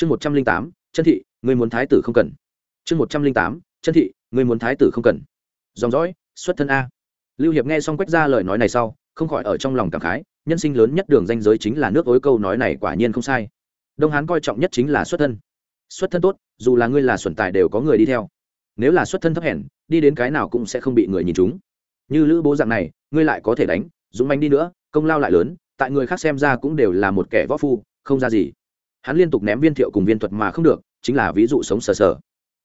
chương một trăm linh tám, chân thị, người muốn thái tử không cần. Chương một trăm linh tám, chân thị, người muốn thái tử không cần. Dòng dõi, xuất thân a. Lưu hiệp nghe xong quách ra lời nói này sau, không khỏi ở trong lòng cảm khái, nhân sinh lớn nhất đường danh giới chính là nước ối câu nói này quả nhiên không sai. Đông hán coi trọng nhất chính là xuất thân. Xuất thân tốt, dù là ngươi là xuẩn tài đều có người đi theo. Nếu là xuất thân thấp hèn, đi đến cái nào cũng sẽ không bị người nhìn chúng. Như lữ bố dạng này, ngươi lại có thể đánh, dũng manh đi nữa, công lao lại lớn, tại người khác xem ra cũng đều là một kẻ võ phu, không ra gì hắn liên tục ném viên thiệu cùng viên thuật mà không được, chính là ví dụ sống sờ sờ.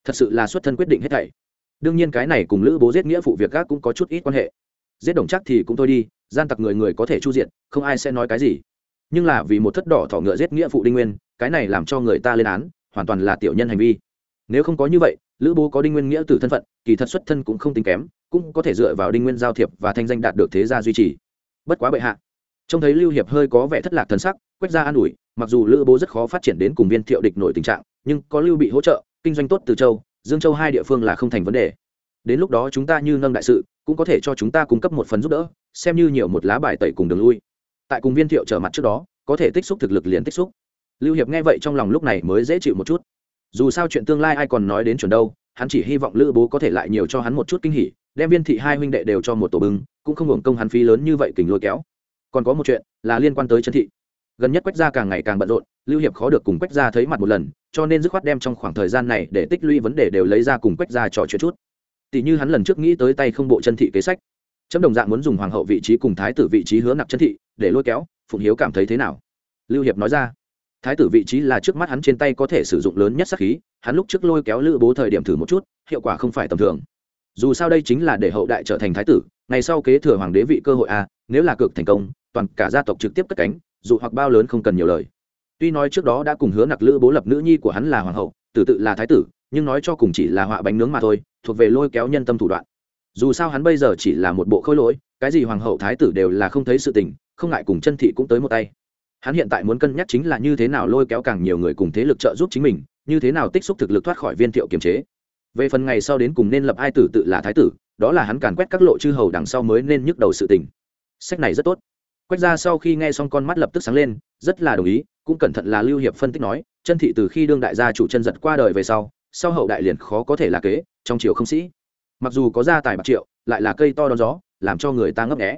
Thật sự là xuất thân quyết định hết thảy. Đương nhiên cái này cùng lữ bố giết nghĩa phụ việc gác cũng có chút ít quan hệ. Giết đồng chắc thì cũng thôi đi, gian tặc người người có thể chu diện, không ai sẽ nói cái gì. Nhưng là vì một thất đỏ thỏ ngựa giết nghĩa phụ đinh nguyên, cái này làm cho người ta lên án, hoàn toàn là tiểu nhân hành vi. Nếu không có như vậy, lữ bố có đinh nguyên nghĩa từ thân phận, kỳ thật xuất thân cũng không tính kém, cũng có thể dựa vào đinh nguyên giao thiệp và thanh danh đạt được thế gia duy trì. Bất quá bệ hạ, trông thấy lưu hiệp hơi có vẻ thất lạc thần sắc, quét ra an ủi mặc dù lữ bố rất khó phát triển đến cùng viên thiệu địch nổi tình trạng, nhưng có lưu bị hỗ trợ, kinh doanh tốt từ châu, dương châu hai địa phương là không thành vấn đề. Đến lúc đó chúng ta như nâng đại sự, cũng có thể cho chúng ta cung cấp một phần giúp đỡ, xem như nhiều một lá bài tẩy cùng đường lui. Tại cùng viên thiệu trở mặt trước đó, có thể tích xúc thực lực liền tích xúc. Lưu hiệp nghe vậy trong lòng lúc này mới dễ chịu một chút. Dù sao chuyện tương lai ai còn nói đến chuẩn đâu, hắn chỉ hy vọng lữ bố có thể lại nhiều cho hắn một chút kinh hỉ, đem viên thị hai huynh đệ đều cho một tổ bưng, cũng không hưởng công hắn phí lớn như vậy kình lôi kéo. Còn có một chuyện là liên quan tới trần thị gần nhất quách gia càng ngày càng bận rộn, lưu hiệp khó được cùng quách gia thấy mặt một lần, cho nên dứt khoát đem trong khoảng thời gian này để tích lũy vấn đề đều lấy ra cùng quách gia trò chuyện chút. Tỷ như hắn lần trước nghĩ tới tay không bộ chân thị kế sách, chấm đồng dạng muốn dùng hoàng hậu vị trí cùng thái tử vị trí hứa nặc chân thị để lôi kéo, phụng hiếu cảm thấy thế nào? Lưu hiệp nói ra, thái tử vị trí là trước mắt hắn trên tay có thể sử dụng lớn nhất sắc khí, hắn lúc trước lôi kéo lữ bố thời điểm thử một chút, hiệu quả không phải tầm thường. Dù sao đây chính là để hậu đại trở thành thái tử, ngày sau kế thừa hoàng đế vị cơ hội a nếu là cực thành công, toàn cả gia tộc trực tiếp cất cánh dù hoặc bao lớn không cần nhiều lời. Tuy nói trước đó đã cùng hứa nặc lữ bố lập nữ nhi của hắn là hoàng hậu, tử tự là thái tử, nhưng nói cho cùng chỉ là họa bánh nướng mà thôi, thuộc về lôi kéo nhân tâm thủ đoạn. Dù sao hắn bây giờ chỉ là một bộ khôi lỗi, cái gì hoàng hậu thái tử đều là không thấy sự tình, không ngại cùng chân thị cũng tới một tay. Hắn hiện tại muốn cân nhắc chính là như thế nào lôi kéo càng nhiều người cùng thế lực trợ giúp chính mình, như thế nào tích xúc thực lực thoát khỏi viên thiệu kiềm chế. Về phần ngày sau đến cùng nên lập ai tử tự là thái tử, đó là hắn càn quét các lộ chư hầu đằng sau mới nên nhức đầu sự tình. Sách này rất tốt quách ra sau khi nghe xong con mắt lập tức sáng lên, rất là đồng ý, cũng cẩn thận là lưu hiệp phân tích nói, chân thị từ khi đương đại gia chủ chân giật qua đời về sau sau hậu đại liền khó có thể là kế, trong triều không sĩ. Mặc dù có gia tài bạc triệu, lại là cây to đón gió, làm cho người ta ngấp nghé.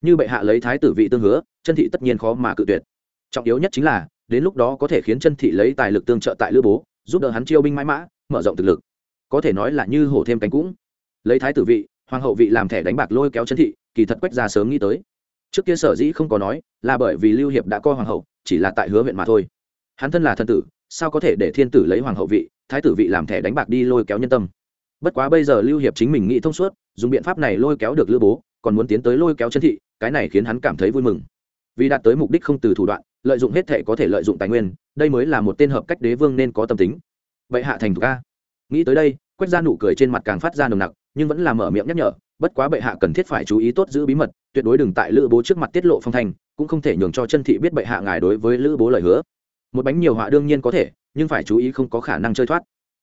Như bệ hạ lấy thái tử vị tương hứa, chân thị tất nhiên khó mà cự tuyệt. Trọng yếu nhất chính là, đến lúc đó có thể khiến chân thị lấy tài lực tương trợ tại lữ bố, giúp đỡ hắn chiêu binh mãi mã, mở rộng thực lực. Có thể nói là như hổ thêm cánh cũng. Lấy thái tử vị, hoàng hậu vị làm thẻ đánh bạc lôi kéo chân thị, kỳ thật quách ra sớm nghĩ tới trước kia sở dĩ không có nói, là bởi vì lưu hiệp đã coi hoàng hậu, chỉ là tại hứa huyện mà thôi. Hắn thân là thân tử, sao có thể để thiên tử lấy hoàng hậu vị, thái tử vị làm thẻ đánh bạc đi lôi kéo nhân tâm? Bất quá bây giờ lưu hiệp chính mình nghĩ thông suốt, dùng biện pháp này lôi kéo được lưu bố, còn muốn tiến tới lôi kéo chân thị, cái này khiến hắn cảm thấy vui mừng. Vì đạt tới mục đích không từ thủ đoạn, lợi dụng hết thể có thể lợi dụng tài nguyên, đây mới là một tên hợp cách đế vương nên có tâm tính. Vậy hạ thành ca. Nghĩ tới đây quét ra nụ cười trên mặt càng phát ra nồng nặc, nhưng vẫn là mở miệng nhắc nhở, bất quá bệ hạ cần thiết phải chú ý tốt giữ bí mật tuyệt đối đừng tại lữ bố trước mặt tiết lộ phong thanh, cũng không thể nhường cho chân thị biết bệ hạ ngài đối với lữ bố lời hứa. Một bánh nhiều họa đương nhiên có thể, nhưng phải chú ý không có khả năng chơi thoát.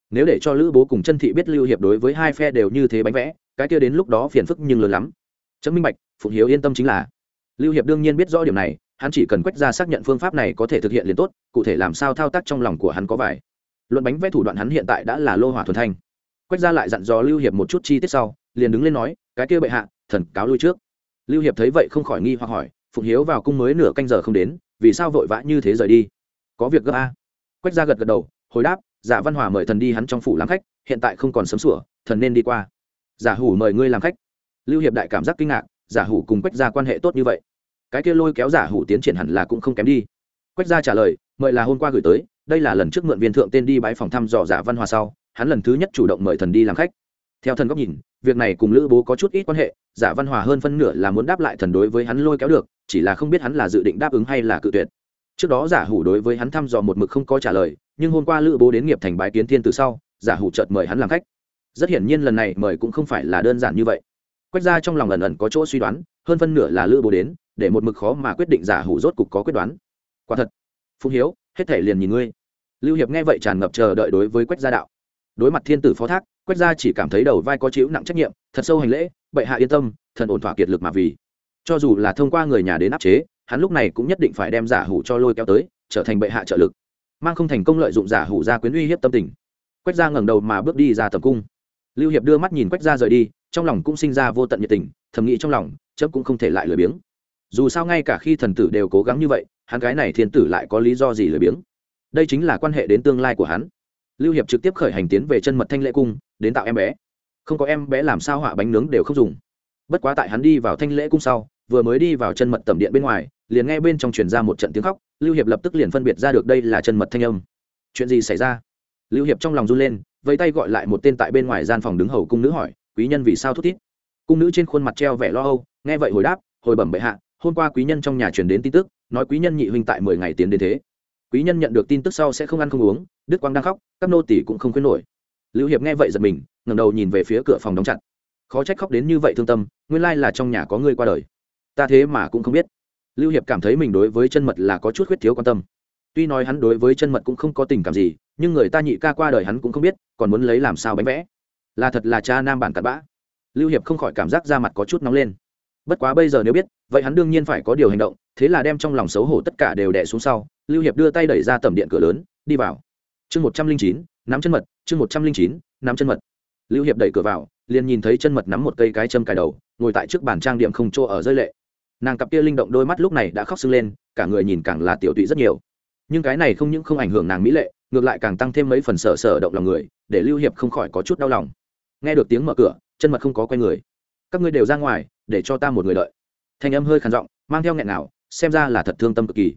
Nếu để cho lữ bố cùng chân thị biết lưu hiệp đối với hai phe đều như thế bánh vẽ, cái kia đến lúc đó phiền phức nhưng lớn lắm. Chấm minh bạch, phụng hiếu yên tâm chính là. Lưu hiệp đương nhiên biết rõ điểm này, hắn chỉ cần quét ra xác nhận phương pháp này có thể thực hiện liền tốt, cụ thể làm sao thao tác trong lòng của hắn có vải luận bánh vẽ thủ đoạn hắn hiện tại đã là lô hỏa thuần thanh. Quét ra lại dặn dò lưu hiệp một chút chi tiết sau, liền đứng lên nói, cái kia bệ hạ, thần cáo lui trước lưu hiệp thấy vậy không khỏi nghi hoặc hỏi phụng hiếu vào cung mới nửa canh giờ không đến, vì sao vội vã như thế rời đi? Có việc gấp a. Quách ra gật gật đầu, hồi đáp giả văn hòa mời thần đi hắn trong phủ làm khách, hiện tại không còn sớm sủa, thần nên đi qua. Giả hủ mời ngươi làm khách. Lưu hiệp đại cảm giác kinh ngạc giả hủ cùng quách ra quan hệ tốt như vậy. Cái kia lôi kéo giả hủ tiến triển hẳn là cũng không kém đi. Quách ra trả lời, mời là hôm qua gửi tới, đây là lần trước mượn viên thượng tên đi bãi phòng thăm dò giả văn hòa sau, hắn lần thứ nhất chủ động mời thần đi làm khách. Theo thần góc nhìn việc này cùng lữ bố có chút ít quan hệ, giả văn hòa hơn phân nửa là muốn đáp lại thần đối với hắn lôi kéo được, chỉ là không biết hắn là dự định đáp ứng hay là cự tuyệt. Trước đó giả hủ đối với hắn thăm dò một mực không có trả lời, nhưng hôm qua lữ bố đến nghiệp thành bái kiến thiên từ sau, giả hủ chợt mời hắn làm khách. Rất hiển nhiên lần này mời cũng không phải là đơn giản như vậy. Quách ra trong lòng ẩn ẩn có chỗ suy đoán, hơn phân nửa là lữ bố đến, để một mực khó mà quyết định giả hủ rốt cục có quyết đoán. Quả thật phung hiếu, hết thể liền nhìn ngươi. Lưu hiệp nghe vậy tràn ngập chờ đợi đối với quách gia đạo. Đối mặt thiên tử phó thác quách gia chỉ cảm thấy đầu vai có chịu nặng trách nhiệm, thật sâu hành lễ, bệ hạ yên tâm, thần ổn thỏa kiệt lực mà vì. Cho dù là thông qua người nhà đến áp chế, hắn lúc này cũng nhất định phải đem giả hủ cho lôi kéo tới, trở thành bệ hạ trợ lực. Mang không thành công lợi dụng giả hủ ra quyến uy hiếp tâm tình. Quách gia ngẩng đầu mà bước đi ra tầm cung. Lưu hiệp đưa mắt nhìn quách gia rời đi, trong lòng cũng sinh ra vô tận nhiệt tình, thầm nghĩ trong lòng, chớp cũng không thể lại lười biếng. Dù sao ngay cả khi thần tử đều cố gắng như vậy, hắn gái này thiên tử lại có lý do gì lười biếng? Đây chính là quan hệ đến tương lai của hắn. Lưu hiệp trực tiếp khởi hành tiến về chân mật thanh lễ cung đến tạo em bé. Không có em bé làm sao họa bánh nướng đều không dùng. Bất quá tại hắn đi vào thanh lễ cung sau, vừa mới đi vào chân mật tầm điện bên ngoài, liền nghe bên trong truyền ra một trận tiếng khóc, lưu hiệp lập tức liền phân biệt ra được đây là chân mật thanh âm. Chuyện gì xảy ra? Lưu hiệp trong lòng run lên, vẫy tay gọi lại một tên tại bên ngoài gian phòng đứng hầu cung nữ hỏi, quý nhân vì sao thút thít? Cung nữ trên khuôn mặt treo vẻ lo âu, nghe vậy hồi đáp, hồi bẩm bệ hạ, hôm qua quý nhân trong nhà truyền đến tin tức, nói quý nhân nhị huynh tại mười ngày tiến đến thế. Quý nhân nhận được tin tức sau sẽ không ăn không uống, đức quang đang khóc, các nô tỷ cũng không khuyến nổi lưu hiệp nghe vậy giật mình, ngẩng đầu nhìn về phía cửa phòng đóng chặt. Khó trách khóc đến như vậy thương tâm, nguyên lai là trong nhà có người qua đời. Ta thế mà cũng không biết. Lưu hiệp cảm thấy mình đối với chân mật là có chút khuyết thiếu quan tâm. Tuy nói hắn đối với chân mật cũng không có tình cảm gì, nhưng người ta nhị ca qua đời hắn cũng không biết, còn muốn lấy làm sao bánh vẽ? Là thật là cha nam bản cặn bã. Lưu hiệp không khỏi cảm giác da mặt có chút nóng lên. Bất quá bây giờ nếu biết, vậy hắn đương nhiên phải có điều hành động, thế là đem trong lòng xấu hổ tất cả đều đẻ xuống sau, lưu hiệp đưa tay đẩy ra tầm điện cửa lớn, đi vào. Chương một trăm linh chín, nắm chân mật chương một trăm linh chín, nắm chân mật. Lưu hiệp đẩy cửa vào, liền nhìn thấy chân mật nắm một cây cái châm cài đầu, ngồi tại trước bàn trang điểm không chỗ ở rơi lệ. Nàng cặp kia linh động đôi mắt lúc này đã khóc sưng lên, cả người nhìn càng là tiểu tụy rất nhiều. Nhưng cái này không những không ảnh hưởng nàng mỹ lệ, ngược lại càng tăng thêm mấy phần sở sở động lòng người, để lưu hiệp không khỏi có chút đau lòng. Nghe được tiếng mở cửa, chân mật không có quay người. Các ngươi đều ra ngoài, để cho ta một người đợi. Thanh âm hơi khàn giọng, mang theo nghẹn nào, xem ra là thật thương tâm cực kỳ.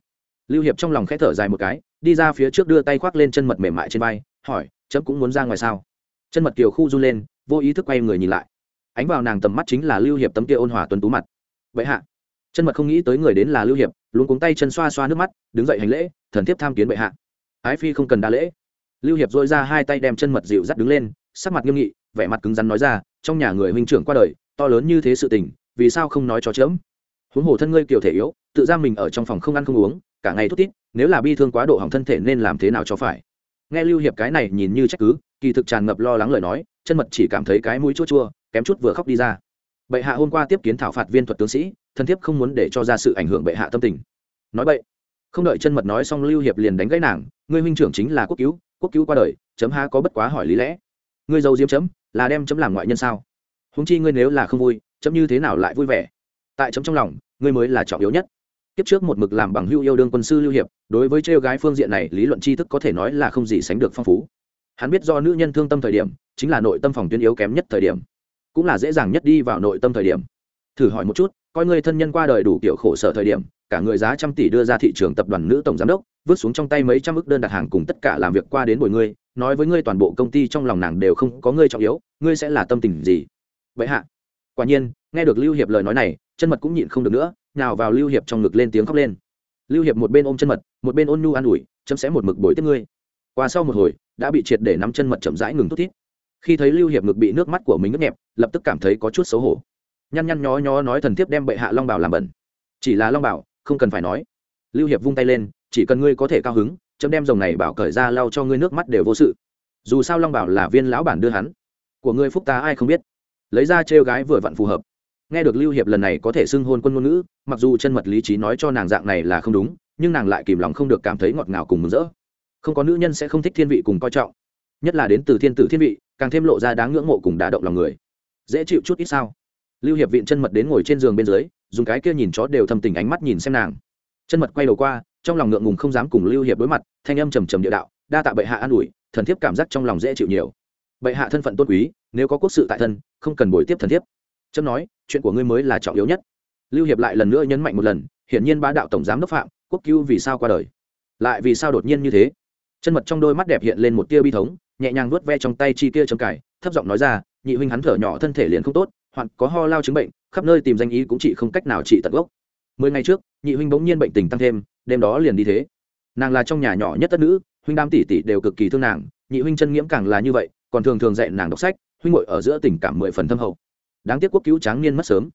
Lưu hiệp trong lòng khẽ thở dài một cái, đi ra phía trước đưa tay khoác lên chân mật mềm mại trên vai hỏi, chấm cũng muốn ra ngoài sao? Chân mật kiều khu run lên, vô ý thức quay người nhìn lại. Ánh vào nàng tầm mắt chính là lưu hiệp tấm kia ôn hòa tuấn tú mặt. Vậy hạ. Chân mật không nghĩ tới người đến là lưu hiệp luôn cuống tay chân xoa xoa nước mắt, đứng dậy hành lễ, thần thiếp tham kiến bệ hạ. Ái phi không cần đa lễ. Lưu hiệp dội ra hai tay đem chân mật dịu dắt đứng lên, sắc mặt nghiêm nghị, vẻ mặt cứng rắn nói ra, trong nhà người huynh trưởng qua đời, to lớn như thế sự tình, vì sao không nói cho chớm huống hồ thân ngươi kiểu thể yếu, tự ra mình ở trong phòng không ăn không uống, cả ngày thút tít nếu là bi thương quá độ hỏng thân thể nên làm thế nào cho phải? Nghe lưu hiệp cái này nhìn như trách cứ, kỳ thực tràn ngập lo lắng lời nói, chân mật chỉ cảm thấy cái mũi chua chua, kém chút vừa khóc đi ra. Bệ hạ hôm qua tiếp kiến thảo phạt viên thuật tướng sĩ, thân thiết không muốn để cho ra sự ảnh hưởng bệ hạ tâm tình. Nói vậy không đợi chân mật nói xong lưu hiệp liền đánh gãy nàng, ngươi huynh trưởng chính là quốc cứu quốc cứu qua đời, chấm ha có bất quá hỏi lý lẽ. Ngươi giàu diếm chấm, là đem chấm làm ngoại nhân sao? Huống chi ngươi nếu là không vui, chấm như thế nào lại vui vẻ? Tại chấm trong lòng, ngươi mới là trọng yếu nhất kiếp trước một mực làm bằng hưu yêu đương quân sư lưu hiệp, đối với trêu gái phương diện này, lý luận tri thức có thể nói là không gì sánh được phong phú. Hắn biết do nữ nhân thương tâm thời điểm, chính là nội tâm phòng tuyến yếu kém nhất thời điểm. Cũng là dễ dàng nhất đi vào nội tâm thời điểm. Thử hỏi một chút, coi người thân nhân qua đời đủ kiểu khổ sở thời điểm, cả người giá trăm tỷ đưa ra thị trường tập đoàn nữ tổng giám đốc, vứt xuống trong tay mấy trăm ức đơn đặt hàng cùng tất cả làm việc qua đến bồi ngươi, nói với ngươi toàn bộ công ty trong lòng nàng đều không có ngươi trọng yếu, ngươi sẽ là tâm tình gì? Vậy hạ. Quả nhiên, nghe được lưu hiệp lời nói này, chân mật cũng nhịn không được nữa nào vào lưu hiệp trong ngực lên tiếng khóc lên. Lưu hiệp một bên ôm chân mật, một bên ôn nhu an ủi, chấm sẽ một mực bồi tiếp ngươi. Qua sau một hồi, đã bị triệt để nắm chân mật chậm rãi ngừng thút thít. Khi thấy lưu hiệp ngực bị nước mắt của mình ngất nhẹp, lập tức cảm thấy có chút xấu hổ. Nhăn nhăn nhó nhó nói thần thiếp đem bệ hạ long bảo làm bẩn. Chỉ là long bảo, không cần phải nói. Lưu hiệp vung tay lên, chỉ cần ngươi có thể cao hứng, chấm đem dòng này bảo cởi ra lau cho ngươi nước mắt đều vô sự. Dù sao long bảo là viên lão bản đưa hắn. Của ngươi phúc ta ai không biết. Lấy ra trêu gái vừa vặn phù hợp nghe được lưu hiệp lần này có thể xưng hôn quân ngôn ngữ, mặc dù chân mật lý trí nói cho nàng dạng này là không đúng, nhưng nàng lại kìm lòng không được cảm thấy ngọt ngào cùng mừng rỡ. Không có nữ nhân sẽ không thích thiên vị cùng coi trọng. Nhất là đến từ thiên tử thiên vị, càng thêm lộ ra đáng ngưỡng mộ cùng đả động lòng người. Dễ chịu chút ít sao? Lưu hiệp viện chân mật đến ngồi trên giường bên dưới, dùng cái kia nhìn chó đều thầm tình ánh mắt nhìn xem nàng. Chân mật quay đầu qua, trong lòng ngượng ngùng không dám cùng lưu hiệp đối mặt, thanh âm trầm trầm địa đạo, đa tạ bệ hạ an ủi, thần thiếp cảm giác trong lòng dễ chịu nhiều. Bệ hạ thân phận tôn quý, nếu có quốc sự tại thân, không cần bồi tiếp thần thiếp. Trâm nói chuyện của ngươi mới là trọng yếu nhất. Lưu hiệp lại lần nữa nhấn mạnh một lần, hiển nhiên ba đạo tổng giám đốc phạm, quốc cứu vì sao qua đời. Lại vì sao đột nhiên như thế? Chân mật trong đôi mắt đẹp hiện lên một tia bi thống, nhẹ nhàng vuốt ve trong tay chi tia trầm cải thấp giọng nói ra, nhị huynh hắn thở nhỏ thân thể liền không tốt hoặc có ho lao chứng bệnh, khắp nơi tìm danh ý cũng chỉ không cách nào trị tận gốc. Mười ngày trước, nhị huynh bỗng nhiên bệnh tình tăng thêm, đêm đó liền đi thế. Nàng là trong nhà nhỏ nhất tất nữ, huynh đam tỷ tỷ đều cực kỳ thương nàng, nhị huynh chân nghiễm càng là như vậy, còn thường thường dạy nàng đọc sách, huynh ngội ở giữa tình cảm mười phần thâm hậu đáng tiếc quốc cứu tráng niên mất sớm.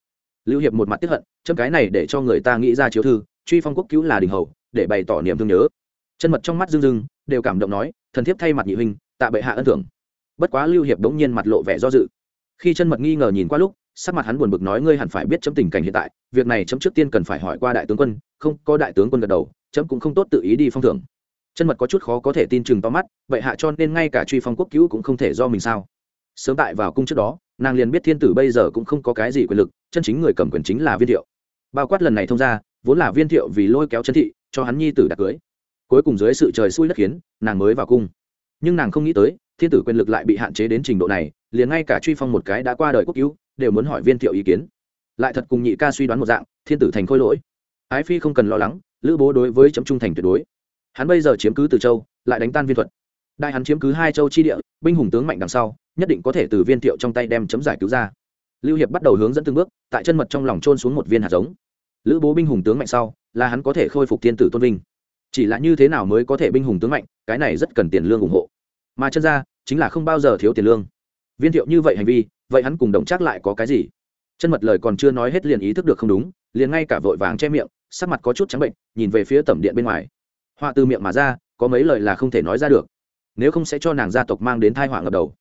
Lưu hiệp một mặt tiếp hận chấm cái này để cho người ta nghĩ ra chiếu thư truy phong quốc cứu là đình hầu để bày tỏ niềm thương nhớ. Chân mật trong mắt dưng dưng, đều cảm động nói thần thiếp thay mặt nhị huynh tạ bệ hạ ân thưởng. Bất quá lưu hiệp đống nhiên mặt lộ vẻ do dự. Khi chân mật nghi ngờ nhìn qua lúc sắc mặt hắn buồn bực nói ngươi hẳn phải biết chấm tình cảnh hiện tại việc này chấm trước tiên cần phải hỏi qua đại tướng quân không có đại tướng quân gật đầu chấm cũng không tốt tự ý đi phong thưởng. Chân mật có chút khó có thể tin chừng to mắt vậy hạ cho nên ngay cả truy phong quốc cứu cũng không thể do mình sao. Sớm tại vào cung trước đó nàng liền biết thiên tử bây giờ cũng không có cái gì quyền lực, chân chính người cầm quyền chính là viên thiệu. Bao quát lần này thông ra vốn là viên thiệu vì lôi kéo chân thị, cho hắn nhi tử đặt cưới. Cuối cùng dưới sự trời xui đất khiến, nàng mới vào cung. Nhưng nàng không nghĩ tới, thiên tử quyền lực lại bị hạn chế đến trình độ này, liền ngay cả truy phong một cái đã qua đời quốc cứu, đều muốn hỏi viên thiệu ý kiến. Lại thật cùng nhị ca suy đoán một dạng, thiên tử thành khôi lỗi. Ái phi không cần lo lắng, lữ bố đối với chấm trung thành tuyệt đối. Hắn bây giờ chiếm cứ từ châu, lại đánh tan viên thuật đại hắn chiếm cứ hai châu chi địa, binh hùng tướng mạnh đằng sau, nhất định có thể từ viên thiệu trong tay đem chấm giải cứu ra. Lưu hiệp bắt đầu hướng dẫn từng bước, tại chân mật trong lòng trôn xuống một viên hạt giống. Lữ bố binh hùng tướng mạnh sau, là hắn có thể khôi phục thiên tử tôn vinh. Chỉ là như thế nào mới có thể binh hùng tướng mạnh, cái này rất cần tiền lương ủng hộ. Mà chân ra, chính là không bao giờ thiếu tiền lương. Viên thiệu như vậy hành vi, vậy hắn cùng đồng chắc lại có cái gì? Chân mật lời còn chưa nói hết liền ý thức được không đúng, liền ngay cả vội vàng che miệng, sắc mặt có chút trắng bệnh, nhìn về phía tẩm điện bên ngoài. Họa từ miệng mà ra, có mấy lời là không thể nói ra được nếu không sẽ cho nàng gia tộc mang đến thai họa ngập đầu.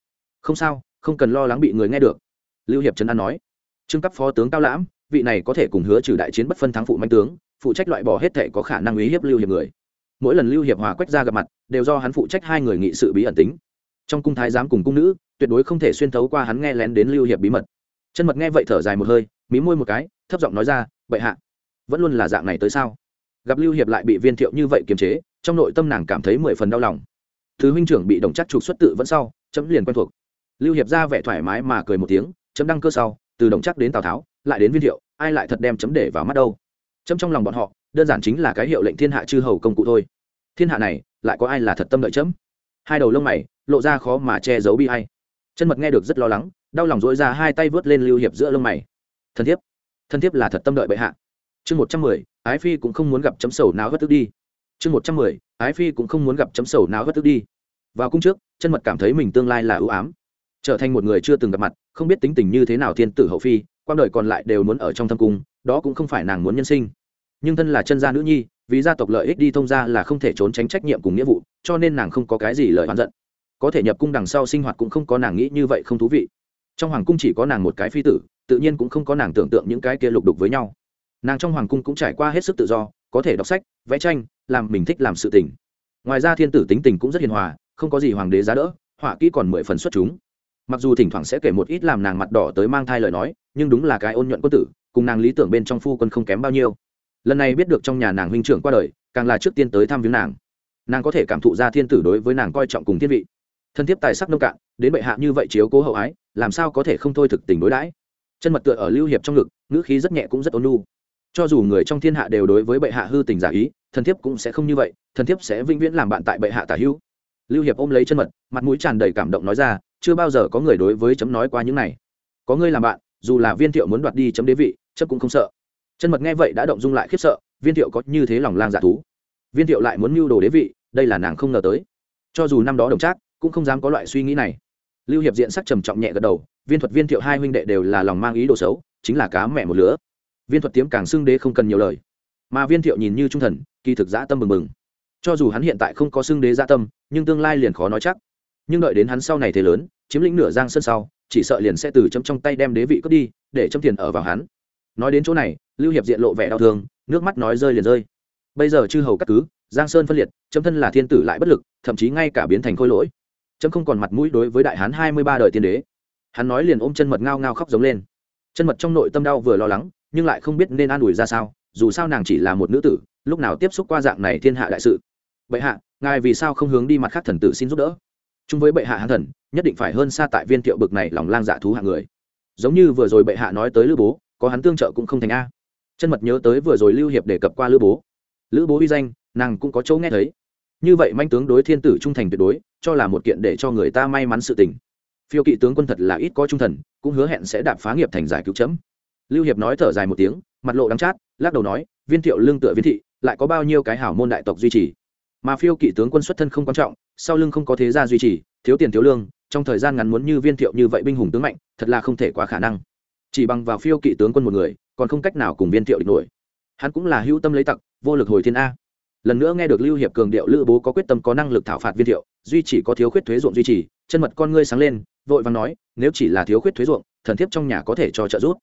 Không sao, không cần lo lắng bị người nghe được. Lưu hiệp trấn an nói. Trưng cấp phó tướng cao lãm, vị này có thể cùng hứa trừ đại chiến bất phân thắng phụ manh tướng, phụ trách loại bỏ hết thể có khả năng uy hiếp lưu hiệp người. Mỗi lần lưu hiệp hòa quách ra gặp mặt, đều do hắn phụ trách hai người nghị sự bí ẩn tính. Trong cung thái giám cùng cung nữ, tuyệt đối không thể xuyên thấu qua hắn nghe lén đến lưu hiệp bí mật. Chân mật nghe vậy thở dài một hơi, mí môi một cái, thấp giọng nói ra, bệ hạ, vẫn luôn là dạng này tới sao? Gặp lưu hiệp lại bị viên thiệu như vậy kiềm chế, trong nội tâm nàng cảm thấy mười phần đau lòng thứ huynh trưởng bị đồng chắc trục xuất tự vẫn sau, chấm liền quen thuộc. Lưu hiệp ra vẻ thoải mái mà cười một tiếng, chấm đăng cơ sau, từ đồng chắc đến tào tháo, lại đến viên thiệu, ai lại thật đem chấm để vào mắt đâu. Chấm trong lòng bọn họ, đơn giản chính là cái hiệu lệnh thiên hạ chư hầu công cụ thôi. Thiên hạ này, lại có ai là thật tâm đợi chấm? Hai đầu lông mày, lộ ra khó mà che giấu bi hay chân mật nghe được rất lo lắng, đau lòng dỗi ra hai tay vớt lên lưu hiệp giữa lông mày. Thân thiết thân thiết là thật tâm đợi bệ hạ. Chương một trăm mười, ái phi cũng không muốn gặp chấm sầu nào vất tức đi chương một trăm mười, ái phi cũng không muốn gặp chấm sầu nào hất tức đi. Vào cung trước, chân mật cảm thấy mình tương lai là ưu ám. Trở thành một người chưa từng gặp mặt, không biết tính tình như thế nào thiên tử hậu phi quan đời còn lại đều muốn ở trong thâm cung, đó cũng không phải nàng muốn nhân sinh. Nhưng thân là chân gia nữ nhi, vì gia tộc lợi ích đi thông gia là không thể trốn tránh trách nhiệm cùng nghĩa vụ, cho nên nàng không có cái gì lời oán giận. Có thể nhập cung đằng sau sinh hoạt cũng không có nàng nghĩ như vậy không thú vị. Trong hoàng cung chỉ có nàng một cái phi tử, tự nhiên cũng không có nàng tưởng tượng những cái kia lục đục với nhau. Nàng trong hoàng cung cũng trải qua hết sức tự do, có thể đọc sách, vẽ tranh làm mình thích làm sự tình. Ngoài ra thiên tử tính tình cũng rất hiền hòa, không có gì hoàng đế giá đỡ, họa kỹ còn mười phần xuất chúng. Mặc dù thỉnh thoảng sẽ kể một ít làm nàng mặt đỏ tới mang thai lời nói, nhưng đúng là cái ôn nhuận quân tử, cùng nàng lý tưởng bên trong phu quân không kém bao nhiêu. Lần này biết được trong nhà nàng huynh trưởng qua đời, càng là trước tiên tới thăm viếng nàng. Nàng có thể cảm thụ ra thiên tử đối với nàng coi trọng cùng thiên vị. Thân thiết tài sắc nông cạn, đến bệ hạ như vậy chiếu cố hậu ái, làm sao có thể không thôi thực tình đối đãi? Chân mật tựa ở lưu hiệp trong ngực, ngữ khí rất nhẹ cũng rất ôn nhu. Cho dù người trong thiên hạ đều đối với bệ hạ hư tình giả ý thần thiếp cũng sẽ không như vậy, thần thiếp sẽ vĩnh viễn làm bạn tại bệ hạ tả hữu. Lưu hiệp ôm lấy chân mật, mặt mũi tràn đầy cảm động nói ra, chưa bao giờ có người đối với chấm nói qua những này. Có ngươi làm bạn, dù là viên thiệu muốn đoạt đi chấm đế vị, chấm cũng không sợ. Chân mật nghe vậy đã động dung lại khiếp sợ, viên thiệu có như thế lòng lang dạ thú. Viên thiệu lại muốn mưu đồ đế vị, đây là nàng không ngờ tới. Cho dù năm đó đồng trác, cũng không dám có loại suy nghĩ này. Lưu hiệp diện sắc trầm trọng nhẹ gật đầu, viên thuật viên thiệu hai huynh đệ đều là lòng mang ý đồ xấu, chính là cá mẹ một lứa. Viên thuật tiếm càng xưng đế không cần nhiều lời. Mà viên thiệu nhìn như trung thần kỳ thực dã tâm mừng mừng. Cho dù hắn hiện tại không có xưng đế dã tâm, nhưng tương lai liền khó nói chắc. Nhưng đợi đến hắn sau này thế lớn, chiếm lĩnh nửa giang sân sau, chỉ sợ liền sẽ từ chấm trong tay đem đế vị cướp đi, để chấm tiền ở vào hắn. Nói đến chỗ này, lưu hiệp diện lộ vẻ đau thương, nước mắt nói rơi liền rơi. Bây giờ chư hầu cắt cứ, giang sơn phân liệt, chấm thân là thiên tử lại bất lực, thậm chí ngay cả biến thành khôi lỗi. Chấm không còn mặt mũi đối với đại hán hai mươi ba đời tiên đế. Hắn nói liền ôm chân mật ngao ngao khóc giống lên. Chân mật trong nội tâm đau vừa lo lắng, nhưng lại không biết nên an ủi ra sao dù sao nàng chỉ là một nữ tử, lúc nào tiếp xúc qua dạng này thiên hạ đại sự. Bệ hạ, ngài vì sao không hướng đi mặt khác thần tử xin giúp đỡ? Chung với bệ hạ hãng thần, nhất định phải hơn xa tại viên thiệu bực này lòng lang dạ thú hạng người. Giống như vừa rồi bệ hạ nói tới lữ bố, có hắn tương trợ cũng không thành a. Chân mật nhớ tới vừa rồi lưu hiệp đề cập qua lữ bố. Lữ bố uy danh, nàng cũng có chỗ nghe thấy. Như vậy manh tướng đối thiên tử trung thành tuyệt đối, cho là một kiện để cho người ta may mắn sự tình. Phiêu kỵ tướng quân thật là ít có trung thần, cũng hứa hẹn sẽ đạp phá nghiệp thành giải cứu chấm. Lưu hiệp nói thở dài một tiếng, mặt lộ đắng chát lắc đầu nói, viên thiệu lương tựa viên thị, lại có bao nhiêu cái hảo môn đại tộc duy trì? Mà phiêu kỵ tướng quân xuất thân không quan trọng, sau lưng không có thế gia duy trì, thiếu tiền thiếu lương, trong thời gian ngắn muốn như viên thiệu như vậy binh hùng tướng mạnh, thật là không thể quá khả năng. Chỉ bằng vào phiêu kỵ tướng quân một người, còn không cách nào cùng viên thiệu địch nổi. Hắn cũng là hữu tâm lấy tặc, vô lực hồi thiên a. Lần nữa nghe được lưu hiệp cường điệu lữ bố có quyết tâm có năng lực thảo phạt viên thiệu, duy chỉ có thiếu khuyết thuế ruộng duy trì, chân mật con ngươi sáng lên, vội vàng nói, nếu chỉ là thiếu khuyết thuế ruộng, thần thiếp trong nhà có thể cho trợ giúp.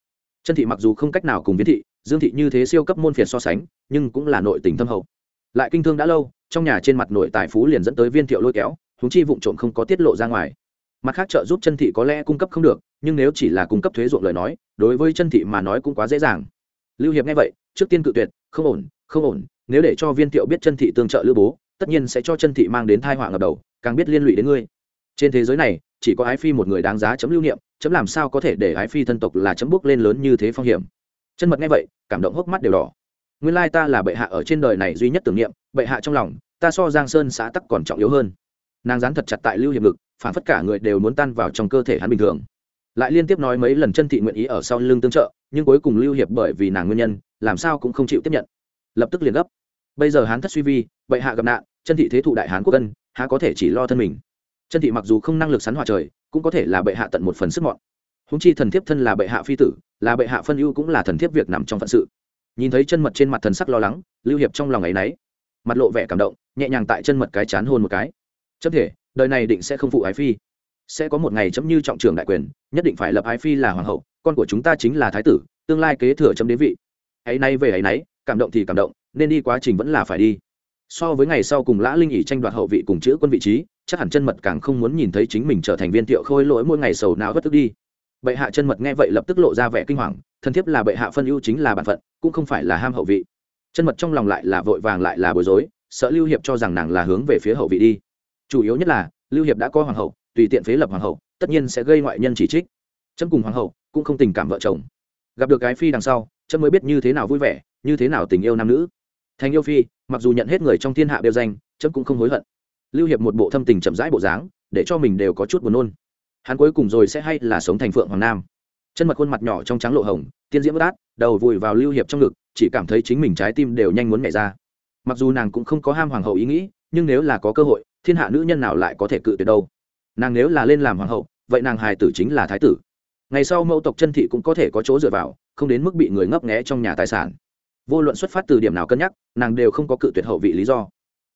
Chân thị mặc dù không cách nào cùng viên thị dương thị như thế siêu cấp môn phiệt so sánh, nhưng cũng là nội tình thâm hậu. Lại kinh thương đã lâu, trong nhà trên mặt nội tài phú liền dẫn tới viên thiệu lôi kéo húng chi vụ trộm không có tiết lộ ra ngoài. Mặt khác trợ giúp chân thị có lẽ cung cấp không được, nhưng nếu chỉ là cung cấp thuế ruộng lời nói, đối với chân thị mà nói cũng quá dễ dàng. Lưu hiệp nghe vậy, trước tiên cự tuyệt, không ổn không ổn, nếu để cho viên thiệu biết chân thị tương trợ lữ bố, tất nhiên sẽ cho chân thị mang đến thai họa ngập đầu, càng biết liên lụy đến ngươi. Trên thế giới này, chỉ có ái phi một người đáng giá chấm lưu niệm, chấm làm sao có thể để ái phi thân tộc là chấm bước lên lớn như thế phong hiểm chân mật nghe vậy, cảm động hốc mắt đều đỏ. Nguyên lai ta là bệ hạ ở trên đời này duy nhất tưởng niệm, bệ hạ trong lòng, ta so giang sơn xã tắc còn trọng yếu hơn. Nàng dán thật chặt tại lưu hiệp ngực, phản phất cả người đều muốn tan vào trong cơ thể hắn bình thường. Lại liên tiếp nói mấy lần chân thị nguyện ý ở sau lưng tương trợ, nhưng cuối cùng lưu hiệp bởi vì nàng nguyên nhân, làm sao cũng không chịu tiếp nhận. Lập tức liền gấp. Bây giờ hán thất suy vi, bệ hạ gặp nạn, chân thị thế thụ đại hán quốc dân, há có thể chỉ lo thân mình? Chân thị mặc dù không năng lực sắn hòa trời, cũng có thể là bệ hạ tận một phần sức mọn. Húng chi thần thiếp thân là bệ hạ phi tử là bệ hạ phân ưu cũng là thần thiếp việc nằm trong phận sự. Nhìn thấy chân mật trên mặt thần sắc lo lắng, lưu hiệp trong lòng ấ y n ấ y mặt lộ vẻ cảm động, nhẹ nhàng tại chân mật cái chán hôn một cái. Chấm thể, đời này định sẽ không phụ ái phi. Sẽ có một ngày chấm như trọng trường đại quyền, nhất định phải lập ái phi là hoàng hậu, con của chúng ta chính là thái tử, tương lai kế thừa chấm đến vị. Ấy nay về ấy nấy cảm động thì cảm động, nên đi quá trình vẫn là phải đi. So với ngày sau cùng lã linh ỉ tranh đoạt hậu vị cùng chữ quân vị trí, chắc hẳn chân mật càng không muốn nhìn thấy chính mình trở thành viên thiệu khôi lỗi mỗi ngày sầu não bất tức đi bệ hạ chân mật nghe vậy lập tức lộ ra vẻ kinh hoàng thân thiếp là bệ hạ phân ưu chính là bản phận, cũng không phải là ham hậu vị. Chân mật trong lòng lại là vội vàng lại là bối rối, sợ lưu hiệp cho rằng nàng là hướng về phía hậu vị đi. Chủ yếu nhất là, lưu hiệp đã có hoàng hậu, tùy tiện phế lập hoàng hậu, tất nhiên sẽ gây ngoại nhân chỉ trích. Trâm cùng hoàng hậu cũng không tình cảm vợ chồng. Gặp được cái phi đằng sau trâm mới biết như thế nào vui vẻ, như thế nào tình yêu nam nữ. Thành yêu phi, mặc dù nhận hết người trong thiên hạ đều danh trâm cũng không hối hận. Lưu hiệp một bộ thâm tình chậm rãi bộ dáng, để cho mình đều có chút buồn nôn hắn cuối cùng rồi sẽ hay là sống thành phượng hoàng nam chân mật khuôn mặt nhỏ trong trắng lộ hồng tiên diễm bất át, đầu vùi vào lưu hiệp trong ngực, chỉ cảm thấy chính mình trái tim đều nhanh muốn nhảy ra. Mặc dù nàng cũng không có ham hoàng hậu ý nghĩ, nhưng nếu là có cơ hội, thiên hạ nữ nhân nào lại có thể cự tuyệt đâu? Nàng nếu là lên làm hoàng hậu, vậy nàng hài tử chính là thái tử. Ngày sau mẫu tộc chân thị cũng có thể có chỗ dựa vào, không đến mức bị người ngấp nghé trong nhà tài sản. Vô luận xuất phát từ điểm nào cân nhắc, nàng đều không có cự tuyệt hậu vị lý do.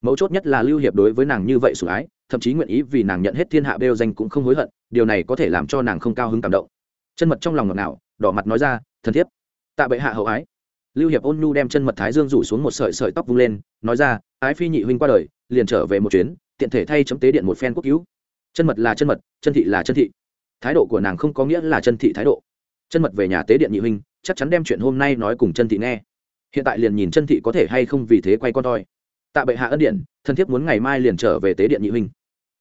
Mấu chốt nhất là lưu hiệp đối với nàng như vậy sủng ái thậm chí nguyện ý vì nàng nhận hết thiên hạ bêu danh cũng không hối hận, điều này có thể làm cho nàng không cao hứng cảm động. Chân mật trong lòng ngọt nào đỏ mặt nói ra thân thiết tạ bệ hạ hậu ái. Lưu hiệp ôn nhu đem chân mật thái dương rủ xuống một sợi sợi tóc vung lên, nói ra, ái phi nhị huynh qua đời, liền trở về một chuyến, tiện thể thay chấm tế điện một phen quốc cứu. Chân mật là chân mật, chân thị là chân thị. Thái độ của nàng không có nghĩa là chân thị thái độ. Chân mật về nhà tế điện nhị huynh, chắc chắn đem chuyện hôm nay nói cùng chân thị nghe. Hiện tại liền nhìn chân thị có thể hay không vì thế quay con toi. Tạ bệ hạ ân điện thân thiết muốn ngày mai liền trở về tế điện nhị huynh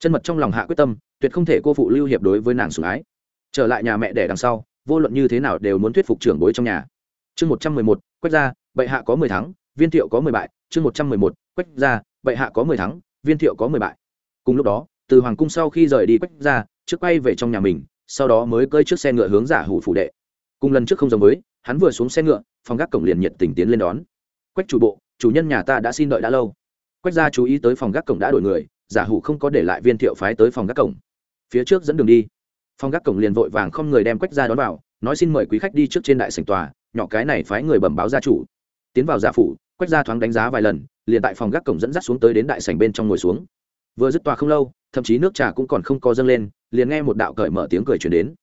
chân mật trong lòng hạ quyết tâm, tuyệt không thể cô phụ lưu hiệp đối với nàng sủng ái. Trở lại nhà mẹ đẻ đằng sau, vô luận như thế nào đều muốn thuyết phục trưởng bối trong nhà. Chương một trăm mười một, quách ra bệ hạ có mười tháng viên thiệu có mười bại. Chương một trăm mười một, quách ra bệ hạ có mười tháng viên thiệu có mười bại. Cùng lúc đó, từ hoàng cung sau khi rời đi quách ra trước quay về trong nhà mình, sau đó mới cơi trước xe ngựa hướng giả hủ phủ đệ. Cùng lần trước không giống với, hắn vừa xuống xe ngựa, phòng gác cổng liền nhiệt tình tiến lên đón. Quách chủ bộ, chủ nhân nhà ta đã xin đợi đã lâu. Quách gia chú ý tới phòng gác cổng đã đổi người giả hủ không có để lại viên thiệu phái tới phòng gác cổng. Phía trước dẫn đường đi. Phòng gác cổng liền vội vàng không người đem quách gia đón vào, nói xin mời quý khách đi trước trên đại sảnh tòa, nhỏ cái này phái người bẩm báo gia chủ. Tiến vào gia phủ, quách gia thoáng đánh giá vài lần, liền tại phòng gác cổng dẫn dắt xuống tới đến đại sảnh bên trong ngồi xuống. Vừa dứt tòa không lâu, thậm chí nước trà cũng còn không có dâng lên, liền nghe một đạo cởi mở tiếng cười chuyển đến.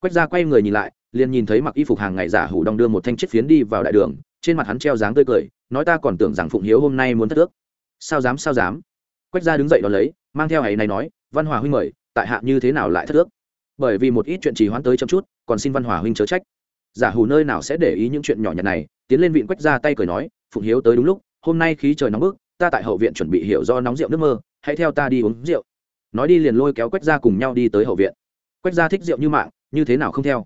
Quách gia quay người nhìn lại, liền nhìn thấy mặc y phục hàng ngày giả hủ đong đưa một thanh chiếc phiến đi vào đại đường, trên mặt hắn treo dáng tươi cười, nói ta còn tưởng rằng phụng hiếu hôm nay muốn thất ước. Sao dám sao dám? Quách gia đứng dậy đón lấy, mang theo ấy này nói, văn hòa huynh mời, tại hạ như thế nào lại thất ước? Bởi vì một ít chuyện trì hoãn tới chậm chút, còn xin văn hòa huynh chớ trách. Giả hủ nơi nào sẽ để ý những chuyện nhỏ nhặt này, tiến lên viện quách gia tay cười nói, phụng hiếu tới đúng lúc, hôm nay khí trời nóng bức, ta tại hậu viện chuẩn bị hiểu do nóng rượu nước mơ, hãy theo ta đi uống rượu. Nói đi liền lôi kéo quách gia cùng nhau đi tới hậu viện. Quách gia thích rượu như mạng, như thế nào không theo?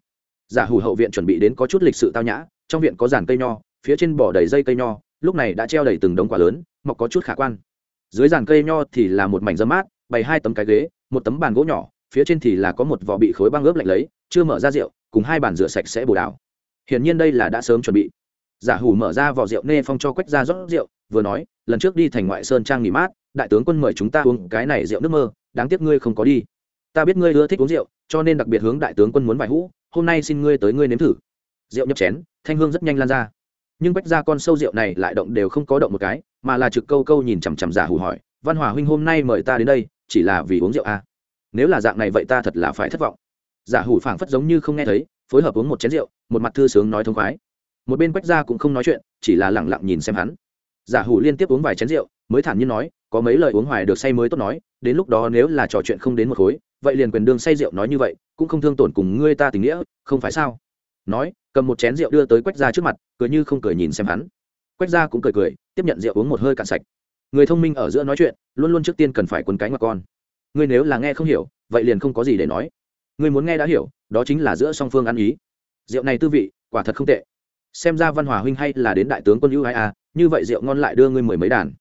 Giả hủ hậu viện chuẩn bị đến có chút lịch sự tao nhã, trong viện có giàn cây nho, phía trên bỏ đầy dây cây nho, lúc này đã treo đầy từng đống quả lớn, mọc có chút khả quan dưới giàn cây nho thì là một mảnh dâm mát, bày hai tấm cái ghế, một tấm bàn gỗ nhỏ, phía trên thì là có một vỏ bị khối băng ướp lạnh lấy, chưa mở ra rượu, cùng hai bàn rửa sạch sẽ bồ đào hiển nhiên đây là đã sớm chuẩn bị. Giả hủ mở ra vỏ rượu nê phong cho quách ra rót rượu, vừa nói, lần trước đi thành ngoại sơn trang nghỉ mát, đại tướng quân mời chúng ta uống cái này rượu nước mơ, đáng tiếc ngươi không có đi. Ta biết ngươi ưa thích uống rượu, cho nên đặc biệt hướng đại tướng quân muốn vài hũ, hôm nay xin ngươi tới ngươi nếm thử. Rượu nhập chén, thanh hương rất nhanh lan ra nhưng bách ra con sâu rượu này lại động đều không có động một cái, mà là trực câu câu nhìn chằm chằm giả hủ hỏi, văn hòa huynh hôm nay mời ta đến đây, chỉ là vì uống rượu à. nếu là dạng này vậy ta thật là phải thất vọng. Giả hủ phảng phất giống như không nghe thấy, phối hợp uống một chén rượu, một mặt thư sướng nói thông khoái. Một bên quách gia cũng không nói chuyện, chỉ là lẳng lặng nhìn xem hắn. Giả hủ liên tiếp uống vài chén rượu, mới thản nhiên nói, có mấy lời uống hoài được say mới tốt nói, đến lúc đó nếu là trò chuyện không đến một khối, vậy liền quyền đương say rượu nói như vậy, cũng không thương tổn cùng ngươi ta tình nghĩa, không phải sao? Nói, cầm một chén rượu đưa tới quách ra trước mặt, cười như không cười nhìn xem hắn. Quách ra cũng cười cười, tiếp nhận rượu uống một hơi cạn sạch. Người thông minh ở giữa nói chuyện, luôn luôn trước tiên cần phải quấn cánh mà con. Ngươi nếu là nghe không hiểu, vậy liền không có gì để nói. Ngươi muốn nghe đã hiểu, đó chính là giữa song phương ăn ý. Rượu này tư vị, quả thật không tệ. Xem ra văn hòa huynh hay là đến đại tướng quân ưu hai a à, như vậy rượu ngon lại đưa ngươi mười mấy đàn.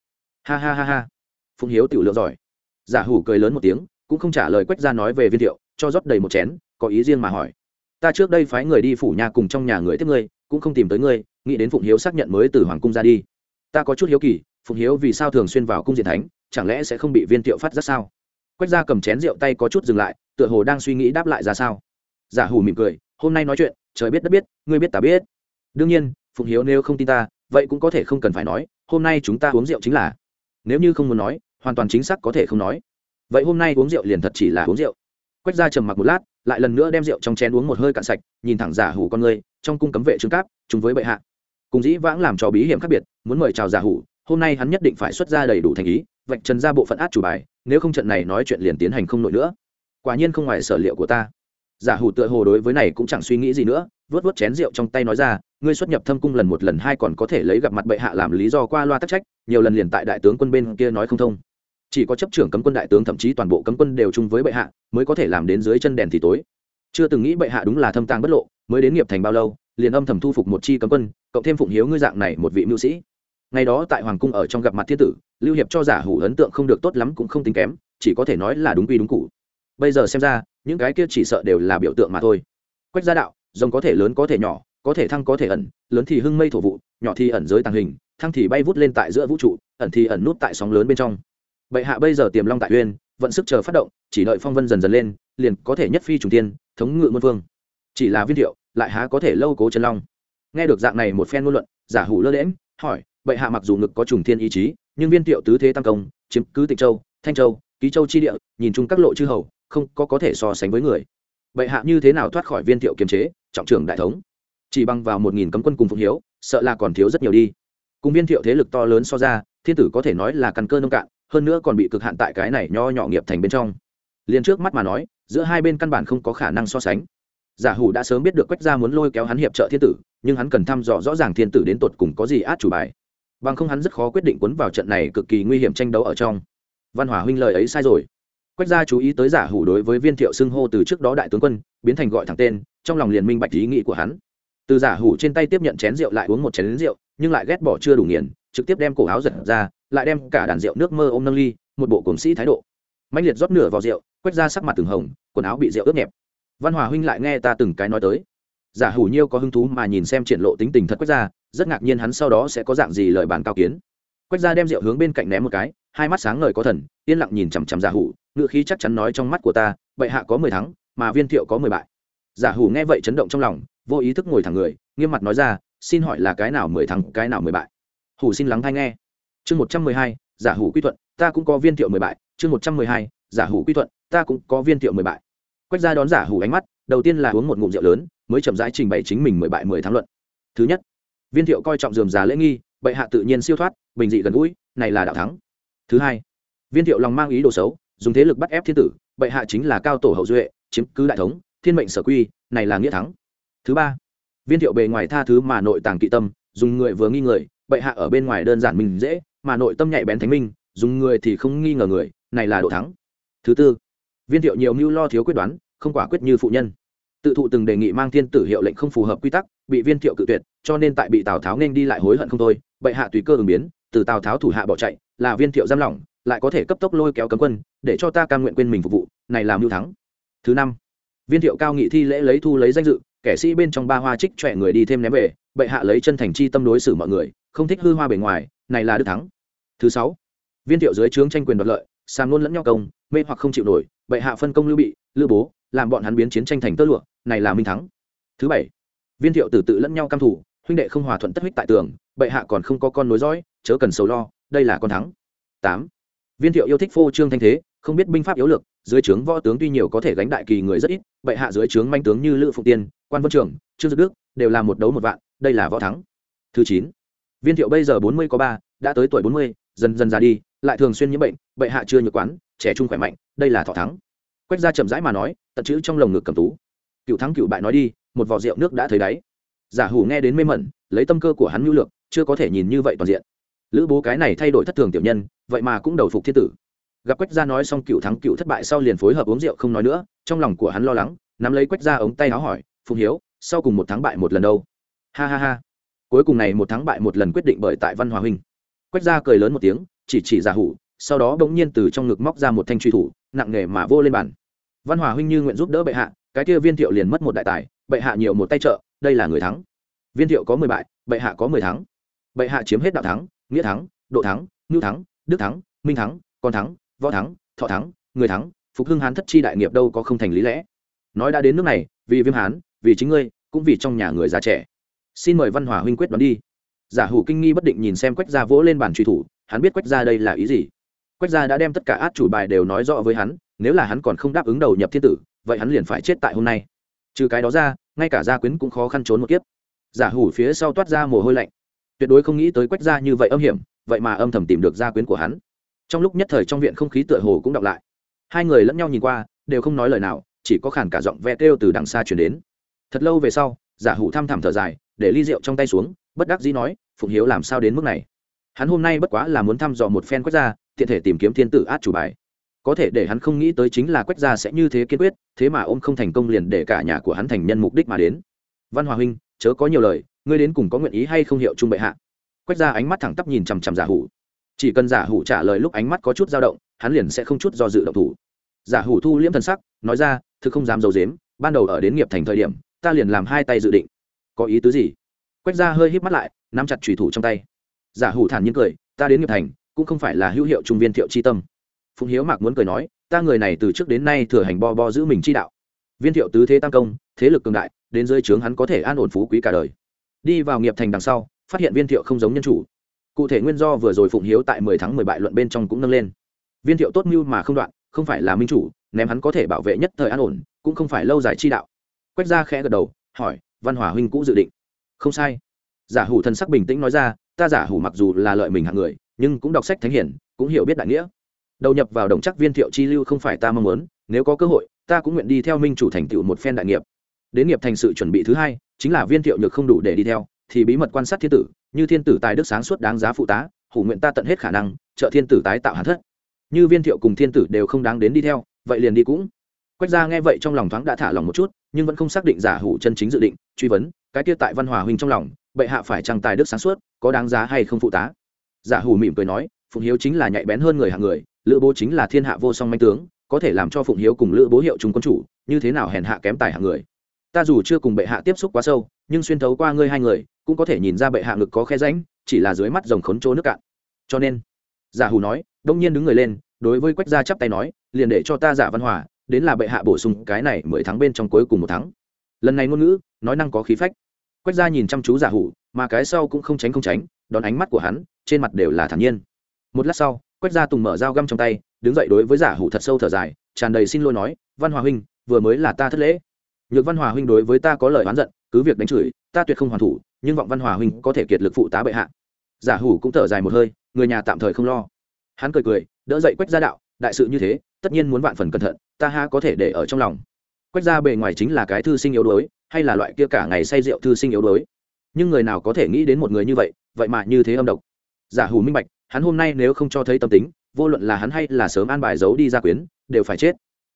Ha ha ha ha. Phụng hiếu tiểu lượng giỏi. Giả hủ cười lớn một tiếng, cũng không trả lời quách ra nói về viên thiệu, cho rót đầy một chén, có ý riêng mà hỏi ta trước đây phái người đi phủ nhà cùng trong nhà người tiếp ngươi, cũng không tìm tới ngươi, nghĩ đến phụng hiếu xác nhận mới từ hoàng cung ra đi. Ta có chút hiếu kỳ, phụng hiếu vì sao thường xuyên vào cung diện thánh, chẳng lẽ sẽ không bị viên tiệu phát ra sao? Quách gia cầm chén rượu tay có chút dừng lại, tựa hồ đang suy nghĩ đáp lại ra sao. Giả hủ mỉm cười, hôm nay nói chuyện, trời biết đất biết, ngươi biết ta biết. Đương nhiên, phụng hiếu nếu không tin ta, vậy cũng có thể không cần phải nói, hôm nay chúng ta uống rượu chính là. Nếu như không muốn nói, hoàn toàn chính xác có thể không nói. Vậy hôm nay uống rượu liền thật chỉ là uống rượu. Quách gia trầm mặc một lát lại lần nữa đem rượu trong chén uống một hơi cạn sạch, nhìn thẳng giả hủ con người trong cung cấm vệ trương cáp, chúng với bệ hạ. Cùng dĩ vãng làm trò bí hiểm khác biệt, muốn mời chào giả hủ, hôm nay hắn nhất định phải xuất ra đầy đủ thành ý, vạch trần ra bộ phận át chủ bài, nếu không trận này nói chuyện liền tiến hành không nổi nữa. Quả nhiên không ngoài sở liệu của ta. Giả hủ tựa hồ đối với này cũng chẳng suy nghĩ gì nữa vớt vớt chén rượu trong tay nói ra, ngươi xuất nhập thâm cung lần một lần hai còn có thể lấy gặp mặt bệ hạ làm lý do qua loa tắc trách, nhiều lần liền tại đại tướng quân bên kia nói không thông chỉ có chấp trưởng cấm quân đại tướng thậm chí toàn bộ cấm quân đều chung với bệ hạ, mới có thể làm đến dưới chân đèn thì tối. Chưa từng nghĩ bệ hạ đúng là thâm tàng bất lộ, mới đến nghiệp thành bao lâu, liền âm thầm thu phục một chi cấm quân, cộng thêm phụng hiếu ngươi dạng này một vị mưu sĩ. Ngày đó tại hoàng cung ở trong gặp mặt thiên tử, lưu hiệp cho giả hủ ấn tượng không được tốt lắm cũng không tính kém, chỉ có thể nói là đúng quy đúng cụ. Bây giờ xem ra, những cái kia chỉ sợ đều là biểu tượng mà thôi. Quách gia đạo, rồng có thể lớn có thể nhỏ, có thể thăng có thể ẩn, lớn thì hưng mây thổ vụ, nhỏ thì ẩn giới tàng hình, thăng thì bay vút lên tại giữa vũ trụ, ẩn thì ẩn nút tại sóng lớn bên trong bệ hạ bây giờ tiềm long tại uyên vận sức chờ phát động, chỉ đợi phong vân dần dần lên, liền có thể nhất phi trùng tiên thống ngự muôn vương. chỉ là viên thiệu, lại há có thể lâu cố chân long. Nghe được dạng này một phen ngôn luận, giả hủ lơ đễm hỏi, bệ hạ mặc dù ngực có trùng thiên ý chí, nhưng viên thiệu tứ thế tam công, chiếm cứ tịnh châu, thanh châu, ký châu chi địa, nhìn chung các lộ chư hầu, không có có thể so sánh với người. Bệ hạ như thế nào thoát khỏi viên thiệu kiềm chế, trọng trưởng đại thống? Chỉ bằng vào một nghìn cấm quân cùng phụng hiếu, sợ là còn thiếu rất nhiều đi. Cùng viên thiệu thế lực to lớn so ra, thiên tử có thể nói là căn cơ nông cạn hơn nữa còn bị cực hạn tại cái này nho nhỏ nghiệp thành bên trong. Liền trước mắt mà nói, giữa hai bên căn bản không có khả năng so sánh. Giả hủ đã sớm biết được quách gia muốn lôi kéo hắn hiệp trợ thiên tử, nhưng hắn cần thăm dò rõ ràng thiên tử đến tột cùng có gì át chủ bài. Bằng không hắn rất khó quyết định quấn vào trận này cực kỳ nguy hiểm tranh đấu ở trong. Văn hỏa huynh lời ấy sai rồi. Quách gia chú ý tới giả hủ đối với viên thiệu xưng hô từ trước đó đại tướng quân, biến thành gọi thẳng tên, trong lòng liền minh bạch ý nghĩ của hắn. Từ giả hủ trên tay tiếp nhận chén rượu lại uống một chén rượu, nhưng lại ghét bỏ chưa đủ nghiền trực tiếp đem cổ áo giật ra, lại đem cả đàn rượu nước mơ ôm nâng ly, một bộ cồn sĩ thái độ. Mạnh liệt rót nửa vào rượu, quét ra sắc mặt từng hồng, quần áo bị rượu ướt nhẹp. Văn hòa huynh lại nghe ta từng cái nói tới. Giả hủ nhiêu có hứng thú mà nhìn xem triển lộ tính tình thật quét ra, rất ngạc nhiên hắn sau đó sẽ có dạng gì lời bàn cao kiến. Quét ra đem rượu hướng bên cạnh ném một cái, hai mắt sáng ngời có thần, yên lặng nhìn chằm chằm giả hủ ngự khí chắc chắn nói trong mắt của ta, bệ hạ có mười thắng, mà viên thiệu có mười bại. Giả hủ nghe vậy chấn động trong lòng, vô ý thức ngồi thẳng người, nghiêm mặt nói ra, xin hỏi là cái nào mười thắng, cái nào mười bại? Hủ xin lắng thai nghe. Chương một trăm mười hai, giả hủ quy thuận, ta cũng có viên thiệu mười bại. Chương một trăm mười hai, giả hủ quy thuận, ta cũng có viên thiệu mười bại. Quách ra đón giả hủ ánh mắt, đầu tiên là uống một ngụm rượu lớn, mới chậm rãi trình bày chính mình mười bại mười thắng luận. Thứ nhất, viên thiệu coi trọng dườm già lễ nghi, bệ hạ tự nhiên siêu thoát, bình dị gần gũi, này là đạo thắng. Thứ hai, viên thiệu lòng mang ý đồ xấu, dùng thế lực bắt ép thiên tử, bệ hạ chính là cao tổ hậu duệ, chiếm cứ đại thống, thiên mệnh sở quy, này là nghĩa thắng. Thứ ba, viên thiệu bề ngoài tha thứ mà nội tàng kỵ tâm, dùng người vừa nghi người bệ hạ ở bên ngoài đơn giản mình dễ, mà nội tâm nhạy bén thánh minh, dùng người thì không nghi ngờ người, này là độ thắng. Thứ tư, viên thiệu nhiều mưu lo thiếu quyết đoán, không quả quyết như phụ nhân. Tự thụ từng đề nghị mang thiên tử hiệu lệnh không phù hợp quy tắc, bị viên thiệu cự tuyệt, cho nên tại bị tào tháo nên đi lại hối hận không thôi, bệ hạ tùy cơ ứng biến, từ tào tháo thủ hạ bỏ chạy, là viên thiệu giam lỏng, lại có thể cấp tốc lôi kéo cấm quân, để cho ta cam nguyện quên mình phục vụ, này làm mưu thắng. Thứ năm, viên thiệu cao nghị thi lễ lấy thu lấy danh dự, kẻ sĩ bên trong ba hoa trích trẻ người đi thêm ném về, bệ hạ lấy chân thành chi tâm đối xử mọi người không thích hư hoa bề ngoài, này là đức thắng. Thứ sáu, viên thiệu dưới trướng tranh quyền đoạt lợi, sàm luôn lẫn nhau công, mê hoặc không chịu nổi, bệ hạ phân công lưu bị lưu bố, làm bọn hắn biến chiến tranh thành tơ lụa, này là minh thắng. Thứ bảy, viên thiệu tử tự lẫn nhau cam thủ huynh đệ không hòa thuận tất huyết tại tường, bệ hạ còn không có con nối dõi, chớ cần sầu lo, đây là con thắng. Tám, viên thiệu yêu thích phô trương thanh thế, không biết binh pháp yếu lược dưới trướng võ tướng tuy nhiều có thể gánh đại kỳ người rất ít, bệ hạ dưới trướng manh tướng như lữ phụng tiên, quan vân trưởng trương dực đức, đều là một đấu một vạn, đây là võ thắng. Thứ chín viên thiệu bây giờ bốn mươi có ba, đã tới tuổi bốn mươi, dần dần ra đi, lại thường xuyên nhiễm bệnh, bệ hạ chưa nhược quán, trẻ trung khỏe mạnh, đây là thọ thắng. Quách gia chậm rãi mà nói, tận chữ trong lồng ngực cầm tú. Cựu thắng cựu bại nói đi, một vò rượu nước đã thấy đáy. Giả hủ nghe đến mê mẩn, lấy tâm cơ của hắn nhu lược, chưa có thể nhìn như vậy toàn diện. Lữ bố cái này thay đổi thất thường tiểu nhân, vậy mà cũng đầu phục thiên tử. Gặp quách gia nói xong cựu thắng cựu thất bại sau liền phối hợp uống rượu không nói nữa, trong lòng của hắn lo lắng, nắm lấy quách gia ống tay áo hỏi phùng hiếu, sau cùng một thắng bại một lần đâu? Ha ha ha cuối cùng này một thắng bại một lần quyết định bởi tại văn hòa huynh. Quách gia cười lớn một tiếng, chỉ chỉ giả hủ, sau đó bỗng nhiên từ trong ngực móc ra một thanh truy thủ, nặng nghề mà vô lên bàn. Văn hòa huynh như nguyện giúp đỡ bệ hạ, cái kia viên thiệu liền mất một đại tài, bệ hạ nhiều một tay trợ, đây là người thắng. Viên thiệu có mười bại, bệ hạ có mười thắng. Bệ hạ chiếm hết đạo thắng, nghĩa thắng, độ thắng, ngưu thắng, đức thắng, minh thắng, con thắng, võ thắng, thọ thắng, người thắng, phục hưng hán thất chi đại nghiệp đâu có không thành lý lẽ. Nói đã đến nước này, vì viêm hán, vì chính ngươi, cũng vì trong nhà người già trẻ xin mời văn hòa huynh quyết đoán đi. Giả hủ kinh nghi bất định nhìn xem quách gia vỗ lên bàn truy thủ, hắn biết quách gia đây là ý gì. Quách gia đã đem tất cả át chủ bài đều nói rõ với hắn, nếu là hắn còn không đáp ứng đầu nhập thiên tử, vậy hắn liền phải chết tại hôm nay. Trừ cái đó ra, ngay cả gia quyến cũng khó khăn trốn một kiếp. Giả hủ phía sau toát ra mồ hôi lạnh. Tuyệt đối không nghĩ tới quách gia như vậy âm hiểm, vậy mà âm thầm tìm được gia quyến của hắn. Trong lúc nhất thời trong viện không khí tựa hồ cũng đọc lại. Hai người lẫn nhau nhìn qua, đều không nói lời nào, chỉ có khản cả giọng ve kêu từ đằng xa chuyển đến. Thật lâu về sau, giả hủ thăm thẳm thở dài để ly rượu trong tay xuống, bất đắc dĩ nói, phụng hiếu làm sao đến mức này? Hắn hôm nay bất quá là muốn thăm dò một phen quách gia, tiện thể tìm kiếm thiên tử át chủ bài. Có thể để hắn không nghĩ tới chính là quách gia sẽ như thế kiên quyết, thế mà ôm không thành công liền để cả nhà của hắn thành nhân mục đích mà đến. Văn hòa huynh, chớ có nhiều lời, ngươi đến cùng có nguyện ý hay không hiệu trung bệ hạ? Quách gia ánh mắt thẳng tắp nhìn chằm chằm giả hủ. Chỉ cần giả hủ trả lời lúc ánh mắt có chút dao động, hắn liền sẽ không chút do dự động thủ. Giả hủ thu liễm thần sắc, nói ra, thực không dám d i ấ u dếm ban đầu ở đến nghiệp thành thời điểm, ta liền làm hai tay dự định có ý tứ gì? Quách gia hơi híp mắt lại, nắm chặt trùy thủ trong tay. Giả hủ thản nhiên cười, ta đến nghiệp thành, cũng không phải là hữu hiệu trung viên thiệu chi tâm. Phùng hiếu mạc muốn cười nói, ta người này từ trước đến nay thừa hành bo bo giữ mình chi đạo. Viên thiệu tứ thế tam công, thế lực cường đại, đến dưới trướng hắn có thể an ổn phú quý cả đời. Đi vào nghiệp thành đằng sau, phát hiện viên thiệu không giống nhân chủ. Cụ thể nguyên do vừa rồi phụng hiếu tại mười tháng mười bại luận bên trong cũng nâng lên. Viên thiệu tốt mưu mà không đoạn, không phải là minh chủ, ném hắn có thể bảo vệ nhất thời an ổn, cũng không phải lâu dài chi đạo. Quách ra khẽ gật đầu, hỏi văn Hòa huynh cũ dự định. Không sai. Giả hủ thần sắc bình tĩnh nói ra, ta giả hủ mặc dù là lợi mình hạng người, nhưng cũng đọc sách thánh hiển, cũng hiểu biết đại nghĩa. Đầu nhập vào đồng chắc viên thiệu chi lưu không phải ta mong muốn, nếu có cơ hội, ta cũng nguyện đi theo minh chủ thành tựu một phen đại nghiệp. Đến nghiệp thành sự chuẩn bị thứ hai, chính là viên thiệu nhược không đủ để đi theo, thì bí mật quan sát thiên tử, như thiên tử tài đức sáng suốt đáng giá phụ tá, hủ nguyện ta tận hết khả năng, trợ thiên tử tái tạo hàn thất. Như viên thiệu cùng thiên tử đều không đáng đến đi theo, vậy liền đi cũng. Quách gia nghe vậy trong lòng thoáng đã thả lòng một chút nhưng vẫn không xác định giả hủ chân chính dự định, truy vấn, cái kia tại văn hòa huynh trong lòng, bệ hạ phải trăng tài đức sáng suốt, có đáng giá hay không phụ tá? Giả hủ mỉm cười nói, phụng hiếu chính là nhạy bén hơn người hạng người, lữ bố chính là thiên hạ vô song manh tướng, có thể làm cho phụng hiếu cùng lữ bố hiệu chúng quân chủ, như thế nào hèn hạ kém tài hạng người? Ta dù chưa cùng bệ hạ tiếp xúc quá sâu, nhưng xuyên thấu qua ngươi hai người, cũng có thể nhìn ra bệ hạ ngực có khe ránh chỉ là dưới mắt rồng khốn trô nước cạn. Cho nên, giả hủ nói, đông nhiên đứng người lên, đối với quách gia chắp tay nói, liền để cho ta giả văn hòa đến là bệ hạ bổ sung cái này mười tháng bên trong cuối cùng một tháng. Lần này ngôn ngữ, nói năng có khí phách. Quách gia nhìn chăm chú giả hủ, mà cái sau cũng không tránh không tránh, đón ánh mắt của hắn, trên mặt đều là thản nhiên. Một lát sau, quách gia tùng mở dao găm trong tay, đứng dậy đối với giả hủ thật sâu thở dài, tràn đầy xin lỗi nói, văn hòa huynh, vừa mới là ta thất lễ. Nhược văn hòa huynh đối với ta có lời oán giận, cứ việc đánh chửi, ta tuyệt không hoàn thủ, nhưng vọng văn hòa huynh có thể kiệt lực phụ tá bệ hạ. Giả hủ cũng thở dài một hơi, người nhà tạm thời không lo. Hắn cười cười, đỡ dậy quách gia đạo, đại sự như thế tất nhiên muốn vạn phần cẩn thận, ta ha có thể để ở trong lòng. Quách gia bề ngoài chính là cái thư sinh yếu đuối, hay là loại kia cả ngày say rượu thư sinh yếu đuối. Nhưng người nào có thể nghĩ đến một người như vậy vậy mà như thế âm độc. Giả hủ minh bạch, hắn hôm nay nếu không cho thấy tâm tính, vô luận là hắn hay là sớm an bài giấu đi gia quyến, đều phải chết.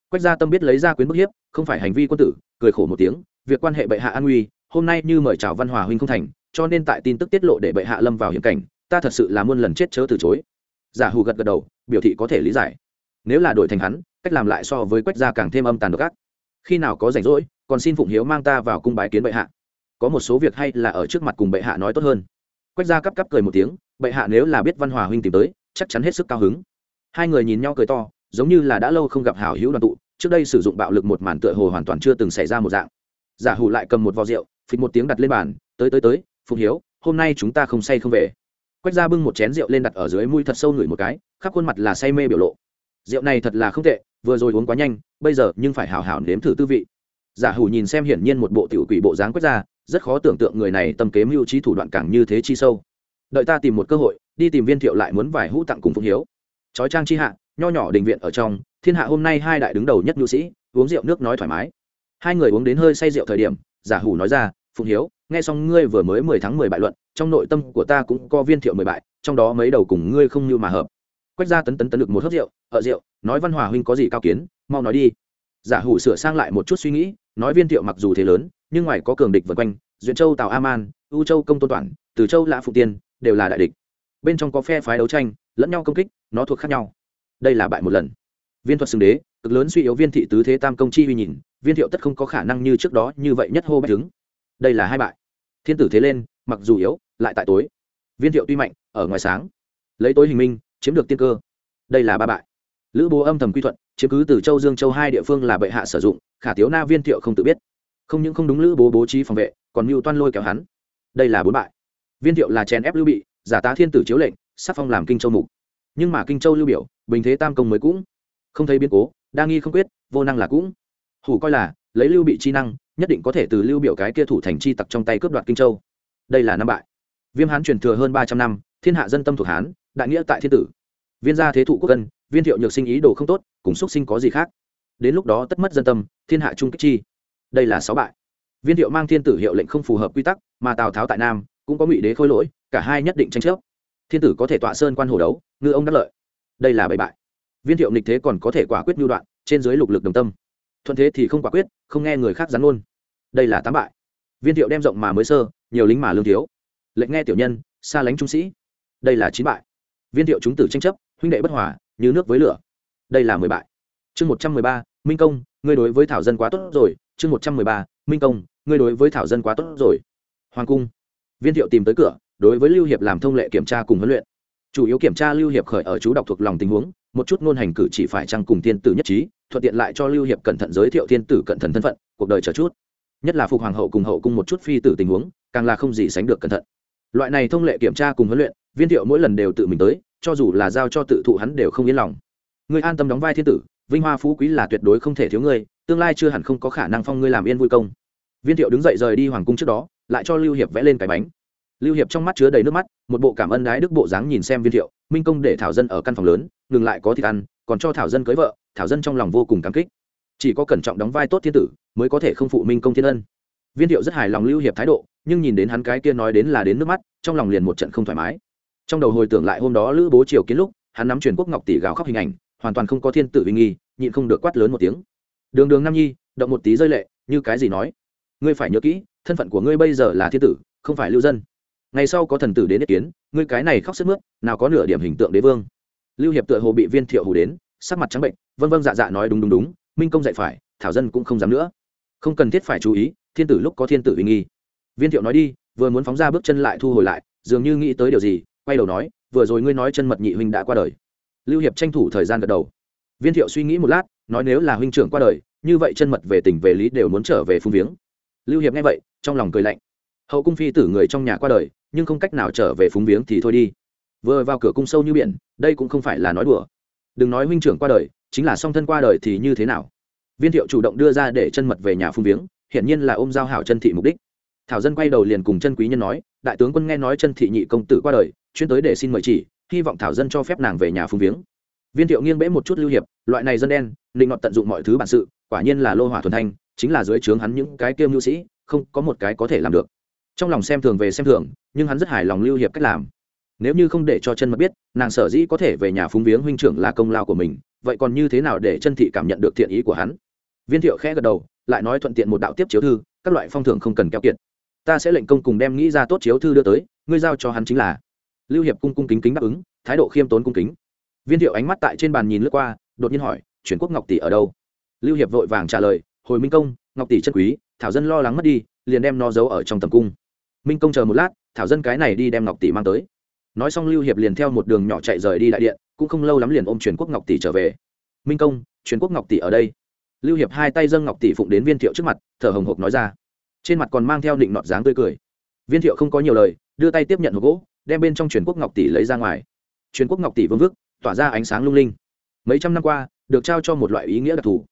Quách gia tâm biết lấy gia quyến bức hiếp, không phải hành vi quân tử, cười khổ một tiếng, việc quan hệ bệ hạ an nguy hôm nay như mời chào văn hòa huynh không thành, cho nên tại tin tức tiết lộ để bệ hạ lâm vào hiểm cảnh, ta thật sự là muôn lần chết chớ từ chối. Giả hù gật gật đầu, biểu thị có thể lý giải nếu là đổi thành hắn, cách làm lại so với quách gia càng thêm âm tàn độc ác. Khi nào có rảnh rỗi, còn xin phụng hiếu mang ta vào cung bái kiến bệ hạ. Có một số việc hay là ở trước mặt cùng bệ hạ nói tốt hơn. Quách gia cắp cắp cười một tiếng, bệ hạ nếu là biết văn hòa huynh tìm tới, chắc chắn hết sức cao hứng. Hai người nhìn nhau cười to, giống như là đã lâu không gặp hảo hữu đoàn tụ, trước đây sử dụng bạo lực một màn tựa hồ hoàn toàn chưa từng xảy ra một dạng. Giả hủ lại cầm một vò rượu, phịch một tiếng đặt lên bàn, tới tới tới, phụng hiếu, hôm nay chúng ta không say không về. Quách ra bưng một chén rượu lên đặt ở dưới mũi thật sâu ngửi một cái, khắp khuôn mặt là say mê biểu lộ rượu này thật là không tệ, vừa rồi uống quá nhanh, bây giờ nhưng phải hào hào nếm thử tư vị. Giả hủ nhìn xem hiển nhiên một bộ tiểu quỷ bộ dáng quét ra, rất khó tưởng tượng người này tâm kế mưu trí thủ đoạn càng như thế chi sâu. Đợi ta tìm một cơ hội, đi tìm viên thiệu lại muốn vài hũ tặng cùng phụng hiếu. Chói trang chi hạ, nho nhỏ đình viện ở trong, thiên hạ hôm nay hai đại đứng đầu nhất nhu sĩ, uống rượu nước nói thoải mái. Hai người uống đến hơi say rượu thời điểm, giả hủ nói ra, phụng hiếu, nghe xong ngươi vừa mới mười tháng mười bại luận, trong nội tâm của ta cũng có viên thiệu mười bại, trong đó mấy đầu cùng ngươi không như mà hợp quách ra tấn tấn tấn được một hớp rượu ở rượu, nói văn hòa huynh có gì cao kiến, mau nói đi. Giả hủ sửa sang lại một chút suy nghĩ, nói viên thiệu mặc dù thế lớn, nhưng ngoài có cường địch vượt quanh, duyện châu, tào a man, u châu công tôn toản từ châu, lã phụ tiên, đều là đại địch. Bên trong có phe phái đấu tranh, lẫn nhau công kích, nó thuộc khác nhau. Đây là bại một lần. Viên thuật xưng đế, cực lớn suy yếu viên thị tứ thế tam công chi uy nhìn, viên thiệu tất không có khả năng như trước đó như vậy nhất hô bách chứng đây là hai bại. Thiên tử thế lên, mặc dù yếu, lại tại tối. Viên thiệu tuy mạnh, ở ngoài sáng. Lấy tối hình minh chiếm được tiên cơ. Đây là ba bại. Lữ bố âm thầm quy thuận, chiếm cứ từ châu dương châu hai địa phương là bệ hạ sử dụng, khả tiếu na viên thiệu không tự biết. Không những không đúng lữ bố bố trí phòng vệ, còn mưu toan lôi kéo hắn. Đây là bốn bại. Viên thiệu là chèn ép lưu bị, giả tá thiên tử chiếu lệnh, sắc phong làm kinh châu mục. Nhưng mà kinh châu lưu biểu, bình thế tam công mới cũng. Không thấy biến cố, đa nghi không quyết, vô năng là cũng. Hủ coi là, lấy lưu bị chi năng, nhất định có thể từ lưu biểu cái kia thủ thành chi tặc trong tay cướp đoạt kinh châu. Đây là năm bại. Viêm hán truyền thừa hơn ba trăm năm, thiên hạ dân tâm thuộc hán đại nghĩa tại thiên tử. Viên gia thế thụ quốc dân viên thiệu nhược sinh ý đồ không tốt, cùng xuất sinh có gì khác? Đến lúc đó tất mất dân tâm, thiên hạ trung kích chi. Đây là sáu bại. Viên thiệu mang thiên tử hiệu lệnh không phù hợp quy tắc, mà tào tháo tại nam, cũng có ngụy đế khôi lỗi, cả hai nhất định tranh chấp. Thiên tử có thể tọa sơn quan hồ đấu, ngư ông đắc lợi. Đây là bảy bại. Viên thiệu nịch thế còn có thể quả quyết lưu đoạn, trên dưới lục lực đồng tâm. Thuận thế thì không quả quyết, không nghe người khác gián luôn đây là tám bại. Viên thiệu đem rộng mà mới sơ, nhiều lính mà lương thiếu. Lệnh nghe tiểu nhân, xa lánh trung sĩ. Đây là chín bại viên thiệu chúng tử tranh chấp, huynh đệ bất hòa, như nước với lửa. Đây là mười bại. Chương một trăm mười ba, minh công, ngươi đối với thảo dân quá tốt rồi. Chương một trăm mười ba, minh công, ngươi đối với thảo dân quá tốt rồi. Hoàng cung. Viên thiệu tìm tới cửa, đối với lưu hiệp làm thông lệ kiểm tra cùng huấn luyện. Chủ yếu kiểm tra lưu hiệp khởi ở chú đọc thuộc lòng tình huống, một chút ngôn hành cử chỉ phải chăng cùng thiên tử nhất trí, thuận tiện lại cho lưu hiệp cẩn thận giới thiệu thiên tử cẩn thận thân phận, cuộc đời chờ chút. Nhất là phục hoàng hậu cùng hậu cùng một chút phi tử tình huống, càng là không gì sánh được cẩn thận. Loại này thông lệ kiểm tra cùng huấn luyện viên thiệu mỗi lần đều tự mình tới, cho dù là giao cho tự thụ hắn đều không yên lòng. Ngươi an tâm đóng vai thiên tử, vinh hoa phú quý là tuyệt đối không thể thiếu ngươi, tương lai chưa hẳn không có khả năng phong ngươi làm yên vui công. Viên thiệu đứng dậy rời đi hoàng cung trước đó, lại cho lưu hiệp vẽ lên cái bánh. Lưu hiệp trong mắt chứa đầy nước mắt, một bộ cảm ơn đái đức bộ dáng nhìn xem viên thiệu, minh công để thảo dân ở căn phòng lớn, ngừng lại có thịt ăn, còn cho thảo dân cưới vợ, thảo dân trong lòng vô cùng cảm kích. Chỉ có cẩn trọng đóng vai tốt thiên tử, mới có thể không phụ minh công thiên ân. Viên thiệu rất hài lòng lưu hiệp thái độ, nhưng nhìn đến hắn cái kia nói đến là đến nước mắt, trong lòng liền một trận không thoải mái trong đầu hồi tưởng lại hôm đó lữ bố triều kiến lúc, hắn nắm truyền quốc ngọc tỷ gào khóc hình ảnh, hoàn toàn không có thiên tử uy nghi, nhịn không được quát lớn một tiếng. Đường đường nam nhi, động một tí rơi lệ, như cái gì nói? Ngươi phải nhớ kỹ, thân phận của ngươi bây giờ là thiên tử, không phải lưu dân. Ngày sau có thần tử đến ý kiến, ngươi cái này khóc sức mướt, nào có nửa điểm hình tượng đế vương. Lưu hiệp tựa hồ bị viên thiệu hù đến, sắc mặt trắng bệnh vân vân dạ dạ nói đúng đúng đúng, minh công dạy phải, thảo dân cũng không dám nữa. Không cần thiết phải chú ý, thiên tử lúc có thiên tử uy nghi. Viên thiệu nói đi, vừa muốn phóng ra bước chân lại thu hồi lại, dường như nghĩ tới điều gì quay đầu nói, vừa rồi ngươi nói chân mật nhị huynh đã qua đời. Lưu hiệp tranh thủ thời gian gật đầu. Viên thiệu suy nghĩ một lát, nói nếu là huynh trưởng qua đời, như vậy chân mật về tình về lý đều muốn trở về phung viếng. Lưu hiệp nghe vậy, trong lòng cười lạnh. Hậu cung phi tử người trong nhà qua đời, nhưng không cách nào trở về phúng viếng thì thôi đi. Vừa vào cửa cung sâu như biển, đây cũng không phải là nói đùa. Đừng nói huynh trưởng qua đời, chính là song thân qua đời thì như thế nào? Viên thiệu chủ động đưa ra để chân mật về nhà phung viếng, hiển nhiên là ôm giao hảo chân thị mục đích thảo dân quay đầu liền cùng chân quý nhân nói, đại tướng quân nghe nói chân thị nhị công tử qua đời, chuyên tới để xin mời chỉ, hy vọng thảo dân cho phép nàng về nhà phung viếng. Viên thiệu nghiêng bẽ một chút lưu hiệp, loại này dân đen định Ngọt tận dụng mọi thứ bản sự, quả nhiên là lô hỏa thuần thanh, chính là dưới trướng hắn những cái kiêm nhu sĩ, không có một cái có thể làm được. Trong lòng xem thường về xem thường, nhưng hắn rất hài lòng lưu hiệp cách làm. Nếu như không để cho chân mật biết, nàng sở dĩ có thể về nhà phúng viếng huynh trưởng là công lao của mình, vậy còn như thế nào để chân thị cảm nhận được thiện ý của hắn? Viên thiệu khẽ gật đầu, lại nói thuận tiện một đạo tiếp chiếu thư, các loại phong thưởng không cần keo kiệt ta sẽ lệnh công cùng đem nghĩ ra tốt chiếu thư đưa tới, ngươi giao cho hắn chính là. Lưu hiệp cung cung kính kính đáp ứng, thái độ khiêm tốn cung kính. Viên thiệu ánh mắt tại trên bàn nhìn lướt qua, đột nhiên hỏi, chuyển quốc ngọc tỷ ở đâu? Lưu hiệp vội vàng trả lời, hồi minh công, ngọc tỷ chân quý, thảo dân lo lắng mất đi, liền đem nó giấu ở trong tầm cung. Minh công chờ một lát, thảo dân cái này đi đem ngọc tỷ mang tới. Nói xong lưu hiệp liền theo một đường nhỏ chạy rời đi đại điện, cũng không lâu lắm liền ôm truyền quốc ngọc tỷ trở về. Minh công truyền quốc ngọc tỷ ở đây. Lưu hiệp hai tay dâng ngọc tỷ phụng đến viên thiệu trước mặt, thở hồng hộc nói ra trên mặt còn mang theo định nọt dáng tươi cười. Viên thiệu không có nhiều lời, đưa tay tiếp nhận hộp gỗ, đem bên trong truyền quốc ngọc tỷ lấy ra ngoài. Truyền quốc ngọc tỷ vương vức, tỏa ra ánh sáng lung linh. Mấy trăm năm qua, được trao cho một loại ý nghĩa đặc thù.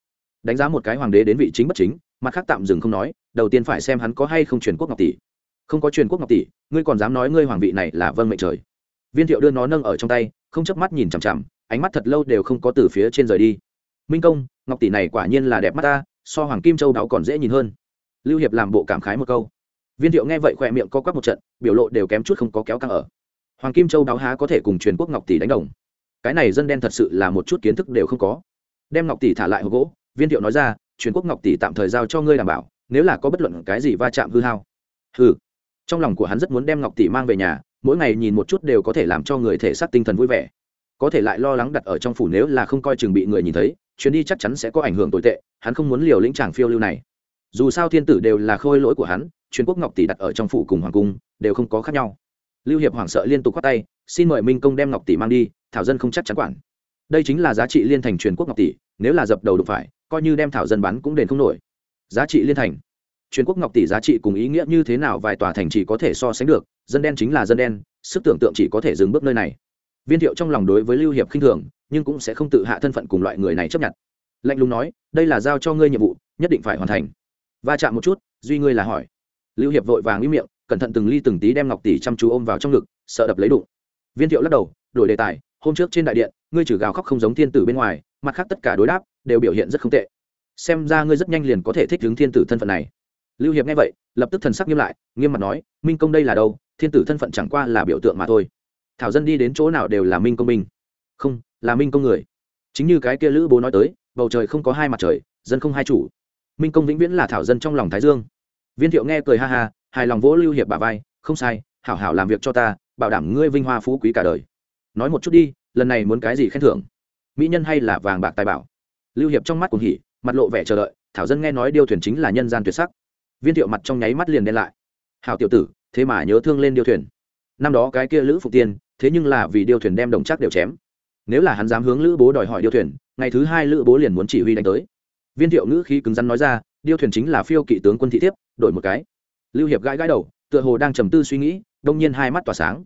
Đánh giá một cái hoàng đế đến vị chính bất chính, mặt khác tạm dừng không nói, đầu tiên phải xem hắn có hay không truyền quốc ngọc tỷ. Không có truyền quốc ngọc tỷ, ngươi còn dám nói ngươi hoàng vị này là vâng mệnh trời. Viên thiệu đưa nó nâng ở trong tay, không chớp mắt nhìn chằm chằm, ánh mắt thật lâu đều không có từ phía trên rời đi. Minh công, ngọc tỷ này quả nhiên là đẹp mắt ta, so hoàng kim châu đáo còn dễ nhìn hơn lưu hiệp làm bộ cảm khái một câu. Viên thiệu nghe vậy khỏe miệng co quắp một trận, biểu lộ đều kém chút không có kéo căng ở. Hoàng kim châu đáo há có thể cùng truyền quốc ngọc tỷ đánh đồng. Cái này dân đen thật sự là một chút kiến thức đều không có. Đem ngọc tỷ thả lại hộp gỗ, viên thiệu nói ra, truyền quốc ngọc tỷ tạm thời giao cho ngươi đảm bảo, nếu là có bất luận cái gì va chạm hư hao. Hư trong lòng của hắn rất muốn đem ngọc tỷ mang về nhà, mỗi ngày nhìn một chút đều có thể làm cho người thể xác tinh thần vui vẻ. Có thể lại lo lắng đặt ở trong phủ nếu là không coi chừng bị người nhìn thấy, chuyến đi chắc chắn sẽ có ảnh hưởng tồi tệ, hắn không muốn liều lĩnh chàng phiêu lưu này dù sao thiên tử đều là khôi lỗi của hắn, truyền quốc ngọc tỷ đặt ở trong phủ cùng hoàng cung, đều không có khác nhau. Lưu hiệp hoảng sợ liên tục khoát tay, xin mời minh công đem ngọc tỷ mang đi, thảo dân không chắc chắn quản. Đây chính là giá trị liên thành truyền quốc ngọc tỷ, nếu là dập đầu đụng phải, coi như đem thảo dân bắn cũng đền không nổi. Giá trị liên thành. Truyền quốc ngọc tỷ giá trị cùng ý nghĩa như thế nào vài tòa thành chỉ có thể so sánh được, dân đen chính là dân đen, sức tưởng tượng chỉ có thể dừng bước nơi này. Viên thiệu trong lòng đối với lưu hiệp khinh thường, nhưng cũng sẽ không tự hạ thân phận cùng loại người này chấp nhận. Lạnh lùng nói, đây là giao cho ngươi nhiệm vụ, nhất định phải hoàn thành va chạm một chút, duy ngươi là hỏi. Lưu hiệp vội vàng im miệng, cẩn thận từng ly từng tí đem ngọc tỷ chăm chú ôm vào trong ngực, sợ đập lấy đụng. Viên thiệu lắc đầu, đổi đề tài, hôm trước trên đại điện, ngươi trừ gào khóc không giống thiên tử bên ngoài, mặt khác tất cả đối đáp, đều biểu hiện rất không tệ. Xem ra ngươi rất nhanh liền có thể thích ứng thiên tử thân phận này. Lưu hiệp nghe vậy, lập tức thần sắc nghiêm lại, nghiêm mặt nói, minh công đây là đâu, thiên tử thân phận chẳng qua là biểu tượng mà thôi. Thảo dân đi đến chỗ nào đều là minh công minh không, là minh công người. Chính như cái kia lữ bố nói tới, bầu trời không có hai mặt trời, dân không hai chủ minh công vĩnh viễn là thảo dân trong lòng thái dương viên thiệu nghe cười ha ha hài lòng vỗ lưu hiệp bà vai không sai hảo hảo làm việc cho ta bảo đảm ngươi vinh hoa phú quý cả đời nói một chút đi lần này muốn cái gì khen thưởng mỹ nhân hay là vàng bạc tài bảo lưu hiệp trong mắt cuồng hỉ, mặt lộ vẻ chờ đợi thảo dân nghe nói điêu thuyền chính là nhân gian tuyệt sắc viên thiệu mặt trong nháy mắt liền đen lại hảo tiểu tử thế mà nhớ thương lên điêu thuyền năm đó cái kia lữ phục tiên thế nhưng là vì điêu thuyền đem đồng chắc đều chém nếu là hắn dám hướng lữ bố đòi hỏi điêu thuyền ngày thứ hai lữ bố liền muốn chỉ huy đánh tới viên thiệu ngữ khí cứng rắn nói ra, điêu thuyền chính là phiêu kỵ tướng quân thị thiếp, đổi một cái. Lưu hiệp gãi gãi đầu, tựa hồ đang trầm tư suy nghĩ, đông nhiên hai mắt tỏa sáng.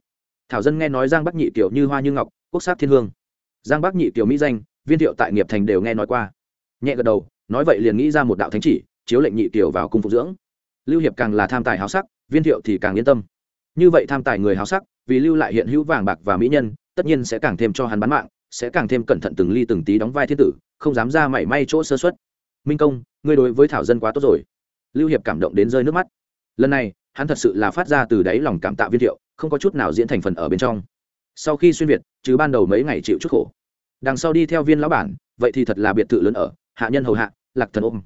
Thảo dân nghe nói giang bắc nhị tiểu như hoa như ngọc, quốc sát thiên hương. Giang bắc nhị tiểu mỹ danh, viên thiệu tại nghiệp thành đều nghe nói qua. Nhẹ gật đầu, nói vậy liền nghĩ ra một đạo thánh chỉ, chiếu lệnh nhị tiểu vào cung phục dưỡng. Lưu hiệp càng là tham tài háo sắc, viên thiệu thì càng yên tâm. Như vậy tham tài người háo sắc, vì lưu lại hiện hữu vàng bạc và mỹ nhân, tất nhiên sẽ càng thêm cho hắn bán mạng, sẽ càng thêm cẩn thận từng ly từng tí đóng vai thiên tử, không dám ra mảy may chỗ sơ xuất minh công, ngươi đối với thảo dân quá tốt rồi. Lưu hiệp cảm động đến rơi nước mắt. Lần này, hắn thật sự là phát ra từ đáy lòng cảm tạ viên thiệu, không có chút nào diễn thành phần ở bên trong. Sau khi xuyên việt, chứ ban đầu mấy ngày chịu chút khổ. Đằng sau đi theo viên lão bản, vậy thì thật là biệt thự lớn ở, hạ nhân hầu hạ, lạc thần ôm.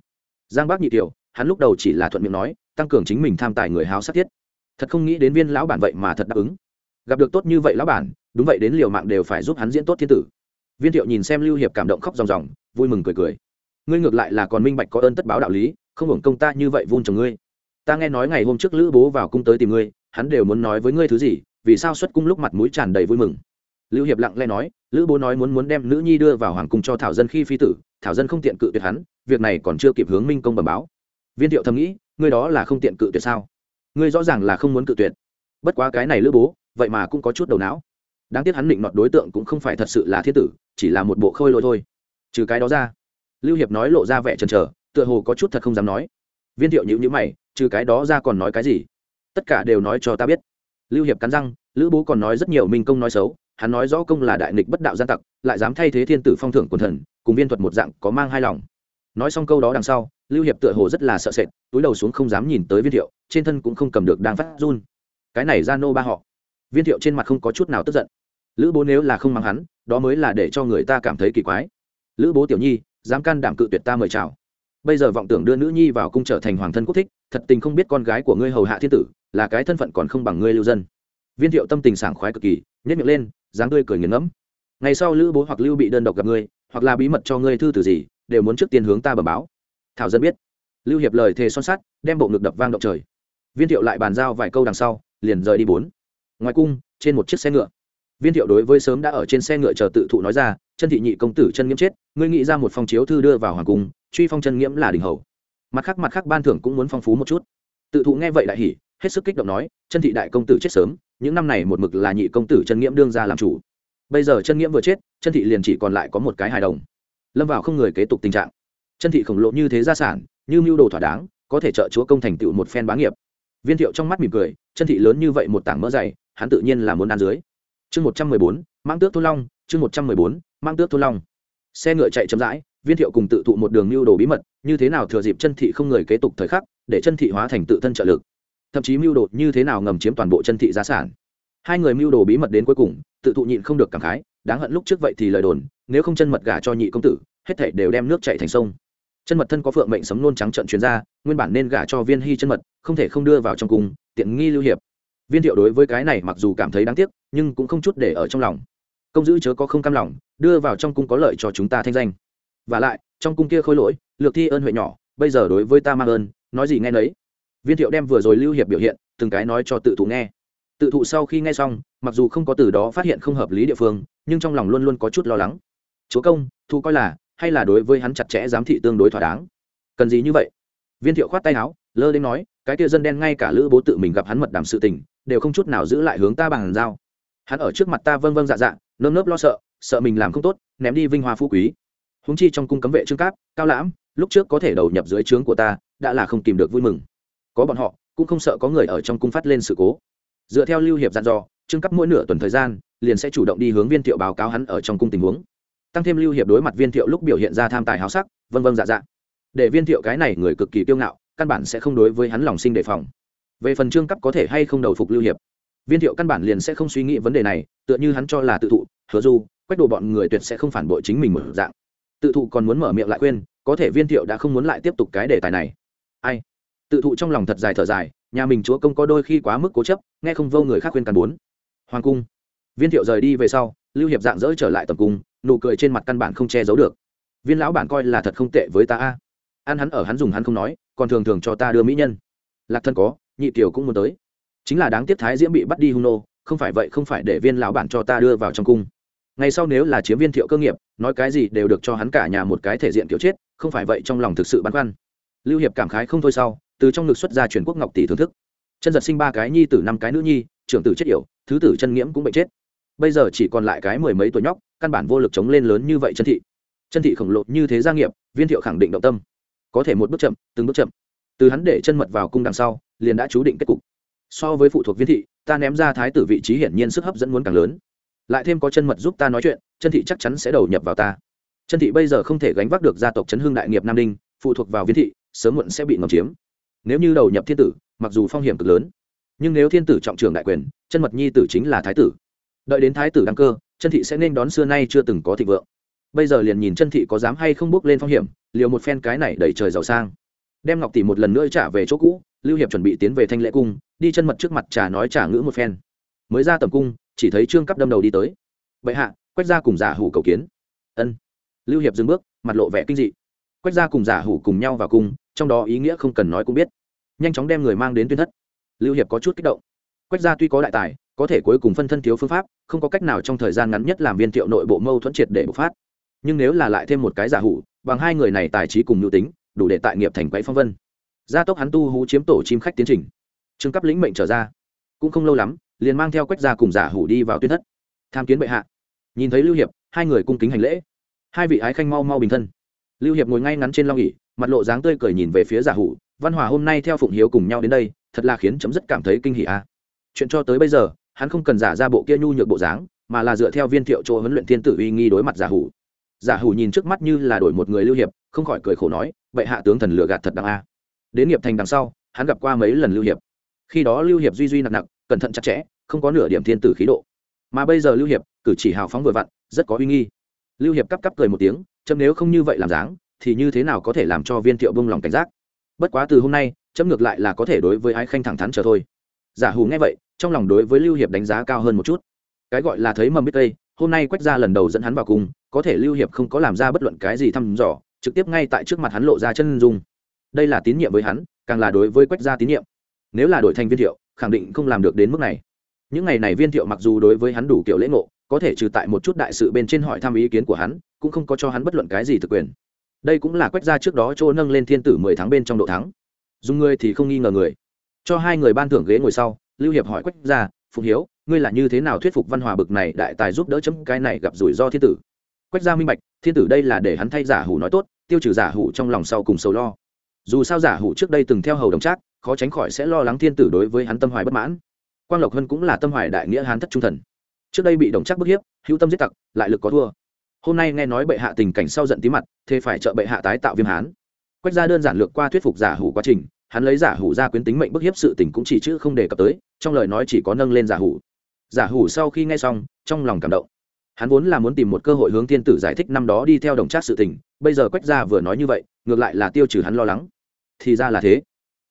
Giang bác nhị tiểu hắn lúc đầu chỉ là thuận miệng nói, tăng cường chính mình tham tài người háo sát thiết. Thật không nghĩ đến viên lão bản vậy mà thật đáp ứng. Gặp được tốt như vậy lão bản, đúng vậy đến liều mạng đều phải giúp hắn diễn tốt thiên tử. Viên thiệu nhìn xem lưu hiệp cảm động khóc ròng ròng, vui mừng cười cười ngươi ngược lại là còn minh bạch có ơn tất báo đạo lý, không hưởng công ta như vậy vun chồng ngươi. Ta nghe nói ngày hôm trước lữ bố vào cung tới tìm ngươi, hắn đều muốn nói với ngươi thứ gì, vì sao xuất cung lúc mặt mũi tràn đầy vui mừng. Lưu hiệp lặng lẽ nói, lữ bố nói muốn muốn đem nữ nhi đưa vào hoàng cung cho thảo dân khi phi tử, thảo dân không tiện cự tuyệt hắn, việc này còn chưa kịp hướng minh công bẩm báo. Viên thiệu thầm nghĩ, ngươi đó là không tiện cự tuyệt sao? Ngươi rõ ràng là không muốn cự tuyệt. Bất quá cái này lữ bố, vậy mà cũng có chút đầu não. Đáng tiếc hắn định nọt đối tượng cũng không phải thật sự là thiên tử, chỉ là một bộ khôi lỗi thôi. Trừ cái đó ra lưu hiệp nói lộ ra vẻ chần chờ, tựa hồ có chút thật không dám nói. Viên thiệu nhữ nhữ mày, trừ cái đó ra còn nói cái gì? Tất cả đều nói cho ta biết. Lưu hiệp cắn răng, lữ bố còn nói rất nhiều minh công nói xấu, hắn nói rõ công là đại nghịch bất đạo gian tặc, lại dám thay thế thiên tử phong thưởng quần thần, cùng viên thuật một dạng có mang hai lòng. Nói xong câu đó đằng sau, lưu hiệp tựa hồ rất là sợ sệt, túi đầu xuống không dám nhìn tới viên thiệu, trên thân cũng không cầm được đang phát run. Cái này ra nô ba họ. Viên thiệu trên mặt không có chút nào tức giận. Lữ bố nếu là không mang hắn, đó mới là để cho người ta cảm thấy kỳ quái. Lữ bố tiểu nhi dám can đảm cự tuyệt ta mời chào. Bây giờ vọng tưởng đưa nữ nhi vào cung trở thành hoàng thân quốc thích, thật tình không biết con gái của ngươi hầu hạ thiên tử, là cái thân phận còn không bằng ngươi lưu dân. Viên thiệu tâm tình sảng khoái cực kỳ nhất miệng lên, dáng tươi cười nghiền ngẫm. Ngày sau lữ bố hoặc lưu bị đơn độc gặp ngươi, hoặc là bí mật cho ngươi thư từ gì, đều muốn trước tiên hướng ta bẩm báo. Thảo dân biết. Lưu hiệp lời thề son sắt, đem bộ ngực đập vang động trời. Viên thiệu lại bàn giao vài câu đằng sau, liền rời đi bốn. Ngoài cung, trên một chiếc xe ngựa. Viên thiệu đối với sớm đã ở trên xe ngựa chờ tự thụ nói ra chân thị nhị công tử chân nghiễm chết, ngươi nghĩ ra một phong chiếu thư đưa vào hoàng cung, truy phong chân nghiễm là đình hầu. Mặt khác mặt khác, ban thưởng cũng muốn phong phú một chút. Tự thụ nghe vậy đại hỉ, hết sức kích động nói, chân thị đại công tử chết sớm, những năm này một mực là nhị công tử chân nghiễm đương ra làm chủ. Bây giờ chân nghiễm vừa chết, chân thị liền chỉ còn lại có một cái hài đồng. Lâm vào không người kế tục tình trạng. Chân thị khổng lộ như thế gia sản, như mưu đồ thỏa đáng, có thể trợ chúa công thành tựu một phen bá nghiệp. Viên thiệu trong mắt mỉm cười, chân thị lớn như vậy một tảng mỡ dày, hắn tự nhiên là muốn ăn dưới. Chương một trăm mười bốn, mãng tước thôn long, chương một trăm mười bốn mang tước thôn long. Xe ngựa chạy chậm rãi, viên thiệu cùng tự thụ một đường mưu đồ bí mật, như thế nào thừa dịp chân thị không người kế tục thời khắc, để chân thị hóa thành tự thân trợ lực. Thậm chí mưu đồ như thế nào ngầm chiếm toàn bộ chân thị gia sản. Hai người mưu đồ bí mật đến cuối cùng, tự thụ nhịn không được cảm khái, đáng hận lúc trước vậy thì lời đồn, nếu không chân mật gả cho nhị công tử, hết thảy đều đem nước chạy thành sông. Chân mật thân có phượng mệnh sấm nôn trắng trận chuyên gia nguyên bản nên gả cho viên hy chân mật, không thể không đưa vào trong cung, tiện nghi lưu hiệp. Viên thiệu đối với cái này mặc dù cảm thấy đáng tiếc, nhưng cũng không chút để ở trong lòng công giữ chớ có không cam lòng, đưa vào trong cung có lợi cho chúng ta thanh danh. Và lại, trong cung kia khôi lỗi, lược thi ơn huệ nhỏ, bây giờ đối với ta mang ơn, nói gì nghe nấy. Viên thiệu đem vừa rồi lưu hiệp biểu hiện, từng cái nói cho tự thụ nghe. Tự thụ sau khi nghe xong, mặc dù không có từ đó phát hiện không hợp lý địa phương, nhưng trong lòng luôn luôn có chút lo lắng. Chúa công thu coi là, hay là đối với hắn chặt chẽ giám thị tương đối thỏa đáng? Cần gì như vậy? Viên thiệu khoát tay áo, lơ đến nói, cái kia dân đen ngay cả lữ bố tự mình gặp hắn mật đàm sự tình, đều không chút nào giữ lại hướng ta bằng giao. Hắn ở trước mặt ta vâng vâng dạ dạ nơm nớp lo sợ sợ mình làm không tốt, ném đi vinh hoa phú quý. Húng chi trong cung cấm vệ trương cáp, cao lãm, lúc trước có thể đầu nhập dưới trướng của ta, đã là không tìm được vui mừng. Có bọn họ, cũng không sợ có người ở trong cung phát lên sự cố. Dựa theo lưu hiệp dặn dò, trương cấp mỗi nửa tuần thời gian, liền sẽ chủ động đi hướng viên thiệu báo cáo hắn ở trong cung tình huống. Tăng thêm lưu hiệp đối mặt viên thiệu lúc biểu hiện ra tham tài háo sắc, vân vân dạ dạ. Để viên thiệu cái này người cực kỳ kiêu ngạo, căn bản sẽ không đối với hắn lòng sinh đề phòng. Về phần trương cấp có thể hay không đầu phục lưu hiệp, viên thiệu căn bản liền sẽ không suy nghĩ vấn đề này tựa như hắn cho là tự thụ, hứa du, quách đồ bọn người tuyệt sẽ không phản bội chính mình một dạng. Tự thụ còn muốn mở miệng lại khuyên, có thể viên thiệu đã không muốn lại tiếp tục cái đề tài này. Ai? Tự thụ trong lòng thật dài thở dài, nhà mình chúa công có đôi khi quá mức cố chấp, nghe không vô người khác khuyên càn bốn. Hoàng cung. Viên thiệu rời đi về sau, lưu hiệp dạng dỡ trở lại tầm cung, nụ cười trên mặt căn bản không che giấu được. Viên lão bản coi là thật không tệ với ta a. Ăn hắn ở hắn dùng hắn không nói, còn thường thường cho ta đưa mỹ nhân. Lạc thân có, nhị tiểu cũng muốn tới. Chính là đáng tiếc thái diễm bị bắt đi hung nô không phải vậy không phải để viên lão bản cho ta đưa vào trong cung. Ngày sau nếu là chiếm viên thiệu cơ nghiệp, nói cái gì đều được cho hắn cả nhà một cái thể diện kiểu chết, không phải vậy trong lòng thực sự băn khoăn. Lưu hiệp cảm khái không thôi sau, từ trong ngực xuất ra truyền quốc ngọc tỷ thưởng thức. Chân giật sinh ba cái nhi tử năm cái nữ nhi, trưởng tử chết yểu, thứ tử chân nghiễm cũng bệnh chết. Bây giờ chỉ còn lại cái mười mấy tuổi nhóc, căn bản vô lực chống lên lớn như vậy chân thị. Chân thị khổng lồ như thế gia nghiệp, viên thiệu khẳng định động tâm. Có thể một bước chậm, từng bước chậm. Từ hắn để chân mật vào cung đằng sau, liền đã chú định kết cục so với phụ thuộc viên thị, ta ném ra thái tử vị trí hiển nhiên sức hấp dẫn muốn càng lớn. Lại thêm có chân mật giúp ta nói chuyện, chân thị chắc chắn sẽ đầu nhập vào ta. Chân thị bây giờ không thể gánh vác được gia tộc chấn hương đại nghiệp nam ninh, phụ thuộc vào viên thị, sớm muộn sẽ bị ngầm chiếm. Nếu như đầu nhập thiên tử, mặc dù phong hiểm cực lớn, nhưng nếu thiên tử trọng trường đại quyền, chân mật nhi tử chính là thái tử. Đợi đến thái tử đăng cơ, chân thị sẽ nên đón xưa nay chưa từng có thịnh vượng. Bây giờ liền nhìn chân thị có dám hay không bước lên phong hiểm, liều một phen cái này đẩy trời giàu sang. Đem ngọc tỷ một lần nữa trả về chỗ cũ lưu hiệp chuẩn bị tiến về thanh lễ cung, đi chân mật trước mặt trà nói trả ngữ một phen. Mới ra tầm cung, chỉ thấy trương cấp đâm đầu đi tới. Vậy hạ, quách ra cùng giả hủ cầu kiến. Ân. Lưu hiệp dừng bước, mặt lộ vẻ kinh dị. Quách ra cùng giả hủ cùng nhau vào cung, trong đó ý nghĩa không cần nói cũng biết. Nhanh chóng đem người mang đến tuyên thất. Lưu hiệp có chút kích động. Quách gia tuy có đại tài, có thể cuối cùng phân thân thiếu phương pháp, không có cách nào trong thời gian ngắn nhất làm viên thiệu nội bộ mâu thuẫn triệt để bộc phát. Nhưng nếu là lại thêm một cái giả hủ, bằng hai người này tài trí cùng nhu tính, đủ để tại nghiệp thành quấy phong vân gia tốc hắn tu hú chiếm tổ chim khách tiến trình. Trương cấp lĩnh mệnh trở ra. Cũng không lâu lắm, liền mang theo quách gia cùng giả hủ đi vào tuyên thất. Tham kiến bệ hạ. Nhìn thấy lưu hiệp, hai người cung kính hành lễ. Hai vị ái khanh mau mau bình thân. Lưu hiệp ngồi ngay ngắn trên long ỉ mặt lộ dáng tươi cười nhìn về phía giả hủ, văn hòa hôm nay theo phụng hiếu cùng nhau đến đây, thật là khiến chấm rất cảm thấy kinh hỉ a. Chuyện cho tới bây giờ, hắn không cần giả ra bộ kia nhu nhược bộ dáng, mà là dựa theo viên thiệu chỗ huấn luyện thiên tử uy nghi đối mặt giả hủ. Giả hủ nhìn trước mắt như là đổi một người lưu hiệp, không khỏi cười khổ nói vậy hạ tướng thần lừa gạt thật đáng a đến nghiệp thành đằng sau, hắn gặp qua mấy lần lưu hiệp. Khi đó lưu hiệp duy duy nặng nặng, cẩn thận chặt chẽ, không có nửa điểm thiên tử khí độ. Mà bây giờ lưu hiệp, cử chỉ hào phóng vừa vặn, rất có uy nghi. Lưu hiệp cắp cắp cười một tiếng, chấm nếu không như vậy làm dáng, thì như thế nào có thể làm cho viên thiệu bông lòng cảnh giác? Bất quá từ hôm nay, chấm ngược lại là có thể đối với ái khanh thẳng thắn chờ thôi. Giả hù nghe vậy, trong lòng đối với lưu hiệp đánh giá cao hơn một chút. Cái gọi là thấy mầm biết tây, hôm nay quách ra lần đầu dẫn hắn vào cùng, có thể lưu hiệp không có làm ra bất luận cái gì thăm dò, trực tiếp ngay tại trước mặt hắn lộ ra chân dung đây là tín nhiệm với hắn, càng là đối với quách gia tín nhiệm. Nếu là đổi thành viên thiệu, khẳng định không làm được đến mức này. Những ngày này viên thiệu mặc dù đối với hắn đủ kiểu lễ ngộ, có thể trừ tại một chút đại sự bên trên hỏi thăm ý kiến của hắn, cũng không có cho hắn bất luận cái gì thực quyền. Đây cũng là quách gia trước đó chỗ nâng lên thiên tử mười tháng bên trong độ thắng. Dùng ngươi thì không nghi ngờ người. Cho hai người ban thưởng ghế ngồi sau, lưu hiệp hỏi quách gia phụng hiếu, ngươi là như thế nào thuyết phục văn hòa bực này đại tài giúp đỡ chấm cái này gặp rủi ro thiên tử? Quách gia minh bạch, thiên tử đây là để hắn thay giả hủ nói tốt, tiêu trừ giả hủ trong lòng sau cùng sầu lo dù sao giả hủ trước đây từng theo hầu đồng trác, khó tránh khỏi sẽ lo lắng thiên tử đối với hắn tâm hoài bất mãn. Quang lộc hân cũng là tâm hoài đại nghĩa hán thất trung thần. Trước đây bị đồng trác bức hiếp, hữu tâm giết tặc, lại lực có thua. Hôm nay nghe nói bệ hạ tình cảnh sau giận tí mặt, thế phải trợ bệ hạ tái tạo viêm hán. Quách gia đơn giản lược qua thuyết phục giả hủ quá trình, hắn lấy giả hủ ra quyến tính mệnh bức hiếp sự tình cũng chỉ chữ không đề cập tới, trong lời nói chỉ có nâng lên giả hủ. Giả hủ sau khi nghe xong, trong lòng cảm động. Hắn vốn là muốn tìm một cơ hội hướng thiên tử giải thích năm đó đi theo đồng trác sự tình, bây giờ quách gia vừa nói như vậy, ngược lại là tiêu trừ hắn lo lắng thì ra là thế.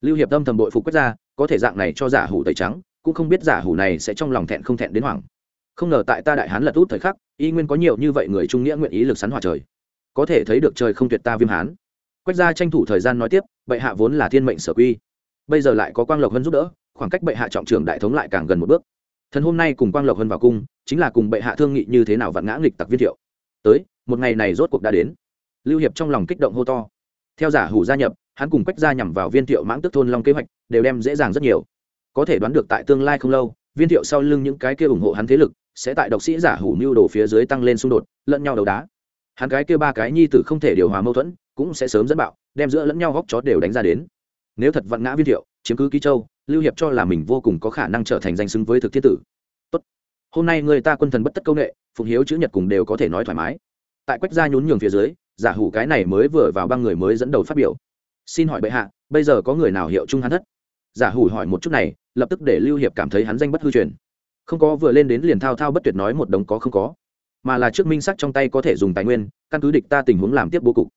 Lưu hiệp tâm thầm bội phục quách gia có thể dạng này cho giả hủ tẩy trắng, cũng không biết giả hủ này sẽ trong lòng thẹn không thẹn đến hoảng. Không ngờ tại ta đại hán lật út thời khắc, y nguyên có nhiều như vậy người trung nghĩa nguyện ý lực sắn hòa trời. Có thể thấy được trời không tuyệt ta viêm hán. Quách gia tranh thủ thời gian nói tiếp, bệ hạ vốn là thiên mệnh sở quy. Bây giờ lại có quang lộc hân giúp đỡ, khoảng cách bệ hạ trọng trưởng đại thống lại càng gần một bước. Thần hôm nay cùng quang lộc hân vào cung, chính là cùng bệ hạ thương nghị như thế nào vặn ngã nghịch tặc viên thiệu. Tới, một ngày này rốt cuộc đã đến. Lưu hiệp trong lòng kích động hô to. Theo giả hủ gia nhập hắn cùng quách gia nhằm vào viên thiệu mãng tức thôn long kế hoạch đều đem dễ dàng rất nhiều. Có thể đoán được tại tương lai không lâu, viên thiệu sau lưng những cái kia ủng hộ hắn thế lực sẽ tại độc sĩ giả hủ mưu đồ phía dưới tăng lên xung đột, lẫn nhau đấu đá. Hắn cái kia ba cái nhi tử không thể điều hòa mâu thuẫn, cũng sẽ sớm dẫn bạo, đem giữa lẫn nhau góc chó đều đánh ra đến. Nếu thật vặn ngã viên thiệu, chiếm cứ ký châu, lưu hiệp cho là mình vô cùng có khả năng trở thành danh xứng với thực thiên tử. Tốt. Hôm nay người ta quân thần bất tất công nghệ phụng hiếu, chữ nhật cùng đều có thể nói thoải mái. Tại quách gia nhún nhường phía dưới, giả hủ cái này mới vừa vào băng người mới dẫn đầu phát biểu xin hỏi bệ hạ, bây giờ có người nào hiệu trung hắn thất? Giả hủ hỏi một chút này, lập tức để lưu hiệp cảm thấy hắn danh bất hư truyền. Không có, vừa lên đến liền thao thao bất tuyệt nói một đống có không có. Mà là trước minh sắc trong tay có thể dùng tài nguyên, căn cứ địch ta tình huống làm tiếp bố cục.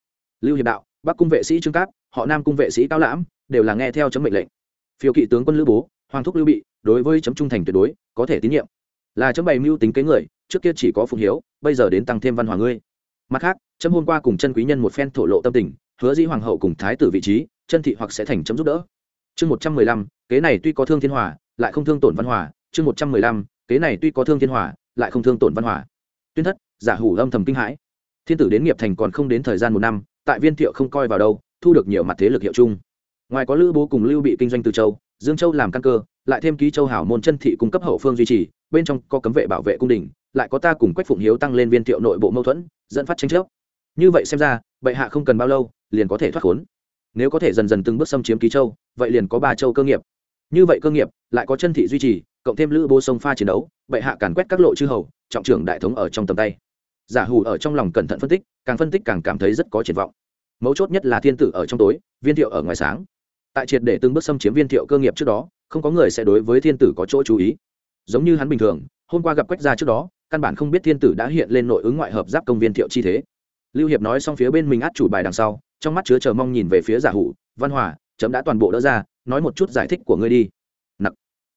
Lưu hiệp đạo, bắc cung vệ sĩ trương cáp họ nam cung vệ sĩ cao lãm, đều là nghe theo chấm mệnh lệnh. Phiêu kỵ tướng quân lữ bố, hoàng thúc lưu bị, đối với chấm trung thành tuyệt đối, có thể tín nhiệm. Là chấm bày mưu tính kế người, trước kia chỉ có phụng hiếu, bây giờ đến tăng thêm văn hòa ngươi. Mặt khác, chấm hôm qua cùng chân quý nhân một phen thổ lộ tâm tình hứa dĩ hoàng hậu cùng thái tử vị trí, chân thị hoặc sẽ thành chấm giúp đỡ. Chương một trăm mười lăm, kế này tuy có thương thiên hòa, lại không thương tổn văn hòa. Chương một trăm mười lăm, kế này tuy có thương thiên hòa, lại không thương tổn văn hòa. Tuyên thất, giả hủ âm thầm kinh hãi. Thiên tử đến nghiệp thành còn không đến thời gian một năm, tại viên thiệu không coi vào đâu, thu được nhiều mặt thế lực hiệu chung. Ngoài có lữ bố cùng lưu bị kinh doanh từ châu, dương châu làm căn cơ, lại thêm ký châu hảo môn chân thị cung cấp hậu phương duy trì, bên trong có cấm vệ bảo vệ cung đình, lại có ta cùng quách phụng hiếu tăng lên viên thiệu nội bộ mâu thuẫn, dẫn phát tranh chấp. Như vậy xem ra, bệ hạ không cần bao lâu liền có thể thoát khốn. Nếu có thể dần dần từng bước xâm chiếm ký châu, vậy liền có ba châu cơ nghiệp. Như vậy cơ nghiệp, lại có chân thị duy trì, cộng thêm lữ bố sông pha chiến đấu, bệ hạ càn quét các lộ chư hầu, trọng trưởng đại thống ở trong tầm tay. Giả hủ ở trong lòng cẩn thận phân tích, càng phân tích càng cảm thấy rất có triển vọng. Mấu chốt nhất là thiên tử ở trong tối, viên thiệu ở ngoài sáng. Tại triệt để từng bước xâm chiếm viên thiệu cơ nghiệp trước đó, không có người sẽ đối với thiên tử có chỗ chú ý. Giống như hắn bình thường, hôm qua gặp quách gia trước đó, căn bản không biết thiên tử đã hiện lên nội ứng ngoại hợp giáp công viên thiệu chi thế. Lưu hiệp nói xong phía bên mình át chủ bài đằng sau trong mắt chứa chờ mong nhìn về phía giả hủ, văn hòa, chấm đã toàn bộ đỡ ra, nói một chút giải thích của ngươi đi. Nặc.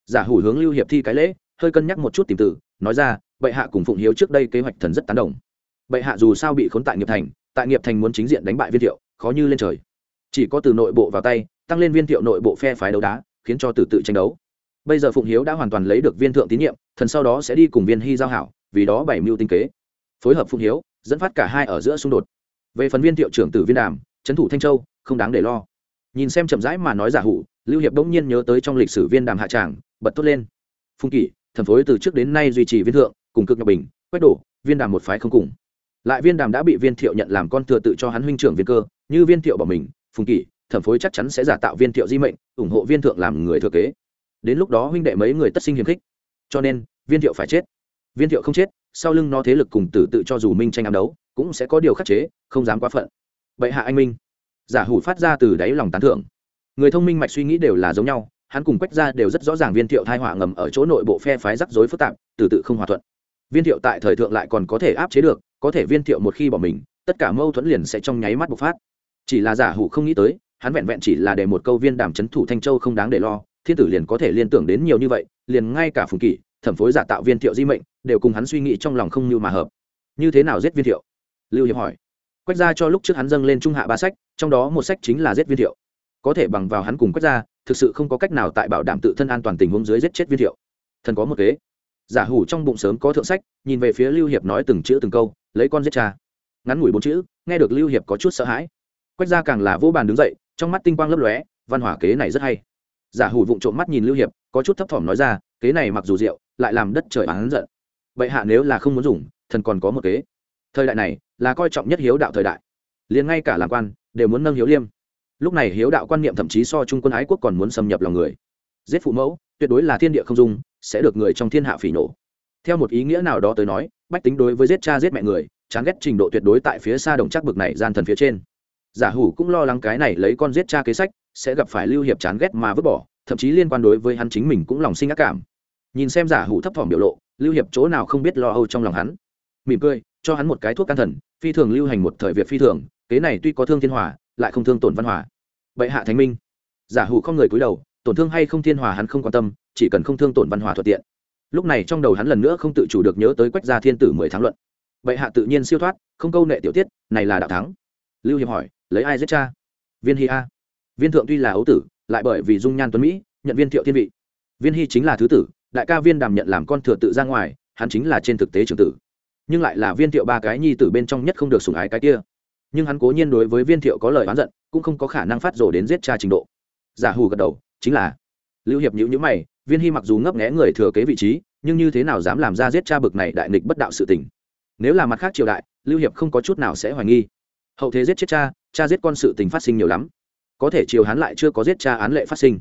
Giả hủ hướng lưu hiệp thi cái lễ, hơi cân nhắc một chút tìm tử nói ra, bệ hạ cùng phụng hiếu trước đây kế hoạch thần rất tán đồng. Bệ hạ dù sao bị khốn tại nghiệp thành, tại nghiệp thành muốn chính diện đánh bại viên thiệu, khó như lên trời. Chỉ có từ nội bộ vào tay, tăng lên viên thiệu nội bộ phe phái đấu đá, khiến cho từ tự tranh đấu. Bây giờ phụng hiếu đã hoàn toàn lấy được viên thượng tín nhiệm, thần sau đó sẽ đi cùng viên hy giao hảo, vì đó bảy mưu tinh kế. Phối hợp phụng hiếu, dẫn phát cả hai ở giữa xung đột. Về phần viên thiệu trưởng tử viên đàm trấn thủ thanh châu, không đáng để lo. Nhìn xem chậm rãi mà nói giả hủ, lưu hiệp bỗng nhiên nhớ tới trong lịch sử viên đàm hạ tràng, bật tốt lên. Phung kỷ thần phối từ trước đến nay duy trì viên thượng, cùng cực ngọc bình, quét đổ, viên đàm một phái không cùng. Lại viên đàm đã bị viên thiệu nhận làm con thừa tự cho hắn huynh trưởng viên cơ, như viên thiệu bỏ mình, phùng kỷ, thẩm phối chắc chắn sẽ giả tạo viên thiệu di mệnh, ủng hộ viên thượng làm người thừa kế. Đến lúc đó huynh đệ mấy người tất sinh hiềm khích. Cho nên, viên thiệu phải chết. Viên thiệu không chết, sau lưng nó thế lực cùng tử tự cho dù minh tranh ám đấu, cũng sẽ có điều khắc chế, không dám quá phận bệ hạ anh minh. Giả hủ phát ra từ đáy lòng tán thưởng. Người thông minh mạch suy nghĩ đều là giống nhau, hắn cùng quách ra đều rất rõ ràng viên thiệu thai họa ngầm ở chỗ nội bộ phe phái rắc rối phức tạp, từ tự không hòa thuận. Viên thiệu tại thời thượng lại còn có thể áp chế được, có thể viên thiệu một khi bỏ mình, tất cả mâu thuẫn liền sẽ trong nháy mắt bộc phát. Chỉ là giả hủ không nghĩ tới, hắn vẹn vẹn chỉ là để một câu viên đàm c h ấ n thủ thanh châu không đáng để lo, thiên tử liền có thể liên tưởng đến nhiều như vậy, liền ngay cả phùng kỷ, thẩm phối giả tạo viên thiệu di mệnh, đều cùng hắn suy nghĩ trong lòng không như mà hợp. Như thế nào giết viên thiệu? Lưu hiệp hỏi quách ra cho lúc trước hắn dâng lên trung hạ ba sách, trong đó một sách chính là giết viên thiệu. Có thể bằng vào hắn cùng quách ra, thực sự không có cách nào tại bảo đảm tự thân an toàn tình huống dưới giết chết viên thiệu. Thần có một kế. Giả hủ trong bụng sớm có thượng sách, nhìn về phía lưu hiệp nói từng chữ từng câu, lấy con giết cha. Ngắn ngủi bốn chữ, nghe được lưu hiệp có chút sợ hãi. Quách ra càng là vô bàn đứng dậy, trong mắt tinh quang lấp lóe, văn hỏa kế này rất hay. Giả hủ vụng trộm mắt nhìn lưu hiệp, có chút thấp thỏm nói ra, kế này mặc dù rượu, lại làm đất trời bán giận. Vậy hạ nếu là không muốn dùng, thần còn có một kế thời đại này là coi trọng nhất hiếu đạo thời đại. Liền ngay cả làm quan đều muốn nâng hiếu liêm. Lúc này hiếu đạo quan niệm thậm chí so trung quân ái quốc còn muốn xâm nhập lòng người. Giết phụ mẫu, tuyệt đối là thiên địa không dung, sẽ được người trong thiên hạ phỉ nổ theo một ý nghĩa nào đó tới nói, bách tính đối với giết cha giết mẹ người, chán ghét trình độ tuyệt đối tại phía xa đồng chắc bực này gian thần phía trên. Giả hủ cũng lo lắng cái này lấy con giết cha kế sách, sẽ gặp phải lưu hiệp chán ghét mà vứt bỏ, thậm chí liên quan đối với hắn chính mình cũng lòng sinh ác cảm. Nhìn xem giả hủ thấp thỏm biểu lộ, lưu hiệp chỗ nào không biết lo âu trong lòng hắn mỉm cười, cho hắn một cái thuốc can thần, phi thường lưu hành một thời việc phi thường, kế này tuy có thương thiên hòa, lại không thương tổn văn hòa. Bệ hạ thánh minh. Giả hủ không người cúi đầu, tổn thương hay không thiên hòa hắn không quan tâm, chỉ cần không thương tổn văn hòa thuận tiện. Lúc này trong đầu hắn lần nữa không tự chủ được nhớ tới quách gia thiên tử mười tháng luận. Bệ hạ tự nhiên siêu thoát, không câu nệ tiểu tiết, này là đạo thắng. Lưu hiệp hỏi, lấy ai giết cha? Viên hy a. Viên thượng tuy là ấu tử, lại bởi vì dung nhan tuấn mỹ, nhận viên thiệu thiên vị. Viên hy chính là thứ tử, đại ca viên đàm nhận làm con thừa tự ra ngoài, hắn chính là trên thực tế trưởng tử nhưng lại là viên thiệu ba cái nhi tử bên trong nhất không được sủng ái cái kia. Nhưng hắn cố nhiên đối với viên thiệu có lời oán giận, cũng không có khả năng phát rồ đến giết cha trình độ. Giả hù gật đầu, chính là. Lưu hiệp nhữ nhữ mày, viên hy mặc dù ngấp nghé người thừa kế vị trí, nhưng như thế nào dám làm ra giết cha bực này đại nghịch bất đạo sự tình? Nếu là mặt khác triều đại, lưu hiệp không có chút nào sẽ hoài nghi. Hậu thế giết chết cha cha giết con sự tình phát sinh nhiều lắm. Có thể triều hắn lại chưa có giết cha án lệ phát sinh.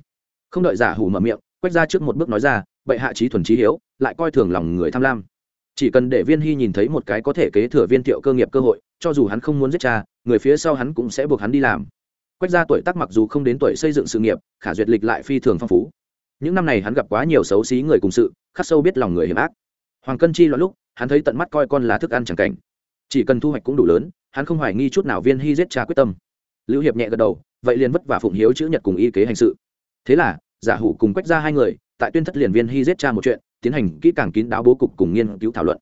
Không đợi giả hủ mở miệng, quét ra trước một bước nói ra, bệ hạ trí thuần trí hiếu, lại coi thường lòng người tham lam chỉ cần để viên hy nhìn thấy một cái có thể kế thừa viên thiệu cơ nghiệp cơ hội, cho dù hắn không muốn giết cha, người phía sau hắn cũng sẽ buộc hắn đi làm. Quách ra tuổi tác mặc dù không đến tuổi xây dựng sự nghiệp, khả duyệt lịch lại phi thường phong phú. Những năm này hắn gặp quá nhiều xấu xí người cùng sự, khắc sâu biết lòng người hiểm ác. Hoàng cân chi loạn lúc, hắn thấy tận mắt coi con là thức ăn chẳng cảnh. Chỉ cần thu hoạch cũng đủ lớn, hắn không hoài nghi chút nào viên hy giết cha quyết tâm. Lưu hiệp nhẹ gật đầu, vậy liền vất vả phụng hiếu chữ nhật cùng y kế hành sự. Thế là, giả hủ cùng quách ra hai người, tại tuyên thất liền viên hy giết cha một chuyện tiến hành kỹ càng kín đáo bố cục cùng nghiên cứu thảo luận.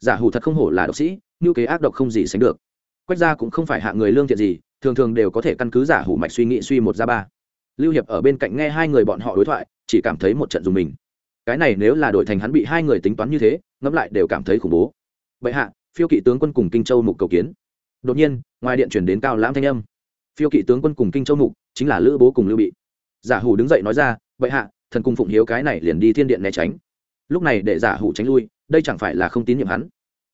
Giả hủ thật không hổ là độc sĩ, như kế ác độc không gì sánh được. Quách gia cũng không phải hạ người lương thiện gì, thường thường đều có thể căn cứ giả hủ mạch suy nghĩ suy một ra ba. Lưu hiệp ở bên cạnh nghe hai người bọn họ đối thoại, chỉ cảm thấy một trận dùng mình. Cái này nếu là đổi thành hắn bị hai người tính toán như thế, ngẫm lại đều cảm thấy khủng bố. Bệ hạ, phiêu kỵ tướng quân cùng kinh châu mục cầu kiến. Đột nhiên, ngoài điện chuyển đến cao lãm thanh âm. Phiêu kỵ tướng quân cùng kinh châu mục, chính là lữ bố cùng lưu bị. Giả hủ đứng dậy nói ra, bệ hạ, thần cung phụng hiếu cái này liền đi thiên điện né tránh lúc này để giả hủ tránh lui đây chẳng phải là không tín nhiệm hắn.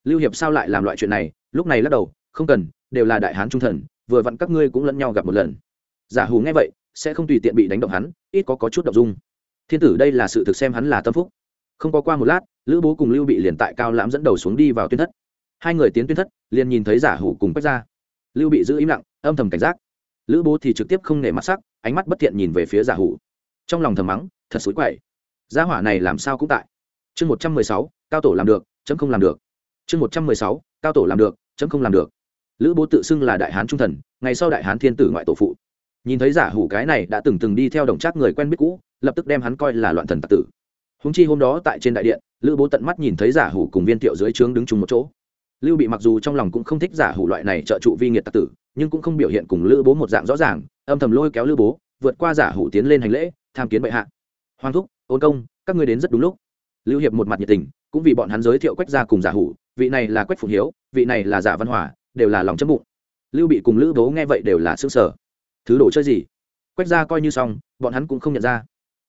Lưu hiệp sao lại làm loại chuyện này? Lúc này lắc đầu không cần đều là đại hán trung thần vừa vặn các ngươi cũng lẫn nhau gặp một lần. Giả hủ nghe vậy sẽ không tùy tiện bị đánh động hắn ít có, có chút động dung. Thiên tử đây là sự thực xem hắn là tâm phúc. Không có qua một lát lữ bố cùng lưu bị liền tại cao lãm dẫn đầu xuống đi vào tuyên thất. Hai người tiến tuyên thất liền nhìn thấy giả hủ cùng quách ra lưu bị giữ im lặng âm thầm cảnh giác. Lữ bố thì trực tiếp không nể mắt sắc ánh mắt bất thiện nhìn về phía giả hủ. Trong lòng thầm mắng thật xối quậy. Gia hỏa này làm sao cũng tại chương một trăm mười sáu, cao tổ làm được, chấm không làm được. Chương một trăm mười sáu, cao tổ làm được, chấm không làm được. Lữ bố tự xưng là đại hán trung thần, ngày sau đại hán thiên tử ngoại tổ phụ. Nhìn thấy giả hủ cái này đã từng từng đi theo đồng trác người quen biết cũ, lập tức đem hắn coi là loạn thần tặc tử. Húng chi hôm đó tại trên đại điện, lữ bố tận mắt nhìn thấy giả hủ cùng viên thiệu dưới trướng đứng chung một chỗ. Lưu bị mặc dù trong lòng cũng không thích giả hủ loại này trợ trụ vi nghiệt tặc tử, nhưng cũng không biểu hiện cùng lữ bố một dạng rõ ràng, âm thầm lôi kéo lữ bố, vượt qua giả hủ tiến lên hành lễ, tham kiến bệ hạ. Hoàng thúc, ôn công, các ngươi đến rất đúng lúc lưu hiệp một mặt nhiệt tình, cũng vì bọn hắn giới thiệu quách gia cùng giả hủ, vị này là quách phụng hiếu, vị này là giả văn hòa, đều là lòng chấm bụng. Lưu bị cùng lữ bố nghe vậy đều là xương sở thứ đồ chơi gì? Quách gia coi như xong, bọn hắn cũng không nhận ra.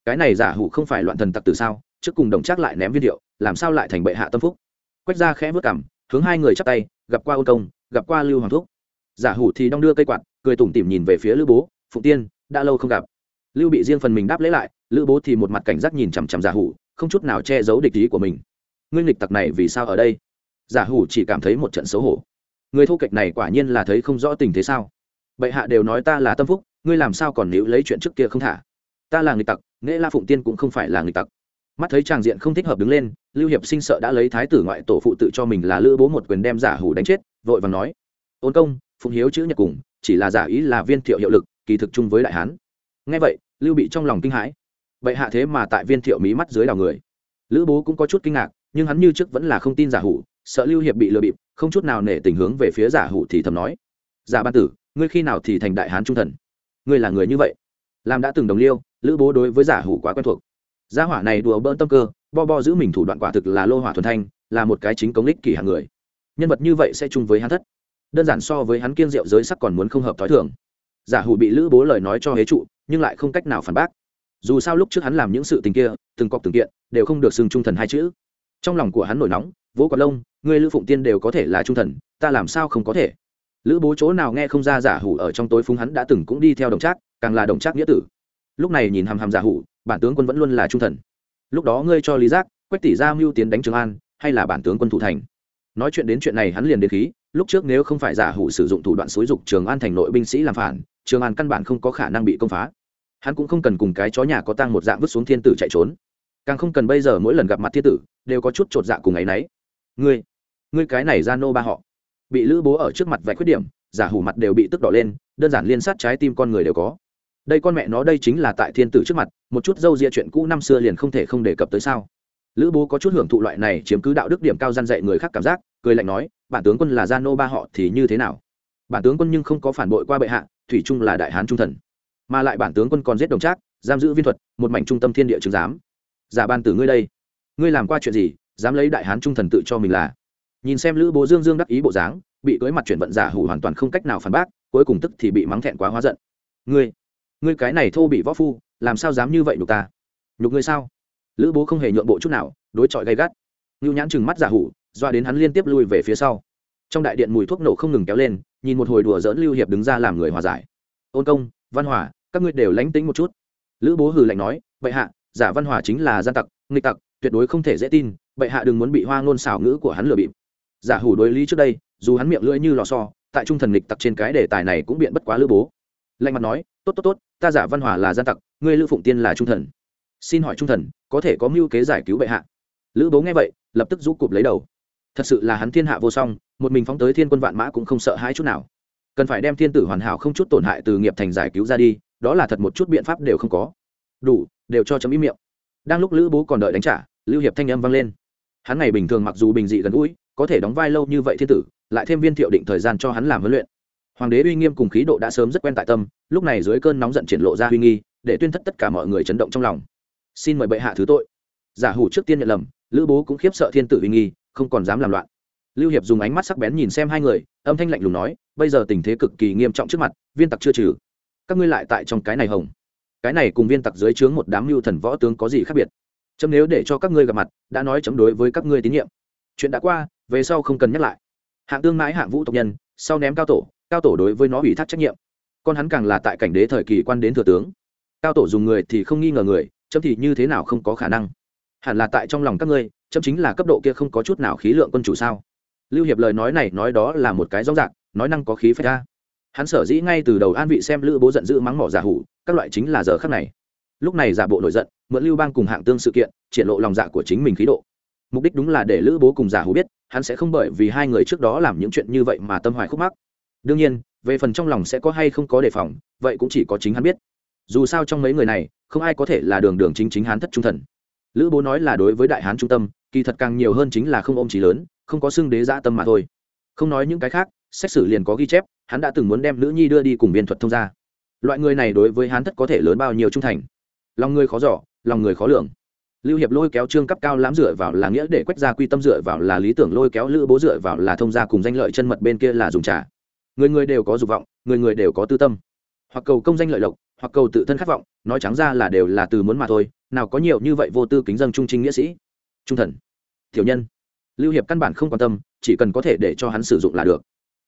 Cái này giả hủ không phải loạn thần tặc từ sao? Trước cùng đồng trác lại ném viên điệu, làm sao lại thành bệ hạ tâm phúc? Quách gia khẽ vớt cảm hướng hai người chắp tay, gặp qua ôn công, gặp qua lưu hoàng thúc. Giả hủ thì đong đưa cây quạt, cười tủm tỉm nhìn về phía lữ bố phụ tiên, đã lâu không gặp. Lưu bị riêng phần mình đáp lễ lại, lữ bố thì một mặt cảnh giác nhìn chằm chằm giả hủ không chút nào che giấu địch ý của mình. Ngươi nghịch tặc này vì sao ở đây? Giả hủ chỉ cảm thấy một trận xấu hổ. Người thu kịch này quả nhiên là thấy không rõ tình thế sao? Bệ hạ đều nói ta là tâm phúc, ngươi làm sao còn níu lấy chuyện trước kia không thả? Ta là nghịch tặc nghệ la phụng tiên cũng không phải là nghịch tặc. Mắt thấy tràng diện không thích hợp đứng lên, lưu hiệp sinh sợ đã lấy thái tử ngoại tổ phụ tự cho mình là lữ bố một quyền đem giả hủ đánh chết, vội vàng nói, ôn công, phụng hiếu chữ nhật cùng, chỉ là giả ý là viên thiệu hiệu lực, kỳ thực chung với đại hán. Ngay vậy, lưu bị trong lòng kinh hãi vậy hạ thế mà tại viên thiệu mí mắt dưới đào người. Lữ bố cũng có chút kinh ngạc, nhưng hắn như trước vẫn là không tin giả hủ, sợ lưu hiệp bị lừa bịp, không chút nào nể tình hướng về phía giả hủ thì thầm nói. Giả ban tử, ngươi khi nào thì thành đại hán trung thần? Ngươi là người như vậy. Làm đã từng đồng liêu, lữ bố đối với giả hủ quá quen thuộc. Gia hỏa này đùa bỡn tâm cơ, bo bo giữ mình thủ đoạn quả thực là lô hỏa thuần thanh, là một cái chính công lích kỷ hàng người. Nhân vật như vậy sẽ chung với hắn thất. Đơn giản so với hắn kiên rượu giới sắc còn muốn không hợp t h ó i thường. Giả hủ bị lữ bố lời nói cho hế trụ, nhưng lại không cách nào phản bác dù sao lúc trước hắn làm những sự tình kia, từng cọc từng kiện, đều không được xưng trung thần hai chữ. Trong lòng của hắn nổi nóng, vỗ quạt lông, ngươi lữ phụng tiên đều có thể là trung thần, ta làm sao không có thể? Lữ bố chỗ nào nghe không ra giả hủ ở trong tối phúng hắn đã từng cũng đi theo đồng trác, càng là đồng trác nghĩa tử. Lúc này nhìn hàm hàm giả hủ, bản tướng quân vẫn luôn là trung thần. Lúc đó ngươi cho lý giác, quách tỷ ra mưu tiến đánh trường an, hay là bản tướng quân thủ thành? Nói chuyện đến chuyện này hắn liền đến khí, lúc trước nếu không phải giả hủ sử dụng thủ đoạn xúi dục trường an thành nội binh sĩ làm phản, trường an căn bản không có khả năng bị công phá hắn cũng không cần cùng cái chó nhà có tang một dạng vứt xuống thiên tử chạy trốn. Càng không cần bây giờ mỗi lần gặp mặt thiên tử, đều có chút chột dạ cùng ấ y n ấ y ngươi ngươi cái này ra nô ba họ. Bị lữ bố ở trước mặt vạch khuyết điểm, giả hủ mặt đều bị tức đỏ lên, đơn giản liên sát trái tim con người đều có. Đây con mẹ nó đây chính là tại thiên tử trước mặt, một chút dâu ria chuyện cũ năm xưa liền không thể không đề cập tới sao. Lữ bố có chút hưởng thụ loại này chiếm cứ đạo đức điểm cao gian dạy người khác cảm giác, cười lạnh nói, bản tướng quân là gia nô ba họ thì như thế nào? Bản tướng quân nhưng không có phản bội qua bệ hạ, thủy trung là đại hán trung thần mà lại bản tướng quân còn giết đồng trác, giam giữ viên thuật, một mảnh trung tâm thiên địa chứng giám. Giả ban tử ngươi đây, ngươi làm qua chuyện gì, dám lấy đại hán trung thần tự cho mình là? Nhìn xem lữ bố dương dương đắc ý bộ dáng, bị cưới mặt chuyển vận giả hủ hoàn toàn không cách nào phản bác, cuối cùng tức thì bị mắng thẹn quá hóa giận. Ngươi ngươi cái này thô bị võ phu, làm sao dám như vậy nhục ta? Nhục ngươi sao? Lữ bố không hề nhượng bộ chút nào, đối chọi gay gắt. Ngưu nhãn chừng mắt giả hủ, doa đến hắn liên tiếp lui về phía sau. Trong đại điện mùi thuốc nổ không ngừng kéo lên, nhìn một hồi đùa dỡn lưu hiệp đứng ra làm người hòa giải. Ôn công, văn hòa các ngươi đều lánh tính một chút. Lữ bố hừ lạnh nói, bệ hạ, giả văn hòa chính là gian tặc, nghịch tặc, tuyệt đối không thể dễ tin, bệ hạ đừng muốn bị hoa ngôn xảo ngữ của hắn lừa bịp. Giả hủ đối lý trước đây, dù hắn miệng lưỡi như lò so tại trung thần nghịch tặc trên cái đề tài này cũng biện bất quá lữ bố. Lạnh mặt nói, tốt tốt tốt, ta giả văn hòa là gian tặc, ngươi lữ phụng tiên là trung thần. Xin hỏi trung thần, có thể có mưu kế giải cứu bệ hạ? Lữ bố nghe vậy, lập tức rũ cụp lấy đầu. Thật sự là hắn thiên hạ vô song, một mình phóng tới thiên quân vạn mã cũng không sợ hãi chút nào. Cần phải đem thiên tử hoàn hảo không chút tổn hại từ nghiệp thành giải cứu ra đi đó là thật một chút biện pháp đều không có. Đủ, đều cho chấm ý miệng. Đang lúc lữ bố còn đợi đánh trả, lưu hiệp thanh âm vang lên. Hắn ngày bình thường mặc dù bình dị gần gũi, có thể đóng vai lâu như vậy thiên tử, lại thêm viên thiệu định thời gian cho hắn làm huấn luyện. Hoàng đế uy nghiêm cùng khí độ đã sớm rất quen tại tâm, lúc này dưới cơn nóng giận triển lộ ra uy nghi, để tuyên thất tất cả mọi người chấn động trong lòng. Xin mời bệ hạ thứ tội. Giả hủ trước tiên nhận lầm, lữ bố cũng khiếp sợ thiên tử uy nghi, không còn dám làm loạn. Lưu hiệp dùng ánh mắt sắc bén nhìn xem hai người, âm thanh lạnh lùng nói, bây giờ tình thế cực kỳ nghiêm trọng trước mặt, viên tặc chưa trừ các ngươi lại tại trong cái này hồng. Cái này cùng viên tặc dưới trướng một đám mưu thần võ tướng có gì khác biệt? Chấm nếu để cho các ngươi gặp mặt, đã nói chấm đối với các ngươi tín nhiệm. Chuyện đã qua, về sau không cần nhắc lại. Hạng tương mãi hạng vũ tộc nhân, sau ném cao tổ cao tổ đối với nó ủy thác trách nhiệm. Con hắn càng là tại cảnh đế thời kỳ quan đến thừa tướng. Cao tổ dùng người thì không nghi ngờ người, chấm thì như thế nào không có khả năng. Hẳn là tại trong lòng các ngươi, chấm chính là cấp độ kia không có chút nào khí lượng quân chủ sao? Lưu hiệp lời nói này nói đó là một cái rõ ràng, nói năng có khí phách ra hắn sở dĩ ngay từ đầu an vị xem lữ bố giận dữ mắng mỏ giả hủ, các loại chính là giờ khắc này. Lúc này giả bộ nổi giận, mượn lưu bang cùng hạng tương sự kiện, triển lộ lòng dạ của chính mình khí độ. Mục đích đúng là để lữ bố cùng giả hủ biết, hắn sẽ không bởi vì hai người trước đó làm những chuyện như vậy mà tâm hoài khúc mắc. Đương nhiên, về phần trong lòng sẽ có hay không có đề phòng, vậy cũng chỉ có chính hắn biết. Dù sao trong mấy người này, không ai có thể là đường đường chính chính hán thất trung thần. Lữ bố nói là đối với đại hán trung tâm, kỳ thật càng nhiều hơn chính là không ôm trí lớn, không có xưng đế dã tâm mà thôi. Không nói những cái khác xét xử liền có ghi chép, hắn đã từng muốn đem nữ nhi đưa đi cùng viên thuật thông gia. Loại người này đối với hắn thất có thể lớn bao nhiêu trung thành? Lòng người khó giỏ lòng người khó lường. Lưu hiệp lôi kéo trương cấp cao lắm dựa vào là nghĩa để quách ra quy tâm dựa vào là lý tưởng, lôi kéo lữ bố dựa vào là thông gia cùng danh lợi chân mật bên kia là dùng trả người người đều có dục vọng, người người đều có tư tâm. Hoặc cầu công danh lợi lộc, hoặc cầu tự thân khát vọng, nói trắng ra là đều là từ muốn mà thôi, nào có nhiều như vậy vô tư kính dân trung trinh nghĩa sĩ. Trung thần thiểu nhân. Lưu hiệp căn bản không quan tâm, chỉ cần có thể để cho hắn sử dụng là được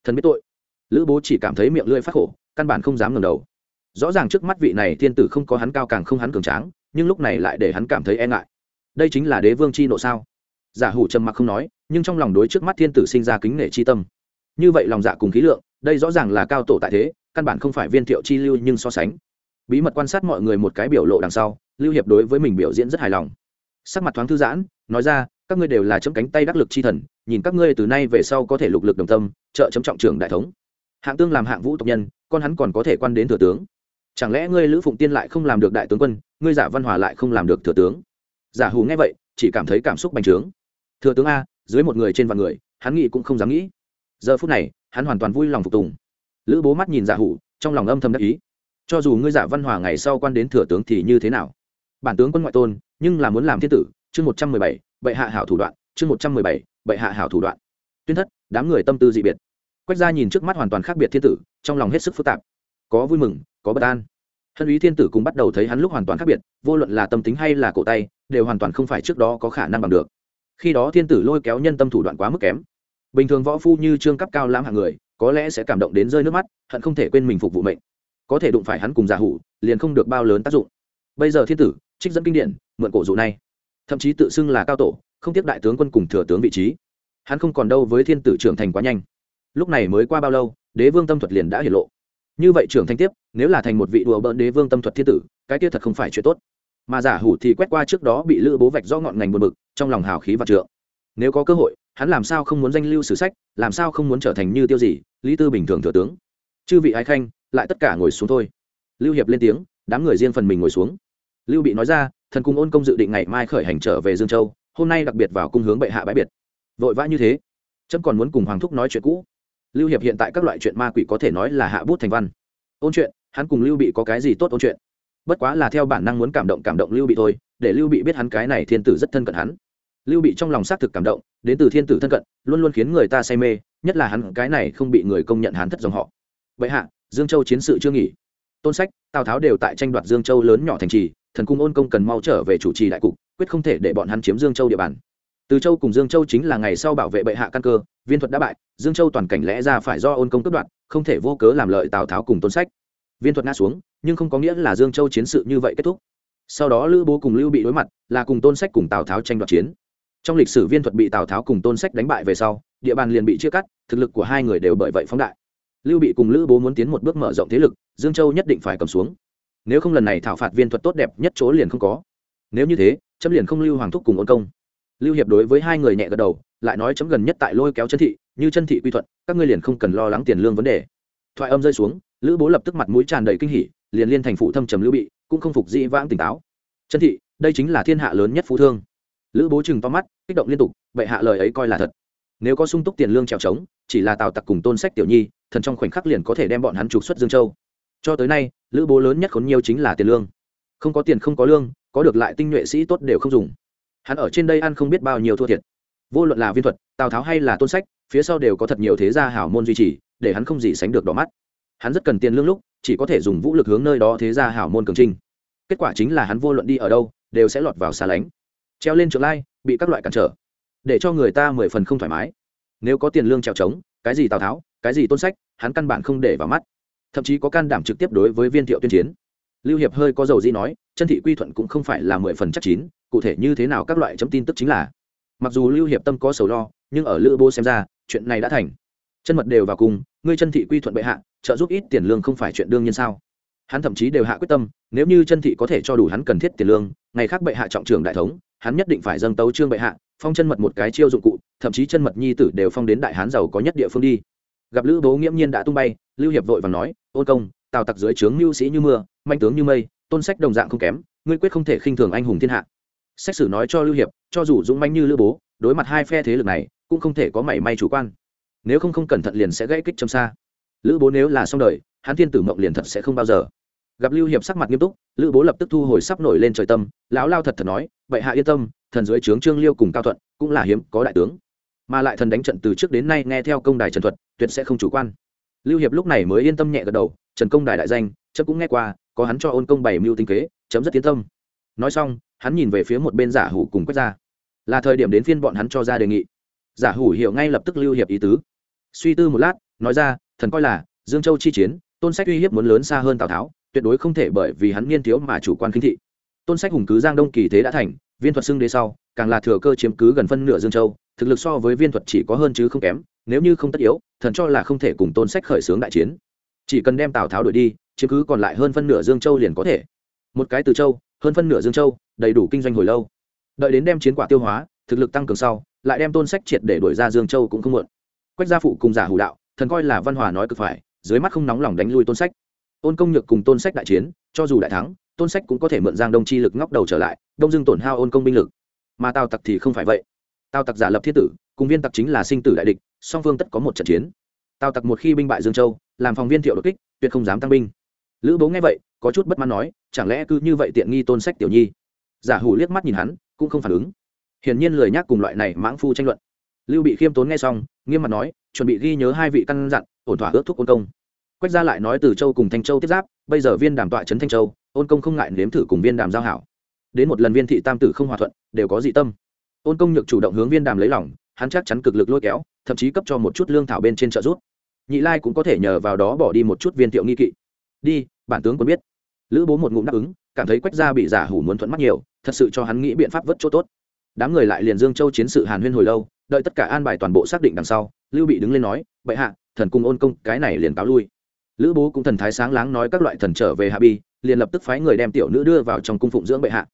thần biết tội. Lữ bố chỉ cảm thấy miệng lưỡi phát khổ, căn bản không dám ngẩng đầu. Rõ ràng trước mắt vị này thiên tử không có hắn cao càng không hắn cường tráng, nhưng lúc này lại để hắn cảm thấy e ngại. Đây chính là đế vương chi nộ sao? Giả hủ trầm mặc không nói, nhưng trong lòng đối trước mắt thiên tử sinh ra kính nể chi tâm. Như vậy lòng dạ cùng khí lượng, đây rõ ràng là cao tổ tại thế, căn bản không phải viên thiệu chi lưu nhưng so sánh. Bí mật quan sát mọi người một cái biểu lộ đằng sau, lưu hiệp đối với mình biểu diễn rất hài lòng. Sắc mặt thoáng thư giãn, nói ra các ngươi đều là chấm cánh tay đắc lực chi thần, nhìn các ngươi từ nay về sau có thể lục lực đồng tâm, trợ chấm trọng trưởng đại thống. Hạng tương làm hạng vũ tộc nhân, con hắn còn có thể quan đến thừa tướng. Chẳng lẽ ngươi lữ phụng tiên lại không làm được đại tướng quân, ngươi giả văn hòa lại không làm được thừa tướng? Giả hù nghe vậy, chỉ cảm thấy cảm xúc bành trướng. Thừa tướng a, dưới một người trên vạn người, hắn nghĩ cũng không dám nghĩ. Giờ phút này, hắn hoàn toàn vui lòng phục tùng. Lữ bố mắt nhìn giả hủ trong lòng âm thầm đắc ý. Cho dù ngươi giả văn hòa ngày sau quan đến thừa tướng thì như thế nào? Bản tướng quân ngoại tôn, nhưng là muốn làm thiên tử chương một trăm mười bảy, bệ hạ hảo thủ đoạn, chương một trăm mười bảy, bệ hạ hảo thủ đoạn. Tuyên thất, đám người tâm tư dị biệt. Quách gia nhìn trước mắt hoàn toàn khác biệt thiên tử, trong lòng hết sức phức tạp. Có vui mừng, có bất an. Hân ý thiên tử cũng bắt đầu thấy hắn lúc hoàn toàn khác biệt, vô luận là tâm tính hay là cổ tay, đều hoàn toàn không phải trước đó có khả năng bằng được. Khi đó thiên tử lôi kéo nhân tâm thủ đoạn quá mức kém. Bình thường võ phu như trương cấp cao lãm hạng người, có lẽ sẽ cảm động đến rơi nước mắt, hận không thể quên mình phục vụ mệnh. Có thể đụng phải hắn cùng giả hủ, liền không được bao lớn tác dụng. Bây giờ thiên tử, trích dẫn kinh điển, mượn cổ dụ này thậm chí tự xưng là cao tổ, không tiếp đại tướng quân cùng thừa tướng vị trí. Hắn không còn đâu với thiên tử trưởng thành quá nhanh. Lúc này mới qua bao lâu, đế vương tâm thuật liền đã hiển lộ. Như vậy trưởng thanh tiếp, nếu là thành một vị đùa bỡn đế vương tâm thuật thiên tử, cái kia thật không phải chuyện tốt. Mà giả hủ thì quét qua trước đó bị lữ bố vạch do ngọn ngành buồn bực, trong lòng hào khí và trượng. Nếu có cơ hội, hắn làm sao không muốn danh lưu sử sách, làm sao không muốn trở thành như tiêu gì, lý tư bình thường thừa tướng. Chư vị ái khanh, lại tất cả ngồi xuống thôi. Lưu hiệp lên tiếng, đám người riêng phần mình ngồi xuống. Lưu bị nói ra thần cung ôn công dự định ngày mai khởi hành trở về dương châu, hôm nay đặc biệt vào cung hướng bệ hạ bãi biệt. Vội vã như thế Trẫm còn muốn cùng hoàng thúc nói chuyện cũ. Lưu hiệp hiện tại các loại chuyện ma quỷ có thể nói là hạ bút thành văn. Ôn chuyện, hắn cùng lưu bị có cái gì tốt ôn chuyện? Bất quá là theo bản năng muốn cảm động cảm động lưu bị thôi, để lưu bị biết hắn cái này thiên tử rất thân cận hắn. Lưu bị trong lòng xác thực cảm động, đến từ thiên tử thân cận, luôn luôn khiến người ta say mê, nhất là hắn cái này không bị người công nhận hắn thất dòng họ. Vậy hạ, dương châu chiến sự chưa nghỉ. Tôn sách, tào tháo đều tại tranh đoạt dương châu lớn nhỏ thành trì thần cung ôn công cần mau trở về chủ trì đại cục, quyết không thể để bọn hắn chiếm dương châu địa bàn. Từ châu cùng dương châu chính là ngày sau bảo vệ bệ hạ căn cơ, viên thuật đã bại, dương châu toàn cảnh lẽ ra phải do ôn công cướp đoạt, không thể vô cớ làm lợi tào tháo cùng tôn sách. Viên thuật ngã xuống, nhưng không có nghĩa là dương châu chiến sự như vậy kết thúc. Sau đó lữ bố cùng lưu bị đối mặt, là cùng tôn sách cùng tào tháo tranh đoạt chiến. Trong lịch sử viên thuật bị tào tháo cùng tôn sách đánh bại về sau, địa bàn liền bị chia cắt, thực lực của hai người đều bởi vậy phóng đại. Lưu bị cùng lữ bố muốn tiến một bước mở rộng thế lực, dương châu nhất định phải cầm xuống nếu không lần này thảo phạt viên thuật tốt đẹp nhất chỗ liền không có. Nếu như thế, chấm liền không lưu hoàng thúc cùng ôn công. Lưu hiệp đối với hai người nhẹ gật đầu, lại nói chấm gần nhất tại lôi kéo chân thị, như chân thị quy thuận các ngươi liền không cần lo lắng tiền lương vấn đề. Thoại âm rơi xuống, lữ bố lập tức mặt mũi tràn đầy kinh hỉ, liền liên thành phụ thâm trầm lưu bị, cũng không phục dĩ vãng tỉnh táo. Chân thị, đây chính là thiên hạ lớn nhất phú thương. Lữ bố chừng to mắt, kích động liên tục, vậy hạ lời ấy coi là thật. Nếu có sung túc tiền lương trèo trống, chỉ là tào tặc cùng tôn sách tiểu nhi, thần trong khoảnh khắc liền có thể đem bọn hắn trục xuất dương châu cho tới nay, lữ bố lớn nhất khốn nhiều chính là tiền lương. Không có tiền không có lương, có được lại tinh nhuệ sĩ tốt đều không dùng. Hắn ở trên đây ăn không biết bao nhiêu thua thiệt. Vô luận là viên thuật, tào tháo hay là tôn sách, phía sau đều có thật nhiều thế gia hảo môn duy trì, để hắn không gì sánh được đỏ mắt. Hắn rất cần tiền lương lúc, chỉ có thể dùng vũ lực hướng nơi đó thế gia hảo môn cường trinh. Kết quả chính là hắn vô luận đi ở đâu, đều sẽ lọt vào xa lánh. Treo lên trường lai, bị các loại cản trở. Để cho người ta mười phần không thoải mái. Nếu có tiền lương trèo trống, cái gì tào tháo, cái gì tôn sách, hắn căn bản không để vào mắt thậm chí có can đảm trực tiếp đối với viên thiệu tuyên chiến. Lưu hiệp hơi có dầu di nói, chân thị quy thuận cũng không phải là mười phần chắc chín, cụ thể như thế nào các loại chấm tin tức chính là. Mặc dù lưu hiệp tâm có sầu lo, nhưng ở lữ bố xem ra, chuyện này đã thành. Chân mật đều vào cùng, ngươi chân thị quy thuận bệ hạ, trợ giúp ít tiền lương không phải chuyện đương nhiên sao? Hắn thậm chí đều hạ quyết tâm, nếu như chân thị có thể cho đủ hắn cần thiết tiền lương, ngày khác bệ hạ trọng trường đại thống, hắn nhất định phải dâng tấu trương bệ hạ, phong chân mật một cái chiêu dụng cụ, thậm chí chân mật nhi tử đều phong đến đại hán giàu có nhất địa phương đi. Gặp lữ bố nghiễm nhiên đã tung bay lưu hiệp vội và nói, ôn công, tào tặc dưới trướng mưu sĩ như mưa, manh tướng như mây, tôn sách đồng dạng không kém, ngươi quyết không thể khinh thường anh hùng thiên hạ. Xét xử nói cho lưu hiệp, cho dù dũng manh như lữ bố, đối mặt hai phe thế lực này, cũng không thể có mảy may chủ quan. Nếu không không cẩn thận liền sẽ gãy kích châm xa. Lữ bố nếu là xong đời, hắn thiên tử mộng liền thật sẽ không bao giờ. Gặp lưu hiệp sắc mặt nghiêm túc, lữ bố lập tức thu hồi sắp nổi lên trời tâm, lão lao thật thật nói vậy hạ yên tâm, thần dưới trướng trương liêu cùng cao thuận cũng là hiếm có đại tướng, mà lại thần đánh trận từ trước đến nay nghe theo công đài trần thuật, tuyệt sẽ không chủ quan lưu hiệp lúc này mới yên tâm nhẹ gật đầu, trần công đài đại danh, chấm cũng nghe qua, có hắn cho ôn công bảy mưu tinh kế, chấm rất tiến tâm. Nói xong, hắn nhìn về phía một bên giả hủ cùng quét ra là thời điểm đến phiên bọn hắn cho ra đề nghị. Giả hủ hiểu ngay lập tức lưu hiệp ý tứ. Suy tư một lát, nói ra, thần coi là, dương châu chi chiến, tôn sách uy hiếp muốn lớn xa hơn tào tháo, tuyệt đối không thể bởi vì hắn niên thiếu mà chủ quan khinh thị. Tôn sách hùng cứ giang đông kỳ thế đã thành, viên thuật xưng đế sau, càng là thừa cơ chiếm cứ gần phân nửa dương châu, thực lực so với viên thuật chỉ có hơn chứ không kém nếu như không tất yếu, thần cho là không thể cùng tôn sách khởi xướng đại chiến. Chỉ cần đem tào tháo đuổi đi chứ cứ còn lại hơn phân nửa dương châu liền có thể. Một cái từ châu, hơn phân nửa dương châu, đầy đủ kinh doanh hồi lâu. Đợi đến đem chiến quả tiêu hóa, thực lực tăng cường sau, lại đem tôn sách triệt để đuổi ra dương châu cũng không muộn. Quách gia phụ cùng giả hủ đạo, thần coi là văn hòa nói cực phải, dưới mắt không nóng lòng đánh lui tôn sách. Ôn công nhược cùng tôn sách đại chiến, cho dù đại thắng, tôn sách cũng có thể mượn giang đông chi lực ngóc đầu trở lại, đông dương tổn hao ôn công binh lực. Mà tào tặc thì không phải vậy. Tào tặc giả lập thiết tử, cùng viên tặc chính là sinh tử đại địch song phương tất có một trận chiến. Tào tặc một khi binh bại dương châu, làm phòng viên thiệu đột kích, tuyệt không dám tăng binh. Lữ bố nghe vậy, có chút bất mãn nói, chẳng lẽ cứ như vậy tiện nghi tôn sách tiểu nhi? Giả hủ liếc mắt nhìn hắn, cũng không phản ứng. Hiển nhiên lời nhắc cùng loại này mãng phu tranh luận. Lưu bị khiêm tốn nghe xong, nghiêm mặt nói, chuẩn bị ghi nhớ hai vị căn dặn, ổn thỏa ước thúc ôn công. Quách gia lại nói từ châu cùng thanh châu tiếp giáp, bây giờ viên đàm tọa trấn thanh châu, ôn công không ngại nếm thử cùng viên đàm giao hảo. Đến một lần viên thị tam tử không hòa thuận, đều có dị tâm. Ôn công nhược chủ động hướng viên đàm lấy lòng, hắn chắc chắn cực lực lôi kéo thậm chí cấp cho một chút lương thảo bên trên trợ giúp. Nhị lai cũng có thể nhờ vào đó bỏ đi một chút viên thiệu nghi kỵ. Đi, bản tướng còn biết. Lữ bố một ngụm đáp ứng, cảm thấy quách gia bị giả hủ muốn thuận mắt nhiều, thật sự cho hắn nghĩ biện pháp vớt chỗ tốt. Đám người lại liền dương châu chiến sự hàn huyên hồi lâu, đợi tất cả an bài toàn bộ xác định đằng sau, lưu bị đứng lên nói, bệ hạ, thần cung ôn công, cái này liền cáo lui. Lữ bố cũng thần thái sáng láng nói các loại thần trở về hạ bi, liền lập tức phái người đem tiểu nữ đưa vào trong cung phụng dưỡng bệ hạ.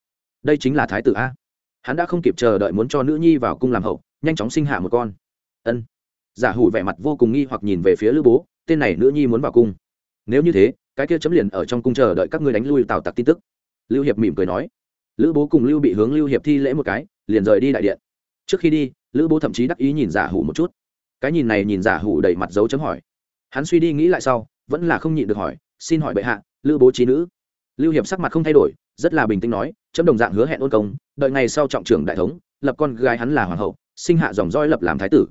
Đây chính là thái tử a. Hắn đã không kịp chờ đợi muốn cho nữ nhi vào cung làm hậu, nhanh chóng sinh hạ một con ân. Giả hủ vẻ mặt vô cùng nghi hoặc nhìn về phía lữ bố, tên này nữ nhi muốn vào cung. Nếu như thế, cái kia chấm liền ở trong cung chờ đợi các ngươi đánh lui tào tặc tin tức. Lưu hiệp mỉm cười nói. Lữ bố cùng lưu bị hướng lưu hiệp thi lễ một cái, liền rời đi đại điện. Trước khi đi, lữ bố thậm chí đắc ý nhìn giả hủ một chút. Cái nhìn này nhìn giả hủ đầy mặt dấu chấm hỏi. Hắn suy đi nghĩ lại sau, vẫn là không nhịn được hỏi, xin hỏi bệ hạ, lữ bố trí nữ? Lưu hiệp sắc mặt không thay đổi, rất là bình tĩnh nói, chấm đồng dạng hứa hẹn ôn công, đợi ngày sau trọng trưởng đại thống, lập con gái hắn là hoàng hậu, sinh hạ dòng roi lập làm thái tử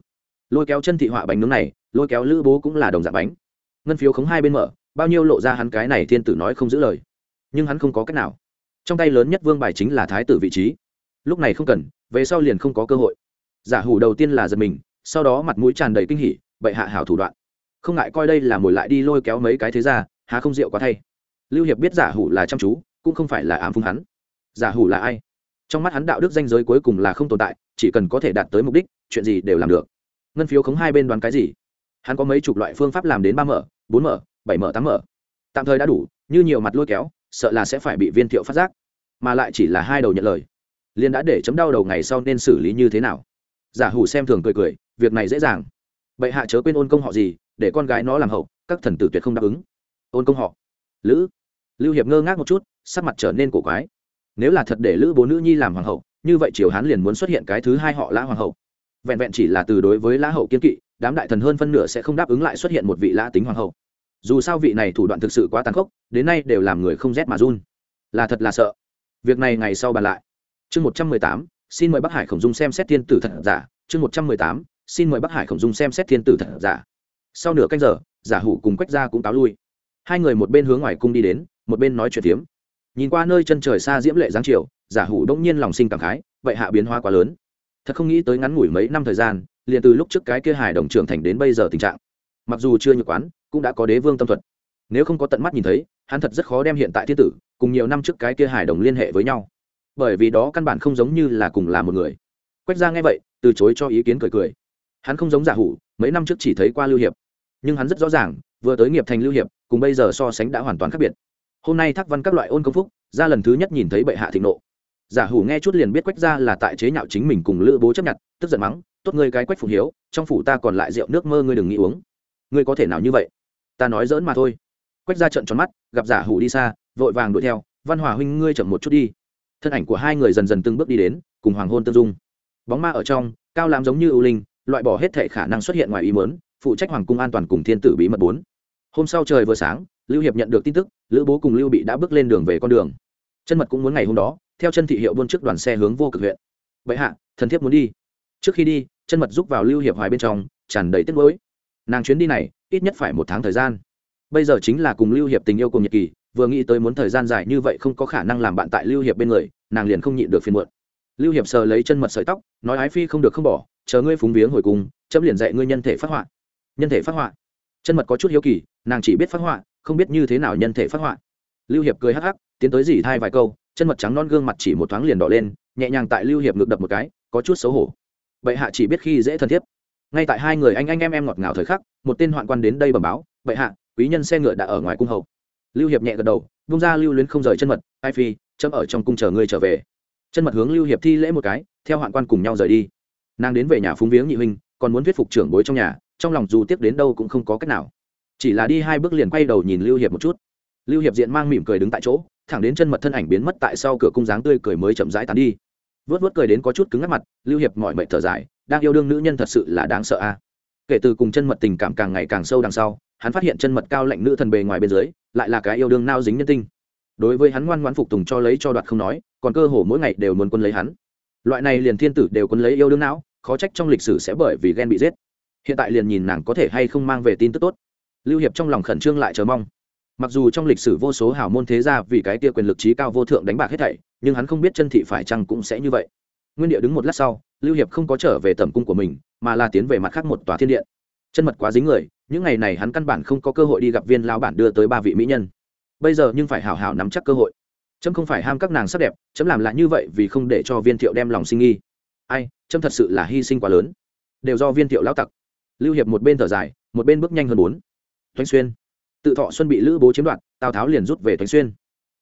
lôi kéo chân thị họa bánh nướng này, lôi kéo lữ bố cũng là đồng dạng bánh. Ngân phiếu khống hai bên mở, bao nhiêu lộ ra hắn cái này thiên tử nói không giữ lời. Nhưng hắn không có cách nào. Trong tay lớn nhất vương bài chính là thái tử vị trí. Lúc này không cần, về sau liền không có cơ hội. Giả hủ đầu tiên là giật mình, sau đó mặt mũi tràn đầy kinh hỉ bậy hạ hảo thủ đoạn. Không ngại coi đây là mồi lại đi lôi kéo mấy cái thế ra há không rượu quá thay. Lưu hiệp biết giả hủ là chăm chú, cũng không phải là ám phung hắn. Giả hủ là ai? Trong mắt hắn đạo đức danh giới cuối cùng là không tồn tại, chỉ cần có thể đạt tới mục đích, chuyện gì đều làm được ngân phiếu khống hai bên đoán cái gì? Hắn có mấy chục loại phương pháp làm đến ba mở, bốn mở, bảy mở, tám mở. Tạm thời đã đủ, như nhiều mặt lôi kéo, sợ là sẽ phải bị viên thiệu phát giác. Mà lại chỉ là hai đầu nhận lời. Liên đã để chấm đau đầu ngày sau nên xử lý như thế nào? Giả hủ xem thường cười cười, việc này dễ dàng. Bệ hạ chớ quên ôn công họ gì, để con gái nó làm hậu, các thần tử tuyệt không đáp ứng. Ôn công họ. Lữ. Lưu hiệp ngơ ngác một chút, sắc mặt trở nên cổ quái. Nếu là thật để lữ bố nữ nhi làm hoàng hậu, như vậy triều hán liền muốn xuất hiện cái thứ hai họ lã hoàng hậu vẹn vẹn chỉ là từ đối với lã hậu kiên kỵ, đám đại thần hơn phân nửa sẽ không đáp ứng lại xuất hiện một vị lã tính hoàng hậu. Dù sao vị này thủ đoạn thực sự quá tàn khốc, đến nay đều làm người không rét mà run. Là thật là sợ. Việc này ngày sau bàn lại. Chương một trăm mười tám, xin mời bắc hải khổng dung xem xét thiên tử thật giả. Chương một trăm mười tám, xin mời bắc hải khổng dung xem xét thiên tử thật giả. Sau nửa canh giờ, giả hủ cùng quách gia cũng cáo lui. Hai người một bên hướng ngoài cung đi đến, một bên nói chuyện tiếm nhìn qua nơi chân trời xa diễm lệ giáng chiều, giả hủ đông nhiên lòng sinh cảm khái, vậy hạ biến hoa quá lớn thật không nghĩ tới ngắn ngủi mấy năm thời gian, liền từ lúc trước cái kia hài đồng trưởng thành đến bây giờ tình trạng. Mặc dù chưa nhược quán, cũng đã có đế vương tâm thuật. Nếu không có tận mắt nhìn thấy, hắn thật rất khó đem hiện tại thiên tử, cùng nhiều năm trước cái kia hài đồng liên hệ với nhau. Bởi vì đó căn bản không giống như là cùng là một người. Quách ra nghe vậy, từ chối cho ý kiến cười cười. Hắn không giống giả hủ, mấy năm trước chỉ thấy qua lưu hiệp. Nhưng hắn rất rõ ràng, vừa tới nghiệp thành lưu hiệp, cùng bây giờ so sánh đã hoàn toàn khác biệt. Hôm nay thác văn các loại ôn công phúc, ra lần thứ nhất nhìn thấy bệ hạ thịnh nộ giả hủ nghe chút liền biết quách ra là tại chế nhạo chính mình cùng lữ bố chấp nhận, tức giận mắng, tốt ngươi cái quách phụng hiếu, trong phủ ta còn lại rượu nước mơ ngươi đừng nghĩ uống. Ngươi có thể nào như vậy? Ta nói dỡn mà thôi. Quách ra trận tròn mắt, gặp giả hủ đi xa, vội vàng đuổi theo, văn hòa huynh ngươi chậm một chút đi. Thân ảnh của hai người dần dần từng bước đi đến, cùng hoàng hôn tương dung. Bóng ma ở trong, cao làm giống như ưu linh, loại bỏ hết thể khả năng xuất hiện ngoài ý mớn phụ trách hoàng cung an toàn cùng thiên tử bí mật bốn. Hôm sau trời vừa sáng, lưu hiệp nhận được tin tức, lữ bố cùng lưu bị đã bước lên đường về con đường. Chân mật cũng muốn ngày hôm đó theo chân thị hiệu buôn trước đoàn xe hướng vô cực huyện. Bệ hạ, thần thiếp muốn đi. Trước khi đi, chân mật giúp vào lưu hiệp hoài bên trong, tràn đầy tiếc nuối. Nàng chuyến đi này, ít nhất phải một tháng thời gian. Bây giờ chính là cùng lưu hiệp tình yêu cùng nhật kỳ, vừa nghĩ tới muốn thời gian dài như vậy không có khả năng làm bạn tại lưu hiệp bên người, nàng liền không nhịn được phiền muộn. Lưu hiệp sờ lấy chân mật sợi tóc, nói ái phi không được không bỏ, chờ ngươi phúng viếng hồi cùng, chấm liền dạy ngươi nhân thể phát họa. Nhân thể phát họa. Chân mật có chút hiếu kỳ, nàng chỉ biết phát họa, không biết như thế nào nhân thể phát họa. Lưu hiệp cười hắc hắc, tiến tới dỉ thai vài câu chân mật trắng non gương mặt chỉ một thoáng liền đỏ lên, nhẹ nhàng tại lưu hiệp ngực đập một cái, có chút xấu hổ. Bệ hạ chỉ biết khi dễ thân thiết ngay tại hai người anh anh em em ngọt ngào thời khắc, một tên hoạn quan đến đây bẩm báo, bệ hạ, quý nhân xe ngựa đã ở ngoài cung hậu lưu hiệp nhẹ gật đầu bung ra lưu luyến không rời chân mật, ai phi, chấm ở trong cung chờ ngươi trở về. Chân mật hướng lưu hiệp thi lễ một cái, theo hoạn quan cùng nhau rời đi. Nàng đến về nhà phúng viếng nhị huynh, còn muốn thuyết phục trưởng bối trong nhà, trong lòng dù tiếp đến đâu cũng không có cách nào. Chỉ là đi hai bước liền quay đầu nhìn lưu hiệp một chút. Lưu hiệp diện mang mỉm cười đứng tại chỗ thẳng đến chân mật thân ảnh biến mất tại sau cửa cung dáng tươi cười mới chậm rãi tán đi. Vớt vớt cười đến có chút cứng ngắt mặt, lưu hiệp mọi mệnh thở dài, đang yêu đương nữ nhân thật sự là đáng sợ a. Kể từ cùng chân mật tình cảm càng ngày càng sâu đằng sau, hắn phát hiện chân mật cao lạnh nữ thần bề ngoài bên dưới, lại là cái yêu đương nao dính nhân tinh. Đối với hắn ngoan ngoãn phục tùng cho lấy cho đoạt không nói, còn cơ hồ mỗi ngày đều muốn quân lấy hắn. Loại này liền thiên tử đều quân lấy yêu đương não, khó trách trong lịch sử sẽ bởi vì ghen bị giết. Hiện tại liền nhìn nàng có thể hay không mang về tin tức tốt. Lưu hiệp trong lòng khẩn trương lại chờ mong mặc dù trong lịch sử vô số hào môn thế gia vì cái tia quyền lực trí cao vô thượng đánh bạc hết thảy, nhưng hắn không biết chân thị phải chăng cũng sẽ như vậy. Nguyên địa đứng một lát sau, lưu hiệp không có trở về tầm cung của mình, mà là tiến về mặt khác một tòa thiên điện. Chân mật quá dính người, những ngày này hắn căn bản không có cơ hội đi gặp viên lao bản đưa tới ba vị mỹ nhân. Bây giờ nhưng phải hào hào nắm chắc cơ hội. Trâm không phải ham các nàng sắc đẹp, chấm làm lại như vậy vì không để cho viên thiệu đem lòng sinh nghi. Ai trâm thật sự là hy sinh quá lớn. Đều do viên thiệu lão tặc. Lưu hiệp một bên thở dài, một bên bước nhanh hơn bốn. Thoánh xuyên tự thọ xuân bị lữ bố chiếm đoạt, tào tháo liền rút về thoánh xuyên.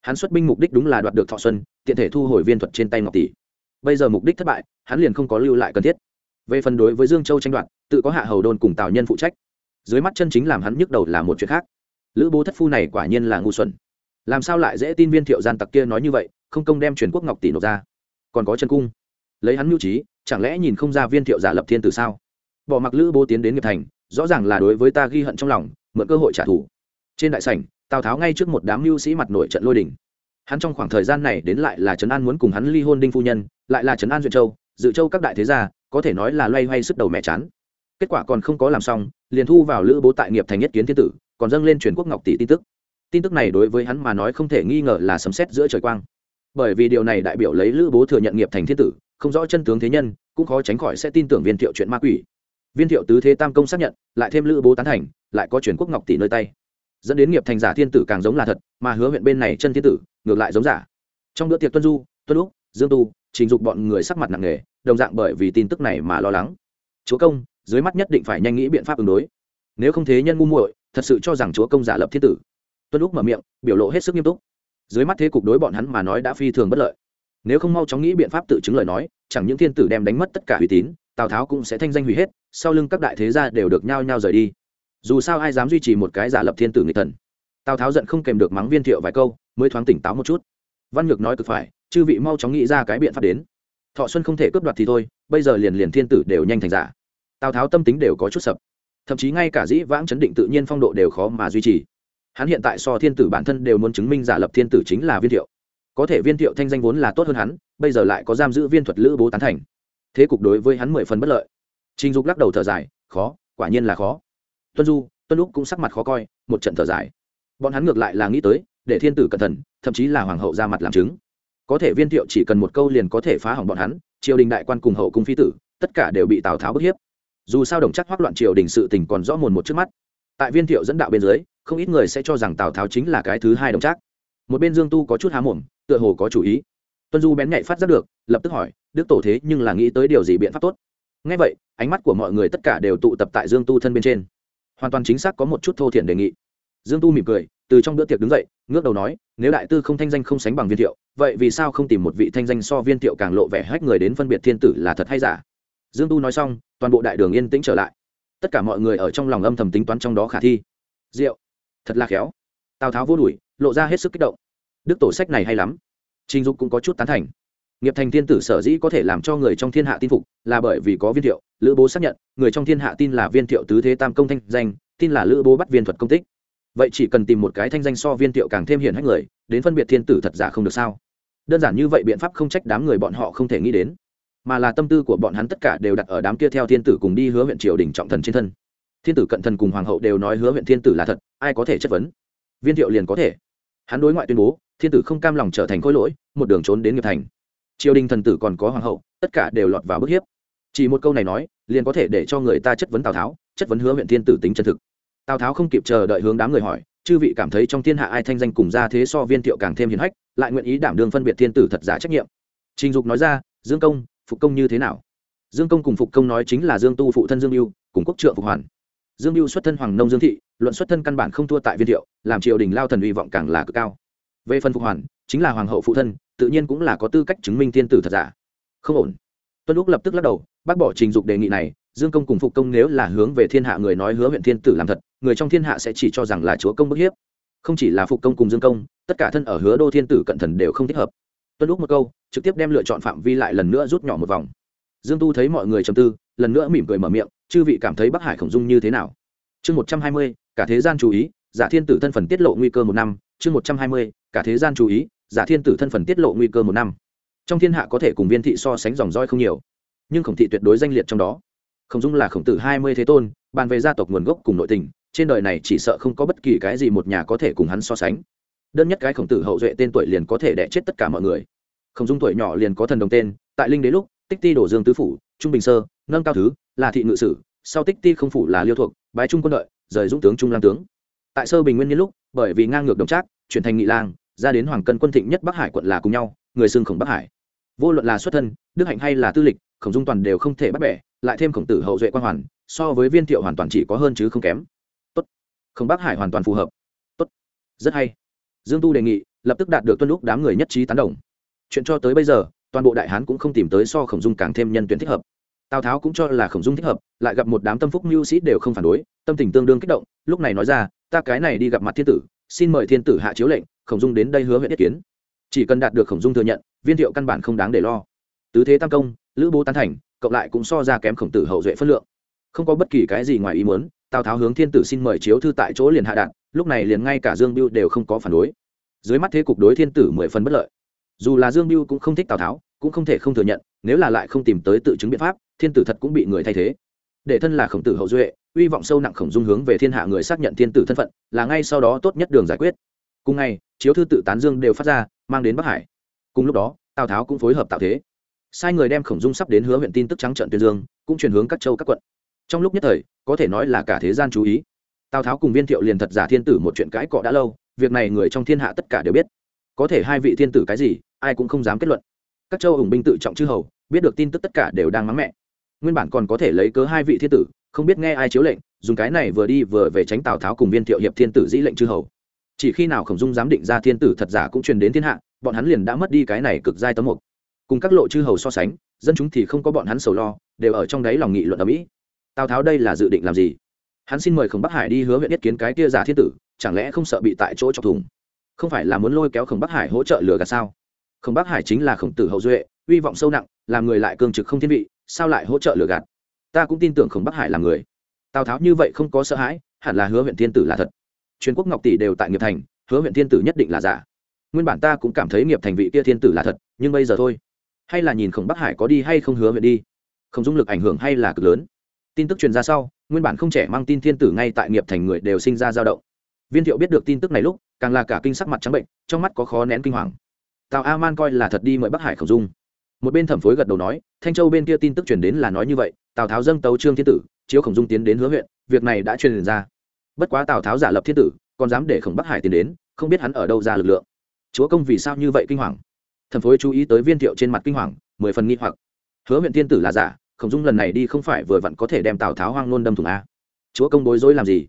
Hắn xuất binh mục đích đúng là đoạt được thọ xuân, tiện thể thu hồi viên thuật trên tay ngọc tỷ. Bây giờ mục đích thất bại, hắn liền không có lưu lại cần thiết. Về phần đối với dương châu tranh đoạt, tự có hạ hầu đôn cùng tào nhân phụ trách. Dưới mắt chân chính làm hắn nhức đầu là một chuyện khác. Lữ bố thất phu này quả nhiên là ngu xuẩn. Làm sao lại dễ tin viên thiệu gian tặc kia nói như vậy, không công đem truyền quốc ngọc tỷ nộp ra? Còn có chân cung. Lấy hắn mưu trí, chẳng lẽ nhìn không ra viên thiệu giả lập thiên từ sao? Bỏ mặc lữ bố tiến đến nghiệp thành, rõ ràng là đối với ta ghi hận trong lòng, mượn cơ hội trả thù trên đại sảnh, tào tháo ngay trước một đám mưu sĩ mặt nội trận lôi đình. hắn trong khoảng thời gian này đến lại là trấn an muốn cùng hắn ly hôn đinh phu nhân, lại là trấn an duyệt châu, dự châu các đại thế gia, có thể nói là loay hoay sức đầu mẹ chán. Kết quả còn không có làm xong, liền thu vào lữ bố tại nghiệp thành nhất kiến thiên tử, còn dâng lên truyền quốc ngọc tỷ tin tức. Tin tức này đối với hắn mà nói không thể nghi ngờ là sấm xét giữa trời quang. Bởi vì điều này đại biểu lấy lữ bố thừa nhận nghiệp thành thiên tử, không rõ chân tướng thế nhân, cũng khó tránh khỏi sẽ tin tưởng viên thiệu chuyện ma quỷ. Viên thiệu tứ thế tam công xác nhận, lại thêm lữ bố tán thành, lại có truyền quốc ngọc tỷ nơi tay dẫn đến nghiệp thành giả thiên tử càng giống là thật, mà hứa huyện bên này chân thiên tử, ngược lại giống giả. Trong bữa tiệc tuân du, tuân úc, dương tu, trình dục bọn người sắc mặt nặng nề, đồng dạng bởi vì tin tức này mà lo lắng. Chúa công, dưới mắt nhất định phải nhanh nghĩ biện pháp ứng đối. Nếu không thế nhân ngu muội, thật sự cho rằng chúa công giả lập thiên tử. Tuân úc mở miệng, biểu lộ hết sức nghiêm túc. Dưới mắt thế cục đối bọn hắn mà nói đã phi thường bất lợi. Nếu không mau chóng nghĩ biện pháp tự chứng lời nói, chẳng những thiên tử đem đánh mất tất cả uy tín, tào tháo cũng sẽ thanh danh hủy hết, sau lưng các đại thế gia đều được nhao nhao rời đi dù sao ai dám duy trì một cái giả lập thiên tử người thần. Tào tháo giận không kèm được mắng viên thiệu vài câu, mới thoáng tỉnh táo một chút. Văn nhược nói cực phải, chư vị mau chóng nghĩ ra cái biện pháp đến. Thọ xuân không thể cướp đoạt thì thôi, bây giờ liền liền thiên tử đều nhanh thành giả. Tào tháo tâm tính đều có chút sập. Thậm chí ngay cả dĩ vãng chấn định tự nhiên phong độ đều khó mà duy trì. Hắn hiện tại so thiên tử bản thân đều muốn chứng minh giả lập thiên tử chính là viên thiệu. Có thể viên thiệu thanh danh vốn là tốt hơn hắn, bây giờ lại có giam giữ viên thuật lữ bố tán thành. Thế cục đối với hắn mười phần bất lợi. Trình dục lắc đầu thở dài, khó, quả nhiên là khó tuân du, tuân lúc cũng sắc mặt khó coi, một trận thở dài. Bọn hắn ngược lại là nghĩ tới, để thiên tử cẩn thận, thậm chí là hoàng hậu ra mặt làm chứng. Có thể viên thiệu chỉ cần một câu liền có thể phá hỏng bọn hắn, triều đình đại quan cùng hậu cung phi tử, tất cả đều bị tào tháo bức hiếp. Dù sao đồng chắc hoác loạn triều đình sự tình còn rõ mồn một trước mắt. Tại viên thiệu dẫn đạo bên dưới, không ít người sẽ cho rằng tào tháo chính là cái thứ hai đồng chắc. một bên dương tu có chút há mồm, tựa hồ có chủ ý. Tuân du bén nhạy phát giác được, lập tức hỏi, đức tổ thế nhưng là nghĩ tới điều gì biện pháp tốt? Ngay vậy, ánh mắt của mọi người tất cả đều tụ tập tại dương tu thân bên trên hoàn toàn chính xác có một chút thô thiển đề nghị. Dương tu mỉm cười, từ trong bữa tiệc đứng dậy, ngước đầu nói, nếu đại tư không thanh danh không sánh bằng viên thiệu, vậy vì sao không tìm một vị thanh danh so viên thiệu càng lộ vẻ hách người đến phân biệt thiên tử là thật hay giả? Dương tu nói xong, toàn bộ đại đường yên tĩnh trở lại. Tất cả mọi người ở trong lòng âm thầm tính toán trong đó khả thi. Diệu, thật là khéo. Tào tháo vô đuổi, lộ ra hết sức kích động. Đức tổ sách này hay lắm. Trình dục cũng có chút tán thành nghiệp thành thiên tử sở dĩ có thể làm cho người trong thiên hạ tin phục là bởi vì có viên thiệu, lữ bố xác nhận, người trong thiên hạ tin là viên thiệu tứ thế tam công thanh danh, tin là lữ bố bắt viên thuật công tích. Vậy chỉ cần tìm một cái thanh danh so viên thiệu càng thêm hiển hách người, đến phân biệt thiên tử thật giả không được sao? Đơn giản như vậy biện pháp không trách đám người bọn họ không thể nghĩ đến, mà là tâm tư của bọn hắn tất cả đều đặt ở đám kia theo thiên tử cùng đi hứa huyện triều đình trọng thần trên thân. Thiên tử cận thần cùng hoàng hậu đều nói hứa huyện thiên tử là thật, ai có thể chất vấn? Viên thiệu liền có thể. Hắn đối ngoại tuyên bố, thiên tử không cam lòng trở thành khối lỗi, một đường trốn đến nghiệp thành triều đình thần tử còn có hoàng hậu, tất cả đều lọt vào bức hiếp. Chỉ một câu này nói, liền có thể để cho người ta chất vấn tào tháo, chất vấn hứa huyện thiên tử tính chân thực. Tào tháo không kịp chờ đợi hướng đám người hỏi, chư vị cảm thấy trong thiên hạ ai thanh danh cùng ra thế so viên thiệu càng thêm hiền hách, lại nguyện ý đảm đương phân biệt thiên tử thật giả trách nhiệm. Trình dục nói ra, dương công, phục công như thế nào? Dương công cùng phục công nói chính là dương tu phụ thân dương mưu, cùng quốc trượng phục hoàn. Dương mưu xuất thân hoàng nông dương thị, luận xuất thân căn bản không thua tại viên thiệu, làm triều đình lao thần hy vọng càng là cực cao. Về phần phục hoàn, chính là hoàng hậu phụ thân tự nhiên cũng là có tư cách chứng minh thiên tử thật giả. Không ổn. Tuân lúc lập tức lắc đầu, bác bỏ trình dục đề nghị này, dương công cùng phục công nếu là hướng về thiên hạ người nói hứa huyện thiên tử làm thật, người trong thiên hạ sẽ chỉ cho rằng là chúa công bức hiếp. Không chỉ là phục công cùng dương công, tất cả thân ở hứa đô thiên tử cận thần đều không thích hợp. Tuân lúc một câu, trực tiếp đem lựa chọn phạm vi lại lần nữa rút nhỏ một vòng. Dương tu thấy mọi người trầm tư, lần nữa mỉm cười mở miệng, chư vị cảm thấy bắc hải khổng dung như thế nào? Chương một trăm hai mươi, cả thế gian chú ý, giả thiên tử thân phần tiết lộ nguy cơ một năm, chương một trăm hai mươi, cả thế gian chú ý giả thiên tử thân phần tiết lộ nguy cơ một năm. Trong thiên hạ có thể cùng viên thị so sánh dòng roi không nhiều, nhưng khổng thị tuyệt đối danh liệt trong đó. Khổng dung là khổng tử hai mươi thế tôn, bàn về gia tộc nguồn gốc cùng nội tình, trên đời này chỉ sợ không có bất kỳ cái gì một nhà có thể cùng hắn so sánh. Đơn nhất cái khổng tử hậu duệ tên tuổi liền có thể đẻ chết tất cả mọi người. Khổng dung tuổi nhỏ liền có thần đồng tên, tại linh đế lúc, tích ti đổ dương tứ phủ, trung bình sơ, nâng cao thứ, là thị ngự sử, sau tích ti không phủ là liêu thuộc, bái trung quân đội, rời dũng tướng trung lang tướng. Tại sơ bình nguyên niên lúc, bởi vì ngang ngược đồng trác, chuyển thành nghị lang ra đến hoàng cân quân thịnh nhất bắc hải quận là cùng nhau, người xưng khổng bắc hải. Vô luận là xuất thân, đức hạnh hay là tư lịch, khổng dung toàn đều không thể bắt bẻ, lại thêm khổng tử hậu duệ quan hoàn, so với viên thiệu hoàn toàn chỉ có hơn chứ không kém. Tốt. Khổng bắc hải hoàn toàn phù hợp. Tốt. Rất hay. Dương tu đề nghị, lập tức đạt được tuân lúc đám người nhất trí tán đồng. Chuyện cho tới bây giờ, toàn bộ đại hán cũng không tìm tới so khổng dung càng thêm nhân tuyển thích hợp. Tào tháo cũng cho là khổng dung thích hợp, lại gặp một đám tâm phúc mưu sĩ đều không phản đối, tâm tình tương đương kích động, lúc này nói ra, ta cái này đi gặp mặt thiên tử, xin mời thiên tử hạ chiếu lệnh khổng dung đến đây hứa huyện yết kiến. Chỉ cần đạt được khổng dung thừa nhận, viên thiệu căn bản không đáng để lo. Tứ thế tam công, lữ bố tán thành, cộng lại cũng so ra kém khổng tử hậu duệ phất lượng. Không có bất kỳ cái gì ngoài ý muốn, tào tháo hướng thiên tử xin mời chiếu thư tại chỗ liền hạ đạn lúc này liền ngay cả dương biêu đều không có phản đối. Dưới mắt thế cục đối thiên tử mười phần bất lợi. Dù là dương biêu cũng không thích tào tháo, cũng không thể không thừa nhận, nếu là lại không tìm tới tự chứng biện pháp, thiên tử thật cũng bị người thay thế. Để thân là khổng tử hậu duệ, uy vọng sâu nặng khổng dung hướng về thiên hạ người xác nhận thiên tử thân phận, là ngay sau đó tốt nhất đường giải quyết cùng ngày, chiếu thư tự tán dương đều phát ra, mang đến bắc hải. Cùng lúc đó, tào tháo cũng phối hợp tạo thế. Sai người đem khổng dung sắp đến hứa huyện tin tức trắng trận tuyên dương, cũng chuyển hướng các châu các quận. Trong lúc nhất thời, có thể nói là cả thế gian chú ý. Tào tháo cùng viên thiệu liền thật giả thiên tử một chuyện cãi cọ đã lâu, việc này người trong thiên hạ tất cả đều biết. Có thể hai vị thiên tử cái gì, ai cũng không dám kết luận. Các châu ủng binh tự trọng chư hầu, biết được tin tức tất cả đều đang mắng mẹ. Nguyên bản còn có thể lấy cớ hai vị thiên tử, không biết nghe ai chiếu lệnh, dùng cái này vừa đi vừa về tránh tào tháo cùng viên thiệu hiệp thiên tử dĩ lệnh chư hầu chỉ khi nào khổng dung dám định ra thiên tử thật giả cũng truyền đến thiên hạ, bọn hắn liền đã mất đi cái này cực giai tấm mục. Cùng các lộ chư hầu so sánh, dân chúng thì không có bọn hắn sầu lo, đều ở trong đấy lòng nghị luận ở mỹ. Tào tháo đây là dự định làm gì? Hắn xin mời khổng bắc hải đi hứa huyện nhất kiến cái kia giả thiên tử, chẳng lẽ không sợ bị tại chỗ chọc thủng? Không phải là muốn lôi kéo khổng bắc hải hỗ trợ lừa gạt sao? Khổng bắc hải chính là khổng tử hậu duệ, uy vọng sâu nặng, làm người lại cương trực không thiên vị, sao lại hỗ trợ lừa gạt? Ta cũng tin tưởng khổng bắc hải là người. Tào tháo như vậy không có sợ hãi, hẳn là hứa huyện thiên tử là thật truyền quốc ngọc tỷ đều tại nghiệp thành, hứa huyện thiên tử nhất định là giả. Nguyên bản ta cũng cảm thấy nghiệp thành vị kia thiên tử là thật, nhưng bây giờ thôi. Hay là nhìn khổng bắc hải có đi hay không hứa huyện đi. Không dung lực ảnh hưởng hay là cực lớn. Tin tức truyền ra sau, nguyên bản không trẻ mang tin thiên tử ngay tại nghiệp thành người đều sinh ra dao động. Viên thiệu biết được tin tức này lúc, càng là cả kinh sắc mặt trắng bệnh, trong mắt có khó nén kinh hoàng. Tào a man coi là thật đi mời bắc hải khổng dung. Một bên thẩm phối gật đầu nói, thanh châu bên kia tin tức truyền đến là nói như vậy, tào tháo dâng tấu trương thiên tử, chiếu khổng dung tiến đến hứa huyện, việc này đã truyền ra bất quá tào tháo giả lập thiên tử, còn dám để khổng bắc hải tiến đến, không biết hắn ở đâu ra lực lượng. Chúa công vì sao như vậy kinh hoàng? Thần phối chú ý tới viên thiệu trên mặt kinh hoàng, mười phần nghi hoặc. Hứa huyện thiên tử là giả, khổng dung lần này đi không phải vừa vặn có thể đem tào tháo hoang nôn đâm thùng a. Chúa công bối rối làm gì?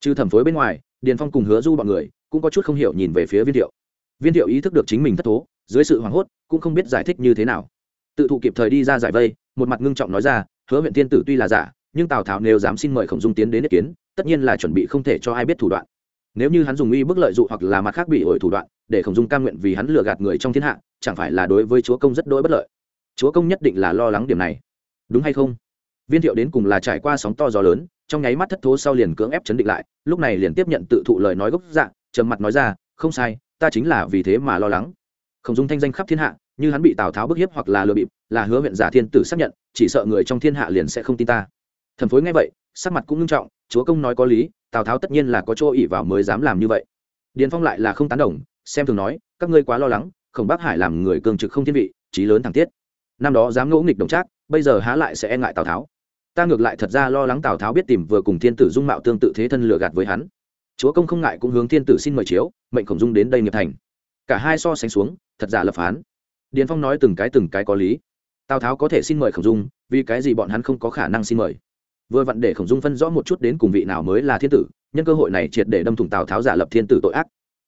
Trừ thẩm phối bên ngoài, điền phong cùng hứa du bọn người cũng có chút không hiểu nhìn về phía viên thiệu. Viên thiệu ý thức được chính mình thất thố, dưới sự hoảng hốt cũng không biết giải thích như thế nào. Tự thụ kịp thời đi ra giải vây, một mặt ngưng trọng nói ra, hứa huyện thiên tử tuy là giả, nhưng tào tháo nếu dám xin mời khổng dung tiến đến ý kiến tất nhiên là chuẩn bị không thể cho ai biết thủ đoạn. Nếu như hắn dùng uy bức lợi dụ hoặc là mặt khác bị ổi thủ đoạn, để khổng dung cam nguyện vì hắn lừa gạt người trong thiên hạ, chẳng phải là đối với chúa công rất đỗi bất lợi. Chúa công nhất định là lo lắng điểm này. Đúng hay không? Viên thiệu đến cùng là trải qua sóng to gió lớn, trong nháy mắt thất thố sau liền cưỡng ép chấn định lại, lúc này liền tiếp nhận tự thụ lời nói gốc dạng trầm mặt nói ra, không sai, ta chính là vì thế mà lo lắng. Khổng dung thanh danh khắp thiên hạ, như hắn bị tào tháo bức hiếp hoặc là lừa bịp, là hứa huyện giả thiên tử xác nhận, chỉ sợ người trong thiên hạ liền sẽ không tin ta. Thần phối nghe vậy sắc mặt cũng nghiêm trọng, chúa công nói có lý, tào tháo tất nhiên là có chỗ ỉ vào mới dám làm như vậy. Điền phong lại là không tán đồng, xem thường nói, các ngươi quá lo lắng, khổng bắc hải làm người cường trực không thiên vị trí lớn thẳng tiết. Năm đó dám ngỗ nghịch đồng trác, bây giờ há lại sẽ e ngại tào tháo. Ta ngược lại thật ra lo lắng tào tháo biết tìm vừa cùng thiên tử dung mạo tương tự thế thân lừa gạt với hắn. Chúa công không ngại cũng hướng thiên tử xin mời chiếu, mệnh khổng dung đến đây nghiệp thành. Cả hai so sánh xuống, thật giả lập phán. Điền phong nói từng cái từng cái có lý. Tào tháo có thể xin mời khổng dung, vì cái gì bọn hắn không có khả năng xin mời? Vừa vặn để khổng dung phân rõ một chút đến cùng vị nào mới là thiên tử, nhân cơ hội này triệt để đâm thủng tào tháo giả lập thiên tử tội ác.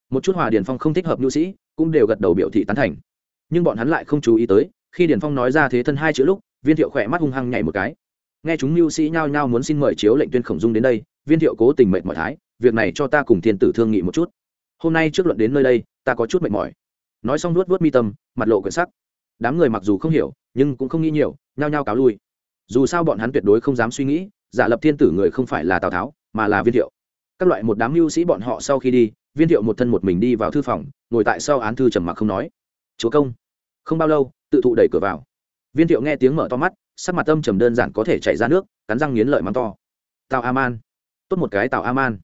Một chút hòa điền phong không thích hợp nhu sĩ, cũng đều gật đầu biểu thị tán thành. Nhưng bọn hắn lại không chú ý tới, khi điền phong nói ra thế thân hai chữ lúc, viên thiệu khỏe mắt hung hăng nhảy một cái. Nghe chúng mưu sĩ nhao nhao muốn xin mời chiếu lệnh tuyên khổng dung đến đây, viên thiệu cố tình mệnh mọi thái, việc này cho ta cùng thiên tử thương nghị một chút. Hôm nay trước luận đến nơi đây, ta có chút mệt mỏi. Nói xong nuốt vớt mi tâm, mặt lộ quyển sắc. Đám người mặc dù không hiểu, nhưng cũng không nghĩ nhiều, nhao nhao cáo lui dù sao bọn hắn tuyệt đối không dám suy nghĩ, giả lập thiên tử người không phải là tào tháo, mà là viên thiệu. Các loại một đám mưu sĩ bọn họ sau khi đi, viên thiệu một thân một mình đi vào thư phòng, ngồi tại sau án thư trầm mặc không nói. Chúa công. Không bao lâu, tự thụ đẩy cửa vào. Viên thiệu nghe tiếng mở to mắt, sắc mặt tâm trầm đơn giản có thể chảy ra nước, cắn răng nghiến lợi mắng to. Tào a man tốt một cái tào a man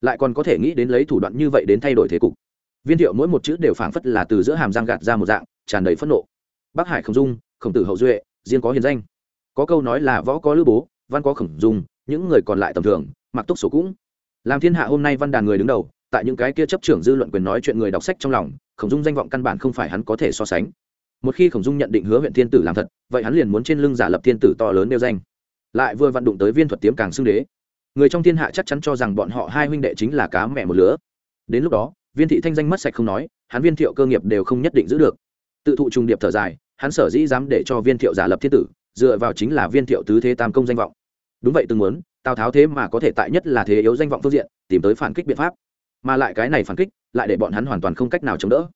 lại còn có thể nghĩ đến lấy thủ đoạn như vậy đến thay đổi thế cục. Viên thiệu mỗi một chữ đều phảng phất là từ giữa hàm răng gạt ra một dạng, tràn đầy phẫn nộ. Bắc hải không dung, khổng tử hậu duệ, riêng có hiền danh có câu nói là võ có lữ bố, văn có khổng dung, những người còn lại tầm thường, mặc túc sổ cũng. Làm thiên hạ hôm nay văn đàn người đứng đầu, tại những cái kia chấp trưởng dư luận quyền nói chuyện người đọc sách trong lòng, khổng dung danh vọng căn bản không phải hắn có thể so sánh. Một khi khổng dung nhận định hứa huyện thiên tử làm thật, vậy hắn liền muốn trên lưng giả lập thiên tử to lớn nêu danh. Lại vừa vận đụng tới viên thuật tiếm càng xưng đế. Người trong thiên hạ chắc chắn cho rằng bọn họ hai huynh đệ chính là cá mẹ một lứa. Đến lúc đó, viên thị thanh danh mất sạch không nói, hắn viên thiệu cơ nghiệp đều không nhất định giữ được. Tự thụ trùng điệp thở dài, hắn sở dĩ dám để cho viên thiệu giả lập thiên tử dựa vào chính là viên thiệu tứ thế tam công danh vọng. Đúng vậy, từng muốn, tào tháo thế mà có thể tại nhất là thế yếu danh vọng phương diện, tìm tới phản kích biện pháp. Mà lại cái này phản kích, lại để bọn hắn hoàn toàn không cách nào chống đỡ.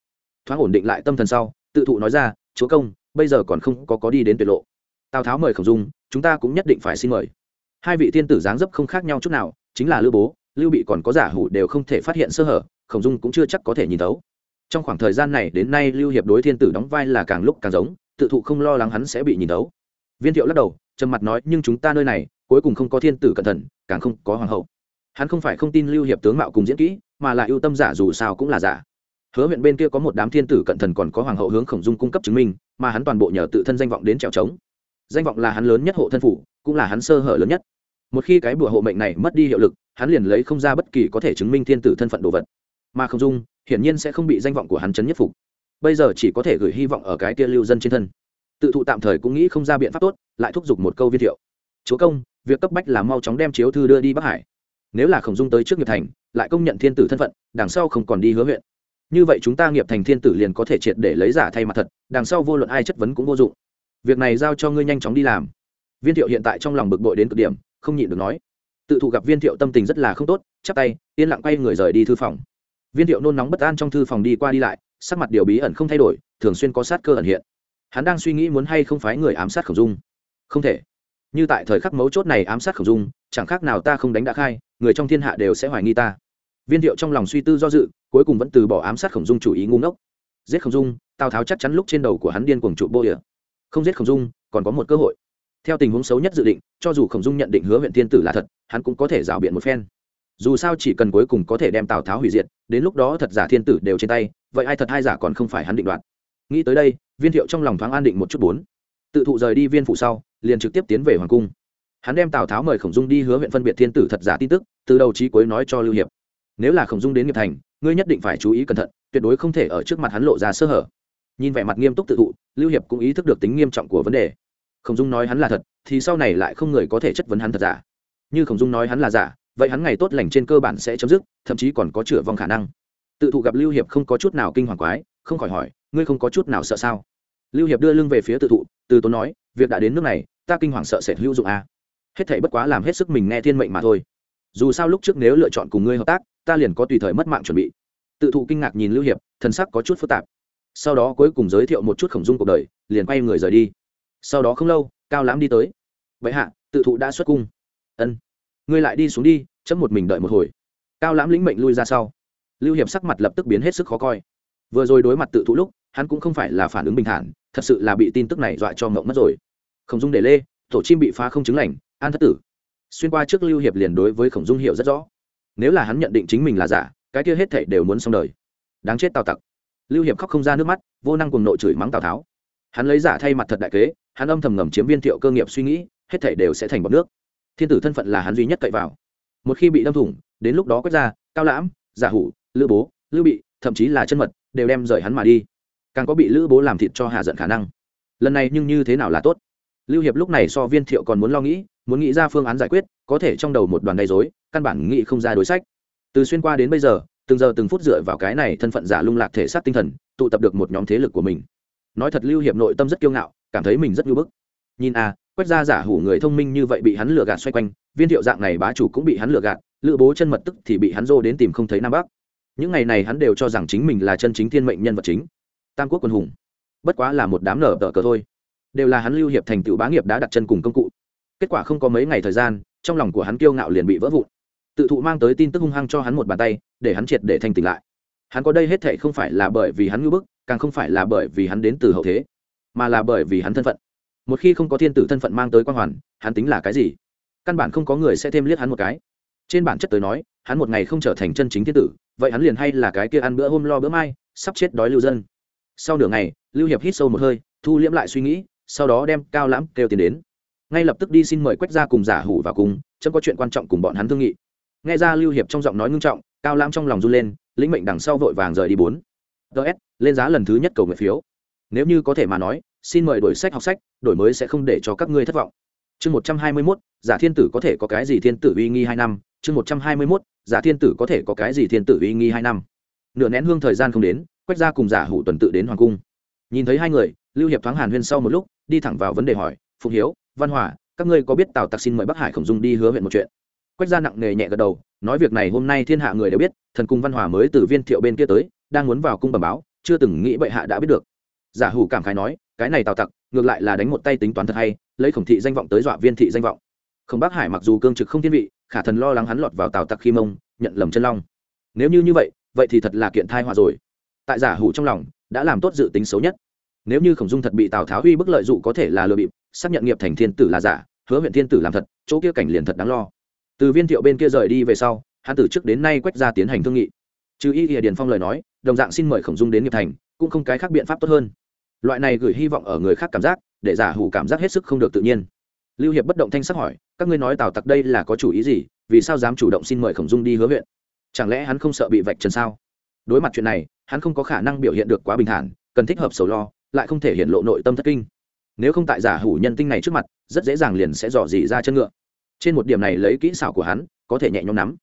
Thoáng ổn định lại tâm thần sau, tự thụ nói ra, chúa công, bây giờ còn không có có đi đến tuyệt lộ. Tào tháo mời khổng dung, chúng ta cũng nhất định phải xin mời. Hai vị thiên tử dáng dấp không khác nhau chút nào, chính là lưu bố, lưu bị còn có giả hủ đều không thể phát hiện sơ hở, khổng dung cũng chưa chắc có thể nhìn thấu. Trong khoảng thời gian này, đến nay lưu hiệp đối thiên tử đóng vai là càng lúc càng giống, tự thụ không lo lắng hắn sẽ bị nhìn thấu viên thiệu lắc đầu, trầm mặt nói, nhưng chúng ta nơi này, cuối cùng không có thiên tử cẩn thận, càng không có hoàng hậu. Hắn không phải không tin lưu hiệp tướng mạo cùng diễn kỹ, mà là ưu tâm giả dù sao cũng là giả. Hứa huyện bên kia có một đám thiên tử cận thần còn có hoàng hậu hướng khổng dung cung cấp chứng minh, mà hắn toàn bộ nhờ tự thân danh vọng đến trèo trống. Danh vọng là hắn lớn nhất hộ thân phủ, cũng là hắn sơ hở lớn nhất. Một khi cái bùa hộ mệnh này mất đi hiệu lực, hắn liền lấy không ra bất kỳ có thể chứng minh thiên tử thân phận đồ vật. Mà không dung, hiển nhiên sẽ không bị danh vọng của hắn chấn nhất phục. Bây giờ chỉ có thể gửi hy vọng ở cái kia lưu dân trên thân tự thụ tạm thời cũng nghĩ không ra biện pháp tốt, lại thúc giục một câu viên thiệu. Chúa công, việc cấp bách là mau chóng đem chiếu thư đưa đi bắc hải. Nếu là khổng dung tới trước nghiệp thành, lại công nhận thiên tử thân phận, đằng sau không còn đi hứa huyện. Như vậy chúng ta nghiệp thành thiên tử liền có thể triệt để lấy giả thay mặt thật, đằng sau vô luận ai chất vấn cũng vô dụng. Việc này giao cho ngươi nhanh chóng đi làm. Viên thiệu hiện tại trong lòng bực bội đến cực điểm, không nhịn được nói. Tự thụ gặp viên thiệu tâm tình rất là không tốt, chắp tay, yên lặng quay người rời đi thư phòng. Viên thiệu nôn nóng bất an trong thư phòng đi qua đi lại, sắc mặt điều bí ẩn không thay đổi, thường xuyên có sát cơ ẩn hiện hắn đang suy nghĩ muốn hay không phái người ám sát khổng dung. Không thể. Như tại thời khắc mấu chốt này ám sát khổng dung, chẳng khác nào ta không đánh đã khai, người trong thiên hạ đều sẽ hoài nghi ta. Viên thiệu trong lòng suy tư do dự, cuối cùng vẫn từ bỏ ám sát khổng dung chủ ý ngu ngốc. Giết khổng dung, tào tháo chắc chắn lúc trên đầu của hắn điên cuồng trụ bô địa. Không giết khổng dung, còn có một cơ hội. Theo tình huống xấu nhất dự định, cho dù khổng dung nhận định hứa huyện thiên tử là thật, hắn cũng có thể rào biện một phen. Dù sao chỉ cần cuối cùng có thể đem tào tháo hủy diệt, đến lúc đó thật giả thiên tử đều trên tay, vậy ai thật hai giả còn không phải hắn định đoạt. Nghĩ tới đây viên thiệu trong lòng thoáng an định một chút bốn. Tự thụ rời đi viên phụ sau, liền trực tiếp tiến về hoàng cung. Hắn đem tào tháo mời khổng dung đi hứa huyện phân biệt thiên tử thật giả tin tức, từ đầu trí cuối nói cho lưu hiệp. Nếu là khổng dung đến nghiệp thành, ngươi nhất định phải chú ý cẩn thận, tuyệt đối không thể ở trước mặt hắn lộ ra sơ hở. Nhìn vẻ mặt nghiêm túc tự thụ, lưu hiệp cũng ý thức được tính nghiêm trọng của vấn đề. Khổng dung nói hắn là thật, thì sau này lại không người có thể chất vấn hắn thật giả. Như khổng dung nói hắn là giả, vậy hắn ngày tốt lành trên cơ bản sẽ chấm dứt, thậm chí còn có chửa vong khả năng. Tự thụ gặp lưu hiệp không có chút nào kinh hoàng quái, không khỏi hỏi ngươi không có chút nào sợ sao? Lưu hiệp đưa lưng về phía tự thụ, từ tốn nói, việc đã đến nước này, ta kinh hoàng sợ sẽ hữu dụng à. hết thảy bất quá làm hết sức mình nghe thiên mệnh mà thôi. Dù sao lúc trước nếu lựa chọn cùng ngươi hợp tác, ta liền có tùy thời mất mạng chuẩn bị. Tự thụ kinh ngạc nhìn lưu hiệp, thần sắc có chút phức tạp. Sau đó cuối cùng giới thiệu một chút khổng dung cuộc đời, liền quay người rời đi. Sau đó không lâu, cao lãm đi tới. Vậy hạ, tự thụ đã xuất cung. Ân. Ngươi lại đi xuống đi, chấm một mình đợi một hồi. Cao lãm lĩnh mệnh lui ra sau. Lưu hiệp sắc mặt lập tức biến hết sức khó coi vừa rồi đối mặt tự thụ lúc, hắn cũng không phải là phản ứng bình thản, thật sự là bị tin tức này dọa cho mộng mất rồi. Khổng dung để lê, tổ chim bị phá không chứng lành, an thất tử. Xuyên qua trước lưu hiệp liền đối với khổng dung hiểu rất rõ. Nếu là hắn nhận định chính mình là giả, cái kia hết thảy đều muốn xong đời. Đáng chết tào tặc. Lưu hiệp khóc không ra nước mắt, vô năng cùng nội chửi mắng tào tháo. Hắn lấy giả thay mặt thật đại kế, hắn âm thầm ngầm chiếm viên thiệu cơ nghiệp suy nghĩ, hết thảy đều sẽ thành bọc nước. Thiên tử thân phận là hắn duy nhất cậy vào. Một khi bị đâm thủng, đến lúc đó quét ra, cao lãm, giả hủ, lữ bố, lữ bị, thậm chí là chân mật đều đem rời hắn mà đi. Càng có bị lữ bố làm thịt cho hà giận khả năng. Lần này nhưng như thế nào là tốt? Lưu hiệp lúc này so viên thiệu còn muốn lo nghĩ muốn nghĩ ra phương án giải quyết có thể trong đầu một đoàn gây dối căn bản nghĩ không ra đối sách. Từ xuyên qua đến bây giờ từng giờ từng phút dựa vào cái này thân phận giả lung lạc thể xác tinh thần tụ tập được một nhóm thế lực của mình. Nói thật lưu hiệp nội tâm rất kiêu ngạo cảm thấy mình rất ngưỡng bức. Nhìn a à, quét ra giả hủ người thông minh như vậy bị hắn lừa gạt xoay quanh viên thiệu dạng này bá chủ cũng bị hắn lừa gạt lữ bố chân mật tức thì bị hắn dô đến tìm không thấy nam bắc những ngày này hắn đều cho rằng chính mình là chân chính thiên mệnh nhân vật chính. Tam quốc quân hùng. Bất quá là một đám nở tờ cờ thôi. Đều là hắn lưu hiệp thành tựu bá nghiệp đã đặt chân cùng công cụ. Kết quả không có mấy ngày thời gian, trong lòng của hắn kiêu ngạo liền bị vỡ vụn. Tự thụ mang tới tin tức hung hăng cho hắn một bàn tay, để hắn triệt để thanh tỉnh lại. Hắn có đây hết thệ không phải là bởi vì hắn ngưỡng bức, càng không phải là bởi vì hắn đến từ hậu thế, mà là bởi vì hắn thân phận. Một khi không có thiên tử thân phận mang tới quan hoàn, hắn tính là cái gì? Căn bản không có người sẽ thêm liếc hắn một cái. Trên bản chất tới nói, hắn một ngày không trở thành chân chính thiên tử vậy hắn liền hay là cái kia ăn bữa hôm lo bữa mai, sắp chết đói lưu dân. Sau nửa ngày, lưu hiệp hít sâu một hơi, thu liễm lại suy nghĩ, sau đó đem cao lãm kêu tiền đến. Ngay lập tức đi xin mời quách gia cùng giả hủ vào cùng, chấm có chuyện quan trọng cùng bọn hắn thương nghị. Nghe ra lưu hiệp trong giọng nói ngưng trọng, cao lãm trong lòng run lên, lĩnh mệnh đằng sau vội vàng rời đi bốn. Ts lên giá lần thứ nhất cầu nguyện phiếu. Nếu như có thể mà nói, xin mời đổi sách học sách, đổi mới sẽ không để cho các ngươi thất vọng. Chương một trăm hai mươi mốt, giả thiên tử có thể có cái gì thiên tử uy nghi hai năm? Chương một trăm hai mươi mốt, giả thiên tử có thể có cái gì thiên tử uy nghi hai năm? Nửa nén hương thời gian không đến, quách ra cùng giả hủ tuần tự đến hoàng cung. Nhìn thấy hai người, lưu hiệp thoáng hàn huyên sau một lúc, đi thẳng vào vấn đề hỏi, phụng hiếu, văn hòa, các ngươi có biết tào tặc xin mời bắc hải khổng dung đi hứa huyện một chuyện? Quách gia nặng nề nhẹ gật đầu, nói việc này hôm nay thiên hạ người đều biết, thần cung văn hòa mới từ viên thiệu bên kia tới, đang muốn vào cung bẩm báo, chưa từng nghĩ bệ hạ đã biết được. Giả hủ cảm khái nói, cái này tào tặc, ngược lại là đánh một tay tính toán thật hay, lấy khổng thị danh vọng tới dọa viên thị danh vọng. Khổng bắc hải mặc dù cương trực không thiên vị khả thần lo lắng hắn lọt vào tào tặc khi mông, nhận lầm chân long. Nếu như như vậy vậy thì thật là kiện thai họa rồi. Tại giả hủ trong lòng, đã làm tốt dự tính xấu nhất. Nếu như khổng dung thật bị tào tháo huy bức lợi dụ có thể là lừa bịp, xác nhận nghiệp thành thiên tử là giả, hứa huyện thiên tử làm thật, chỗ kia cảnh liền thật đáng lo. Từ viên thiệu bên kia rời đi về sau, hắn từ trước đến nay quách ra tiến hành thương nghị. Trừ y hiệp điền phong lời nói, đồng dạng xin mời khổng dung đến nghiệp thành, cũng không cái khác biện pháp tốt hơn. Loại này gửi hy vọng ở người khác cảm giác, để giả hủ cảm giác hết sức không được tự nhiên. Lưu hiệp bất động thanh sắc hỏi các ngươi nói tào tặc đây là có chủ ý gì, vì sao dám chủ động xin mời khổng dung đi hứa huyện? Chẳng lẽ hắn không sợ bị vạch trần sao? Đối mặt chuyện này, hắn không có khả năng biểu hiện được quá bình thản, cần thích hợp sầu lo, lại không thể hiện lộ nội tâm thất kinh. Nếu không tại giả hủ nhân tinh này trước mặt, rất dễ dàng liền sẽ dò dỉ ra chân ngựa. Trên một điểm này lấy kỹ xảo của hắn, có thể nhẹ nhõm nắm.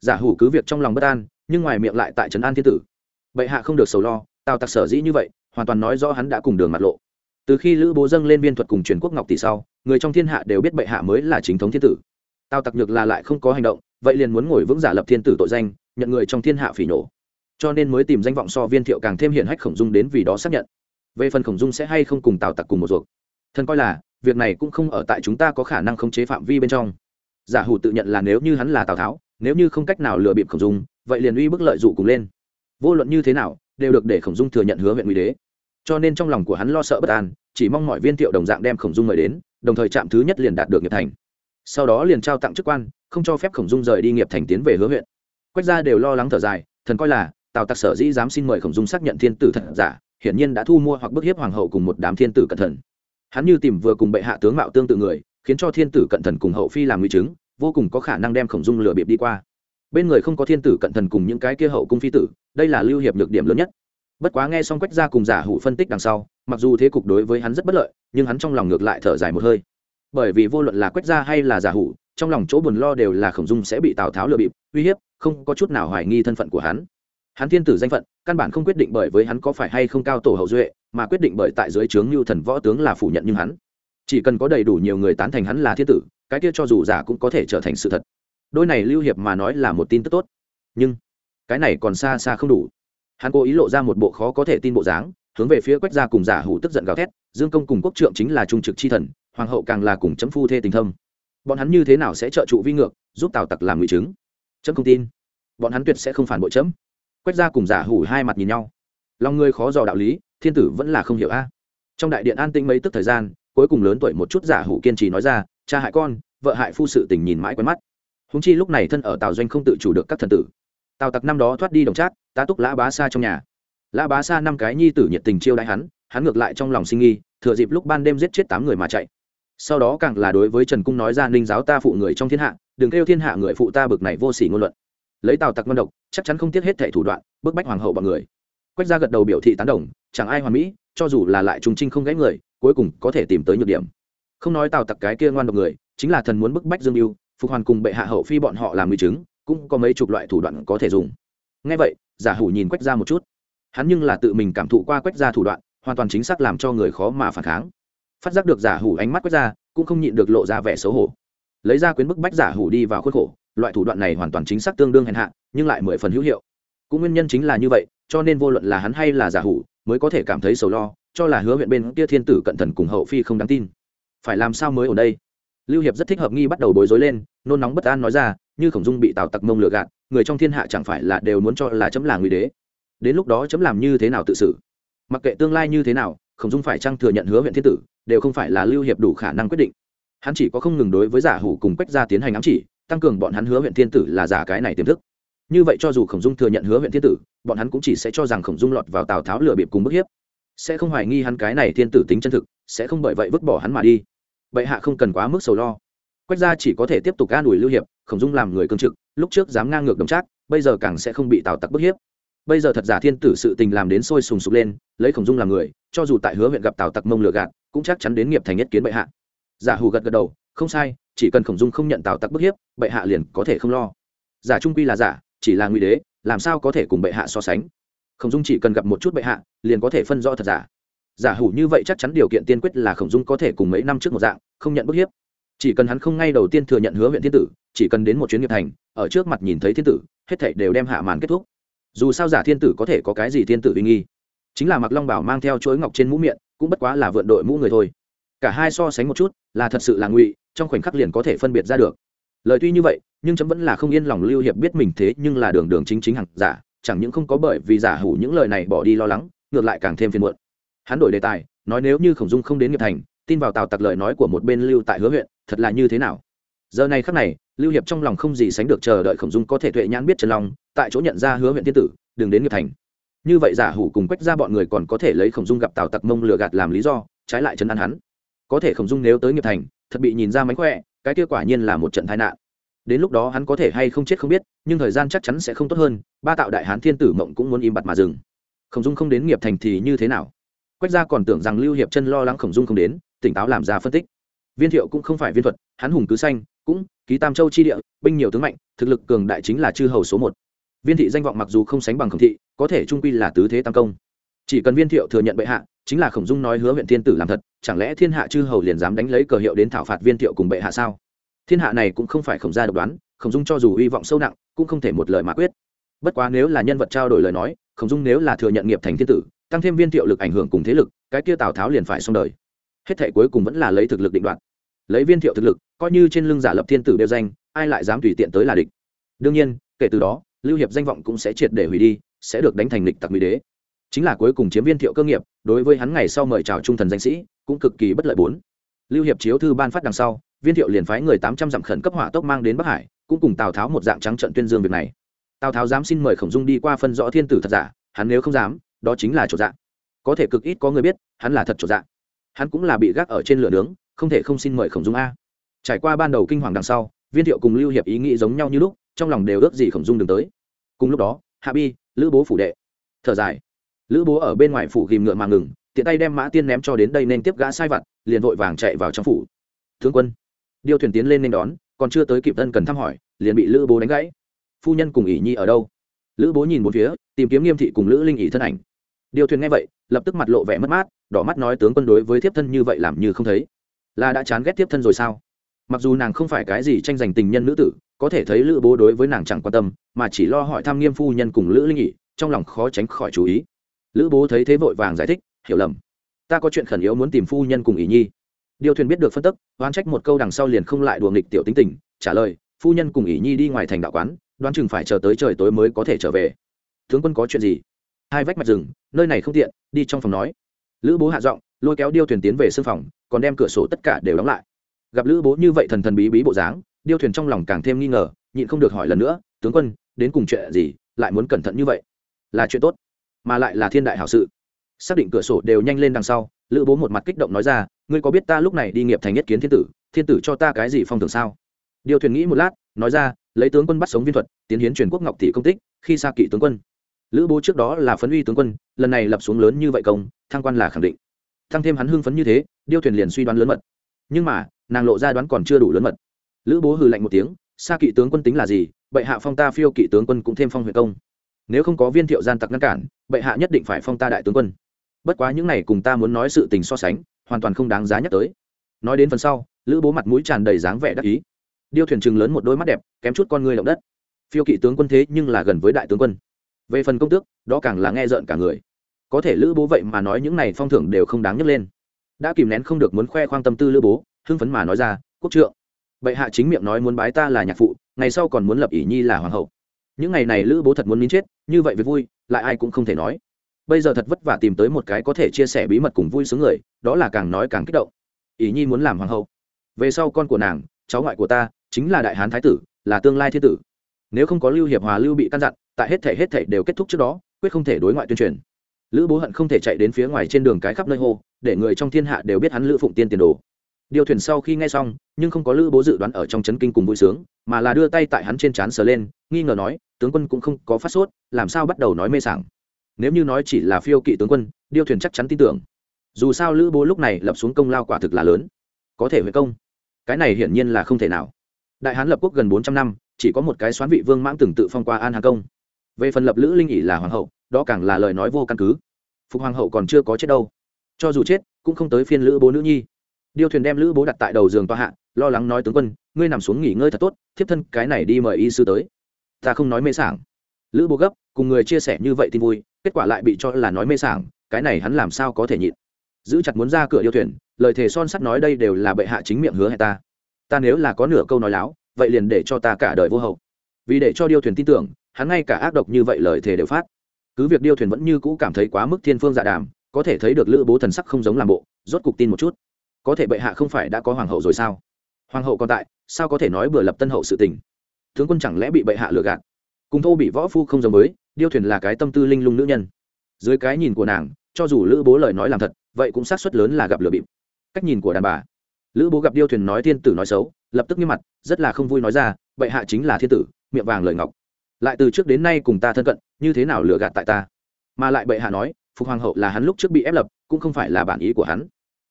Giả hủ cứ việc trong lòng bất an, nhưng ngoài miệng lại tại trấn an thiên tử. Bệ hạ không được sầu lo, tào tặc sở dĩ như vậy, hoàn toàn nói rõ hắn đã cùng đường mặt lộ. Từ khi lữ bố dâng lên viên thuật cùng truyền quốc ngọc tỷ sau người trong thiên hạ đều biết bệ hạ mới là chính thống thiên tử. Tào tặc nhược là lại không có hành động, vậy liền muốn ngồi vững giả lập thiên tử tội danh, nhận người trong thiên hạ phỉ nổ cho nên mới tìm danh vọng so viên thiệu càng thêm hiện hách khổng dung đến vì đó xác nhận. Về phần khổng dung sẽ hay không cùng tào tặc cùng một ruột? Thần coi là, việc này cũng không ở tại chúng ta có khả năng khống chế phạm vi bên trong. Giả hủ tự nhận là nếu như hắn là tào tháo, nếu như không cách nào lừa bịp khổng dung, vậy liền uy bức lợi dụ cùng lên. Vô luận như thế nào, đều được để khổng dung thừa nhận hứa huyện nguy đế. Cho nên trong lòng của hắn lo sợ bất an, chỉ mong mọi viên thiệu đồng dạng đem khổng dung mời đến đồng thời chạm thứ nhất liền đạt được nghiệp thành. Sau đó liền trao tặng chức quan, không cho phép khổng dung rời đi nghiệp thành tiến về hứa huyện. Quách gia đều lo lắng thở dài, thần coi là, tào tặc sở dĩ dám xin mời khổng dung xác nhận thiên tử thật giả, hiển nhiên đã thu mua hoặc bức hiếp hoàng hậu cùng một đám thiên tử cẩn thận. Hắn như tìm vừa cùng bệ hạ tướng mạo tương tự người, khiến cho thiên tử cận thần cùng hậu phi làm nguy chứng, vô cùng có khả năng đem khổng dung lừa bịp đi qua. Bên người không có thiên tử cận thần cùng những cái kia hậu cung phi tử, đây là lưu hiệp nhược điểm lớn nhất bất quá nghe xong quách gia cùng giả hủ phân tích đằng sau, mặc dù thế cục đối với hắn rất bất lợi, nhưng hắn trong lòng ngược lại thở dài một hơi. Bởi vì vô luận là quách gia hay là giả hủ, trong lòng chỗ buồn lo đều là khổng dung sẽ bị tào tháo lừa bịp, uy hiếp, không có chút nào hoài nghi thân phận của hắn. Hắn thiên tử danh phận, căn bản không quyết định bởi với hắn có phải hay không cao tổ hậu duệ, mà quyết định bởi tại dưới trướng như thần võ tướng là phủ nhận nhưng hắn. Chỉ cần có đầy đủ nhiều người tán thành hắn là thiên tử, cái kia cho dù giả cũng có thể trở thành sự thật. Đôi này lưu hiệp mà nói là một tin tức tốt. Nhưng, cái này còn xa xa không đủ hắn cố ý lộ ra một bộ khó có thể tin bộ dáng, hướng về phía quách gia cùng giả hủ tức giận gào thét, dương công cùng quốc trượng chính là trung trực chi thần, hoàng hậu càng là cùng chấm phu thê tình thâm. Bọn hắn như thế nào sẽ trợ trụ vi ngược, giúp tào tặc làm ngụy chứng? Chấm không tin. Bọn hắn tuyệt sẽ không phản bội chấm. Quách gia cùng giả hủ hai mặt nhìn nhau. Lòng người khó dò đạo lý, thiên tử vẫn là không hiểu a. Trong đại điện an tĩnh mấy tức thời gian, cuối cùng lớn tuổi một chút giả hủ kiên trì nói ra, cha hại con, vợ hại phu sự tình nhìn mãi quen mắt. Húng chi lúc này thân ở tào doanh không tự chủ được các thần tử. Tào tặc năm đó thoát đi đồng trác tá túc lã bá Sa trong nhà. Lã bá Sa năm cái nhi tử nhiệt tình chiêu đãi hắn hắn ngược lại trong lòng sinh nghi, thừa dịp lúc ban đêm giết chết tám người mà chạy. Sau đó càng là đối với trần cung nói ra ninh giáo ta phụ người trong thiên hạ, đừng kêu thiên hạ người phụ ta bực này vô sỉ ngôn luận. Lấy tào tặc ngon độc, chắc chắn không tiếc hết thẻ thủ đoạn, bức bách hoàng hậu bọn người. Quách ra gật đầu biểu thị tán đồng, chẳng ai hoàn mỹ, cho dù là lại trùng trinh không gãy người, cuối cùng có thể tìm tới nhược điểm. Không nói tào tặc cái kia ngoan độc người, chính là thần muốn bức bách dương mưu phục hoàn cùng bệ hạ hậu phi bọn họ làm nguy chứng, cũng có mấy chục loại thủ đoạn có thể dùng. Ngay vậy giả hủ nhìn quách ra một chút. Hắn nhưng là tự mình cảm thụ qua quách ra thủ đoạn, hoàn toàn chính xác làm cho người khó mà phản kháng. Phát giác được giả hủ ánh mắt quách ra, cũng không nhịn được lộ ra vẻ xấu hổ. Lấy ra quyến bức bách giả hủ đi vào khuất khổ, loại thủ đoạn này hoàn toàn chính xác tương đương hèn hạ, nhưng lại mười phần hữu hiệu. Cũng nguyên nhân chính là như vậy, cho nên vô luận là hắn hay là giả hủ, mới có thể cảm thấy sầu lo, cho là hứa huyện bên kia thiên tử cận thần cùng hậu phi không đáng tin. Phải làm sao mới ở đây? Lưu hiệp rất thích hợp nghi bắt đầu bối rối lên, nôn nóng bất an nói ra, như khổng dung bị tào tặc mông lừa gạt người trong thiên hạ chẳng phải là đều muốn cho là chấm là nguy đế. Đến lúc đó chấm làm như thế nào tự xử? Mặc kệ tương lai như thế nào khổng dung phải chăng thừa nhận hứa huyện thiên tử, đều không phải là lưu hiệp đủ khả năng quyết định. Hắn chỉ có không ngừng đối với giả hủ cùng quách gia tiến hành ám chỉ, tăng cường bọn hắn hứa huyện thiên tử là giả cái này tiềm thức. Như vậy cho dù khổng dung thừa nhận hứa huyện thiên tử, bọn hắn cũng chỉ sẽ cho rằng khổng dung lọt vào tào tháo lừa bịp cùng bức hiếp. Sẽ không hoài nghi hắn cái này thiên tử tính chân thực, sẽ không bởi vậy vứt bỏ hắn mà đi. Vậy hạ không cần quá mức sầu lo. Quách gia chỉ có thể tiếp tục an ủi lưu hiệp, khổng dung làm người cương trực lúc trước dám ngang ngược đồng trác, bây giờ càng sẽ không bị tào tặc bức hiếp. Bây giờ thật giả thiên tử sự tình làm đến sôi sùng sục lên, lấy khổng dung làm người, cho dù tại hứa huyện gặp tào tặc mông lừa gạt, cũng chắc chắn đến nghiệp thành nhất kiến bệ hạ. Giả hù gật gật đầu, không sai, chỉ cần khổng dung không nhận tào tặc bức hiếp, bệ hạ liền có thể không lo. Giả trung quy là giả, chỉ là nguy đế, làm sao có thể cùng bệ hạ so sánh? Khổng dung chỉ cần gặp một chút bệ hạ, liền có thể phân rõ thật giả. Giả hủ như vậy chắc chắn điều kiện tiên quyết là khổng dung có thể cùng mấy năm trước một dạng, không nhận bức hiếp chỉ cần hắn không ngay đầu tiên thừa nhận hứa huyện thiên tử, chỉ cần đến một chuyến nghiệp thành, ở trước mặt nhìn thấy thiên tử, hết thảy đều đem hạ màn kết thúc. Dù sao giả thiên tử có thể có cái gì thiên tử uy nghi? Chính là mặc long bảo mang theo chuỗi ngọc trên mũ miệng, cũng bất quá là vượn đội mũ người thôi. Cả hai so sánh một chút, là thật sự là ngụy, trong khoảnh khắc liền có thể phân biệt ra được. Lời tuy như vậy, nhưng chấm vẫn là không yên lòng lưu hiệp biết mình thế nhưng là đường đường chính chính hẳn giả, chẳng những không có bởi vì giả hủ những lời này bỏ đi lo lắng, ngược lại càng thêm phiền muộn. Hắn đổi đề tài, nói nếu như khổng dung không đến nghiệp thành tin vào tào tặc lời nói của một bên lưu tại hứa huyện, thật là như thế nào? Giờ này khắc này, lưu hiệp trong lòng không gì sánh được chờ đợi khổng dung có thể tuệ nhãn biết trần long, tại chỗ nhận ra hứa huyện thiên tử, đừng đến nghiệp thành. Như vậy giả hủ cùng quách ra bọn người còn có thể lấy khổng dung gặp tào tặc mông lừa gạt làm lý do, trái lại chấn an hắn. Có thể khổng dung nếu tới nghiệp thành, thật bị nhìn ra mánh khỏe, cái kia quả nhiên là một trận tai nạn. Đến lúc đó hắn có thể hay không chết không biết, nhưng thời gian chắc chắn sẽ không tốt hơn, ba tạo đại hán thiên tử mộng cũng muốn im bặt mà dừng. Khổng dung không đến nghiệp thành thì như thế nào? Quách gia còn tưởng rằng lưu hiệp chân lo lắng khổng dung không đến tỉnh táo làm ra phân tích. Viên thiệu cũng không phải viên thuật, hắn hùng cứ xanh cũng ký tam châu chi địa, binh nhiều tướng mạnh, thực lực cường đại chính là chư hầu số một. Viên thị danh vọng mặc dù không sánh bằng khổng thị, có thể trung quy là tứ thế tam công. Chỉ cần viên thiệu thừa nhận bệ hạ, chính là khổng dung nói hứa huyện thiên tử làm thật, chẳng lẽ thiên hạ chư hầu liền dám đánh lấy cờ hiệu đến thảo phạt viên thiệu cùng bệ hạ sao? Thiên hạ này cũng không phải khổng gia độc đoán, khổng dung cho dù hy vọng sâu nặng, cũng không thể một lời mà quyết. Bất quá nếu là nhân vật trao đổi lời nói, khổng dung nếu là thừa nhận nghiệp thành thiên tử, tăng thêm viên thiệu lực ảnh hưởng cùng thế lực, cái kia tào tháo liền phải xong đời hết thể cuối cùng vẫn là lấy thực lực định đoạt. Lấy viên thiệu thực lực, coi như trên lưng giả lập thiên tử đeo danh, ai lại dám tùy tiện tới là địch. Đương nhiên, kể từ đó, lưu hiệp danh vọng cũng sẽ triệt để hủy đi, sẽ được đánh thành lịch tặc mỹ đế. Chính là cuối cùng chiếm viên thiệu cơ nghiệp, đối với hắn ngày sau mời chào trung thần danh sĩ, cũng cực kỳ bất lợi bốn. Lưu hiệp chiếu thư ban phát đằng sau, viên thiệu liền phái người tám trăm dặm khẩn cấp hỏa tốc mang đến bắc hải, cũng cùng tào tháo một dạng trắng trận tuyên dương việc này. Tào tháo dám xin mời khổng dung đi qua phân rõ thiên tử thật giả, hắn nếu không dám, đó chính là chỗ dạng có thể cực ít có người biết, hắn là thật chỗ dạng hắn cũng là bị gác ở trên lửa nướng, không thể không xin mời khổng dung a. Trải qua ban đầu kinh hoàng đằng sau, viên thiệu cùng lưu hiệp ý nghĩ giống nhau như lúc, trong lòng đều ước gì khổng dung đừng tới. Cùng lúc đó, hạ bi, lữ bố phủ đệ. Thở dài. Lữ bố ở bên ngoài phủ ghìm ngựa mà ngừng, tiện tay đem mã tiên ném cho đến đây nên tiếp gã sai vặt, liền vội vàng chạy vào trong phủ. Tướng quân. Điêu thuyền tiến lên nên đón, còn chưa tới kịp thân cần thăm hỏi, liền bị lữ bố đánh gãy. Phu nhân cùng ỷ nhi ở đâu? Lữ bố nhìn một phía, tìm kiếm nghiêm thị cùng lữ linh ỷ thân ảnh. Điêu thuyền nghe vậy, lập tức mặt lộ vẻ mất mát đỏ mắt nói tướng quân đối với thiếp thân như vậy làm như không thấy. Là đã chán ghét thiếp thân rồi sao? Mặc dù nàng không phải cái gì tranh giành tình nhân nữ tử, có thể thấy lữ bố đối với nàng chẳng quan tâm, mà chỉ lo hỏi thăm nghiêm phu nhân cùng lữ linh nghị, trong lòng khó tránh khỏi chú ý. Lữ bố thấy thế vội vàng giải thích, hiểu lầm. Ta có chuyện khẩn yếu muốn tìm phu nhân cùng ý nhi. Điều thuyền biết được phân tức, oán trách một câu đằng sau liền không lại đùa nghịch tiểu tính tình, trả lời, phu nhân cùng ý nhi đi ngoài thành đạo quán, đoán chừng phải chờ tới trời tối mới có thể trở về. Tướng quân có chuyện gì? Hai vách mặt rừng, nơi này không tiện, đi trong phòng nói lữ bố hạ giọng, lôi kéo điêu thuyền tiến về sưng phòng, còn đem cửa sổ tất cả đều đóng lại. Gặp lữ bố như vậy thần thần bí bí bộ dáng, điêu thuyền trong lòng càng thêm nghi ngờ, nhịn không được hỏi lần nữa, tướng quân, đến cùng chuyện gì, lại muốn cẩn thận như vậy? Là chuyện tốt, mà lại là thiên đại hảo sự. Xác định cửa sổ đều nhanh lên đằng sau, lữ bố một mặt kích động nói ra, ngươi có biết ta lúc này đi nghiệp thành nhất kiến thiên tử thiên tử cho ta cái gì phong thường sao? Điều thuyền nghĩ một lát, nói ra, lấy tướng quân bắt sống viên thuật, tiến hiến truyền quốc ngọc thị công tích, khi xa kỵ tướng quân lữ bố trước đó là phấn uy tướng quân, lần này lập xuống lớn như vậy công, thăng quan là khẳng định. Thăng thêm hắn hưng phấn như thế, điêu thuyền liền suy đoán lớn mật. Nhưng mà, nàng lộ ra đoán còn chưa đủ lớn mật. Lữ bố hừ lạnh một tiếng xa kỵ tướng quân tính là gì? Bệ hạ phong ta phiêu kỵ tướng quân cũng thêm phong huyện công. Nếu không có viên thiệu gian tặc ngăn cản, bệ hạ nhất định phải phong ta đại tướng quân. Bất quá những này cùng ta muốn nói sự tình so sánh, hoàn toàn không đáng giá nhắc tới. Nói đến phần sau, lữ bố mặt mũi tràn đầy dáng vẻ đắc ý. Điêu thuyền chừng lớn một đôi mắt đẹp, kém chút con người động đất. Phiêu kỵ tướng quân thế nhưng là gần với đại tướng quân về phần công tước, đó càng là nghe rợn cả người. Có thể lữ bố vậy mà nói những này phong thưởng đều không đáng nhấc lên. Đã kìm nén không được muốn khoe khoang tâm tư lữ bố, hưng phấn mà nói ra, quốc trượng, bệ hạ chính miệng nói muốn bái ta là nhạc phụ, ngày sau còn muốn lập ỷ nhi là hoàng hậu. Những ngày này lữ bố thật muốn nín chết, như vậy với vui, lại ai cũng không thể nói. Bây giờ thật vất vả tìm tới một cái có thể chia sẻ bí mật cùng vui sướng người, đó là càng nói càng kích động. Ỷ nhi muốn làm hoàng hậu. Về sau con của nàng, cháu ngoại của ta, chính là đại hán thái tử, là tương lai thiên tử. Nếu không có lưu hiệp hòa lưu bị căn dặn tại hết thể hết thể đều kết thúc trước đó, quyết không thể đối ngoại tuyên truyền. Lữ bố hận không thể chạy đến phía ngoài trên đường cái khắp nơi hô, để người trong thiên hạ đều biết hắn lữ phụng tiên tiền đồ. Điều thuyền sau khi nghe xong, nhưng không có lữ bố dự đoán ở trong c h ấ n kinh cùng vui sướng, mà là đưa tay tại hắn trên trán sờ lên, nghi ngờ nói, tướng quân cũng không có phát sốt, làm sao bắt đầu nói mê sảng? Nếu như nói chỉ là phiêu kỵ tướng quân, điêu thuyền chắc chắn tin tưởng. Dù sao lữ bố lúc này lập xuống công lao quả thực là lớn. Có thể huệ công. Cái này hiển nhiên là không thể nào. Đại hán lập quốc gần bốn trăm năm, chỉ có một cái xoán vị vương mãng từng tự phong qua an hà công về phần lập lữ linh ỉ là hoàng hậu, đó càng là lời nói vô căn cứ. Phục hoàng hậu còn chưa có chết đâu. Cho dù chết, cũng không tới phiên lữ bố nữ nhi. Điêu thuyền đem lữ bố đặt tại đầu giường toa hạ, lo lắng nói tướng quân, ngươi nằm xuống nghỉ ngơi thật tốt, thiếp thân cái này đi mời y sư tới. Ta không nói mê sảng. Lữ bố gấp, cùng người chia sẻ như vậy tin vui, kết quả lại bị cho là nói mê sảng, cái này hắn làm sao có thể nhịn. Giữ chặt muốn ra cửa điêu thuyền, lời thề son sắt nói đây đều là bệ hạ chính miệng hứa hẹn ta. Ta nếu là có nửa câu nói láo, vậy liền để cho ta cả đời vô hậu. Vì để cho điêu thuyền tin tưởng hắn ngay cả ác độc như vậy lời thề đều phát. Cứ việc điêu thuyền vẫn như cũ cảm thấy quá mức thiên phương dạ đàm, có thể thấy được lữ bố thần sắc không giống làm bộ, rốt cục tin một chút. Có thể bệ hạ không phải đã có hoàng hậu rồi sao? Hoàng hậu còn tại, sao có thể nói bừa lập tân hậu sự tình? Tướng quân chẳng lẽ bị bệ hạ lừa gạt? Cùng thô bị võ phu không giống mới điêu thuyền là cái tâm tư linh lung nữ nhân. Dưới cái nhìn của nàng, cho dù lữ bố lời nói làm thật, vậy cũng xác suất lớn là gặp lừa bịp. Cách nhìn của đàn bà. Lữ bố gặp điêu thuyền nói thiên tử nói xấu, lập tức nghiêm mặt, rất là không vui nói ra, bệ hạ chính là thiên tử, miệng vàng lời ngọc lại từ trước đến nay cùng ta thân cận, như thế nào lừa gạt tại ta? Mà lại bệ hạ nói, phục hoàng hậu là hắn lúc trước bị ép lập, cũng không phải là bản ý của hắn.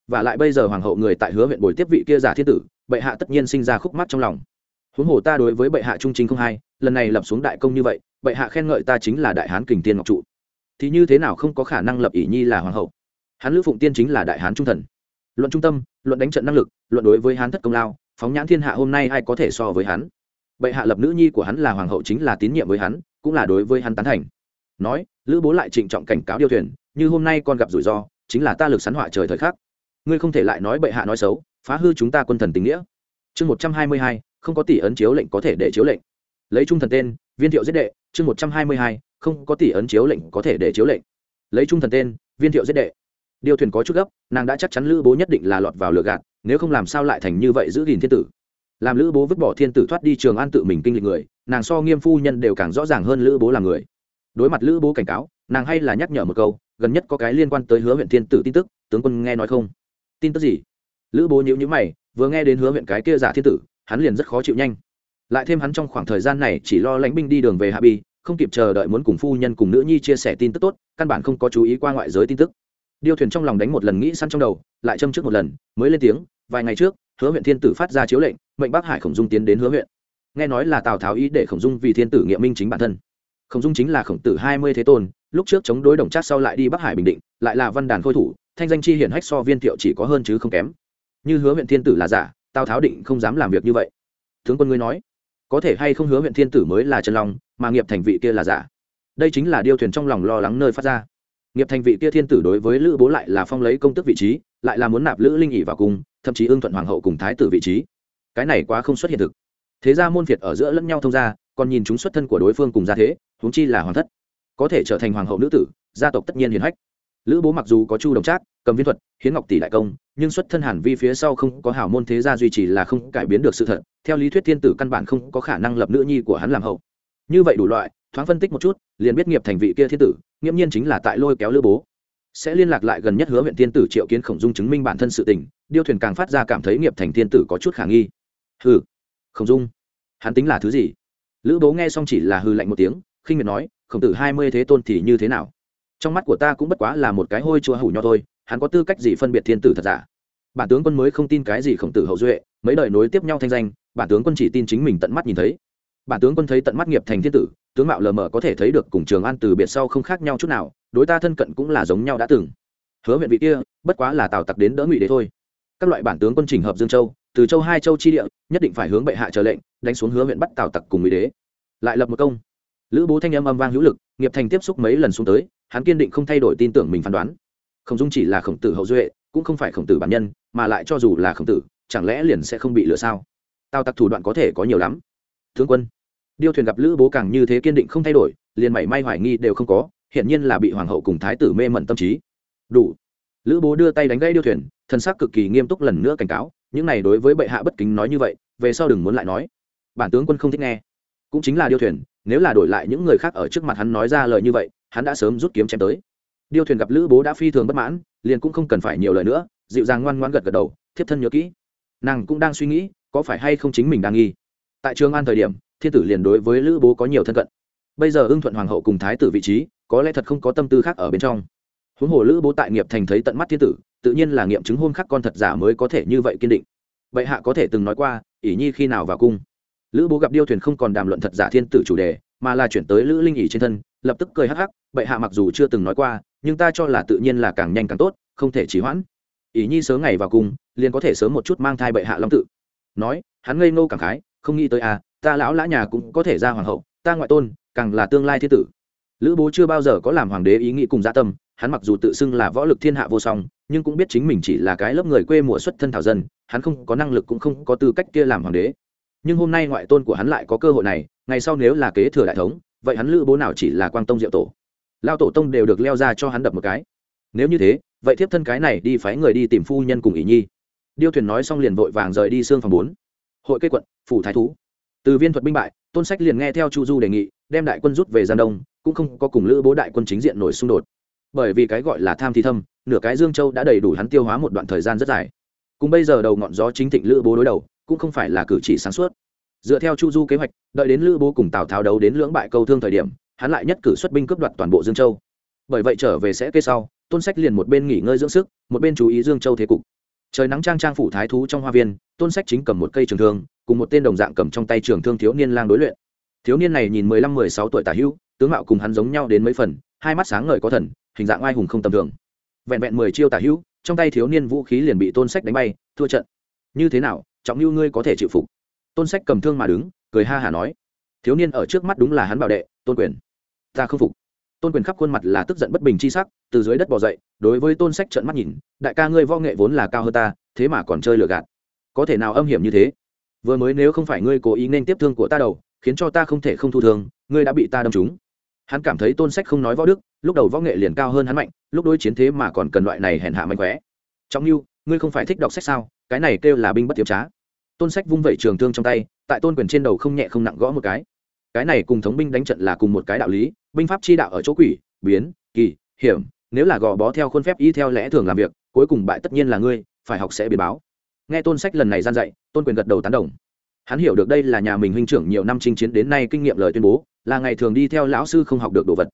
Và lại bây giờ hoàng hậu người tại hứa huyện bồi tiếp vị kia giả thiên tử, bệ hạ tất nhiên sinh ra khúc mắt trong lòng. Huống hồ ta đối với bệ hạ trung chính không hai lần này lập xuống đại công như vậy, bệ hạ khen ngợi ta chính là đại hán kình tiên ngọc trụ. Thì như thế nào không có khả năng lập ỷ nhi là hoàng hậu? Hán lữ phụng tiên chính là đại hán trung thần. Luận trung tâm, luận đánh trận năng lực, luận đối với hán thất công lao, phóng nhãn thiên hạ hôm nay ai có thể so với hắn? Bệ hạ lập nữ nhi của hắn là hoàng hậu chính là tín nhiệm với hắn, cũng là đối với hắn tán thành. Nói, lữ bố lại trịnh trọng cảnh cáo điêu thuyền, như hôm nay con gặp rủi ro, chính là ta lực sắn họa trời thời khắc. Ngươi không thể lại nói bệ hạ nói xấu, phá hư chúng ta quân thần tình nghĩa. Chương một trăm hai mươi hai, không có tỷ ấn chiếu lệnh có thể để chiếu lệnh. Lấy trung thần tên, viên thiệu giết đệ, chương một trăm hai mươi hai, không có tỷ ấn chiếu lệnh có thể để chiếu lệnh. Lấy trung thần tên, viên thiệu giết đệ. Điều thuyền có chút gấp, nàng đã chắc chắn lữ bố nhất định là lọt vào lừa gạt, nếu không làm sao lại thành như vậy giữ gìn thiên tử làm lữ bố vứt bỏ thiên tử thoát đi trường an tự mình kinh lịch người, nàng so nghiêm phu nhân đều càng rõ ràng hơn lữ bố là người. Đối mặt lữ bố cảnh cáo, nàng hay là nhắc nhở một câu, gần nhất có cái liên quan tới hứa huyện thiên tử tin tức, tướng quân nghe nói không? Tin tức gì? Lữ bố nhữ nhữ mày, vừa nghe đến hứa huyện cái kia giả thiên tử, hắn liền rất khó chịu nhanh. Lại thêm hắn trong khoảng thời gian này chỉ lo lãnh binh đi đường về hạ bi, không kịp chờ đợi muốn cùng phu nhân cùng nữ nhi chia sẻ tin tức tốt, căn bản không có chú ý qua ngoại giới tin tức. Điêu thuyền trong lòng đánh một lần nghĩ săn trong đầu, lại châm trước một lần, mới lên tiếng, vài ngày trước hứa huyện thiên tử phát ra chiếu lệnh, mệnh bắc hải khổng dung tiến đến hứa huyện. Nghe nói là tào tháo ý để khổng dung vì thiên tử nghiệm minh chính bản thân. Khổng dung chính là khổng tử hai mươi thế tôn, lúc trước chống đối đồng trác sau lại đi bắc hải bình định, lại là văn đàn khôi thủ, thanh danh chi hiển hách so viên thiệu chỉ có hơn chứ không kém. Như hứa huyện thiên tử là giả, tào tháo định không dám làm việc như vậy. Tướng quân ngươi nói, có thể hay không hứa huyện thiên tử mới là chân long, mà nghiệp thành vị kia là giả? Đây chính là điều thuyền trong lòng lo lắng nơi phát ra. Nghiệp thành vị kia thiên tử đối với lữ bố lại là phong lấy công tức vị trí, lại là muốn nạp lữ linh ỉ vào cung thậm chí ưng thuận hoàng hậu cùng thái tử vị trí. Cái này quá không xuất hiện thực. Thế ra môn phiệt ở giữa lẫn nhau thông ra còn nhìn chúng xuất thân của đối phương cùng gia thế, huống chi là hoàng thất. Có thể trở thành hoàng hậu nữ tử, gia tộc tất nhiên hiền hách. Lữ bố mặc dù có chu đồng trác, cầm viên thuật, hiến ngọc tỷ đại công, nhưng xuất thân hàn vi phía sau không có hảo môn thế gia duy trì là không cải biến được sự thật. Theo lý thuyết thiên tử căn bản không có khả năng lập nữ nhi của hắn làm hậu. Như vậy đủ loại, thoáng phân tích một chút, liền biết nghiệp thành vị kia thiên tử, nghiễm nhiên chính là tại lôi kéo lữ bố sẽ liên lạc lại gần nhất hứa huyện thiên tử triệu kiến khổng dung chứng minh bản thân sự tình, điêu thuyền càng phát ra cảm thấy nghiệp thành thiên tử có chút khả nghi. Hừ, khổng dung, hắn tính là thứ gì? Lữ bố nghe xong chỉ là hư lạnh một tiếng, khinh miệt nói, khổng tử hai mươi thế tôn thì như thế nào? Trong mắt của ta cũng bất quá là một cái hôi chua hủ nho thôi, hắn có tư cách gì phân biệt thiên tử thật giả? Bản tướng quân mới không tin cái gì khổng tử hậu duệ, mấy đời nối tiếp nhau thanh danh, bản tướng quân chỉ tin chính mình tận mắt nhìn thấy. Bản tướng quân thấy tận mắt nghiệp thành thiên tử, tướng mạo lờ mờ có thể thấy được cùng trường an từ biệt sau không khác nhau chút nào đối ta thân cận cũng là giống nhau đã từng. Hứa huyện vị kia, bất quá là tào tặc đến đỡ ngụy đế thôi. Các loại bản tướng quân trình hợp dương châu, từ châu hai châu chi địa, nhất định phải hướng bệ hạ trở lệnh, đánh xuống hứa huyện bắt tào tặc cùng ngụy đế. Lại lập một công. Lữ bố thanh âm âm vang hữu lực, nghiệp thành tiếp xúc mấy lần xuống tới, hắn kiên định không thay đổi tin tưởng mình phán đoán. Khổng dung chỉ là khổng tử hậu duệ, cũng không phải khổng tử bản nhân, mà lại cho dù là khổng tử, chẳng lẽ liền sẽ không bị lừa sao? Tào tặc thủ đoạn có thể có nhiều lắm. Thương quân, điêu thuyền gặp lữ bố càng như thế kiên định không thay đổi, liền mảy may hoài nghi đều không có hiển nhiên là bị hoàng hậu cùng thái tử mê mẩn tâm trí. Đủ. Lữ bố đưa tay đánh gãy điêu thuyền thân sắc cực kỳ nghiêm túc lần nữa cảnh cáo, những này đối với bệ hạ bất kính nói như vậy, về sau đừng muốn lại nói. Bản tướng quân không thích nghe. Cũng chính là điêu thuyền, nếu là đổi lại những người khác ở trước mặt hắn nói ra lời như vậy, hắn đã sớm rút kiếm chém tới. Điêu thuyền gặp lữ bố đã phi thường bất mãn, liền cũng không cần phải nhiều lời nữa, dịu dàng ngoan ngoan gật gật đầu, thiếp thân nhớ kỹ. Nàng cũng đang suy nghĩ, có phải hay không chính mình đang nghi. Tại trường an thời điểm, thiên tử liền đối với lữ bố có nhiều thân cận. Bây giờ ưng thuận hoàng hậu cùng thái tử vị trí có lẽ thật không có tâm tư khác ở bên trong. Huống hồ lữ bố tại nghiệp thành thấy tận mắt thiên tử, tự nhiên là nghiệm chứng hôn khắc con thật giả mới có thể như vậy kiên định. Vậy hạ có thể từng nói qua, ỷ nhi khi nào vào cung? Lữ bố gặp điêu thuyền không còn đàm luận thật giả thiên tử chủ đề, mà là chuyển tới lữ linh ỉ trên thân, lập tức cười hắc hắc, bệ hạ mặc dù chưa từng nói qua, nhưng ta cho là tự nhiên là càng nhanh càng tốt, không thể trì hoãn. Ỷ nhi sớm ngày vào cung, liền có thể sớm một chút mang thai bệ hạ long tự. Nói, hắn ngây ngô cảm khái, không nghĩ tới à ta lão lã nhà cũng có thể ra hoàng hậu, ta ngoại tôn, càng là tương lai thiên tử lữ bố chưa bao giờ có làm hoàng đế ý nghĩ cùng gia tâm, hắn mặc dù tự xưng là võ lực thiên hạ vô song, nhưng cũng biết chính mình chỉ là cái lớp người quê mùa xuất thân thảo dân, hắn không có năng lực cũng không có tư cách kia làm hoàng đế. Nhưng hôm nay ngoại tôn của hắn lại có cơ hội này, ngày sau nếu là kế thừa đại thống, vậy hắn lữ bố nào chỉ là quang tông diệu tổ? Lao tổ tông đều được leo ra cho hắn đập một cái. Nếu như thế, vậy thiếp thân cái này đi phái người đi tìm phu nhân cùng ý nhi. Điêu thuyền nói xong liền vội vàng rời đi xương phòng bốn. Hội cây quận, phủ thái thú. Từ viên thuật binh bại, tôn sách liền nghe theo chu du đề nghị, đem đại quân rút về gian đông cũng không có cùng lữ bố đại quân chính diện nổi xung đột. Bởi vì cái gọi là tham thi thâm, nửa cái dương châu đã đầy đủ hắn tiêu hóa một đoạn thời gian rất dài. Cùng bây giờ đầu ngọn gió chính thịnh lữ bố đối đầu, cũng không phải là cử chỉ sáng suốt. Dựa theo chu du kế hoạch, đợi đến lữ bố cùng tào tháo đấu đến lưỡng bại câu thương thời điểm, hắn lại nhất cử xuất binh cướp đoạt toàn bộ dương châu. Bởi vậy trở về sẽ kê sau, tôn sách liền một bên nghỉ ngơi dưỡng sức, một bên chú ý dương châu thế cục. Trời nắng trang trang phủ thái thú trong hoa viên, tôn sách chính cầm một cây trường thương, cùng một tên đồng dạng cầm trong tay trường thương thiếu niên lang đối luyện. Thiếu niên này nhìn mười lăm mười sáu tuổi tả hữu tướng mạo cùng hắn giống nhau đến mấy phần, hai mắt sáng ngời có thần, hình dạng oai hùng không tầm thường. Vẹn vẹn mười chiêu tả hữu, trong tay thiếu niên vũ khí liền bị tôn sách đánh bay, thua trận. Như thế nào, trọng lưu ngươi có thể chịu phục? Tôn sách cầm thương mà đứng, cười ha hả nói. Thiếu niên ở trước mắt đúng là hắn bảo đệ, tôn quyền. Ta không phục. Tôn quyền khắp khuôn mặt là tức giận bất bình chi sắc, từ dưới đất bỏ dậy, đối với tôn sách trợn mắt nhìn, đại ca ngươi võ nghệ vốn là cao hơn ta, thế mà còn chơi lừa gạt. Có thể nào âm hiểm như thế? Vừa mới nếu không phải ngươi cố ý nên tiếp thương của ta đầu, khiến cho ta không thể không thu thương, ngươi đã bị ta đâm trúng hắn cảm thấy tôn sách không nói võ đức, lúc đầu võ nghệ liền cao hơn hắn mạnh, lúc đối chiến thế mà còn cần loại này hèn hạ mạnh khỏe. Trong như ngươi không phải thích đọc sách sao? Cái này kêu là binh bất tiệp trá. Tôn sách vung vẩy trường thương trong tay, tại tôn quyền trên đầu không nhẹ không nặng gõ một cái. Cái này cùng thống binh đánh trận là cùng một cái đạo lý, binh pháp chi đạo ở chỗ quỷ, biến, kỳ, hiểm, nếu là gò bó theo khuôn phép y theo lẽ thường làm việc, cuối cùng bại tất nhiên là ngươi, phải học sẽ biến báo. Nghe tôn sách lần này gian dạy, tôn quyền gật đầu tán đồng hắn hiểu được đây là nhà mình huynh trưởng nhiều năm chinh chiến đến nay kinh nghiệm lời tuyên bố, là ngày thường đi theo lão sư không học được đồ vật.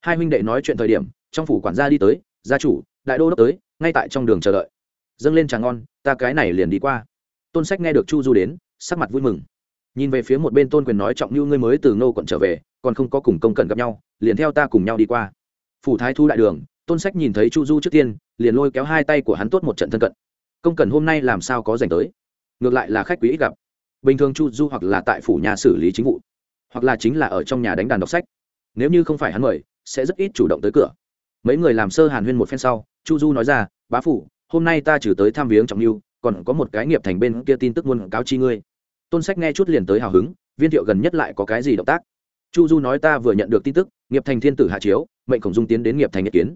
Hai huynh đệ nói chuyện thời điểm, trong phủ quản gia đi tới, gia chủ, đại đô đốc tới, ngay tại trong đường chờ đợi. Dâng lên trà ngon, ta cái này liền đi qua. Tôn sách nghe được chu du đến, sắc mặt vui mừng. Nhìn về phía một bên tôn quyền nói trọng như ngươi mới từ nô quận trở về, còn không có cùng công cần gặp nhau, liền theo ta cùng nhau đi qua. Phủ thái thu đại đường, tôn sách nhìn thấy chu du trước tiên, liền lôi kéo hai tay của hắn tốt một trận thân cận. Công cần hôm nay làm sao có dành tới? Ngược lại là khách quý ít gặp bình thường chu du hoặc là tại phủ nhà xử lý chính vụ, hoặc là chính là ở trong nhà đánh đàn đọc sách. Nếu như không phải hắn mời, sẽ rất ít chủ động tới cửa. Mấy người làm sơ hàn huyên một phen sau, chu du nói ra, bá phủ, hôm nay ta trừ tới thăm viếng trọng lưu, còn có một cái nghiệp thành bên kia tin tức muôn cáo chi ngươi. Tôn sách nghe chút liền tới hào hứng, viên thiệu gần nhất lại có cái gì động tác? Chu du nói ta vừa nhận được tin tức, nghiệp thành thiên tử hạ chiếu, mệnh khổng dung tiến đến nghiệp thành nhật kiến.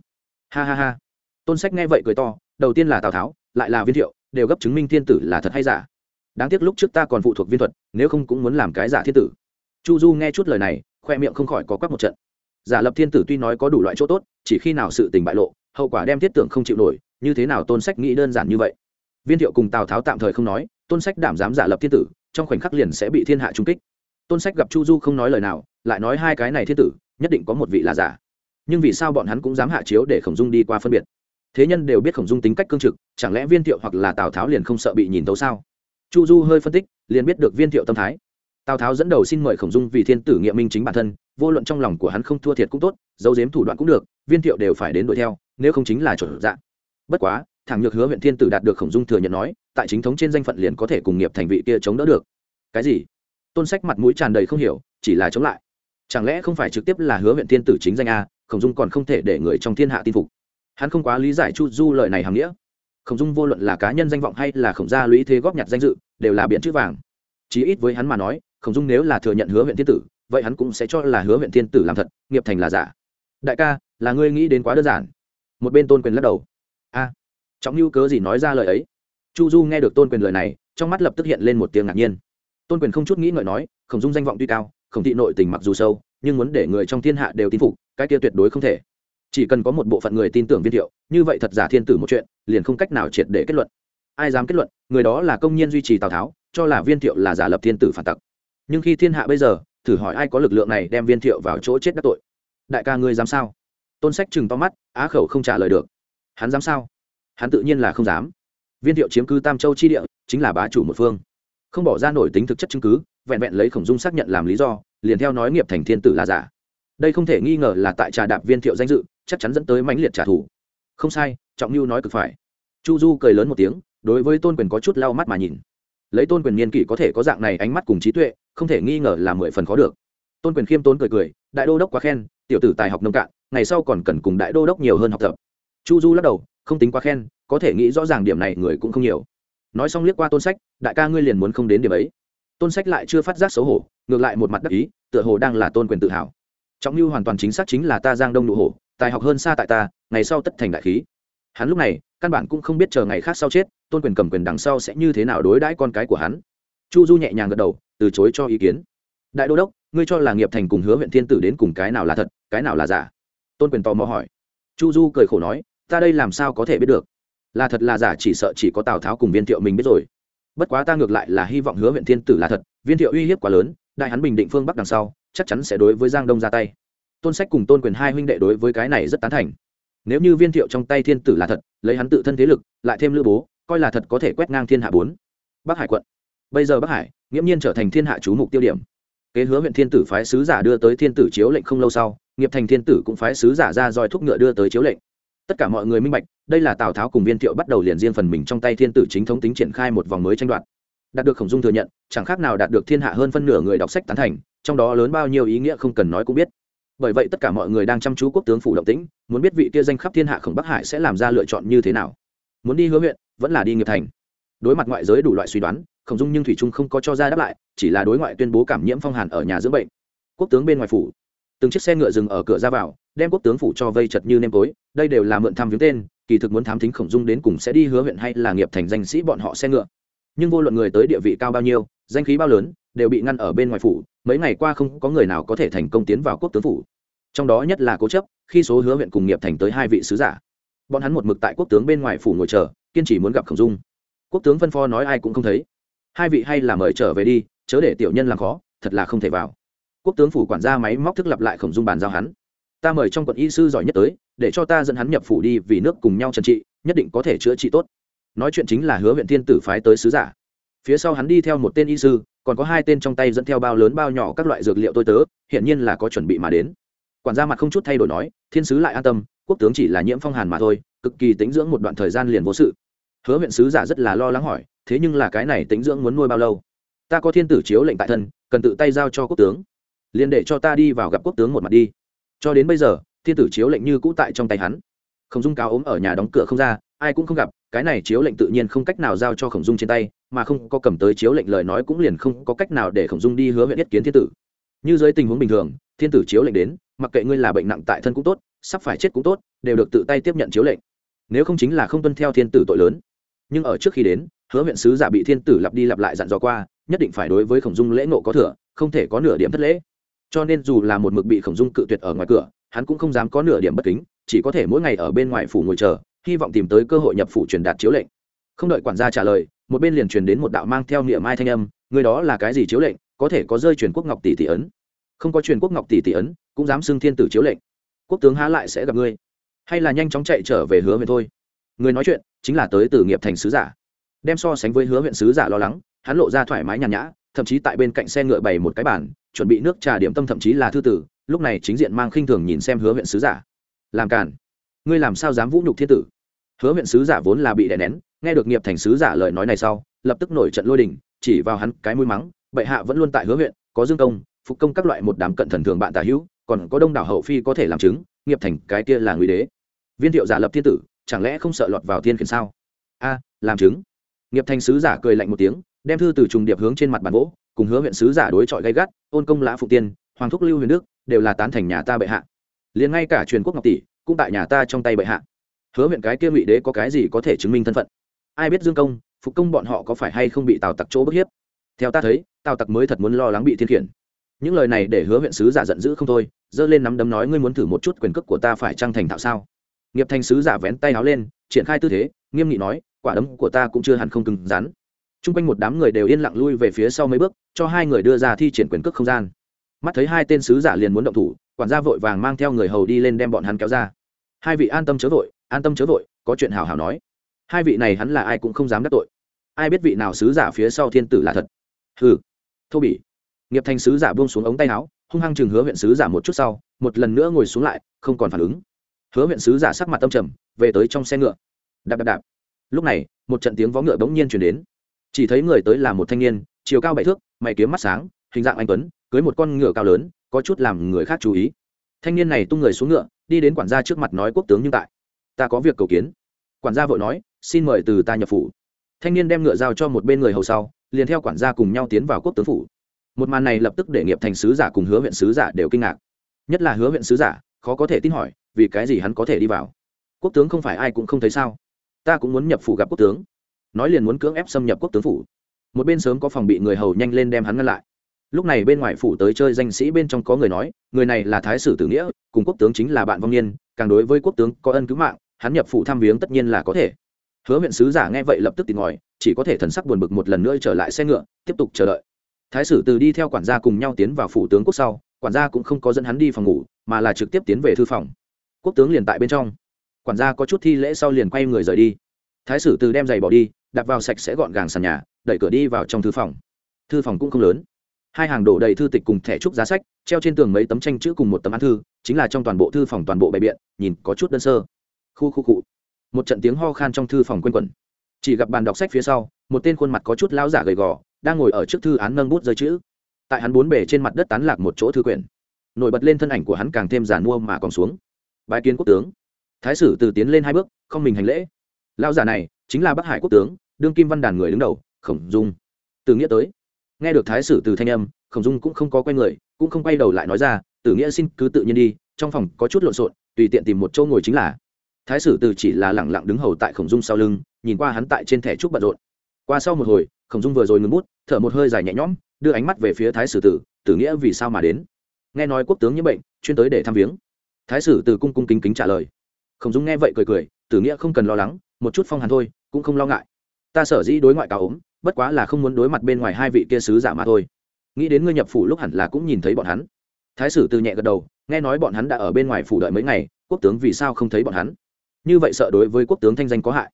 Ha ha ha. Tôn sách nghe vậy cười to, đầu tiên là tào tháo, lại là viên thiệu, đều gấp chứng minh thiên tử là thật hay giả đáng tiếc lúc trước ta còn phụ thuộc viên thuật, nếu không cũng muốn làm cái giả thiên tử. Chu du nghe chút lời này, khoe miệng không khỏi có quắc một trận. Giả lập thiên tử tuy nói có đủ loại chỗ tốt, chỉ khi nào sự tình bại lộ, hậu quả đem thiết tưởng không chịu nổi, như thế nào tôn sách nghĩ đơn giản như vậy? Viên thiệu cùng tào tháo tạm thời không nói, tôn sách đảm dám giả lập thiên tử, trong khoảnh khắc liền sẽ bị thiên hạ trung kích. Tôn sách gặp chu du không nói lời nào, lại nói hai cái này thiên tử, nhất định có một vị là giả. Nhưng vì sao bọn hắn cũng dám hạ chiếu để khổng dung đi qua phân biệt? Thế nhân đều biết khổng dung tính cách cương trực, chẳng lẽ viên thiệu hoặc là tào tháo liền không sợ bị nhìn tấu sao? Chu du hơi phân tích, liền biết được viên thiệu tâm thái. Tào tháo dẫn đầu xin mời khổng dung vì thiên tử nghiệm minh chính bản thân, vô luận trong lòng của hắn không thua thiệt cũng tốt, giấu giếm thủ đoạn cũng được, viên thiệu đều phải đến đuổi theo, nếu không chính là chuẩn dạng bất quá thẳng nhược hứa huyện thiên tử đạt được khổng dung thừa nhận nói, tại chính thống trên danh phận liền có thể cùng nghiệp thành vị kia chống đỡ được. Cái gì? Tôn sách mặt mũi tràn đầy không hiểu, chỉ là chống lại. Chẳng lẽ không phải trực tiếp là hứa huyện thiên tử chính danh a, khổng dung còn không thể để người trong thiên hạ tin phục. Hắn không quá lý giải chu du lời này hàm nghĩa khổng dung vô luận là cá nhân danh vọng hay là khổng gia lũy thế góp nhặt danh dự, đều là biện chữ vàng. Chí ít với hắn mà nói, khổng dung nếu là thừa nhận hứa huyện thiên tử, vậy hắn cũng sẽ cho là hứa huyện thiên tử làm thật, nghiệp thành là giả. Đại ca, là ngươi nghĩ đến quá đơn giản. Một bên tôn quyền lắc đầu. A, trọng lưu cớ gì nói ra lời ấy? Chu du nghe được tôn quyền lời này, trong mắt lập tức hiện lên một tiếng ngạc nhiên. Tôn quyền không chút nghĩ ngợi nói, khổng dung danh vọng tuy cao, khổng thị nội tình mặc dù sâu, nhưng muốn để người trong thiên hạ đều tin phục, cái kia tuyệt đối không thể chỉ cần có một bộ phận người tin tưởng viên thiệu, như vậy thật giả thiên tử một chuyện, liền không cách nào triệt để kết luận. Ai dám kết luận, người đó là công nhân duy trì tào tháo, cho là viên thiệu là giả lập thiên tử phản tặc. Nhưng khi thiên hạ bây giờ, thử hỏi ai có lực lượng này đem viên thiệu vào chỗ chết đắc tội? Đại ca ngươi dám sao? Tôn sách chừng to mắt, á khẩu không trả lời được. Hắn dám sao? Hắn tự nhiên là không dám. Viên thiệu chiếm cứ tam châu chi địa, chính là bá chủ một phương. Không bỏ ra nổi tính thực chất chứng cứ, vẹn vẹn lấy khổng dung xác nhận làm lý do, liền theo nói nghiệp thành thiên tử là giả. Đây không thể nghi ngờ là tại trà đạp viên thiệu danh dự chắc chắn dẫn tới mãnh liệt trả thù. Không sai, trọng lưu nói cực phải. Chu du cười lớn một tiếng, đối với tôn quyền có chút lau mắt mà nhìn. Lấy tôn quyền niên kỷ có thể có dạng này ánh mắt cùng trí tuệ, không thể nghi ngờ là mười phần khó được. Tôn quyền khiêm tốn cười cười, đại đô đốc quá khen, tiểu tử tài học nông cạn, ngày sau còn cần cùng đại đô đốc nhiều hơn học tập. Chu du lắc đầu, không tính quá khen, có thể nghĩ rõ ràng điểm này người cũng không nhiều. Nói xong liếc qua tôn sách, đại ca ngươi liền muốn không đến điểm ấy. Tôn sách lại chưa phát giác xấu hổ, ngược lại một mặt đắc ý, tựa hồ đang là tôn quyền tự hào. Trọng lưu hoàn toàn chính xác chính là ta giang đông nụ hổ tài học hơn xa tại ta, ngày sau tất thành đại khí. Hắn lúc này, căn bản cũng không biết chờ ngày khác sau chết, tôn quyền cầm quyền đằng sau sẽ như thế nào đối đãi con cái của hắn. Chu du nhẹ nhàng gật đầu, từ chối cho ý kiến. Đại đô đốc, ngươi cho là nghiệp thành cùng hứa huyện thiên tử đến cùng cái nào là thật, cái nào là giả? Tôn quyền tò mò hỏi. Chu du cười khổ nói, ta đây làm sao có thể biết được? Là thật là giả chỉ sợ chỉ có tào tháo cùng viên thiệu mình biết rồi. Bất quá ta ngược lại là hy vọng hứa huyện thiên tử là thật, viên thiệu uy hiếp quá lớn, đại hắn bình định phương bắc đằng sau, chắc chắn sẽ đối với giang đông ra tay tôn sách cùng tôn quyền hai huynh đệ đối với cái này rất tán thành. Nếu như viên thiệu trong tay thiên tử là thật, lấy hắn tự thân thế lực, lại thêm lữ bố, coi là thật có thể quét ngang thiên hạ bốn. Bắc hải quận. Bây giờ bắc hải, nghiễm nhiên trở thành thiên hạ chú mục tiêu điểm. Kế hứa huyện thiên tử phái sứ giả đưa tới thiên tử chiếu lệnh không lâu sau, nghiệp thành thiên tử cũng phái sứ giả ra roi thúc ngựa đưa tới chiếu lệnh. Tất cả mọi người minh bạch, đây là tào tháo cùng viên thiệu bắt đầu liền riêng phần mình trong tay thiên tử chính thống tính triển khai một vòng mới tranh đoạt. Đạt được khổng dung thừa nhận, chẳng khác nào đạt được thiên hạ hơn phân nửa người đọc sách tán thành, trong đó lớn bao nhiêu ý nghĩa không cần nói cũng biết bởi vậy tất cả mọi người đang chăm chú quốc tướng phủ động tĩnh, muốn biết vị kia danh khắp thiên hạ khổng bắc hải sẽ làm ra lựa chọn như thế nào. Muốn đi hứa huyện, vẫn là đi nghiệp thành. Đối mặt ngoại giới đủ loại suy đoán, khổng dung nhưng thủy trung không có cho ra đáp lại, chỉ là đối ngoại tuyên bố cảm nhiễm phong hàn ở nhà dưỡng bệnh. Quốc tướng bên ngoài phủ, từng chiếc xe ngựa dừng ở cửa ra vào, đem quốc tướng phủ cho vây chật như nêm tối, đây đều là mượn thăm viếng tên, kỳ thực muốn thám thính khổng dung đến cùng sẽ đi hứa huyện hay là nghiệp thành danh sĩ bọn họ xe ngựa. Nhưng vô luận người tới địa vị cao bao nhiêu, danh khí bao lớn đều bị ngăn ở bên ngoài phủ, mấy ngày qua không có người nào có thể thành công tiến vào quốc tướng phủ. Trong đó nhất là cố chấp, khi số hứa huyện cùng nghiệp thành tới hai vị sứ giả. Bọn hắn một mực tại quốc tướng bên ngoài phủ ngồi chờ, kiên trì muốn gặp khổng dung. Quốc tướng phân pho nói ai cũng không thấy. Hai vị hay là mời trở về đi, chớ để tiểu nhân làm khó, thật là không thể vào. Quốc tướng phủ quản gia máy móc thức lặp lại khổng dung bàn giao hắn. Ta mời trong quận y sư giỏi nhất tới, để cho ta dẫn hắn nhập phủ đi vì nước cùng nhau trần trị, nhất định có thể chữa trị tốt. Nói chuyện chính là hứa huyện thiên tử phái tới sứ giả. Phía sau hắn đi theo một tên y sư còn có hai tên trong tay dẫn theo bao lớn bao nhỏ các loại dược liệu tôi tớ, hiển nhiên là có chuẩn bị mà đến. Quản gia mặt không chút thay đổi nói, thiên sứ lại an tâm, quốc tướng chỉ là nhiễm phong hàn mà thôi, cực kỳ tính dưỡng một đoạn thời gian liền vô sự. Hứa huyện sứ giả rất là lo lắng hỏi, thế nhưng là cái này tính dưỡng muốn nuôi bao lâu? Ta có thiên tử chiếu lệnh tại thân, cần tự tay giao cho quốc tướng. Liền để cho ta đi vào gặp quốc tướng một mặt đi. Cho đến bây giờ, thiên tử chiếu lệnh như cũ tại trong tay hắn. Khổng dung cáo ốm ở nhà đóng cửa không ra, ai cũng không gặp, cái này chiếu lệnh tự nhiên không cách nào giao cho khổng dung trên tay mà không có cầm tới chiếu lệnh lời nói cũng liền không có cách nào để khổng dung đi hứa huyện nhất kiến thiên tử. Như dưới tình huống bình thường, thiên tử chiếu lệnh đến, mặc kệ ngươi là bệnh nặng tại thân cũng tốt, sắp phải chết cũng tốt, đều được tự tay tiếp nhận chiếu lệnh. Nếu không chính là không tuân theo thiên tử tội lớn. Nhưng ở trước khi đến, hứa huyện sứ giả bị thiên tử lặp đi lặp lại dặn dò qua, nhất định phải đối với khổng dung lễ nộ có thừa, không thể có nửa điểm thất lễ. Cho nên dù là một mực bị khổng dung cự tuyệt ở ngoài cửa, hắn cũng không dám có nửa điểm bất kính, chỉ có thể mỗi ngày ở bên ngoài phủ ngồi chờ, hy vọng tìm tới cơ hội nhập phủ truyền đạt chiếu lệnh. Không đợi quản gia trả lời một bên liền truyền đến một đạo mang theo niệm mai thanh âm, người đó là cái gì chiếu lệnh, có thể có rơi truyền quốc ngọc tỷ tỷ ấn? Không có truyền quốc ngọc tỷ tỷ ấn, cũng dám xưng thiên tử chiếu lệnh. Quốc tướng há lại sẽ gặp ngươi? Hay là nhanh chóng chạy trở về hứa huyện thôi? Người nói chuyện chính là tới từ nghiệp thành sứ giả. Đem so sánh với hứa huyện sứ giả lo lắng, hắn lộ ra thoải mái nhàn nhã, thậm chí tại bên cạnh xe ngựa bày một cái bàn, chuẩn bị nước trà điểm tâm thậm chí là thư tử, lúc này chính diện mang khinh thường nhìn xem hứa huyện sứ giả. Làm càn. Ngươi làm sao dám vũ nhục thiên tử? Hứa huyện sứ giả vốn là bị đè nén nghe được nghiệp thành sứ giả lời nói này sau, lập tức nổi trận lôi đình, chỉ vào hắn cái mũi mắng, bệ hạ vẫn luôn tại hứa huyện, có dương công, phục công các loại một đám cận thần thường bạn tả hữu, còn có đông đảo hậu phi có thể làm chứng, nghiệp thành cái kia là nguy đế. Viên thiệu giả lập thiên tử, chẳng lẽ không sợ lọt vào thiên khiển sao? A, làm chứng. Nghiệp thành sứ giả cười lạnh một tiếng, đem thư từ trùng điệp hướng trên mặt bàn gỗ, cùng hứa huyện sứ giả đối chọi gay gắt, ôn công lã phụ tiên, hoàng thúc lưu huyền đức, đều là tán thành nhà ta bệ hạ. Liền ngay cả truyền quốc ngọc tỷ, cũng tại nhà ta trong tay bệ hạ. Hứa huyện cái kia ngụy đế có cái gì có thể chứng minh thân phận? Ai biết dương công, phục công bọn họ có phải hay không bị tào tặc chỗ bức hiếp? Theo ta thấy, tào tặc mới thật muốn lo lắng bị thiên khiển. Những lời này để hứa huyện sứ giả giận dữ không thôi, giơ lên nắm đấm nói ngươi muốn thử một chút quyền cước của ta phải trăng thành thạo sao? Nghiệp thành sứ giả vén tay áo lên, triển khai tư thế, nghiêm nghị nói, quả đấm của ta cũng chưa hẳn không cứng rắn. T r u n g quanh một đám người đều yên lặng lui về phía sau mấy bước, cho hai người đưa ra thi triển quyền cước không gian. Mắt thấy hai tên sứ giả liền muốn động thủ, quản gia vội vàng mang theo người hầu đi lên đem bọn hắn kéo ra. Hai vị an tâm chớ vội, an tâm chớ vội, có chuyện hào hào nói hai vị này hắn là ai cũng không dám đắc tội. Ai biết vị nào sứ giả phía sau thiên tử là thật? Hừ, thô bỉ. Nghiệp thành sứ giả buông xuống ống tay áo, hung hăng chừng hứa huyện sứ giả một chút sau, một lần nữa ngồi xuống lại, không còn phản ứng. Hứa huyện sứ giả sắc mặt tâm trầm, về tới trong xe ngựa. Đạp đạp đạp. Lúc này, một trận tiếng vó ngựa bỗng nhiên chuyển đến. Chỉ thấy người tới là một thanh niên, chiều cao bảy thước, mày kiếm mắt sáng, hình dạng anh tuấn, cưới một con ngựa cao lớn, có chút làm người khác chú ý. Thanh niên này tung người xuống ngựa, đi đến quản gia trước mặt nói quốc tướng nhưng tại. Ta có việc cầu kiến quản gia vội nói, xin mời từ ta nhập phủ. Thanh niên đem ngựa giao cho một bên người hầu sau, liền theo quản gia cùng nhau tiến vào quốc tướng phủ. Một màn này lập tức để nghiệp thành sứ giả cùng hứa huyện sứ giả đều kinh ngạc. Nhất là hứa huyện sứ giả, khó có thể tin hỏi, vì cái gì hắn có thể đi vào? Quốc tướng không phải ai cũng không thấy sao? Ta cũng muốn nhập phủ gặp quốc tướng. Nói liền muốn cưỡng ép xâm nhập quốc tướng phủ. Một bên sớm có phòng bị người hầu nhanh lên đem hắn ngăn lại. Lúc này bên ngoài phủ tới chơi danh sĩ bên trong có người nói, người này là thái sử tử nghĩa, cùng quốc tướng chính là bạn vong niên, càng đối với quốc tướng có ân cứu mạng hắn nhập phủ thăm viếng tất nhiên là có thể. Hứa huyện sứ giả nghe vậy lập tức tìm ngòi chỉ có thể thần sắc buồn bực một lần nữa trở lại xe ngựa, tiếp tục chờ đợi. Thái sử từ đi theo quản gia cùng nhau tiến vào phủ tướng quốc sau, quản gia cũng không có dẫn hắn đi phòng ngủ, mà là trực tiếp tiến về thư phòng. Quốc tướng liền tại bên trong. Quản gia có chút thi lễ sau liền quay người rời đi. Thái sử từ đem giày bỏ đi đặt vào sạch sẽ gọn gàng sàn nhà, đẩy cửa đi vào trong thư phòng. Thư phòng cũng không lớn. Hai hàng đổ đầy thư tịch cùng thẻ trúc giá sách, treo trên tường mấy tấm tranh chữ cùng một tấm án thư, chính là trong toàn bộ thư phòng toàn bộ bày biện, nhìn có chút đơn sơ khu khu cụ một trận tiếng ho khan trong thư phòng q u a n quẩn. Chỉ gặp bàn đọc sách phía sau, một tên khuôn mặt có chút lão giả gầy gò, đang ngồi ở trước thư án nâng bút rơi chữ. Tại hắn bốn bể trên mặt đất tán lạc một chỗ thư quyển. Nổi bật lên thân ảnh của hắn càng thêm giàn mua mà còn xuống. Bài kiến quốc tướng. Thái sử từ tiến lên hai bước, không mình hành lễ. Lão giả này chính là bắc hải quốc tướng, đương kim văn đàn người đứng đầu, khổng dung. Từ nghĩa tới. Nghe được thái sử từ thanh âm, khổng dung cũng không có quay người, cũng không quay đầu lại nói ra tử nghĩa xin cứ tự nhiên đi, trong phòng có chút lộn xộn, tùy tiện tìm một chỗ ngồi chính là thái sử từ chỉ là lẳng lặng đứng hầu tại khổng dung sau lưng, nhìn qua hắn tại trên thẻ trúc bận rộn. Qua sau một hồi, khổng dung vừa rồi ngừng bút, thở một hơi dài nhẹ nhõm, đưa ánh mắt về phía thái sử tử tử nghĩa vì sao mà đến? Nghe nói quốc tướng nhiễm bệnh, chuyên tới để thăm viếng. Thái sử từ cung cung kính kính trả lời. Khổng dung nghe vậy cười cười, tử nghĩa không cần lo lắng, một chút phong hàn thôi, cũng không lo ngại. Ta sở dĩ đối ngoại cáo ốm, bất quá là không muốn đối mặt bên ngoài hai vị kia sứ giả mà thôi. Nghĩ đến ngươi nhập phủ lúc hẳn là cũng nhìn thấy bọn hắn. Thái sử từ nhẹ gật đầu, nghe nói bọn hắn đã ở bên ngoài phủ đợi mấy ngày, quốc tướng vì sao không thấy bọn hắn? Như vậy sợ đối với quốc tướng thanh danh có hại.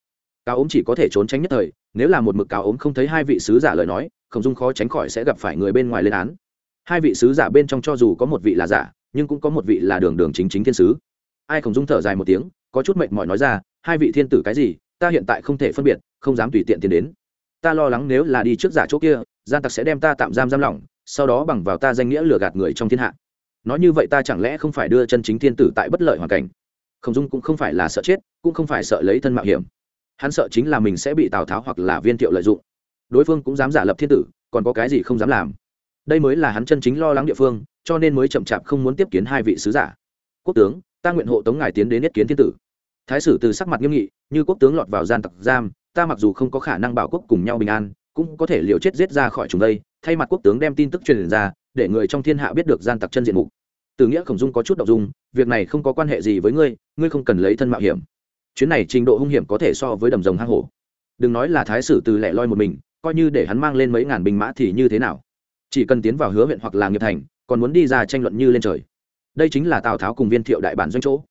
Cáo ốm chỉ có thể trốn tránh nhất thời, nếu là một mực cáo ốm không thấy hai vị sứ giả lời nói, khổng dung khó tránh khỏi sẽ gặp phải người bên ngoài lên án. Hai vị sứ giả bên trong cho dù có một vị là giả, nhưng cũng có một vị là đường đường chính chính thiên sứ. Ai khổng dung thở dài một tiếng, có chút mệnh mỏi nói ra, hai vị thiên tử cái gì, ta hiện tại không thể phân biệt, không dám tùy tiện tiến đến. Ta lo lắng nếu là đi trước giả chỗ kia, gian tặc sẽ đem ta tạm giam giam lỏng, sau đó bằng vào ta danh nghĩa lừa gạt người trong thiên hạ. Nói như vậy ta chẳng lẽ không phải đưa chân chính thiên tử tại bất lợi hoàn cảnh? Khổng dung cũng không phải là sợ chết, cũng không phải sợ lấy thân mạo hiểm. Hắn sợ chính là mình sẽ bị tào tháo hoặc là viên thiệu lợi dụng. Đối phương cũng dám giả lập thiên tử, còn có cái gì không dám làm? Đây mới là hắn chân chính lo lắng địa phương, cho nên mới chậm chạp không muốn tiếp kiến hai vị sứ giả. Quốc tướng, ta nguyện hộ tống ngài tiến đến nhất kiến thiên tử. Thái sử từ sắc mặt nghiêm nghị, như quốc tướng lọt vào gian tặc giam, ta mặc dù không có khả năng bảo quốc cùng nhau bình an, cũng có thể liều chết giết ra khỏi chúng đây, thay mặt quốc tướng đem tin tức truyền ra, để người trong thiên hạ biết được gian tặc chân diện mục từ nghĩa khổng dung có chút đ ộ n g dung, việc này không có quan hệ gì với ngươi ngươi không cần lấy thân mạo hiểm. Chuyến này trình độ hung hiểm có thể so với đầm rồng hang hổ. Đừng nói là thái sử từ lẻ loi một mình, coi như để hắn mang lên mấy ngàn binh mã thì như thế nào? Chỉ cần tiến vào hứa huyện hoặc là nghiệp thành, còn muốn đi ra tranh luận như lên trời. Đây chính là tào tháo cùng viên thiệu đại bản doanh chỗ.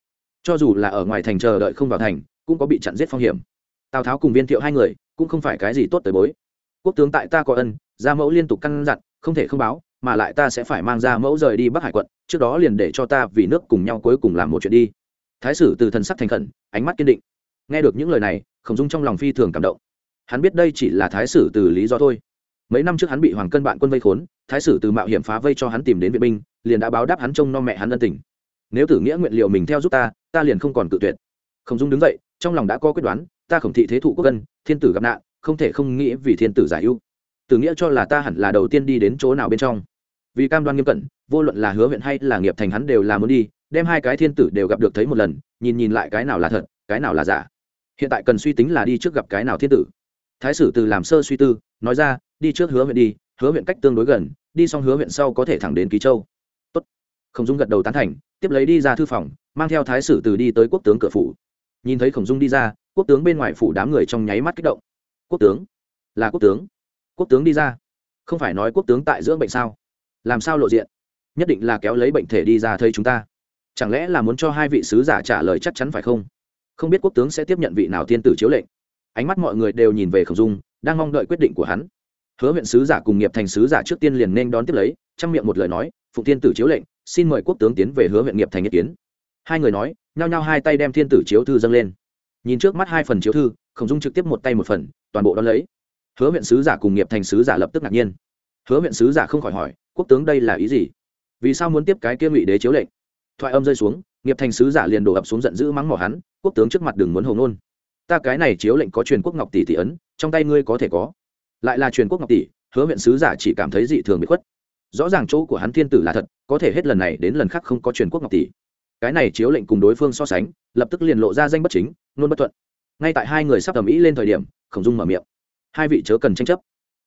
Cho dù là ở ngoài thành chờ đợi không vào thành, cũng có bị chặn giết phong hiểm. Tào tháo cùng viên thiệu hai người, cũng không phải cái gì tốt tới bối. Quốc tướng tại ta có ân, gia mẫu liên tục căn dặn, không thể không báo, mà lại ta sẽ phải mang ra mẫu rời đi bắc hải quận trước đó liền để cho ta vì nước cùng nhau cuối cùng làm một chuyện đi. Thái sử từ thần sắc thành khẩn, ánh mắt kiên định. Nghe được những lời này, khổng dung trong lòng phi thường cảm động. Hắn biết đây chỉ là thái sử từ lý do thôi. Mấy năm trước hắn bị hoàng cân bạn quân vây khốn, thái sử từ mạo hiểm phá vây cho hắn tìm đến vệ binh, liền đã báo đáp hắn trông nom mẹ hắn ân tình. Nếu tử nghĩa nguyện liệu mình theo giúp ta ta liền không còn cự tuyệt. Khổng dung đứng dậy, trong lòng đã có quyết đoán, ta khổng thị thế thụ quốc dân thiên tử gặp nạn, không thể không nghĩ vì thiên tử giải ưu. Tử nghĩa cho là ta hẳn là đầu tiên đi đến chỗ nào bên trong vì cam đoan nghiêm cẩn, vô luận là hứa huyện hay là nghiệp thành hắn đều là muốn đi, đem hai cái thiên tử đều gặp được thấy một lần, nhìn nhìn lại cái nào là thật, cái nào là giả. Hiện tại cần suy tính là đi trước gặp cái nào thiên tử. Thái sử từ làm sơ suy tư, nói ra, đi trước hứa huyện đi, hứa huyện cách tương đối gần, đi xong hứa huyện sau có thể thẳng đến ký châu. Tốt. khổng dung gật đầu tán thành, tiếp lấy đi ra thư phòng, mang theo thái sử từ đi tới quốc tướng cửa phủ. Nhìn thấy khổng dung đi ra, quốc tướng bên ngoài phủ đám người trong nháy mắt kích động. Quốc tướng? Là quốc tướng. Quốc tướng đi ra. Không phải nói quốc tướng tại dưỡng bệnh sao? Làm sao lộ diện? Nhất định là kéo lấy bệnh thể đi ra thấy chúng ta. Chẳng lẽ là muốn cho hai vị sứ giả trả lời chắc chắn phải không? Không biết quốc tướng sẽ tiếp nhận vị nào thiên tử chiếu lệnh. Ánh mắt mọi người đều nhìn về khổng dung, đang mong đợi quyết định của hắn. Hứa huyện sứ giả cùng nghiệp thành sứ giả trước tiên liền nên đón tiếp lấy trong miệng một lời nói, phụng tiên tử chiếu lệnh, xin mời quốc tướng tiến về hứa huyện nghiệp thành ý kiến. Hai người nói, nhao nhao hai tay đem thiên tử chiếu thư dâng lên. Nhìn trước mắt hai phần chiếu thư, khổng dung trực tiếp một tay một phần, toàn bộ đón lấy. Hứa huyện sứ giả cùng nghiệp thành sứ giả lập tức ngạc nhiên. Hứa huyện sứ giả không khỏi hỏi quốc tướng đây là ý gì? Vì sao muốn tiếp cái kia ngụy đế chiếu lệnh? Thoại âm rơi xuống, nghiệp thành sứ giả liền đổ ập xuống giận dữ mắng mỏ hắn, quốc tướng trước mặt đừng muốn hồng nôn ta cái này chiếu lệnh có truyền quốc ngọc tỷ tỷ ấn, trong tay ngươi có thể có. Lại là truyền quốc ngọc tỷ, hứa huyện sứ giả chỉ cảm thấy dị thường bị khuất. Rõ ràng chỗ của hắn thiên tử là thật, có thể hết lần này đến lần khác không có truyền quốc ngọc tỷ. Cái này chiếu lệnh cùng đối phương so sánh, lập tức liền lộ ra danh bất chính nôn bất thuận. Ngay tại hai người sắp tầm ý lên thời điểm, khổng dung mở miệng. Hai vị chớ cần tranh chấp.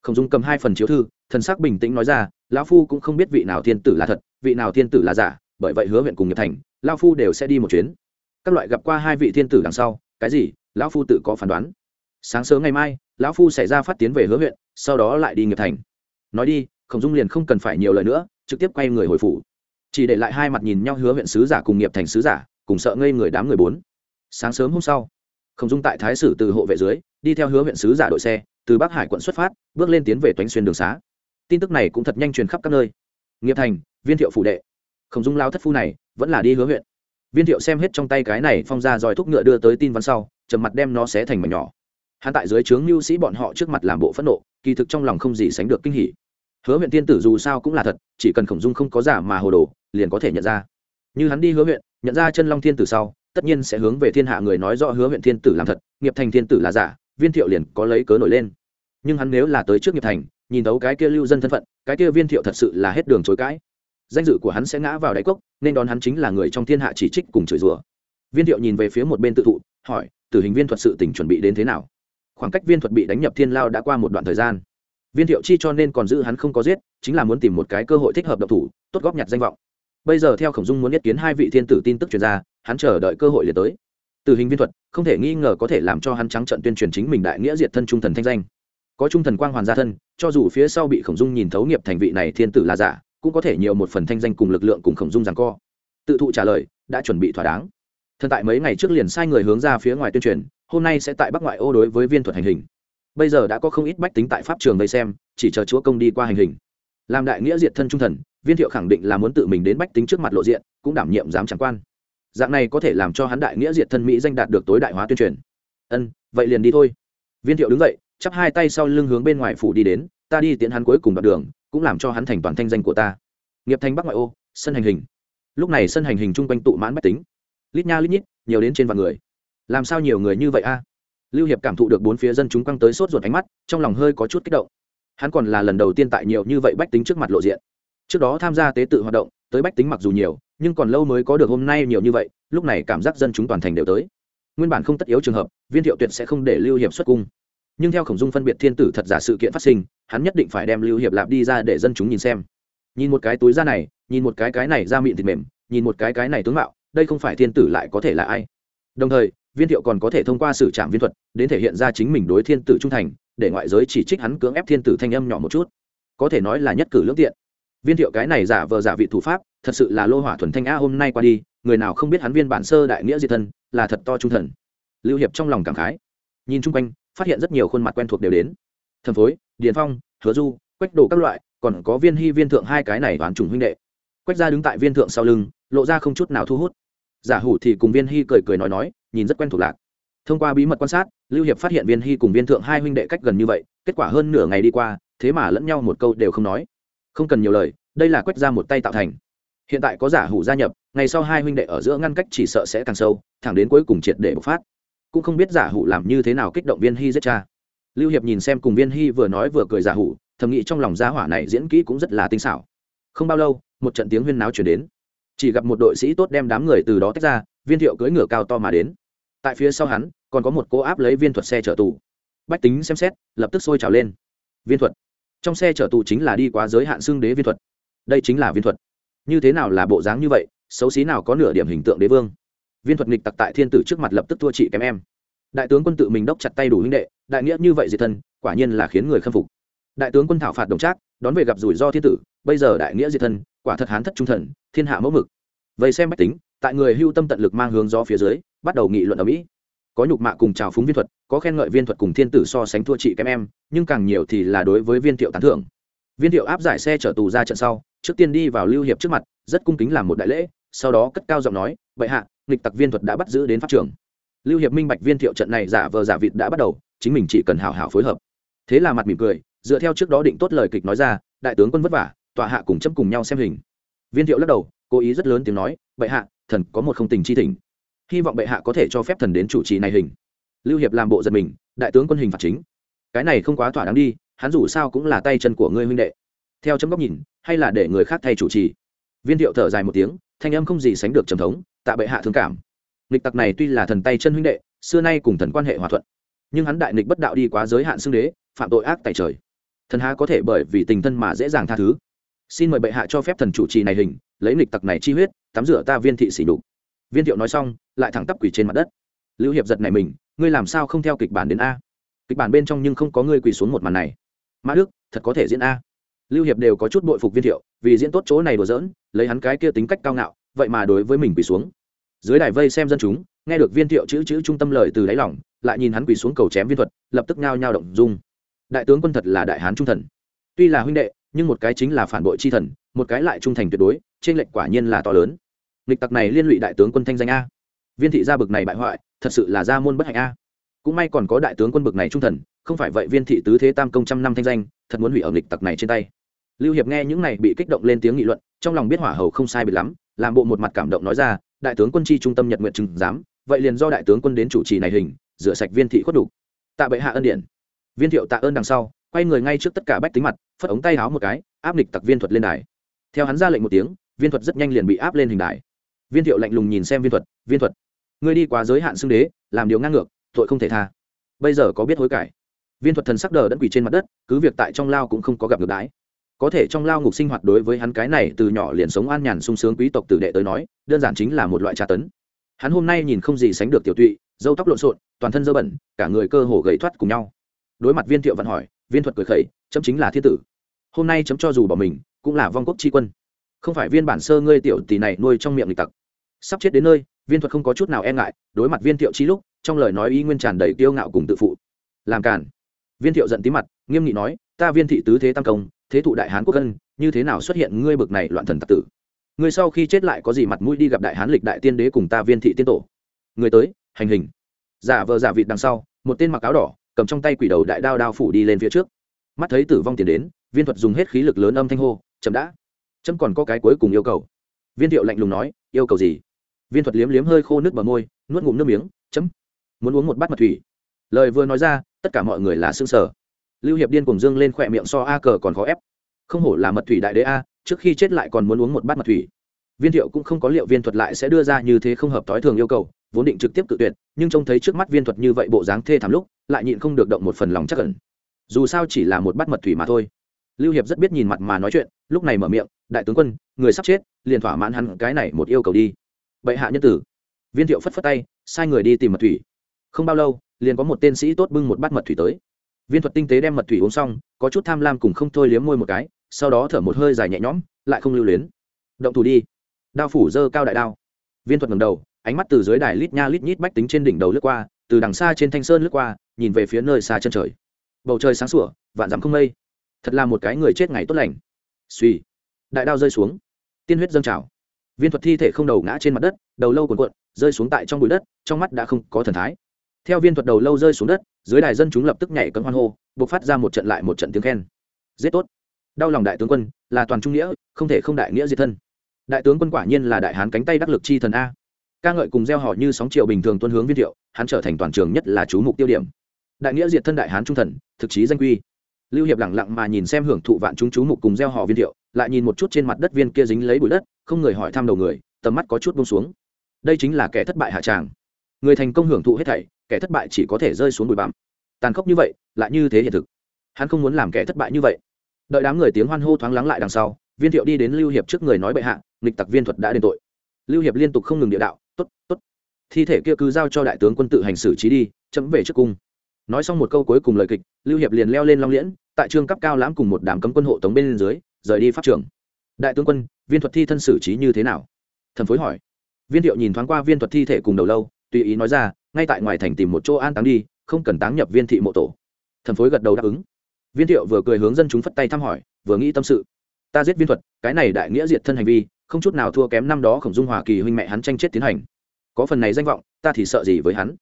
Khổng dung cầm hai phần chiếu thư, thần sắc bình tĩnh nói ra lão phu cũng không biết vị nào thiên tử là thật, vị nào thiên tử là giả, bởi vậy hứa huyện cùng nghiệp thành, lão phu đều sẽ đi một chuyến. Các loại gặp qua hai vị thiên tử đằng sau, cái gì? Lão phu tự có phán đoán. Sáng sớm ngày mai, lão phu sẽ ra phát tiến về hứa huyện, sau đó lại đi nghiệp thành. Nói đi, khổng dung liền không cần phải nhiều lời nữa, trực tiếp quay người hồi phủ. Chỉ để lại hai mặt nhìn nhau hứa huyện sứ giả cùng nghiệp thành sứ giả, cùng sợ ngây người đám người bốn. Sáng sớm hôm sau, khổng dung tại thái sử từ hộ vệ dưới, đi theo hứa huyện sứ giả đội xe, từ bắc hải quận xuất phát, bước lên tiến về toánh xuyên đường xá tin tức này cũng thật nhanh truyền khắp các nơi. Nghiệp thành, viên thiệu phủ đệ. Khổng dung lao thất phu này vẫn là đi hứa huyện. Viên thiệu xem hết trong tay cái này phong ra dòi thúc ngựa đưa tới tin văn sau, trầm mặt đem nó xé thành mảnh nhỏ. Hắn tại dưới trướng mưu sĩ bọn họ trước mặt làm bộ phẫn nộ, kỳ thực trong lòng không gì sánh được kinh hỉ. Hứa huyện tiên tử dù sao cũng là thật, chỉ cần khổng dung không có giả mà hồ đồ, liền có thể nhận ra. Như hắn đi hứa huyện, nhận ra chân long thiên tử sau, tất nhiên sẽ hướng về thiên hạ người nói rõ hứa huyện thiên tử làm thật, nghiệp thành thiên tử là giả, viên thiệu liền có lấy cớ nổi lên. Nhưng hắn nếu là tới trước nghiệp thành nhìn thấu cái kia lưu dân thân phận, cái kia viên thiệu thật sự là hết đường chối cãi. Danh dự của hắn sẽ ngã vào đáy cốc, nên đón hắn chính là người trong thiên hạ chỉ trích cùng chửi rủa. Viên thiệu nhìn về phía một bên tự thụ, hỏi, tử hình viên thuật sự tỉnh chuẩn bị đến thế nào? Khoảng cách viên thuật bị đánh nhập thiên lao đã qua một đoạn thời gian. Viên thiệu chi cho nên còn giữ hắn không có giết, chính là muốn tìm một cái cơ hội thích hợp độc thủ, tốt góp nhặt danh vọng. Bây giờ theo khổng dung muốn nhất kiến hai vị thiên tử tin tức truyền ra, hắn chờ đợi cơ hội liền tới. Tử hình viên thuật, không thể nghi ngờ có thể làm cho hắn trắng trận tuyên truyền chính mình đại nghĩa diệt thân trung thần thanh danh. Có trung thần quang hoàn gia thân cho dù phía sau bị khổng dung nhìn thấu nghiệp thành vị này thiên tử là giả, cũng có thể nhiều một phần thanh danh cùng lực lượng cùng khổng dung rằng co. Tự thụ trả lời, đã chuẩn bị thỏa đáng. Thần tại mấy ngày trước liền sai người hướng ra phía ngoài tuyên truyền, hôm nay sẽ tại bắc ngoại ô đối với viên thuật hành hình. Bây giờ đã có không ít bách tính tại pháp trường vây xem, chỉ chờ chúa công đi qua hành hình. Làm đại nghĩa diệt thân trung thần, viên thiệu khẳng định là muốn tự mình đến bách tính trước mặt lộ diện, cũng đảm nhiệm giám trắng quan. Dạng này có thể làm cho hắn đại nghĩa diệt thân mỹ danh đạt được tối đại hóa tuyên truyền. Ân, vậy liền đi thôi. Viên thiệu đứng dậy chắp hai tay sau lưng hướng bên ngoài phủ đi đến, ta đi tiến hắn cuối cùng đoạn đường, cũng làm cho hắn thành toàn thanh danh của ta. Nghiệp thành bắc ngoại ô, sân hành hình. Lúc này sân hành hình chung quanh tụ mãn bách tính. Lít nha lít nhít, nhiều đến trên vạn người. Làm sao nhiều người như vậy a? Lưu hiệp cảm thụ được bốn phía dân chúng quăng tới sốt ruột ánh mắt, trong lòng hơi có chút kích động. Hắn còn là lần đầu tiên tại nhiều như vậy bách tính trước mặt lộ diện. Trước đó tham gia tế tự hoạt động, tới bách tính mặc dù nhiều, nhưng còn lâu mới có được hôm nay nhiều như vậy, lúc này cảm giác dân chúng toàn thành đều tới. Nguyên bản không tất yếu trường hợp, viên thiệu tuyệt sẽ không để lưu hiệp xuất cung nhưng theo khổng dung phân biệt thiên tử thật giả sự kiện phát sinh, hắn nhất định phải đem lưu hiệp lạp đi ra để dân chúng nhìn xem. Nhìn một cái túi da này, nhìn một cái cái này da mịn thịt mềm, nhìn một cái cái này tướng mạo, đây không phải thiên tử lại có thể là ai. Đồng thời, viên thiệu còn có thể thông qua sử trạm viên thuật, đến thể hiện ra chính mình đối thiên tử trung thành, để ngoại giới chỉ trích hắn cưỡng ép thiên tử thanh âm nhỏ một chút. Có thể nói là nhất cử lưỡng tiện. Viên thiệu cái này giả vờ giả vị thủ pháp, thật sự là lô hỏa thuần thanh a hôm nay qua đi, người nào không biết hắn viên bản sơ đại nghĩa di thân là thật to trung thần. Lưu hiệp trong lòng cảm khái. Nhìn chung quanh phát hiện rất nhiều khuôn mặt quen thuộc đều đến. Thần phối, điền phong, hứa du, quách đồ các loại, còn có viên hy viên thượng hai cái này toán chủng huynh đệ. Quách ra đứng tại viên thượng sau lưng, lộ ra không chút nào thu hút. Giả hủ thì cùng viên hy cười cười nói nói, nhìn rất quen thuộc lạc. Thông qua bí mật quan sát, lưu hiệp phát hiện viên hy cùng viên thượng hai huynh đệ cách gần như vậy, kết quả hơn nửa ngày đi qua, thế mà lẫn nhau một câu đều không nói. Không cần nhiều lời, đây là quách ra một tay tạo thành. Hiện tại có giả hủ gia nhập, ngày sau hai huynh đệ ở giữa ngăn cách chỉ sợ sẽ càng sâu, thẳng đến cuối cùng triệt để bộc phát cũng không biết giả hủ làm như thế nào kích động viên hy giết cha. Lưu hiệp nhìn xem cùng viên hy vừa nói vừa cười giả hủ, thầm nghĩ trong lòng gia hỏa này diễn kỹ cũng rất là tinh xảo. Không bao lâu, một trận tiếng huyên náo chuyển đến. Chỉ gặp một đội sĩ tốt đem đám người từ đó tách ra, viên thiệu cưỡi ngựa cao to mà đến. Tại phía sau hắn, còn có một cô áp lấy viên thuật xe chở tù. Bách tính xem xét, lập tức sôi trào lên. Viên thuật. Trong xe chở tù chính là đi qua giới hạn xương đế viên thuật. Đây chính là viên thuật. Như thế nào là bộ dáng như vậy, xấu xí nào có nửa điểm hình tượng đế vương? Viên thuật nghịch tặc tại thiên tử trước mặt lập tức thua chị kém em. Đại tướng quân tự mình đốc chặt tay đủ huynh đệ, đại nghĩa như vậy diệt thân, quả nhiên là khiến người khâm phục. Đại tướng quân thảo phạt đồng trác, đón về gặp rủi ro thiên tử, bây giờ đại nghĩa diệt thân, quả thật hán thất trung thần, thiên hạ mẫu mực. Vậy xem bách tính, tại người hưu tâm tận lực mang hướng gió phía dưới, bắt đầu nghị luận ở mỹ. Có nhục mạ cùng trào phúng viên thuật, có khen ngợi viên thuật cùng thiên tử so sánh thua chị kém em, nhưng càng nhiều thì là đối với viên thiệu tán thưởng. Viên thiệu áp giải xe chở tù ra trận sau, trước tiên đi vào lưu hiệp trước mặt, rất cung kính làm một đại lễ, sau đó cất cao giọng nói vậy hạ nghịch tặc viên thuật đã bắt giữ đến pháp trường. Lưu hiệp minh bạch viên thiệu trận này giả vờ giả vịt đã bắt đầu, chính mình chỉ cần hào hào phối hợp. Thế là mặt mỉm cười, dựa theo trước đó định tốt lời kịch nói ra, đại tướng quân vất vả tọa hạ cùng chấm cùng nhau xem hình. Viên thiệu lắc đầu, cố ý rất lớn tiếng nói, bệ hạ, thần có một không tình chi thỉnh. Hy vọng bệ hạ có thể cho phép thần đến chủ trì này hình. Lưu hiệp làm bộ giật mình, đại tướng quân hình phạt chính. Cái này không quá thỏa đáng đi, hắn dù sao cũng là tay chân của ngươi huynh đệ. Theo chấm góc nhìn, hay là để người khác thay chủ trì. Viên thiệu thở dài một tiếng, thanh âm không gì sánh được trầm thống tạ bệ hạ thương cảm. Nghịch tặc này tuy là thần tay chân huynh đệ, xưa nay cùng thần quan hệ hòa thuận, nhưng hắn đại nghịch bất đạo đi quá giới hạn xưng đế, phạm tội ác tại trời. Thần há có thể bởi vì tình thân mà dễ dàng tha thứ. Xin mời bệ hạ cho phép thần chủ trì này hình, lấy nghịch tặc này chi huyết, tắm rửa ta viên thị xỉ đục viên thiệu nói xong, lại thẳng tắp quỷ trên mặt đất. Lưu hiệp giật này mình, ngươi làm sao không theo kịch bản đến a? Kịch bản bên trong nhưng không có ngươi quỳ xuống một màn này. Mã đức, thật có thể diễn a. Lưu hiệp đều có chút bội phục viên thiệu, vì diễn tốt chỗ này đùa giỡn, lấy hắn cái kia tính cách cao ngạo vậy mà đối với mình quỳ xuống. Dưới đài vây xem dân chúng, nghe được viên thiệu chữ chữ trung tâm lời từ đáy lỏng lại nhìn hắn quỳ xuống cầu chém viên thuật, lập tức nhao nhao động dung. Đại tướng quân thật là đại hán trung thần. Tuy là huynh đệ, nhưng một cái chính là phản bội chi thần, một cái lại trung thành tuyệt đối, trên lệnh quả nhiên là to lớn. Lịch tặc này liên lụy đại tướng quân thanh danh a. Viên thị gia bực này bại hoại, thật sự là gia môn bất hạnh a. Cũng may còn có đại tướng quân bực này trung thần, không phải vậy viên thị tứ thế tam công trăm năm thanh danh, thật muốn hủy ở lịch tặc này trên tay lưu hiệp nghe những này bị kích động lên tiếng nghị luận, trong lòng biết hỏa hầu không sai bị lắm, làm bộ một mặt cảm động nói ra, đại tướng quân chi trung tâm nhật nguyện chừng dám vậy liền do đại tướng quân đến chủ trì này hình, rửa sạch viên thị khuất đủ. Tạ bệ hạ ân điển. Viên thiệu tạ ơn đằng sau, quay người ngay trước tất cả bách tính mặt, phất ống tay háo một cái, áp địch tặc viên thuật lên đài. Theo hắn ra lệnh một tiếng, viên thuật rất nhanh liền bị áp lên hình đài. Viên thiệu lạnh lùng nhìn xem viên thuật viên thuật, ngươi đi quá giới hạn xưng đế, làm điều ngang ngược, tội không thể tha. Bây giờ có biết hối cải. Viên thuật thần sắc đờ đẫn quỷ trên mặt đất, cứ việc tại trong lao cũng không có gặp được đái có thể trong lao ngục sinh hoạt đối với hắn cái này từ nhỏ liền sống an nhàn sung sướng quý tộc tử đệ tới nói, đơn giản chính là một loại tra tấn. Hắn hôm nay nhìn không gì sánh được tiểu tụy dâu tóc lộn xộn, toàn thân dơ bẩn, cả người cơ hồ gầy thoát cùng nhau. Đối mặt viên thiệu vẫn hỏi, viên thuật cười khẩy, chấm chính là thiên tử. Hôm nay chấm cho dù bỏ mình, cũng là vong quốc tri quân. Không phải viên bản sơ ngươi tiểu tỷ này nuôi trong miệng lịch tặc. Sắp chết đến nơi, viên thuật không có chút nào e ngại, đối mặt viên thiệu chi lúc, trong lời nói ý nguyên tràn đầy kiêu ngạo cùng tự phụ. Làm cản viên thiệu giận tí mặt, nghiêm nghị nói, ta viên thị tứ thế tam công thế thụ đại hán quốc dân, như thế nào xuất hiện ngươi bực này loạn thần tặc tử? Ngươi sau khi chết lại có gì mặt mũi đi gặp đại hán lịch đại tiên đế cùng ta viên thị tiên tổ? Người tới, hành hình. Giả vờ giả vịt đằng sau, một tên mặc áo đỏ, cầm trong tay quỷ đầu đại đao đao phủ đi lên phía trước. Mắt thấy tử vong tiền đến, viên thuật dùng hết khí lực lớn âm thanh hô, chậm đã. Chấm còn có cái cuối cùng yêu cầu. Viên thiệu lạnh lùng nói, yêu cầu gì? Viên thuật liếm liếm hơi khô nước bờ môi, nuốt ngụm nước miếng, chấm, muốn uống một bát mật thủy. Lời vừa nói ra, tất cả mọi người là xương sở lưu hiệp điên cùng dương lên khỏe miệng so a cờ còn khó ép. Không hổ là mật thủy đại đế a, trước khi chết lại còn muốn uống một bát mật thủy. Viên thiệu cũng không có liệu viên thuật lại sẽ đưa ra như thế không hợp thói thường yêu cầu, vốn định trực tiếp cự tuyệt, nhưng trông thấy trước mắt viên thuật như vậy bộ dáng thê thảm lúc, lại nhịn không được động một phần lòng chắc ẩn. Dù sao chỉ là một bát mật thủy mà thôi. Lưu hiệp rất biết nhìn mặt mà nói chuyện, lúc này mở miệng, đại tướng quân, người sắp chết, liền thỏa mãn hắn cái này một yêu cầu đi. Bệ hạ nhân tử. Viên thiệu phất phất tay, sai người đi tìm mật thủy. Không bao lâu, liền có một tên sĩ tốt bưng một bát mật thủy tới viên thuật tinh tế đem mật thủy uống xong, có chút tham lam cùng không thôi liếm môi một cái, sau đó thở một hơi dài nhẹ nhõm, lại không lưu luyến. Động thủ đi. Đao phủ dơ cao đại đao. Viên thuật ngầm đầu, ánh mắt từ dưới đài lít nha lít nhít bách tính trên đỉnh đầu lướt qua, từ đằng xa trên thanh sơn lướt qua, nhìn về phía nơi xa chân trời. Bầu trời sáng sủa, vạn dặm không mây. Thật là một cái người chết ngày tốt lành. Suy đại đao rơi xuống. Tiên huyết dâng trào. Viên thuật thi thể không đầu ngã trên mặt đất, đầu lâu cuồn cuộn, rơi xuống tại trong bụi đất, trong mắt đã không có thần thái theo viên thuật đầu lâu rơi xuống đất, dưới đài dân chúng lập tức nhảy cấm hoan hô buộc phát ra một trận lại một trận tiếng khen. Giết tốt. Đau lòng đại tướng quân, là toàn trung nghĩa, không thể không đại nghĩa diệt thân. Đại tướng quân quả nhiên là đại hán cánh tay đắc lực chi thần a. Ca ngợi cùng gieo họ như sóng triệu bình thường tuân hướng viên thiệu, hắn trở thành toàn trường nhất là chú mục tiêu điểm. Đại nghĩa diệt thân đại hán trung thần, thực chí danh quy. Lưu hiệp lẳng lặng mà nhìn xem hưởng thụ vạn chúng chú mục cùng gieo họ viên thiệu, lại nhìn một chút trên mặt đất viên kia dính lấy bụi đất, không người hỏi thăm đầu người, tầm mắt có chút bông xuống. Đây chính là kẻ thất bại hạ tràng người thành công hưởng thụ hết thảy, kẻ thất bại chỉ có thể rơi xuống bụi bặm. Tàn khốc như vậy, lại như thế hiện thực. Hắn không muốn làm kẻ thất bại như vậy. Đợi đám người tiếng hoan hô thoáng lắng lại đằng sau, viên thiệu đi đến lưu hiệp trước người nói bệ hạ, nghịch tặc viên thuật đã đền tội. Lưu hiệp liên tục không ngừng địa đạo t ố t t ố t thi thể kia cứ giao cho đại tướng quân tự hành xử trí đi, chấm về trước cung. Nói xong một câu cuối cùng lời kịch, lưu hiệp liền leo lên long liễn, tại trương cấp cao lãm cùng một đám cấm quân hộ tống bên dưới, rời đi pháp trường. Đại tướng quân, viên thuật thi thân xử trí như thế nào? Thần phối hỏi. Viên thiệu nhìn thoáng qua viên thuật thi thể cùng đầu lâu tùy ý nói ra, ngay tại ngoài thành tìm một chỗ an táng đi, không cần táng nhập viên thị mộ tổ. Thần phối gật đầu đáp ứng. Viên thiệu vừa cười hướng dân chúng phất tay thăm hỏi, vừa nghĩ tâm sự. Ta giết viên thuật, cái này đại nghĩa diệt thân hành vi, không chút nào thua kém năm đó khổng dung hòa kỳ huynh mẹ hắn tranh chết tiến hành. Có phần này danh vọng, ta thì sợ gì với hắn?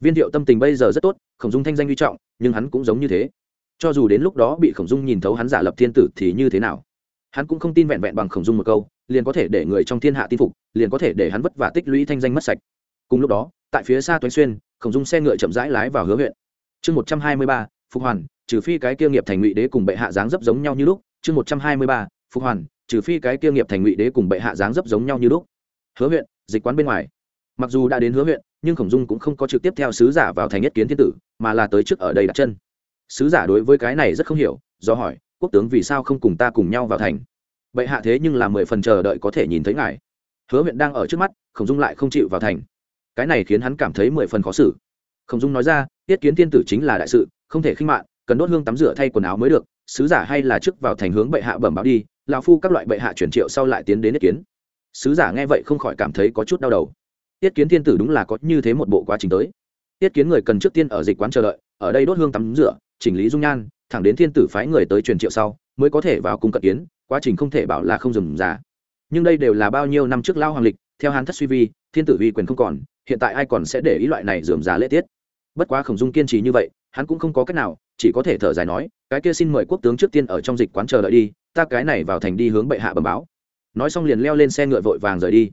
Viên thiệu tâm tình bây giờ rất tốt, khổng dung thanh danh uy trọng, nhưng hắn cũng giống như thế. Cho dù đến lúc đó bị khổng dung nhìn thấu hắn giả lập thiên tử thì như thế nào? Hắn cũng không tin vẹn vẹn bằng khổng dung một câu, liền có thể để người trong thiên hạ tin phục, liền có thể để hắn vất vả tích lũy thanh danh mất sạch. Cùng lúc đó tại phía xa toánh xuyên, khổng dung xe ngựa chậm rãi lái vào hứa huyện. Chương một trăm hai mươi ba, phục hoàn, trừ phi cái kia nghiệp thành ngụy đế cùng bệ hạ dáng dấp giống nhau như lúc. Chương một trăm hai mươi ba, phục hoàn, trừ phi cái kia nghiệp thành ngụy đế cùng bệ hạ dáng dấp giống nhau như lúc. Hứa huyện, dịch quán bên ngoài. Mặc dù đã đến hứa huyện, nhưng khổng dung cũng không có trực tiếp theo sứ giả vào thành nhất kiến thiên tử, mà là tới trước ở đây đặt chân. Sứ giả đối với cái này rất không hiểu, do hỏi, quốc tướng vì sao không cùng ta cùng nhau vào thành? Bệ hạ thế nhưng là mười phần chờ đợi có thể nhìn thấy ngài. Hứa huyện đang ở trước mắt, khổng dung lại không chịu vào thành cái này khiến hắn cảm thấy mười phần khó xử. Khổng dung nói ra, tiết kiến thiên tử chính là đại sự, không thể khinh mạng cần đốt hương tắm rửa thay quần áo mới được, sứ giả hay là trước vào thành hướng bệ hạ bẩm báo đi, lão phu các loại bệ hạ chuyển triệu sau lại tiến đến ý kiến. Sứ giả nghe vậy không khỏi cảm thấy có chút đau đầu. Tiết kiến thiên tử đúng là có như thế một bộ quá trình tới. Tiết kiến người cần trước tiên ở dịch quán chờ đợi, ở đây đốt hương tắm rửa, chỉnh lý dung nhan, thẳng đến thiên tử phái người tới truyền triệu sau, mới có thể vào cung cận kiến, quá trình không thể bảo là không dừng giả nhưng đây đều là bao nhiêu năm trước lao hoàng lịch, theo hán thất suy vi, thiên tử uy quyền không còn hiện tại ai còn sẽ để ý loại này dườm giá lễ tiết? Bất quá khổng dung kiên trì như vậy, hắn cũng không có cách nào, chỉ có thể thở dài nói, cái kia xin mời quốc tướng trước tiên ở trong dịch quán chờ đợi đi, ta cái này vào thành đi hướng bệ hạ bẩm báo. Nói xong liền leo lên xe ngựa vội vàng rời đi.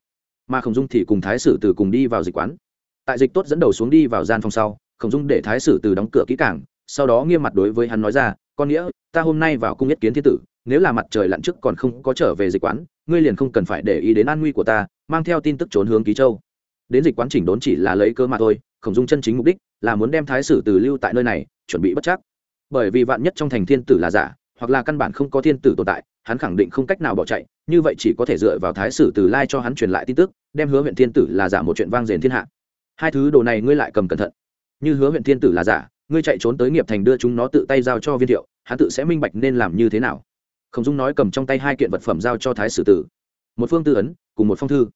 Mà khổng dung thì cùng thái sử từ cùng đi vào dịch quán. Tại dịch tốt dẫn đầu xuống đi vào gian phòng sau, khổng dung để thái sử từ đóng cửa kỹ cảng sau đó nghiêm mặt đối với hắn nói ra, con nghĩa, ta hôm nay vào cung nhất kiến thiên tử, nếu là mặt trời lặn trước còn không có trở về dịch quán, ngươi liền không cần phải để ý đến an nguy của ta, mang theo tin tức trốn hướng ký châu đến dịch quán chỉnh đốn chỉ là lấy cơ mà thôi, khổng dung chân chính mục đích là muốn đem thái sử từ lưu tại nơi này, chuẩn bị bất chắc. Bởi vì vạn nhất trong thành thiên tử là giả, hoặc là căn bản không có thiên tử tồn tại, hắn khẳng định không cách nào bỏ chạy, như vậy chỉ có thể dựa vào thái sử từ lai cho hắn truyền lại tin tức, đem hứa huyện thiên tử là giả một chuyện vang rền thiên hạ. Hai thứ đồ này ngươi lại cầm cẩn thận. Như hứa huyện thiên tử là giả, ngươi chạy trốn tới nghiệp thành đưa chúng nó tự tay giao cho viên thiệu, hắn tự sẽ minh bạch nên làm như thế nào. Khổng dung nói cầm trong tay hai kiện vật phẩm giao cho thái sử tử. Một phương tư ấn, cùng một phong thư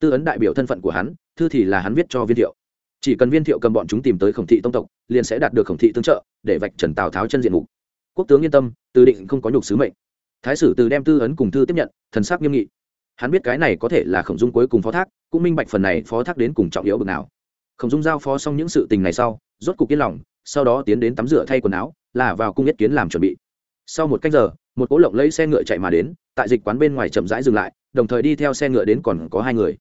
tư ấn đại biểu thân phận của hắn, thư thì là hắn viết cho viên thiệu. Chỉ cần viên thiệu cầm bọn chúng tìm tới khổng thị tông tộc, liền sẽ đạt được khổng thị tương trợ, để vạch trần tào tháo chân diện mục. Quốc tướng yên tâm, từ định không có nhục sứ mệnh. Thái sử từ đem tư ấn cùng thư tiếp nhận, thần sắc nghiêm nghị. Hắn biết cái này có thể là khổng dung cuối cùng phó thác, cũng minh bạch phần này phó thác đến cùng trọng yếu bực nào. Khổng dung giao phó xong những sự tình này sau, rốt cục yên lòng, sau đó tiến đến tắm rửa thay quần áo, là vào cung yết kiến làm chuẩn bị. Sau một cách giờ, một cỗ lộng lấy xe ngựa chạy mà đến, tại dịch quán bên ngoài chậm rãi dừng lại, đồng thời đi theo xe ngựa đến còn có hai người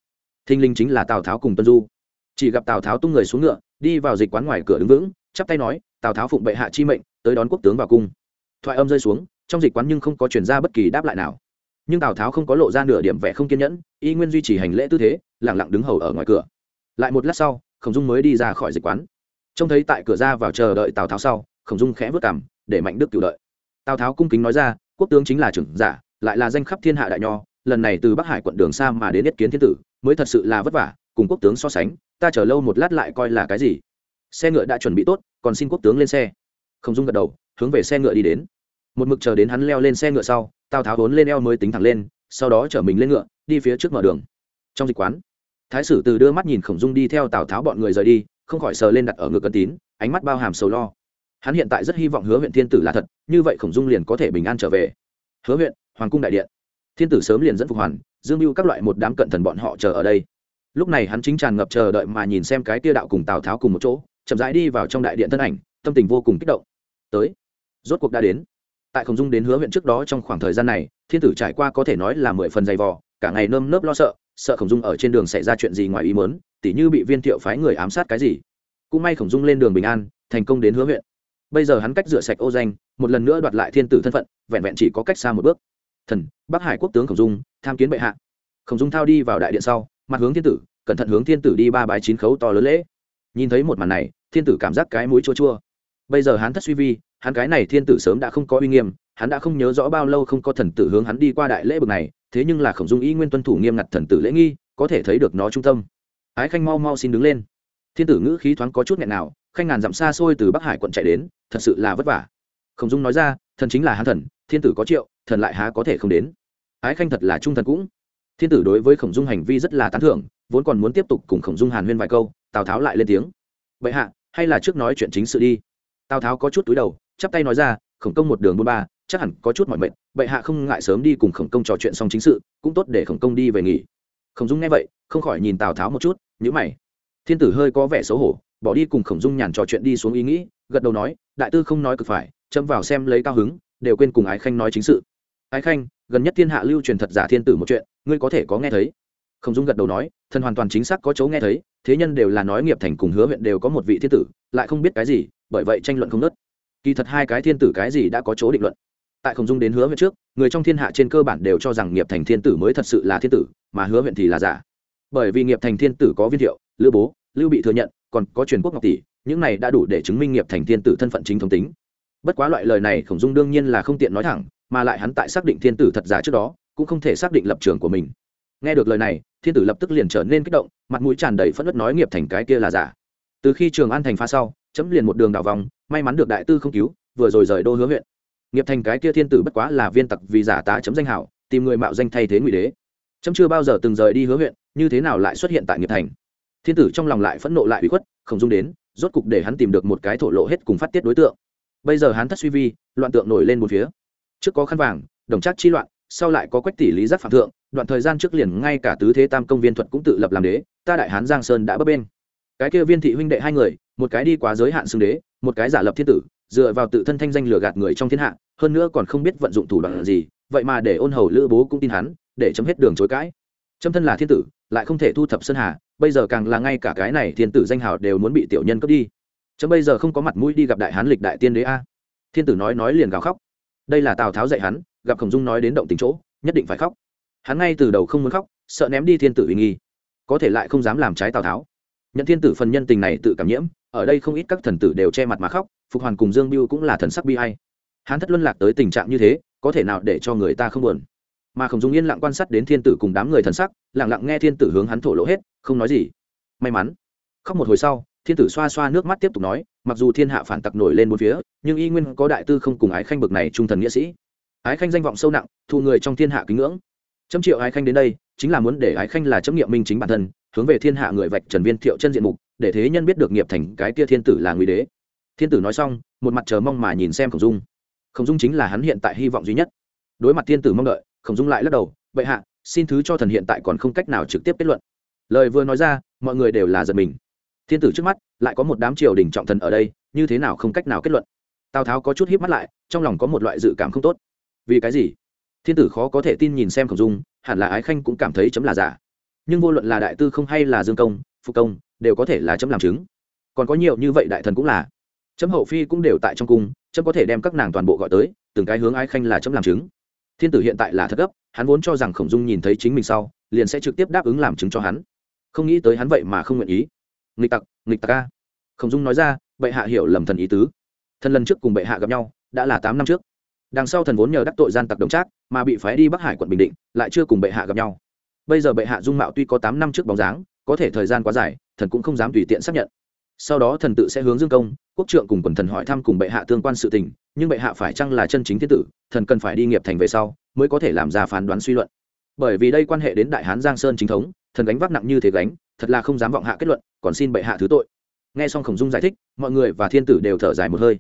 thinh linh chính là tào tháo cùng tuân du. Chỉ gặp tào tháo tung người xuống ngựa, đi vào dịch quán ngoài cửa đứng vững, chắp tay nói, tào tháo phụng bệ hạ chi mệnh, tới đón quốc tướng vào cung. Thoại âm rơi xuống, trong dịch quán nhưng không có chuyển ra bất kỳ đáp lại nào. Nhưng tào tháo không có lộ ra nửa điểm vẻ không kiên nhẫn, y nguyên duy trì hành lễ tư thế lẳng lặng đứng hầu ở ngoài cửa. Lại một lát sau, khổng dung mới đi ra khỏi dịch quán. Trông thấy tại cửa ra vào chờ đợi tào tháo sau, khổng dung khẽ vất cảm để mạnh đức cựu đợi. Tào tháo cung kính nói ra, quốc tướng chính là trưởng giả, lại là danh khắp thiên hạ đại nho, lần này từ bắc hải quận đường xa mà đến yết kiến thiên tử mới thật sự là vất vả, cùng quốc tướng so sánh, ta chờ lâu một lát lại coi là cái gì. Xe ngựa đã chuẩn bị tốt, còn xin quốc tướng lên xe. Không dung gật đầu, hướng về xe ngựa đi đến. Một mực chờ đến hắn leo lên xe ngựa sau, tào tháo vốn lên eo mới tính thẳng lên, sau đó chở mình lên ngựa, đi phía trước mở đường. Trong dịch quán, thái sử từ đưa mắt nhìn khổng dung đi theo tào tháo bọn người rời đi, không khỏi sờ lên đặt ở ngực cân tín, ánh mắt bao hàm sầu lo. Hắn hiện tại rất hy vọng hứa huyện thiên tử là thật, như vậy khổng dung liền có thể bình an trở về. Hứa huyện, hoàng cung đại điện. Thiên tử sớm liền dẫn phục hoàn dương mưu các loại một đám cận thần bọn họ chờ ở đây. Lúc này hắn chính tràn ngập chờ đợi mà nhìn xem cái tia đạo cùng tào tháo cùng một chỗ, chậm rãi đi vào trong đại điện thân ảnh, tâm tình vô cùng kích động. Tới, rốt cuộc đã đến. Tại khổng dung đến hứa huyện trước đó trong khoảng thời gian này, thiên tử trải qua có thể nói là mười phần dày vò, cả ngày nơm nớp lo sợ sợ khổng dung ở trên đường xảy ra chuyện gì ngoài ý mớn tỉ như bị viên thiệu phái người ám sát cái gì. Cũng may khổng dung lên đường bình an, thành công đến hứa huyện. Bây giờ hắn cách rửa sạch ô danh, một lần nữa đoạt lại thiên tử thân phận, vẹn vẹn chỉ có cách xa một bước thần, bắc hải quốc tướng khổng dung, tham kiến bệ hạ. Khổng dung thao đi vào đại điện sau, mặt hướng thiên tử, cẩn thận hướng thiên tử đi ba bài chín khấu to lớn lễ. Nhìn thấy một màn này, thiên tử cảm giác cái mũi chua chua. Bây giờ hắn thất suy vi, hắn cái này thiên tử sớm đã không có uy nghiêm, hắn đã không nhớ rõ bao lâu không có thần tử hướng hắn đi qua đại lễ bực này, thế nhưng là khổng dung y nguyên tuân thủ nghiêm ngặt thần tử lễ nghi, có thể thấy được nó trung tâm. Ái khanh mau mau xin đứng lên. Thiên tử ngữ khí thoáng có chút nghẹn nào, khanh ngàn dặm xa xôi từ bắc hải quận chạy đến, thật sự là vất vả. Khổng dung nói ra, thần chính là hắn thần thiên tử có triệu, thần lại há có thể không đến. Ái khanh thật là trung thần cũng. Thiên tử đối với khổng dung hành vi rất là tán thưởng, vốn còn muốn tiếp tục cùng khổng dung hàn huyên vài câu, tào tháo lại lên tiếng. Vậy hạ, hay là trước nói chuyện chính sự đi. Tào tháo có chút túi đầu, chắp tay nói ra, khổng công một đường buôn ba, chắc hẳn có chút mọi mệnh. bệ hạ không ngại sớm đi cùng khổng công trò chuyện xong chính sự, cũng tốt để khổng công đi về nghỉ. Khổng dung nghe vậy, không khỏi nhìn tào tháo một chút nhữ mày. Thiên tử hơi có vẻ xấu hổ, bỏ đi cùng khổng dung nhàn trò chuyện đi xuống ý nghĩ, gật đầu nói, đại tư không nói cực phải châm vào xem lấy cao hứng đều quên cùng ái khanh nói chính sự. Ái khanh, gần nhất thiên hạ lưu truyền thật giả thiên tử một chuyện, ngươi có thể có nghe thấy? Khổng dung gật đầu nói, thần hoàn toàn chính xác có chỗ nghe thấy, thế nhân đều là nói nghiệp thành cùng hứa huyện đều có một vị thiên tử, lại không biết cái gì, bởi vậy tranh luận không nớt kỳ thật hai cái thiên tử cái gì đã có chỗ định luận. Tại khổng dung đến hứa huyện trước, người trong thiên hạ trên cơ bản đều cho rằng nghiệp thành thiên tử mới thật sự là thiên tử, mà hứa huyện thì là giả. Bởi vì nghiệp thành thiên tử có viên thiệu, lữ bố, lưu bị thừa nhận, còn có truyền quốc ngọc tỷ, những này đã đủ để chứng minh nghiệp thành thiên tử thân phận chính thống tính bất quá loại lời này khổng dung đương nhiên là không tiện nói thẳng, mà lại hắn tại xác định thiên tử thật giả trước đó, cũng không thể xác định lập trường của mình. Nghe được lời này, thiên tử lập tức liền trở nên kích động, mặt mũi tràn đầy phẫn nứt nói nghiệp thành cái kia là giả. Từ khi trường an thành pha sau, chấm liền một đường đảo vòng, may mắn được đại tư không cứu, vừa rồi rời đô hứa huyện. Nghiệp thành cái kia thiên tử bất quá là viên tặc vì giả tá chấm danh hảo, tìm người mạo danh thay thế ngụy đế. Chấm chưa bao giờ từng rời đi hứa huyện, như thế nào lại xuất hiện tại nghiệp thành? Thiên tử trong lòng lại phẫn nộ lại bị khuất không dung đến, rốt cục để hắn tìm được một cái thổ lộ hết cùng phát tiết đối tượng bây giờ hắn thất suy vi, loạn tượng nổi lên một phía. Trước có khăn vàng, đồng trác chi loạn, sau lại có quách tỷ lý giác phạm thượng, đoạn thời gian trước liền ngay cả tứ thế tam công viên thuật cũng tự lập làm đế, ta đại hán giang sơn đã bấp bên. Cái kia viên thị huynh đệ hai người, một cái đi quá giới hạn xưng đế, một cái giả lập thiên tử, dựa vào tự thân thanh danh lừa gạt người trong thiên hạ, hơn nữa còn không biết vận dụng thủ đoạn gì, vậy mà để ôn hầu lữ bố cũng tin hắn, để chấm hết đường chối cãi. Chấm thân là thiên tử, lại không thể thu thập sơn hà, bây giờ càng là ngay cả cái này thiên tử danh hào đều muốn bị tiểu nhân cướp đi chấm bây giờ không có mặt mũi đi gặp đại hán lịch đại tiên đế a. Thiên tử nói nói liền gào khóc. Đây là tào tháo dạy hắn, gặp khổng dung nói đến động tình chỗ, nhất định phải khóc. Hắn ngay từ đầu không muốn khóc, sợ ném đi thiên tử uy nghi. Có thể lại không dám làm trái tào tháo. Nhận thiên tử phần nhân tình này tự cảm nhiễm, ở đây không ít các thần tử đều che mặt mà khóc, phục hoàn cùng dương biêu cũng là thần sắc bi hay hắn thất luân lạc tới tình trạng như thế, có thể nào để cho người ta không buồn? Mà khổng dung yên lặng quan sát đến thiên tử cùng đám người thần sắc, lặng lặng nghe thiên tử hướng hắn thổ lộ hết, không nói gì. May mắn. Khóc một hồi sau thiên tử xoa xoa nước mắt tiếp tục nói, mặc dù thiên hạ phản tặc nổi lên một phía, nhưng y nguyên có đại tư không cùng ái khanh bực này trung thần nghĩa sĩ. Ái khanh danh vọng sâu nặng thu người trong thiên hạ kính ngưỡng. Chấm triệu ái khanh đến đây, chính là muốn để ái khanh là chấm nghiệm minh chính bản thân, hướng về thiên hạ người vạch trần viên thiệu chân diện mục, để thế nhân biết được nghiệp thành cái kia thiên tử là nguy đế. Thiên tử nói xong, một mặt chờ mong mà nhìn xem khổng dung. Khổng dung chính là hắn hiện tại hy vọng duy nhất. Đối mặt thiên tử mong đợi, khổng dung lại lắc đầu, bệ hạ, xin thứ cho thần hiện tại còn không cách nào trực tiếp kết luận. Lời vừa nói ra, mọi người đều là giật mình thiên tử trước mắt, lại có một đám triều đình trọng thần ở đây, như thế nào không cách nào kết luận. Tào tháo có chút híp mắt lại, trong lòng có một loại dự cảm không tốt. Vì cái gì? Thiên tử khó có thể tin nhìn xem khổng dung, hẳn là ái khanh cũng cảm thấy chấm là giả. Nhưng vô luận là đại tư không hay là dương công, phụ công, đều có thể là chấm làm chứng. Còn có nhiều như vậy đại thần cũng là. Chấm hậu phi cũng đều tại trong cung, chấm có thể đem các nàng toàn bộ gọi tới, từng cái hướng ái khanh là chấm làm chứng. Thiên tử hiện tại là thất gấp, hắn vốn cho rằng khổng dung nhìn thấy chính mình sau, liền sẽ trực tiếp đáp ứng làm chứng cho hắn. Không nghĩ tới hắn vậy mà không nguyện ý nghịch tặc nghịch tặc a. khổng dung nói ra, bệ hạ hiểu lầm thần ý tứ. Thần lần trước cùng bệ hạ gặp nhau, đã là tám năm trước. Đằng sau thần vốn nhờ đắc tội gian tặc đồng trác, mà bị phái đi bắc hải quận bình định, lại chưa cùng bệ hạ gặp nhau. Bây giờ bệ hạ dung mạo tuy có tám năm trước bóng dáng, có thể thời gian quá dài, thần cũng không dám tùy tiện xác nhận. Sau đó thần tự sẽ hướng dương công, quốc trượng cùng quần thần hỏi thăm cùng bệ hạ tương quan sự tình, nhưng bệ hạ phải chăng là chân chính thiên tử, thần cần phải đi nghiệp thành về sau, mới có thể làm ra phán đoán suy luận. Bởi vì đây quan hệ đến đại hán giang sơn chính thống, thần gánh vác nặng như thế gánh thật là không dám vọng hạ kết luận, còn xin bệ hạ thứ tội. Nghe xong khổng dung giải thích, mọi người và thiên tử đều thở dài một hơi.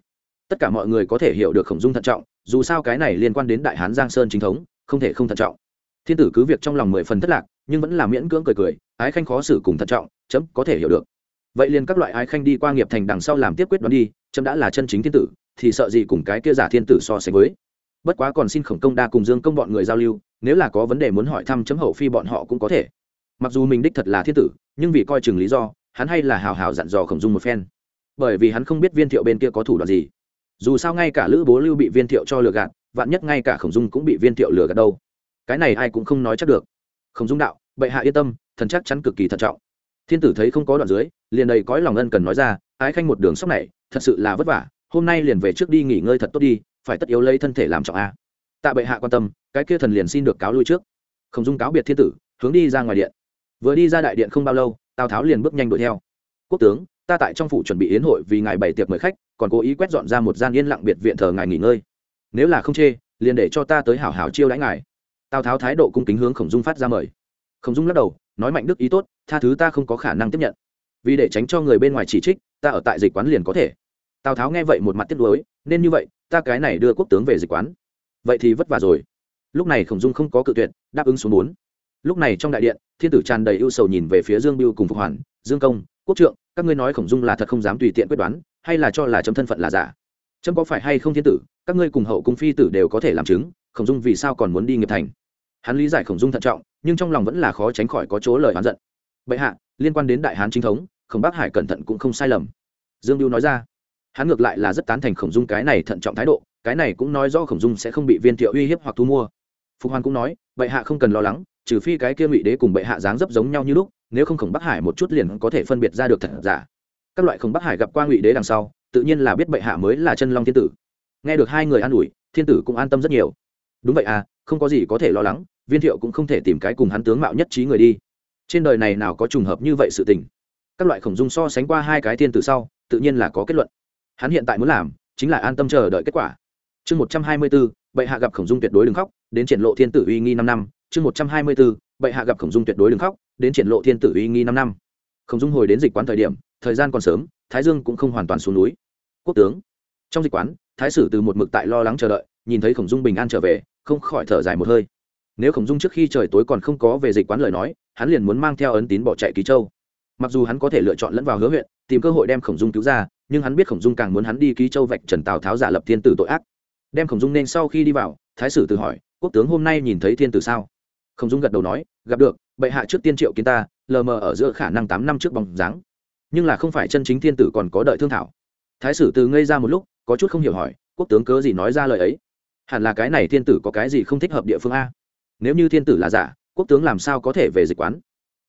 Tất cả mọi người có thể hiểu được khổng dung thận trọng, dù sao cái này liên quan đến đại hán giang sơn chính thống, không thể không thận trọng. Thiên tử cứ việc trong lòng mười phần thất lạc, nhưng vẫn là miễn cưỡng cười cười, ái khanh khó xử cùng thận trọng, chấm có thể hiểu được. Vậy liền các loại ái khanh đi qua nghiệp thành đằng sau làm tiếp quyết đoán đi, chấm đã là chân chính thiên tử, thì sợ gì cùng cái kia giả thiên tử so sánh với. Bất quá còn xin khổng công đa cùng dương công bọn người giao lưu, nếu là có vấn đề muốn hỏi thăm chấm hậu phi bọn họ cũng có thể. Mặc dù mình đích thật là thiên tử nhưng vì coi chừng lý do, hắn hay là hào hào dặn dò khổng dung một phen. Bởi vì hắn không biết viên thiệu bên kia có thủ đoạn gì. Dù sao ngay cả lữ bố lưu bị viên thiệu cho lừa gạt, vạn nhất ngay cả khổng dung cũng bị viên thiệu lừa gạt đâu. Cái này ai cũng không nói chắc được. Khổng dung đạo, bệ hạ yên tâm, thần chắc chắn cực kỳ thận trọng. Thiên tử thấy không có đoạn dưới, liền đầy cõi lòng ân cần nói ra, ái khanh một đường sóc này, thật sự là vất vả, hôm nay liền về trước đi nghỉ ngơi thật tốt đi, phải tất yếu lấy thân thể làm trọng a. Tạ bệ hạ quan tâm, cái kia thần liền xin được cáo lui trước. Khổng dung cáo biệt thiên tử, hướng đi ra ngoài điện vừa đi ra đại điện không bao lâu, tào tháo liền bước nhanh đuổi theo. Quốc tướng, ta tại trong phủ chuẩn bị yến hội vì ngài bày tiệc mời khách, còn cố ý quét dọn ra một gian yên lặng biệt viện thờ ngài nghỉ ngơi. Nếu là không chê, liền để cho ta tới hảo hảo chiêu đãi ngài. Tào tháo thái độ cung kính hướng khổng dung phát ra mời. Khổng dung lắc đầu, nói mạnh đức ý tốt, tha thứ ta không có khả năng tiếp nhận. Vì để tránh cho người bên ngoài chỉ trích, ta ở tại dịch quán liền có thể. Tào tháo nghe vậy một mặt tiếc nuối, nên như vậy, ta cái này đưa quốc tướng về dịch quán. Vậy thì vất vả rồi. Lúc này khổng dung không có cự tuyệt, đáp ứng số bốn lúc này trong đại điện, thiên tử tràn đầy ưu sầu nhìn về phía dương biêu cùng phục hoàn. Dương công, quốc trượng, các ngươi nói khổng dung là thật không dám tùy tiện quyết đoán, hay là cho là chấm thân phận là giả? Chấm có phải hay không thiên tử, các ngươi cùng hậu cung phi tử đều có thể làm chứng, khổng dung vì sao còn muốn đi nghiệp thành? Hắn lý giải khổng dung thận trọng, nhưng trong lòng vẫn là khó tránh khỏi có chỗ lời oán giận. Bệ hạ, liên quan đến đại hán chính thống, khổng bác hải cẩn thận cũng không sai lầm. Dương biêu nói ra. Hắn ngược lại là rất tán thành khổng dung cái này thận trọng thái độ, cái này cũng nói rõ khổng dung sẽ không bị viên thiệu uy hiếp hoặc thu mua. Phục hoàn cũng nói, bệ hạ không cần lo lắng trừ phi cái kia ngụy đế cùng bệ hạ dáng dấp giống nhau như lúc, nếu không khổng bắc hải một chút liền có thể phân biệt ra được thật giả. Các loại khổng bắc hải gặp qua ngụy đế đằng sau, tự nhiên là biết bệ hạ mới là chân long thiên tử. Nghe được hai người an ủi, thiên tử cũng an tâm rất nhiều. Đúng vậy à không có gì có thể lo lắng, viên thiệu cũng không thể tìm cái cùng hắn tướng mạo nhất trí người đi. Trên đời này nào có trùng hợp như vậy sự tình. Các loại khổng dung so sánh qua hai cái thiên tử sau, tự nhiên là có kết luận. Hắn hiện tại muốn làm, chính là an tâm chờ đợi kết quả. Chương một trăm hai mươi bốn bệ hạ gặp khổng dung tuyệt đối đừng khóc, đến triển lộ thiên tử uy nghi năm năm chương một trăm hai mươi bốn, bệ hạ gặp khổng dung tuyệt đối đừng khóc, đến triển lộ thiên tử uy nghi năm năm. Khổng dung hồi đến dịch quán thời điểm, thời gian còn sớm, thái dương cũng không hoàn toàn xuống núi. Quốc tướng, trong dịch quán, thái sử từ một mực tại lo lắng chờ đợi, nhìn thấy khổng dung bình an trở về, không khỏi thở dài một hơi. Nếu khổng dung trước khi trời tối còn không có về dịch quán lời nói, hắn liền muốn mang theo ấn tín bỏ chạy ký châu. Mặc dù hắn có thể lựa chọn lẫn vào hứa huyện, tìm cơ hội đem khổng dung cứu ra, nhưng hắn biết khổng dung càng muốn hắn đi ký châu vạch trần tào tháo giả lập thiên tử tội ác. Đem khổng dung nên sau khi đi vào, thái sử từ hỏi, quốc tướng hôm nay nhìn thấy thiên tử sao? Không dung gật đầu nói, gặp được, bệ hạ trước tiên triệu kiến ta, lờ mờ ở giữa khả năng tám năm trước bóng dáng. Nhưng là không phải chân chính thiên tử còn có đợi thương thảo. Thái sử từ ngây ra một lúc, có chút không hiểu hỏi, quốc tướng cớ gì nói ra lời ấy? Hẳn là cái này thiên tử có cái gì không thích hợp địa phương a? Nếu như thiên tử là giả, quốc tướng làm sao có thể về dịch quán?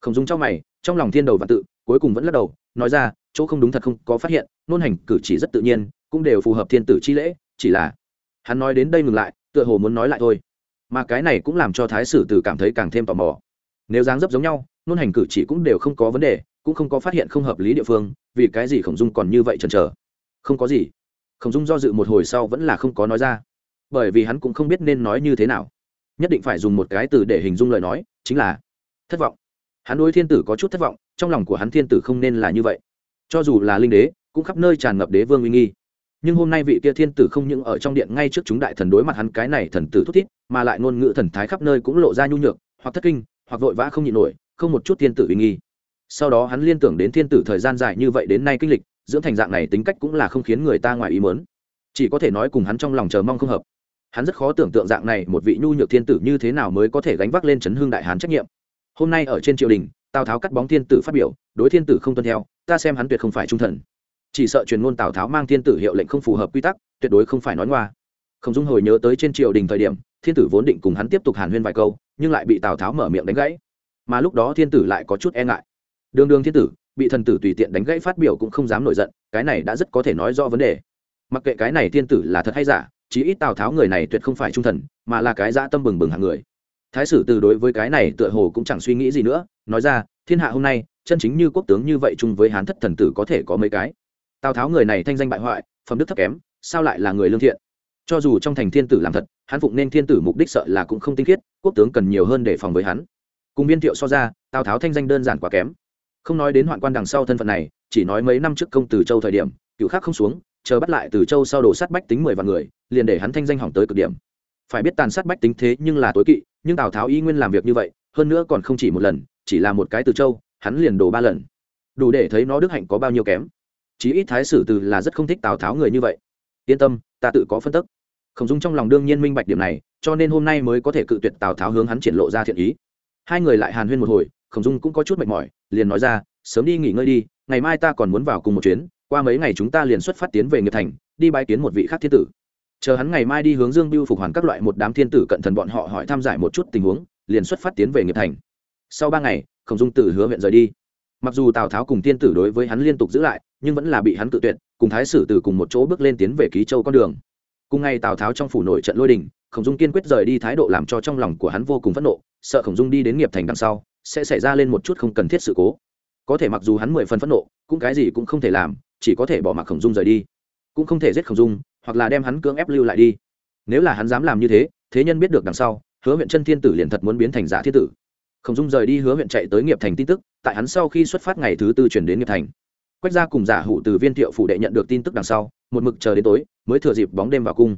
Khổng dung trong mày, trong lòng thiên đầu và tự, cuối cùng vẫn lắc đầu, nói ra, chỗ không đúng thật không có phát hiện, nôn hành cử chỉ rất tự nhiên, cũng đều phù hợp thiên tử chi lễ, chỉ là hắn nói đến đây ngừng lại, tựa hồ muốn nói lại thôi mà cái này cũng làm cho thái sử từ cảm thấy càng thêm tò mò. Nếu dáng dấp giống nhau, nôn hành cử chỉ cũng đều không có vấn đề, cũng không có phát hiện không hợp lý địa phương, vì cái gì khổng dung còn như vậy chần chờ? Không có gì. Khổng dung do dự một hồi sau vẫn là không có nói ra. Bởi vì hắn cũng không biết nên nói như thế nào. Nhất định phải dùng một cái từ để hình dung lời nói, chính là thất vọng. Hắn đối thiên tử có chút thất vọng, trong lòng của hắn thiên tử không nên là như vậy. Cho dù là linh đế, cũng khắp nơi tràn ngập đế vương uy nghi nhưng hôm nay vị kia thiên tử không những ở trong điện ngay trước chúng đại thần đối mặt hắn cái này thần tử thúc thiết mà lại ngôn ngữ thần thái khắp nơi cũng lộ ra nhu nhược, hoặc thất kinh, hoặc vội vã không nhịn nổi, không một chút thiên tử uy nghi. Sau đó hắn liên tưởng đến thiên tử thời gian dài như vậy đến nay kinh lịch, dưỡng thành dạng này tính cách cũng là không khiến người ta ngoài ý mớn chỉ có thể nói cùng hắn trong lòng chờ mong không hợp. Hắn rất khó tưởng tượng dạng này một vị nhu nhược thiên tử như thế nào mới có thể gánh vác lên chấn hương đại hán trách nhiệm. Hôm nay ở trên triều đình, tào tháo cắt bóng thiên tử phát biểu, đối thiên tử không tuân theo, ta xem hắn tuyệt không phải trung thần chỉ sợ truyền ngôn tào tháo mang thiên tử hiệu lệnh không phù hợp quy tắc, tuyệt đối không phải nói ngoa. Không dung hồi nhớ tới trên triều đình thời điểm, thiên tử vốn định cùng hắn tiếp tục hàn huyên vài câu, nhưng lại bị tào tháo mở miệng đánh gãy. Mà lúc đó thiên tử lại có chút e ngại. Đường đường thiên tử, bị thần tử tùy tiện đánh gãy phát biểu cũng không dám nổi giận, cái này đã rất có thể nói rõ vấn đề. Mặc kệ cái này thiên tử là thật hay giả, chí ít tào tháo người này tuyệt không phải trung thần, mà là cái dã tâm bừng bừng hàng người. Thái sử từ đối với cái này tựa hồ cũng chẳng suy nghĩ gì nữa, nói ra, thiên hạ hôm nay, chân chính như quốc tướng như vậy chung với hán thất thần tử có thể có mấy cái? Tào tháo người này thanh danh bại hoại, phẩm đức thấp kém, sao lại là người lương thiện? Cho dù trong thành thiên tử làm thật, hắn phụng nên thiên tử mục đích sợ là cũng không tinh khiết, quốc tướng cần nhiều hơn để phòng với hắn. Cùng viên thiệu so ra, tào tháo thanh danh đơn giản quá kém. Không nói đến hoạn quan đằng sau thân phận này, chỉ nói mấy năm trước công từ châu thời điểm, cựu khác không xuống, chờ bắt lại từ châu sau đổ sát bách tính mười vạn người, liền để hắn thanh danh hỏng tới cực điểm. Phải biết tàn sát bách tính thế nhưng là tối kỵ, nhưng tào tháo y nguyên làm việc như vậy, hơn nữa còn không chỉ một lần, chỉ là một cái từ châu, hắn liền đổ ba lần. Đủ để thấy nó đức hạnh có bao nhiêu kém chí ít thái sử từ là rất không thích tào tháo người như vậy yên tâm ta tự có phân tức khổng dung trong lòng đương nhiên minh bạch điểm này cho nên hôm nay mới có thể cự tuyệt tào tháo hướng hắn triển lộ ra thiện ý hai người lại hàn huyên một hồi khổng dung cũng có chút mệt mỏi liền nói ra sớm đi nghỉ ngơi đi ngày mai ta còn muốn vào cùng một chuyến qua mấy ngày chúng ta liền xuất phát tiến về nghiệp thành đi bái kiến một vị khác thiên tử chờ hắn ngày mai đi hướng dương biêu phục hoàn các loại một đám thiên tử cận thần bọn họ hỏi thăm giải một chút tình huống liền xuất phát tiến về nghiệp thành sau ba ngày khổng dung tử hứa huyện rời đi mặc dù tào tháo cùng tiên tử đối với hắn liên tục giữ lại nhưng vẫn là bị hắn tự tuyệt, cùng thái sử từ cùng một chỗ bước lên tiến về ký châu con đường. Cùng ngày tào tháo trong phủ nổi trận lôi đình, khổng dung kiên quyết rời đi thái độ làm cho trong lòng của hắn vô cùng phẫn nộ, sợ khổng dung đi đến nghiệp thành đằng sau, sẽ xảy ra lên một chút không cần thiết sự cố. Có thể mặc dù hắn mười phần phẫn nộ, cũng cái gì cũng không thể làm, chỉ có thể bỏ mặc khổng dung rời đi. Cũng không thể giết khổng dung, hoặc là đem hắn cưỡng ép lưu lại đi. Nếu là hắn dám làm như thế thế nhân biết được đằng sau, hứa huyện chân thiên tử liền thật muốn biến thành giả thiên tử. Khổng dung rời đi hứa huyện chạy tới nghiệp thành tin tức, tại hắn sau khi xuất phát ngày thứ tư chuyển đến nghiệp thành quách gia cùng giả hủ từ viên thiệu phủ đệ nhận được tin tức đằng sau, một mực chờ đến tối, mới thừa dịp bóng đêm vào cung.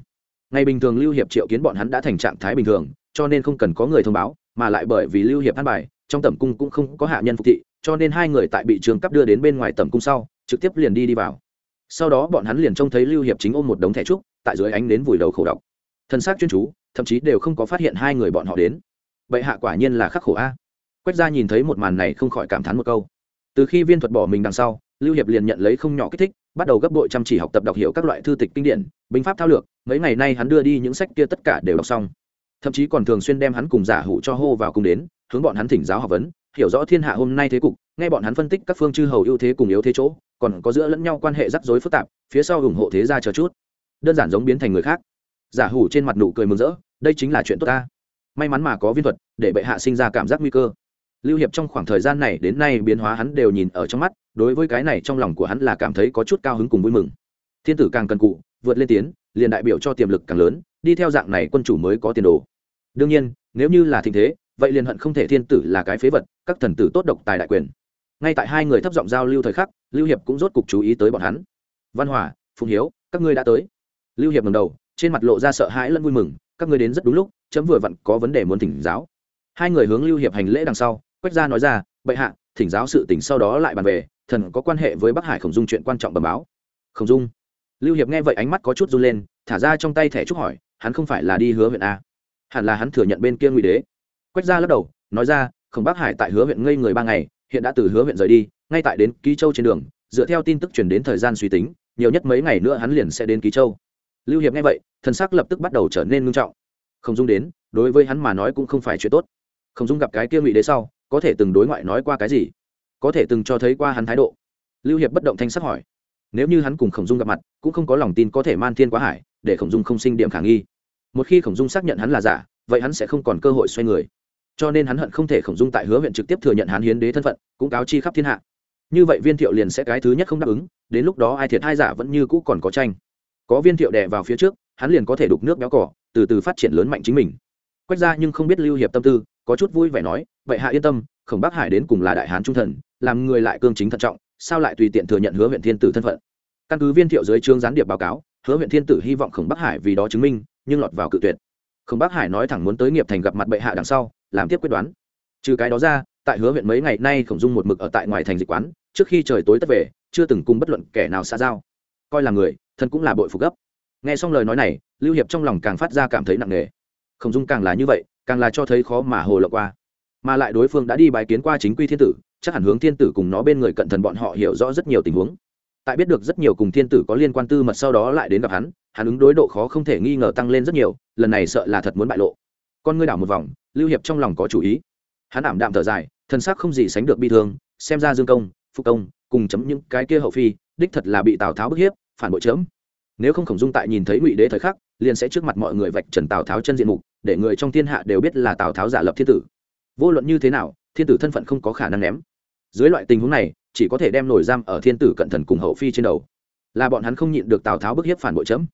Ngày bình thường lưu hiệp triệu kiến bọn hắn đã thành trạng thái bình thường, cho nên không cần có người thông báo, mà lại bởi vì lưu hiệp an bài, trong tẩm cung cũng không có hạ nhân phục thị, cho nên hai người tại bị trường cấp đưa đến bên ngoài tẩm cung sau, trực tiếp liền đi đi vào. Sau đó bọn hắn liền trông thấy lưu hiệp chính ôm một đống thẻ trúc, tại dưới ánh đến vùi đầu khổ đọc. Thân xác chuyên chú, thậm chí đều không có phát hiện hai người bọn họ đến. Vậy hạ quả nhiên là khắc khổ a. Quách gia nhìn thấy một màn này không khỏi cảm thán một câu từ khi viên thuật bỏ mình đằng sau, lưu hiệp liền nhận lấy không nhỏ kích thích, bắt đầu gấp bội chăm chỉ học tập đọc hiểu các loại thư tịch kinh điển, binh pháp thao lược, mấy ngày nay hắn đưa đi những sách kia tất cả đều đọc xong. Thậm chí còn thường xuyên đem hắn cùng giả hủ cho hô vào cùng đến, hướng bọn hắn thỉnh giáo học vấn, hiểu rõ thiên hạ hôm nay thế cục, nghe bọn hắn phân tích các phương chư hầu ưu thế cùng yếu thế chỗ, còn có giữa lẫn nhau quan hệ rắc rối phức tạp, phía sau ủng hộ thế gia chờ chút. Đơn giản giống biến thành người khác. Giả hủ trên mặt nụ cười mừng rỡ, đây chính là chuyện tốt ta. May mắn mà có viên thuật, để bệ hạ sinh ra cảm giác nguy cơ lưu hiệp trong khoảng thời gian này đến nay biến hóa hắn đều nhìn ở trong mắt, đối với cái này trong lòng của hắn là cảm thấy có chút cao hứng cùng vui mừng. Thiên tử càng cần cụ, vượt lên tiến, liền đại biểu cho tiềm lực càng lớn, đi theo dạng này quân chủ mới có tiền đồ. Đương nhiên, nếu như là thịnh thế, vậy liền hận không thể thiên tử là cái phế vật, các thần tử tốt độc tài đại quyền. Ngay tại hai người thấp giọng giao lưu thời khắc, lưu hiệp cũng rốt cục chú ý tới bọn hắn. Văn hòa, phùng hiếu, các ngươi đã tới. Lưu hiệp ngầm đầu, trên mặt lộ ra sợ hãi lẫn vui mừng, các ngươi đến rất đúng lúc, chấm vừa vặn có vấn đề muốn thỉnh giáo. Hai người hướng lưu hiệp hành lễ đằng sau quách gia nói ra, bệ hạ, thỉnh giáo sự tỉnh sau đó lại bàn về, thần có quan hệ với bắc hải khổng dung chuyện quan trọng bẩm báo. Khổng dung? Lưu hiệp nghe vậy ánh mắt có chút run lên, thả ra trong tay thẻ trúc hỏi, hắn không phải là đi hứa huyện a? Hẳn là hắn thừa nhận bên kia ngụy đế. Quách gia lắc đầu, nói ra, khổng bắc hải tại hứa huyện ngây người ba ngày, hiện đã từ hứa huyện rời đi, ngay tại đến ký châu trên đường, dựa theo tin tức truyền đến thời gian suy tính, nhiều nhất mấy ngày nữa hắn liền sẽ đến ký châu. Lưu hiệp nghe vậy, thần sắc lập tức bắt đầu trở nên ngưng trọng. Không dung đến, đối với hắn mà nói cũng không phải chuyện tốt. Không dung gặp cái kia ngụy đế sau có thể từng đối ngoại nói qua cái gì? Có thể từng cho thấy qua hắn thái độ? Lưu hiệp bất động thanh sắc hỏi. Nếu như hắn cùng khổng dung gặp mặt, cũng không có lòng tin có thể man thiên quá hải, để khổng dung không sinh điểm khả nghi. Một khi khổng dung xác nhận hắn là giả, vậy hắn sẽ không còn cơ hội xoay người. Cho nên hắn hận không thể khổng dung tại hứa huyện trực tiếp thừa nhận hắn hiến đế thân phận, cũng cáo chi khắp thiên hạ. Như vậy viên thiệu liền sẽ cái thứ nhất không đáp ứng, đến lúc đó ai thiệt hai giả vẫn như cũ còn có tranh. Có viên thiệu đè vào phía trước, hắn liền có thể đục nước béo cỏ, từ từ phát triển lớn mạnh chính mình. Quách ra nhưng không biết lưu hiệp tâm tư, có chút vui vẻ nói vậy hạ yên tâm, khổng bắc hải đến cùng là đại hán trung thần, làm người lại cương chính thận trọng, sao lại tùy tiện thừa nhận hứa huyện thiên tử thân phận? Căn cứ viên thiệu dưới trương gián điệp báo cáo, hứa huyện thiên tử hy vọng khổng bắc hải vì đó chứng minh, nhưng lọt vào cự tuyệt. Khổng bắc hải nói thẳng muốn tới nghiệp thành gặp mặt bệ hạ đằng sau, làm tiếp quyết đoán. Trừ cái đó ra, tại hứa huyện mấy ngày nay khổng dung một mực ở tại ngoài thành dịch quán, trước khi trời tối tất về, chưa từng cùng bất luận kẻ nào xa giao. Coi là người, thân cũng là bội phục gấp. Nghe xong lời nói này, lưu hiệp trong lòng càng phát ra cảm thấy nặng nề. Khổng dung càng là như vậy, càng là cho thấy khó mà hồ lộ qua mà lại đối phương đã đi bài kiến qua chính quy thiên tử, chắc hẳn hướng thiên tử cùng nó bên người cận thần bọn họ hiểu rõ rất nhiều tình huống. Tại biết được rất nhiều cùng thiên tử có liên quan tư mật sau đó lại đến gặp hắn hắn ứng đối độ khó không thể nghi ngờ tăng lên rất nhiều, lần này sợ là thật muốn bại lộ. Con ngươi đảo một vòng, lưu hiệp trong lòng có chủ ý. Hắn ảm đạm thở dài, thân xác không gì sánh được bi thương, xem ra dương công phụ công cùng chấm những cái kia hậu phi, đích thật là bị tào tháo bức hiếp, phản bội chấm. Nếu không khổng dung tại nhìn thấy ngụy đế thời khắc, liền sẽ trước mặt mọi người vạch trần tào tháo chân diện mục, để người trong thiên hạ đều biết là tào tháo giả lập thiên tử vô luận như thế nào, thiên tử thân phận không có khả năng ném. Dưới loại tình huống này, chỉ có thể đem nổi giam ở thiên tử cận thần cùng hậu phi trên đầu. Là bọn hắn không nhịn được tào tháo bức hiếp phản bội chấm.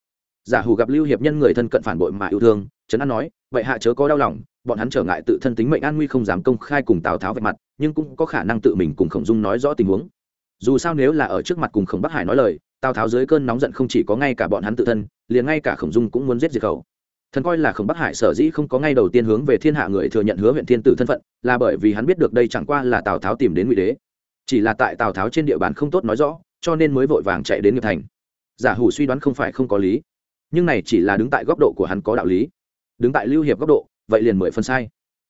Giả hù gặp lưu hiệp nhân người thân cận phản bội mà yêu thương, trấn an nói, vậy hạ chớ có đau lòng, bọn hắn trở ngại tự thân tính mệnh an nguy không dám công khai cùng tào tháo vạch mặt, nhưng cũng có khả năng tự mình cùng khổng dung nói rõ tình huống. Dù sao nếu là ở trước mặt cùng khổng bắc hải nói lời, tào tháo dưới cơn nóng giận không chỉ có ngay cả bọn hắn tự thân, liền ngay cả khổng dung cũng muốn giết diệt khẩu thần coi là khổng bắc hải sở dĩ không có ngay đầu tiên hướng về thiên hạ người thừa nhận hứa huyện thiên tử thân phận, là bởi vì hắn biết được đây chẳng qua là tào tháo tìm đến ngụy đế. Chỉ là tại tào tháo trên địa bàn không tốt nói rõ, cho nên mới vội vàng chạy đến nghiệp thành. Giả hủ suy đoán không phải không có lý. Nhưng này chỉ là đứng tại góc độ của hắn có đạo lý. Đứng tại lưu hiệp góc độ, vậy liền mười phần sai.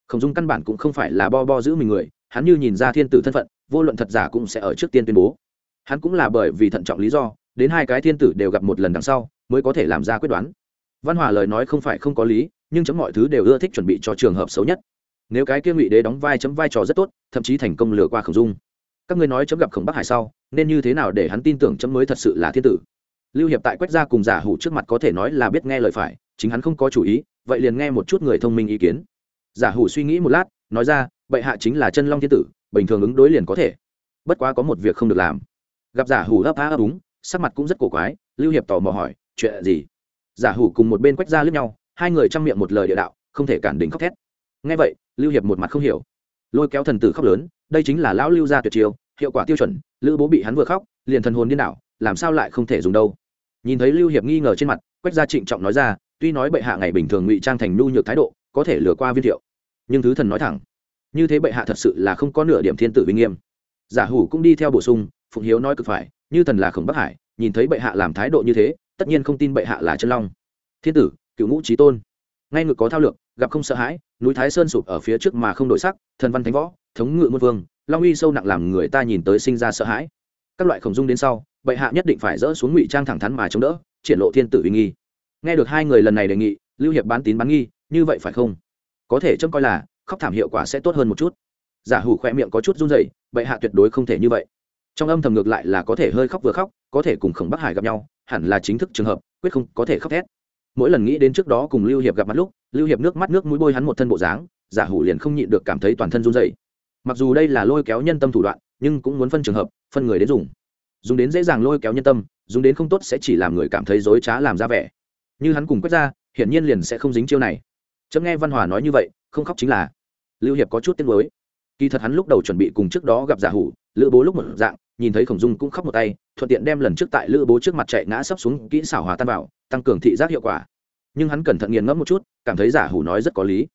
Khổng dung căn bản cũng không phải là bo bo giữ mình người, hắn như nhìn ra thiên tử thân phận, vô luận thật giả cũng sẽ ở trước tiên tuyên bố. Hắn cũng là bởi vì thận trọng lý do, đến hai cái thiên tử đều gặp một lần đằng sau, mới có thể làm ra quyết đoán văn hòa lời nói không phải không có lý, nhưng chấm mọi thứ đều ưa thích chuẩn bị cho trường hợp xấu nhất. Nếu cái kia ngụy đế đóng vai chấm vai trò rất tốt, thậm chí thành công lừa qua khổng dung. Các ngươi nói chấm gặp khổng bắc hải sau, nên như thế nào để hắn tin tưởng chấm mới thật sự là thiên tử? Lưu hiệp tại quách gia cùng giả hủ trước mặt có thể nói là biết nghe lời phải, chính hắn không có chủ ý, vậy liền nghe một chút người thông minh ý kiến. Giả hủ suy nghĩ một lát, nói ra, bệ hạ chính là chân long thiên tử, bình thường ứng đối liền có thể. Bất quá có một việc không được làm. Gặp giả hủ ấp á ấp úng, sắc mặt cũng rất cổ quái, lưu hiệp tò mò hỏi, chuyện gì? Giả hủ cùng một bên quách ra lướt nhau, hai người chăm miệng một lời địa đạo, không thể cản đỉnh khóc thét. Ngay vậy, lưu hiệp một mặt không hiểu. Lôi kéo thần tử khóc lớn, đây chính là lão lưu gia tuyệt chiêu, hiệu quả tiêu chuẩn, lữ bố bị hắn vừa khóc, liền thần hồn điên đảo, làm sao lại không thể dùng đâu. Nhìn thấy lưu hiệp nghi ngờ trên mặt, quách gia trịnh trọng nói ra, tuy nói bệ hạ ngày bình thường ngụy trang thành nhu nhược thái độ, có thể lừa qua viên thiệu. Nhưng thứ thần nói thẳng, như thế bệ hạ thật sự là không có nửa điểm thiên tử vinh nghiêm. Giả hủ cũng đi theo bổ sung, phụng hiếu nói cực phải, như thần là khổng bắc hải, nhìn thấy bệ hạ làm thái độ như thế tất nhiên không tin bệ hạ là chân long. Thiên tử, cựu ngũ trí tôn. Ngay ngực có thao lược, gặp không sợ hãi, núi thái sơn sụp ở phía trước mà không đổi sắc, thần văn thánh võ, thống ngự muôn vương, long uy sâu nặng làm người ta nhìn tới sinh ra sợ hãi. Các loại khổng dung đến sau, bệ hạ nhất định phải dỡ xuống ngụy trang thẳng thắn mà chống đỡ, triển lộ thiên tử uy nghi. Nghe được hai người lần này đề nghị, lưu hiệp bán tín bán nghi, như vậy phải không? Có thể trông coi là, khóc thảm hiệu quả sẽ tốt hơn một chút. Giả hủ khoe miệng có chút run rẩy, bệ hạ tuyệt đối không thể như vậy. Trong âm thầm ngược lại là có thể hơi khóc vừa khóc, có thể cùng khổng bắc hải gặp nhau hẳn là chính thức trường hợp, quyết không có thể khóc thét. Mỗi lần nghĩ đến trước đó cùng lưu hiệp gặp mặt lúc, lưu hiệp nước mắt nước mũi bôi hắn một thân bộ dáng, giả hủ liền không nhịn được cảm thấy toàn thân run rẩy. Mặc dù đây là lôi kéo nhân tâm thủ đoạn, nhưng cũng muốn phân trường hợp, phân người đến dùng. Dùng đến dễ dàng lôi kéo nhân tâm, dùng đến không tốt sẽ chỉ làm người cảm thấy dối trá làm ra vẻ. Như hắn cùng quét ra, hiển nhiên liền sẽ không dính chiêu này. Chấm nghe văn hòa nói như vậy, không khóc chính là. Lưu hiệp có chút tiếng nuối. kỳ thật hắn lúc đầu chuẩn bị cùng trước đó gặp giả hủ, lữ bố lúc một dạng nhìn thấy khổng dung cũng khóc một tay, thuận tiện đem lần trước tại lữ bố trước mặt chạy ngã sấp xuống kỹ xảo hòa tan vào, tăng cường thị giác hiệu quả. Nhưng hắn cẩn thận nghiền ngẫm một chút, cảm thấy giả hủ nói rất có lý.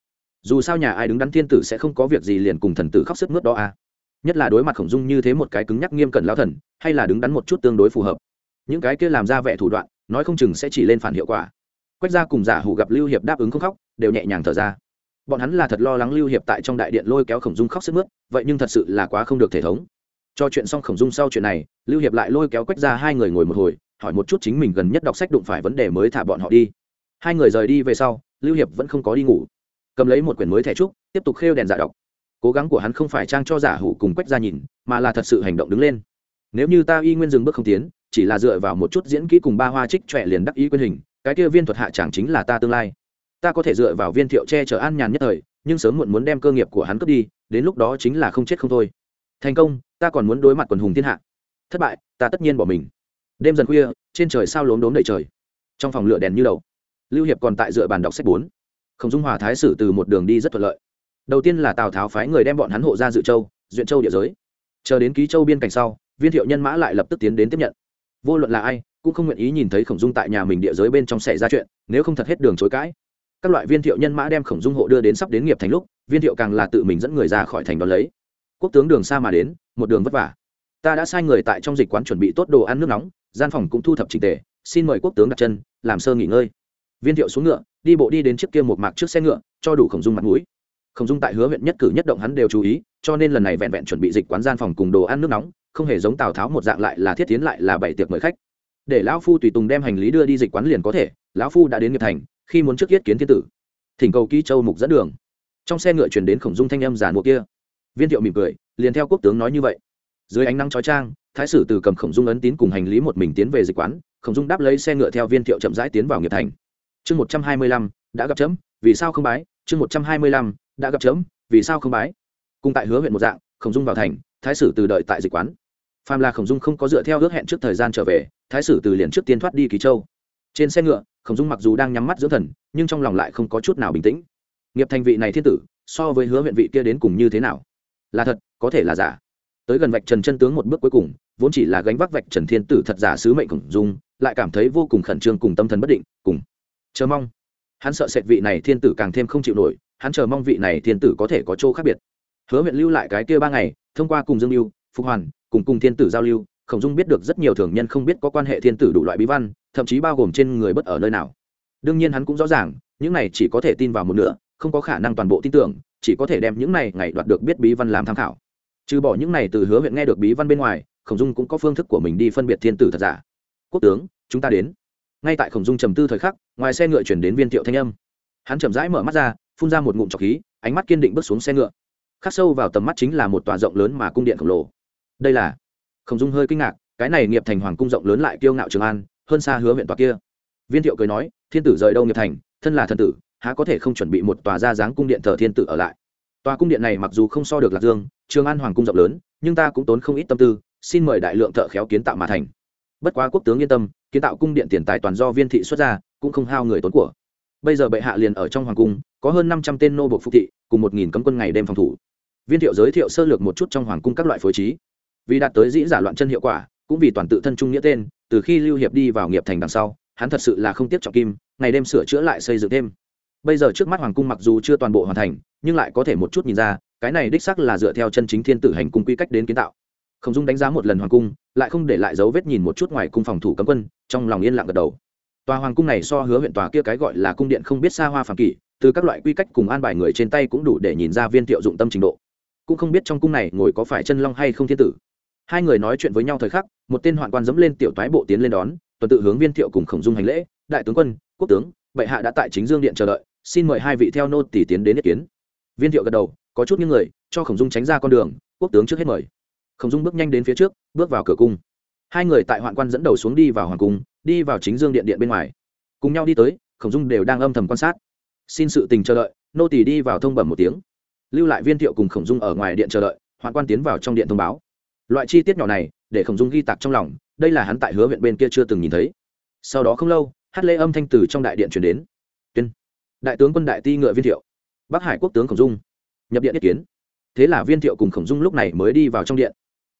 Dù sao nhà ai đứng đắn thiên tử sẽ không có việc gì liền cùng thần tử khóc sức mướt đó à. Nhất là đối mặt khổng dung như thế một cái cứng nhắc nghiêm cẩn lao thần, hay là đứng đắn một chút tương đối phù hợp. Những cái kia làm ra vẻ thủ đoạn, nói không chừng sẽ chỉ lên phản hiệu quả. Quách gia cùng giả hủ gặp lưu hiệp đáp ứng không khóc, đều nhẹ nhàng thở ra. Bọn hắn là thật lo lắng lưu hiệp tại trong đại điện lôi kéo khổng dung khóc sức mướt, vậy nhưng thật sự là quá không được thể thống cho chuyện xong khổng dung sau chuyện này, lưu hiệp lại lôi kéo quách ra hai người ngồi một hồi, hỏi một chút chính mình gần nhất đọc sách đụng phải vấn đề mới thả bọn họ đi. Hai người rời đi về sau, lưu hiệp vẫn không có đi ngủ. Cầm lấy một quyển mới thẻ trúc, tiếp tục khêu đèn giả đọc. Cố gắng của hắn không phải trang cho giả hủ cùng quách ra nhìn, mà là thật sự hành động đứng lên. Nếu như ta y nguyên dừng bước không tiến, chỉ là dựa vào một chút diễn kỹ cùng ba hoa trích trẻ liền đắc ý quyên hình, cái kia viên thuật hạ chẳng chính là ta tương lai. Ta có thể dựa vào viên thiệu che chở an nhàn nhất thời, nhưng sớm muộn muốn đem cơ nghiệp của hắn cướp đi, đến lúc đó chính là không chết không thôi. Thành công ta còn muốn đối mặt quần hùng thiên hạ. Thất bại, ta tất nhiên bỏ mình. Đêm dần khuya, trên trời sao lốm đốm đầy trời. Trong phòng lửa đèn như đầu. Lưu hiệp còn tại dựa bàn đọc sách bốn. Không dung hòa thái sử từ một đường đi rất thuận lợi. Đầu tiên là tào tháo phái người đem bọn hắn hộ ra dự châu, duyện châu địa giới. Chờ đến ký châu biên cảnh sau, viên thiệu nhân mã lại lập tức tiến đến tiếp nhận. Vô luận là ai, cũng không nguyện ý nhìn thấy khổng dung tại nhà mình địa giới bên trong xảy ra chuyện, nếu không thật hết đường chối cãi. Các loại viên thiệu nhân mã đem khổng dung hộ đưa đến sắp đến nghiệp thành lúc, viên thiệu càng là tự mình dẫn người ra khỏi thành đón lấy. Quốc tướng đường xa mà đến một đường vất vả. Ta đã sai người tại trong dịch quán chuẩn bị tốt đồ ăn nước nóng, gian phòng cũng thu thập trình tề, xin mời quốc tướng đặt chân, làm sơ nghỉ ngơi. Viên thiệu xuống ngựa, đi bộ đi đến trước kia một mạc trước xe ngựa, cho đủ khổng dung mặt mũi. Khổng dung tại hứa huyện nhất cử nhất động hắn đều chú ý, cho nên lần này vẹn vẹn chuẩn bị dịch quán gian phòng cùng đồ ăn nước nóng, không hề giống tào tháo một dạng lại là thiết tiến lại là bảy tiệc mời khách. Để lão phu tùy tùng đem hành lý đưa đi dịch quán liền có thể, lão phu đã đến nghiệp thành, khi muốn trước yết kiến thiên tử. Thỉnh cầu ký châu mục dẫn đường. Trong xe ngựa chuyển đến khổng dung thanh âm giàn mùa kia viên thiệu mỉm cười, liền theo quốc tướng nói như vậy. Dưới ánh nắng chói trang thái sử từ cầm khổng dung ấn tín cùng hành lý một mình tiến về dịch quán, khổng dung đáp lấy xe ngựa theo viên thiệu chậm rãi tiến vào nghiệp thành. Chương một trăm hai mươi lăm, đã gặp chấm, vì sao không bái? Chương một trăm hai mươi lăm, đã gặp chấm, vì sao không bái? Cùng tại hứa huyện một dạng, khổng dung vào thành, thái sử từ đợi tại dịch quán. Phàm là khổng dung không có dựa theo ước hẹn trước thời gian trở về, thái sử từ liền trước tiên thoát đi kỳ châu. Trên xe ngựa, khổng dung mặc dù đang nhắm mắt dưỡng thần, nhưng trong lòng lại không có chút nào bình tĩnh. Nghiệp thành vị này thiên tử, so với hứa huyện vị kia đến cùng như thế nào? Là thật, có thể là giả. Tới gần vạch trần chân tướng một bước cuối cùng, vốn chỉ là gánh vác vạch trần thiên tử thật giả sứ mệnh khổng dung, lại cảm thấy vô cùng khẩn trương cùng tâm thần bất định, cùng chờ mong. Hắn sợ sệt vị này thiên tử càng thêm không chịu nổi, hắn chờ mong vị này thiên tử có thể có chỗ khác biệt. Hứa huyện lưu lại cái kia ba ngày, thông qua cùng dương lưu, phục hoàn, cùng cùng thiên tử giao lưu, khổng dung biết được rất nhiều thường nhân không biết có quan hệ thiên tử đủ loại bí văn, thậm chí bao gồm trên người bất ở nơi nào. Đương nhiên hắn cũng rõ ràng, những này chỉ có thể tin vào một nửa, không có khả năng toàn bộ tin tưởng chỉ có thể đem những này ngày đoạt được biết bí văn làm tham khảo. Trừ bỏ những này từ hứa huyện nghe được bí văn bên ngoài, khổng dung cũng có phương thức của mình đi phân biệt thiên tử thật giả. Quốc tướng, chúng ta đến. Ngay tại khổng dung trầm tư thời khắc, ngoài xe ngựa chuyển đến viên thiệu thanh âm. Hắn chậm rãi mở mắt ra, phun ra một ngụm trọc khí, ánh mắt kiên định bước xuống xe ngựa. Khắc sâu vào tầm mắt chính là một tòa rộng lớn mà cung điện khổng lồ. Đây là khổng dung hơi kinh ngạc, cái này nghiệp thành hoàng cung rộng lớn lại kiêu ngạo trường an, hơn xa hứa huyện tòa kia. Viên thiệu cười nói, thiên tử rời đâu nghiệp thành, thân là thần tử há có thể không chuẩn bị một tòa ra dáng cung điện thờ thiên tử ở lại. Tòa cung điện này mặc dù không so được lạc dương, trường an hoàng cung rộng lớn, nhưng ta cũng tốn không ít tâm tư, xin mời đại lượng thợ khéo kiến tạo mà thành. Bất quá quốc tướng yên tâm, kiến tạo cung điện tiền tài toàn do viên thị xuất ra, cũng không hao người tốn của. Bây giờ bệ hạ liền ở trong hoàng cung, có hơn năm trăm tên nô bộc phục thị, cùng một nghìn cấm quân ngày đêm phòng thủ. Viên thiệu giới thiệu sơ lược một chút trong hoàng cung các loại phối trí. Vì đạt tới dĩ giả loạn chân hiệu quả, cũng vì toàn tự thân trung nghĩa tên, từ khi lưu hiệp đi vào nghiệp thành đằng sau, hắn thật sự là không tiếp trọng kim, ngày đêm sửa chữa lại xây dựng thêm bây giờ trước mắt hoàng cung mặc dù chưa toàn bộ hoàn thành, nhưng lại có thể một chút nhìn ra, cái này đích sắc là dựa theo chân chính thiên tử hành cung quy cách đến kiến tạo. Khổng dung đánh giá một lần hoàng cung, lại không để lại dấu vết nhìn một chút ngoài cung phòng thủ cấm quân, trong lòng yên lặng gật đầu. Tòa hoàng cung này so hứa huyện tòa kia cái gọi là cung điện không biết xa hoa phàm kỷ, từ các loại quy cách cùng an bài người trên tay cũng đủ để nhìn ra viên thiệu dụng tâm trình độ. Cũng không biết trong cung này ngồi có phải chân long hay không thiên tử. Hai người nói chuyện với nhau thời khắc, một tên hoạn quan dẫm lên tiểu toái bộ tiến lên đón, tuần tự hướng viên thiệu cùng khổng dung hành lễ, đại tướng quân, quốc tướng, bệ hạ đã tại chính dương điện chờ đợi xin mời hai vị theo nô tỷ tiến đến ý kiến. Viên thiệu gật đầu, có chút những người, cho khổng dung tránh ra con đường, quốc tướng trước hết mời. Khổng dung bước nhanh đến phía trước, bước vào cửa cung. Hai người tại hoạn quan dẫn đầu xuống đi vào hoàng cung, đi vào chính dương điện điện bên ngoài. Cùng nhau đi tới, khổng dung đều đang âm thầm quan sát. Xin sự tình chờ đợi, nô tỷ đi vào thông bẩm một tiếng. Lưu lại viên thiệu cùng khổng dung ở ngoài điện chờ đợi, hoạn quan tiến vào trong điện thông báo. Loại chi tiết nhỏ này, để khổng dung ghi tạc trong lòng, đây là hắn tại hứa huyện bên kia chưa từng nhìn thấy. Sau đó không lâu, hát lễ âm thanh từ trong đại điện chuyển đến đại tướng quân đại ti ngựa viên thiệu, bắc hải quốc tướng khổng dung, nhập điện ý kiến. Thế là viên thiệu cùng khổng dung lúc này mới đi vào trong điện.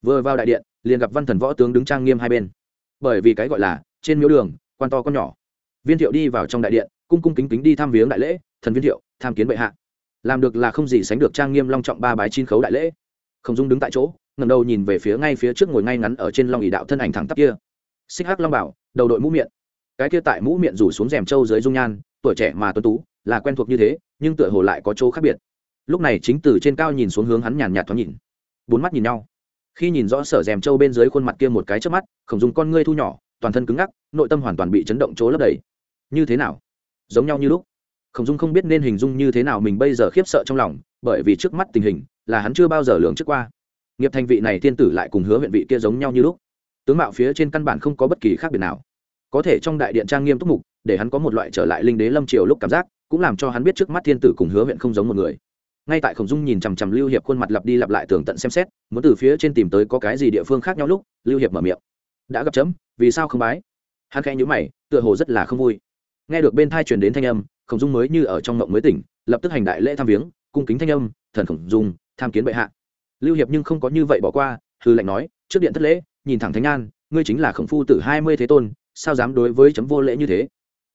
Vừa vào đại điện, liền gặp văn thần võ tướng đứng trang nghiêm hai bên. Bởi vì cái gọi là, trên miếu đường, quan to con nhỏ. Viên thiệu đi vào trong đại điện, cung cung kính kính đi thăm viếng đại lễ, thần viên thiệu, tham kiến bệ hạ. Làm được là không gì sánh được trang nghiêm long trọng ba bái chín khấu đại lễ. Khổng dung đứng tại chỗ ngầm đầu nhìn về phía ngay phía trước ngồi ngay ngắn ở trên long ỉ đạo thân ảnh thẳng tắp kia. Xích hắc long bảo, đầu đội mũ miệng cái kia tại mũ miệng rủ xuống rèm trâu dưới dung nhan, tuổi trẻ mà tuấn tú là quen thuộc như thế, nhưng tựa hồ lại có chỗ khác biệt. Lúc này chính từ trên cao nhìn xuống hướng hắn nhàn nhạt thoáng nhìn. Bốn mắt nhìn nhau. Khi nhìn rõ sở rèm trâu bên dưới khuôn mặt kia một cái trước mắt khổng dùng con ngươi thu nhỏ, toàn thân cứng ngắc, nội tâm hoàn toàn bị chấn động chỗ lấp đầy. Như thế nào? Giống nhau như lúc. Khổng dung không biết nên hình dung như thế nào mình bây giờ khiếp sợ trong lòng, bởi vì trước mắt tình hình là hắn chưa bao giờ lường trước qua. Nghiệp thành vị này thiên tử lại cùng hứa huyện vị kia giống nhau như lúc. Tướng mạo phía trên căn bản không có bất kỳ khác biệt nào. Có thể trong đại điện trang nghiêm túc mục, để hắn có một loại trở lại linh đế lâm triều lúc cảm giác cũng làm cho hắn biết trước mắt thiên tử cùng hứa huyện không giống một người. Ngay tại khổng dung nhìn chằm chằm lưu hiệp khuôn mặt lặp đi lặp lại tường tận xem xét, muốn từ phía trên tìm tới có cái gì địa phương khác nhau lúc, lưu hiệp mở miệng. Đã gặp chấm, vì sao không bái? Hắn khẽ nhữ mày, tựa hồ rất là không vui. Nghe được bên thai truyền đến thanh âm, khổng dung mới như ở trong mộng mới tỉnh, lập tức hành đại lễ tham viếng, cung kính thanh âm, thần khổng dung, tham kiến bệ hạ. Lưu hiệp nhưng không có như vậy bỏ qua hư lệnh nói, trước điện thất lễ, nhìn thẳng thánh an, ngươi chính là khổng phu tử hai mươi thế tôn, sao dám đối với chấm vô lễ như thế?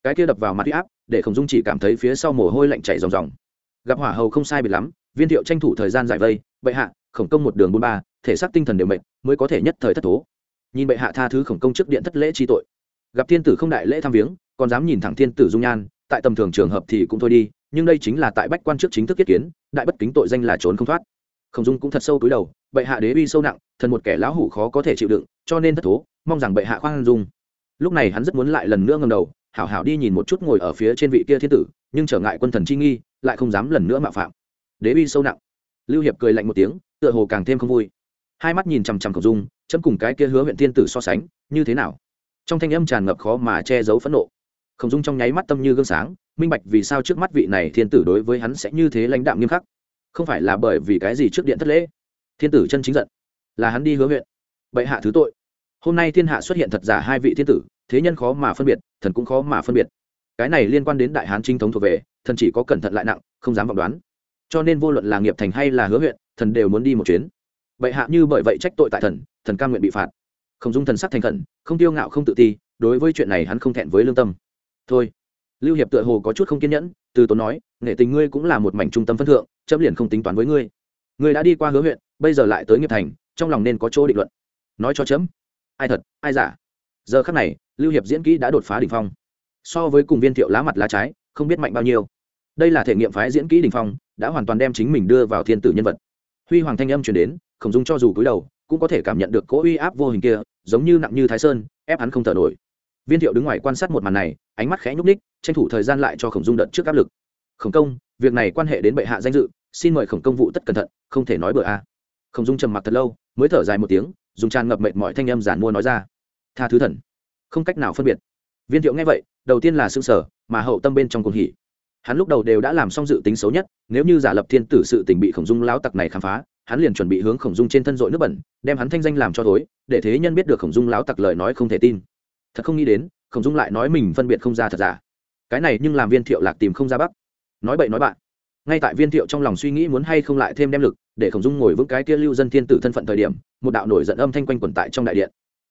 Cái kia đập vào mặt huy áp, để khổng dung chỉ cảm thấy phía sau mồ hôi lạnh chảy ròng ròng. Gặp hỏa hầu không sai biệt lắm, viên thiệu tranh thủ thời gian giải vây, bệ hạ, khổng công một đường buôn ba, thể xác tinh thần đều mệt, mới có thể nhất thời thất thố. Nhìn bệ hạ tha thứ khổng công trước điện thất lễ chi tội. Gặp thiên tử không đại lễ tham viếng, còn dám nhìn thẳng thiên tử dung nhan, tại tầm thường trường hợp thì cũng thôi đi, nhưng đây chính là tại bách quan trước chính thức kết kiến, đại bất kính tội danh là trốn không thoát. Khổng dung cũng thật sâu túi đầu, bệ hạ đế uy sâu nặng, thần một kẻ lão hủ khó có thể chịu đựng, cho nên thất thố, mong rằng bệ hạ khoan dung. Lúc này hắn rất muốn lại lần nữa ngầm đầu hảo hảo đi nhìn một chút ngồi ở phía trên vị kia thiên tử, nhưng trở ngại quân thần chi nghi, lại không dám lần nữa mạo phạm. Đế uy sâu nặng. Lưu hiệp cười lạnh một tiếng, tựa hồ càng thêm không vui. Hai mắt nhìn chằm chằm khổng dung, chấm cùng cái kia hứa huyện thiên tử so sánh, như thế nào? Trong thanh âm tràn ngập khó mà che giấu phẫn nộ. Khổng dung trong nháy mắt tâm như gương sáng, minh bạch vì sao trước mắt vị này thiên tử đối với hắn sẽ như thế lãnh đạm nghiêm khắc. Không phải là bởi vì cái gì trước điện thất lễ? Thiên tử chân chính giận. Là hắn đi hứa huyện. Bệ hạ thứ tội hôm nay thiên hạ xuất hiện thật giả hai vị thiên tử, thế nhân khó mà phân biệt, thần cũng khó mà phân biệt. Cái này liên quan đến đại hán chính thống thuộc về, thần chỉ có cẩn thận lại nặng, không dám vọng đoán. Cho nên vô luận là nghiệp thành hay là hứa huyện, thần đều muốn đi một chuyến. Vậy hạ như bởi vậy trách tội tại thần thần cam nguyện bị phạt. Không dung thần sắc thành khẩn, không tiêu ngạo không tự ti, đối với chuyện này hắn không thẹn với lương tâm. Thôi. Lưu hiệp tựa hồ có chút không kiên nhẫn, từ tốn nói, nghệ tình ngươi cũng là một mảnh trung tâm phân thượng, chấm liền không tính toán với ngươi. Ngươi đã đi qua hứa huyện, bây giờ lại tới nghiệp thành, trong lòng nên có chỗ định luận. Nói cho chấm ai thật, ai giả? Giờ khắc này, lưu hiệp diễn kỹ đã đột phá đỉnh phong. So với cùng viên thiệu lá mặt lá trái, không biết mạnh bao nhiêu. Đây là thể nghiệm phái diễn kỹ đỉnh phong, đã hoàn toàn đem chính mình đưa vào thiên tử nhân vật. Huy hoàng thanh âm truyền đến, khổng dung cho dù cúi đầu, cũng có thể cảm nhận được cỗ uy áp vô hình kia, giống như nặng như thái sơn, ép hắn không thở nổi. Viên thiệu đứng ngoài quan sát một màn này, ánh mắt khẽ nhúc ních tranh thủ thời gian lại cho khổng dung đợt trước áp lực. Khổng công, việc này quan hệ đến bệ hạ danh dự, xin mời khổng công vụ tất cẩn thận, không thể nói bừa a. À. khổng dung trầm mặc thật lâu, mới thở dài một tiếng dùng tràn ngập mệt mọi thanh âm giản mua nói ra. Tha thứ thần. Không cách nào phân biệt. Viên thiệu nghe vậy, đầu tiên là s ư sở mà hậu tâm bên trong cùng hỉ. Hắn lúc đầu đều đã làm xong dự tính xấu nhất, nếu như giả lập thiên tử sự tình bị khổng dung lao tặc này khám phá, hắn liền chuẩn bị hướng khổng dung trên thân dội nước bẩn, đem hắn thanh danh làm cho thối, để thế nhân biết được khổng dung lao tặc lời nói không thể tin. Thật không nghĩ đến, khổng dung lại nói mình phân biệt không ra thật giả. Cái này nhưng làm viên thiệu lạc tìm không ra bắc. Nói bậy nói bạn. Ngay tại viên thiệu trong lòng suy nghĩ muốn hay không lại thêm đem lực để khổng dung ngồi vững cái kia lưu dân thiên tử thân phận thời điểm, một đạo nổi giận âm thanh quanh quẩn tại trong đại điện.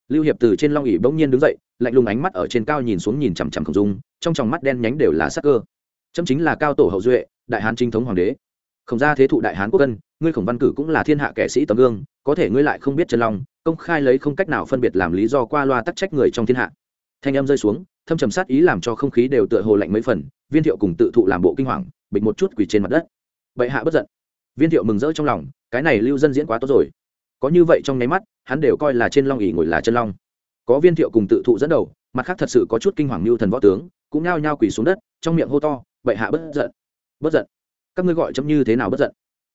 Lưu hiệp từ trên long ỉ bỗng nhiên đứng dậy, lạnh lùng ánh mắt ở trên cao nhìn xuống nhìn chằm chằm khổng dung, trong tròng mắt đen nhánh đều là sắc cơ. Chấm chính là cao tổ hậu duệ, đại hán chính thống hoàng đế. Khổng gia thế thụ đại hán quốc dân, ngươi khổng văn cử cũng là thiên hạ kẻ sĩ tấm gương, có thể ngươi lại không biết chân long, công khai lấy không cách nào phân biệt làm lý do qua loa tắc trách người trong thiên hạ. Thanh âm rơi xuống, thâm trầm sát ý làm cho không khí đều tựa hồ lạnh mấy phần, viên thiệu cùng tự thụ làm bộ kinh hoàng, bịch một chút quỳ trên mặt đất. Bệ hạ bất giận viên thiệu mừng rỡ trong lòng, cái này lưu dân diễn quá tốt rồi. Có như vậy trong nháy mắt, hắn đều coi là trên long ỉ ngồi là chân long. Có viên thiệu cùng tự thụ dẫn đầu, mặt khác thật sự có chút kinh hoàng như thần võ tướng, cũng nhao nhao quỳ xuống đất, trong miệng hô to, bệ hạ bất giận bất giận. Các ngươi gọi chấm như thế nào bất giận?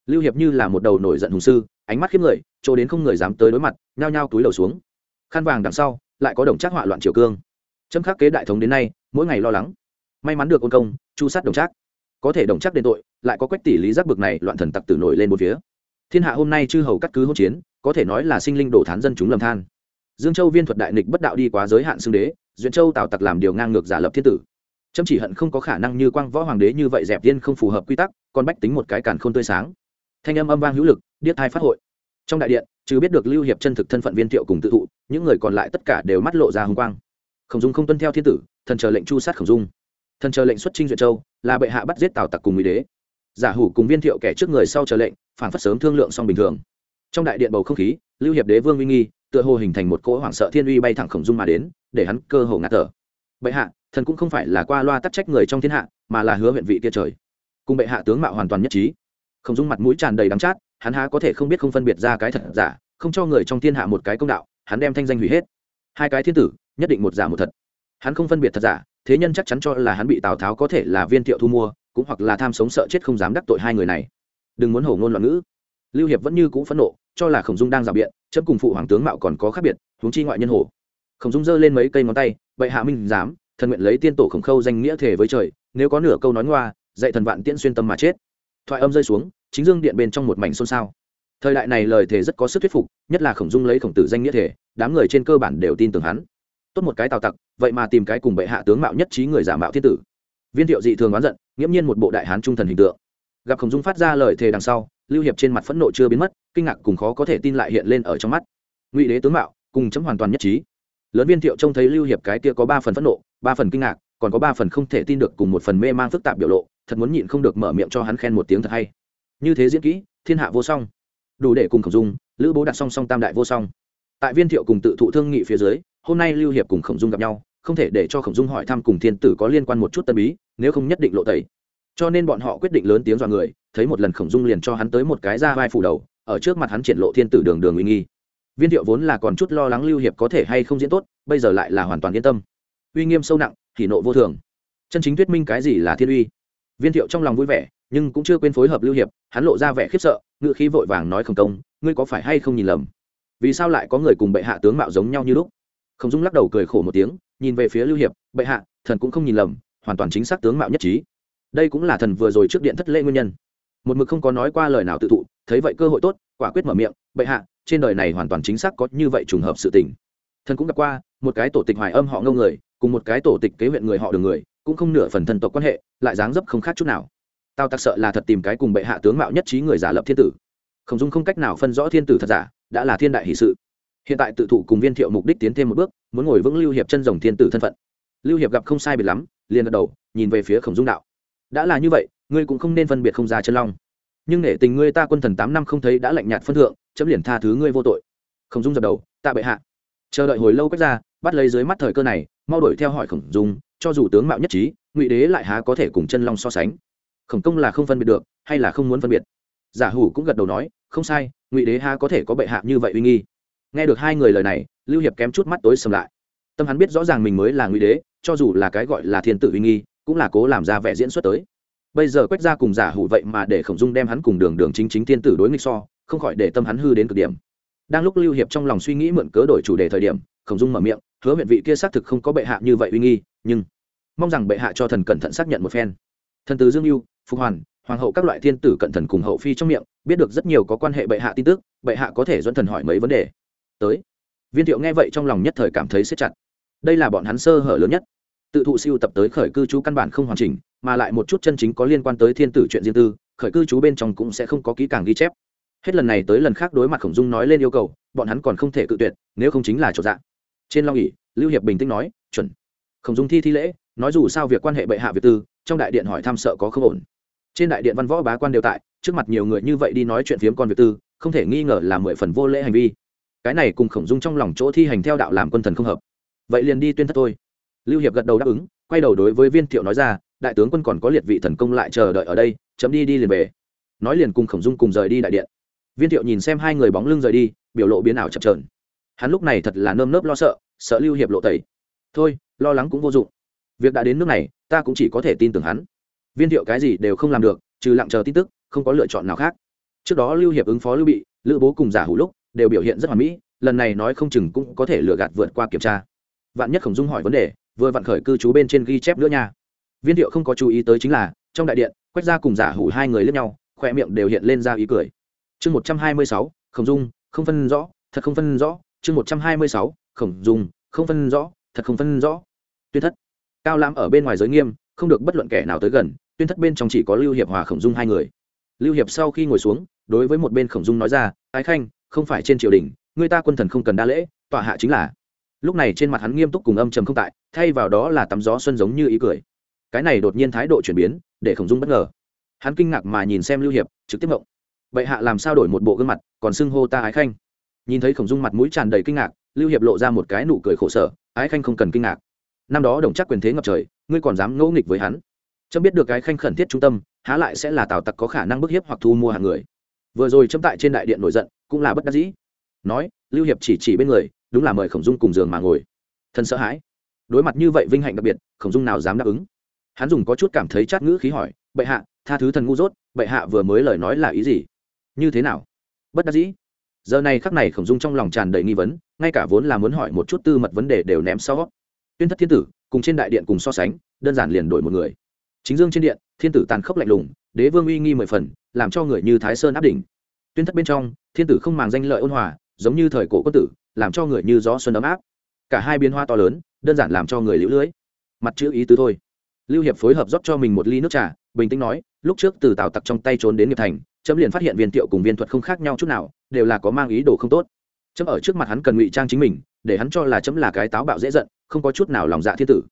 Lưu hiệp như là một đầu nổi giận hùng sư, ánh mắt khiếp người, chỗ đến không người dám tới đối mặt, nhao nhao túi đầu xuống. Khăn vàng đằng sau, lại có đồng trác họa loạn triều cương. Chấm khắc kế đại thống đến nay, mỗi ngày lo lắng. May mắn được ôn công, chu sát đồng trác có thể đồng chắc đền tội, lại có quách tỷ lý giác bực này loạn thần tặc tử nổi lên một phía. Thiên hạ hôm nay chư hầu cắt cứ hỗn chiến, có thể nói là sinh linh đổ thán dân chúng lầm than. Dương châu viên thuật đại nịch bất đạo đi quá giới hạn xưng đế, duyện châu tào tặc làm điều ngang ngược giả lập thiên tử. Chấm chỉ hận không có khả năng như quang võ hoàng đế như vậy dẹp tiên không phù hợp quy tắc, còn bách tính một cái càn không tươi sáng. Thanh âm âm vang hữu lực, điếc thai phát hội. Trong đại điện chứ biết được lưu hiệp chân thực thân phận viên thiệu cùng tự thụ, những người còn lại tất cả đều mắt lộ ra hồng quang. Khổng dung không tuân theo thiên tử, thần chờ lệnh chu sát khổng dung thần chờ lệnh xuất trinh duyệt châu, là bệ hạ bắt giết tào tặc cùng mỹ đế. Giả hủ cùng viên thiệu kẻ trước người sau chờ lệnh, phản phất sớm thương lượng xong bình thường. Trong đại điện bầu không khí, lưu hiệp đế vương uy nghi, tựa hồ hình thành một cỗ hoảng sợ thiên uy bay thẳng khổng dung mà đến, để hắn cơ hồ ngạt thở. Bệ hạ, thần cũng không phải là qua loa tắc trách người trong thiên hạ, mà là hứa huyện vị kia trời. Cùng bệ hạ tướng mạo hoàn toàn nhất trí. Khổng dung mặt mũi tràn đầy đắng chát, hắn há có thể không biết không phân biệt ra cái thật giả, không cho người trong thiên hạ một cái công đạo, hắn đem thanh danh hủy hết. Hai cái thiên tử, nhất định một giả một thật. Hắn không phân biệt thật giả thế nhân chắc chắn cho là hắn bị tào tháo có thể là viên thiệu thu mua, cũng hoặc là tham sống sợ chết không dám đắc tội hai người này. Đừng muốn hổ ngôn loạn ngữ. Lưu hiệp vẫn như cũ phẫn nộ, cho là khổng dung đang rào biện, chấm cùng phụ hoàng tướng mạo còn có khác biệt, huống chi ngoại nhân hổ. Khổng dung giơ lên mấy cây ngón tay bệ hạ minh dám, thần nguyện lấy tiên tổ khổng khâu danh nghĩa thể với trời, nếu có nửa câu nói ngoa, dạy thần vạn tiễn xuyên tâm mà chết. Thoại âm rơi xuống, chính dương điện bên trong một mảnh xôn xao. Thời đại này lời thề rất có sức thuyết phục, nhất là khổng dung lấy khổng tử danh nghĩa thể đám người trên cơ bản đều tin tưởng hắn tốt một cái tào tặc, vậy mà tìm cái cùng bệ hạ tướng mạo nhất trí người giả mạo thiên tử. Viên thiệu dị thường oán giận, nghiễm nhiên một bộ đại hán trung thần hình tượng. Gặp khổng dung phát ra lời thề đằng sau, lưu hiệp trên mặt phẫn nộ chưa biến mất, kinh ngạc cùng khó có thể tin lại hiện lên ở trong mắt. Ngụy đế tướng mạo, cùng chấm hoàn toàn nhất trí. Lớn viên thiệu trông thấy lưu hiệp cái kia có ba phần phẫn nộ, ba phần kinh ngạc, còn có ba phần không thể tin được cùng một phần mê mang phức tạp biểu lộ, thật muốn nhịn không được mở miệng cho hắn khen một tiếng thật hay. Như thế diễn kỹ, thiên hạ vô song. Đủ để cùng khổng dung, lữ bố đặt song song tam đại vô song. Tại viên thiệu cùng tự thụ thương nghị phía dưới hôm nay lưu hiệp cùng khổng dung gặp nhau, không thể để cho khổng dung hỏi thăm cùng thiên tử có liên quan một chút tân bí, nếu không nhất định lộ tẩy. Cho nên bọn họ quyết định lớn tiếng dọa người, thấy một lần khổng dung liền cho hắn tới một cái ra vai phủ đầu, ở trước mặt hắn triển lộ thiên tử đường đường uy nghi. Viên thiệu vốn là còn chút lo lắng lưu hiệp có thể hay không diễn tốt, bây giờ lại là hoàn toàn yên tâm. Uy nghiêm sâu nặng thì nộ vô thường. Chân chính thuyết minh cái gì là thiên uy. Viên thiệu trong lòng vui vẻ, nhưng cũng chưa quên phối hợp lưu hiệp, hắn lộ ra vẻ khiếp sợ ngự khí vội vàng nói không công, ngươi có phải hay không nhìn lầm? Vì sao lại có người cùng bệ hạ tướng mạo giống nhau như lúc? Khổng dung lắc đầu cười khổ một tiếng, nhìn về phía lưu hiệp, bệ hạ, thần cũng không nhìn lầm, hoàn toàn chính xác tướng mạo nhất trí. Đây cũng là thần vừa rồi trước điện thất lễ nguyên nhân. Một mực không có nói qua lời nào tự thụ, thấy vậy cơ hội tốt, quả quyết mở miệng, bệ hạ, trên đời này hoàn toàn chính xác có như vậy trùng hợp sự tình. Thần cũng gặp qua, một cái tổ tịch hoài âm họ ngâu người, cùng một cái tổ tịch kế huyện người họ đường người, cũng không nửa phần thần tộc quan hệ, lại dáng dấp không khác chút nào. Tao tặc sợ là thật tìm cái cùng bệ hạ tướng mạo nhất trí người giả lập thiên tử. Khổng dung không cách nào phân rõ thiên tử thật giả, đã là thiên đại hỷ sự hiện tại tự thụ cùng viên thiệu mục đích tiến thêm một bước, muốn ngồi vững lưu hiệp chân rồng thiên tử thân phận. Lưu hiệp gặp không sai biệt lắm, liền gật đầu, nhìn về phía khổng dung đạo. Đã là như vậy, ngươi cũng không nên phân biệt không ra chân long. Nhưng nể tình ngươi ta quân thần tám năm không thấy đã lạnh nhạt phân thượng, chấm liền tha thứ ngươi vô tội. Khổng dung dập đầu, tạ bệ hạ. Chờ đợi hồi lâu quét ra, bắt lấy dưới mắt thời cơ này, mau đuổi theo hỏi khổng dung, cho dù tướng mạo nhất trí, ngụy đế lại há có thể cùng chân long so sánh? Khổng công là không phân biệt được, hay là không muốn phân biệt? Giả hủ cũng gật đầu nói, không sai, ngụy đế há có thể có bệ hạ như vậy uy nghi nghe được hai người lời này, lưu hiệp kém chút mắt tối sầm lại. Tâm hắn biết rõ ràng mình mới là ngụy đế, cho dù là cái gọi là thiên tử uy nghi, cũng là cố làm ra vẻ diễn xuất tới. Bây giờ quách ra cùng giả hủ vậy mà để khổng dung đem hắn cùng đường đường chính chính thiên tử đối nghịch so, không khỏi để tâm hắn hư đến cực điểm. Đang lúc lưu hiệp trong lòng suy nghĩ mượn cớ đổi chủ đề thời điểm, khổng dung mở miệng, hứa huyện vị kia xác thực không có bệ hạ như vậy uy nghi, nhưng mong rằng bệ hạ cho thần cẩn thận xác nhận một phen. Thần tứ dương mưu phục hoàn, hoàng hậu các loại thiên tử cận thần cùng hậu phi trong miệng, biết được rất nhiều có quan hệ bệ hạ tin tức, bệ hạ có thể dẫn thần hỏi mấy vấn đề tới. Viên thiệu nghe vậy trong lòng nhất thời cảm thấy xếp chặt. Đây là bọn hắn sơ hở lớn nhất. Tự thụ siêu tập tới khởi cư trú căn bản không hoàn chỉnh, mà lại một chút chân chính có liên quan tới thiên tử chuyện riêng tư, khởi cư trú bên trong cũng sẽ không có kỹ càng ghi chép. Hết lần này tới lần khác đối mặt khổng dung nói lên yêu cầu, bọn hắn còn không thể cự tuyệt, nếu không chính là chỗ dạng trên long ỉ lưu hiệp bình tĩnh nói, chuẩn. Khổng dung thi thi lễ, nói dù sao việc quan hệ bệ hạ việt tư, trong đại điện hỏi thăm sợ có không ổn. Trên đại điện văn võ bá quan đều tại, trước mặt nhiều người như vậy đi nói chuyện phiếm con việt tư, không thể nghi ngờ là mười phần vô lễ hành vi cái này cùng khổng dung trong lòng chỗ thi hành theo đạo làm quân thần không hợp. Vậy liền đi tuyên thất thôi. Lưu hiệp gật đầu đáp ứng, quay đầu đối với viên thiệu nói ra, đại tướng quân còn có liệt vị thần công lại chờ đợi ở đây, chấm đi đi liền về. Nói liền cùng khổng dung cùng rời đi đại điện. Viên thiệu nhìn xem hai người bóng lưng rời đi, biểu lộ biến ảo chập trờn hắn lúc này thật là nơm nớp lo sợ sợ lưu hiệp lộ tẩy. Thôi, lo lắng cũng vô dụng. Việc đã đến nước này, ta cũng chỉ có thể tin tưởng hắn. Viên thiệu cái gì đều không làm được, trừ lặng chờ tin tức, không có lựa chọn nào khác. Trước đó lưu hiệp ứng phó lưu bị, lữ bố cùng giả hủ lúc đều biểu hiện rất hoàn mỹ, lần này nói không chừng cũng có thể lừa gạt vượt qua kiểm tra. Vạn nhất khổng dung hỏi vấn đề, vừa vặn khởi cư trú bên trên ghi chép nữa nha. Viên thiệu không có chú ý tới chính là, trong đại điện, quách gia cùng giả hủ hai người lướt nhau khoe miệng đều hiện lên ra ý cười. Chương một trăm hai mươi sáu, khổng dung, không phân rõ, thật không phân rõ. Chương một trăm hai mươi sáu, khổng dung, không phân rõ, thật không phân rõ. Tuyên thất. Cao lãm ở bên ngoài giới nghiêm, không được bất luận kẻ nào tới gần, tuyên thất bên trong chỉ có lưu hiệp hòa khổng dung hai người. Lưu hiệp sau khi ngồi xuống, đối với một bên khổng dung nói ra, ái khanh không phải trên triều đình, người ta quân thần không cần đa lễ, tọa hạ chính là. Lúc này trên mặt hắn nghiêm túc cùng âm trầm không tại, thay vào đó là tắm gió xuân giống như ý cười. Cái này đột nhiên thái độ chuyển biến, để khổng dung bất ngờ. Hắn kinh ngạc mà nhìn xem lưu hiệp, trực tiếp mộng vậy hạ làm sao đổi một bộ gương mặt, còn xưng hô ta ái khanh? Nhìn thấy khổng dung mặt mũi tràn đầy kinh ngạc, lưu hiệp lộ ra một cái nụ cười khổ sở, ái khanh không cần kinh ngạc. Năm đó đồng chắc quyền thế ngập trời, ngươi còn dám ngẫu nghịch với hắn? Chấm biết được cái khanh khẩn thiết trung tâm, há lại sẽ là tào tặc có khả năng bức hiếp hoặc thu mua hàng người vừa rồi chấm tại trên đại điện nổi giận, cũng là bất đắc dĩ. Nói, lưu hiệp chỉ chỉ bên người, đúng là mời khổng dung cùng giường mà ngồi. Thân sợ hãi. Đối mặt như vậy vinh hạnh đặc biệt, khổng dung nào dám đáp ứng? Hắn dùng có chút cảm thấy chát ngữ khí hỏi, bệ hạ, tha thứ thần ngu dốt, bệ hạ vừa mới lời nói là ý gì? Như thế nào? Bất đắc dĩ. Giờ này khắc này khổng dung trong lòng tràn đầy nghi vấn, ngay cả vốn là muốn hỏi một chút tư mật vấn đề đều ném sau. Tuyên thất thiên tử, cùng trên đại điện cùng so sánh, đơn giản liền đổi một người. Chính dương trên điện, thiên tử tàn khốc lạnh lùng, đế vương uy nghi mười phần làm cho người như thái sơn áp đỉnh. Tuyên thất bên trong, thiên tử không màng danh lợi ôn hòa, giống như thời cổ quân tử, làm cho người như gió xuân ấm áp. Cả hai biến hoa to lớn, đơn giản làm cho người lũ lưới. Mặt chữ ý tứ thôi. Lưu hiệp phối hợp rót cho mình một ly nước trà, bình tĩnh nói, lúc trước từ tào tặc trong tay trốn đến nghiệp thành, chấm liền phát hiện viên tiệu cùng viên thuật không khác nhau chút nào, đều là có mang ý đồ không tốt. Chấm ở trước mặt hắn cần ngụy trang chính mình, để hắn cho là chấm là cái táo bạo dễ giận, không có chút nào lòng dạ thiên tử.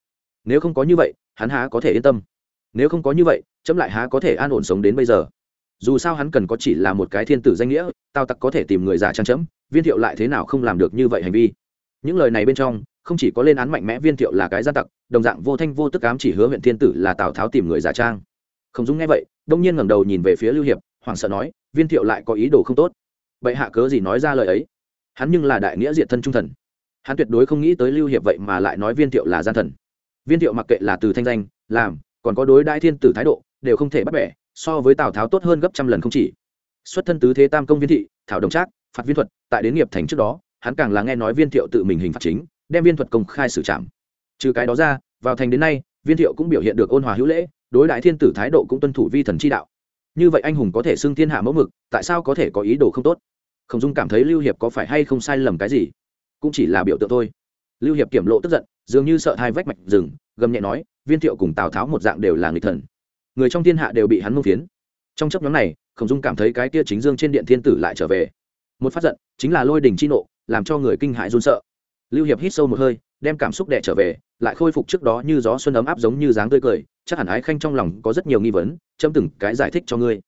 Nếu không có như vậy, hắn há có thể yên tâm. Nếu không có như vậy, chấm lại há có thể an ổn sống đến bây giờ dù sao hắn cần có chỉ là một cái thiên tử danh nghĩa tào tặc có thể tìm người giả trang chấm, viên thiệu lại thế nào không làm được như vậy hành vi. Những lời này bên trong, không chỉ có lên án mạnh mẽ viên thiệu là cái gian tặc, đồng dạng vô thanh vô tức ám chỉ hứa huyện thiên tử là tào tháo tìm người giả trang. Không dung nghe vậy, đông nhiên ngẩng đầu nhìn về phía lưu hiệp, hoảng sợ nói, viên thiệu lại có ý đồ không tốt. Vậy hạ cớ gì nói ra lời ấy? Hắn nhưng là đại nghĩa diệt thân trung thần. Hắn tuyệt đối không nghĩ tới lưu hiệp vậy mà lại nói viên thiệu là gian thần. Viên thiệu mặc kệ là từ thanh danh, làm, còn có đối đại thiên tử thái độ, đều không thể bắt bẻ so với tào tháo tốt hơn gấp trăm lần không chỉ xuất thân tứ thế tam công viên thị thảo đồng trác phạt viên thuật tại đến nghiệp thành trước đó hắn càng là nghe nói viên thiệu tự mình hình phạt chính đem viên thuật công khai xử trảm trừ cái đó ra vào thành đến nay viên thiệu cũng biểu hiện được ôn hòa hữu lễ đối đại thiên tử thái độ cũng tuân thủ vi thần chi đạo như vậy anh hùng có thể xưng thiên hạ mẫu mực tại sao có thể có ý đồ không tốt khổng dung cảm thấy lưu hiệp có phải hay không sai lầm cái gì cũng chỉ là biểu tượng thôi lưu hiệp kiểm lộ tức giận dường như sợ hai vách mạch rừng gầm nhẹ nói viên thiệu cùng tào tháo một dạng đều là người thần người trong thiên hạ đều bị hắn mông phiến. Trong chấp nhóm này, khổng dung cảm thấy cái kia chính dương trên điện thiên tử lại trở về. Một phát giận, chính là lôi đình chi nộ, làm cho người kinh hại run sợ. Lưu hiệp hít sâu một hơi, đem cảm xúc đẻ trở về, lại khôi phục trước đó như gió xuân ấm áp giống như dáng tươi cười, chắc hẳn ái khanh trong lòng có rất nhiều nghi vấn châm từng cái giải thích cho ngươi.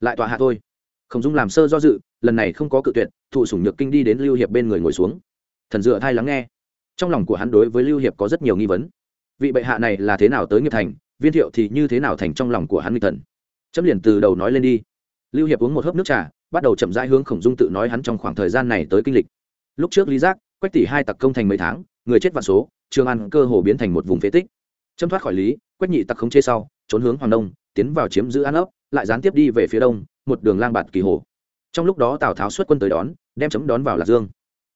Lại tọa hạ thôi. Khổng dung làm sơ do dự, lần này không có cự tuyệt, thụ sủng nhược kinh đi đến lưu hiệp bên người ngồi xuống. Thần dựa thai lắng nghe. Trong lòng của hắn đối với lưu hiệp có rất nhiều nghi vấn. Vị bệ hạ này là thế nào tới nghiệp thành viên thiệu thì như thế nào thành trong lòng của hắn nghịch thần? Chấm liền từ đầu nói lên đi. Lưu hiệp uống một hớp nước trà, bắt đầu chậm rãi hướng khổng dung tự nói hắn trong khoảng thời gian này tới kinh lịch. Lúc trước lý giác, quách tỷ hai tặc công thành mấy tháng, người chết vạn số, trường ăn cơ hồ biến thành một vùng phế tích. Chấm thoát khỏi lý, quách nhị tặc không chế sau, trốn hướng hoàng đông, tiến vào chiếm giữ an ấp, lại gián tiếp đi về phía đông, một đường lang bạt kỳ hồ. Trong lúc đó tào tháo xuất quân tới đón, đem chấm đón vào lạc dương.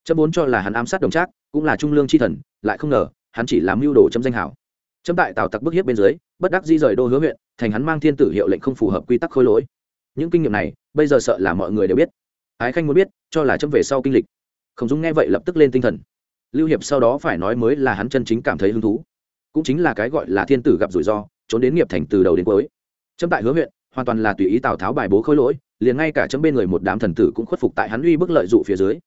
Chấm muốn cho là hắn ám sát đồng trác, cũng là trung lương c h i thần, lại không ngờ, hắn chỉ làm mưu đồ chấm danh hảo chấm tại tào tặc bức hiếp bên dưới, bất đắc di rời đô hứa huyện, thành hắn mang thiên tử hiệu lệnh không phù hợp quy tắc khôi lỗi. Những kinh nghiệm này, bây giờ sợ là mọi người đều biết. Ái khanh muốn biết, cho là chấm về sau kinh lịch. Khổng dung nghe vậy lập tức lên tinh thần. Lưu hiệp sau đó phải nói mới là hắn chân chính cảm thấy hứng thú. Cũng chính là cái gọi là thiên tử gặp rủi ro, trốn đến nghiệp thành từ đầu đến cuối. Chấm tại hứa huyện, hoàn toàn là tùy ý tào tháo bài bố khôi lỗi, liền ngay cả chấm bên người một đám thần tử cũng khuất phục tại hắn uy bức lợi dụ phía dưới.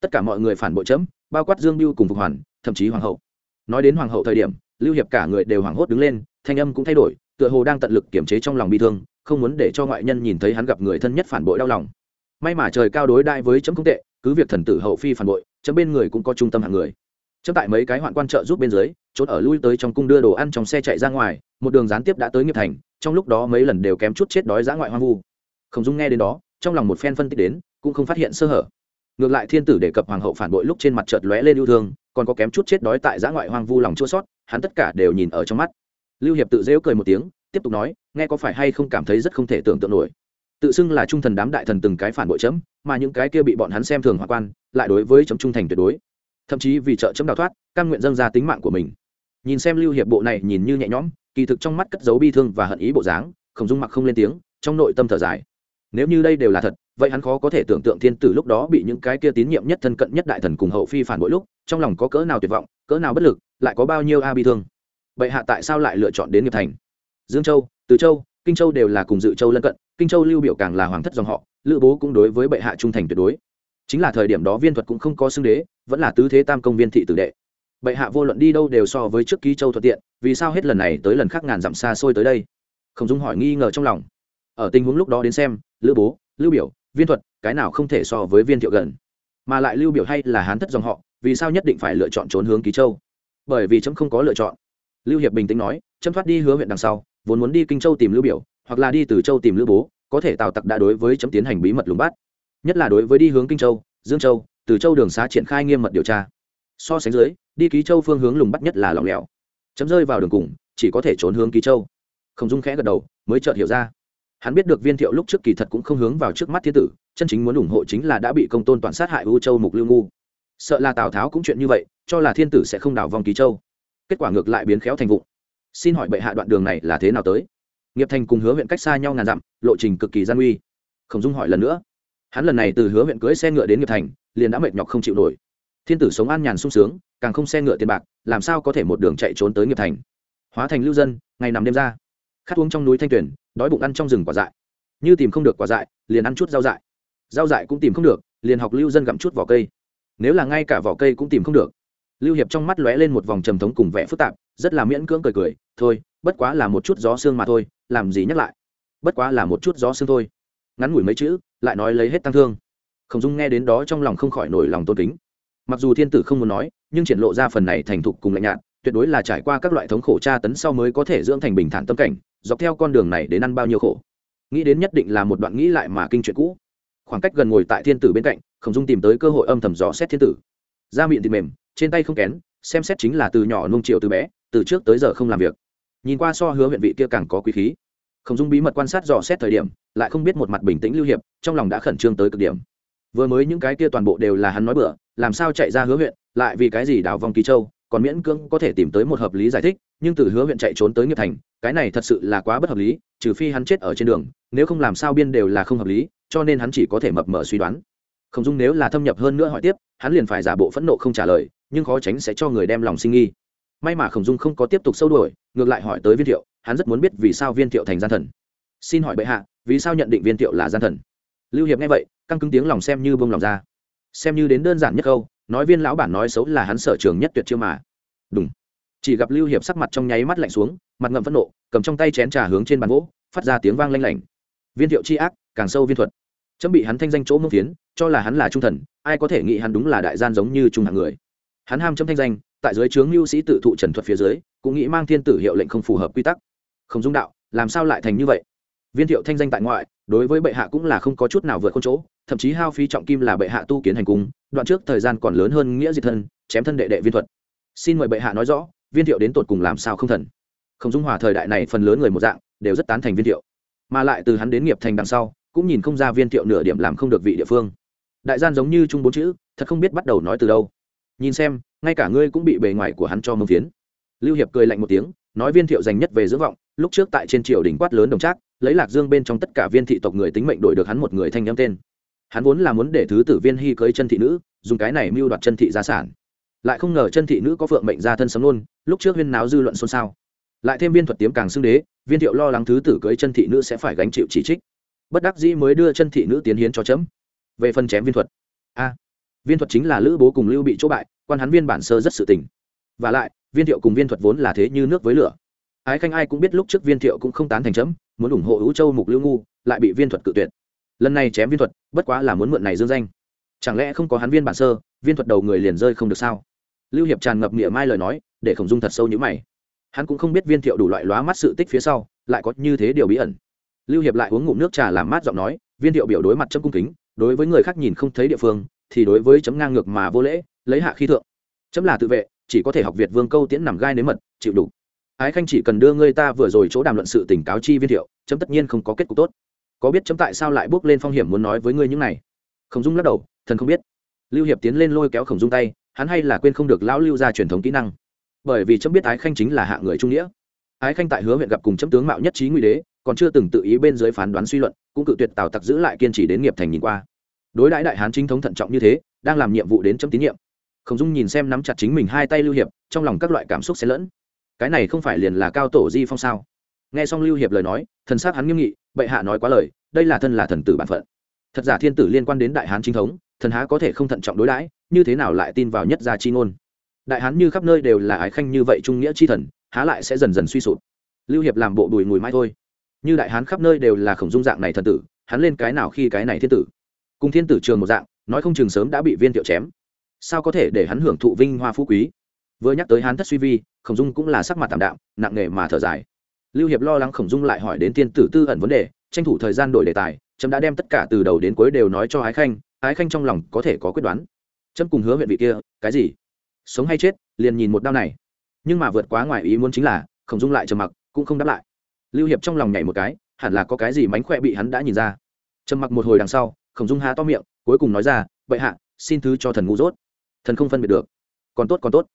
Tất cả mọi người phản bội chấm, bao quát dương biêu cùng phục hoàn, thậm chí hoàng hậu. Nói đến hoàng hậu thời điểm lưu hiệp cả người đều hoảng hốt đứng lên, thanh âm cũng thay đổi, tựa hồ đang tận lực kiềm chế trong lòng bi thương, không muốn để cho ngoại nhân nhìn thấy hắn gặp người thân nhất phản bội đau lòng. May mà trời cao đối đại với chấm không tệ, cứ việc thần tử hậu phi phản bội, chấm bên người cũng có trung tâm hạng người. Chấm tại mấy cái hoạn quan trợ giúp bên dưới, trốn ở lui tới trong cung đưa đồ ăn trong xe chạy ra ngoài, một đường gián tiếp đã tới nghiệp thành, trong lúc đó mấy lần đều kém chút chết đói dã ngoại hoang vu. Không dung nghe đến đó, trong lòng một phen phân tích đến, cũng không phát hiện sơ hở. Ngược lại thiên tử đề cập hoàng hậu phản bội lúc trên mặt chợt lóe lên yêu thương còn có kém chút chết đói tại giã ngoại hoang vu lòng chua sót, hắn tất cả đều nhìn ở trong mắt. Lưu hiệp tự dễu cười một tiếng, tiếp tục nói, nghe có phải hay không cảm thấy rất không thể tưởng tượng nổi. Tự xưng là trung thần đám đại thần từng cái phản bội chấm, mà những cái kia bị bọn hắn xem thường hòa quan, lại đối với chấm trung thành tuyệt đối. Thậm chí vì trợ chấm đào thoát căn nguyện dâng ra tính mạng của mình. Nhìn xem lưu hiệp bộ này nhìn như nhẹ nhõm, kỳ thực trong mắt cất giấu bi thương và hận ý bộ dáng, không dung mặc không lên tiếng, trong nội tâm thở dài. Nếu như đây đều là thật, vậy hắn khó có thể tưởng tượng thiên tử lúc đó bị những cái kia tín nhiệm nhất thân cận nhất đại thần cùng hậu phi phản bội lúc trong lòng có cỡ nào tuyệt vọng, cỡ nào bất lực, lại có bao nhiêu a bi thương. Vậy hạ tại sao lại lựa chọn đến nghiệp thành? Dương châu, từ châu, kinh châu đều là cùng dự châu lân cận, kinh châu lưu biểu càng là hoàng thất dòng họ, lữ bố cũng đối với bệ hạ trung thành tuyệt đối. Chính là thời điểm đó viên thuật cũng không có xưng đế, vẫn là tứ thế tam công viên thị tử đệ. Bệ hạ vô luận đi đâu đều so với trước ký châu thuận tiện, vì sao hết lần này tới lần khác ngàn dặm xa xôi tới đây? Không dung hỏi nghi ngờ trong lòng. Ở tình huống lúc đó đến xem, lữ bố, lưu biểu, viên thuật, cái nào không thể so với viên thiệu gần? Mà lại lưu biểu hay là hán thất dòng họ, vì sao nhất định phải lựa chọn trốn hướng ký châu? Bởi vì chấm không có lựa chọn. Lưu hiệp bình tĩnh nói, chấm thoát đi hứa huyện đằng sau, vốn muốn đi kinh châu tìm lưu biểu, hoặc là đi từ châu tìm lưu bố, có thể tào tặc đã đối với chấm tiến hành bí mật lùng bắt. Nhất là đối với đi hướng kinh châu, dương châu, từ châu đường xá triển khai nghiêm mật điều tra. So sánh dưới, đi ký châu phương hướng lùng bắt nhất là lỏng lẻo. Chấm rơi vào đường cùng, chỉ có thể trốn hướng ký châu. Không dung khẽ gật đầu, mới chợt hiểu ra hắn biết được viên thiệu lúc trước kỳ thật cũng không hướng vào trước mắt thiên tử, chân chính muốn ủng hộ chính là đã bị công tôn toàn sát hại u châu mục lưu ngu. Sợ là tào tháo cũng chuyện như vậy, cho là thiên tử sẽ không đào vòng kỳ châu. Kết quả ngược lại biến khéo thành vụ xin hỏi bệ hạ đoạn đường này là thế nào tới? Nghiệp thành cùng hứa huyện cách xa nhau ngàn dặm, lộ trình cực kỳ gian nguy. Khổng dung hỏi lần nữa. Hắn lần này từ hứa huyện cưới xe ngựa đến nghiệp thành, liền đã mệt nhọc không chịu nổi. Thiên tử sống an nhàn sung sướng, càng không xe ngựa tiền bạc, làm sao có thể một đường chạy trốn tới nghiệp thành? Hóa thành lưu dân, ngày nằm đêm ra. Khát uống trong núi thanh tuyển đói bụng ăn trong rừng quả dại. Như tìm không được quả dại, liền ăn chút rau dại. Rau dại cũng tìm không được, liền học lưu dân gặm chút vỏ cây. Nếu là ngay cả vỏ cây cũng tìm không được. Lưu hiệp trong mắt lóe lên một vòng trầm thống cùng vẻ phức tạp, rất là miễn cưỡng cười cười, thôi, bất quá là một chút gió xương mà thôi, làm gì nhắc lại? Bất quá là một chút gió xương thôi. Ngắn ngủi mấy chữ, lại nói lấy hết tăng thương. Khổng dung nghe đến đó trong lòng không khỏi nổi lòng tôn kính. Mặc dù thiên tử không muốn nói, nhưng triển lộ ra phần này thành thục cùng lạnh nhạt, tuyệt đối là trải qua các loại thống khổ tra tấn sau mới có thể dưỡng thành bình thản tâm cảnh dọc theo con đường này đến ăn bao nhiêu khổ. Nghĩ đến nhất định là một đoạn nghĩ lại mà kinh chuyện cũ. Khoảng cách gần ngồi tại thiên tử bên cạnh, khổng dung tìm tới cơ hội âm thầm dò xét thiên tử. Da miệng thịt mềm, trên tay không kén, xem xét chính là từ nhỏ nung triệu từ bé, từ trước tới giờ không làm việc. Nhìn qua so hứa huyện vị kia càng có quý khí. Khổng dung bí mật quan sát dò xét thời điểm, lại không biết một mặt bình tĩnh lưu hiệp, trong lòng đã khẩn trương tới cực điểm. Vừa mới những cái kia toàn bộ đều là hắn nói bừa, làm sao chạy ra hứa huyện, lại vì cái gì đào vòng kỳ châu còn miễn cưỡng có thể tìm tới một hợp lý giải thích, nhưng từ hứa huyện chạy trốn tới nghiệp thành, cái này thật sự là quá bất hợp lý, trừ phi hắn chết ở trên đường, nếu không làm sao biên đều là không hợp lý, cho nên hắn chỉ có thể mập mờ suy đoán. Không dung nếu là thâm nhập hơn nữa hỏi tiếp, hắn liền phải giả bộ phẫn nộ không trả lời, nhưng khó tránh sẽ cho người đem lòng sinh nghi. May mà khổng dung không có tiếp tục sâu đuổi, ngược lại hỏi tới viên thiệu, hắn rất muốn biết vì sao viên thiệu thành gian thần. Xin hỏi bệ hạ, vì sao nhận định viên thiệu là gian thần? Lưu hiệp nghe vậy, căng cứng tiếng lòng xem như bông lòng ra. Xem như đến đơn giản nhất câu nói viên lão bản nói xấu là hắn sở trường nhất tuyệt chiêu mà. Đúng chỉ gặp lưu hiệp sắc mặt trong nháy mắt lạnh xuống, mặt ngậm phẫn nộ, cầm trong tay chén trà hướng trên bàn gỗ, phát ra tiếng vang lanh lảnh. Viên thiệu chi ác, càng sâu viên thuật. Chấm bị hắn thanh danh chỗ mông phiến, cho là hắn là trung thần, ai có thể nghĩ hắn đúng là đại gian giống như trung hạng người. Hắn ham chấm thanh danh, tại dưới trướng lưu sĩ tự thụ trần thuật phía dưới, cũng nghĩ mang thiên tử hiệu lệnh không phù hợp quy tắc. Không dung đạo, làm sao lại thành như vậy? Viên thiệu thanh danh tại ngoại đối với bệ hạ cũng là không có chút nào vượt con chỗ, thậm chí hao phí trọng kim là bệ hạ tu kiến hành cung, đoạn trước thời gian còn lớn hơn nghĩa diệt thân, chém thân đệ đệ viên thuật. Xin mời bệ hạ nói rõ, viên thiệu đến tột cùng làm sao không thần? Không dung hòa thời đại này phần lớn người một dạng, đều rất tán thành viên thiệu. Mà lại từ hắn đến nghiệp thành đằng sau, cũng nhìn không ra viên thiệu nửa điểm làm không được vị địa phương. Đại gian giống như chung bốn chữ, thật không biết bắt đầu nói từ đâu. Nhìn xem, ngay cả ngươi cũng bị bề ngoài của hắn cho mông phiến. Lưu hiệp cười lạnh một tiếng, nói viên thiệu dành nhất về dưỡng vọng, lúc trước tại trên triều đình quát lớn đồng trác lấy lạc dương bên trong tất cả viên thị tộc người tính mệnh đổi được hắn một người thanh nhâm tên. Hắn vốn là muốn để thứ tử viên hy cưới chân thị nữ, dùng cái này mưu đoạt chân thị gia sản. Lại không ngờ chân thị nữ có phượng mệnh gia thân sống luôn, lúc trước huyên náo dư luận xôn xao. Lại thêm viên thuật tiếm càng xưng đế, viên thiệu lo lắng thứ tử cưới chân thị nữ sẽ phải gánh chịu chỉ trích. Bất đắc dĩ mới đưa chân thị nữ tiến hiến cho chấm. Về phần chém viên thuật. A, viên thuật chính là lữ bố cùng lưu bị chỗ bại, quan hắn viên bản sơ rất sự tình. Và lại, viên thiệu cùng viên thuật vốn là thế như nước với lửa ái khanh ai cũng biết lúc trước viên thiệu cũng không tán thành chấm, muốn ủng hộ hữu châu mục lưu ngu, lại bị viên thuật cự tuyệt. Lần này chém viên thuật, bất quá là muốn mượn này dương danh. Chẳng lẽ không có hắn viên bản sơ, viên thuật đầu người liền rơi không được sao? Lưu hiệp tràn ngập nghĩa mai lời nói, để khổng dung thật sâu như mày. Hắn cũng không biết viên thiệu đủ loại lóa mắt sự tích phía sau, lại có như thế điều bí ẩn. Lưu hiệp lại uống ngụm nước trà làm mát giọng nói, viên thiệu biểu đối mặt chấm cung kính, đối với người khác nhìn không thấy địa phương, thì đối với chấm ngang ngược mà vô lễ, lấy hạ khi thượng. Chấm là tự vệ, chỉ có thể học việt vương câu tiễn nằm gai nếm mật, chịu đủ ái khanh chỉ cần đưa ngươi ta vừa rồi chỗ đàm luận sự tỉnh cáo chi viên thiệu, chấm tất nhiên không có kết cục tốt. Có biết chấm tại sao lại bước lên phong hiểm muốn nói với ngươi những này? Khổng dung lắc đầu, thần không biết. Lưu hiệp tiến lên lôi kéo khổng dung tay, hắn hay là quên không được lão lưu ra truyền thống kỹ năng. Bởi vì chấm biết ái khanh chính là hạ người trung nghĩa. Ái khanh tại hứa huyện gặp cùng chấm tướng mạo nhất trí nguy đế, còn chưa từng tự ý bên dưới phán đoán suy luận, cũng cự tuyệt tào tặc giữ lại kiên trì đến nghiệp thành nhìn qua. Đối đãi đại hán chính thống thận trọng như thế, đang làm nhiệm vụ đến chấm tín nhiệm. Khổng dung nhìn xem nắm chặt chính mình hai tay lưu hiệp, trong lòng các loại cảm xúc xen lẫn cái này không phải liền là cao tổ di phong sao? Nghe xong lưu hiệp lời nói, thần s á c hắn nghiêm nghị, bệ hạ nói quá lời, đây là thân là thần tử bản phận. Thật giả thiên tử liên quan đến đại hán chính thống, thần há có thể không thận trọng đối đãi, như thế nào lại tin vào nhất gia chi ngôn? Đại hán như khắp nơi đều là ái khanh như vậy trung nghĩa chi thần, há lại sẽ dần dần suy sụp? Lưu hiệp làm bộ bùi ngùi mai thôi. Như đại hán khắp nơi đều là khổng dung dạng này thần tử, hắn lên cái nào khi cái này thiên tử? Cùng thiên tử trường một dạng, nói không chừng sớm đã bị viên tiệu chém. Sao có thể để hắn hưởng thụ vinh hoa phú quý? Vừa nhắc tới hán thất suy vi, khổng dung cũng là sắc mặt tạm đạm, nặng nề mà thở dài. Lưu hiệp lo lắng khổng dung lại hỏi đến tiên tử tư ẩn vấn đề, tranh thủ thời gian đổi đề tài trâm đã đem tất cả từ đầu đến cuối đều nói cho ái khanh ái khanh trong lòng có thể có quyết đoán. Trâm cùng hứa huyện vị kia, cái gì? Sống hay chết, liền nhìn một đau này. Nhưng mà vượt quá ngoài ý muốn chính là, khổng dung lại trầm mặc, cũng không đáp lại. Lưu hiệp trong lòng nhảy một cái, hẳn là có cái gì mánh khỏe bị hắn đã nhìn ra. Trầm mặc một hồi đằng sau, khổng dung há to miệng, cuối cùng nói ra vậy hạ, xin thứ cho thần ngu dốt. Thần không phân biệt được. Còn tốt còn tốt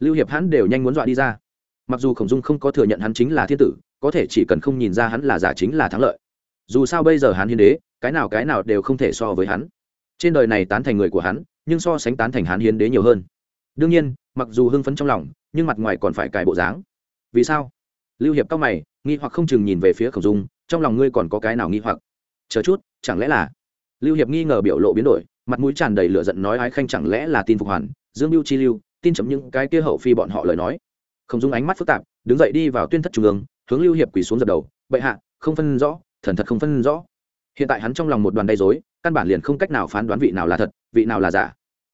lưu hiệp hắn đều nhanh muốn dọa đi ra. Mặc dù khổng dung không có thừa nhận hắn chính là thiên tử, có thể chỉ cần không nhìn ra hắn là giả chính là thắng lợi. Dù sao bây giờ hắn hiến đế, cái nào cái nào đều không thể so với hắn. Trên đời này tán thành người của hắn, nhưng so sánh tán thành hắn hiến đế nhiều hơn. Đương nhiên, mặc dù hưng phấn trong lòng, nhưng mặt ngoài còn phải cài bộ dáng. Vì sao? Lưu hiệp cao mày, nghi hoặc không chừng nhìn về phía khổng dung, trong lòng ngươi còn có cái nào nghi hoặc? Chờ chút, chẳng lẽ là? Lưu hiệp nghi ngờ biểu lộ biến đổi, mặt mũi tràn đầy lửa giận nói ái khanh chẳng lẽ là tin phục hoàn, dương mưu chi lưu tin chấm những cái kia hậu phi bọn họ lời nói. Không dung ánh mắt phức tạp, đứng dậy đi vào tuyên thất trung ương, hướng lưu hiệp quỳ xuống dập đầu. Bệ hạ, không phân rõ, thần thật không phân rõ. Hiện tại hắn trong lòng một đoàn đầy dối căn bản liền không cách nào phán đoán vị nào là thật, vị nào là giả.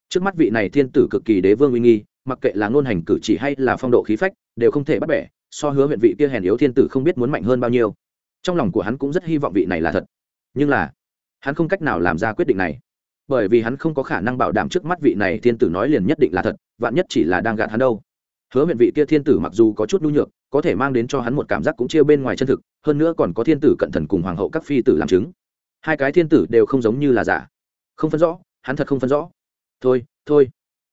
Trước mắt vị này thiên tử cực kỳ đế vương uy nghi, mặc kệ là ngôn hành cử chỉ hay là phong độ khí phách, đều không thể bắt bẻ, so hứa huyện vị kia hèn yếu thiên tử không biết muốn mạnh hơn bao nhiêu. Trong lòng của hắn cũng rất hy vọng vị này là thật. Nhưng là, hắn không cách nào làm ra quyết định này. Bởi vì hắn không có khả năng bảo đảm trước mắt vị này thiên tử nói liền nhất định là thật vạn nhất chỉ là đang gạt hắn đâu. Hứa huyện vị kia thiên tử mặc dù có chút nhu nhược, có thể mang đến cho hắn một cảm giác cũng chia bên ngoài chân thực, hơn nữa còn có thiên tử cận thần cùng hoàng hậu các phi tử làm chứng. Hai cái thiên tử đều không giống như là giả. Không phân rõ, hắn thật không phân rõ. Thôi thôi.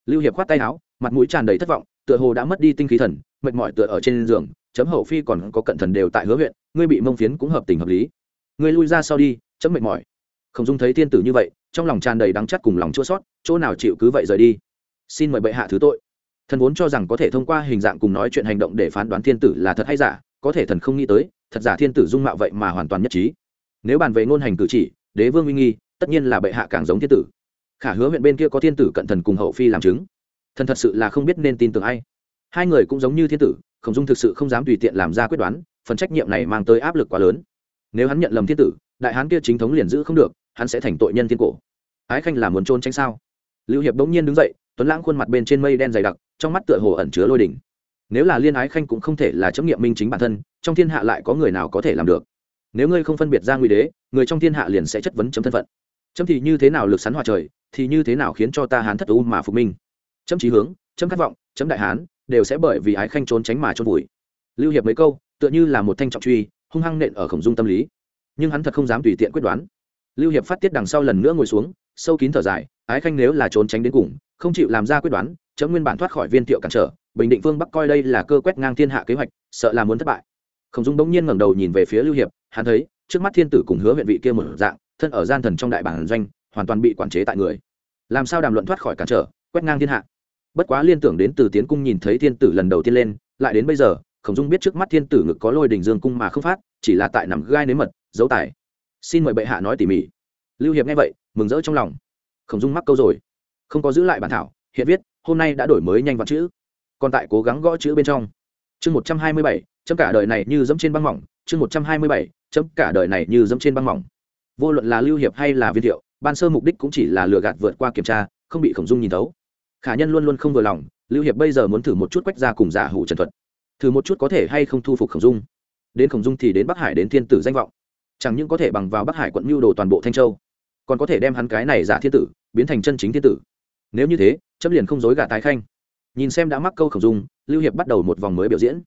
Lưu hiệp khoát tay áo, mặt mũi tràn đầy thất vọng, tựa hồ đã mất đi tinh khí thần, mệt mỏi tựa ở trên giường, chấm hậu phi còn có cận thần đều tại hứa huyện ngươi bị mông phiến cũng hợp tình hợp lý. Ngươi lui ra sau đi, chấm mệt mỏi. Không dung thấy thiên tử như vậy, trong lòng tràn đầy đắng chắt cùng lòng chua sót chỗ nào chịu cứ vậy rời đi xin mời bệ hạ thứ tội. Thần vốn cho rằng có thể thông qua hình dạng cùng nói chuyện hành động để phán đoán thiên tử là thật hay giả, có thể thần không nghĩ tới, thật giả thiên tử dung mạo vậy mà hoàn toàn nhất trí. Nếu bàn về ngôn hành cử chỉ, đế vương uy nghi, tất nhiên là bệ hạ càng giống thiên tử. Khả hứa huyện bên kia có thiên tử cận thần cùng hậu phi làm chứng. Thần thật sự là không biết nên tin tưởng ai. Hai người cũng giống như thiên tử, khổng dung thực sự không dám tùy tiện làm ra quyết đoán, phần trách nhiệm này mang tới áp lực quá lớn. Nếu hắn nhận lầm thiên tử, đại hán kia chính thống liền giữ không được, hắn sẽ thành tội nhân thiên cổ. Ái khanh là muốn trôn tránh sao? Lưu hiệp bỗng nhiên đứng dậy tuấn lãng khuôn mặt bên trên mây đen dày đặc, trong mắt tựa hồ ẩn chứa lôi đỉnh. Nếu là liên ái khanh cũng không thể là chấp nghiệm minh chính bản thân, trong thiên hạ lại có người nào có thể làm được? Nếu ngươi không phân biệt ra nguy đế, người trong thiên hạ liền sẽ chất vấn chấm thân phận. Chấm thì như thế nào lực sắn hòa trời, thì như thế nào khiến cho ta hán thất u mà phục minh? Chấm trí hướng, chấm khát vọng, chấm đại hán, đều sẽ bởi vì ái khanh trốn tránh mà trốn vùi. Lưu hiệp mấy câu, tựa như là một thanh trọng truy, hung hăng nện ở khổng dung tâm lý. Nhưng hắn thật không dám tùy tiện quyết đoán. Lưu hiệp phát tiết đằng sau lần nữa ngồi xuống sâu kín thở dài, ái khanh nếu là trốn tránh đến cùng, không chịu làm ra quyết đoán, chấm nguyên bản thoát khỏi viên thiệu cản trở, bình định phương bắc coi đây là cơ quét ngang thiên hạ kế hoạch, sợ là muốn thất bại. Khổng dung bỗng nhiên ngẩng đầu nhìn về phía lưu hiệp, hắn thấy, trước mắt thiên tử cùng hứa huyện vị kia một dạng, thân ở gian thần trong đại bản doanh, hoàn toàn bị quản chế tại người. Làm sao đàm luận thoát khỏi cản trở, quét ngang thiên hạ? Bất quá liên tưởng đến từ tiến cung nhìn thấy thiên tử lần đầu tiên lên, lại đến bây giờ, khổng dung biết trước mắt thiên tử ngực có lôi đình dương cung mà không phát, chỉ là tại nằm gai nếm mật dấu tài. Xin mời bệ hạ nói tỉ mỉ. Lưu hiệp nghe vậy mừng rỡ trong lòng. Khổng dung mắc câu rồi. Không có giữ lại bản thảo, hiện viết, hôm nay đã đổi mới nhanh vạn chữ. Còn tại cố gắng gõ chữ bên trong. Chương một trăm hai mươi bảy, chấm cả đời này như dẫm trên băng mỏng. Chương một trăm hai mươi bảy, chấm cả đời này như dẫm trên băng mỏng. Vô luận là lưu hiệp hay là viên thiệu, ban sơ mục đích cũng chỉ là lừa gạt vượt qua kiểm tra, không bị khổng dung nhìn thấu. Khả nhân luôn luôn không vừa lòng, lưu hiệp bây giờ muốn thử một chút quách ra cùng giả hủ trần thuật. Thử một chút có thể hay không thu phục khổng dung. Đến khổng dung thì đến bắc hải đến thiên tử danh vọng. Chẳng những có thể bằng vào bắc hải quận mưu đồ toàn bộ thanh châu còn có thể đem hắn cái này giả thiên tử biến thành chân chính thiên tử. Nếu như thế, chấm liền không dối gà tái khanh. Nhìn xem đã mắc câu khổng dung, lưu hiệp bắt đầu một vòng mới biểu diễn.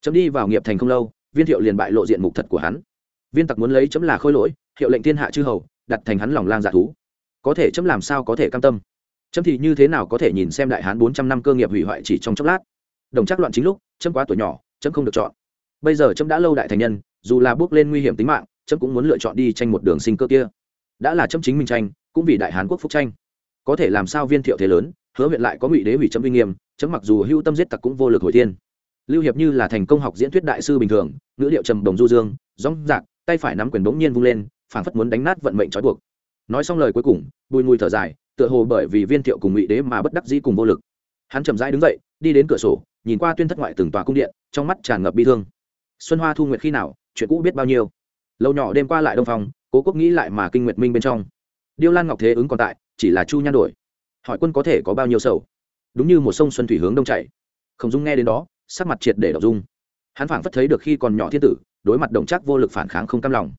Chấm đi vào nghiệp thành không lâu, viên thiệu liền bại lộ diện mục thật của hắn. Viên tặc muốn lấy chấm là khôi lỗi, hiệu lệnh thiên hạ chư hầu, đặt thành hắn lòng lang dạ thú. Có thể chấm làm sao có thể cam tâm? Chấm thì như thế nào có thể nhìn xem đại hán bốn trăm năm cơ nghiệp hủy hoại chỉ trong chốc lát? Đồng chắc loạn chính lúc, chấm quá tuổi nhỏ, chấm không được chọn. Bây giờ chấm đã lâu đại thành nhân, dù là bước lên nguy hiểm tính mạng, chấm cũng muốn lựa chọn đi tranh một đường sinh cơ kia đã là chấm chính minh tranh, cũng vì đại hán quốc phúc tranh. Có thể làm sao viên thiệu thế lớn, hứa huyện lại có ngụy đế hủy chấm uy nghiêm, chấm mặc dù hưu tâm giết tặc cũng vô lực hồi thiên. Lưu hiệp như là thành công học diễn thuyết đại sư bình thường, ngữ liệu trầm đồng du dương rong rạc tay phải nắm quyền bỗng nhiên vung lên, phảng phất muốn đánh nát vận mệnh trói buộc. Nói xong lời cuối cùng, bùi mùi thở dài, tựa hồ bởi vì viên thiệu cùng ngụy đế mà bất đắc dĩ cùng vô lực. Hắn chậm rãi đứng dậy, đi đến cửa sổ, nhìn qua tuyên thất ngoại từng tòa cung điện, trong mắt tràn ngập bi thương. Xuân hoa thu nguyệt khi nào, chuyện cũ biết bao nhiêu. Lâu nhỏ đêm qua lại đông phòng cố quốc nghĩ lại mà kinh nguyệt minh bên trong. Điêu lan ngọc thế ứng còn tại, chỉ là chu nhan đổi. Hỏi quân có thể có bao nhiêu sầu? Đúng như một sông xuân thủy hướng đông chảy. Không dung nghe đến đó, sắc mặt triệt để đọc dung. Hắn phảng phất thấy được khi còn nhỏ thiên tử, đối mặt đồng chắc vô lực phản kháng không cam lòng.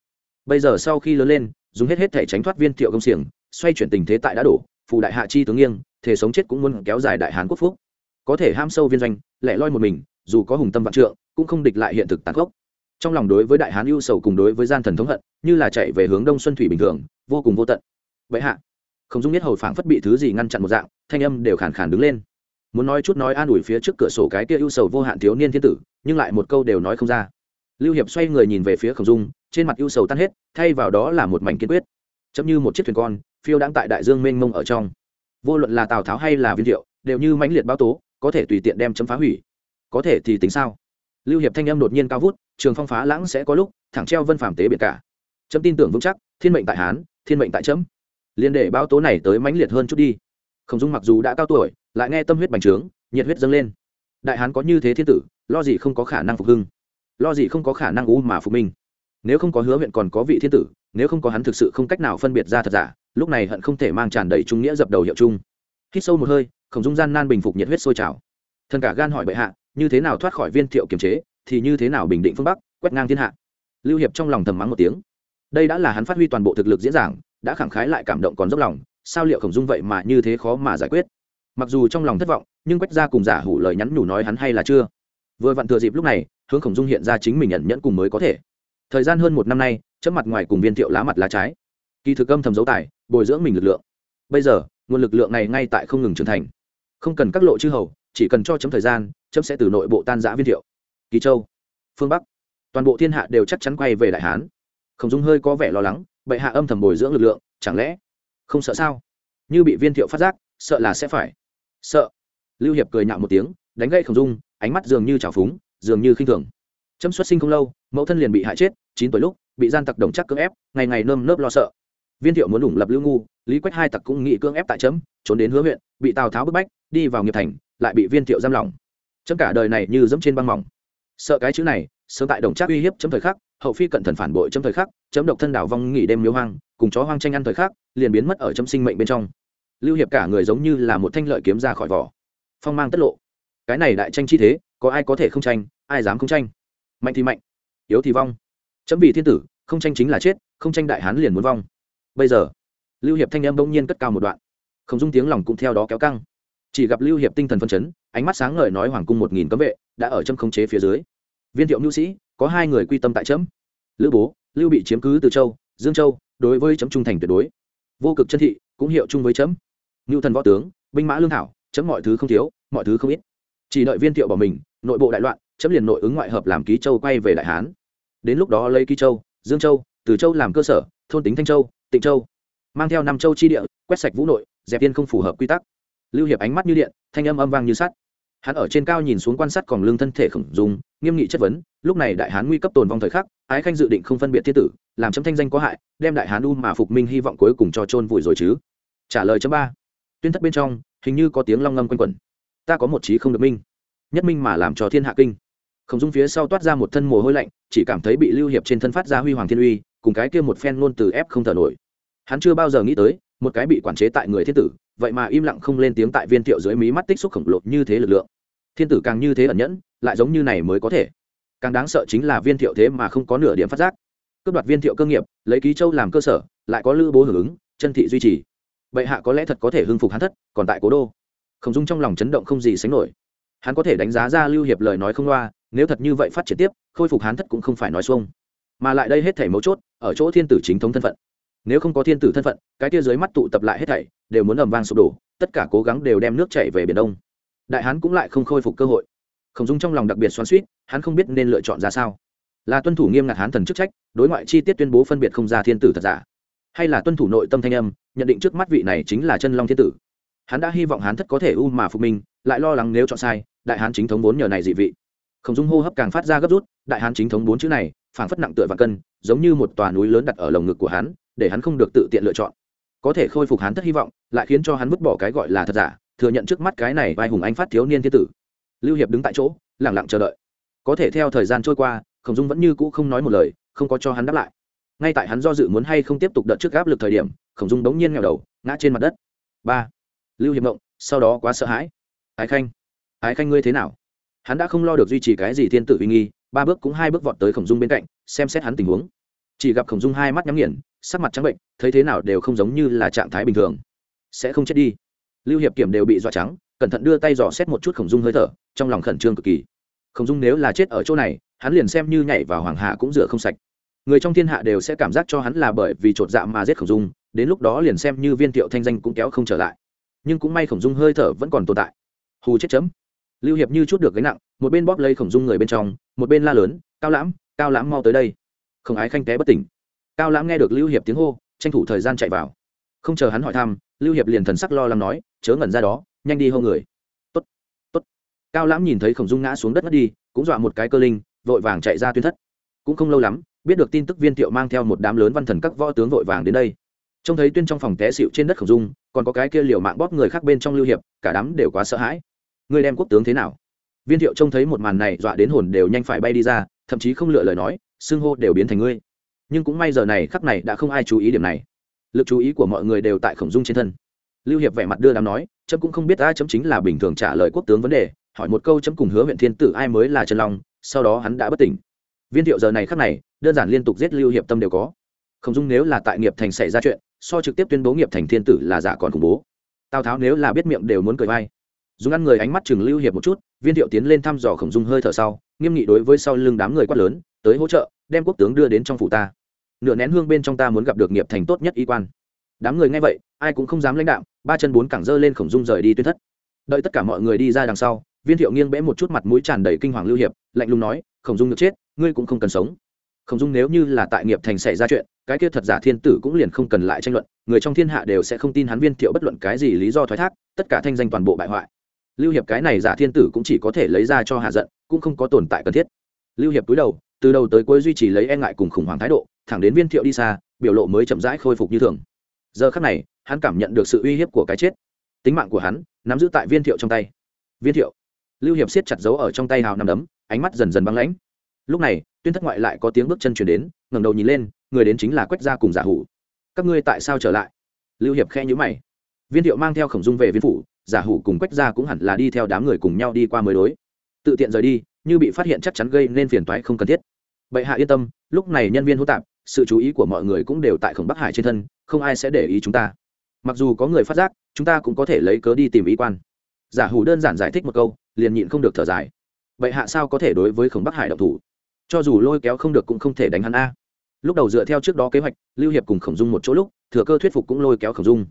Bây giờ sau khi lớn lên, dùng hết hết thể tránh thoát viên thiệu công xiềng, xoay chuyển tình thế tại đã đổ, phù đại hạ chi tướng nghiêng thể sống chết cũng muốn kéo dài đại hán quốc phúc. Có thể ham sâu viên doanh, lẻ loi một mình, dù có hùng tâm vạn trượng, cũng không địch lại hiện thực tàn khốc trong lòng đối với đại hán ưu sầu cùng đối với gian thần thống hận, như là chạy về hướng đông xuân thủy bình thường, vô cùng vô tận. Vậy hạ, không dung nhất hầu phảng phất bị thứ gì ngăn chặn một dạng, thanh âm đều khàn khàn đứng lên. Muốn nói chút nói an ủi phía trước cửa sổ cái kia ưu sầu vô hạn thiếu niên thiên tử, nhưng lại một câu đều nói không ra. Lưu hiệp xoay người nhìn về phía khổng dung, trên mặt ưu sầu tan hết, thay vào đó là một mảnh kiên quyết. Chấm như một chiếc thuyền con, phiêu đang tại đại dương mênh mông ở trong. Vô luận là tào tháo hay là viên thiệu, đều như mãnh liệt báo tố, có thể tùy tiện đem chấm phá hủy. Có thể thì tính sao? Lưu hiệp thanh âm đột nhiên cao vút, trường phong phá lãng sẽ có lúc, thẳng treo vân phàm tế biệt cả. Chấm tin tưởng vững chắc, thiên mệnh tại hán, thiên mệnh tại chấm. Liên để báo tố này tới mãnh liệt hơn chút đi. Khổng dung mặc dù đã cao tuổi, lại nghe tâm huyết bành trướng, nhiệt huyết dâng lên. Đại hán có như thế thiên tử, lo gì không có khả năng phục hưng? Lo gì không có khả năng u mà phục minh? Nếu không có hứa huyện còn có vị thiên tử, nếu không có hắn thực sự không cách nào phân biệt ra thật giả, lúc này hận không thể mang tràn đầy trung nghĩa dập đầu hiệu chung. Hít sâu một hơi, khổng dung gian nan bình phục nhiệt huyết sôi trào thần cả gan hỏi bệ hạ, như thế nào thoát khỏi viên thiệu kiềm chế, thì như thế nào bình định phương bắc, quét ngang thiên hạ? Lưu hiệp trong lòng thầm mắng một tiếng. Đây đã là hắn phát huy toàn bộ thực lực diễn giảng, đã khẳng khái lại cảm động còn dốc lòng, sao liệu khổng dung vậy mà như thế khó mà giải quyết? Mặc dù trong lòng thất vọng, nhưng quách ra cùng giả hủ lời nhắn nhủ nói hắn hay là chưa? Vừa vặn thừa dịp lúc này, hướng khổng dung hiện ra chính mình nhận nhẫn cùng mới có thể. Thời gian hơn một năm nay chấm mặt ngoài cùng viên thiệu lá mặt lá trái. Kỳ thực âm thầm dấu tài, bồi dưỡng mình lực lượng. Bây giờ, nguồn lực lượng này ngay tại không ngừng trưởng thành. Không cần các lộ chư hầu chỉ cần cho chấm thời gian, chấm sẽ từ nội bộ tan giã viên thiệu. Kỳ châu, phương bắc, toàn bộ thiên hạ đều chắc chắn quay về đại hán. Khổng dung hơi có vẻ lo lắng, bệ hạ âm thầm bồi dưỡng lực lượng, chẳng lẽ không sợ sao? Như bị viên thiệu phát giác, sợ là sẽ phải. Sợ. Lưu hiệp cười nhạo một tiếng, đánh gậy khổng dung, ánh mắt dường như trào phúng, dường như khinh thường. Chấm xuất sinh không lâu, mẫu thân liền bị hại chết, chín tuổi lúc, bị gian tặc đồng chắc cưỡng ép, ngày ngày nơm nớp lo sợ. Viên thiệu muốn ủng lập lưu ngu, lý quách hai tặc cũng nghị cưỡng ép tại chấm, trốn đến hứa huyện, bị tào tháo bức bách, đi vào nghiệp thành lại bị viên thiệu giam lỏng. Chấm cả đời này như dẫm trên băng mỏng. Sợ cái chữ này, sớm tại đồng trác uy hiếp chấm thời khắc, hậu phi cận thần phản bội chấm thời khắc, chấm độc thân đảo vong nghỉ đêm miếu hoang, cùng chó hoang tranh ăn thời khắc, liền biến mất ở chấm sinh mệnh bên trong. Lưu hiệp cả người giống như là một thanh lợi kiếm ra khỏi vỏ. Phong mang tất lộ. Cái này đại tranh chi thế, có ai có thể không tranh, ai dám không tranh? Mạnh thì mạnh, yếu thì vong. Chấm vì thiên tử, không tranh chính là chết, không tranh đại hán liền muốn vong. Bây giờ, lưu hiệp thanh em bỗng nhiên cất cao một đoạn. Không dung tiếng lòng cũng theo đó kéo căng chỉ gặp lưu hiệp tinh thần phân chấn, ánh mắt sáng ngời nói hoàng cung một nghìn cấm vệ đã ở trong khống chế phía dưới. Viên thiệu nhu sĩ, có hai người quy tâm tại chấm. Lữ bố, lưu bị chiếm cứ từ châu, dương châu, đối với chấm trung thành tuyệt đối. Vô cực chân thị, cũng hiệu chung với chấm. Ngưu thần võ tướng, binh mã lương thảo, chấm mọi thứ không thiếu, mọi thứ không ít. Chỉ đợi viên thiệu bỏ mình, nội bộ đại loạn, chấm liền nội ứng ngoại hợp làm ký châu quay về đại hán. Đến lúc đó lấy ký châu, dương châu, từ châu làm cơ sở, thôn tính thanh châu, tịnh châu, mang theo năm châu chi địa, quét sạch vũ nội, dẹp yên không phù hợp quy tắc lưu hiệp ánh mắt như điện, thanh âm âm vang như sắt. Hắn ở trên cao nhìn xuống quan sát còn lưng thân thể khổng dung, nghiêm nghị chất vấn, lúc này đại hán nguy cấp tồn vong thời khắc, ái khanh dự định không phân biệt thiên tử, làm chấm thanh danh có hại, đem đại hán u mà phục minh hy vọng cuối cùng cho chôn vùi rồi chứ. Trả lời chấm ba. Tuyên thất bên trong, hình như có tiếng long ngâm quanh quẩn. Ta có một trí không được minh. Nhất minh mà làm cho thiên hạ kinh. Khổng dung phía sau toát ra một thân mồ hôi lạnh, chỉ cảm thấy bị lưu hiệp trên thân phát ra huy hoàng thiên uy, cùng cái kia một phen ngôn từ ép không thở nổi. Hắn chưa bao giờ nghĩ tới, một cái bị quản chế tại người thiên tử vậy mà im lặng không lên tiếng tại viên thiệu dưới mí mắt tích xúc khổng lồ như thế lực lượng. Thiên tử càng như thế ẩn nhẫn, lại giống như này mới có thể. Càng đáng sợ chính là viên thiệu thế mà không có nửa điểm phát giác. Cướp đoạt viên thiệu cơ nghiệp, lấy ký châu làm cơ sở, lại có lữ bố hưởng ứng, chân thị duy trì. Bệ hạ có lẽ thật có thể hưng phục hắn thất, còn tại cố đô. Khổng dung trong lòng chấn động không gì sánh nổi. Hắn có thể đánh giá ra lưu hiệp lời nói không loa, nếu thật như vậy phát triển tiếp, khôi phục hắn thất cũng không phải nói xuông. Mà lại đây hết thể mấu chốt, ở chỗ thiên tử chính thống thân phận nếu không có thiên tử thân phận, cái tia dưới mắt tụ tập lại hết thảy, đều muốn ầm vang sụp đổ, tất cả cố gắng đều đem nước chảy về biển đông. Đại hán cũng lại không khôi phục cơ hội. Khổng dung trong lòng đặc biệt xoắn suýt hắn không biết nên lựa chọn ra sao. Là tuân thủ nghiêm ngặt hán thần chức trách, đối ngoại chi tiết tuyên bố phân biệt không ra thiên tử thật giả. Hay là tuân thủ nội tâm thanh âm, nhận định trước mắt vị này chính là chân long thiên tử. Hắn đã hy vọng hán thất có thể u mà phục minh lại lo lắng nếu chọn sai, đại hán chính thống vốn nhờ này dị vị. Khổng dung hô hấp càng phát ra gấp rút, đại hán chính thống bốn chữ này, phảng phất nặng tựa và cân, giống như một tòa núi lớn đặt ở lồng ngực của hắn để hắn không được tự tiện lựa chọn. Có thể khôi phục hắn thất hy vọng, lại khiến cho hắn vứt bỏ cái gọi là thật giả, thừa nhận trước mắt cái này vai hùng anh phát thiếu niên thiên tử. Lưu hiệp đứng tại chỗ lẳng lặng chờ đợi. Có thể theo thời gian trôi qua, khổng dung vẫn như cũ không nói một lời, không có cho hắn đáp lại. Ngay tại hắn do dự muốn hay không tiếp tục đợt trước áp lực thời điểm, khổng dung bỗng nhiên nghèo đầu, ngã trên mặt đất. Ba. Lưu hiệp mộng sau đó quá sợ hãi. Ái khanh ái khanh ngươi thế nào? Hắn đã không lo được duy trì cái gì thiên tử uy nghi, ba bước cũng hai bước vọt tới khổng dung bên cạnh, xem xét hắn tình huống. Chỉ gặp khổng dung hai mắt nhắm nghiền sắc mặt trắng bệnh, thấy thế nào đều không giống như là trạng thái bình thường. Sẽ không chết đi. Lưu hiệp kiểm đều bị dọa trắng, cẩn thận đưa tay dò xét một chút khổng dung hơi thở, trong lòng khẩn trương cực kỳ. Khổng dung nếu là chết ở chỗ này, hắn liền xem như nhảy vào hoàng hạ cũng rửa không sạch. Người trong thiên hạ đều sẽ cảm giác cho hắn là bởi vì chột dạ mà giết khổng dung, đến lúc đó liền xem như viên thiệu thanh danh cũng kéo không trở lại. Nhưng cũng may khổng dung hơi thở vẫn còn tồn tại. Hù chết chấm. Lưu hiệp như chút được gánh nặng, một bên bóp lấy khổng dung người bên trong, một bên la lớn, cao lãm cao lãm mau tới đây. Không ái khanh té bất tỉnh cao lãm nghe được lưu hiệp tiếng hô, tranh thủ thời gian chạy vào. Không chờ hắn hỏi thăm, lưu hiệp liền thần sắc lo lắng nói, chớ ngẩn ra đó, nhanh đi hô người. Tốt tốt. Cao lãm nhìn thấy khổng dung ngã xuống đất mất đi, cũng dọa một cái cơ linh, vội vàng chạy ra tuyên thất. Cũng không lâu lắm, biết được tin tức viên thiệu mang theo một đám lớn văn thần các võ tướng vội vàng đến đây. Trông thấy tuyên trong phòng té xịu trên đất khổng dung, còn có cái kia liều mạng bóp người khác bên trong lưu hiệp, cả đám đều quá sợ hãi. Người đem quốc tướng thế nào? Viên thiệu trông thấy một màn này, dọa đến hồn đều nhanh phải bay đi ra, thậm chí không lựa lời nói, xưng hô đều biến thành ngươi nhưng cũng may giờ này khắc này đã không ai chú ý điểm này. Lực chú ý của mọi người đều tại khổng dung trên thân. Lưu hiệp vẻ mặt đưa đám nói, chấm cũng không biết ai chấm chính là bình thường trả lời quốc tướng vấn đề, hỏi một câu chấm cùng hứa huyện thiên tử ai mới là trần long, sau đó hắn đã bất tỉnh. Viên thiệu giờ này khắc này, đơn giản liên tục giết lưu hiệp tâm đều có. Khổng dung nếu là tại nghiệp thành xảy ra chuyện, so trực tiếp tuyên bố nghiệp thành thiên tử là giả còn khủng bố. Tào tháo nếu là biết miệng đều muốn cười vai. Dùng ăn người ánh mắt chừng lưu hiệp một chút, viên thiệu tiến lên thăm dò khổng dung hơi thở sau, nghiêm nghị đối với sau lưng đám người quát lớn, tới hỗ trợ, đem quốc tướng đưa đến trong phủ ta nửa nén hương bên trong ta muốn gặp được nghiệp thành tốt nhất y quan. Đám người nghe vậy, ai cũng không dám lãnh đạo ba chân bốn cẳng dơ lên khổng dung rời đi tuyên thất. Đợi tất cả mọi người đi ra đằng sau, viên thiệu nghiêng bẽ một chút mặt mũi tràn đầy kinh hoàng lưu hiệp, lạnh lùng nói, khổng dung được chết, ngươi cũng không cần sống. Khổng dung nếu như là tại nghiệp thành xảy ra chuyện, cái kia thật giả thiên tử cũng liền không cần lại tranh luận, người trong thiên hạ đều sẽ không tin hắn viên thiệu bất luận cái gì lý do thoái thác, tất cả thanh danh toàn bộ bại hoại. Lưu hiệp cái này giả thiên tử cũng chỉ có thể lấy ra cho hạ giận, cũng không có tồn tại cần thiết. Lưu hiệp túi đầu, từ đầu tới cuối duy trì lấy e ngại cùng khủng hoảng thái độ thẳng đến viên thiệu đi xa, biểu lộ mới chậm rãi khôi phục như thường. Giờ khắc này, hắn cảm nhận được sự uy hiếp của cái chết. Tính mạng của hắn, nắm giữ tại viên thiệu trong tay. Viên thiệu. Lưu hiệp siết chặt dấu ở trong tay hào nằm đấm, ánh mắt dần dần băng lãnh. Lúc này, tuyên thất ngoại lại có tiếng bước chân chuyển đến, ngẩng đầu nhìn lên, người đến chính là quách gia cùng giả hủ. Các ngươi tại sao trở lại? Lưu hiệp khe nhữ mày. Viên thiệu mang theo khổng dung về viên phủ, giả hủ cùng quách gia cũng hẳn là đi theo đám người cùng nhau đi qua mới đối. Tự tiện rời đi, như bị phát hiện chắc chắn gây nên phiền toái không cần thiết. Bệ hạ yên tâm, lúc này nhân viên hỗn tạp sự chú ý của mọi người cũng đều tại khổng bắc hải trên thân, không ai sẽ để ý chúng ta. Mặc dù có người phát giác, chúng ta cũng có thể lấy cớ đi tìm ý quan. Giả hủ đơn giản giải thích một câu, liền nhịn không được thở dài. Bệ hạ sao có thể đối với khổng bắc hải động thủ? Cho dù lôi kéo không được cũng không thể đánh hắn a. Lúc đầu dựa theo trước đó kế hoạch, lưu hiệp cùng khổng dung một chỗ lúc, thừa cơ thuyết phục cũng lôi kéo khổng dung.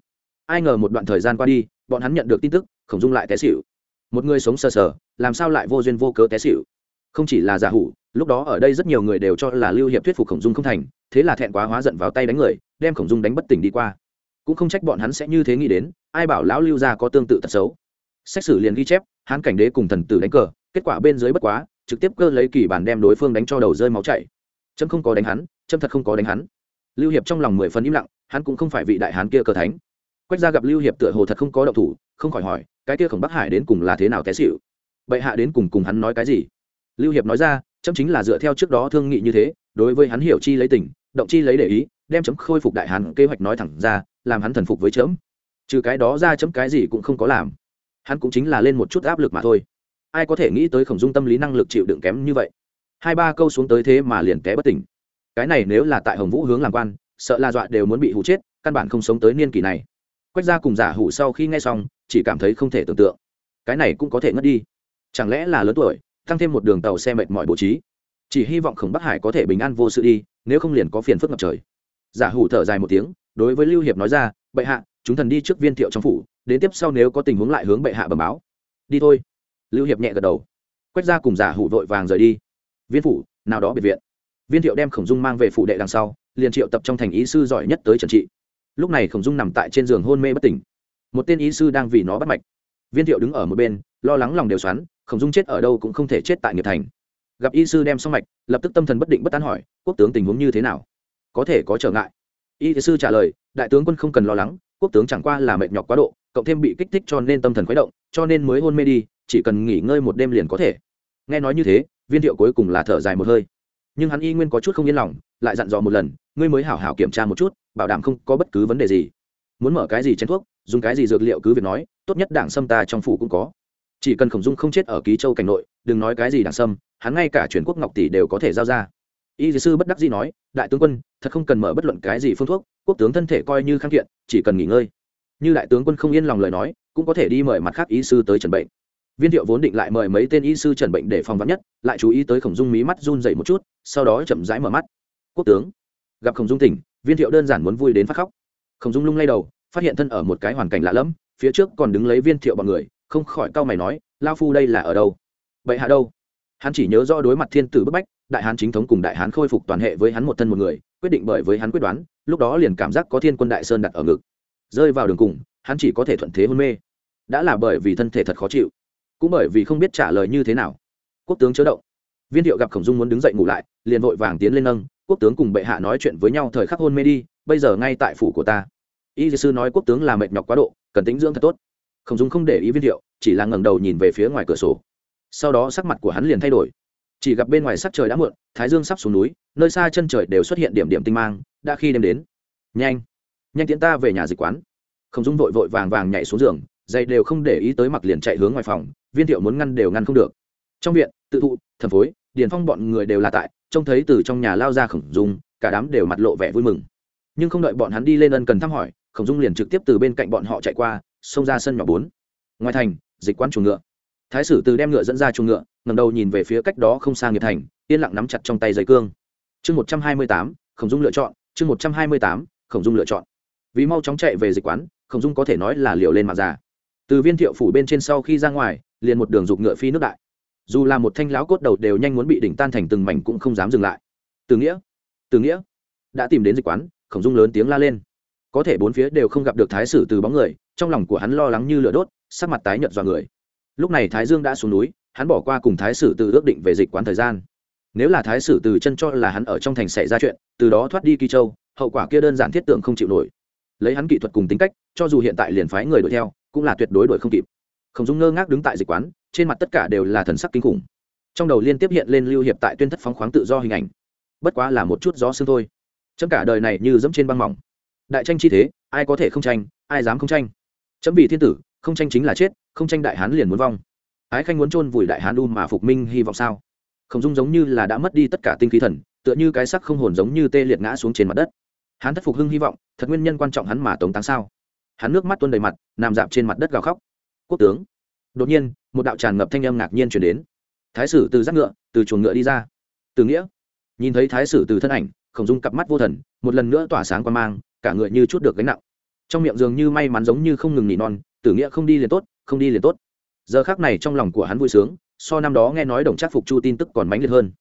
Ai ngờ một đoạn thời gian qua đi, bọn hắn nhận được tin tức, khổng dung lại té xịu một người sống sờ sờ, làm sao lại vô duyên vô cớ té xịu không chỉ là giả hủ, lúc đó ở đây rất nhiều người đều cho là lưu hiệp thuyết phục khổng dung không thành thế là thẹn quá hóa giận vào tay đánh người, đem khổng dung đánh bất tỉnh đi qua. Cũng không trách bọn hắn sẽ như thế nghĩ đến, ai bảo lão lưu gia có tương tự tật xấu. Xét xử liền ghi chép, hán cảnh đế cùng thần tử đánh cờ, kết quả bên dưới bất quá, trực tiếp cơ lấy kỳ bản đem đối phương đánh cho đầu rơi máu chảy. Trâm không có đánh hắn trâm thật không có đánh hắn. Lưu hiệp trong lòng mười phần im lặng, hắn cũng không phải vị đại hán kia cờ thánh. Quách gia gặp lưu hiệp tựa hồ thật không có động thủ, không khỏi hỏi, cái kia khổng bắc hải đến cùng là thế nào té xịu bệ hạ đến cùng cùng hắn nói cái gì? Lưu hiệp nói ra trâm chính là dựa theo trước đó thương nghị như thế, đối với hắn hiểu chi lấy tình động chi lấy để ý, đem chấm khôi phục đại hán kế hoạch nói thẳng ra, làm hắn thần phục với chấm. Trừ cái đó ra chấm cái gì cũng không có làm. Hắn cũng chính là lên một chút áp lực mà thôi. Ai có thể nghĩ tới khổng dung tâm lý năng lực chịu đựng kém như vậy? Hai ba câu xuống tới thế mà liền té bất tỉnh. Cái này nếu là tại hồng vũ hướng làm quan, sợ là dọa đều muốn bị hụ chết, căn bản không sống tới niên kỷ này. Quách gia cùng giả hủ sau khi nghe xong, chỉ cảm thấy không thể tưởng tượng. Cái này cũng có thể ngất đi. Chẳng lẽ là lớn tuổi tăng thêm một đường tàu xe mệt mỏi bố trí? Chỉ hy vọng khổng bắc hải có thể bình an vô sự đi nếu không liền có phiền phức ngập trời. Giả hủ thở dài một tiếng, đối với lưu hiệp nói ra, bệ hạ, chúng thần đi trước viên thiệu trong phủ, đến tiếp sau nếu có tình huống lại hướng bệ hạ bẩm báo. Đi thôi. Lưu hiệp nhẹ gật đầu. Quét ra cùng giả hủ vội vàng rời đi. Viên phủ, nào đó biệt viện. Viên thiệu đem khổng dung mang về phủ đệ đằng sau, liền triệu tập trong thành ý sư giỏi nhất tới trần trị. Lúc này khổng dung nằm tại trên giường hôn mê bất tỉnh. Một tên ý sư đang vì nó bắt mạch. Viên thiệu đứng ở một bên, lo lắng lòng đều xoắn, khổng dung chết ở đâu cũng không thể chết tại nghiệp thành gặp y sư đem xong mạch, lập tức tâm thần bất định bất tán hỏi, quốc tướng tình huống như thế nào? Có thể có trở ngại. Y sư trả lời, đại tướng quân không cần lo lắng, quốc tướng chẳng qua là mệt nhọc quá độ, cộng thêm bị kích thích cho nên tâm thần khuấy động, cho nên mới hôn mê đi, chỉ cần nghỉ ngơi một đêm liền có thể. Nghe nói như thế, viên thiệu cuối cùng là thở dài một hơi. Nhưng hắn y nguyên có chút không yên lòng, lại dặn dò một lần, ngươi mới hảo hảo kiểm tra một chút, bảo đảm không có bất cứ vấn đề gì. Muốn mở cái gì chén thuốc, dùng cái gì dược liệu cứ việc nói, tốt nhất đảng sâm ta trong phủ cũng có chỉ cần khổng dung không chết ở ký châu cảnh nội, đừng nói cái gì đảng sâm, hắn ngay cả truyền quốc ngọc tỷ đều có thể giao ra. Y dì sư bất đắc dĩ nói, đại tướng quân, thật không cần mở bất luận cái gì phương thuốc, quốc tướng thân thể coi như khang kiện, chỉ cần nghỉ ngơi. Như đại tướng quân không yên lòng lời nói, cũng có thể đi mời mặt khác y sư tới trần bệnh. Viên thiệu vốn định lại mời mấy tên y sư trần bệnh để phòng vắn nhất, lại chú ý tới khổng dung mí mắt run dậy một chút, sau đó chậm rãi mở mắt. Quốc tướng. Gặp khổng dung tỉnh, viên thiệu đơn giản muốn vui đến phát khóc. Khổng dung lung lay đầu, phát hiện thân ở một cái hoàn cảnh lạ lẫm, phía trước còn đứng lấy viên thiệu bọn người không khỏi cau mày nói lao phu đây là ở đâu? Vậy hạ đâu? Hắn chỉ nhớ rõ đối mặt thiên tử bức bách, đại hán chính thống cùng đại hán khôi phục toàn hệ với hắn một thân một người, quyết định bởi với hắn quyết đoán, lúc đó liền cảm giác có thiên quân đại sơn đặt ở ngực. Rơi vào đường cùng, hắn chỉ có thể thuận thế hôn mê. Đã là bởi vì thân thể thật khó chịu, cũng bởi vì không biết trả lời như thế nào. Quốc tướng chớ động. Viên thiệu gặp khổng dung muốn đứng dậy ngủ lại, liền vội vàng tiến lên nâng. Quốc tướng cùng bệ hạ nói chuyện với nhau thời khắc hôn mê đi, bây giờ ngay tại phủ của ta. Y sư nói quốc tướng là mệt nhọc quá độ, cần tính dưỡng thật tốt khổng dung không để ý viên thiệu, chỉ là ngẩng đầu nhìn về phía ngoài cửa sổ. Sau đó sắc mặt của hắn liền thay đổi. Chỉ gặp bên ngoài sắc trời đã muộn, thái dương sắp xuống núi, nơi xa chân trời đều xuất hiện điểm điểm tinh mang, đã khi đêm đến. Nhanh nhanh tiến ta về nhà dịch quán. Khổng dung vội vội vàng vàng nhảy xuống giường dây đều không để ý tới mặc liền chạy hướng ngoài phòng, viên thiệu muốn ngăn đều ngăn không được. Trong viện, tự thụ, thần phối, điền phong bọn người đều là tại, trông thấy từ trong nhà lao ra khổng dung, cả đám đều mặt lộ vẻ vui mừng. Nhưng không đợi bọn hắn đi lên ân cần thăm hỏi, khổng dung liền trực tiếp từ bên cạnh bọn họ chạy qua xông ra sân nhỏ bốn. Ngoài thành, dịch quán chuồng ngựa. Thái sử từ đem ngựa dẫn ra chuồng ngựa ngầm đầu nhìn về phía cách đó không xa nghiệp thành, yên lặng nắm chặt trong tay giấy cương. Chương một trăm hai mươi tám, khổng dung lựa chọn, chương một trăm hai mươi tám, khổng dung lựa chọn. Vì mau chóng chạy về dịch quán, khổng dung có thể nói là liều lên mặt già. Từ viên thiệu phủ bên trên sau khi ra ngoài, liền một đường dục ngựa phi nước đại. Dù là một thanh lão cốt đầu đều nhanh muốn bị đỉnh tan thành từng mảnh cũng không dám dừng lại. Từ nghĩa từ nghĩa, đã tìm đến dịch quán, khổng dung lớn tiếng la lên có thể bốn phía đều không gặp được thái sử từ bóng người, trong lòng của hắn lo lắng như lửa đốt, sắc mặt tái nhợt dọa người. Lúc này thái dương đã xuống núi, hắn bỏ qua cùng thái sử từ ước định về dịch quán thời gian. Nếu là thái sử từ chân cho là hắn ở trong thành xảy ra chuyện, từ đó thoát đi kỳ châu, hậu quả kia đơn giản thiết tượng không chịu nổi. Lấy hắn kỹ thuật cùng tính cách, cho dù hiện tại liền phái người đuổi theo, cũng là tuyệt đối đuổi không kịp. Khổng dung ngơ ngác đứng tại dịch quán, trên mặt tất cả đều là thần sắc kinh khủng. Trong đầu liên tiếp hiện lên lưu hiệp tại tuyên thất phóng khoáng tự do hình ảnh. Bất quá là một chút gió sương thôi. Chấm cả đời này như dẫm trên băng mỏng đại tranh chi thế, ai có thể không tranh, ai dám không tranh. Chấm vì thiên tử, không tranh chính là chết, không tranh đại hán liền muốn vong. Ái khanh muốn chôn vùi đại hán u mà phục minh hy vọng sao? Khổng dung giống như là đã mất đi tất cả tinh khí thần, tựa như cái sắc không hồn giống như tê liệt ngã xuống trên mặt đất. Hắn thất phục hưng hy vọng, thật nguyên nhân quan trọng hắn mà tống táng sao? Hắn nước mắt tuôn đầy mặt, nằm dạp trên mặt đất gào khóc. Quốc tướng. Đột nhiên, một đạo tràn ngập thanh âm ngạc nhiên chuyển đến. Thái sử từ giác ngựa, từ chuồng ngựa đi ra. Từ nghĩa. Nhìn thấy thái sử từ thân ảnh, khổng dung cặp mắt vô thần, một lần nữa tỏa sáng quan mang cả người như chút được gánh nặng. Trong miệng dường như may mắn giống như không ngừng nghỉ non, tử nghĩa không đi liền tốt, không đi liền tốt. Giờ khác này trong lòng của hắn vui sướng, so năm đó nghe nói đồng trác phục chu tin tức còn mãnh liệt hơn.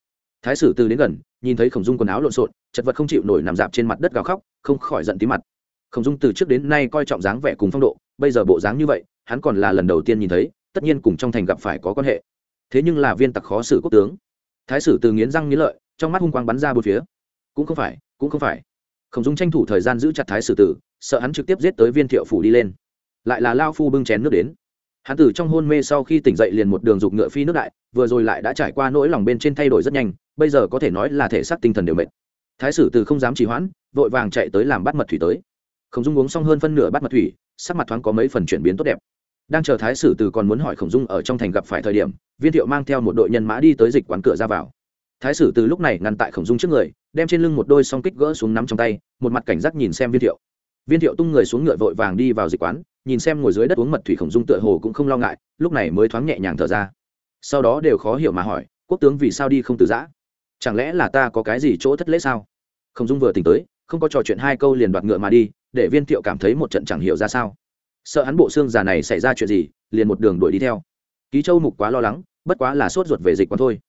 Thái sử từ đến gần, nhìn thấy khổng dung quần áo lộn xộn, chật vật không chịu nổi nằm dạp trên mặt đất gào khóc, không khỏi giận tí mặt. Khổng dung từ trước đến nay coi trọng dáng vẻ cùng phong độ, bây giờ bộ dáng như vậy, hắn còn là lần đầu tiên nhìn thấy, tất nhiên cùng trong thành gặp phải có quan hệ. Thế nhưng là viên tặc khó xử quốc tướng. Thái sử từ nghiến răng nghiến lợi, trong mắt hung quang bắn ra bốn phía. Cũng không phải, cũng không phải khổng dung tranh thủ thời gian giữ chặt thái sử tử, sợ hắn trực tiếp giết tới viên thiệu phủ đi lên. Lại là lao phu bưng chén nước đến. Hắn tử trong hôn mê sau khi tỉnh dậy liền một đường dục ngựa phi nước đại, vừa rồi lại đã trải qua nỗi lòng bên trên thay đổi rất nhanh, bây giờ có thể nói là thể xác tinh thần đều mệt. Thái sử từ không dám trì hoãn, vội vàng chạy tới làm bắt mật thủy tới. Khổng dung uống xong hơn phân nửa bắt mật thủy, sắc mặt thoáng có mấy phần chuyển biến tốt đẹp. Đang chờ thái sử từ còn muốn hỏi khổng dung ở trong thành gặp phải thời điểm, viên thiệu mang theo một đội nhân mã đi tới dịch quán cửa ra vào. Thái sử từ lúc này ngăn tại khổng dung trước người đem trên lưng một đôi song kích gỡ xuống nắm trong tay, một mặt cảnh giác nhìn xem viên thiệu. Viên thiệu tung người xuống ngựa vội vàng đi vào dịch quán, nhìn xem ngồi dưới đất uống mật thủy khổng dung tựa hồ cũng không lo ngại, lúc này mới thoáng nhẹ nhàng thở ra. Sau đó đều khó hiểu mà hỏi, quốc tướng vì sao đi không từ giã? Chẳng lẽ là ta có cái gì chỗ thất lễ sao? Khổng dung vừa tỉnh tới, không có trò chuyện hai câu liền đoạt ngựa mà đi, để viên thiệu cảm thấy một trận chẳng hiểu ra sao. Sợ hắn bộ xương già này xảy ra chuyện gì, liền một đường đuổi đi theo. Ký châu mục quá lo lắng, bất quá là sốt ruột về dịch quán thôi.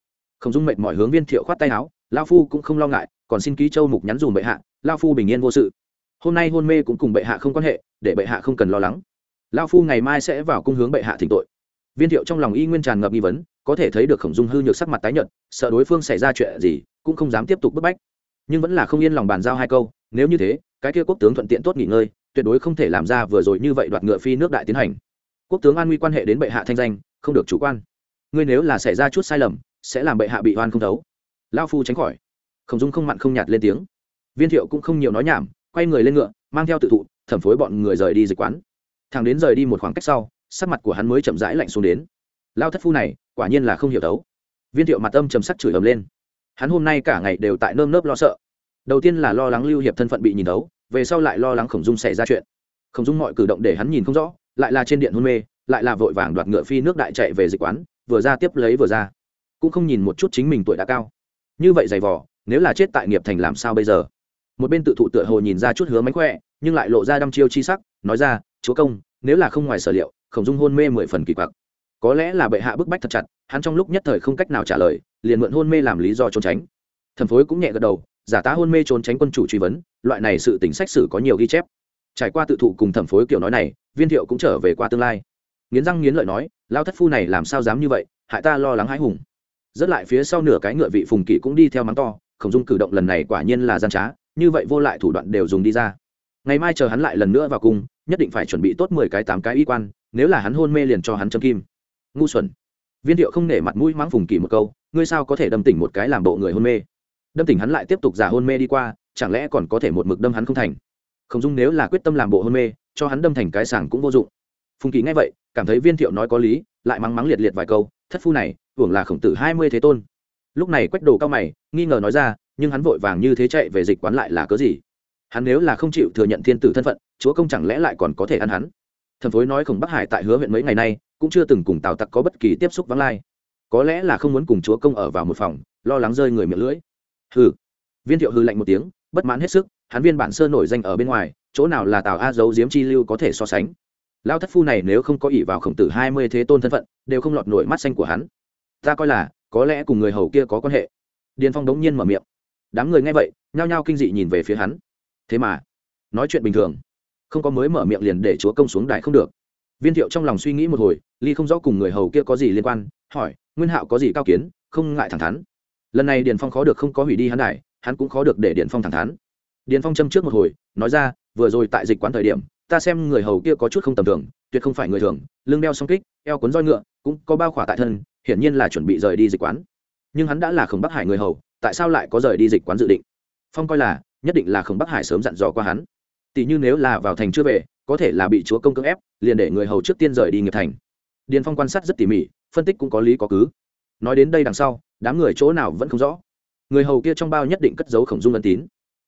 Không dung mệnh mọi hướng viên thiệu khoát tay áo lao phu cũng không lo ngại, còn xin ký châu mục nhắn dùm bệ hạ, lao phu bình yên vô sự. Hôm nay hôn mê cũng cùng bệ hạ không quan hệ, để bệ hạ không cần lo lắng. Lao phu ngày mai sẽ vào cung hướng bệ hạ thỉnh tội. Viên thiệu trong lòng y nguyên tràn ngập nghi vấn, có thể thấy được khổng dung hư nhược sắc mặt tái nhợt, sợ đối phương xảy ra chuyện gì, cũng không dám tiếp tục bức bách. Nhưng vẫn là không yên lòng bàn giao hai câu, nếu như thế, cái kia quốc tướng thuận tiện tốt nghỉ ngơi, tuyệt đối không thể làm ra vừa rồi như vậy đoạt ngựa phi nước đại tiến hành. Quốc tướng an nguy quan hệ đến bệ hạ thanh danh, không được chủ quan. Ngươi nếu là xảy ra chút sai lầm, sẽ làm bệ hạ bị oan không thấu lao phu tránh khỏi. Khổng dung không mặn không nhạt lên tiếng. Viên thiệu cũng không nhiều nói nhảm, quay người lên ngựa, mang theo tự thụ, thẩm phối bọn người rời đi dịch quán. Thằng đến rời đi một khoảng cách sau, sắc mặt của hắn mới chậm rãi lạnh xuống đến. Lao thất phu này, quả nhiên là không hiểu đấu. viên thiệu mặt âm trầm sắc chửi ầm lên. Hắn hôm nay cả ngày đều tại nơm nớp lo sợ. Đầu tiên là lo lắng lưu hiệp thân phận bị nhìn đấu về sau lại lo lắng khổng dung xảy ra chuyện. Khổng dung mọi cử động để hắn nhìn không rõ, lại là trên điện hôn mê, lại là vội vàng đoạt ngựa phi nước đại chạy về dịch quán, vừa ra tiếp lấy vừa ra. Cũng không nhìn một chút chính mình tuổi đã cao như vậy dày vỏ nếu là chết tại nghiệp thành làm sao bây giờ? Một bên tự thụ tựa hồ nhìn ra chút hứa mánh khỏe, nhưng lại lộ ra đăm chiêu chi sắc, nói ra, chúa công, nếu là không ngoài sở liệu, khổng dung hôn mê mười phần kỳ quặc. Có lẽ là bệ hạ bức bách thật chặt, hắn trong lúc nhất thời không cách nào trả lời, liền mượn hôn mê làm lý do trốn tránh. Thần phối cũng nhẹ gật đầu, giả tá hôn mê trốn tránh quân chủ truy vấn, loại này sự tính sách sử có nhiều ghi chép. Trải qua tự thụ cùng thẩm phối kiểu nói này, viên thiệu cũng trở về qua tương lai. Nghiến răng nghiến lợi nói lao thất phu này làm sao dám như vậy, hại ta lo lắng hãi hùng rất lại phía sau nửa cái ngựa vị phùng kỵ cũng đi theo mắng to, khổng dung cử động lần này quả nhiên là gian trá, như vậy vô lại thủ đoạn đều dùng đi ra. Ngày mai chờ hắn lại lần nữa vào cung, nhất định phải chuẩn bị tốt mười cái tám cái y quan, nếu là hắn hôn mê liền cho hắn châm kim. Ngu xuẩn. Viên thiệu không nể mặt mũi mắng phùng kỵ một câu, ngươi sao có thể đâm tỉnh một cái làm bộ người hôn mê? Đâm tỉnh hắn lại tiếp tục giả hôn mê đi qua, chẳng lẽ còn có thể một mực đâm hắn không thành? Không dung nếu là quyết tâm làm bộ hôn mê, cho hắn đâm thành cái sảng cũng vô dụng. Phùng kỳ nghe vậy, cảm thấy viên thiệu nói có lý, lại mắng mắng liệt liệt vài câu, thất phu này hưởng là khổng tử hai mươi thế tôn. Lúc này quách đồ cao mày, nghi ngờ nói ra, nhưng hắn vội vàng như thế chạy về dịch quán lại là cớ gì? Hắn nếu là không chịu thừa nhận thiên tử thân phận, chúa công chẳng lẽ lại còn có thể ăn hắn? Thần phối nói khổng bắc hải tại hứa huyện mấy ngày nay, cũng chưa từng cùng tào tặc có bất kỳ tiếp xúc vắng lai. Có lẽ là không muốn cùng chúa công ở vào một phòng, lo lắng rơi người miệng lưỡi. Hừ. Viên thiệu hư lạnh một tiếng, bất mãn hết sức, hắn viên bản sơ nổi danh ở bên ngoài, chỗ nào là tào a giấu diếm chi lưu có thể so sánh? Lao thất phu này nếu không có ỷ vào khổng tử hai mươi thế tôn thân phận, đều không lọt nổi mắt xanh của hắn ta coi là, có lẽ cùng người hầu kia có quan hệ. Điền phong đống nhiên mở miệng. Đám người nghe vậy, nhao nhao kinh dị nhìn về phía hắn. Thế mà, nói chuyện bình thường, không có mới mở miệng liền để chúa công xuống đài không được. Viên thiệu trong lòng suy nghĩ một hồi, ly không rõ cùng người hầu kia có gì liên quan, hỏi, nguyên hạo có gì cao kiến, không ngại thẳng thắn. Lần này điền phong khó được không có hủy đi hắn đài, hắn cũng khó được để điền phong thẳng thắn. Điền phong châm trước một hồi, nói ra, vừa rồi tại dịch quán thời điểm, ta xem người hầu kia có chút không tầm thường, tuyệt không phải người thường, lưng đeo song kích, eo cuốn roi ngựa, cũng có bao khỏa tại thân hiển nhiên là chuẩn bị rời đi dịch quán. Nhưng hắn đã là khổng bắc hải người hầu, tại sao lại có rời đi dịch quán dự định? Phong coi là, nhất định là khổng bắc hải sớm dặn dò qua hắn. Tỷ như nếu là vào thành chưa về, có thể là bị chúa công cưỡng ép, liền để người hầu trước tiên rời đi nghiệp thành. Điền phong quan sát rất tỉ mỉ, phân tích cũng có lý có cứ. Nói đến đây đằng sau, đám người chỗ nào vẫn không rõ. Người hầu kia trong bao nhất định cất giấu khổng dung ân tín.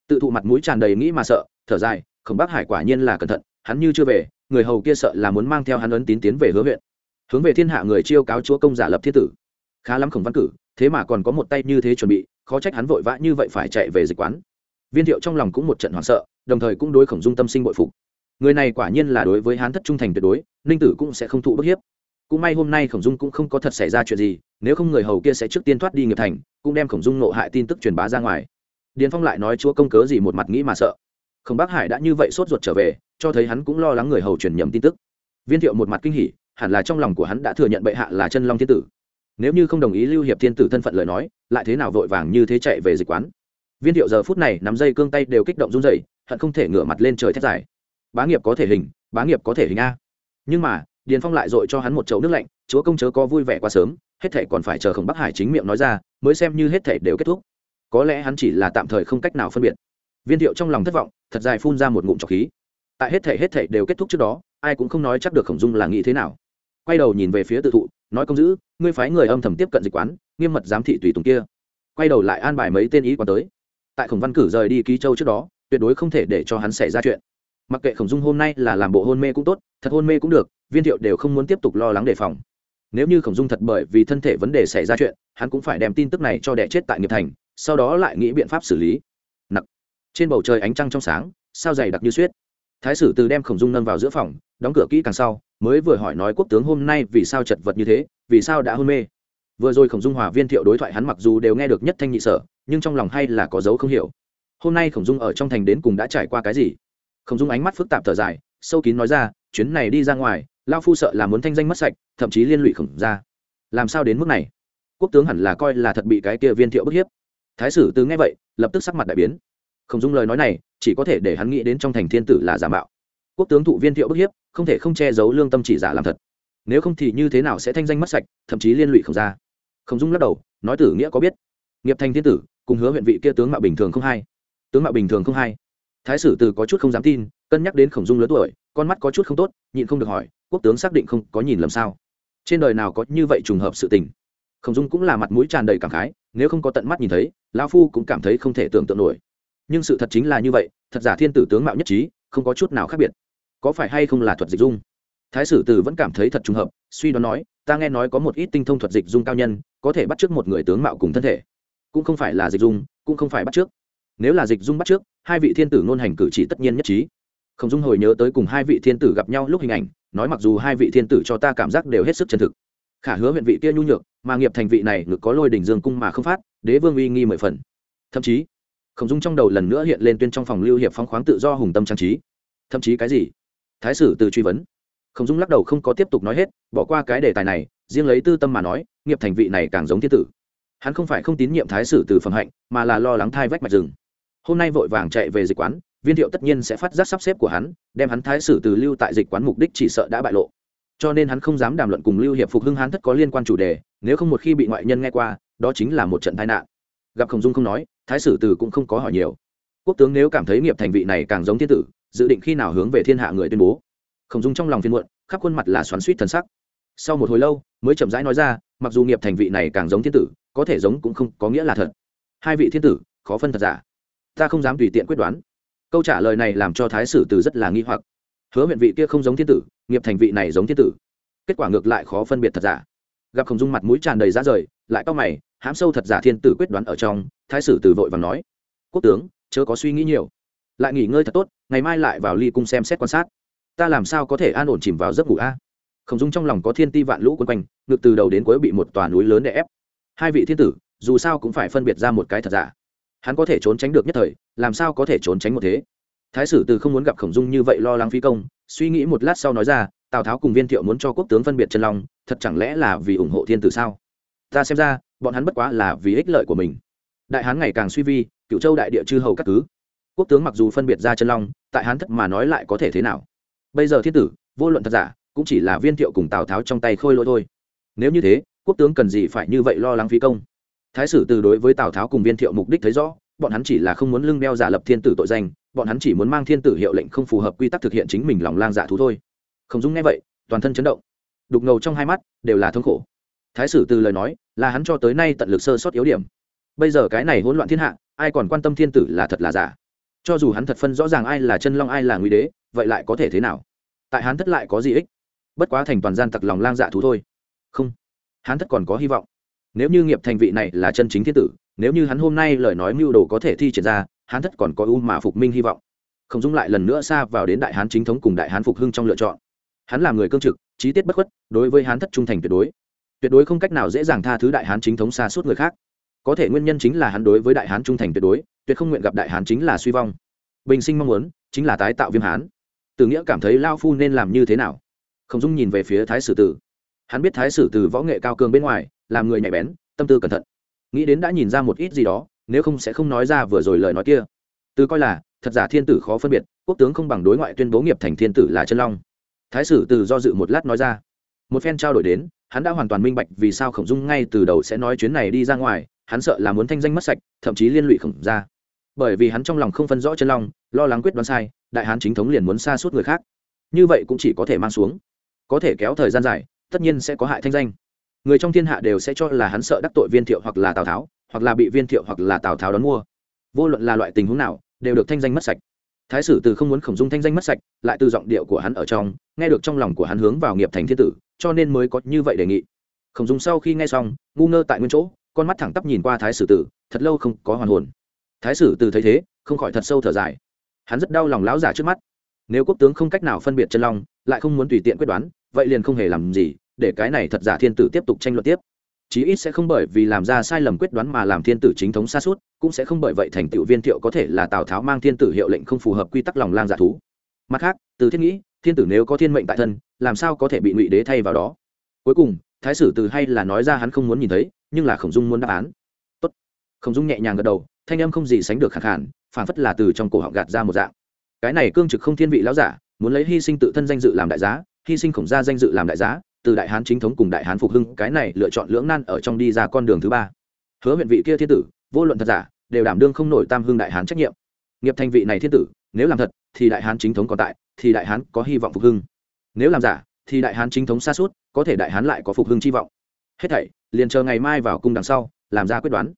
Tự thụ mặt mũi tràn đầy nghĩ mà sợ, thở dài, khổng bắc hải quả nhiên là cẩn thận, hắn như chưa về, người hầu kia sợ là muốn mang theo hắn ấn tín tiến về hứa huyện hướng về thiên hạ người chiêu cáo chúa công giả lập thiên tử. Khá lắm khổng văn cử, thế mà còn có một tay như thế chuẩn bị, khó trách hắn vội vã như vậy phải chạy về dịch quán. Viên thiệu trong lòng cũng một trận hoảng sợ, đồng thời cũng đối khổng dung tâm sinh bội phục. Người này quả nhiên là đối với hán thất trung thành tuyệt đối, ninh tử cũng sẽ không thụ bức hiếp. Cũng may hôm nay khổng dung cũng không có thật xảy ra chuyện gì, nếu không người hầu kia sẽ trước tiên thoát đi nghiệp thành, cũng đem khổng dung nộ hại tin tức truyền bá ra ngoài. Điền phong lại nói chúa công cớ gì một mặt nghĩ mà sợ. Khổng bác hải đã như vậy sốt ruột trở về, cho thấy hắn cũng lo lắng người hầu truyền nhầm tin tức. Viên thiệu một mặt kinh hỉ hẳn là trong lòng của hắn đã thừa nhận bệ hạ là chân long thiên tử. Nếu như không đồng ý lưu hiệp thiên tử thân phận lời nói, lại thế nào vội vàng như thế chạy về dịch quán? Viên thiệu giờ phút này nắm dây cương tay đều kích động run rẩy, hận không thể ngửa mặt lên trời thét dài. Bá nghiệp có thể hình, bá nghiệp có thể hình a. Nhưng mà, điền phong lại dội cho hắn một chậu nước lạnh, chúa công chớ có vui vẻ quá sớm, hết thể còn phải chờ khổng bắc hải chính miệng nói ra, mới xem như hết thể đều kết thúc. Có lẽ hắn chỉ là tạm thời không cách nào phân biệt. Viên thiệu trong lòng thất vọng, thật dài phun ra một ngụm trọc khí. Tại hết thể hết thể đều kết thúc trước đó, ai cũng không nói chắc được khổng dung là nghĩ thế nào quay đầu nhìn về phía tự thụ, nói công giữ ngươi phái người âm thầm tiếp cận dịch quán, nghiêm mật giám thị tùy tùng kia. Quay đầu lại an bài mấy tên ý quán tới. Tại khổng văn cử rời đi ký châu trước đó, tuyệt đối không thể để cho hắn xảy ra chuyện. Mặc kệ khổng dung hôm nay là làm bộ hôn mê cũng tốt, thật hôn mê cũng được, viên thiệu đều không muốn tiếp tục lo lắng đề phòng. Nếu như khổng dung thật bởi vì thân thể vấn đề xảy ra chuyện, hắn cũng phải đem tin tức này cho đẻ chết tại nghiệp thành, sau đó lại nghĩ biện pháp xử lý. Nặc trên bầu trời ánh trăng trong sáng, sao dày đặc như suyết. Thái sử từ đem khổng dung nâng vào giữa phòng đóng cửa kỹ càng sau, mới vừa hỏi nói quốc tướng hôm nay vì sao chật vật như thế, vì sao đã hôn mê. Vừa rồi khổng dung hòa viên thiệu đối thoại hắn mặc dù đều nghe được nhất thanh nhị sở, nhưng trong lòng hay là có dấu không hiểu. Hôm nay khổng dung ở trong thành đến cùng đã trải qua cái gì? Khổng dung ánh mắt phức tạp thở dài, sâu kín nói ra, chuyến này đi ra ngoài, lao phu sợ là muốn thanh danh mất sạch, thậm chí liên lụy khổng ra làm sao đến mức này? Quốc tướng hẳn là coi là thật bị cái kia viên thiệu bức hiếp. Thái sử từ nghe vậy, lập tức sắc mặt đại biến. Khổng dung lời nói này, chỉ có thể để hắn nghĩ đến trong thành thiên tử là giả mạo quốc tướng thụ viên thiệu bức hiếp, không thể không che giấu lương tâm chỉ giả làm thật. Nếu không thì như thế nào sẽ thanh danh mất sạch, thậm chí liên lụy khổng ra. Khổng dung lắc đầu, nói tử nghĩa có biết. Nghiệp thành thiên tử, cùng hứa huyện vị kia tướng mạo bình thường không hay. Tướng mạo bình thường không hay. Thái sử từ có chút không dám tin, cân nhắc đến khổng dung lớn tuổi, con mắt có chút không tốt, nhịn không được hỏi, quốc tướng xác định không có nhìn lầm sao? Trên đời nào có như vậy trùng hợp sự tình? Khổng dung cũng là mặt mũi tràn đầy cảm khái, nếu không có tận mắt nhìn thấy, lão phu cũng cảm thấy không thể tưởng tượng nổi. Nhưng sự thật chính là như vậy, thật giả thiên tử tướng mạo nhất trí, không có chút nào khác biệt có phải hay không là thuật dịch dung? Thái sử tử vẫn cảm thấy thật trùng hợp, suy đoán nói, ta nghe nói có một ít tinh thông thuật dịch dung cao nhân, có thể bắt t r ư ớ c một người tướng mạo cùng thân thể. Cũng không phải là dịch dung, cũng không phải bắt t r ư ớ c nếu là dịch dung bắt t r ư ớ c hai vị thiên tử ngôn hành cử chỉ tất nhiên nhất trí. Không dung hồi nhớ tới cùng hai vị thiên tử gặp nhau lúc hình ảnh, nói mặc dù hai vị thiên tử cho ta cảm giác đều hết sức chân thực. Khả hứa huyện vị kia nhu nhược, mà nghiệp thành vị này ngực có lôi đỉnh dương cung mà không phát, đế vương uy nghi mười phần. Thậm chí, khổng dung trong đầu lần nữa hiện lên tuyên trong phòng lưu hiệp phóng khoáng tự do hùng tâm trang trí. Thậm chí cái gì? Thái sử từ truy vấn. Khổng dung lắc đầu không có tiếp tục nói hết, bỏ qua cái đề tài này, riêng lấy tư tâm mà nói, nghiệp thành vị này càng giống thiên tử. Hắn không phải không tín nhiệm thái sử từ phẩm hạnh, mà là lo lắng thai vách mạch rừng. Hôm nay vội vàng chạy về dịch quán, viên thiệu tất nhiên sẽ phát giác sắp xếp của hắn, đem hắn thái sử từ lưu tại dịch quán mục đích chỉ sợ đã bại lộ. Cho nên hắn không dám đàm luận cùng lưu hiệp phục hưng hán thất có liên quan chủ đề, nếu không một khi bị ngoại nhân nghe qua, đó chính là một trận tai nạn. Gặp khổng dung không nói, thái sử từ cũng không có hỏi nhiều quốc tướng nếu cảm thấy nghiệp thành vị này càng giống thiên tử, dự định khi nào hướng về thiên hạ người tuyên bố. Khổng dung trong lòng phiên muộn, khắp khuôn mặt là xoắn suýt thần sắc. Sau một hồi lâu, mới chậm rãi nói ra, mặc dù nghiệp thành vị này càng giống thiên tử, có thể giống cũng không có nghĩa là thật. Hai vị thiên tử, khó phân thật giả. Ta không dám tùy tiện quyết đoán. Câu trả lời này làm cho thái sử từ rất là nghi hoặc. Hứa huyện vị kia không giống thiên tử, nghiệp thành vị này giống thiên tử. Kết quả ngược lại khó phân biệt thật giả. Gặp khổng dung mặt mũi tràn đầy ra rời, lại cao mày, hãm sâu thật giả thiên tử quyết đoán ở trong, thái sử từ vội và nói. Quốc tướng chớ có suy nghĩ nhiều. Lại nghỉ ngơi thật tốt, ngày mai lại vào ly cung xem xét quan sát. Ta làm sao có thể an ổn chìm vào giấc ngủ a? Khổng dung trong lòng có thiên ti vạn lũ quân quanh, ngực từ đầu đến cuối bị một tòa núi lớn đè ép. Hai vị thiên tử, dù sao cũng phải phân biệt ra một cái thật giả. Hắn có thể trốn tránh được nhất thời, làm sao có thể trốn tránh một thế? Thái sử từ không muốn gặp khổng dung như vậy lo lắng phi công, suy nghĩ một lát sau nói ra, tào tháo cùng viên thiệu muốn cho quốc tướng phân biệt chân long, thật chẳng lẽ là vì ủng hộ thiên tử sao? Ta xem ra, bọn hắn bất quá là vì ích lợi của mình. Đại hán ngày càng suy vi cựu châu đại địa chư hầu các cứ. Quốc tướng mặc dù phân biệt ra chân long, tại hán thất mà nói lại có thể thế nào? Bây giờ thiên tử, vô luận thật giả, cũng chỉ là viên thiệu cùng tào tháo trong tay khôi lỗi thôi. Nếu như thế, quốc tướng cần gì phải như vậy lo lắng phí công? Thái sử từ đối với tào tháo cùng viên thiệu mục đích thấy rõ, bọn hắn chỉ là không muốn lưng đeo giả lập thiên tử tội danh, bọn hắn chỉ muốn mang thiên tử hiệu lệnh không phù hợp quy tắc thực hiện chính mình lòng lang giả thú thôi. Không dung nghe vậy, toàn thân chấn động. Đục ngầu trong hai mắt đều là thống khổ. Thái sử từ lời nói, là hắn cho tới nay tận lực sơ sót yếu điểm. Bây giờ cái này hỗn loạn thiên hạ ai còn quan tâm thiên tử là thật là giả? Cho dù hắn thật phân rõ ràng ai là chân long, ai là nguy đế, vậy lại có thể thế nào? Tại hắn thất lại có gì ích? Bất quá thành toàn gian tặc lòng lang dạ thú thôi. Không, hắn thất còn có hy vọng. Nếu như nghiệp thành vị này là chân chính thiên tử, nếu như hắn hôm nay lời nói mưu đồ có thể thi triển ra, hắn thất còn có u mà phục minh hy vọng. Không dung lại lần nữa xa vào đến đại hán chính thống cùng đại hán phục hưng trong lựa chọn. Hắn là người cương trực trí tiết bất khuất, đối với hán thất trung thành tuyệt đối. Tuyệt đối không cách nào dễ dàng tha thứ đại hán chính thống xa suốt người khác có thể nguyên nhân chính là hắn đối với đại hán trung thành tuyệt đối, tuyệt không nguyện gặp đại hán chính là suy vong. Bình sinh mong muốn, chính là tái tạo viêm hán. Từ nghĩa cảm thấy lao phu nên làm như thế nào? Khổng dung nhìn về phía thái sử tử. Hắn biết thái sử tử võ nghệ cao cường bên ngoài, làm người nhạy bén, tâm tư cẩn thận. Nghĩ đến đã nhìn ra một ít gì đó, nếu không sẽ không nói ra vừa rồi lời nói kia. Từ coi là, thật giả thiên tử khó phân biệt, quốc tướng không bằng đối ngoại tuyên bố nghiệp thành thiên tử là chân long. Thái sử từ do dự một lát nói ra. Một phen trao đổi đến, hắn đã hoàn toàn minh bạch vì sao khổng dung ngay từ đầu sẽ nói chuyến này đi ra ngoài hắn sợ là muốn thanh danh mất sạch, thậm chí liên lụy khổng ra. Bởi vì hắn trong lòng không phân rõ chân long, lo lắng quyết đoán sai, đại hán chính thống liền muốn xa suốt người khác. Như vậy cũng chỉ có thể mang xuống. Có thể kéo thời gian dài, tất nhiên sẽ có hại thanh danh. Người trong thiên hạ đều sẽ cho là hắn sợ đắc tội viên thiệu hoặc là tào tháo, hoặc là bị viên thiệu hoặc là tào tháo đón mua. Vô luận là loại tình huống nào, đều được thanh danh mất sạch. Thái sử từ không muốn khổng dung thanh danh mất sạch, lại từ giọng điệu của hắn ở trong, nghe được trong lòng của hắn hướng vào nghiệp thành thiên tử, cho nên mới có như vậy đề nghị. Khổng dung sau khi nghe xong, ngu ngơ tại nguyên chỗ con mắt thẳng tắp nhìn qua thái sử tử, thật lâu không có hoàn hồn. Thái sử từ thấy thế, không khỏi thật sâu thở dài. Hắn rất đau lòng lão giả trước mắt. Nếu quốc tướng không cách nào phân biệt chân long, lại không muốn tùy tiện quyết đoán, vậy liền không hề làm gì, để cái này thật giả thiên tử tiếp tục tranh luận tiếp. Chí ít sẽ không bởi vì làm ra sai lầm quyết đoán mà làm thiên tử chính thống xa suốt cũng sẽ không bởi vậy thành tựu viên thiệu có thể là tào tháo mang thiên tử hiệu lệnh không phù hợp quy tắc lòng lang giả thú. Mặt khác, từ thiết nghĩ, thiên tử nếu có thiên mệnh tại thân, làm sao có thể bị ngụy đế thay vào đó? Cuối cùng thái sử từ hay là nói ra hắn không muốn nhìn thấy, nhưng là khổng dung muốn đáp án. Tốt. khổng dung nhẹ nhàng gật đầu, thanh âm không gì sánh được khẳng khản phản phất là từ trong cổ họng gạt ra một dạng. Cái này cương trực không thiên vị lão giả, muốn lấy hy sinh tự thân danh dự làm đại giá, hy sinh khổng gia danh dự làm đại giá, từ đại hán chính thống cùng đại hán phục hưng, cái này lựa chọn lưỡng nan ở trong đi ra con đường thứ ba. Hứa huyện vị kia thiên tử, vô luận thật giả, đều đảm đương không nổi tam hưng đại hán trách nhiệm. Nghiệp thành vị này thiên tử, nếu làm thật, thì đại hán chính thống còn tại, thì đại hán có hy vọng phục hưng. Nếu làm giả, thì đại hán chính thống xa suốt có thể đại hán lại có phục hưng chi vọng. Hết thảy, liền chờ ngày mai vào cung đằng sau, làm ra quyết đoán.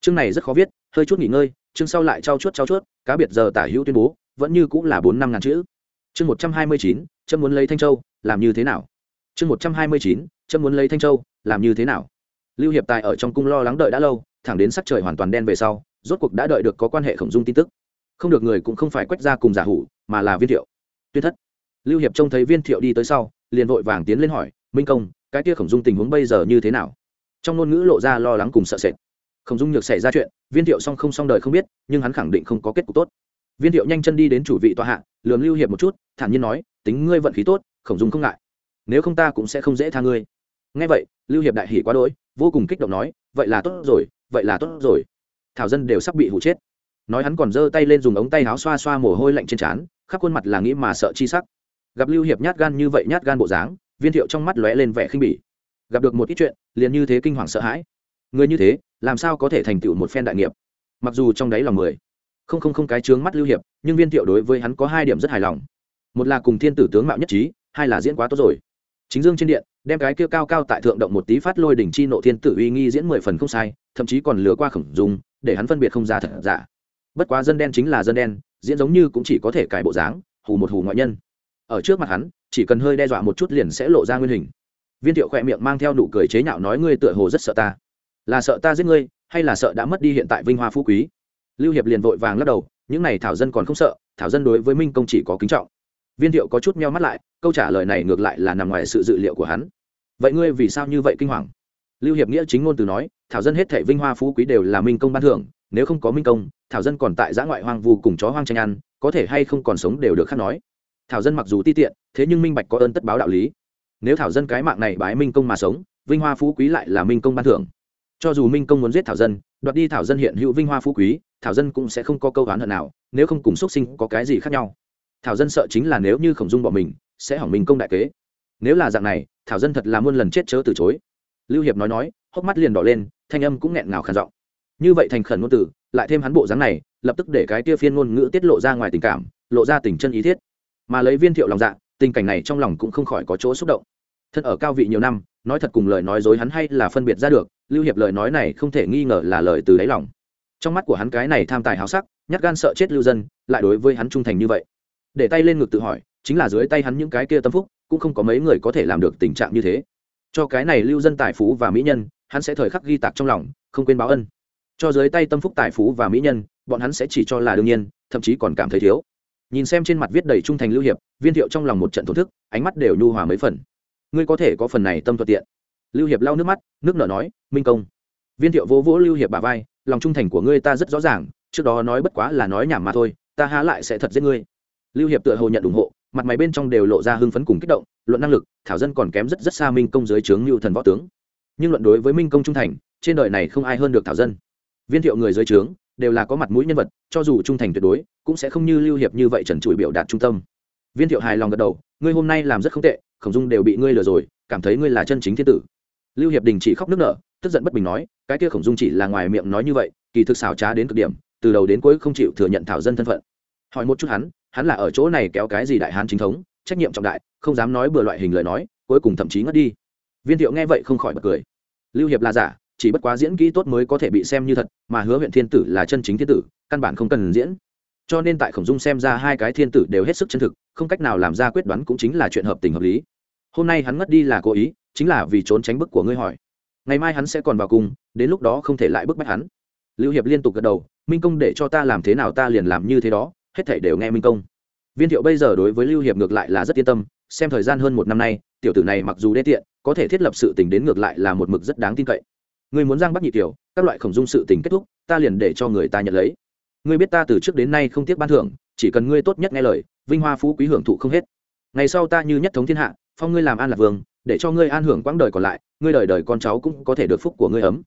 Chương này rất khó viết, hơi chút nghỉ ngơi, chương sau lại trao chuốt trao chuốt, cá biệt giờ tả hữu tuyên bố, vẫn như cũng là bốn năm ngàn chữ. Chương một trăm hai mươi chín, chấm muốn lấy thanh châu, làm như thế nào? Chương một trăm hai mươi chín, chấm muốn lấy thanh châu, làm như thế nào? Lưu hiệp tài ở trong cung lo lắng đợi đã lâu, thẳng đến sắc trời hoàn toàn đen về sau, rốt cuộc đã đợi được có quan hệ khổng dung tin tức. Không được người cũng không phải quách ra cùng giả hủ, mà là viên thiệu. Tuyên thất. Lưu hiệp trông thấy viên thiệu đi tới sau, liền vội vàng tiến lên hỏi minh công, cái kia khổng dung tình huống bây giờ như thế nào? Trong ngôn ngữ lộ ra lo lắng cùng sợ sệt. Khổng dung nhược xảy ra chuyện, viên thiệu song không song đời không biết, nhưng hắn khẳng định không có kết cục tốt. Viên thiệu nhanh chân đi đến chủ vị tòa hạ lường lưu hiệp một chút, thản nhiên nói, tính ngươi vận khí tốt, khổng dung không ngại. Nếu không ta cũng sẽ không dễ tha ngươi. Nghe vậy, lưu hiệp đại hỉ quá đỗi, vô cùng kích động nói, vậy là tốt rồi, vậy là tốt rồi. Thảo dân đều sắp bị hụ chết. Nói hắn còn giơ tay lên dùng ống tay áo xoa xoa mồ hôi lạnh trên trán, khắp khuôn mặt là nghĩ mà sợ chi sắc. Gặp lưu hiệp nhát gan như vậy nhát gan bộ dáng viên thiệu trong mắt lóe lên vẻ khinh bỉ. Gặp được một ít chuyện, liền như thế kinh hoàng sợ hãi. Người như thế, làm sao có thể thành tựu một phen đại nghiệp? Mặc dù trong đáy lòng mười, không không không cái chướng mắt lưu hiệp, nhưng viên thiệu đối với hắn có hai điểm rất hài lòng. Một là cùng thiên tử tướng mạo nhất trí, hai là diễn quá tốt rồi. Chính dương trên điện, đem cái kia cao cao tại thượng động một tí phát lôi đỉnh chi nộ thiên tử uy nghi diễn mười phần không sai, thậm chí còn lừa qua khổng dung, để hắn phân biệt không ra thật giả. Bất quá dân đen chính là dân đen, diễn giống như cũng chỉ có thể cải bộ dáng, hù một hù ngoại nhân. Ở trước mặt hắn chỉ cần hơi đe dọa một chút liền sẽ lộ ra nguyên hình. Viên thiệu khỏe miệng mang theo nụ cười chế nhạo nói ngươi tựa hồ rất sợ ta. Là sợ ta giết ngươi, hay là sợ đã mất đi hiện tại vinh hoa phú quý? Lưu hiệp liền vội vàng lắc đầu, những này thảo dân còn không sợ, thảo dân đối với minh công chỉ có kính trọng. Viên thiệu có chút meo mắt lại, câu trả lời này ngược lại là nằm ngoài sự dự liệu của hắn. Vậy ngươi vì sao như vậy kinh hoàng? Lưu hiệp nghĩa chính ngôn từ nói, thảo dân hết thể vinh hoa phú quý đều là minh công ban thưởng, nếu không có minh công, thảo dân còn tại giã ngoại hoang vu cùng chó hoang tranh ăn, có thể hay không còn sống đều được khắc nói thảo dân mặc dù ti tiện, thế nhưng minh bạch có ơn tất báo đạo lý. Nếu thảo dân cái mạng này bái minh công mà sống, vinh hoa phú quý lại là minh công ban thưởng. Cho dù minh công muốn giết thảo dân, đoạt đi thảo dân hiện hữu vinh hoa phú quý, thảo dân cũng sẽ không có câu oán hận nào, nếu không cùng xuất sinh có cái gì khác nhau. Thảo dân sợ chính là nếu như khổng dung bỏ mình, sẽ hỏng minh công đại kế. Nếu là dạng này, thảo dân thật là muôn lần chết chớ từ chối. Lưu hiệp nói nói, hốc mắt liền đỏ lên, thanh âm cũng nghẹn ngào khàn giọng. Như vậy thành khẩn ngôn từ, lại thêm hắn bộ dáng này, lập tức để cái tia phiên ngôn ngữ tiết lộ ra ngoài tình cảm, lộ ra tình chân ý thiết mà lấy viên thiệu lòng dạ tình cảnh này trong lòng cũng không khỏi có chỗ xúc động. Thân ở cao vị nhiều năm, nói thật cùng lời nói dối hắn hay là phân biệt ra được, lưu hiệp lời nói này không thể nghi ngờ là lời từ đáy lòng. Trong mắt của hắn cái này tham tài háo sắc, nhát gan sợ chết lưu dân, lại đối với hắn trung thành như vậy. Để tay lên ngực tự hỏi, chính là dưới tay hắn những cái kia tâm phúc, cũng không có mấy người có thể làm được tình trạng như thế. Cho cái này lưu dân tài phú và mỹ nhân, hắn sẽ thời khắc ghi tạc trong lòng, không quên báo ân. Cho dưới tay tâm phúc tài phú và mỹ nhân, bọn hắn sẽ chỉ cho là đương nhiên, thậm chí còn cảm thấy thiếu nhìn xem trên mặt viết đầy trung thành lưu hiệp, viên thiệu trong lòng một trận thổn thức, ánh mắt đều nhu hòa mấy phần. Ngươi có thể có phần này tâm thuận tiện. Lưu hiệp lau nước mắt, nước nở nói, minh công. Viên thiệu vỗ vỗ lưu hiệp bà vai, lòng trung thành của ngươi ta rất rõ ràng, trước đó nói bất quá là nói nhảm mà thôi, ta há lại sẽ thật giết ngươi. Lưu hiệp tựa hồ nhận ủng hộ, mặt mày bên trong đều lộ ra hưng phấn cùng kích động, luận năng lực, thảo dân còn kém rất rất xa minh công dưới trướng lưu thần võ tướng. Nhưng luận đối với minh công trung thành, trên đời này không ai hơn được thảo dân. Viên thiệu người dưới trướng đều là có mặt mũi nhân vật, cho dù trung thành tuyệt đối, cũng sẽ không như lưu hiệp như vậy trần trụi biểu đạt trung tâm. Viên thiệu hài lòng gật đầu, ngươi hôm nay làm rất không tệ, khổng dung đều bị ngươi lừa rồi, cảm thấy ngươi là chân chính thiên tử. Lưu hiệp đình chỉ khóc nước nở, tức giận bất bình nói, cái kia khổng dung chỉ là ngoài miệng nói như vậy, kỳ thực xảo trá đến cực điểm, từ đầu đến cuối không chịu thừa nhận thảo dân thân phận. Hỏi một chút hắn hắn là ở chỗ này kéo cái gì đại hán chính thống, trách nhiệm trọng đại, không dám nói bừa loại hình lời nói, cuối cùng thậm chí ngất đi. Viên thiệu nghe vậy không khỏi bật cười. Lưu hiệp là giả chỉ bất quá diễn kỹ tốt mới có thể bị xem như thật, mà hứa huyện thiên tử là chân chính thiên tử, căn bản không cần diễn. Cho nên tại khổng dung xem ra hai cái thiên tử đều hết sức chân thực, không cách nào làm ra quyết đoán cũng chính là chuyện hợp tình hợp lý. Hôm nay hắn ngất đi là cố ý, chính là vì trốn tránh bức của ngươi hỏi. Ngày mai hắn sẽ còn vào cung, đến lúc đó không thể lại bức bách hắn. Lưu hiệp liên tục gật đầu, minh công để cho ta làm thế nào ta liền làm như thế đó, hết thảy đều nghe minh công. Viên thiệu bây giờ đối với lưu hiệp ngược lại là rất yên tâm, xem thời gian hơn một năm nay, tiểu tử này mặc dù đê tiện, có thể thiết lập sự tình đến ngược lại là một mực rất đáng tin cậy người muốn giang bắt nhị tiểu các loại khổng dung sự tình kết thúc ta liền để cho người ta nhận lấy. Ngươi biết ta từ trước đến nay không tiếc ban thưởng chỉ cần ngươi tốt nhất nghe lời vinh hoa phú quý hưởng thụ không hết. Ngày sau ta như nhất thống thiên hạ phong ngươi làm an lạc vương để cho ngươi an hưởng quãng đời còn lại ngươi đời đời con cháu cũng có thể được phúc của ngươi ấm.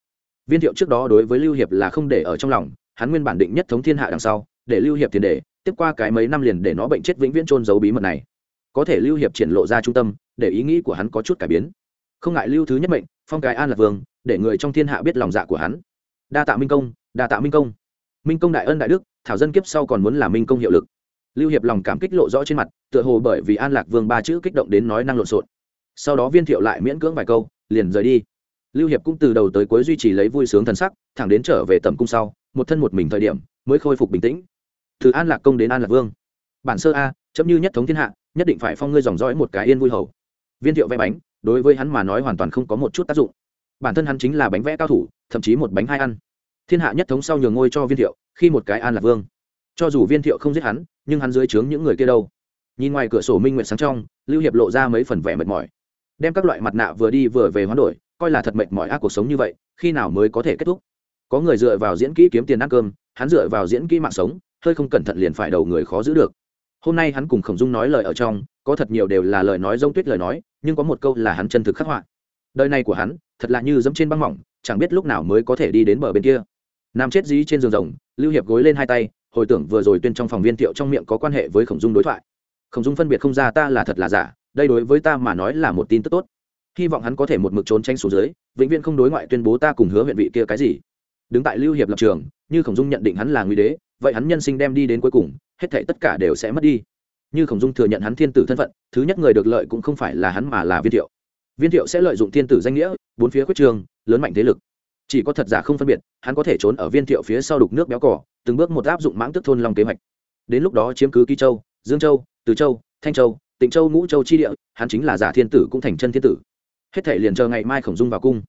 Viên thiệu trước đó đối với lưu hiệp là không để ở trong lòng hắn nguyên bản định nhất thống thiên hạ đằng sau để lưu hiệp tiền đề, tiếp qua cái mấy năm liền để nó bệnh chết vĩnh viễn trôn giấu bí mật này. Có thể lưu hiệp triển lộ ra trung tâm để ý nghĩ của hắn có chút cải biến. Không ngại lưu thứ nhất mệnh phong cái an lạc vương để người trong thiên hạ biết lòng dạ của hắn. Đa tạ minh công, đa tạ minh công. Minh công đại ân đại đức, thảo dân kiếp sau còn muốn là minh công hiệu lực. Lưu hiệp lòng cảm kích lộ rõ trên mặt, tựa hồ bởi vì an lạc vương ba chữ kích động đến nói năng lộn xộn. Sau đó viên thiệu lại miễn cưỡng vài câu, liền rời đi. Lưu hiệp cũng từ đầu tới cuối duy trì lấy vui sướng thần sắc, thẳng đến trở về tầm cung sau, một thân một mình thời điểm, mới khôi phục bình tĩnh. Từ an lạc công đến an lạc vương. Bản sơ a, chấm như nhất thống thiên hạ, nhất định phải phong ngươi dòng dõi một cái yên vui hầu. Viên thiệu vẽ bánh, đối với hắn mà nói hoàn toàn không có một chút tác dụng bản thân hắn chính là bánh vẽ cao thủ, thậm chí một bánh hai ăn. Thiên hạ nhất thống sau nhường ngôi cho viên thiệu, khi một cái an lạc vương. Cho dù viên thiệu không giết hắn, nhưng hắn dưới trướng những người kia đâu? Nhìn ngoài cửa sổ minh nguyện sáng trong, lưu hiệp lộ ra mấy phần vẻ mệt mỏi. Đem các loại mặt nạ vừa đi vừa về hoán đổi, coi là thật mệt mỏi ác cuộc sống như vậy, khi nào mới có thể kết thúc? Có người dựa vào diễn kỹ kiếm tiền ăn cơm, hắn dựa vào diễn kỹ mạng sống, hơi không cẩn thận liền phải đầu người khó giữ được. Hôm nay hắn cùng khổng dung nói lời ở trong, có thật nhiều đều là lời nói rông tuyết lời nói, nhưng có một câu là hắn chân thực khắc họa. Đời này của hắn thật là như dẫm trên băng mỏng, chẳng biết lúc nào mới có thể đi đến bờ bên kia. Nằm chết dí trên giường rồng, lưu hiệp gối lên hai tay, hồi tưởng vừa rồi tuyên trong phòng viên thiệu trong miệng có quan hệ với khổng dung đối thoại. Khổng dung phân biệt không ra ta là thật là giả, đây đối với ta mà nói là một tin tức tốt. Hy vọng hắn có thể một mực trốn tranh xuống dưới, vĩnh viễn không đối ngoại tuyên bố ta cùng hứa huyện vị kia cái gì. Đứng tại lưu hiệp lập trường, như khổng dung nhận định hắn là nguy đế, vậy hắn nhân sinh đem đi đến cuối cùng, hết thảy tất cả đều sẽ mất đi. Như khổng dung thừa nhận hắn thiên tử thân phận, thứ nhất người được lợi cũng không phải là hắn mà là viên thiệu. Viên thiệu sẽ lợi dụng thiên tử danh nghĩa bốn phía quyết trường lớn mạnh thế lực. Chỉ có thật giả không phân biệt, hắn có thể trốn ở viên thiệu phía sau đục nước béo cỏ, từng bước một áp dụng mãng tức thôn long kế hoạch. Đến lúc đó chiếm cứ kỳ châu, dương châu, từ châu, thanh châu, tịnh châu, ngũ châu chi địa, hắn chính là giả thiên tử cũng thành chân thiên tử. Hết thể liền chờ ngày mai khổng dung vào cung.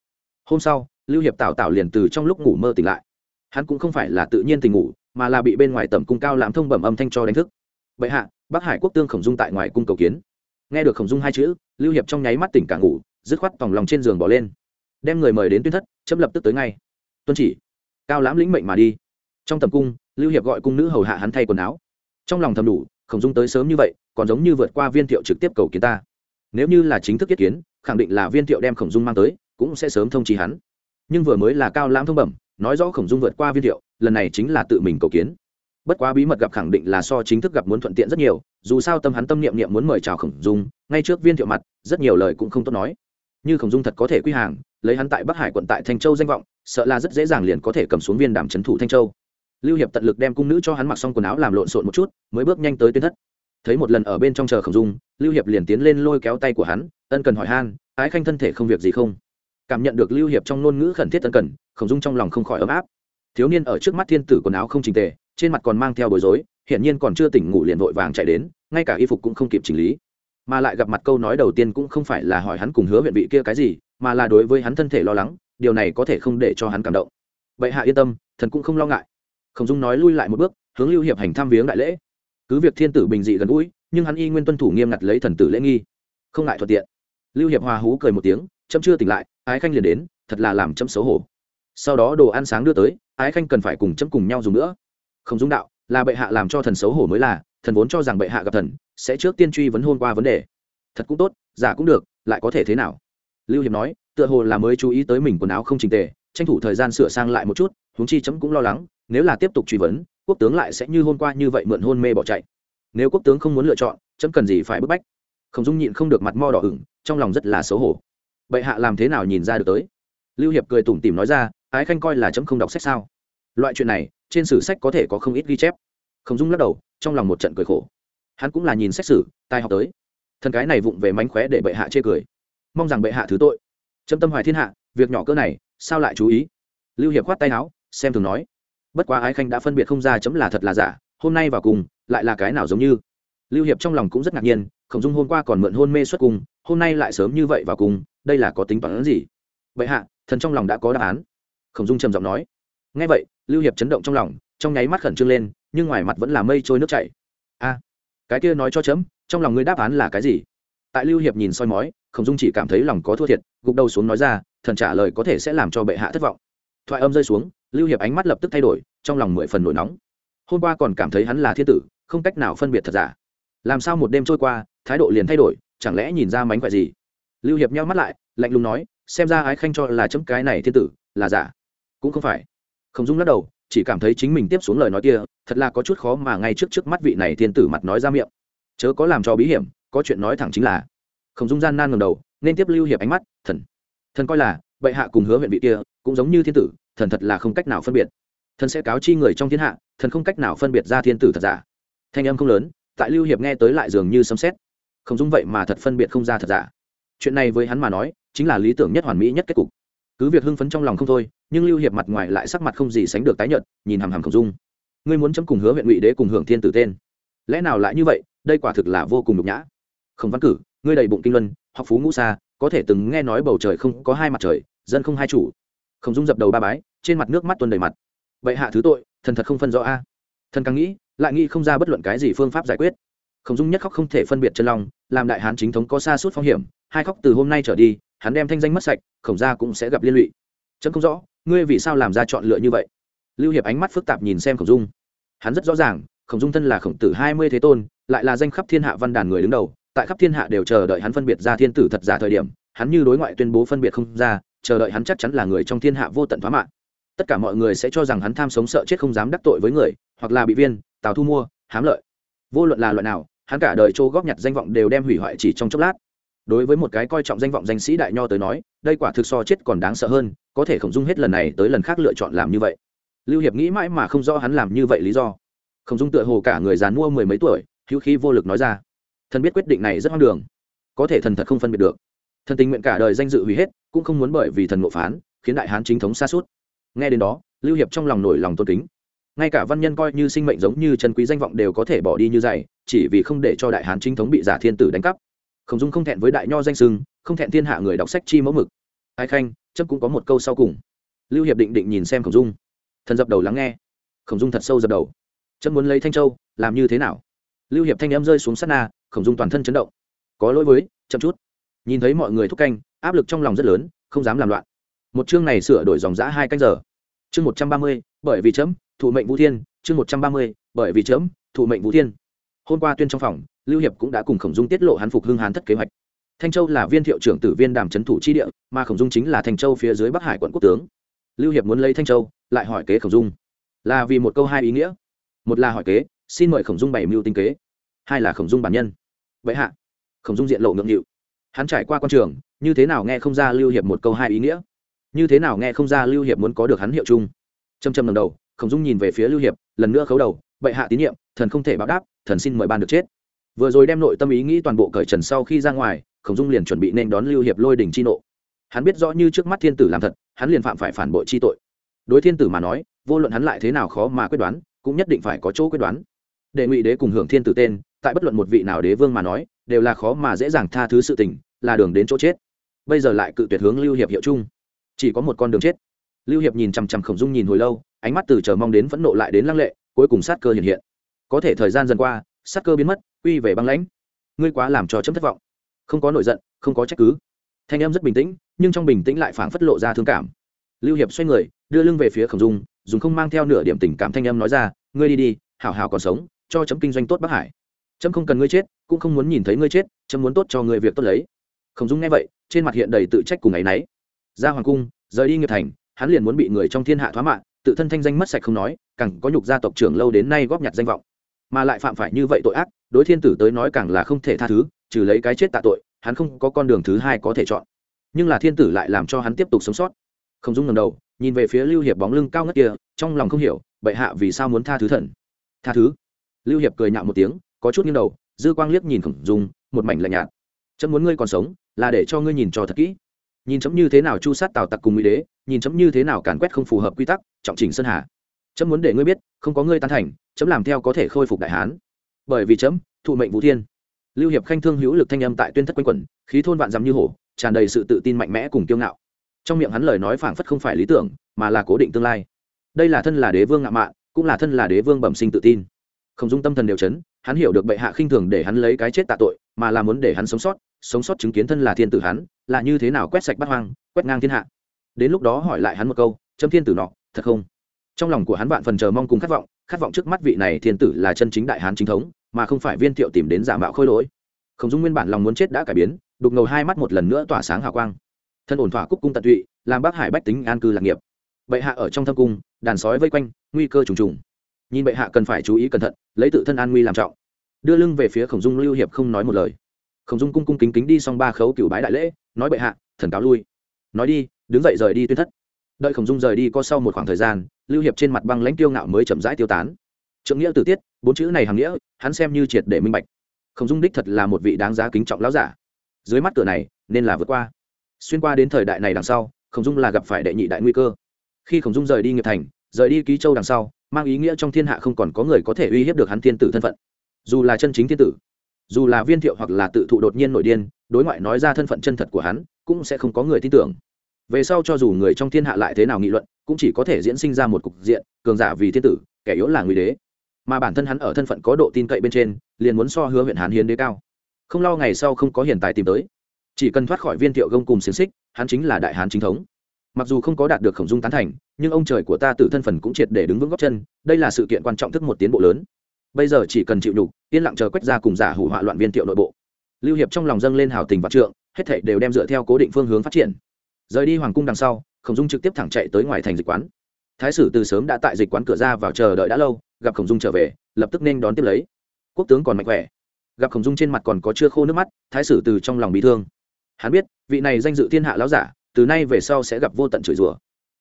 Hôm sau, lưu hiệp tảo tảo liền từ trong lúc ngủ mơ tỉnh lại. Hắn cũng không phải là tự nhiên tỉnh ngủ, mà là bị bên ngoài tầm cung cao làm thông bẩm âm thanh cho đánh thức. Bệ hạ, bắc hải quốc tương khổng dung tại ngoài cung cầu kiến. Nghe được khổng dung hai chữ, lưu hiệp trong nháy mắt tỉnh cả ngủ, dứt khoát tòng lòng trên giường bỏ lên đem người mời đến tuyên thất, chấm lập tức tới ngay. Tuân chỉ, cao lãm lĩnh mệnh mà đi. Trong tầm cung, lưu hiệp gọi cung nữ hầu hạ hắn thay quần áo. Trong lòng thầm đủ, khổng dung tới sớm như vậy, còn giống như vượt qua viên thiệu trực tiếp cầu kiến ta. Nếu như là chính thức kết kiến, khẳng định là viên thiệu đem khổng dung mang tới, cũng sẽ sớm thông trí hắn. Nhưng vừa mới là cao lãm thông bẩm, nói rõ khổng dung vượt qua viên thiệu, lần này chính là tự mình cầu kiến. Bất quá bí mật gặp khẳng định là so chính thức gặp muốn thuận tiện rất nhiều, dù sao tâm hắn tâm niệm niệm muốn mời chào khổng dung, ngay trước viên thiệu mặt, rất nhiều lời cũng không tốt nói. Như khổng dung thật có thể quy hàng lấy hắn tại bắc hải quận tại thanh châu danh vọng, sợ là rất dễ dàng liền có thể cầm xuống viên đàm trấn thủ thanh châu. Lưu hiệp tận lực đem cung nữ cho hắn mặc xong quần áo làm lộn xộn một chút, mới bước nhanh tới tuyến thất. Thấy một lần ở bên trong chờ khổng dung, lưu hiệp liền tiến lên lôi kéo tay của hắn, ân cần hỏi han, ái khanh thân thể không việc gì không? Cảm nhận được lưu hiệp trong ngôn ngữ khẩn thiết ân cần, khổng dung trong lòng không khỏi ấm áp. Thiếu niên ở trước mắt thiên tử quần áo không trình tề, trên mặt còn mang theo bối rối, hiển nhiên còn chưa tỉnh ngủ liền vội vàng chạy đến, ngay cả y phục cũng không kịp chỉnh lý. Mà lại gặp mặt câu nói đầu tiên cũng không phải là hỏi hắn cùng hứa huyện vị kia cái gì mà là đối với hắn thân thể lo lắng, điều này có thể không để cho hắn cảm động. Vậy hạ yên tâm, thần cũng không lo ngại. Khổng dung nói lui lại một bước, hướng lưu hiệp hành tham viếng đại lễ. Cứ việc thiên tử bình dị gần gũi, nhưng hắn y nguyên tuân thủ nghiêm ngặt lấy thần tử lễ nghi. Không ngại thuận tiện. Lưu hiệp hòa hú cười một tiếng, chấm chưa tỉnh lại, ái khanh liền đến, thật là làm chấm xấu hổ. Sau đó đồ ăn sáng đưa tới, ái khanh cần phải cùng chấm cùng nhau dùng nữa. Không dung đạo, là bệ hạ làm cho thần xấu hổ mới là, thần vốn cho rằng bệ hạ gặp thần, sẽ trước tiên truy vấn hôn qua vấn đề. Thật cũng tốt, giả cũng được, lại có thể thế nào? Lưu hiệp nói, tựa hồ là mới chú ý tới mình quần áo không trình tề, tranh thủ thời gian sửa sang lại một chút, huống chi chấm cũng lo lắng, nếu là tiếp tục truy vấn, quốc tướng lại sẽ như hôm qua như vậy mượn hôn mê bỏ chạy. Nếu quốc tướng không muốn lựa chọn, chấm cần gì phải bức bách? Khổng dung nhịn không được mặt mo đỏ ửng, trong lòng rất là xấu hổ. Bệ hạ làm thế nào nhìn ra được tới? Lưu hiệp cười tủm tỉm nói ra, ái khanh coi là chấm không đọc sách sao? Loại chuyện này, trên sử sách có thể có không ít ghi chép. Khổng dung lắc đầu, trong lòng một trận cười khổ. Hắn cũng là nhìn sách sử tài học tới. Thần cái này vụng về mánh khóe để bệ hạ chê cười mong rằng bệ hạ thứ tội. Trâm tâm hoài thiên hạ, việc nhỏ cỡ này, sao lại chú ý? Lưu hiệp khoát tay áo, xem thường nói. Bất quá ái khanh đã phân biệt không ra chấm là thật là giả, hôm nay vào cùng, lại là cái nào giống như? Lưu hiệp trong lòng cũng rất ngạc nhiên, khổng dung hôm qua còn mượn hôn mê xuất cùng, hôm nay lại sớm như vậy vào cùng, đây là có tính toán gì? Vậy hạ, thần trong lòng đã có đáp án. Khổng dung trầm giọng nói. Ngay vậy, lưu hiệp chấn động trong lòng, trong nháy mắt khẩn trương lên, nhưng ngoài mặt vẫn là mây trôi nước chảy. A, cái kia nói cho chấm, trong lòng ngươi đáp án là cái gì? Tại lưu hiệp nhìn soi mói khổng dung chỉ cảm thấy lòng có thua thiệt, gục đầu xuống nói ra, thần trả lời có thể sẽ làm cho bệ hạ thất vọng. Thoại âm rơi xuống, lưu hiệp ánh mắt lập tức thay đổi, trong lòng mười phần nổi nóng. Hôm qua còn cảm thấy hắn là thiên tử, không cách nào phân biệt thật giả. Làm sao một đêm trôi qua, thái độ liền thay đổi, chẳng lẽ nhìn ra mánh khỏe gì? Lưu hiệp nhau mắt lại, lạnh lùng nói, xem ra ái khanh cho là chấm cái này thiên tử, là giả. Cũng không phải. Không dung lắc đầu, chỉ cảm thấy chính mình tiếp xuống lời nói kia, thật là có chút khó mà ngay trước trước mắt vị này thiên tử mặt nói ra miệng. Chớ có làm cho bí hiểm, có chuyện nói thẳng chính là không dung gian nan ngầm đầu, nên tiếp lưu hiệp ánh mắt, thần. Thần coi là, bệ hạ cùng hứa huyện vị kia, cũng giống như thiên tử, thần thật là không cách nào phân biệt. Thần sẽ cáo chi người trong thiên hạ, thần không cách nào phân biệt ra thiên tử thật giả. Thanh âm không lớn, tại lưu hiệp nghe tới lại dường như sấm xét không dung vậy mà thật phân biệt không ra thật giả. Chuyện này với hắn mà nói, chính là lý tưởng nhất hoàn mỹ nhất kết cục. Cứ việc hưng phấn trong lòng không thôi, nhưng lưu hiệp mặt ngoài lại sắc mặt không gì sánh được tái nhợt, nhìn hàm hàm khổng dung. Ngươi muốn chấm cùng hứa huyện ngụy đế cùng hưởng thiên tử tên. Lẽ nào lại như vậy, đây quả thực là vô cùng nhục nhã. Không văn cử ngươi đầy bụng kinh luân, học phú ngũ xa có thể từng nghe nói bầu trời không có hai mặt trời, dân không hai chủ. Khổng dung dập đầu ba bái, trên mặt nước mắt tuôn đầy mặt. Vậy hạ thứ tội, thần thật không phân rõ a. Thần càng nghĩ, lại nghĩ không ra bất luận cái gì phương pháp giải quyết. Khổng dung nhất khóc không thể phân biệt chân lòng làm đại hán chính thống có xa suốt phong hiểm, hai khóc từ hôm nay trở đi, hắn đem thanh danh mất sạch, khổng gia cũng sẽ gặp liên lụy. Chấm không rõ, ngươi vì sao làm ra chọn lựa như vậy? Lưu hiệp ánh mắt phức tạp nhìn xem khổng dung. Hắn rất rõ ràng, khổng dung thân là khổng tử hai mươi thế tôn, lại là danh khắp thiên hạ văn đàn người đứng đầu tại khắp thiên hạ đều chờ đợi hắn phân biệt ra thiên tử thật giả thời điểm, hắn như đối ngoại tuyên bố phân biệt không ra, chờ đợi hắn chắc chắn là người trong thiên hạ vô tận thoá mạng. Tất cả mọi người sẽ cho rằng hắn tham sống sợ chết không dám đắc tội với người, hoặc là bị viên, tào thu mua, hám lợi. Vô luận là loại nào, hắn cả đời chỗ góp nhặt danh vọng đều đem hủy hoại chỉ trong chốc lát. Đối với một cái coi trọng danh vọng danh sĩ đại nho tới nói, đây quả thực so chết còn đáng sợ hơn, có thể khổng dung hết lần này tới lần khác lựa chọn làm như vậy. Lưu hiệp nghĩ mãi mà không rõ hắn làm như vậy lý do. Khổng dung tựa hồ cả người dàn mua mười mấy tuổi, hữu khí vô lực nói ra thần biết quyết định này rất hoang đường. Có thể thần thật không phân biệt được. Thần tình nguyện cả đời danh dự hủy hết, cũng không muốn bởi vì thần ngộ phán, khiến đại hán chính thống xa suốt nghe đến đó, lưu hiệp trong lòng nổi lòng tôn kính. Ngay cả văn nhân coi như sinh mệnh giống như chân quý danh vọng đều có thể bỏ đi như dày, chỉ vì không để cho đại hán chính thống bị giả thiên tử đánh cắp. Khổng dung không thẹn với đại nho danh sưng, không thẹn thiên hạ người đọc sách chi mẫu mực. Ai khanh chấp cũng có một câu sau cùng. Lưu hiệp định định nhìn xem khổng dung. Thần dập đầu lắng nghe. Khổng dung thật sâu dập đầu. Chấp muốn lấy thanh châu, làm như thế nào? Lưu hiệp thanh em rơi xuống sát na khổng dung toàn thân chấn động. Có lỗi với, chậm chút. Nhìn thấy mọi người thúc canh, áp lực trong lòng rất lớn, không dám làm loạn. Một chương này sửa đổi dòng giã hai canh giờ. Chương một trăm ba mươi, bởi vì chấm, thụ mệnh vũ thiên. Chương một trăm ba mươi, bởi vì chấm, thụ mệnh vũ thiên. Hôm qua tuyên trong phòng, lưu hiệp cũng đã cùng khổng dung tiết lộ hắn phục hưng hán thất kế hoạch. Thanh châu là viên thiệu trưởng tử viên đàm trấn thủ chi địa, mà khổng dung chính là thanh châu phía dưới bắc hải quận quốc tướng. Lưu hiệp muốn lấy thanh châu, lại hỏi kế khổng dung. Là vì một câu hai ý nghĩa. Một là hỏi kế, xin mời khổng dung bảy mưu tinh kế. Hai là khổng dung bản nhân vậy hạ. Khổng dung diện lộ ngượng nghịu. Hắn trải qua q trường, như thế nào nghe không ra lưu hiệp một câu hai ý nghĩa? Như thế nào nghe không ra lưu hiệp muốn có được hắn hiệu chung? Châm châm lần đầu, khổng dung nhìn về phía lưu hiệp, lần nữa khấu đầu, bệ hạ tín nhiệm, thần không thể báo đáp, thần xin mời ban được chết. Vừa rồi đem nội tâm ý nghĩ toàn bộ cởi trần sau khi ra ngoài, khổng dung liền chuẩn bị nên đón lưu hiệp lôi đình chi nộ. Hắn biết rõ như trước mắt thiên tử làm thật, hắn liền phạm phải phản bội chi tội. Đối thiên tử mà nói, vô luận hắn lại thế nào khó mà quyết đoán, cũng nhất định phải có chỗ quyết đoán. Để ngụy đế cùng hưởng thiên tử tên tại bất luận một vị nào đế vương mà nói, đều là khó mà dễ dàng tha thứ sự tình, là đường đến chỗ chết. Bây giờ lại cự tuyệt hướng lưu hiệp hiệu chung. Chỉ có một con đường chết. Lưu hiệp nhìn chằm chằm khổng dung nhìn hồi lâu, ánh mắt từ chờ mong đến phẫn nộ lại đến lăng lệ, cuối cùng sát cơ hiện hiện. Có thể thời gian dần qua, sát cơ biến mất, quy về băng lãnh. Ngươi quá làm cho chấm thất vọng. Không có nổi giận, không có trách cứ. Thanh em rất bình tĩnh, nhưng trong bình tĩnh lại phảng phất lộ ra thương cảm. Lưu hiệp xoay người, đưa lưng về phía khổng dung, dùng không mang theo nửa điểm tình cảm thanh em nói ra, ngươi đi đi, hảo hảo còn sống, cho chấm kinh doanh tốt bắc hải chấm không cần ngươi chết, cũng không muốn nhìn thấy ngươi chết chấm muốn tốt cho ngươi việc tốt lấy. Khổng dung nghe vậy, trên mặt hiện đầy tự trách cùng ấ y ra hoàng cung, rời đi nghiệp thành, hắn liền muốn bị người trong thiên hạ thoá mạng tự thân thanh danh mất sạch không nói, càng có nhục gia tộc trưởng lâu đến nay góp nhặt danh vọng. Mà lại phạm phải như vậy tội ác, đối thiên tử tới nói càng là không thể tha thứ, trừ lấy cái chết tạ tội, hắn không có con đường thứ hai có thể chọn. Nhưng là thiên tử lại làm cho hắn tiếp tục sống sót. Không dung ngầm đầu, nhìn về phía lưu hiệp bóng lưng cao ngất kia, trong lòng không hiểu, bệ hạ vì sao muốn tha thứ thần? Tha thứ? Lưu hiệp cười nhạo một tiếng có chút nghiêng đầu, dư quang liếc nhìn khổng dung, một mảnh lạnh nhạt. Chấm muốn ngươi còn sống, là để cho ngươi nhìn cho thật kỹ. Nhìn chấm như thế nào chu sát tào tặc cùng mỹ đế, nhìn chấm như thế nào càn quét không phù hợp quy tắc, trọng trình sơn hà. Chấm muốn để ngươi biết, không có ngươi tán thành, chấm làm theo có thể khôi phục đại hán. Bởi vì chấm, thụ mệnh vũ thiên. Lưu hiệp khanh thương hữu lực thanh âm tại tuyên thất quanh quẩn, khí thôn vạn dằm như hổ, tràn đầy sự tự tin mạnh mẽ cùng kiêu ngạo. Trong miệng hắn lời nói phảng phất không phải lý tưởng, mà là cố định tương lai. Đây là thân là đế vương ngạo mạn, cũng là thân là đế vương bẩm sinh tự tin. Không dung tâm thần đều chấn hắn hiểu được bệ hạ khinh thường để hắn lấy cái chết tạ tội, mà là muốn để hắn sống sót sống sót chứng kiến thân là thiên tử hắn, là như thế nào quét sạch bắt hoang, quét ngang thiên hạ. Đến lúc đó hỏi lại hắn một câu châm thiên tử nọ, thật không? Trong lòng của hắn vạn phần chờ mong cùng khát vọng khát vọng trước mắt vị này thiên tử là chân chính đại hán chính thống, mà không phải viên thiệu tìm đến giả mạo khôi lỗi. Không dung nguyên bản lòng muốn chết đã cải biến, đục ngầu hai mắt một lần nữa tỏa sáng hào quang. Thân ổn thỏa cúc cung tận tụy, làm bác hải bách tính an cư lạc nghiệp. Bệ hạ ở trong thâm cung, đàn sói vây quanh, nguy cơ trùng trùng nhìn bệ hạ cần phải chú ý cẩn thận, lấy tự thân an nguy làm trọng. Đưa lưng về phía khổng dung lưu hiệp không nói một lời. Khổng dung cung cung kính kính đi xong ba khấu cựu bái đại lễ, nói bệ hạ, thần cáo lui. Nói đi, đứng dậy rời đi tuyên thất. Đợi khổng dung rời đi có sau một khoảng thời gian, lưu hiệp trên mặt băng lãnh tiêu ngạo mới chậm rãi tiêu tán. Trượng nghĩa tử tiết, bốn chữ này hàng nghĩa, hắn xem như triệt để minh bạch. Khổng dung đích thật là một vị đáng giá kính trọng lão giả. Dưới mắt cửa này, nên là vượt qua. Xuyên qua đến thời đại này đằng sau, khổng dung là gặp phải đệ nhị đại nguy cơ. Khi khổng dung rời đi nghiệp thành, rời đi ký châu đằng sau mang ý nghĩa trong thiên hạ không còn có người có thể uy hiếp được hắn thiên tử thân phận. Dù là chân chính thiên tử, dù là viên thiệu hoặc là tự thụ đột nhiên nổi điên, đối ngoại nói ra thân phận chân thật của hắn, cũng sẽ không có người tin tưởng. Về sau cho dù người trong thiên hạ lại thế nào nghị luận, cũng chỉ có thể diễn sinh ra một cục diện, cường giả vì thiên tử, kẻ yếu là nguy đế. Mà bản thân hắn ở thân phận có độ tin cậy bên trên, liền muốn so hứa huyện hán hiến đế cao. Không lo ngày sau không có hiện tài tìm tới. Chỉ cần thoát khỏi viên thiệu gông cùng xiềng xích, hắn chính là đại hán chính thống mặc dù không có đạt được khổng dung tán thành, nhưng ông trời của ta tự thân phần cũng triệt để đứng vững góc chân, đây là sự kiện quan trọng thức một tiến bộ lớn. Bây giờ chỉ cần chịu nhục, yên lặng chờ quét ra cùng giả hủ họa loạn viên thiệu nội bộ. Lưu hiệp trong lòng dâng lên hào tình và trượng, hết thảy đều đem dựa theo cố định phương hướng phát triển. Rời đi hoàng cung đằng sau, khổng dung trực tiếp thẳng chạy tới ngoài thành dịch quán. Thái sử từ sớm đã tại dịch quán cửa ra vào chờ đợi đã lâu, gặp khổng dung trở về, lập tức nên đón tiếp lấy. Quốc tướng còn mạnh khỏe. Gặp khổng dung trên mặt còn có chưa khô nước mắt, thái sử từ trong lòng bị thương. Hắn biết, vị này danh dự thiên hạ lão giả từ nay về sau sẽ gặp vô tận chửi rủa.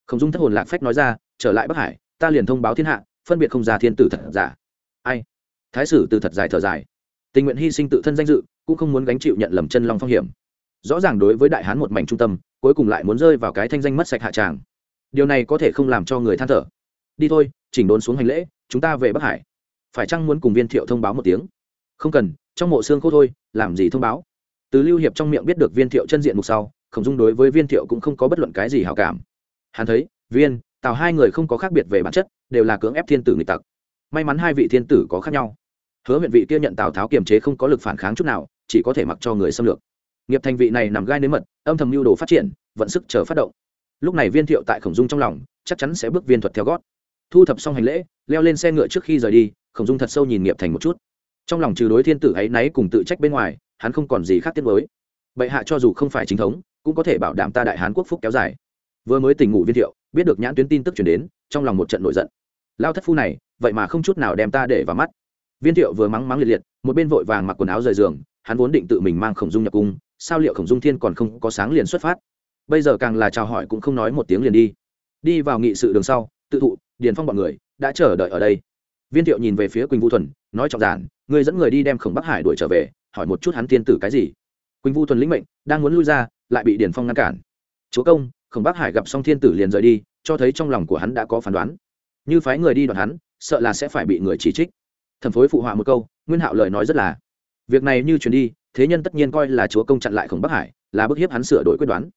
Khổng dung thất hồn lạc phách nói ra, trở lại bắc hải, ta liền thông báo thiên hạ, phân biệt không ra thiên tử thật giả. Ai? Thái sử từ thật dài thở dài. Tình nguyện hy sinh tự thân danh dự, cũng không muốn gánh chịu nhận lầm chân long phong hiểm. Rõ ràng đối với đại hán một mảnh trung tâm, cuối cùng lại muốn rơi vào cái thanh danh mất sạch hạ tràng. Điều này có thể không làm cho người than thở. Đi thôi, chỉnh đốn xuống hành lễ, chúng ta về bắc hải. Phải chăng muốn cùng viên thiệu thông báo một tiếng? Không cần, trong mộ xương khô thôi, làm gì thông báo? Từ lưu hiệp trong miệng biết được viên thiệu chân diện mục sau khổng dung đối với viên thiệu cũng không có bất luận cái gì hảo cảm. Hắn thấy, viên, tào hai người không có khác biệt về bản chất, đều là cưỡng ép thiên tử nghịch tặc. May mắn hai vị thiên tử có khác nhau. Hứa huyện vị kia nhận tào tháo kiềm chế không có lực phản kháng chút nào, chỉ có thể mặc cho người xâm lược. Nghiệp thành vị này nằm gai nếm mật, âm thầm mưu đồ phát triển, vận sức chờ phát động. Lúc này viên thiệu tại khổng dung trong lòng, chắc chắn sẽ bước viên thuật theo gót. Thu thập xong hành lễ, leo lên xe ngựa trước khi rời đi, khổng dung thật sâu nhìn nghiệp thành một chút. Trong lòng trừ đối thiên tử ấy náy cùng tự trách bên ngoài, hắn không còn gì khác tiết mới bệ hạ cho dù không phải chính thống cũng có thể bảo đảm ta đại hán quốc phúc kéo dài. Vừa mới tỉnh ngủ viên thiệu, biết được nhãn tuyến tin tức chuyển đến, trong lòng một trận nổi giận. Lao thất phu này, vậy mà không chút nào đem ta để vào mắt. Viên thiệu vừa mắng mắng liệt liệt, một bên vội vàng mặc quần áo rời giường, hắn vốn định tự mình mang khổng dung nhập cung, sao liệu khổng dung thiên còn không có sáng liền xuất phát? Bây giờ càng là chào hỏi cũng không nói một tiếng liền đi. Đi vào nghị sự đường sau, tự thụ, điền phong bọn người, đã chờ đợi ở đây. Viên thiệu nhìn về phía quỳnh vũ thuần, nói trọng giản, người dẫn người đi đem khổng bắc hải đuổi trở về, hỏi một chút hắn tiên tử cái gì. Quỳnh vũ thuần lĩnh mệnh, đang muốn lui ra lại bị điền phong ngăn cản. Chúa công, khổng bắc hải gặp xong thiên tử liền rời đi, cho thấy trong lòng của hắn đã có phán đoán. Như phái người đi đoạn hắn, sợ là sẽ phải bị người chỉ trích. Thần phối phụ họa một câu, nguyên hạo lời nói rất là, việc này như chuyển đi, thế nhân tất nhiên coi là chúa công chặn lại khổng bắc hải, là bức hiếp hắn sửa đổi quyết đoán.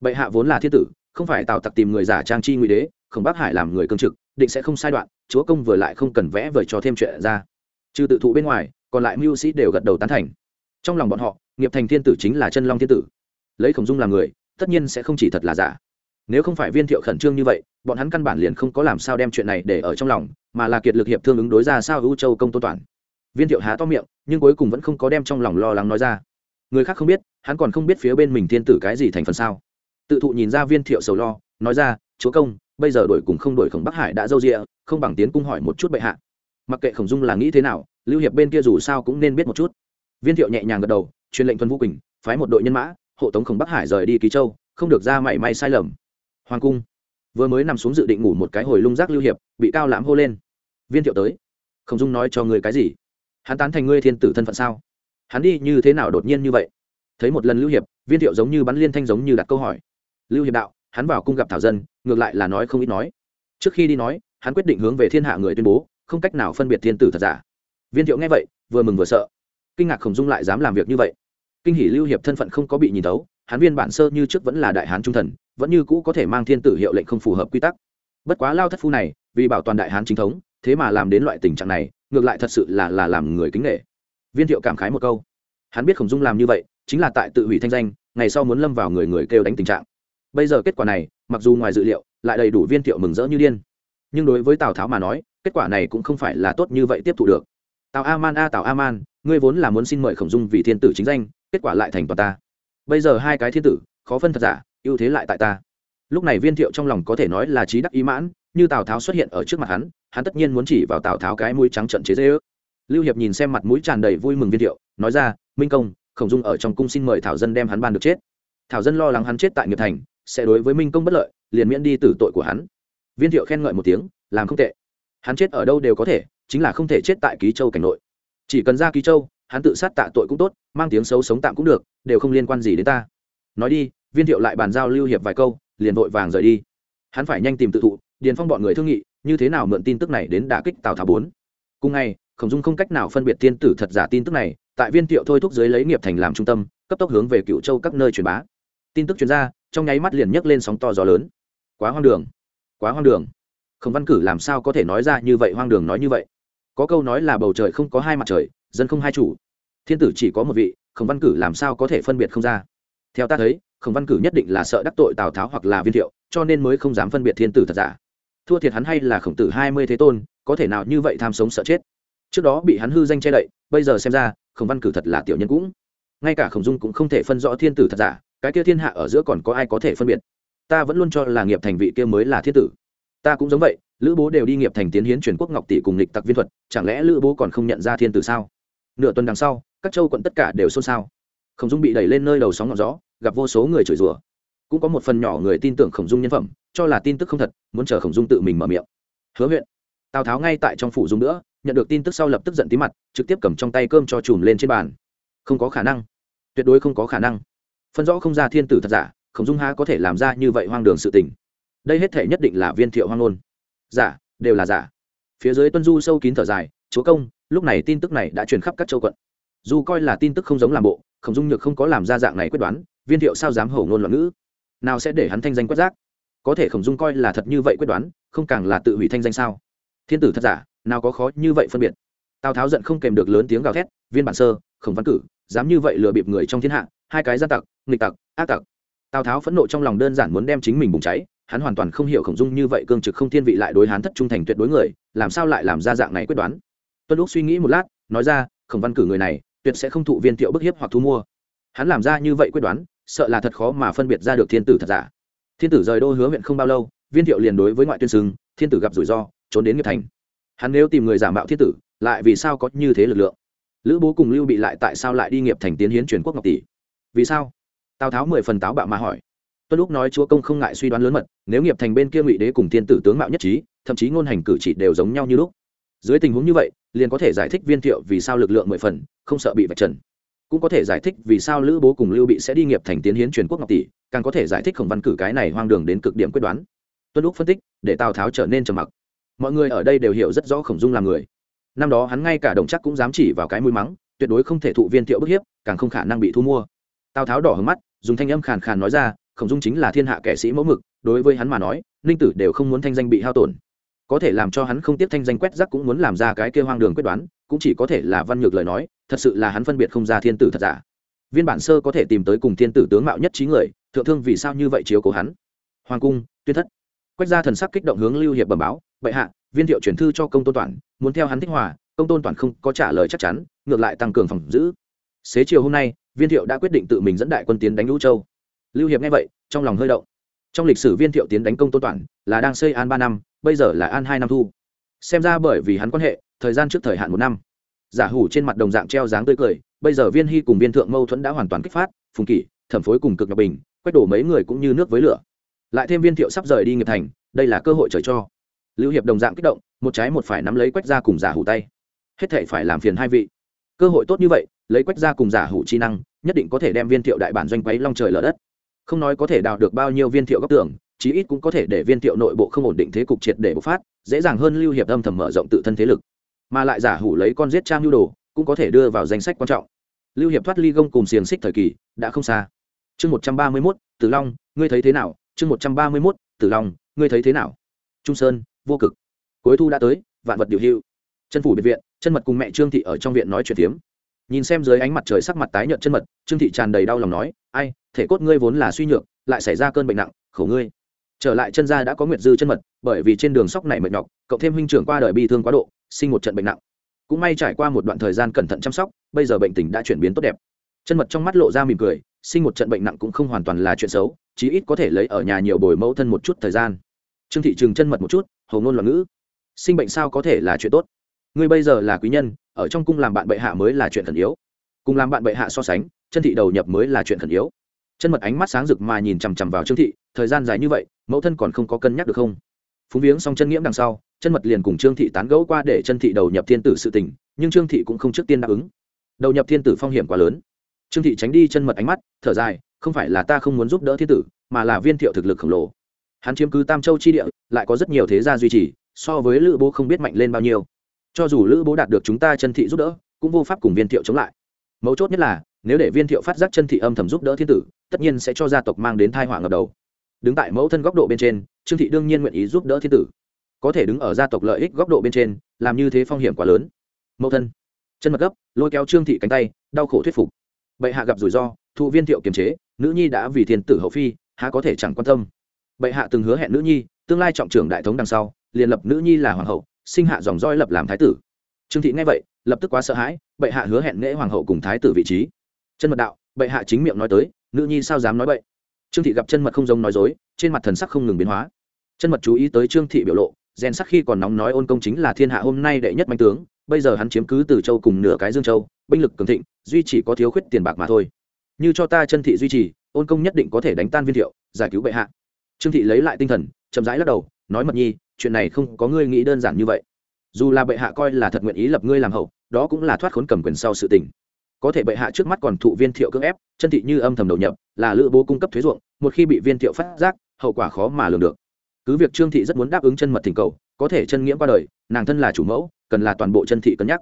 Bệ hạ vốn là thiên tử, không phải tào tặc tìm người giả trang chi ngụy đế, khổng bắc hải làm người cương trực, định sẽ không sai đoạn, chúa công vừa lại không cần vẽ vời cho thêm chuyện ra. Trừ tự thụ bên ngoài, còn lại mưu sĩ đều gật đầu tán thành. Trong lòng bọn họ, nghiệp thành thiên tử chính là chân long thiên tử lấy khổng dung làm người, tất nhiên sẽ không chỉ thật là giả. Nếu không phải viên thiệu khẩn trương như vậy, bọn hắn căn bản liền không có làm sao đem chuyện này để ở trong lòng, mà là kiệt lực hiệp thương ứng đối ra sao ưu châu công tôn toàn. Viên thiệu há to miệng, nhưng cuối cùng vẫn không có đem trong lòng lo lắng nói ra. Người khác không biết, hắn còn không biết phía bên mình thiên tử cái gì thành phần sao. Tự thụ nhìn ra viên thiệu sầu lo, nói ra, chúa công, bây giờ đổi cùng không đổi khổng bắc hải đã dâu rịa không bằng tiến cung hỏi một chút bệ hạ. Mặc kệ khổng dung là nghĩ thế nào, lưu hiệp bên kia dù sao cũng nên biết một chút. Viên thiệu nhẹ nhàng gật đầu, truyền lệnh thuần vũ quỳnh, phái một đội nhân mã hộ tống khổng bắc hải rời đi ký châu, không được ra mảy may sai lầm. Hoàng cung, vừa mới nằm xuống dự định ngủ một cái hồi lung rác lưu hiệp, bị cao lãm hô lên. Viên thiệu tới. Khổng dung nói cho người cái gì? Hắn tán thành ngươi thiên tử thân phận sao? Hắn đi như thế nào đột nhiên như vậy? Thấy một lần lưu hiệp, viên thiệu giống như bắn liên thanh giống như đặt câu hỏi. Lưu hiệp đạo, hắn vào cung gặp thảo dân, ngược lại là nói không ít nói. Trước khi đi nói, hắn quyết định hướng về thiên hạ người tuyên bố, không cách nào phân biệt thiên tử thật giả. Viên thiệu nghe vậy, vừa mừng vừa sợ. Kinh ngạc khổng dung lại dám làm việc như vậy kinh hỷ lưu hiệp thân phận không có bị nhìn tấu hán viên bản sơ như trước vẫn là đại hán trung thần, vẫn như cũ có thể mang thiên tử hiệu lệnh không phù hợp quy tắc. Bất quá lao thất phu này, vì bảo toàn đại hán chính thống, thế mà làm đến loại tình trạng này, ngược lại thật sự là là làm người kính nghệ viên thiệu cảm khái một câu. Hắn biết khổng dung làm như vậy, chính là tại tự hủy thanh danh, ngày sau muốn lâm vào người người kêu đánh tình trạng. Bây giờ kết quả này, mặc dù ngoài dự liệu, lại đầy đủ viên thiệu mừng rỡ như điên. Nhưng đối với tào tháo mà nói, kết quả này cũng không phải là tốt như vậy tiếp thu được. Tào a man a, tào a man ngươi vốn là muốn xin mời khổng dung vì thiên tử chính danh kết quả lại thành toàn ta. Bây giờ hai cái thiên tử, khó phân thật giả, ưu thế lại tại ta. Lúc này viên thiệu trong lòng có thể nói là trí đắc ý mãn, như tào tháo xuất hiện ở trước mặt hắn hắn tất nhiên muốn chỉ vào tào tháo cái mũi trắng trận chế dễ ước. Lưu hiệp nhìn xem mặt mũi tràn đầy vui mừng viên thiệu, nói ra, minh công, khổng dung ở trong cung xin mời thảo dân đem hắn ban được chết. Thảo dân lo lắng hắn chết tại nghiệp thành, sẽ đối với minh công bất lợi, liền miễn đi tử tội của hắn. Viên thiệu khen ngợi một tiếng, làm không tệ. Hắn chết ở đâu đều có thể, chính là không thể chết tại ký châu cảnh nội. Chỉ cần ra ký châu hắn tự sát tạ tội cũng tốt, mang tiếng xấu sống tạm cũng được, đều không liên quan gì đến ta. Nói đi, viên thiệu lại bàn giao lưu hiệp vài câu, liền vội vàng rời đi. Hắn phải nhanh tìm tự thụ, điền phong bọn người thương nghị, như thế nào mượn tin tức này đến đả kích tào tháo bốn? Cùng ngày, khổng dung không cách nào phân biệt tiên tử thật giả tin tức này, tại viên thiệu thôi thúc dưới lấy nghiệp thành làm trung tâm, cấp tốc hướng về cựu châu các nơi truyền bá. Tin tức chuyên ra, trong nháy mắt liền nhấc lên sóng to gió lớn. Quá hoang đường, quá hoang đường. Khổng văn cử làm sao có thể nói ra như vậy hoang đường nói như vậy? Có câu nói là bầu trời không có hai mặt trời dân không hai chủ. Thiên tử chỉ có một vị, khổng văn cử làm sao có thể phân biệt không ra? Theo ta thấy, khổng văn cử nhất định là sợ đắc tội tào tháo hoặc là viên thiệu, cho nên mới không dám phân biệt thiên tử thật giả. Thua thiệt hắn hay là khổng tử hai mươi thế tôn, có thể nào như vậy tham sống sợ chết? Trước đó bị hắn hư danh che đậy, bây giờ xem ra, khổng văn cử thật là tiểu nhân cũng. Ngay cả khổng dung cũng không thể phân rõ thiên tử thật giả, cái kia thiên hạ ở giữa còn có ai có thể phân biệt? Ta vẫn luôn cho là nghiệp thành vị kia mới là thiên tử. Ta cũng giống vậy, lữ bố đều đi nghiệp thành tiến hiến truyền quốc ngọc tỷ cùng lịch tặc viên thuật, chẳng lẽ lữ bố còn không nhận ra thiên tử sao? Nửa tuần đằng sau, các châu quận tất cả đều xôn xao. Khổng dung bị đẩy lên nơi đầu sóng ngọn gió, gặp vô số người chửi rủa. Cũng có một phần nhỏ người tin tưởng khổng dung nhân phẩm, cho là tin tức không thật, muốn chờ khổng dung tự mình mở miệng. Hứa huyện tào tháo ngay tại trong phủ dung nữa, nhận được tin tức sau lập tức giận tí mặt, trực tiếp cầm trong tay cơm cho chùm lên trên bàn. Không có khả năng. Tuyệt đối không có khả năng. Phân rõ không ra thiên tử thật giả, khổng dung há có thể làm ra như vậy hoang đường sự tình. Đây hết thể nhất định là viên thiệu hoang ngôn. Giả, đều là giả. Phía dưới tuân du sâu kín thở dài, chúa công lúc này tin tức này đã truyền khắp các châu quận. Dù coi là tin tức không giống làm bộ, khổng dung nhược không có làm ra dạng này quyết đoán, viên thiệu sao dám hổ ngôn loạn ngữ? Nào sẽ để hắn thanh danh quét rác? Có thể khổng dung coi là thật như vậy quyết đoán, không càng là tự hủy thanh danh sao? Thiên tử thật giả, nào có khó như vậy phân biệt. Tào tháo giận không kèm được lớn tiếng gào thét, viên bản sơ, khổng văn cử, dám như vậy lừa bịp người trong thiên hạ, hai cái gian tặc, nghịch tặc, ác tặc. Tào tháo phẫn nộ trong lòng đơn giản muốn đem chính mình bùng cháy, hắn hoàn toàn không hiểu khổng dung như vậy cương trực không thiên vị lại đối hắn thất trung thành tuyệt đối người, làm sao lại làm ra dạng này quyết đoán? Tuân lúc suy nghĩ một lát, nói ra, khổng văn cử người này, tuyệt sẽ không thụ viên thiệu bức hiếp hoặc thu mua. Hắn làm ra như vậy quyết đoán, sợ là thật khó mà phân biệt ra được thiên tử thật giả. Thiên tử rời đô hứa huyện không bao lâu, viên thiệu liền đối với ngoại tuyên xưng, thiên tử gặp rủi ro, trốn đến nghiệp thành. Hắn nếu tìm người giả mạo thiên tử, lại vì sao có như thế lực lượng? Lữ bố cùng lưu bị lại tại sao lại đi nghiệp thành tiến hiến truyền quốc ngọc tỷ? Vì sao? Tào tháo mười phần táo bạo mà hỏi. Tuân lúc nói chúa công không ngại suy đoán lớn mật, nếu nghiệp thành bên kia ngụy đế cùng thiên tử tướng mạo nhất trí, thậm chí ngôn hành cử chỉ đều giống nhau như lúc dưới tình huống như vậy, liền có thể giải thích viên thiệu vì sao lực lượng mười phần, không sợ bị vạch trần. Cũng có thể giải thích vì sao lữ bố cùng lưu bị sẽ đi nghiệp thành tiến hiến truyền quốc ngọc tỷ, càng có thể giải thích khổng văn cử cái này hoang đường đến cực điểm quyết đoán. Tuân lúc phân tích, để tào tháo trở nên trầm mặc. Mọi người ở đây đều hiểu rất rõ khổng dung là người. Năm đó hắn ngay cả đồng chắc cũng dám chỉ vào cái mũi mắng, tuyệt đối không thể thụ viên thiệu bức hiếp, càng không khả năng bị thu mua. Tào tháo đỏ hứng mắt, dùng thanh âm khàn khàn nói ra, khổng dung chính là thiên hạ kẻ sĩ mẫu mực, đối với hắn mà nói, ninh tử đều không muốn thanh danh bị hao tổn có thể làm cho hắn không tiếp thanh danh quét rắc cũng muốn làm ra cái kêu hoang đường quyết đoán, cũng chỉ có thể là văn nhược lời nói, thật sự là hắn phân biệt không ra thiên tử thật giả. Viên bản sơ có thể tìm tới cùng thiên tử tướng mạo nhất trí người, thượng thương vì sao như vậy chiếu cố hắn? Hoàng cung, tuyên thất. Quách gia thần sắc kích động hướng lưu hiệp bẩm báo, bệ hạ, viên thiệu chuyển thư cho công tôn toàn, muốn theo hắn thích hòa, công tôn toàn không có trả lời chắc chắn, ngược lại tăng cường phòng giữ. Xế chiều hôm nay, viên thiệu đã quyết định tự mình dẫn đại quân tiến đánh lũ châu. Lưu hiệp nghe vậy, trong lòng hơi động trong lịch sử viên thiệu tiến đánh công tôn toàn, là đang xây an ba năm, bây giờ là an hai năm thu. Xem ra bởi vì hắn quan hệ, thời gian trước thời hạn một năm. Giả hủ trên mặt đồng dạng treo dáng tươi cười, bây giờ viên hy cùng viên thượng mâu thuẫn đã hoàn toàn kích phát, phùng kỷ, thẩm phối cùng cực ngọc bình, quét đổ mấy người cũng như nước với lửa. Lại thêm viên thiệu sắp rời đi nghiệp thành, đây là cơ hội trời cho. Lưu hiệp đồng dạng kích động, một trái một phải nắm lấy quách ra cùng giả hủ tay. Hết thể phải làm phiền hai vị. Cơ hội tốt như vậy, lấy quách ra cùng giả hủ chi năng, nhất định có thể đem viên thiệu đại bản doanh quấy long trời lở đất không nói có thể đào được bao nhiêu viên thiệu góc tưởng chí ít cũng có thể để viên thiệu nội bộ không ổn định thế cục triệt để bộc phát, dễ dàng hơn lưu hiệp âm thầm mở rộng tự thân thế lực. Mà lại giả hủ lấy con giết trang nhu đồ, cũng có thể đưa vào danh sách quan trọng. Lưu hiệp thoát ly gông cùng xiềng xích thời kỳ, đã không xa. Chương một trăm ba mươi mốt, tử long, ngươi thấy thế nào? Chương một trăm ba mươi mốt, tử long, ngươi thấy thế nào? Trung sơn, vô cực. Cuối thu đã tới, vạn vật điều hưu chân phủ biệt viện, chân mật cùng mẹ trương thị ở trong viện nói chuyện tiếm nhìn xem dưới ánh mặt trời sắc mặt tái nhợt chân mật, trương thị tràn đầy đau lòng nói, ai thể cốt ngươi vốn là suy nhược, lại xảy ra cơn bệnh nặng, khổ ngươi. Trở lại chân gia đã có nguyệt dư chân mật, bởi vì trên đường sóc này mệt nhọc cậu thêm huynh trưởng qua đời bi thương quá độ, sinh một trận bệnh nặng. Cũng may trải qua một đoạn thời gian cẩn thận chăm sóc, bây giờ bệnh tình đã chuyển biến tốt đẹp. Chân mật trong mắt lộ ra mỉm cười, sinh một trận bệnh nặng cũng không hoàn toàn là chuyện xấu, chí ít có thể lấy ở nhà nhiều bồi mẫu thân một chút thời gian. Trương thị trừng chân mật một chút hầu ngôn loạn ngữ. Sinh bệnh sao có thể là chuyện tốt? Ngươi bây giờ là quý nhân, ở trong cung làm bạn bệ hạ mới là chuyện thần yếu. Cùng làm bạn bệ hạ so sánh, chân thị đầu nhập mới là chuyện thần yếu chân mật ánh mắt sáng rực mà nhìn chằm chằm vào trương thị, thời gian dài như vậy, mẫu thân còn không có cân nhắc được không? Phúng viếng xong chân nghiễm đằng sau, chân mật liền cùng trương thị tán gẫu qua để chân thị đầu nhập thiên tử sự tình, nhưng trương thị cũng không trước tiên đáp ứng. Đầu nhập thiên tử phong hiểm quá lớn. Trương thị tránh đi chân mật ánh mắt, thở dài, không phải là ta không muốn giúp đỡ thiên tử, mà là viên thiệu thực lực khổng lồ. Hắn chiếm cứ tam châu chi địa, lại có rất nhiều thế gia duy trì, so với lữ bố không biết mạnh lên bao nhiêu. Cho dù lữ bố đạt được chúng ta chân thị giúp đỡ, cũng vô pháp cùng viên thiệu chống lại. Mấu chốt nhất là, nếu để viên thiệu phát giác chân thị âm thầm giúp đỡ thiên tử tất nhiên sẽ cho gia tộc mang đến thai họa ngập đầu. Đứng tại mẫu thân góc độ bên trên, trương thị đương nhiên nguyện ý giúp đỡ thiên tử. Có thể đứng ở gia tộc lợi ích góc độ bên trên, làm như thế phong hiểm quá lớn. Mẫu thân, chân mật gấp, lôi kéo trương thị cánh tay, đau khổ thuyết phục. Bệ hạ gặp rủi ro thụ viên thiệu kiềm chế, nữ nhi đã vì thiên tử hậu phi, há có thể chẳng quan tâm. Bệ hạ từng hứa hẹn nữ nhi, tương lai trọng trưởng đại thống đằng sau, liền lập nữ nhi là hoàng hậu, sinh hạ dòng roi lập làm thái tử. Trương thị nghe vậy, lập tức quá sợ hãi, bệ hạ hứa hẹn nghễ hoàng hậu cùng thái tử vị trí. Chân mật đạo bệ hạ chính miệng nói tới, nữ nhi sao dám nói bậy? Trương thị gặp chân mật không giống nói dối, trên mặt thần sắc không ngừng biến hóa. Chân mật chú ý tới trương thị biểu lộ, rèn sắc khi còn nóng nói ôn công chính là thiên hạ hôm nay đệ nhất mạnh tướng, bây giờ hắn chiếm cứ từ châu cùng nửa cái dương châu, binh lực cường thịnh, duy chỉ có thiếu khuyết tiền bạc mà thôi. Như cho ta chân thị duy trì, ôn công nhất định có thể đánh tan viên thiệu, giải cứu bệ hạ. Trương thị lấy lại tinh thần, chậm rãi lắc đầu, nói mật nhi, chuyện này không có ngươi nghĩ đơn giản như vậy. Dù là bệ hạ coi là thật nguyện ý lập ngươi làm hậu, đó cũng là thoát khốn cầm quyền sau sự tình có thể bệ hạ trước mắt còn thụ viên thiệu cưỡng ép, chân thị như âm thầm đầu nhập, là lữ bố cung cấp thuế ruộng, một khi bị viên thiệu phát giác, hậu quả khó mà lường được. Cứ việc trương thị rất muốn đáp ứng chân mật thỉnh cầu, có thể chân nghiễm qua đời, nàng thân là chủ mẫu, cần là toàn bộ chân thị cân nhắc.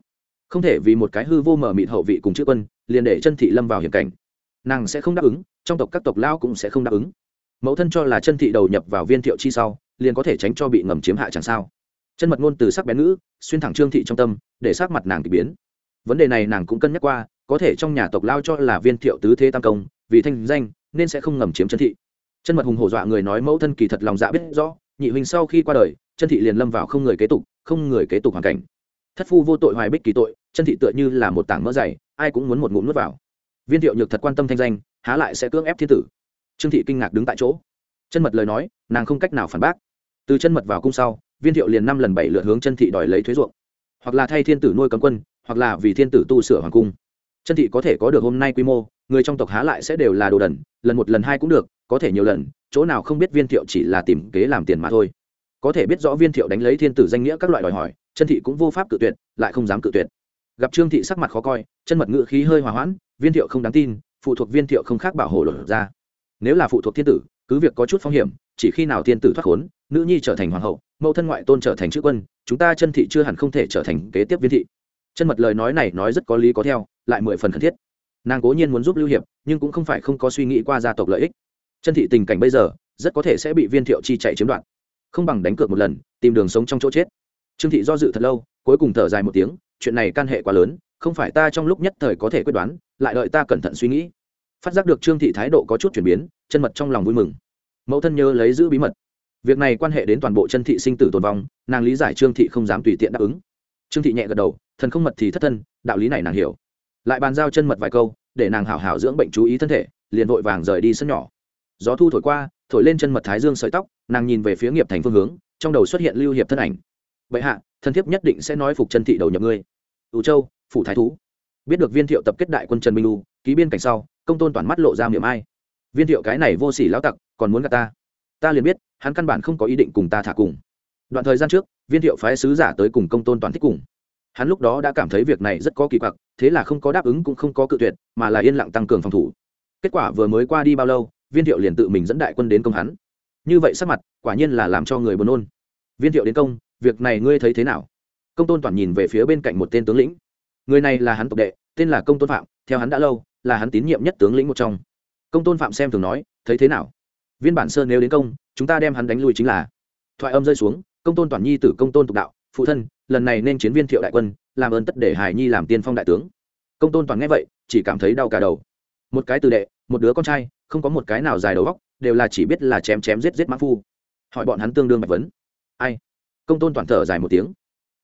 Không thể vì một cái hư vô mở mịt hậu vị cùng chữ quân, liền để chân thị lâm vào hiểm cảnh. Nàng sẽ không đáp ứng, trong tộc các tộc lao cũng sẽ không đáp ứng. Mẫu thân cho là chân thị đầu nhập vào viên thiệu chi sau, liền có thể tránh cho bị ngầm chiếm hạ chẳng sao. Chân mật ngôn từ sắc bén ngữ, xuyên thẳng trương thị trong tâm, để sát mặt nàng k ỳ biến. Vấn đề này nàng cũng cân nhắc qua có thể trong nhà tộc lao cho là viên thiệu tứ thế tam công, vì thanh danh, nên sẽ không ngầm chiếm chân thị. Chân mật hùng hổ dọa người nói mẫu thân kỳ thật lòng dạ biết rõ, nhị huynh sau khi qua đời, chân thị liền lâm vào không người kế tục, không người kế tục hoàn cảnh. Thất phu vô tội hoài bích kỳ tội, chân thị tựa như là một tảng mỡ dày, ai cũng muốn một ngụm nuốt vào. Viên thiệu nhược thật quan tâm thanh danh, há lại sẽ cưỡng ép thiên tử. Trương thị kinh ngạc đứng tại chỗ. Chân mật lời nói, nàng không cách nào phản bác. Từ chân mật vào cung sau, viên thiệu liền năm lần bảy lượt hướng chân thị đòi lấy thuế ruộng. Hoặc là thay thiên tử nuôi cấm quân, hoặc là vì thiên tử tu sửa hoàng cung chân thị có thể có được hôm nay quy mô, người trong tộc há lại sẽ đều là đồ đần, lần một lần hai cũng được, có thể nhiều lần, chỗ nào không biết viên thiệu chỉ là tìm kế làm tiền mà thôi. Có thể biết rõ viên thiệu đánh lấy thiên tử danh nghĩa các loại đòi hỏi, chân thị cũng vô pháp cự tuyệt, lại không dám cự tuyệt. Gặp trương thị sắc mặt khó coi, chân mật ngự khí hơi hòa hoãn, viên thiệu không đáng tin, phụ thuộc viên thiệu không khác bảo hộ lộ ra. Nếu là phụ thuộc thiên tử, cứ việc có chút phong hiểm, chỉ khi nào thiên tử thoát khốn, nữ nhi trở thành hoàng hậu, mẫu thân ngoại tôn trở thành chữ quân, chúng ta chân thị chưa hẳn không thể trở thành kế tiếp viên thị. Chân mật lời nói này nói rất có lý có theo lại mười phần cần thiết. Nàng cố nhiên muốn giúp lưu hiệp, nhưng cũng không phải không có suy nghĩ qua gia tộc lợi ích. Chân thị tình cảnh bây giờ, rất có thể sẽ bị viên thiệu chi chạy chiếm đoạt. Không bằng đánh cược một lần, tìm đường sống trong chỗ chết. Trương thị do dự thật lâu, cuối cùng thở dài một tiếng, chuyện này can hệ quá lớn, không phải ta trong lúc nhất thời có thể quyết đoán, lại đợi ta cẩn thận suy nghĩ. Phát giác được trương thị thái độ có chút chuyển biến, chân mật trong lòng vui mừng. Mẫu thân nhớ lấy giữ bí mật. Việc này quan hệ đến toàn bộ chân thị sinh tử tồn vong, nàng lý giải trương thị không dám tùy tiện đáp ứng. Trương thị nhẹ gật đầu, thần không mật thì thất thân, đạo lý này nàng hiểu lại bàn giao chân mật vài câu, để nàng hảo hảo dưỡng bệnh chú ý thân thể, liền vội vàng rời đi sân nhỏ. Gió thu thổi qua, thổi lên chân mật thái dương sợi tóc, nàng nhìn về phía nghiệp thành phương hướng, trong đầu xuất hiện lưu hiệp thân ảnh. Bệ hạ, thân thiếp nhất định sẽ nói phục chân thị đầu nhập ngươi. Ủ châu, phủ thái thú. Biết được viên thiệu tập kết đại quân trần minh lu ký biên cảnh sau, công tôn toàn mắt lộ ra miệng ai. Viên thiệu cái này vô sỉ lão tặc, còn muốn gạt ta? Ta liền biết, hắn căn bản không có ý định cùng ta thả cùng. Đoạn thời gian trước, viên thiệu phái sứ giả tới cùng công tôn toàn thích cùng hắn lúc đó đã cảm thấy việc này rất có kỳ quặc, thế là không có đáp ứng cũng không có cự tuyệt, mà là yên lặng tăng cường phòng thủ. Kết quả vừa mới qua đi bao lâu, viên thiệu liền tự mình dẫn đại quân đến công hắn. Như vậy sắc mặt, quả nhiên là làm cho người buồn nôn. Viên thiệu đến công, việc này ngươi thấy thế nào? Công tôn toàn nhìn về phía bên cạnh một tên tướng lĩnh. Người này là hắn tộc đệ, tên là công tôn phạm, theo hắn đã lâu, là hắn tín nhiệm nhất tướng lĩnh một trong. Công tôn phạm xem thường nói, thấy thế nào? Viên bản sơn nếu đến công, chúng ta đem hắn đánh lui chính là. Thoại âm rơi xuống, công tôn toàn nhi tử công tôn tục đạo phụ thân, lần này nên chiến viên thiệu đại quân, làm ơn tất để hải nhi làm tiên phong đại tướng. Công tôn toàn nghe vậy, chỉ cảm thấy đau cả đầu. Một cái từ đệ, một đứa con trai, không có một cái nào dài đầu góc đều là chỉ biết là chém chém giết giết mã phu. Hỏi bọn hắn tương đương bạch vấn. Ai? Công tôn toàn thở dài một tiếng.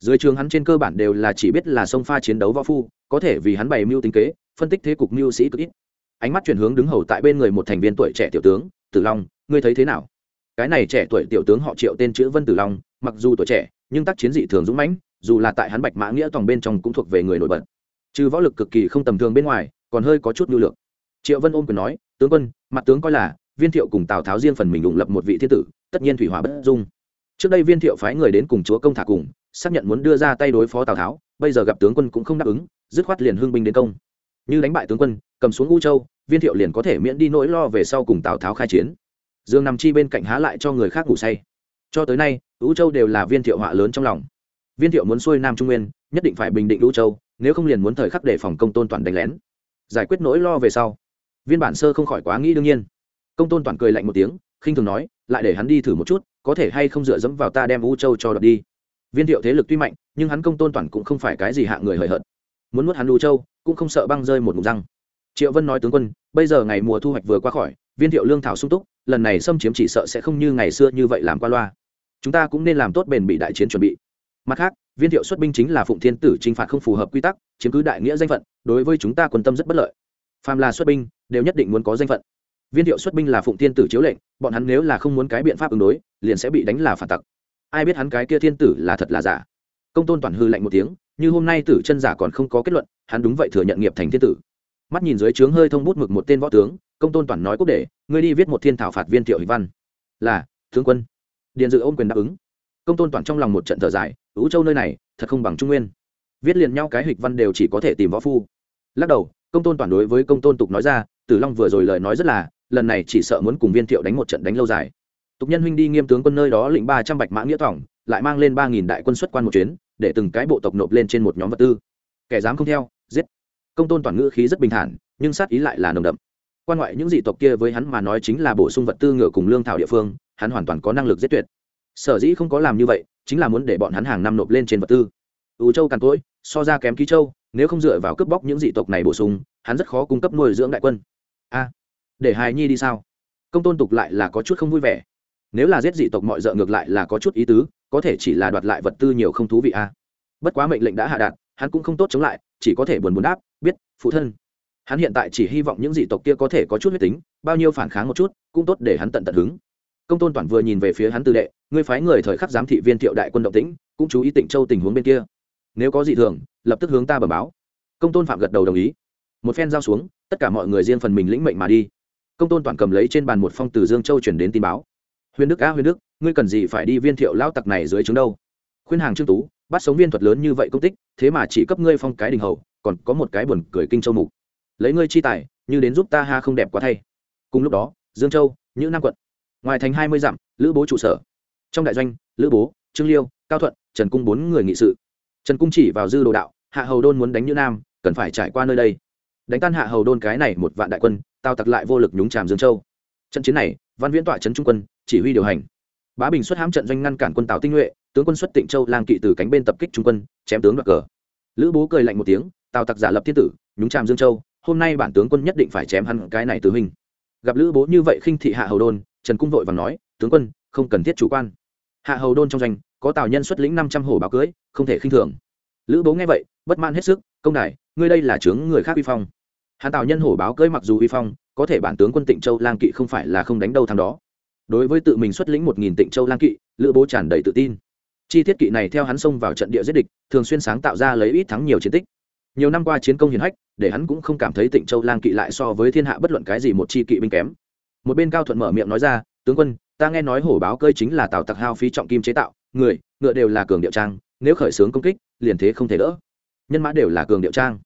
Dưới trường hắn trên cơ bản đều là chỉ biết là sông pha chiến đấu võ phu, có thể vì hắn bày mưu tính kế, phân tích thế cục mưu sĩ cực ít. Ánh mắt chuyển hướng đứng hầu tại bên người một thành viên tuổi trẻ tiểu tướng, tử long, ngươi thấy thế nào? Cái này trẻ tuổi tiểu tướng họ triệu tên chữ vân tử long, mặc dù tuổi trẻ nhưng tác chiến dị thường dũng mãnh, dù là tại hắn bạch mã nghĩa tòng bên trong cũng thuộc về người nổi bật. Trừ võ lực cực kỳ không tầm thường bên ngoài, còn hơi có chút nhu lược triệu vân ôm quyền nói, tướng quân, mặt tướng coi là viên thiệu cùng tào tháo riêng phần mình đụng lập một vị thiên tử, tất nhiên thủy hỏa bất dung. Trước đây viên thiệu phái người đến cùng chúa công thả cùng, xác nhận muốn đưa ra tay đối phó tào tháo, bây giờ gặp tướng quân cũng không đáp ứng, dứt khoát liền hưng binh đến công. Như đánh bại tướng quân, cầm xuống u châu, viên thiệu liền có thể miễn đi nỗi lo về sau cùng tào tháo khai chiến. Dương nằm chi bên cạnh há lại cho người khác ngủ say. Cho tới nay u châu đều là viên thiệu họa lớn trong lòng. Viên thiệu muốn xuôi nam trung nguyên, nhất định phải bình định u châu, nếu không liền muốn thời khắc để phòng công tôn toàn đánh lén. Giải quyết nỗi lo về sau, viên bản sơ không khỏi quá nghĩ đương nhiên. Công tôn toàn cười lạnh một tiếng, khinh thường nói, lại để hắn đi thử một chút, có thể hay không dựa dẫm vào ta đem u châu cho đợt đi. Viên thiệu thế lực tuy mạnh, nhưng hắn công tôn toàn cũng không phải cái gì hạ người hời hợt. Muốn nuốt hắn u châu, cũng không sợ băng rơi một mục răng. Triệu vân nói tướng quân, bây giờ ngày mùa thu hoạch vừa qua khỏi, viên thiệu lương thảo sung túc, lần này xâm chiếm chỉ sợ sẽ không như ngày xưa như vậy làm qua loa chúng ta cũng nên làm tốt bền bị đại chiến chuẩn bị. Mặt khác, viên thiệu xuất binh chính là phụng thiên tử t r i n h phạt không phù hợp quy tắc, chiếm cứ đại nghĩa danh phận, đối với chúng ta quân tâm rất bất lợi. Phàm là xuất binh, đều nhất định muốn có danh phận. Viên thiệu xuất binh là phụng thiên tử chiếu lệnh, bọn hắn nếu là không muốn cái biện pháp ứng đối, liền sẽ bị đánh là phản tặc. Ai biết hắn cái kia thiên tử là thật là giả? Công tôn toàn hư lạnh một tiếng, như hôm nay tử chân giả còn không có kết luận, hắn đúng vậy thừa nhận nghiệp thành thiên tử. Mắt nhìn dưới trướng hơi thông bút mực một tên võ tướng, công tôn toàn nói quốc để ngươi đi viết một thiên thảo phạt viên thiệu hình văn. Là, tướng quân điền dự ôm quyền đáp ứng. Công tôn toàn trong lòng một trận thở dài ứ châu nơi này, thật không bằng trung nguyên. Viết liền nhau cái hịch văn đều chỉ có thể tìm võ phu. Lắc đầu, công tôn toàn đối với công tôn tục nói ra, tử long vừa rồi lời nói rất là, lần này chỉ sợ muốn cùng viên thiệu đánh một trận đánh lâu dài. Tục nhân huynh đi nghiêm tướng quân nơi đó lĩnh ba trăm bạch mã nghĩa thỏng, lại mang lên ba nghìn đại quân xuất quan một chuyến, để từng cái bộ tộc nộp lên trên một nhóm vật tư. Kẻ dám không theo, giết. Công tôn toàn ngữ khí rất bình thản, nhưng sát ý lại là nồng đậm. Quan ngoại những dị tộc kia với hắn mà nói chính là bổ sung vật tư ngựa cùng lương thảo địa phương hắn hoàn toàn có năng lực giết tuyệt. Sở dĩ không có làm như vậy, chính là muốn để bọn hắn hàng năm nộp lên trên vật tư. Ưu châu càn cỗi so ra kém ký châu, nếu không dựa vào cướp bóc những dị tộc này bổ sung, hắn rất khó cung cấp nuôi dưỡng đại quân. A, để hài nhi đi sao? Công tôn tục lại là có chút không vui vẻ. Nếu là giết dị tộc mọi d ngược lại là có chút ý tứ, có thể chỉ là đoạt lại vật tư nhiều không thú vị a. Bất quá mệnh lệnh đã hạ đạt, hắn cũng không tốt chống lại, chỉ có thể buồn buồn đáp, biết, phụ thân. Hắn hiện tại chỉ hy vọng những dị tộc kia có thể có chút huyết tính, bao nhiêu phản kháng một chút, cũng tốt để hắn tận tận hứng công tôn toàn vừa nhìn về phía hắn tư đệ, ngươi phái người thời khắc giám thị viên thiệu đại quân động tĩnh, cũng chú ý tịnh châu tình huống bên kia. Nếu có gì thường, lập tức hướng ta bẩm báo. Công tôn phạm gật đầu đồng ý. Một phen giao xuống, tất cả mọi người riêng phần mình lĩnh mệnh mà đi. Công tôn toàn cầm lấy trên bàn một phong từ dương châu chuyển đến tin báo. Huyền đức á, huyền đức, ngươi cần gì phải đi viên thiệu lao tặc này dưới trướng đâu? Khuyên hàng trương tú, bắt sống viên thuật lớn như vậy công tích, thế mà chỉ cấp ngươi phong cái đình hầu, còn có một cái buồn cười kinh châu mục. Lấy ngươi chi tài, như đến giúp ta ha không đẹp quá thay. Cùng lúc đó, dương châu những nam quận ngoài thành hai mươi dặm, lữ bố trụ sở. Trong đại doanh, lữ bố, trương liêu, cao thuận, trần cung bốn người nghị sự. Trần cung chỉ vào dư đồ đạo, hạ hầu đôn muốn đánh như nam, cần phải trải qua nơi đây. Đánh tan hạ hầu đôn cái này một vạn đại quân, tao tặc lại vô lực nhúng tràm dương châu. Trận chiến này, văn viễn tọa trấn trung quân, chỉ huy điều hành. Bá bình xuất hãm trận doanh ngăn cản quân tào tinh nhuệ, tướng quân xuất tịnh châu lang kỵ từ cánh bên tập kích trung quân, chém tướng đoạt cờ. Lữ bố cười lạnh một tiếng, tào tặc giả lập thiên tử, nhúng tràm dương châu, hôm nay bản tướng quân nhất định phải chém hắn cái này từ hình. Gặp lữ bố như vậy khinh thị hạ hầu đôn trần cung vội và nói, tướng quân, không cần thiết chủ quan. Hạ hầu đôn trong danh có tào nhân xuất lĩnh năm trăm hồ báo cưới, không thể khinh thường. Lữ bố nghe vậy, bất mãn hết sức, công đài, ngươi đây là chướng người khác uy phong. Hạ tào nhân hổ báo cưới mặc dù uy phong, có thể bản tướng quân tịnh châu lang kỵ không phải là không đánh đâu thằng đó. Đối với tự mình xuất lĩnh một nghìn tịnh châu lang kỵ, lữ bố tràn đầy tự tin. Chi tiết kỵ này theo hắn xông vào trận địa giết địch, thường xuyên sáng tạo ra lấy ít thắng nhiều chiến tích. Nhiều năm qua chiến công hiển hách, để hắn cũng không cảm thấy tịnh châu lang kỵ lại so với thiên hạ bất luận cái gì một chi kỵ binh kém một bên cao thuận mở miệng nói ra, tướng quân, ta nghe nói hổ báo cơi chính là tào tặc hao phí trọng kim chế tạo, người, ngựa đều là cường điệu trang, nếu khởi xướng công kích, liền thế không thể đỡ. Nhân mã đều là cường điệu trang.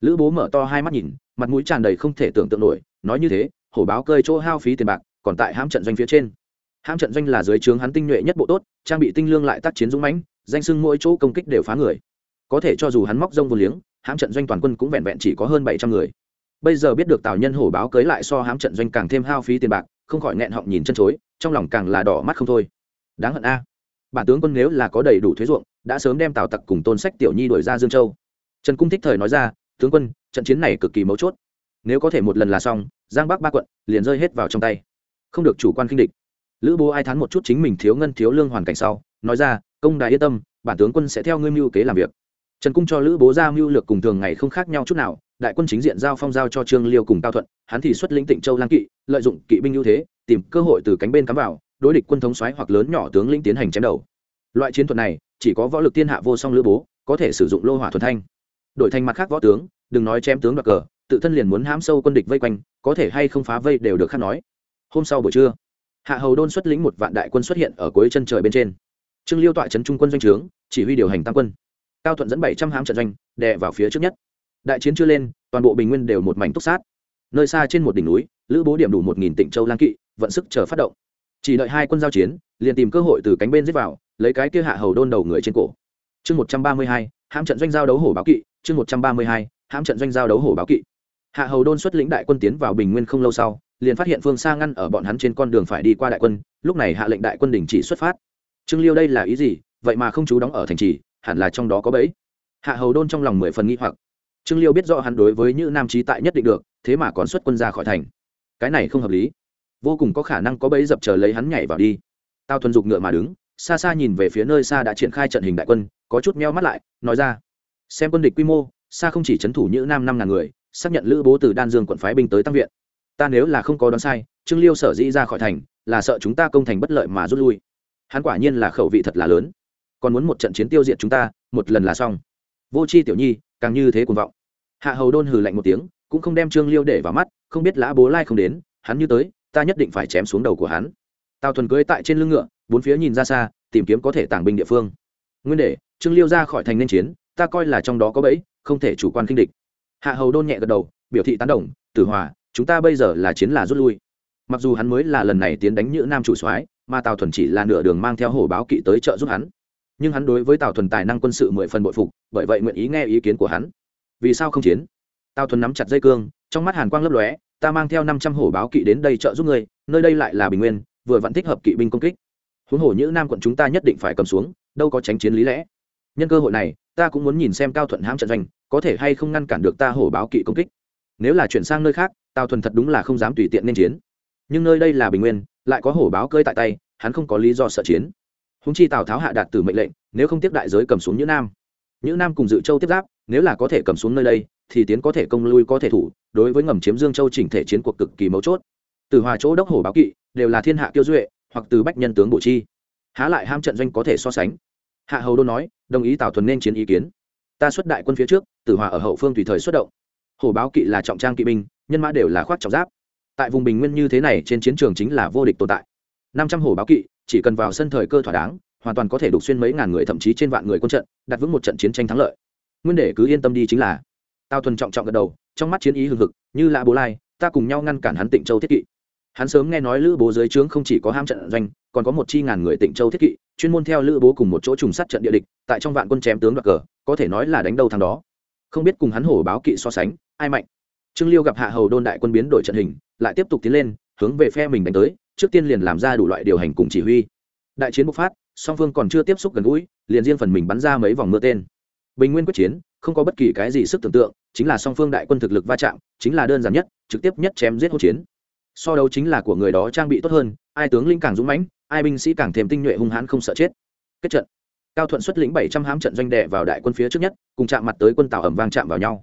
Lữ bố mở to hai mắt nhìn, mặt mũi tràn đầy không thể tưởng tượng nổi, nói như thế, hổ báo cơi chỗ hao phí tiền bạc, còn tại hãm trận doanh phía trên. Hãm trận doanh là dưới trướng hắn tinh nhuệ nhất bộ tốt, trang bị tinh lương lại tác chiến dũng mãnh, danh sưng mỗi chỗ công kích đều phá người. Có thể cho dù hắn móc rông vô liếng, hãm trận doanh toàn quân cũng vẹn vẹn chỉ có hơn bảy trăm người bây giờ biết được tào nhân hổ báo cưới lại so hám trận doanh càng thêm hao phí tiền bạc, không khỏi nghẹn họng nhìn chân chối, trong lòng càng là đỏ mắt không thôi. Đáng hận a. Bản tướng quân nếu là có đầy đủ thuế ruộng, đã sớm đem tào tặc cùng tôn sách tiểu nhi đổi ra dương châu. Trần cung thích thời nói ra, tướng quân, trận chiến này cực kỳ mấu chốt. Nếu có thể một lần là xong, giang bắc ba quận liền rơi hết vào trong tay. Không được chủ quan kinh địch. Lữ bố ai thán một chút chính mình thiếu ngân thiếu lương hoàn cảnh sau, nói ra, công đại yên tâm, bản tướng quân sẽ theo ngươi mưu kế làm việc. Trần cung cho lữ bố ra mưu lược cùng thường ngày không khác nhau chút nào đại quân chính diện giao phong giao cho trương liêu cùng cao thuận, hắn thì xuất lĩnh tịnh châu lang kỵ, lợi dụng kỵ binh ưu thế, tìm cơ hội từ cánh bên cắm vào, đối địch quân thống xoáy hoặc lớn nhỏ tướng lĩnh tiến hành chém đầu. Loại chiến thuật này, chỉ có võ lực thiên hạ vô song lữ bố, có thể sử dụng lô hỏa thuần thanh. Đổi thành mặt khác võ tướng, đừng nói chém tướng đoạt cờ, tự thân liền muốn hãm sâu quân địch vây quanh, có thể hay không phá vây đều được khắc nói. Hôm sau buổi trưa, hạ hầu đôn xuất lĩnh một vạn đại quân xuất hiện ở cuối chân trời bên trên. Trương liêu tọa trấn trung quân doanh trướng, chỉ huy điều hành tam quân. Cao thuận dẫn bảy trăm hãm trận doanh, đè vào phía trước nhất đại chiến chưa lên, toàn bộ bình nguyên đều một mảnh túc sát. Nơi xa trên một đỉnh núi, lữ bố điểm đủ một nghìn tịnh châu lang kỵ, vận sức chờ phát động. Chỉ đợi hai quân giao chiến, liền tìm cơ hội từ cánh bên giết vào, lấy cái kia hạ hầu đôn đầu người trên cổ. Chương một trăm ba mươi hai, hãm trận doanh giao đấu hổ báo kỵ, chương một trăm ba mươi hai, hãm trận doanh giao đấu hổ báo kỵ. Hạ hầu đôn xuất lĩnh đại quân tiến vào bình nguyên không lâu sau, liền phát hiện phương xa ngăn ở bọn hắn trên con đường phải đi qua đại quân, lúc này hạ lệnh đại quân đình chỉ xuất phát. Trương liêu đây là ý gì? Vậy mà không chú đóng ở thành trì, hẳn là trong đó có bẫy. Hạ hầu đôn trong lòng mười phần nghi hoặc trương liêu biết rõ hắn đối với những nam trí tại nhất định được, thế mà còn xuất quân ra khỏi thành. Cái này không hợp lý. Vô cùng có khả năng có bẫy dập chờ lấy hắn nhảy vào đi. Tao thuần dục ngựa mà đứng, xa xa nhìn về phía nơi xa đã triển khai trận hình đại quân, có chút meo mắt lại, nói ra. Xem quân địch quy mô, xa không chỉ c h ấ n thủ như nam năm ngàn người, xác nhận lữ bố từ đan dương quận phái binh tới tăng viện. Ta nếu là không có đoán sai, trương liêu sở dĩ ra khỏi thành, là sợ chúng ta công thành bất lợi mà rút lui. Hắn quả nhiên là khẩu vị thật là lớn. Còn muốn một trận chiến tiêu diệt chúng ta, một lần là xong. Vô c h i tiểu nhi, càng như thế cuồng vọng hạ hầu đôn hừ lạnh một tiếng, cũng không đem trương liêu để vào mắt, không biết lã bố lai không đến, hắn như tới, ta nhất định phải chém xuống đầu của hắn. Tào thuần cưới tại trên lưng ngựa, bốn phía nhìn ra xa, tìm kiếm có thể tàng binh địa phương. Nguyên để trương liêu ra khỏi thành nên chiến, ta coi là trong đó có bẫy, không thể chủ quan kinh địch. Hạ hầu đôn nhẹ gật đầu, biểu thị tán đồng, tử hòa, chúng ta bây giờ là chiến là rút lui. Mặc dù hắn mới là lần này tiến đánh nhữ nam chủ soái, mà tào thuần chỉ là nửa đường mang theo hổ báo kỵ tới trợ giúp hắn. Nhưng hắn đối với tào thuần tài năng quân sự mười phần bội phục, bởi vậy nguyện ý nghe ý kiến của hắn vì sao không chiến? Tao thuần nắm chặt dây cương, trong mắt hàn quang lấp lóe, ta mang theo năm trăm hổ báo kỵ đến đây trợ giúp ngươi, nơi đây lại là bình nguyên, vừa vẫn thích hợp kỵ binh công kích. Huống hồ những nam quận chúng ta nhất định phải cầm xuống, đâu có tránh chiến lý lẽ. Nhân cơ hội này, ta cũng muốn nhìn xem cao thuận hãm trận doanh, có thể hay không ngăn cản được ta hổ báo kỵ công kích. Nếu là chuyển sang nơi khác, tào thuần thật đúng là không dám tùy tiện nên chiến. Nhưng nơi đây là bình nguyên, lại có hổ báo cơi tại tay, hắn không có lý do sợ chiến. Húng chi tào tháo hạ đạt từ mệnh lệnh, nếu không tiếp đại giới cầm xuống nhữ nam. Nhữ nam cùng dự châu tiếp giáp nếu là có thể cầm xuống nơi đây, thì tiến có thể công lui có thể thủ, đối với ngầm chiếm dương châu chỉnh thể chiến cuộc cực kỳ mấu chốt. Từ hòa chỗ đốc hổ báo kỵ, đều là thiên hạ kiêu duệ, hoặc từ bách nhân tướng bổ chi. Há lại ham trận doanh có thể so sánh. Hạ hầu đô nói, đồng ý tào thuần nên chiến ý kiến. Ta xuất đại quân phía trước, tử hòa ở hậu phương tùy thời xuất động. Hổ báo kỵ là trọng trang kỵ binh, nhân mã đều là khoác trọng giáp. Tại vùng bình nguyên như thế này, trên chiến trường chính là vô địch tồn tại. Năm trăm hổ báo kỵ, chỉ cần vào sân thời cơ thỏa đáng, hoàn toàn có thể đục xuyên mấy ngàn người, thậm chí trên vạn người quân trận, đặt vững một trận chiến tranh thắng lợi nguyên để cứ yên tâm đi chính là. Tao thuần trọng trọng gật đầu, trong mắt chiến ý hừng hực, như lạ bố lai, ta cùng nhau ngăn cản hắn tịnh châu thiết kỵ. Hắn sớm nghe nói lữ bố dưới trướng không chỉ có ham trận doanh, còn có một chi ngàn người tịnh châu thiết kỵ, chuyên môn theo lữ bố cùng một chỗ trùng sát trận địa địch, tại trong vạn quân chém tướng đoạt cờ, có thể nói là đánh đầu thằng đó. Không biết cùng hắn hổ báo kỵ so sánh, ai mạnh. Trương liêu gặp hạ hầu đôn đại quân biến đổi trận hình, lại tiếp tục tiến lên, hướng về phe mình đánh tới, trước tiên liền làm ra đủ loại điều hành cùng chỉ huy. Đại chiến bộc phát, song phương còn chưa tiếp xúc gần gũi, liền riêng phần mình bắn ra mấy vòng mưa tên bình nguyên quyết chiến, không có bất kỳ cái gì sức tưởng tượng, chính là song phương đại quân thực lực va chạm, chính là đơn giản nhất, trực tiếp nhất chém giết hỗn chiến. So đấu chính là của người đó trang bị tốt hơn, ai tướng linh càng dũng mãnh, ai binh sĩ càng thêm tinh nhuệ hung hãn không sợ chết. Kết trận. Cao thuận xuất lĩnh bảy trăm hãm trận doanh đệ vào đại quân phía trước nhất, cùng chạm mặt tới quân tàu ẩm vang chạm vào nhau.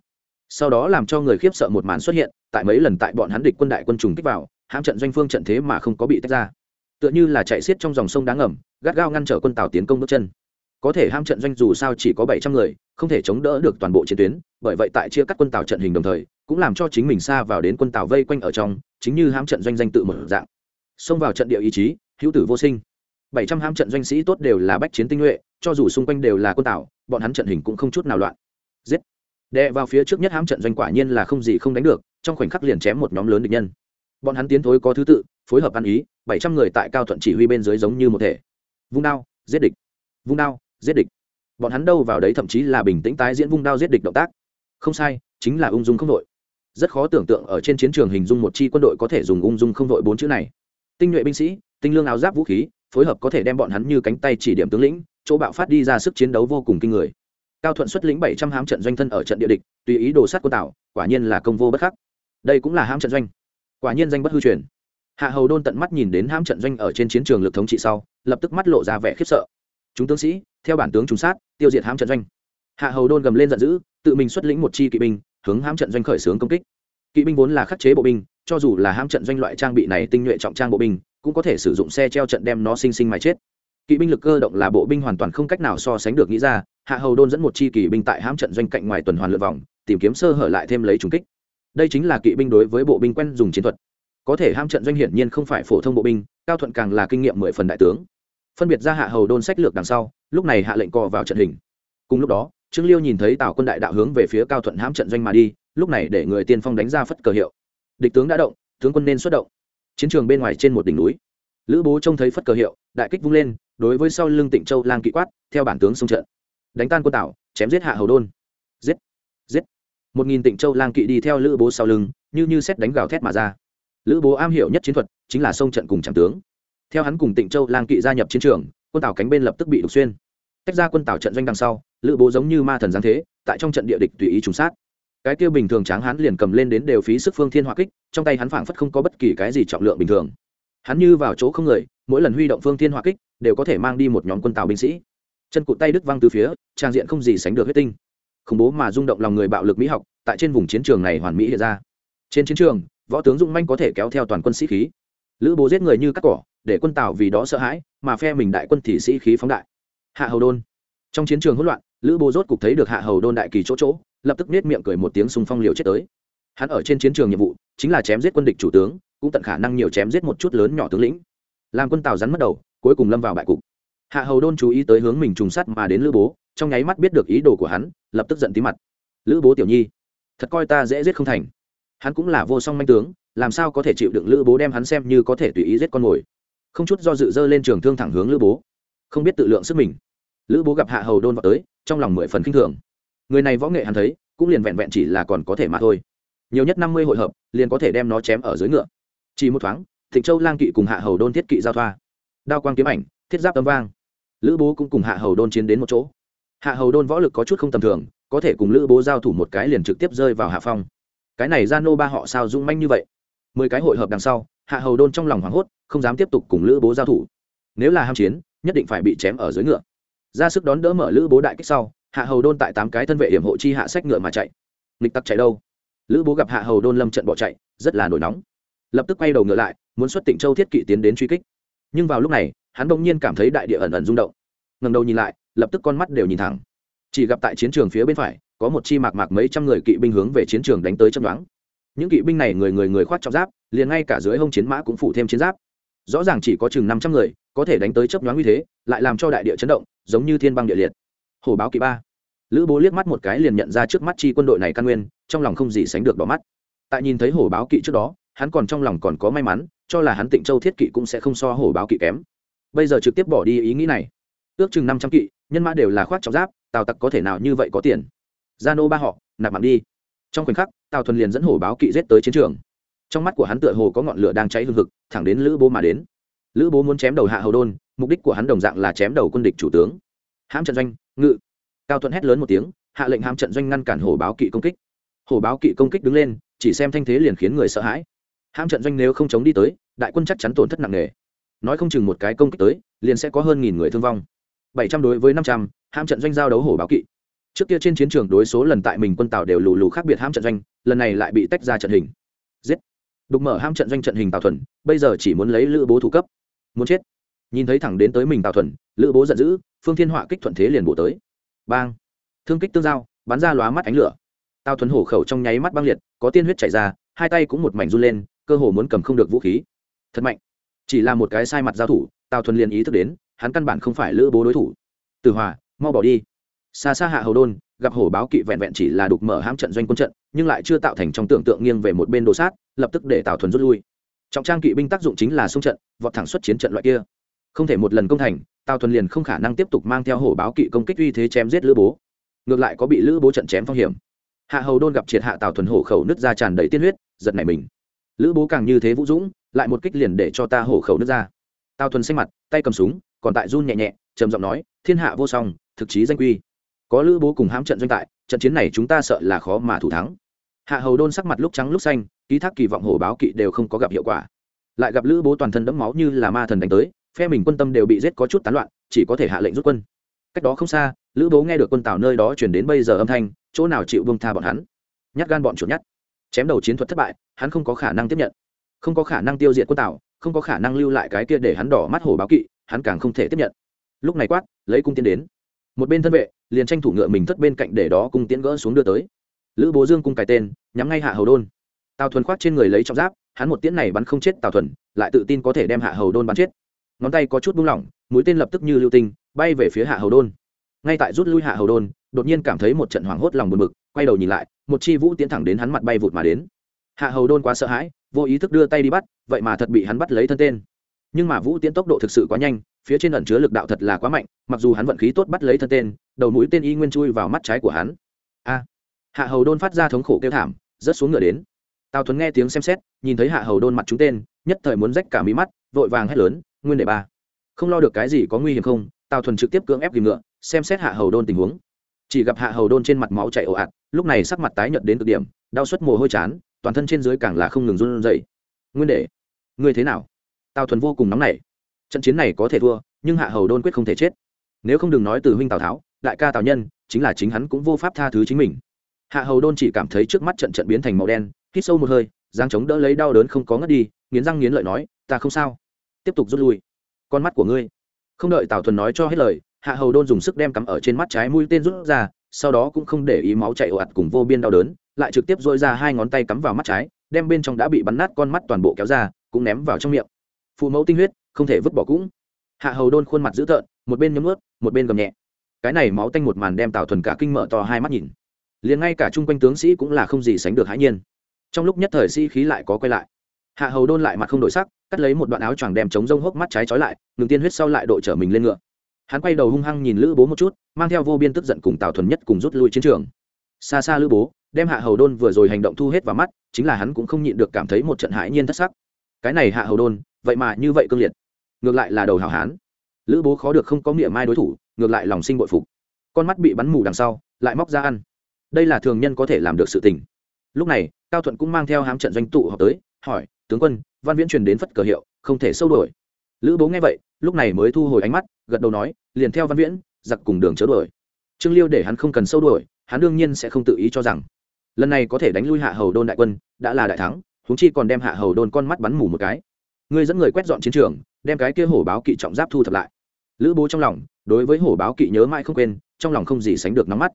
Sau đó làm cho người khiếp sợ một màn xuất hiện, tại mấy lần tại bọn hắn địch quân đại quân trùng kích vào hãm trận doanh phương trận thế mà không có bị tách ra. Tựa như là chạy xiết trong dòng sông đáng ngầm, gắt gao ngăn trở quân tàu tiến công bước chân có thể ham trận doanh dù sao chỉ có bảy trăm người, không thể chống đỡ được toàn bộ chiến tuyến, bởi vậy tại chia cắt quân tàu trận hình đồng thời, cũng làm cho chính mình xa vào đến quân tàu vây quanh ở trong, chính như ham trận doanh danh tự mở dạng. Xông vào trận địa ý chí, hữu tử vô sinh. Bảy trăm ham trận doanh sĩ tốt đều là bách chiến tinh nhuệ, cho dù xung quanh đều là quân tàu bọn hắn trận hình cũng không chút nào loạn. Giết. Đệ vào phía trước nhất ham trận doanh quả nhiên là không gì không đánh được, trong khoảnh khắc liền chém một nhóm lớn địch nhân. Bọn hắn tiến thối có thứ tự, phối hợp ăn ý, bảy trăm người tại cao thuận chỉ huy bên dưới giống như một thể. Vung đao, giết địch. Vung đao giết địch. Bọn hắn đâu vào đấy thậm chí là bình tĩnh tái diễn vung đao giết địch động tác. Không sai, chính là ung dung không đội. Rất khó tưởng tượng ở trên chiến trường hình dung một chi quân đội có thể dùng ung dung không đội bốn chữ này. Tinh nhuệ binh sĩ, tinh lương áo giáp vũ khí, phối hợp có thể đem bọn hắn như cánh tay chỉ điểm tướng lĩnh, chỗ bạo phát đi ra sức chiến đấu vô cùng kinh người. Cao thuận xuất lĩnh bảy trăm hám trận doanh thân ở trận địa địch, tùy ý đồ sát quân tảo quả nhiên là công vô bất khắc. Đây cũng là hám trận doanh. Quả nhiên danh bất hư truyền. Hạ hầu đôn tận mắt nhìn đến hám trận doanh ở trên chiến trường lực thống trị sau, lập tức mắt lộ ra vẻ khiếp sợ chúng tướng sĩ, theo bản tướng trùng sát, tiêu diệt hãm trận doanh. Hạ hầu đôn gầm lên giận dữ, tự mình xuất lĩnh một chi kỵ binh, hướng hãm trận doanh khởi xướng công kích. Kỵ binh vốn là khắc chế bộ binh, cho dù là hãm trận doanh loại trang bị này tinh nhuệ trọng trang bộ binh, cũng có thể sử dụng xe treo trận đem nó sinh sinh mà chết. Kỵ binh lực cơ động là bộ binh hoàn toàn không cách nào so sánh được nghĩ ra, hạ hầu đôn dẫn một chi kỵ binh tại hãm trận doanh cạnh ngoài tuần hoàn lượt vòng, tìm kiếm sơ hở lại thêm lấy trùng kích. Đây chính là kỵ binh đối với bộ binh quen dùng chiến thuật. Có thể hãm trận doanh hiển nhiên không phải phổ thông bộ binh, cao thuận càng là kinh nghiệm mười phần đại tướng phân biệt ra hạ hầu đôn sách lược đằng sau, lúc này hạ lệnh co vào trận hình. Cùng lúc đó, trương liêu nhìn thấy tào quân đại đạo hướng về phía cao thuận hãm trận doanh mà đi, lúc này để người tiên phong đánh ra phất cờ hiệu. Địch tướng đã động, tướng quân nên xuất động. Chiến trường bên ngoài trên một đỉnh núi. Lữ bố trông thấy phất cờ hiệu, đại kích vung lên, đối với sau lưng tịnh châu lang kỵ quát, theo bản tướng xung trận. Đánh tan quân tảo chém giết hạ hầu đôn. Giết giết. Một nghìn tịnh châu lang kỵ đi theo lữ bố sau lưng, như như xét đánh gào thét mà ra. Lữ bố am hiểu nhất chiến thuật, chính là sông trận cùng trạm tướng theo hắn cùng tịnh châu lang kỵ gia nhập chiến trường, quân tàu cánh bên lập tức bị đục xuyên. Tách ra quân tàu trận doanh đằng sau, lữ bố giống như ma thần giáng thế, tại trong trận địa địch tùy ý trùng sát. Cái kia bình thường tráng hắn liền cầm lên đến đều phí sức phương thiên hỏa kích, trong tay hắn phảng phất không có bất kỳ cái gì trọng lượng bình thường. Hắn như vào chỗ không người, mỗi lần huy động phương thiên hỏa kích, đều có thể mang đi một nhóm quân tàu binh sĩ. Chân cụt tay đứt văng từ phía, trang diện không gì sánh được huyết tinh. Khủng bố mà rung động lòng người bạo lực mỹ học, tại trên vùng chiến trường này hoàn mỹ hiện ra. Trên chiến trường, võ tướng dung manh có thể kéo theo toàn quân sĩ khí lữ bố giết người như cắt cỏ, để quân tào vì đó sợ hãi, mà phe mình đại quân thì sĩ khí phóng đại. Hạ hầu đôn. Trong chiến trường hỗn loạn, lữ bố rốt cục thấy được hạ hầu đôn đại kỳ chỗ chỗ, lập tức nết miệng cười một tiếng xung phong liều chết tới. Hắn ở trên chiến trường nhiệm vụ, chính là chém giết quân địch chủ tướng, cũng tận khả năng nhiều chém giết một chút lớn nhỏ tướng lĩnh. Làm quân tào rắn mất đầu, cuối cùng lâm vào bại cục. Hạ hầu đôn chú ý tới hướng mình trùng sắt mà đến lữ bố, trong nháy mắt biết được ý đồ của hắn, lập tức giận tí mặt. Lữ bố tiểu nhi, thật coi ta dễ giết không thành. Hắn cũng là vô song manh tướng làm sao có thể chịu đựng lữ bố đem hắn xem như có thể tùy ý giết con mồi? Không chút do dự dơ lên trường thương thẳng hướng lữ bố. Không biết tự lượng sức mình. Lữ bố gặp hạ hầu đôn vào tới, trong lòng mười phần k i n h thường. Người này võ nghệ hắn thấy, cũng liền vẹn vẹn chỉ là còn có thể mà thôi. Nhiều nhất năm mươi hội hợp, liền có thể đem nó chém ở dưới ngựa. Chỉ một thoáng, thịnh châu lang kỵ cùng hạ hầu đôn thiết kỵ giao thoa. Đao quang kiếm ảnh, thiết giáp tấm vang. Lữ bố cũng cùng hạ hầu đôn chiến đến một chỗ. Hạ hầu đôn võ lực có chút không tầm thường, có thể cùng lữ bố giao thủ một cái liền trực tiếp rơi vào hạ phong. Cái này ra nô ba họ sao dung manh như vậy? Mười cái hội hợp đằng sau, hạ hầu đôn trong lòng hoảng hốt, không dám tiếp tục cùng lữ bố giao thủ. Nếu là ham chiến, nhất định phải bị chém ở dưới ngựa. Ra sức đón đỡ mở lữ bố đại kích sau, hạ hầu đôn tại tám cái thân vệ hiểm hộ chi hạ sách ngựa mà chạy. Nghịch tặc chạy đâu? Lữ bố gặp hạ hầu đôn lâm trận bỏ chạy, rất là nổi nóng. Lập tức quay đầu ngựa lại, muốn xuất tỉnh châu thiết kỵ tiến đến truy kích. Nhưng vào lúc này, hắn bỗng nhiên cảm thấy đại địa ẩn ẩn rung động. Ngầm đầu nhìn lại, lập tức con mắt đều nhìn thẳng. Chỉ gặp tại chiến trường phía bên phải, có một chi mạc mạc mấy trăm người kỵ binh hướng về chiến trường đánh tới chấm đoán những kỵ binh này người người người khoác trọng giáp, liền ngay cả dưới hông chiến mã cũng phủ thêm chiến giáp. Rõ ràng chỉ có chừng năm trăm người, có thể đánh tới chấp nhoáng như thế, lại làm cho đại địa chấn động, giống như thiên băng địa liệt. Hồ báo kỵ ba. Lữ bố liếc mắt một cái liền nhận ra trước mắt chi quân đội này căn nguyên, trong lòng không gì sánh được đỏ mắt. Tại nhìn thấy hổ báo kỵ trước đó, hắn còn trong lòng còn có may mắn, cho là hắn tịnh châu thiết kỵ cũng sẽ không so hổ báo kỵ kém. Bây giờ trực tiếp bỏ đi ý nghĩ này. Ước chừng năm trăm kỵ, nhân mã đều là khoác trọng giáp, tào tặc có thể nào như vậy có tiền? Gia nô ba họ, nạp mạng đi. Trong khoảnh khắc tào thuần liền dẫn hổ báo kỵ giết tới chiến trường. Trong mắt của hắn tựa hồ có ngọn lửa đang cháy hương hực, thẳng đến lữ bố mà đến. Lữ bố muốn chém đầu hạ hầu đôn, mục đích của hắn đồng dạng là chém đầu quân địch chủ tướng. Hãm trận doanh, ngự. Cao thuận hét lớn một tiếng, hạ lệnh hãm trận doanh ngăn cản hổ báo kỵ công kích. Hổ báo kỵ công kích đứng lên, chỉ xem thanh thế liền khiến người sợ hãi. Hãm trận doanh nếu không chống đi tới, đại quân chắc chắn tổn thất nặng nề. Nói không chừng một cái công kích tới, liền sẽ có hơn nghìn người thương vong. Bảy trăm đối với năm trăm, hãm trận doanh giao đấu hổ báo kỵ trước kia trên chiến trường đối số lần tại mình quân tàu đều lù lù khác biệt ham trận doanh, lần này lại bị tách ra trận hình. Giết. Đục mở ham trận doanh trận hình tào thuần, bây giờ chỉ muốn lấy lữ bố thủ cấp. Muốn chết. Nhìn thấy thẳng đến tới mình tào thuần, lữ bố giận dữ, phương thiên họa kích thuận thế liền bổ tới. Bang. Thương kích tương giao, bắn ra lóa mắt ánh lửa. Tào thuần hổ khẩu trong nháy mắt băng liệt, có tiên huyết chảy ra, hai tay cũng một mảnh run lên, cơ hồ muốn cầm không được vũ khí. Thật mạnh. Chỉ là một cái sai mặt giao thủ, tào thuần liền ý thức đến, hắn căn bản không phải lữ bố đối thủ. Từ hòa, mau bỏ đi xa xa hạ hầu đôn, gặp hổ báo kỵ vẹn vẹn chỉ là đục mở ham trận doanh quân trận, nhưng lại chưa tạo thành trong tưởng tượng nghiêng về một bên đồ sát, lập tức để tào thuần rút lui. Trọng trang kỵ binh tác dụng chính là xung trận, vọt thẳng xuất chiến trận loại kia. Không thể một lần công thành, tào thuần liền không khả năng tiếp tục mang theo hổ báo kỵ công kích uy thế chém giết lữ bố. Ngược lại có bị lữ bố trận chém phong hiểm. Hạ hầu đôn gặp triệt hạ tào thuần hổ khẩu nứt ra tràn đầy tiên huyết, giật nảy mình. Lữ bố càng như thế vũ dũng, lại một kích liền để cho ta hổ khẩu nứt ra. Tào thuần xanh mặt, tay cầm súng, còn tại run nhẹ nhẹ, trầm giọng nói, thiên hạ vô song, thực chí danh quy có lữ bố cùng hãm trận doanh tại, trận chiến này chúng ta sợ là khó mà thủ thắng. Hạ hầu đôn sắc mặt lúc trắng lúc xanh, ký thác kỳ vọng hổ báo kỵ đều không có gặp hiệu quả. Lại gặp lữ bố toàn thân đẫm máu như là ma thần đánh tới, phe mình quân tâm đều bị giết có chút tán loạn, chỉ có thể hạ lệnh rút quân. Cách đó không xa, lữ bố nghe được quân tào nơi đó chuyển đến bây giờ âm thanh, chỗ nào chịu bông tha bọn hắn. Nhát gan bọn chuột nhát. Chém đầu chiến thuật thất bại, hắn không có khả năng tiếp nhận. Không có khả năng tiêu diệt quân tào, không có khả năng lưu lại cái kia để hắn đỏ mắt hổ báo kỵ, hắn càng không thể tiếp nhận. Lúc này quát, lấy cung tiến đến một bên thân vệ, liền tranh thủ ngựa mình thất bên cạnh để đó cung tiễn gỡ xuống đưa tới. Lữ bố dương cung cài tên, nhắm ngay hạ hầu đôn. Tào thuần khoác trên người lấy trọng giáp, hắn một tiễn này bắn không chết tào thuần, lại tự tin có thể đem hạ hầu đôn bắn chết. Ngón tay có chút buông lỏng, mũi tên lập tức như lưu tinh, bay về phía hạ hầu đôn. Ngay tại rút lui hạ hầu đôn, đột nhiên cảm thấy một trận hoảng hốt lòng buồn bực, quay đầu nhìn lại, một chi vũ tiến thẳng đến hắn mặt bay vụt mà đến. Hạ hầu đôn quá sợ hãi, vô ý thức đưa tay đi bắt, vậy mà thật bị hắn bắt lấy thân tên nhưng mà vũ tiến tốc độ thực sự quá nhanh, phía trên ẩn chứa lực đạo thật là quá mạnh, mặc dù hắn vận khí tốt bắt lấy thân tên, đầu mũi tên y nguyên chui vào mắt trái của hắn. A! Hạ hầu đôn phát ra thống khổ kêu thảm, rớt xuống ngựa đến. Tào thuấn nghe tiếng xem xét, nhìn thấy hạ hầu đôn mặt chúng tên, nhất thời muốn rách cả mí mắt, vội vàng hét lớn, nguyên đệ ba, không lo được cái gì có nguy hiểm không? Tào thuần trực tiếp cưỡng ép ghìm ngựa, xem xét hạ hầu đôn tình huống. Chỉ gặp hạ hầu đôn trên mặt máu chảy ồ ạt, lúc này sắc mặt tái nhợt đến cực điểm, đau suất mồ hôi chán, toàn thân trên dưới càng là không ngừng run rẩy. Nguyên đệ, ngươi thế nào? Tào thuần vô cùng nóng nảy. Trận chiến này có thể thua, nhưng hạ hầu đôn quyết không thể chết. Nếu không đừng nói từ huynh tào tháo, đại ca tào nhân, chính là chính hắn cũng vô pháp tha thứ chính mình. Hạ hầu đôn chỉ cảm thấy trước mắt trận trận biến thành màu đen, hít sâu một hơi giang chống đỡ lấy đau đớn không có ngất đi, nghiến răng nghiến lợi nói, ta không sao. Tiếp tục rút lui. Con mắt của ngươi. Không đợi tào thuần nói cho hết lời, hạ hầu đôn dùng sức đem cắm ở trên mắt trái mũi tên rút ra, sau đó cũng không để ý máu chạy ồ ạt cùng vô biên đau đớn, lại trực tiếp dội ra hai ngón tay cắm vào mắt trái, đem bên trong đã bị bắn nát con mắt toàn bộ kéo ra, cũng ném vào trong miệng phụ mẫu tinh huyết, không thể vứt bỏ cũng. Hạ hầu đôn khuôn mặt dữ tợn, một bên nhấm ướt một bên gầm nhẹ. Cái này máu tanh một màn đem tào thuần cả kinh mở to hai mắt nhìn. Liền ngay cả chung quanh tướng sĩ cũng là không gì sánh được hãi nhiên. Trong lúc nhất thời sĩ khí lại có quay lại. Hạ hầu đôn lại mặt không đổi sắc, cắt lấy một đoạn áo choàng đem chống rông hốc mắt trái trói lại, ngừng tiên huyết sau lại đội trở mình lên ngựa. Hắn quay đầu hung hăng nhìn lữ bố một chút, mang theo vô biên tức giận cùng tào thuần nhất cùng rút lui chiến trường. Xa xa lữ bố, đem hạ hầu đôn vừa rồi hành động thu hết vào mắt, chính là hắn cũng không nhịn được cảm thấy một trận hãi nhiên thất sắc cái này hạ hầu đôn, vậy mà như vậy cương liệt. Ngược lại là đầu hảo hán. Lữ bố khó được không có miệng mai đối thủ, ngược lại lòng sinh bội phục. Con mắt bị bắn mù đằng sau, lại móc ra ăn. Đây là thường nhân có thể làm được sự tình. Lúc này, cao thuận cũng mang theo hám trận doanh tụ họp tới, hỏi, tướng quân, văn viễn truyền đến phất cờ hiệu, không thể sâu đổi lữ bố nghe vậy, lúc này mới thu hồi ánh mắt, gật đầu nói, liền theo văn viễn, giặc cùng đường chớ đuổi. Trương liêu để hắn không cần sâu đuổi, hắn đương nhiên sẽ không tự ý cho rằng. Lần này có thể đánh lui hạ hầu đôn đại quân, đã là đại thắng huống chi còn đem hạ hầu đôn con mắt bắn mù một cái. Ngươi dẫn người quét dọn chiến trường, đem cái kia hổ báo kỵ trọng giáp thu thập lại. Lữ bố trong lòng, đối với hổ báo kỵ nhớ mãi không quên, trong lòng không gì sánh được nắm mắt.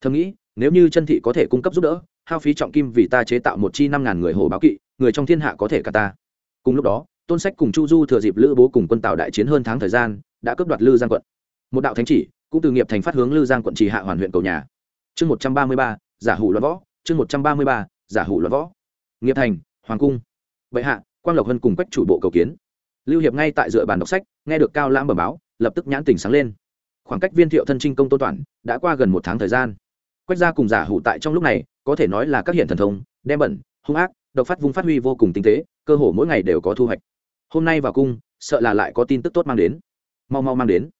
Thầm nghĩ, nếu như chân thị có thể cung cấp giúp đỡ, hao phí trọng kim vì ta chế tạo một chi năm ngàn người hổ báo kỵ, người trong thiên hạ có thể cả ta. Cùng lúc đó, tôn sách cùng chu du thừa dịp lữ bố cùng quân tào đại chiến hơn tháng thời gian, đã cướp đoạt lư giang quận. Một đạo thánh chỉ, cũng từ nghiệp thành phát hướng lư giang quận trì hạ hoàn huyện cầu nhà. Chương một trăm ba mươi ba, giả hủ luận võ, chương một trăm ba mươi ba, giả hủ luận võ. Nghiệp thành hoàng cung. Bệ hạ, quang lộc hân cùng quách chủ bộ cầu kiến. Lưu hiệp ngay tại dựa bàn đọc sách, nghe được cao lãm bờ báo, lập tức nhãn tỉnh sáng lên. Khoảng cách viên thiệu thân trinh công tôn toản đã qua gần một tháng thời gian. Quách gia cùng giả hủ tại trong lúc này, có thể nói là các hiện thần thông, đem bẩn, hung ác, độc phát vung phát huy vô cùng tinh tế, cơ hồ mỗi ngày đều có thu hoạch. Hôm nay vào cung, sợ là lại có tin tức tốt mang đến. Mau mau mang đến.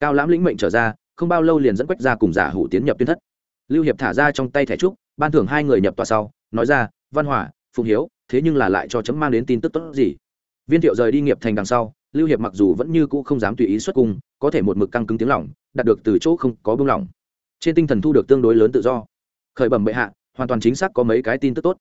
Cao lãm lĩnh mệnh trở ra, không bao lâu liền dẫn quách gia cùng giả hủ tiến nhập tuyên thất. Lưu hiệp thả ra trong tay thẻ trúc, ban thưởng hai người nhập tòa sau, nói ra, văn hỏa phụng hiếu thế nhưng là lại cho chấm mang đến tin tức tốt gì. Viên thiệu rời đi nghiệp thành đằng sau, lưu hiệp mặc dù vẫn như cũ không dám tùy ý xuất cung, có thể một mực căng cứng tiếng lỏng đạt được từ chỗ không có buông lỏng trên tinh thần thu được tương đối lớn tự do. Khởi bẩm bệ hạ, hoàn toàn chính xác có mấy cái tin tức tốt.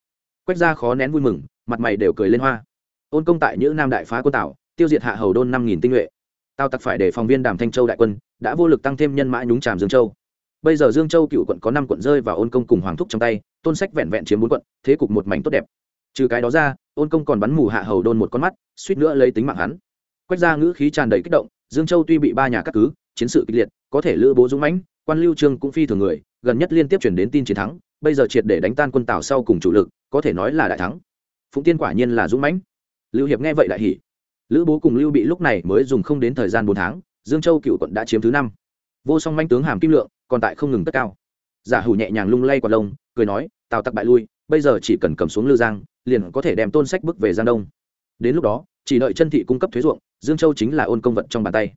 Quách ra khó nén vui mừng, mặt mày đều cười lên hoa. Ôn công tại những nam đại phá quân tảo tiêu diệt hạ hầu đôn năm nghìn tinh nhuệ. Tao tặc phải để phòng viên đàm thanh châu đại quân, đã vô lực tăng thêm nhân mã nhúng tràm dương châu. Bây giờ dương châu cựu quận có năm quận rơi và ôn công cùng hoàng thúc trong tay, tôn sách vẹn vẹn chiếm bốn quận, thế cục một mảnh tốt đẹp trừ cái đó ra, ôn công còn bắn mù hạ hầu đôn một con mắt, suýt nữa lấy tính mạng hắn. Quách ra ngữ khí tràn đầy kích động, dương châu tuy bị ba nhà cắt cứ, chiến sự kịch liệt, có thể lữ bố dũng mãnh, quan lưu trương cũng phi thường người, gần nhất liên tiếp chuyển đến tin chiến thắng, bây giờ triệt để đánh tan quân tào sau cùng chủ lực, có thể nói là đại thắng. Phụng tiên quả nhiên là dũng mãnh. Lưu hiệp nghe vậy đại hỉ. Lữ bố cùng lưu bị lúc này mới dùng không đến thời gian bốn tháng, dương châu cựu quận đã chiếm thứ năm. Vô song manh tướng hàm kim lượng, còn tại không ngừng tất cao. Giả hủ nhẹ nhàng lung lay quạt lông, cười nói, tào tặc bại lui, bây giờ chỉ cần cầm xuống lư giang liền có thể đem tôn sách bước về giang đông. Đến lúc đó, chỉ đợi chân thị cung cấp thuế ruộng, dương châu chính là ôn công vận trong bàn tay.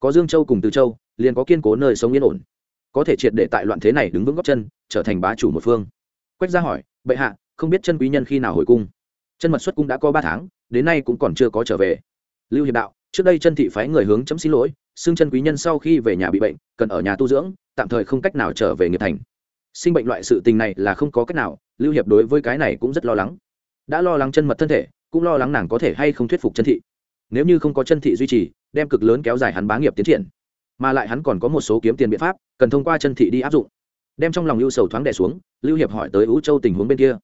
Có dương châu cùng từ châu, liền có kiên cố nơi sống yên ổn. Có thể triệt để tại loạn thế này đứng vững góc chân, trở thành bá chủ một phương. Quách ra hỏi, bệ hạ, không biết chân quý nhân khi nào hồi cung? Chân mật xuất cung đã có ba tháng, đến nay cũng còn chưa có trở về. Lưu hiệp đạo, trước đây chân thị phái người hướng chấm xin lỗi, xưng chân quý nhân sau khi về nhà bị bệnh, cần ở nhà tu dưỡng, tạm thời không cách nào trở về nghiệp thành. Sinh bệnh loại sự tình này là không có cách nào, lưu hiệp đối với cái này cũng rất lo lắng đã lo lắng chân mật thân thể, cũng lo lắng nàng có thể hay không thuyết phục chân thị. Nếu như không có chân thị duy trì, đem cực lớn kéo dài hắn bá nghiệp tiến triển. Mà lại hắn còn có một số kiếm tiền biện pháp, cần thông qua chân thị đi áp dụng. Đem trong lòng lưu sầu thoáng đẻ xuống, lưu hiệp hỏi tới ú châu tình huống bên kia.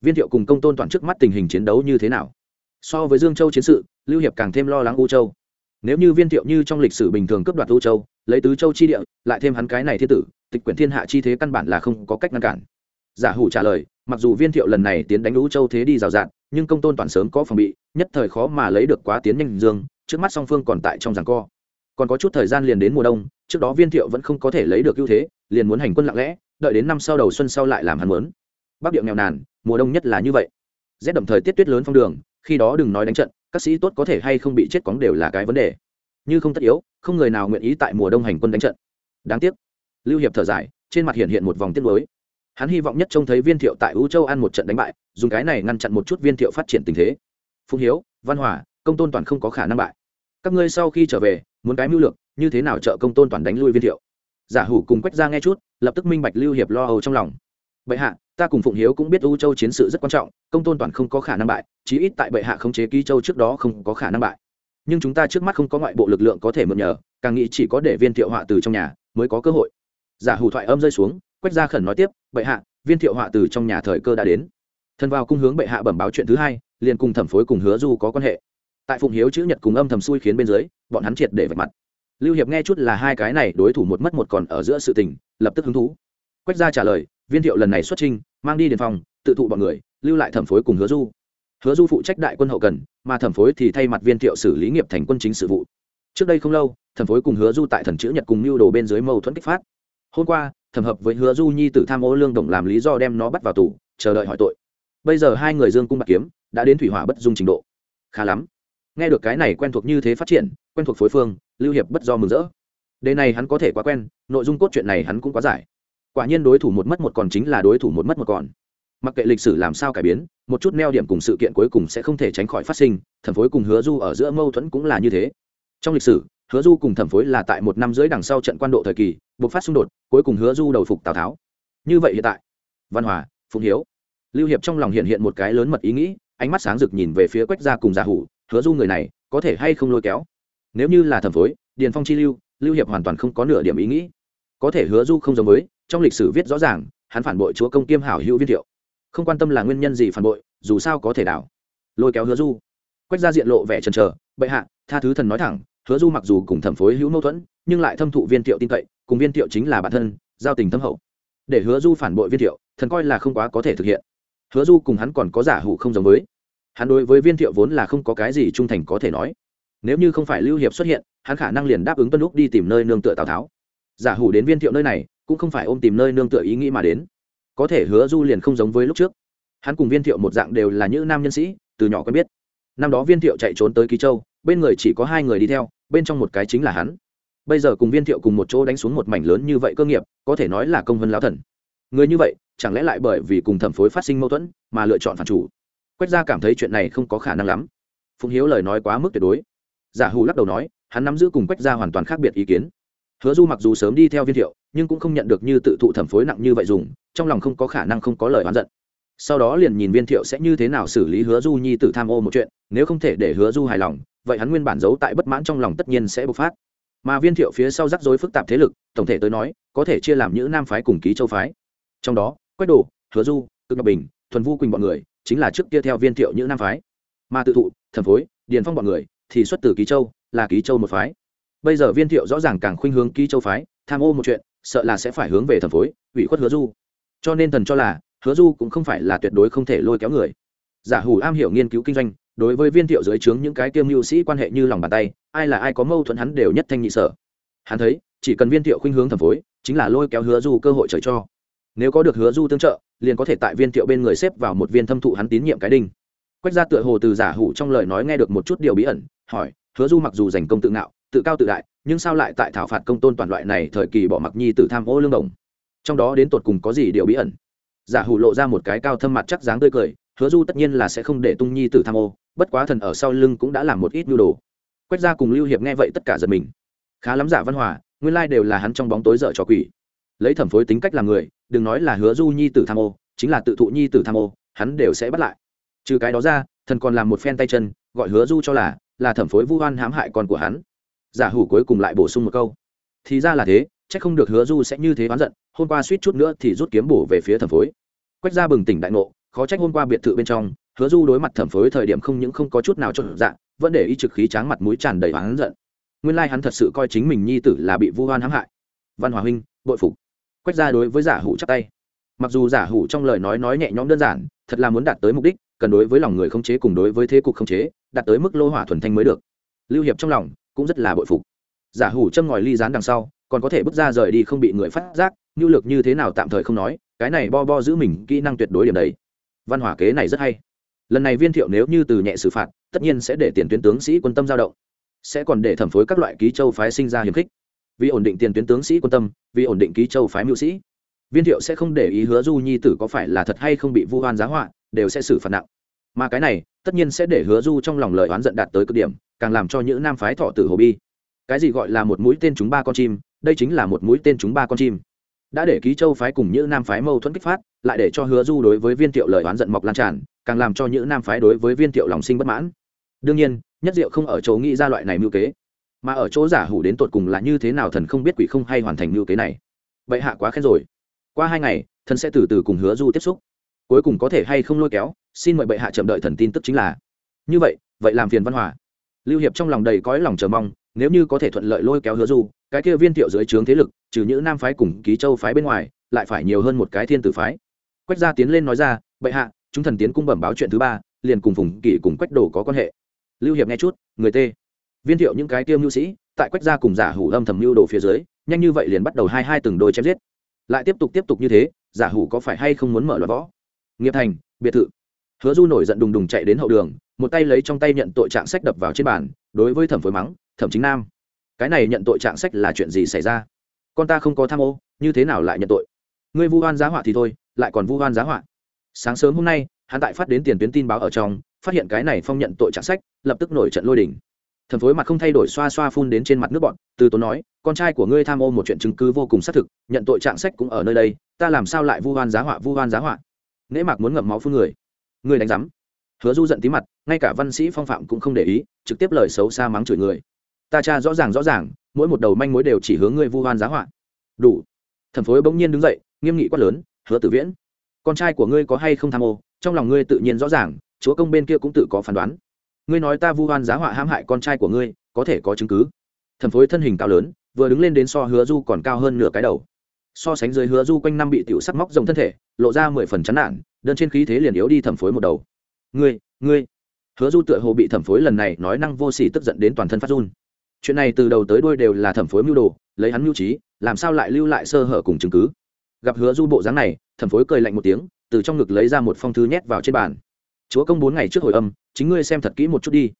Viên thiệu cùng công tôn toàn trước mắt tình hình chiến đấu như thế nào? So với dương châu chiến sự, lưu hiệp càng thêm lo lắng u châu. Nếu như viên thiệu như trong lịch sử bình thường cướp đoạt u châu, lấy tứ châu chi địa, lại thêm hắn cái này thiên tử, tịch quyển thiên hạ chi thế căn bản là không có cách ngăn cản. Giả hủ trả lời mặc dù viên thiệu lần này tiến đánh lũ châu thế đi rào rạt, nhưng công tôn toàn sớm có phòng bị, nhất thời khó mà lấy được quá tiến nhanh dương, trước mắt song phương còn tại trong giằng co. Còn có chút thời gian liền đến mùa đông, trước đó viên thiệu vẫn không có thể lấy được ưu thế, liền muốn hành quân lặng lẽ, đợi đến năm sau đầu xuân sau lại làm hắn muốn. Bắc điệu nghèo nàn, mùa đông nhất là như vậy. Rét đậm thời tiết tuyết lớn phong đường, khi đó đừng nói đánh trận, các sĩ tốt có thể hay không bị chết cóng đều là cái vấn đề. Như không tất yếu, không người nào nguyện ý tại mùa đông hành quân đánh trận. Đáng tiếc. Lưu hiệp thở dài, trên mặt hiện hiện một vòng tiết lối hắn hy vọng nhất trông thấy viên thiệu tại ưu châu ăn một trận đánh bại, dùng cái này ngăn chặn một chút viên thiệu phát triển tình thế. Phung hiếu, văn hòa, công tôn toàn không có khả năng bại. Các ngươi sau khi trở về, muốn cái mưu lược, như thế nào trợ công tôn toàn đánh lui viên thiệu? Giả hủ cùng quách ra nghe chút, lập tức minh bạch lưu hiệp lo âu trong lòng. Bệ hạ, ta cùng phụng hiếu cũng biết u châu chiến sự rất quan trọng, công tôn toàn không có khả năng bại, chí ít tại bệ hạ khống chế ký châu trước đó không có khả năng bại. Nhưng chúng ta trước mắt không có ngoại bộ lực lượng có thể mượn nhờ, càng nghĩ chỉ có để viên thiệu họa từ trong nhà mới có cơ hội. Giả hủ thoại âm rơi xuống quách Gia khẩn nói tiếp, bệ hạ, viên thiệu họa từ trong nhà thời cơ đã đến. Thần vào cung hướng bệ hạ bẩm báo chuyện thứ hai, liền cùng thẩm phối cùng hứa du có quan hệ. Tại phụng hiếu chữ nhật cùng âm thầm xui khiến bên dưới, bọn hắn triệt để vạch mặt. Lưu hiệp nghe chút là hai cái này đối thủ một mất một còn ở giữa sự tình, lập tức hứng thú. Quách gia trả lời, viên thiệu lần này xuất trinh mang đi đền phòng, tự thụ bọn người, lưu lại thẩm phối cùng hứa du. Hứa du phụ trách đại quân hậu cần, mà thẩm phối thì thay mặt viên thiệu xử lý nghiệp thành quân chính sự vụ. Trước đây không lâu, thẩm phối cùng hứa du tại thần chữ nhật cùng mưu đồ bên dưới mâu thuẫn kích phát. Hôm qua thẩm hợp với hứa du nhi tử tham ô lương đồng làm lý do đem nó bắt vào tù, chờ đợi hỏi tội. Bây giờ hai người dương cung bạc kiếm đã đến thủy hỏa bất dung trình độ. Khá lắm. Nghe được cái này quen thuộc như thế phát triển, quen thuộc phối phương, lưu hiệp bất do mừng rỡ. Đề này hắn có thể quá quen, nội dung cốt truyện này hắn cũng quá giải. Quả nhiên đối thủ một mất một còn chính là đối thủ một mất một còn. Mặc kệ lịch sử làm sao cải biến, một chút neo điểm cùng sự kiện cuối cùng sẽ không thể tránh khỏi phát sinh, thẩm phối cùng hứa du ở giữa mâu thuẫn cũng là như thế. Trong lịch sử hứa du cùng thẩm phối là tại một năm rưỡi đằng sau trận quan độ thời kỳ buộc phát xung đột, cuối cùng hứa du đầu phục tào tháo. Như vậy hiện tại, văn hòa, phụng hiếu, lưu hiệp trong lòng hiện hiện một cái lớn mật ý nghĩ, ánh mắt sáng rực nhìn về phía quách gia cùng Giả hủ, hứa du người này có thể hay không lôi kéo? Nếu như là thẩm phối, điền phong chi lưu lưu hiệp hoàn toàn không có nửa điểm ý nghĩ. Có thể hứa du không giống với, trong lịch sử viết rõ ràng, hắn phản bội chúa công kiêm hảo hữu viên thiệu. Không quan tâm là nguyên nhân gì phản bội, dù sao có thể đảo. Lôi kéo hứa du. Quách Gia diện lộ vẻ trần trờ bệ hạ, tha thứ thần nói thẳng hứa du mặc dù cùng thẩm phối hữu mâu thuẫn, nhưng lại thâm thụ viên thiệu tin cậy, cùng viên thiệu chính là bản thân, giao tình thâm hậu. Để hứa du phản bội viên thiệu thần coi là không quá có thể thực hiện. Hứa du cùng hắn còn có giả hủ không giống với. Hắn đối với viên thiệu vốn là không có cái gì trung thành có thể nói. Nếu như không phải lưu hiệp xuất hiện, hắn khả năng liền đáp ứng tuân lúc đi tìm nơi nương tựa tào tháo. Giả hủ đến viên thiệu nơi này, cũng không phải ôm tìm nơi nương tựa ý nghĩ mà đến. Có thể hứa du liền không giống với lúc trước. Hắn cùng viên thiệu một dạng đều là những nam nhân sĩ, từ nhỏ quen biết. Năm đó viên thiệu chạy trốn tới ký châu, bên người chỉ có hai người đi theo bên trong một cái chính là hắn. Bây giờ cùng viên thiệu cùng một chỗ đánh xuống một mảnh lớn như vậy cơ nghiệp, có thể nói là công vân lão thần. Người như vậy, chẳng lẽ lại bởi vì cùng thẩm phối phát sinh mâu thuẫn mà lựa chọn phản chủ? Quách gia cảm thấy chuyện này không có khả năng lắm. Phùng hiếu lời nói quá mức tuyệt đối. Giả hù lắc đầu nói, hắn nắm giữ cùng quách gia hoàn toàn khác biệt ý kiến. Hứa du mặc dù sớm đi theo viên thiệu, nhưng cũng không nhận được như tự thụ thẩm phối nặng như vậy dùng, trong lòng không có khả năng không có lời oán giận sau đó liền nhìn viên thiệu sẽ như thế nào xử lý hứa du nhi tử tham ô một chuyện, nếu không thể để hứa du hài lòng, vậy hắn nguyên bản giấu tại bất mãn trong lòng tất nhiên sẽ bộc phát. Mà viên thiệu phía sau rắc rối phức tạp thế lực, tổng thể tới nói, có thể chia làm những nam phái cùng ký châu phái. Trong đó, quách đồ, hứa du, cực ngọc bình, thuần vu quỳnh bọn người, chính là trước kia theo viên thiệu những nam phái. Mà tự thụ, thần phối, điền phong bọn người, thì xuất từ ký châu, là ký châu một phái. Bây giờ viên thiệu rõ ràng càng khuynh hướng ký châu phái, tham ô một chuyện, sợ là sẽ phải hướng về thần phối, ủy khuất hứa du. Cho nên thần cho là hứa du cũng không phải là tuyệt đối không thể lôi kéo người. Giả hủ am hiểu nghiên cứu kinh doanh, đối với viên thiệu dưới trướng những cái kiêm mưu sĩ quan hệ như lòng bàn tay, ai là ai có mâu thuẫn hắn đều nhất thanh nhị sở. Hắn thấy, chỉ cần viên thiệu khuynh hướng thần phối, chính là lôi kéo hứa du cơ hội trời cho. Nếu có được hứa du tương trợ, liền có thể tại viên thiệu bên người xếp vào một viên thâm thụ hắn tín nhiệm cái đinh. Quách ra tựa hồ từ giả hủ trong lời nói nghe được một chút điều bí ẩn, hỏi, hứa du mặc dù giành công tự ngạo, tự cao tự đại, nhưng sao lại tại thảo phạt công tôn toàn loại này thời kỳ bỏ mặc nhi tự tham ô lương đồng? Trong đó đến tột cùng có gì điều bí ẩn? Giả hủ lộ ra một cái cao thâm mặt chắc dáng tươi cười, hứa du tất nhiên là sẽ không để tung nhi tử tham ô, bất quá thần ở sau lưng cũng đã làm một ít nhu đồ. Quách ra cùng lưu hiệp nghe vậy tất cả giật mình. Khá lắm giả văn hòa, nguyên lai đều là hắn trong bóng tối dở trò quỷ. Lấy thẩm phối tính cách làm người, đừng nói là hứa du nhi tử tham ô, chính là tự thụ nhi tử tham ô, hắn đều sẽ bắt lại. Trừ cái đó ra, thần còn làm một phen tay chân, gọi hứa du cho là là thẩm phối vu oan hãm hại con của hắn. Giả hủ cuối cùng lại bổ sung một câu. Thì ra là thế chắc không được hứa du sẽ như thế oán giận, hôm qua suýt chút nữa thì rút kiếm bổ về phía thẩm phối. Quách ra bừng tỉnh đại ngộ, khó trách hôm qua biệt thự bên trong, hứa du đối mặt thẩm phối thời điểm không những không có chút nào cho dạ vẫn để y trực khí tráng mặt mũi tràn đầy oán giận. Nguyên lai hắn thật sự coi chính mình nhi tử là bị vu oan hãm hại. Văn hòa huynh, bội phục. Quách ra đối với giả hủ chắc tay. Mặc dù giả hủ trong lời nói nói nhẹ nhõm đơn giản, thật là muốn đạt tới mục đích, cần đối với lòng người không chế cùng đối với thế cục không chế, đạt tới mức lô hỏa thuần thanh mới được. Lưu hiệp trong lòng cũng rất là bội phục. Giả hủ châm ngòi ly rán đằng sau còn có thể bước ra rời đi không bị người phát giác nhu lực như thế nào tạm thời không nói, cái này bo bo giữ mình kỹ năng tuyệt đối điểm đấy. Văn hỏa kế này rất hay. Lần này viên thiệu nếu như từ nhẹ xử phạt, tất nhiên sẽ để tiền tuyến tướng sĩ quân tâm giao động. Sẽ còn để thẩm phối các loại ký châu phái sinh ra hiềm khích. Vì ổn định tiền tuyến tướng sĩ quân tâm, vì ổn định ký châu phái mưu sĩ. Viên thiệu sẽ không để ý hứa du nhi tử có phải là thật hay không bị vu hoan giá họa, đều sẽ xử phạt nặng. Mà cái này, tất nhiên sẽ để hứa du trong lòng lời oán giận đạt tới cực điểm, càng làm cho những nam phái thọ tử hồ bi. Cái gì gọi là một mũi tên chúng ba con chim đây chính là một mũi tên chúng ba con chim. Đã để ký châu phái cùng những nam phái mâu thuẫn kích phát, lại để cho hứa du đối với viên thiệu lời oán giận mọc lan tràn, càng làm cho những nam phái đối với viên thiệu lòng sinh bất mãn. Đương nhiên, nhất diệu không ở chỗ nghĩ ra loại này mưu kế, mà ở chỗ giả hủ đến tột cùng là như thế nào thần không biết quỷ không hay hoàn thành mưu kế này. Vậy hạ quá khen rồi. Qua hai ngày, thần sẽ từ từ cùng hứa du tiếp xúc. Cuối cùng có thể hay không lôi kéo, xin mời bệ hạ chậm đợi thần tin tức chính là. Như vậy vậy làm phiền văn hòa. Lưu hiệp trong lòng đầy cõi lòng chờ mong, nếu như có thể thuận lợi lôi kéo hứa du cái kia viên thiệu dưới trướng thế lực, trừ những nam phái cùng ký châu phái bên ngoài, lại phải nhiều hơn một cái thiên tử phái. Quách gia tiến lên nói ra, bệ hạ, chúng thần tiến cung bẩm báo chuyện thứ ba, liền cùng phùng kỷ cùng quách đồ có quan hệ. Lưu hiệp nghe chút, người tê. Viên thiệu những cái tiêu mưu sĩ, tại quách gia cùng giả hủ âm thầm mưu đồ phía dưới, nhanh như vậy liền bắt đầu hai hai từng đôi chém giết. Lại tiếp tục tiếp tục như thế, giả hủ có phải hay không muốn mở loại võ? Nghiệp thành, biệt thự. Hứa du nổi giận đùng đùng chạy đến hậu đường, một tay lấy trong tay nhận tội trạng sách đập vào trên bàn, đối với thẩm phối mắng, thẩm chính nam cái này nhận tội trạng sách là chuyện gì xảy ra? Con ta không có tham ô, như thế nào lại nhận tội? Ngươi vu oan giá họa thì thôi, lại còn vu oan giá họa. Sáng sớm hôm nay, hắn tại phát đến tiền tuyến tin báo ở trong, phát hiện cái này phong nhận tội trạng sách, lập tức nổi trận lôi đình. Thần phối mặt không thay đổi xoa xoa phun đến trên mặt nước bọn, từ tốn nói, con trai của ngươi tham ô một chuyện chứng cứ vô cùng xác thực, nhận tội trạng sách cũng ở nơi đây, ta làm sao lại vu oan giá họa, vu oan giá họa? Nễ mạc muốn ngậm máu phun người. Người đánh giám. Hứa du giận tí mặt, ngay cả văn sĩ phong phạm cũng không để ý, trực tiếp lời xấu xa mắng chửi người ta cha rõ ràng rõ ràng, mỗi một đầu manh mối đều chỉ hướng ngươi vu hoan giá họa. Đủ. Thẩm phối bỗng nhiên đứng dậy, nghiêm nghị quát lớn, hứa tử viễn, con trai của ngươi có hay không tham ô? Trong lòng ngươi tự nhiên rõ ràng, chúa công bên kia cũng tự có phán đoán. Ngươi nói ta vu hoan giá họa hãm hại con trai của ngươi, có thể có chứng cứ. Thẩm phối thân hình cao lớn, vừa đứng lên đến so hứa du còn cao hơn nửa cái đầu. So sánh dưới hứa du quanh năm bị tiểu sắc móc rồng thân thể, lộ ra mười phần chán nản, đơn trên khí thế liền yếu đi thẩm phối một đầu. Ngươi ngươi. Hứa du tựa hồ bị thẩm phối lần này nói năng vô sỉ tức giận đến toàn thân phát run chuyện này từ đầu tới đuôi đều là thẩm phối mưu đồ, lấy hắn mưu trí, làm sao lại lưu lại sơ hở cùng chứng cứ? Gặp hứa du bộ dáng này, thẩm phối cười lạnh một tiếng, từ trong ngực lấy ra một phong thư nhét vào trên bàn. Chúa công bốn ngày trước hồi âm, chính ngươi xem thật kỹ một chút đi.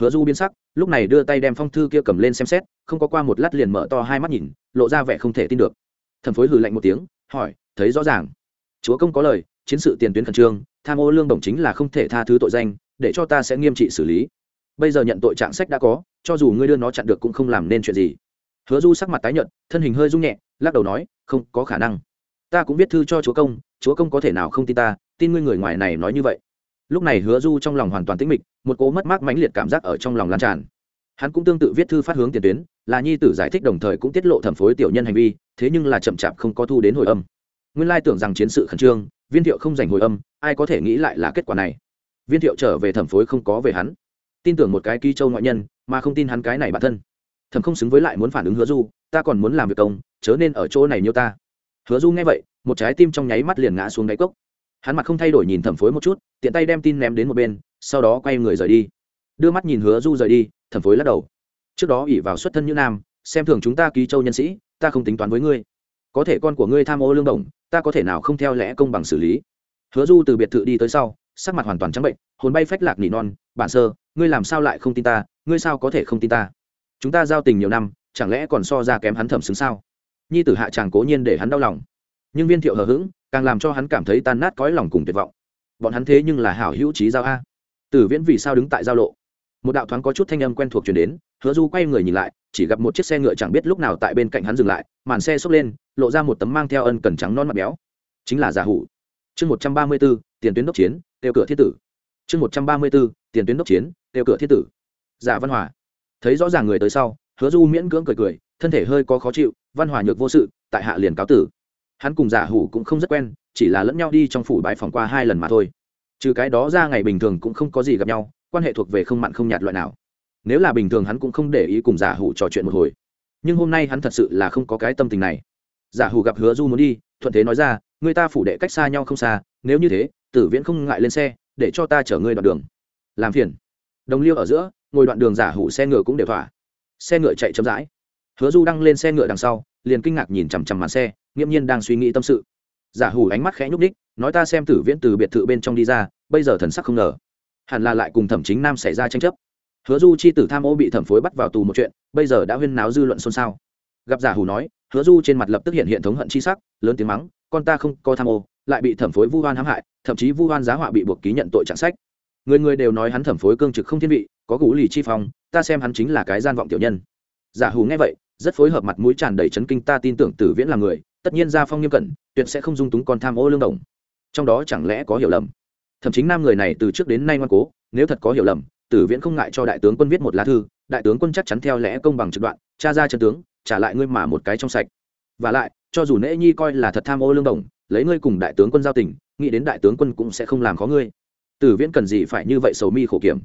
Hứa du biến sắc, lúc này đưa tay đem phong thư kia cầm lên xem xét, không có qua một lát liền mở to hai mắt nhìn, lộ ra vẻ không thể tin được. Thẩm phối hừ lạnh một tiếng, hỏi, thấy rõ ràng. Chúa công có lời, chiến sự tiền tuyến khẩn trương, tham ô lương đồng chính là không thể tha thứ tội danh, để cho ta sẽ nghiêm trị xử lý. Bây giờ nhận tội trạng sách đã có cho dù ngươi đưa nó chặn được cũng không làm nên chuyện gì. Hứa du sắc mặt tái nhợt, thân hình hơi rung nhẹ, lắc đầu nói, không có khả năng. Ta cũng viết thư cho chúa công chúa công có thể nào không tin ta, tin ngươi người ngoài này nói như vậy. Lúc này hứa du trong lòng hoàn toàn tĩnh mịch, một cố mất mát mãnh liệt cảm giác ở trong lòng lan tràn. Hắn cũng tương tự viết thư phát hướng tiền tuyến, là nhi tử giải thích đồng thời cũng tiết lộ thẩm phối tiểu nhân hành vi, thế nhưng là chậm chạp không có thu đến hồi âm. Nguyên lai tưởng rằng chiến sự khẩn trương, viên thiệu không giành hồi âm, ai có thể nghĩ lại là kết quả này. Viên thiệu trở về thẩm phối không có về hắn. Tin tưởng một cái ký châu ngoại nhân mà không tin hắn cái này bản thân. Thầm không xứng với lại muốn phản ứng hứa du, ta còn muốn làm việc công, chớ nên ở chỗ này như ta. Hứa du nghe vậy, một trái tim trong nháy mắt liền ngã xuống đáy cốc. Hắn mặt không thay đổi nhìn thẩm phối một chút, tiện tay đem tin ném đến một bên, sau đó quay người rời đi. Đưa mắt nhìn hứa du rời đi, thẩm phối lắc đầu. Trước đó ỉ vào xuất thân như nam, xem thường chúng ta ký châu nhân sĩ, ta không tính toán với ngươi. Có thể con của ngươi tham ô lương đồng, ta có thể nào không theo lẽ công bằng xử lý? Hứa du từ biệt thự đi tới sau, sắc mặt hoàn toàn trắng bệnh, hồn bay phách lạc nỉ non, bản sơ ngươi làm sao lại không tin ta, ngươi sao có thể không tin ta? Chúng ta giao tình nhiều năm, chẳng lẽ còn so ra kém hắn thẩm xứng sao? Nhi tử hạ chàng cố nhiên để hắn đau lòng. Nhưng viên thiệu hờ hững, càng làm cho hắn cảm thấy tan nát cõi lòng cùng tuyệt vọng. Bọn hắn thế nhưng là hảo hữu trí giao a. Tử viễn vì sao đứng tại giao lộ? Một đạo thoáng có chút thanh âm quen thuộc chuyển đến, hứa du quay người nhìn lại, chỉ gặp một chiếc xe ngựa chẳng biết lúc nào tại bên cạnh hắn dừng lại, màn xe xốc lên, lộ ra một tấm mang theo ân cần trắng non mặt béo. Chính là giả hủ. Chương một trăm ba mươi b ố tiền tuyến đốc chiến, tiêu cửa thiết tử chương một trăm ba mươi bốn tiền tuyến đốc chiến, tiêu cửa thiết tử. Giả văn hòa. Thấy rõ ràng người tới sau, hứa du miễn cưỡng cười cười, thân thể hơi có khó chịu, văn hòa nhược vô sự, tại hạ liền cáo tử. Hắn cùng giả hủ cũng không rất quen, chỉ là lẫn nhau đi trong phủ bãi phòng qua hai lần mà thôi. Trừ cái đó ra ngày bình thường cũng không có gì gặp nhau, quan hệ thuộc về không mặn không nhạt loại nào. Nếu là bình thường hắn cũng không để ý cùng giả hủ trò chuyện một hồi. Nhưng hôm nay hắn thật sự là không có cái tâm tình này. Giả hủ gặp hứa du muốn đi, thuận thế nói ra, người ta phủ đệ cách xa nhau không xa, nếu như thế, tử viễn không ngại lên xe để cho ta chở ngươi đoạn đường. Làm phiền. Đồng liêu ở giữa ngồi đoạn đường giả hủ xe ngựa cũng đều thỏa. Xe ngựa chạy chậm rãi. Hứa du đăng lên xe ngựa đằng sau liền kinh ngạc nhìn chằm chằm màn xe nghiễm nhiên đang suy nghĩ tâm sự. Giả hủ ánh mắt khẽ nhúc nhích, nói ta xem tử viễn từ biệt thự bên trong đi ra bây giờ thần sắc không ngờ. Hẳn là lại cùng thẩm chính nam xảy ra tranh chấp. Hứa du chi tử tham ô bị thẩm phối bắt vào tù một chuyện bây giờ đã huyên náo dư luận xôn xao. Gặp giả hủ nói hứa du trên mặt lập tức hiện hiện thống hận chi sắc lớn tiếng mắng con ta không có tham ô, lại bị thẩm phối vu hoan hãm hại, thậm chí vu hoan giá họa bị buộc ký nhận tội trạng sách. Người người đều nói hắn thẩm phối cương trực không thiên vị, có gũ lì chi phong, ta xem hắn chính là cái gian vọng tiểu nhân. Giả hù nghe vậy, rất phối hợp mặt mũi tràn đầy chấn kinh, ta tin tưởng tử viễn là người, tất nhiên gia phong nghiêm cẩn, tuyệt sẽ không dung túng con tham ô lương đồng. Trong đó chẳng lẽ có hiểu lầm? Thậm chí nam người này từ trước đến nay ngoan cố, nếu thật có hiểu lầm, tử viễn không ngại cho đại tướng quân viết một lá thư, đại tướng quân chắc chắn theo lẽ công bằng trực đoạn cha ra chân tướng, trả lại ngươi mà một cái trong sạch. Và lại cho dù nễ nhi coi là thật tham ô lương đồng, lấy ngươi cùng đại tướng quân giao tình, nghĩ đến đại tướng quân cũng sẽ không làm khó ngươi. Tử viễn cần gì phải như vậy sầu mi khổ kiểm?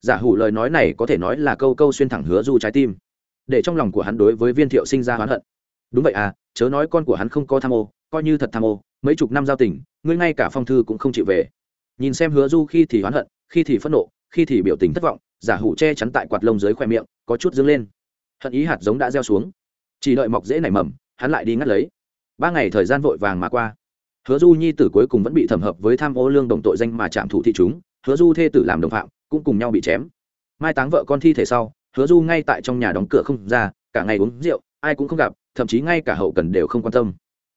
Giả hủ lời nói này có thể nói là câu câu xuyên thẳng hứa du trái tim. Để trong lòng của hắn đối với viên thiệu sinh ra hoán hận. Đúng vậy à chớ nói con của hắn không có tham ô, coi như thật tham ô, mấy chục năm giao tình, ngươi ngay cả phong thư cũng không chịu về. Nhìn xem hứa du khi thì hoán hận, khi thì phẫn nộ, khi thì biểu tình thất vọng, giả hủ che chắn tại quạt lông dưới khoe miệng, có chút dâng lên. Hận ý hạt giống đã gieo xuống. Chỉ đợi mọc dễ nảy mầm hắn lại đi ngắt lấy. Ba ngày thời gian vội vàng mà qua. Hứa du nhi tử cuối cùng vẫn bị thẩm hợp với tham ô lương đồng tội danh mà chạm thủ thị chúng, hứa du thê tử làm đồng phạm, cũng cùng nhau bị chém. Mai táng vợ con thi thể sau, hứa du ngay tại trong nhà đóng cửa không ra, cả ngày uống rượu, ai cũng không gặp, thậm chí ngay cả hậu cần đều không quan tâm.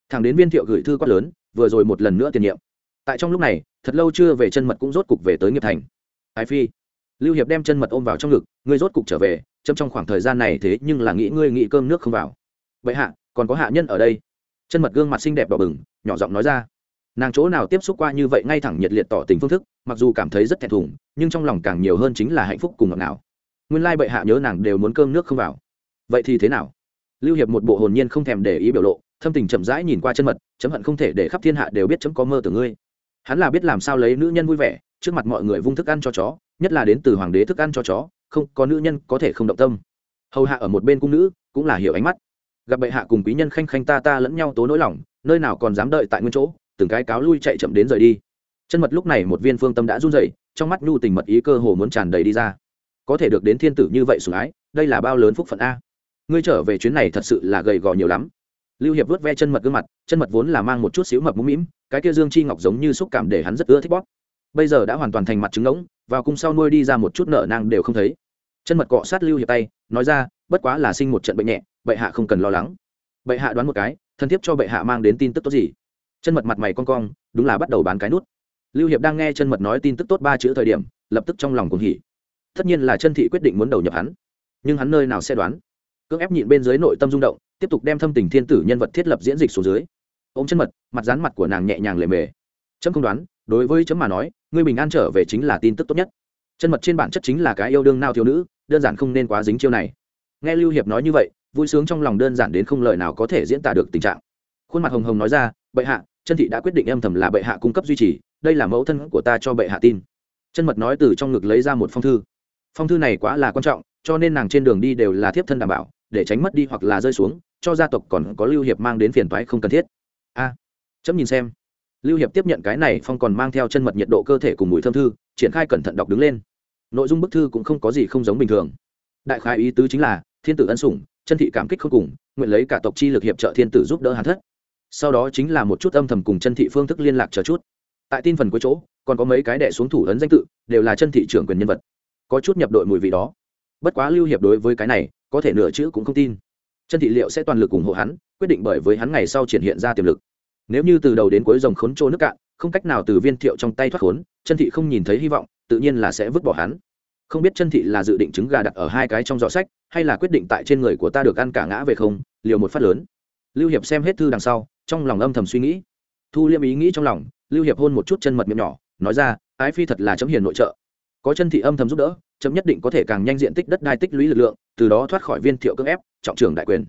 Thằng đến viên thiệu gửi thư quát lớn, vừa rồi một lần nữa tiền nhiệm. Tại trong lúc này, thật lâu chưa về chân mật cũng rốt cục về tới nghiệp thành. Ái phi, lưu hiệp đem chân mật ôm vào trong ngực, ngươi rốt cục trở về châm trong khoảng thời gian này thế nhưng là nghĩ ngươi nghĩ cơm nước không vào. Vậy hạ còn có hạ nhân ở đây. Chân mật gương mặt xinh đẹp đỏ bừng, nhỏ giọng nói ra. Nàng chỗ nào tiếp xúc qua như vậy ngay thẳng nhiệt liệt tỏ tình phương thức, mặc dù cảm thấy rất thẹn thùng, nhưng trong lòng càng nhiều hơn chính là hạnh phúc cùng ngọt ngào. Nguyên lai bệ hạ nhớ nàng đều muốn cơm nước không vào. Vậy thì thế nào? Lưu hiệp một bộ hồn nhiên không thèm để ý biểu lộ, thâm tình chậm rãi nhìn qua chân mật, chấm hận không thể để khắp thiên hạ đều biết chấm có mơ từ ngươi. Hắn là biết làm sao lấy nữ nhân vui vẻ, trước mặt mọi người vung thức ăn cho chó, nhất là đến từ hoàng đế thức ăn cho chó, không, có nữ nhân có thể không động tâm. Hầu hạ ở một bên cung nữ, cũng là hiểu ánh mắt gặp bệ hạ cùng quý nhân khanh khanh ta ta lẫn nhau tố nỗi lòng, nơi nào còn dám đợi tại nguyên chỗ, từng cái cáo lui chạy chậm đến rời đi. Chân mật lúc này một viên phương tâm đã run rẩy, trong mắt nhu tình mật ý cơ hồ muốn tràn đầy đi ra. Có thể được đến thiên tử như vậy sủng ái, đây là bao lớn phúc phận a. Ngươi trở về chuyến này thật sự là gầy gò nhiều lắm. Lưu hiệp vớt ve chân mật gương mặt, chân mật vốn là mang một chút xíu mập mũm mĩm, cái kia dương chi ngọc giống như xúc cảm để hắn rất ưa thích bóp. Bây giờ đã hoàn toàn thành mặt trứng ngỗng, vào cung sau nuôi đi ra một chút nợ nang đều không thấy. Chân mật cọ sát lưu hiệp tay, nói ra, bất quá là sinh một trận bệnh nhẹ bệ hạ không cần lo lắng. Bệ hạ đoán một cái, thân thiết cho bệ hạ mang đến tin tức tốt gì? Chân mật mặt mày con cong, đúng là bắt đầu bán cái nút. Lưu hiệp đang nghe chân mật nói tin tức tốt ba chữ thời điểm, lập tức trong lòng cùng hỉ. Tất nhiên là chân thị quyết định muốn đầu nhập hắn. Nhưng hắn nơi nào sẽ đoán? Cưỡng ép nhịn bên dưới nội tâm rung động, tiếp tục đem thâm tình thiên tử nhân vật thiết lập diễn dịch xuống dưới. Ô chân mật, mặt rán mặt của nàng nhẹ nhàng lề mề. Chấm không đoán, đối với chấm mà nói, ngươi bình an trở về chính là tin tức tốt nhất. Chân mật trên bản chất chính là cái yêu đương nao thiếu nữ, đơn giản không nên quá dính chiêu này. Nghe lưu hiệp nói như vậy vui sướng trong lòng đơn giản đến không lời nào có thể diễn tả được tình trạng. Khuôn mặt hồng hồng nói ra, bệ hạ, chân thị đã quyết định âm thầm là bệ hạ cung cấp duy trì, đây là mẫu thân của ta cho bệ hạ tin. Chân mật nói từ trong ngực lấy ra một phong thư. Phong thư này quá là quan trọng, cho nên nàng trên đường đi đều là thiếp thân đảm bảo, để tránh mất đi hoặc là rơi xuống, cho gia tộc còn có lưu hiệp mang đến phiền toái không cần thiết. A, chấm nhìn xem. Lưu hiệp tiếp nhận cái này, phong còn mang theo chân mật nhiệt độ cơ thể cùng mùi thơm thư, triển khai cẩn thận đọc đứng lên. Nội dung bức thư cũng không có gì không giống bình thường. Đại khái ý tứ chính là, thiên tử ân sủng chân thị cảm kích không cùng, nguyện lấy cả tộc chi lực hiệp trợ thiên tử giúp đỡ hàn thất. Sau đó chính là một chút âm thầm cùng chân thị phương thức liên lạc chờ chút. Tại tin phần cuối chỗ, còn có mấy cái đệ xuống thủ ấn danh tự, đều là chân thị trưởng quyền nhân vật. Có chút nhập đội mùi vị đó. Bất quá lưu hiệp đối với cái này, có thể nửa chữ cũng không tin. Chân thị liệu sẽ toàn lực ủng hộ hắn, quyết định bởi với hắn ngày sau triển hiện ra tiềm lực. Nếu như từ đầu đến cuối dòng khốn trô nước cạn, không cách nào từ viên thiệu trong tay thoát khốn, chân thị không nhìn thấy hy vọng, tự nhiên là sẽ vứt bỏ hắn không biết chân thị là dự định trứng gà đặt ở hai cái trong giỏ sách, hay là quyết định tại trên người của ta được ăn cả ngã về không, liều một phát lớn. Lưu hiệp xem hết thư đằng sau, trong lòng âm thầm suy nghĩ. Thu liêm ý nghĩ trong lòng, lưu hiệp hôn một chút chân mật miệng nhỏ, nói ra, ái phi thật là chấm hiền nội trợ. Có chân thị âm thầm giúp đỡ, chấm nhất định có thể càng nhanh diện tích đất đai tích lũy lực lượng, từ đó thoát khỏi viên thiệu cưỡng ép, trọng trưởng đại quyền.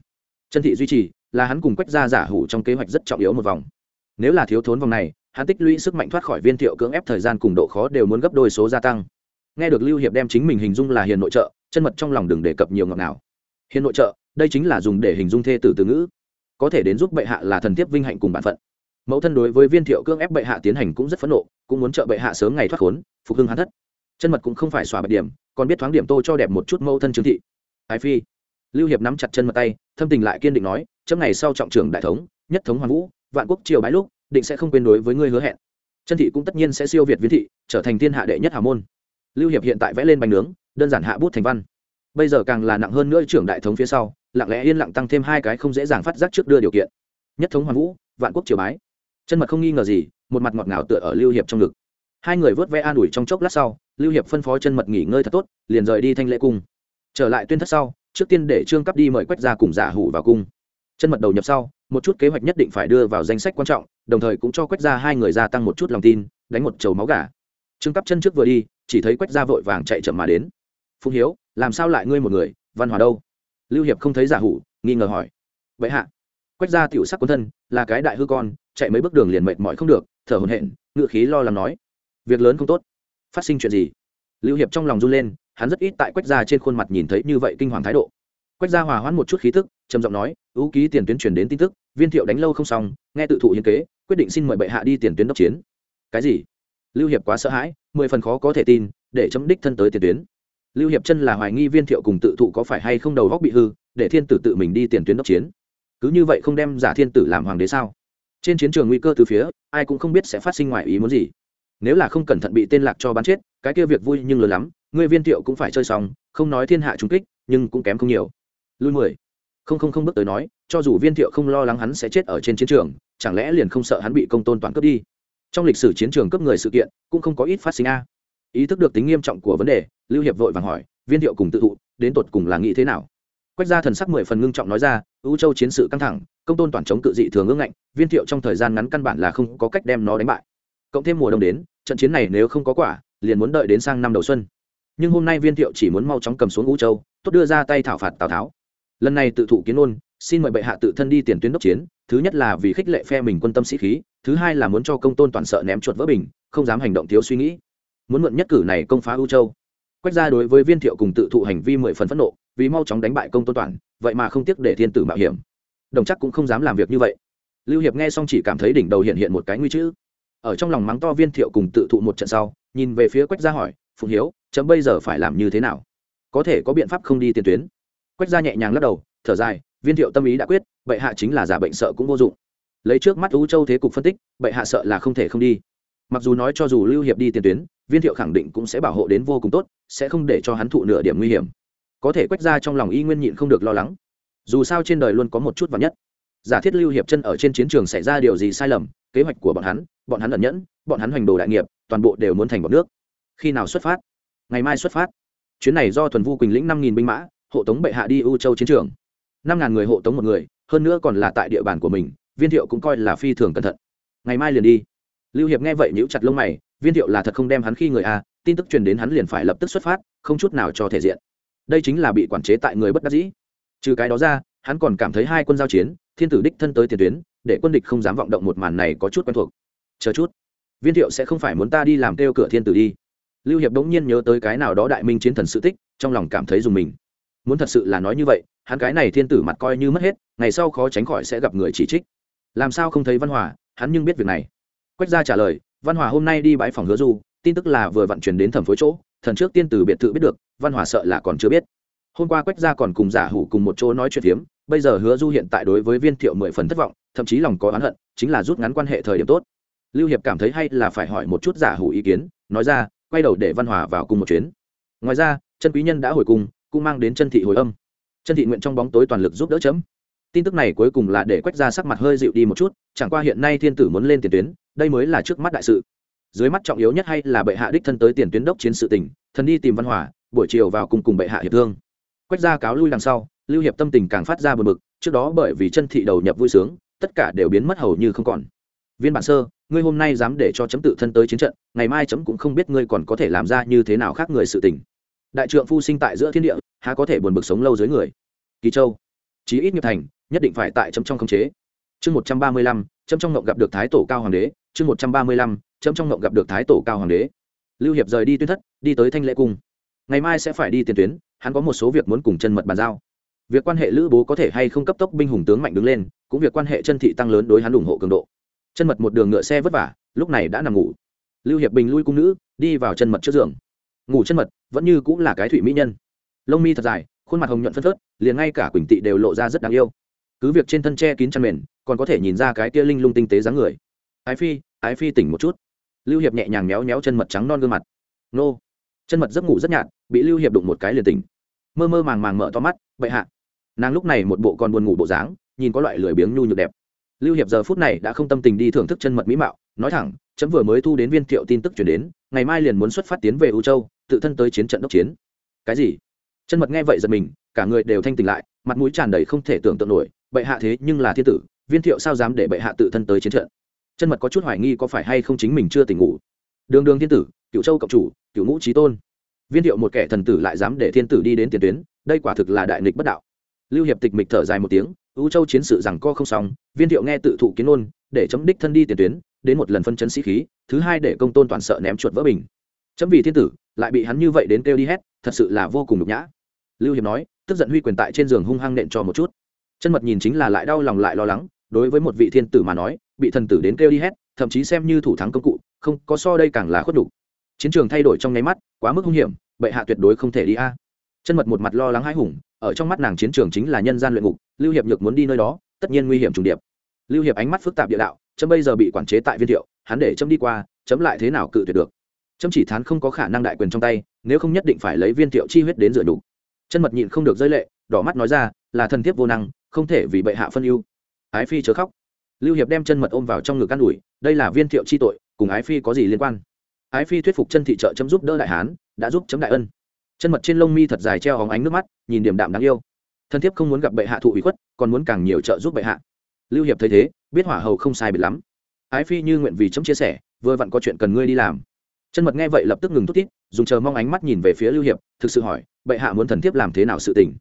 Chân thị duy trì, là hắn cùng quách gia giả hủ trong kế hoạch rất trọng yếu một vòng. Nếu là thiếu thốn vòng này, hắn tích lũy sức mạnh thoát khỏi viên thiệu cưỡng ép thời gian cùng độ khó đều muốn gấp đôi số gia tăng nghe được lưu hiệp đem chính mình hình dung là hiền nội trợ, chân mật trong lòng đừng đề cập nhiều ngọc nào hiền nội trợ, đây chính là dùng để hình dung thê tử từ ngữ. Có thể đến giúp bệ hạ là thần thiếp vinh hạnh cùng bản phận. Mẫu thân đối với viên thiệu Cương ép bệ hạ tiến hành cũng rất phẫn nộ, cũng muốn trợ bệ hạ sớm ngày thoát khốn, phục hưng hắn thất. Chân mật cũng không phải xóa bạch điểm, còn biết thoáng điểm tô cho đẹp một chút mẫu thân trương thị. Ái phi. Lưu hiệp nắm chặt chân mật tay, thâm tình lại kiên định nói, chấm ngày sau trọng trưởng đại thống, nhất thống hoàng vũ, vạn quốc triều bái lúc, định sẽ không quên đối với ngươi hứa hẹn. Chân thị cũng tất nhiên sẽ siêu việt viên thị, trở thành thiên hạ đệ nhất hào môn lưu hiệp hiện tại vẽ lên bánh nướng, đơn giản hạ bút thành văn. Bây giờ càng là nặng hơn nữa trưởng đại thống phía sau, lặng lẽ yên lặng tăng thêm hai cái không dễ dàng phát giác trước đưa điều kiện. Nhất thống hoàn vũ, vạn quốc triều bái. Chân mật không nghi ngờ gì, một mặt ngọt ngào tựa ở lưu hiệp trong ngực. Hai người vớt vẽ an ủi trong chốc lát sau, lưu hiệp phân phó chân mật nghỉ ngơi thật tốt, liền rời đi thanh lễ cung. Trở lại tuyên thất sau, trước tiên để trương cấp đi mời quách ra cùng giả hủ vào cung. Chân mật đầu nhập sau, một chút kế hoạch nhất định phải đưa vào danh sách quan trọng, đồng thời cũng cho quách ra hai người gia tăng một chút lòng tin, đánh một chầu máu gà trương cấp chân trước vừa đi, chỉ thấy quách gia vội vàng chạy chậm mà đến. Phùng hiếu, làm sao lại ngươi một người, văn hòa đâu? Lưu hiệp không thấy giả hủ, nghi ngờ hỏi. Vậy hạ, quách gia tiểu sắc quân thân, là cái đại hư con, chạy mấy bước đường liền mệt mỏi không được, thở hổn hển, ngựa khí lo lắng nói. Việc lớn không tốt. Phát sinh chuyện gì? Lưu hiệp trong lòng run lên, hắn rất ít tại quách gia trên khuôn mặt nhìn thấy như vậy kinh hoàng thái độ. Quách gia hòa hoãn một chút khí tức, trầm giọng nói ưu ký tiền tuyến truyền đến tin tức, viên thiệu đánh lâu không xong, nghe tự thụ hiến kế, quyết định xin mời bệ hạ đi tiền tuyến đốc chiến. Cái gì? Lưu hiệp quá sợ hãi, mười phần khó có thể tin, để chấm đích thân tới tiền tuyến. Lưu hiệp chân là hoài nghi viên thiệu cùng tự thụ có phải hay không đầu góc bị hư, để thiên tử tự mình đi tiền tuyến đốc chiến. Cứ như vậy không đem giả thiên tử làm hoàng đế sao? Trên chiến trường nguy cơ từ phía, ai cũng không biết sẽ phát sinh ngoài ý muốn gì. Nếu là không cẩn thận bị tên lạc cho bắn chết, cái kia việc vui nhưng lớn lắm người viên thiệu cũng phải chơi xong, không nói thiên hạ trung kích, nhưng cũng kém không nhiều. Lui mười. Không không không bước tới nói, cho dù viên thiệu không lo lắng hắn sẽ chết ở trên chiến trường, chẳng lẽ liền không sợ hắn bị công tôn toàn cướp đi? Trong lịch sử chiến trường cướp người sự kiện, cũng không có ít phát sinh a. Ý thức được tính nghiêm trọng của vấn đề, lưu hiệp vội vàng hỏi, viên thiệu cùng tự thụ, đến tột cùng là nghĩ thế nào? Quách gia thần sắc mười phần ngưng trọng nói ra ưu châu chiến sự căng thẳng, công tôn toàn chống cự dị thường ương ngạnh, viên thiệu trong thời gian ngắn căn bản là không có cách đem nó đánh bại. Cộng thêm mùa đông đến, trận chiến này nếu không có quả, liền muốn đợi đến sang năm đầu xuân. Nhưng hôm nay viên thiệu chỉ muốn mau chóng cầm xuống ưu châu, tốt đưa ra tay thảo phạt tào tháo. Lần này tự thụ kiến ôn, xin mời bệ hạ tự thân đi tiền tuyến đốc chiến, thứ nhất là vì khích lệ phe mình quân tâm sĩ khí thứ hai là muốn cho công tôn toàn sợ ném chuột vỡ bình, không dám hành động thiếu suy nghĩ. Muốn mượn nhất cử này công phá ưu châu. Quách ra đối với viên thiệu cùng tự thụ hành vi mười phần phẫn nộ, vì mau chóng đánh bại công tôn toàn, vậy mà không tiếc để thiên tử mạo hiểm. Đồng chắc cũng không dám làm việc như vậy. Lưu hiệp nghe xong chỉ cảm thấy đỉnh đầu hiện hiện một cái nguy chữ. Ở trong lòng mắng to viên thiệu cùng tự thụ một trận sau, nhìn về phía quách gia hỏi, phụng hiếu, chấm bây giờ phải làm như thế nào? Có thể có biện pháp không đi tiền tuyến? Quách gia nhẹ nhàng lắc đầu, thở dài, viên thiệu tâm ý đã quyết vậy hạ chính là giả bệnh sợ cũng vô dụng lấy trước mắt u châu thế cục phân tích, bệ hạ sợ là không thể không đi. Mặc dù nói cho dù lưu hiệp đi tiền tuyến, viên thiệu khẳng định cũng sẽ bảo hộ đến vô cùng tốt, sẽ không để cho hắn thụ nửa điểm nguy hiểm. Có thể quét ra trong lòng y nguyên nhịn không được lo lắng. Dù sao trên đời luôn có một chút vắn nhất. Giả thiết lưu hiệp chân ở trên chiến trường xảy ra điều gì sai lầm, kế hoạch của bọn hắn bọn hắn ẩn nhẫn, bọn hắn hoành đồ đại nghiệp, toàn bộ đều muốn thành bọn nước. Khi nào xuất phát? Ngày mai xuất phát. Chuyến này do thuần vu quỳnh lĩnh năm nghìn binh mã, hộ tống bệ hạ đi u châu chiến trường. Năm ngàn người hộ tống một người, hơn nữa còn là tại địa bàn của mình viên thiệu cũng coi là phi thường cẩn thận. Ngày mai liền đi. Lưu hiệp nghe vậy nhíu chặt lông mày, viên thiệu là thật không đem hắn khi người a, tin tức truyền đến hắn liền phải lập tức xuất phát, không chút nào cho thể diện. Đây chính là bị quản chế tại người bất đắc dĩ. Trừ cái đó ra, hắn còn cảm thấy hai quân giao chiến, thiên tử đích thân tới tiền tuyến, để quân địch không dám vọng động một màn này có chút quen thuộc. Chờ chút. Viên thiệu sẽ không phải muốn ta đi làm kêu cửa thiên tử đi. Lưu hiệp bỗng nhiên nhớ tới cái nào đó đại minh chiến thần sự tích, trong lòng cảm thấy dùng mình. Muốn thật sự là nói như vậy, hắn cái này thiên tử mặt coi như mất hết, ngày sau khó tránh khỏi sẽ gặp người chỉ trích làm sao không thấy văn hòa? Hắn nhưng biết việc này. Quách gia trả lời văn hòa hôm nay đi bãi phòng hứa du tin tức là vừa vận chuyển đến thẩm phối chỗ thần trước tiên từ biệt thự biết được văn hòa sợ là còn chưa biết. Hôm qua quách gia còn cùng giả hủ cùng một chỗ nói chuyện hiếm, bây giờ hứa du hiện tại đối với viên thiệu mười phần thất vọng thậm chí lòng có oán hận chính là rút ngắn quan hệ thời điểm tốt. Lưu hiệp cảm thấy hay là phải hỏi một chút giả hủ ý kiến nói ra quay đầu để văn hòa vào cùng một chuyến. Ngoài ra chân quý nhân đã hồi cùng cũng mang đến chân thị hồi âm. Chân thị nguyện trong bóng tối toàn lực giúp đỡ chấm tin tức này cuối cùng là để quách ra sắc mặt hơi dịu đi một chút, chẳng qua hiện nay thiên tử muốn lên tiền tuyến, đây mới là trước mắt đại sự. Dưới mắt trọng yếu nhất hay là bệ hạ đích thân tới tiền tuyến đốc chiến sự tỉnh thần đi tìm văn hòa buổi chiều vào cùng cùng bệ hạ hiệp thương. Quách ra cáo lui đằng sau, lưu hiệp tâm tình càng phát ra bờ mực trước đó bởi vì chân thị đầu nhập vui sướng, tất cả đều biến mất hầu như không còn. Viên bản sơ, ngươi hôm nay dám để cho chấm tự thân tới chiến trận, ngày mai chấm cũng không biết ngươi còn có thể làm ra như thế nào khác người sự tình. Đại trượng phu sinh tại giữa thiên địa, há có thể buồn bực sống lâu dưới người. Kỳ châu. Chí ít nghiệp thành nhất định phải tại chấm trong khống chế. Chương một trăm ba mươi lăm, chấm trong ngộng gặp được thái tổ cao hoàng đế. Chương một trăm ba mươi lăm, chấm trong ngộng gặp được thái tổ cao hoàng đế. Lưu hiệp rời đi tuyên thất, đi tới thanh lễ cung. Ngày mai sẽ phải đi tiền tuyến, hắn có một số việc muốn cùng chân mật bàn giao. Việc quan hệ lữ bố có thể hay không cấp tốc binh hùng tướng mạnh đứng lên, cũng việc quan hệ chân thị tăng lớn đối hắn ủng hộ cường độ. Chân mật một đường ngựa xe vất vả, lúc này đã nằm ngủ. Lưu hiệp bình lui cung nữ, đi vào chân mật trước giường. Ngủ chân mật, vẫn như cũng là cái thủy mỹ nhân. Lông mi thật dài, khuôn mặt hồng nhuận phân phớt, liền ngay cả quỳnh tị đều lộ ra rất đáng yêu cứ việc trên thân che kín chăn mền, còn có thể nhìn ra cái kia linh lung tinh tế dáng người. Ái phi ái phi tỉnh một chút. Lưu hiệp nhẹ nhàng méo méo chân mật trắng non gương mặt. Nô. Chân mật giấc ngủ rất nhạt, bị lưu hiệp đụng một cái liền tỉnh. Mơ mơ màng màng mở to mắt bậy hạ. Nàng lúc này một bộ còn buồn ngủ bộ dáng, nhìn có loại lười biếng nhu nhược đẹp. Lưu hiệp giờ phút này đã không tâm tình đi thưởng thức chân mật mỹ mạo, nói thẳng, chấm vừa mới thu đến viên thiệu tin tức chuyển đến, ngày mai liền muốn xuất phát tiến về u châu, tự thân tới chiến trận đốc chiến. Cái gì? Chân mật nghe vậy giật mình, cả người đều thanh tỉnh lại, mặt mũi tràn đầy không thể tưởng tượng nổi bệ hạ thế nhưng là thiên tử, viên thiệu sao dám để bệ hạ tự thân tới chiến trận? Chân mật có chút hoài nghi có phải hay không chính mình chưa tỉnh ngủ? Đường đường thiên tử, cựu châu cộng chủ, cựu ngũ trí tôn. Viên thiệu một kẻ thần tử lại dám để thiên tử đi đến tiền tuyến, đây quả thực là đại nghịch bất đạo. Lưu hiệp tịch mịch thở dài một tiếng ưu châu chiến sự rằng co không xong, viên thiệu nghe tự thụ kiến ôn để chấm đích thân đi tiền tuyến, đến một lần phân chấn sĩ khí, thứ hai để công tôn toàn sợ ném chuột vỡ bình. Chấm vì thiên tử, lại bị hắn như vậy đến kêu đi hết, thật sự là vô cùng nhục nhã. Lưu hiệp nói, tức giận huy quyền tại trên giường hung hăng nện cho một chút chân mật nhìn chính là lại đau lòng lại lo lắng, đối với một vị thiên tử mà nói, bị thần tử đến kêu đi hết, thậm chí xem như thủ thắng công cụ, không, có so đây càng là khuất đủ. chiến trường thay đổi trong nháy mắt, quá mức hung hiểm, bệ hạ tuyệt đối không thể đi a. Chân mật một mặt lo lắng hãi hùng, ở trong mắt nàng chiến trường chính là nhân gian luyện ngục, lưu hiệp nhược muốn đi nơi đó, tất nhiên nguy hiểm trùng điệp. Lưu hiệp ánh mắt phức tạp địa đạo, chấm bây giờ bị quản chế tại viên thiệu, hắn để chấm đi qua, chấm lại thế nào cự tuyệt được? Chấm chỉ thán không có khả năng đại quyền trong tay, nếu không nhất định phải lấy viên thiệu chi huyết đến rửa đủ chân mật nhịn không được rơi lệ, đỏ mắt nói ra, là thần thiếp vô năng không thể vì bệ hạ phân ưu. Ái phi chớ khóc. Lưu hiệp đem chân mật ôm vào trong ngực ă n ủi, đây là viên thiệu chi tội, cùng ái phi có gì liên quan? Ái phi thuyết phục chân thị trợ chấm giúp đỡ đại hán, đã giúp chấm đại ân. Chân mật trên lông mi thật dài treo hóng ánh nước mắt, nhìn điểm đạm đáng yêu. Thân thiếp không muốn gặp bệ hạ thụ ủy khuất, còn muốn càng nhiều trợ giúp bệ hạ. Lưu hiệp thấy thế, biết hỏa hầu không sai biệt lắm. Ái phi như nguyện vì chấm chia sẻ, vừa vặn có chuyện cần ngươi đi làm. Chân mật nghe vậy lập tức ngừng thút tít dùng chờ mong ánh mắt nhìn về phía lưu hiệp, thực sự hỏi, bệ hạ muốn thần thiếp làm thế nào sự tình?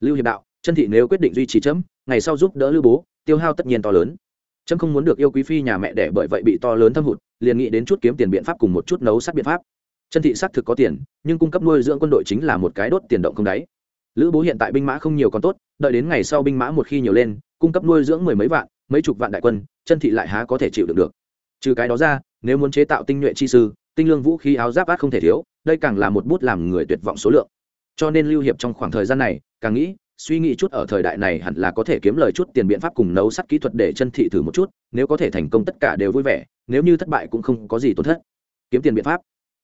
Lưu hiệp đạo chân thị nếu quyết định duy trì chấm, ngày sau giúp đỡ lưu bố, tiêu hao tất nhiên to lớn. Chấm không muốn được yêu quý phi nhà mẹ đẻ bởi vậy bị to lớn thâm hụt, liền nghĩ đến chút kiếm tiền biện pháp cùng một chút nấu sát biện pháp. Chân thị xác thực có tiền, nhưng cung cấp nuôi dưỡng quân đội chính là một cái đốt tiền động không đáy. Lữ bố hiện tại binh mã không nhiều còn tốt, đợi đến ngày sau binh mã một khi nhiều lên, cung cấp nuôi dưỡng mười mấy vạn, mấy chục vạn đại quân, chân thị lại há có thể chịu được được. Trừ cái đó ra, nếu muốn chế tạo tinh nhuệ chi sư, tinh lương vũ khí áo giáp át không thể thiếu, đây càng là một bút làm người tuyệt vọng số lượng. Cho nên lưu hiệp trong khoảng thời gian này, càng nghĩ suy nghĩ chút ở thời đại này hẳn là có thể kiếm lời chút tiền biện pháp cùng nấu sắt kỹ thuật để chân thị thử một chút, nếu có thể thành công tất cả đều vui vẻ, nếu như thất bại cũng không có gì tổn thất. Kiếm tiền biện pháp.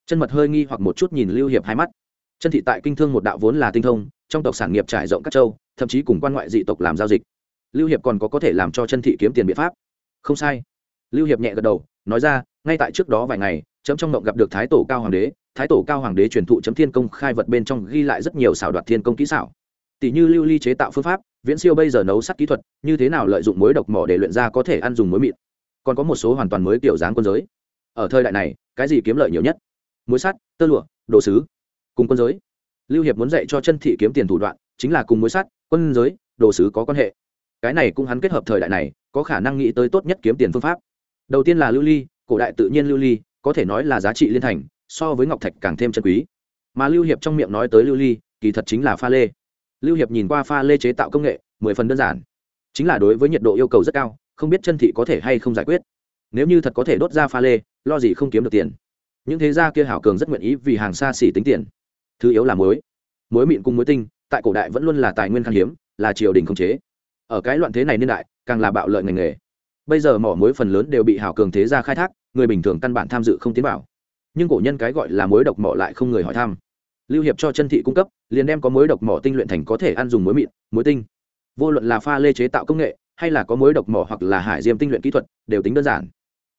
Chân mật hơi nghi hoặc một chút nhìn lưu hiệp hai mắt. Chân thị tại kinh thương một đạo vốn là tinh thông, trong tộc sản nghiệp trải rộng các châu, thậm chí cùng quan ngoại dị tộc làm giao dịch. Lưu hiệp còn có có thể làm cho chân thị kiếm tiền biện pháp. Không sai. Lưu hiệp nhẹ gật đầu, nói ra, ngay tại trước đó vài ngày, chấm trong mộng gặp được thái tổ cao hoàng đế. Thái tổ cao hoàng đế truyền thụ chấm thiên công khai vật bên trong ghi lại rất nhiều xảo đoạt thiên công kỹ xảo tỷ như lưu ly chế tạo phương pháp, viễn siêu bây giờ nấu sắt kỹ thuật, như thế nào lợi dụng muối độc mỏ để luyện ra có thể ăn dùng muối mịn. Còn có một số hoàn toàn mới kiểu dáng quân giới. Ở thời đại này, cái gì kiếm lợi nhiều nhất? Muối sắt, tơ lụa, đồ sứ, cùng quân giới. Lưu hiệp muốn dạy cho chân thị kiếm tiền thủ đoạn, chính là cùng muối sắt, quân giới, đồ sứ có quan hệ. Cái này cũng hắn kết hợp thời đại này, có khả năng nghĩ tới tốt nhất kiếm tiền phương pháp. Đầu tiên là lưu ly, cổ đại tự nhiên lưu ly, có thể nói là giá trị liên thành, so với ngọc thạch càng thêm chân quý. Mà lưu hiệp trong miệng nói tới lưu ly, kỳ thật chính là pha lê lưu hiệp nhìn qua pha lê chế tạo công nghệ, mười phần đơn giản. Chính là đối với nhiệt độ yêu cầu rất cao, không biết chân thị có thể hay không giải quyết. Nếu như thật có thể đốt ra pha lê, lo gì không kiếm được tiền. Những thế gia kia hảo cường rất nguyện ý vì hàng xa xỉ tính tiền. Thứ yếu là muối. Muối mịn cùng muối tinh, tại cổ đại vẫn luôn là tài nguyên khan hiếm, là triều đình khống chế. Ở cái loạn thế này niên đại, càng là bạo lợi ngành nghề. Bây giờ mỏ muối phần lớn đều bị hảo cường thế gia khai thác, người bình thường căn bản tham dự không tiến vào. Nhưng cổ nhân cái gọi là muối độc mỏ lại không người hỏi thăm. Lưu hiệp cho chân thị cung cấp liền đem có muối độc mỏ tinh luyện thành có thể ăn dùng muối mịn, muối tinh. Vô luận là pha lê chế tạo công nghệ, hay là có muối độc mỏ hoặc là hải diêm tinh luyện kỹ thuật, đều tính đơn giản.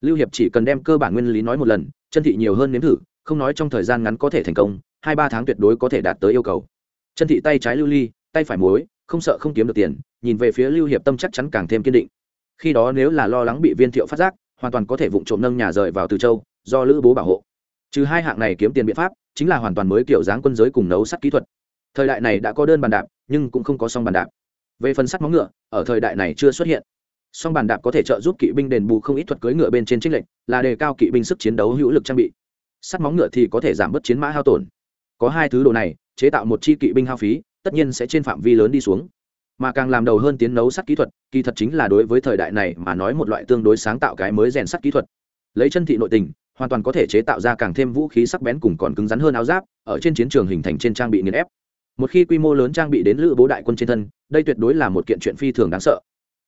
Lưu hiệp chỉ cần đem cơ bản nguyên lý nói một lần, chân thị nhiều hơn nếm thử, không nói trong thời gian ngắn có thể thành công, hai ba tháng tuyệt đối có thể đạt tới yêu cầu. Chân thị tay trái lưu ly, tay phải muối, không sợ không kiếm được tiền, nhìn về phía lưu hiệp tâm chắc chắn càng thêm kiên định. Khi đó nếu là lo lắng bị viên thiệu phát giác, hoàn toàn có thể vụng trộm nâng nhà rời vào từ châu, do lữ bố bảo hộ. Trừ hai hạng này kiếm tiền biện pháp, chính là hoàn toàn mới kiểu dáng quân giới cùng nấu sắt kỹ thuật thời đại này đã có đơn bàn đạp, nhưng cũng không có song bàn đạp. Về phần sắt móng ngựa, ở thời đại này chưa xuất hiện. Song bàn đạp có thể trợ giúp kỵ binh đền bù không ít thuật cưỡi ngựa bên trên trích lệnh là đề cao kỵ binh sức chiến đấu hữu lực trang bị. Sắt móng ngựa thì có thể giảm bớt chiến mã hao tổn. Có hai thứ đồ này, chế tạo một chi kỵ binh hao phí, tất nhiên sẽ trên phạm vi lớn đi xuống. Mà càng làm đầu hơn tiến nấu sắt kỹ thuật, kỳ thật chính là đối với thời đại này mà nói một loại tương đối sáng tạo cái mới rèn sắt kỹ thuật. Lấy chân thị nội tình, hoàn toàn có thể chế tạo ra càng thêm vũ khí sắc bén cùng còn cứng rắn hơn áo giáp, ở trên chiến trường hình thành trên trang bị nghiền ép một khi quy mô lớn trang bị đến lữ bố đại quân trên thân, đây tuyệt đối là một kiện chuyện phi thường đáng sợ.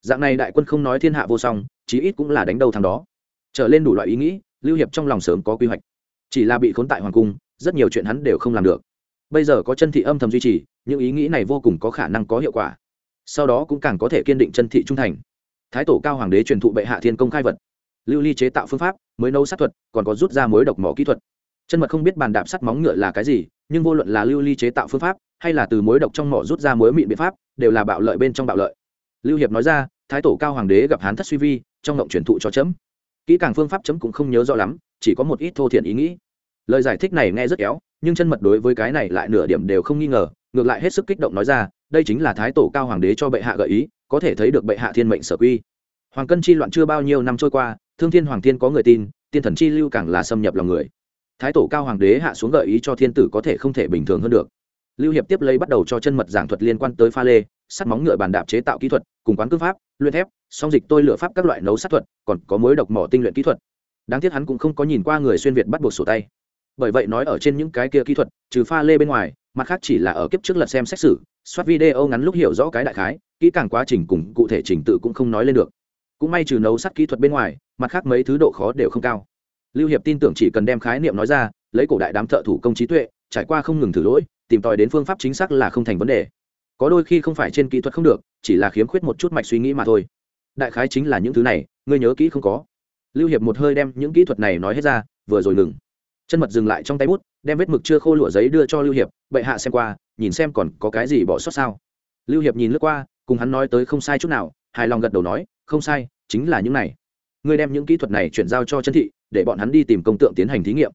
Dạng này đại quân không nói thiên hạ vô song, chí ít cũng là đánh đầu thằng đó. Trở lên đủ loại ý nghĩ, lưu hiệp trong lòng sớm có quy hoạch. Chỉ là bị khốn tại hoàng cung, rất nhiều chuyện hắn đều không làm được. Bây giờ có chân thị âm thầm duy trì, những ý nghĩ này vô cùng có khả năng có hiệu quả. Sau đó cũng càng có thể kiên định chân thị trung thành. Thái tổ cao hoàng đế truyền thụ bệ hạ thiên công khai vật. Lưu ly chế tạo phương pháp, mới nấu sát thuật, còn có rút ra mối độc mỏ kỹ thuật. Chân mật không biết bàn đạp sắt móng ngựa là cái gì, nhưng vô luận là lưu ly chế tạo phương pháp hay là từ mối độc trong mỏ rút ra mối mịn biện pháp, đều là bạo lợi bên trong bạo lợi. Lưu hiệp nói ra, thái tổ cao hoàng đế gặp hán thất suy vi, trong ngộng truyền thụ cho chấm. Kỹ càng phương pháp chấm cũng không nhớ rõ lắm, chỉ có một ít thô thiện ý nghĩ. Lời giải thích này nghe rất kéo nhưng chân mật đối với cái này lại nửa điểm đều không nghi ngờ, ngược lại hết sức kích động nói ra, đây chính là thái tổ cao hoàng đế cho bệ hạ gợi ý, có thể thấy được bệ hạ thiên mệnh sở quy. Hoàng cân chi loạn chưa bao nhiêu năm trôi qua, thương thiên hoàng thiên có người tin, tiên thần chi lưu càng là xâm nhập lòng người. Thái tổ cao hoàng đế hạ xuống gợi ý cho thiên tử có thể không thể bình thường hơn được lưu hiệp tiếp lấy bắt đầu cho chân mật giảng thuật liên quan tới pha lê, sắt móng ngựa bàn đạp chế tạo kỹ thuật, cùng quán cương pháp, luyện thép, song dịch tôi lựa pháp các loại nấu sát thuật, còn có mối độc mỏ tinh luyện kỹ thuật. Đáng tiếc hắn cũng không có nhìn qua người xuyên việt bắt buộc sổ tay. Bởi vậy nói ở trên những cái kia kỹ thuật, trừ pha lê bên ngoài, mặt khác chỉ là ở kiếp trước lật xem xét xử, soát video ngắn lúc hiểu rõ cái đại khái, kỹ càng quá trình cùng cụ thể trình tự cũng không nói lên được. Cũng may trừ nấu sắt kỹ thuật bên ngoài, mặt khác mấy thứ độ khó đều không cao. Lưu hiệp tin tưởng chỉ cần đem khái niệm nói ra, lấy cổ đại đám thợ thủ công trí tuệ, trải qua không ngừng thử lỗi tìm tòi đến phương pháp chính xác là không thành vấn đề. Có đôi khi không phải trên kỹ thuật không được, chỉ là khiếm khuyết một chút mạch suy nghĩ mà thôi. Đại khái chính là những thứ này, ngươi nhớ kỹ không có. Lưu hiệp một hơi đem những kỹ thuật này nói hết ra, vừa rồi ngừng. Chân mật dừng lại trong tay bút, đem vết mực chưa khô lụa giấy đưa cho lưu hiệp, bệ hạ xem qua, nhìn xem còn có cái gì bỏ sót sao? Lưu hiệp nhìn lướt qua, cùng hắn nói tới không sai chút nào, hài lòng gật đầu nói, không sai, chính là những này. Ngươi đem những kỹ thuật này chuyển giao cho chân thị, để bọn hắn đi tìm công tượng tiến hành thí nghiệm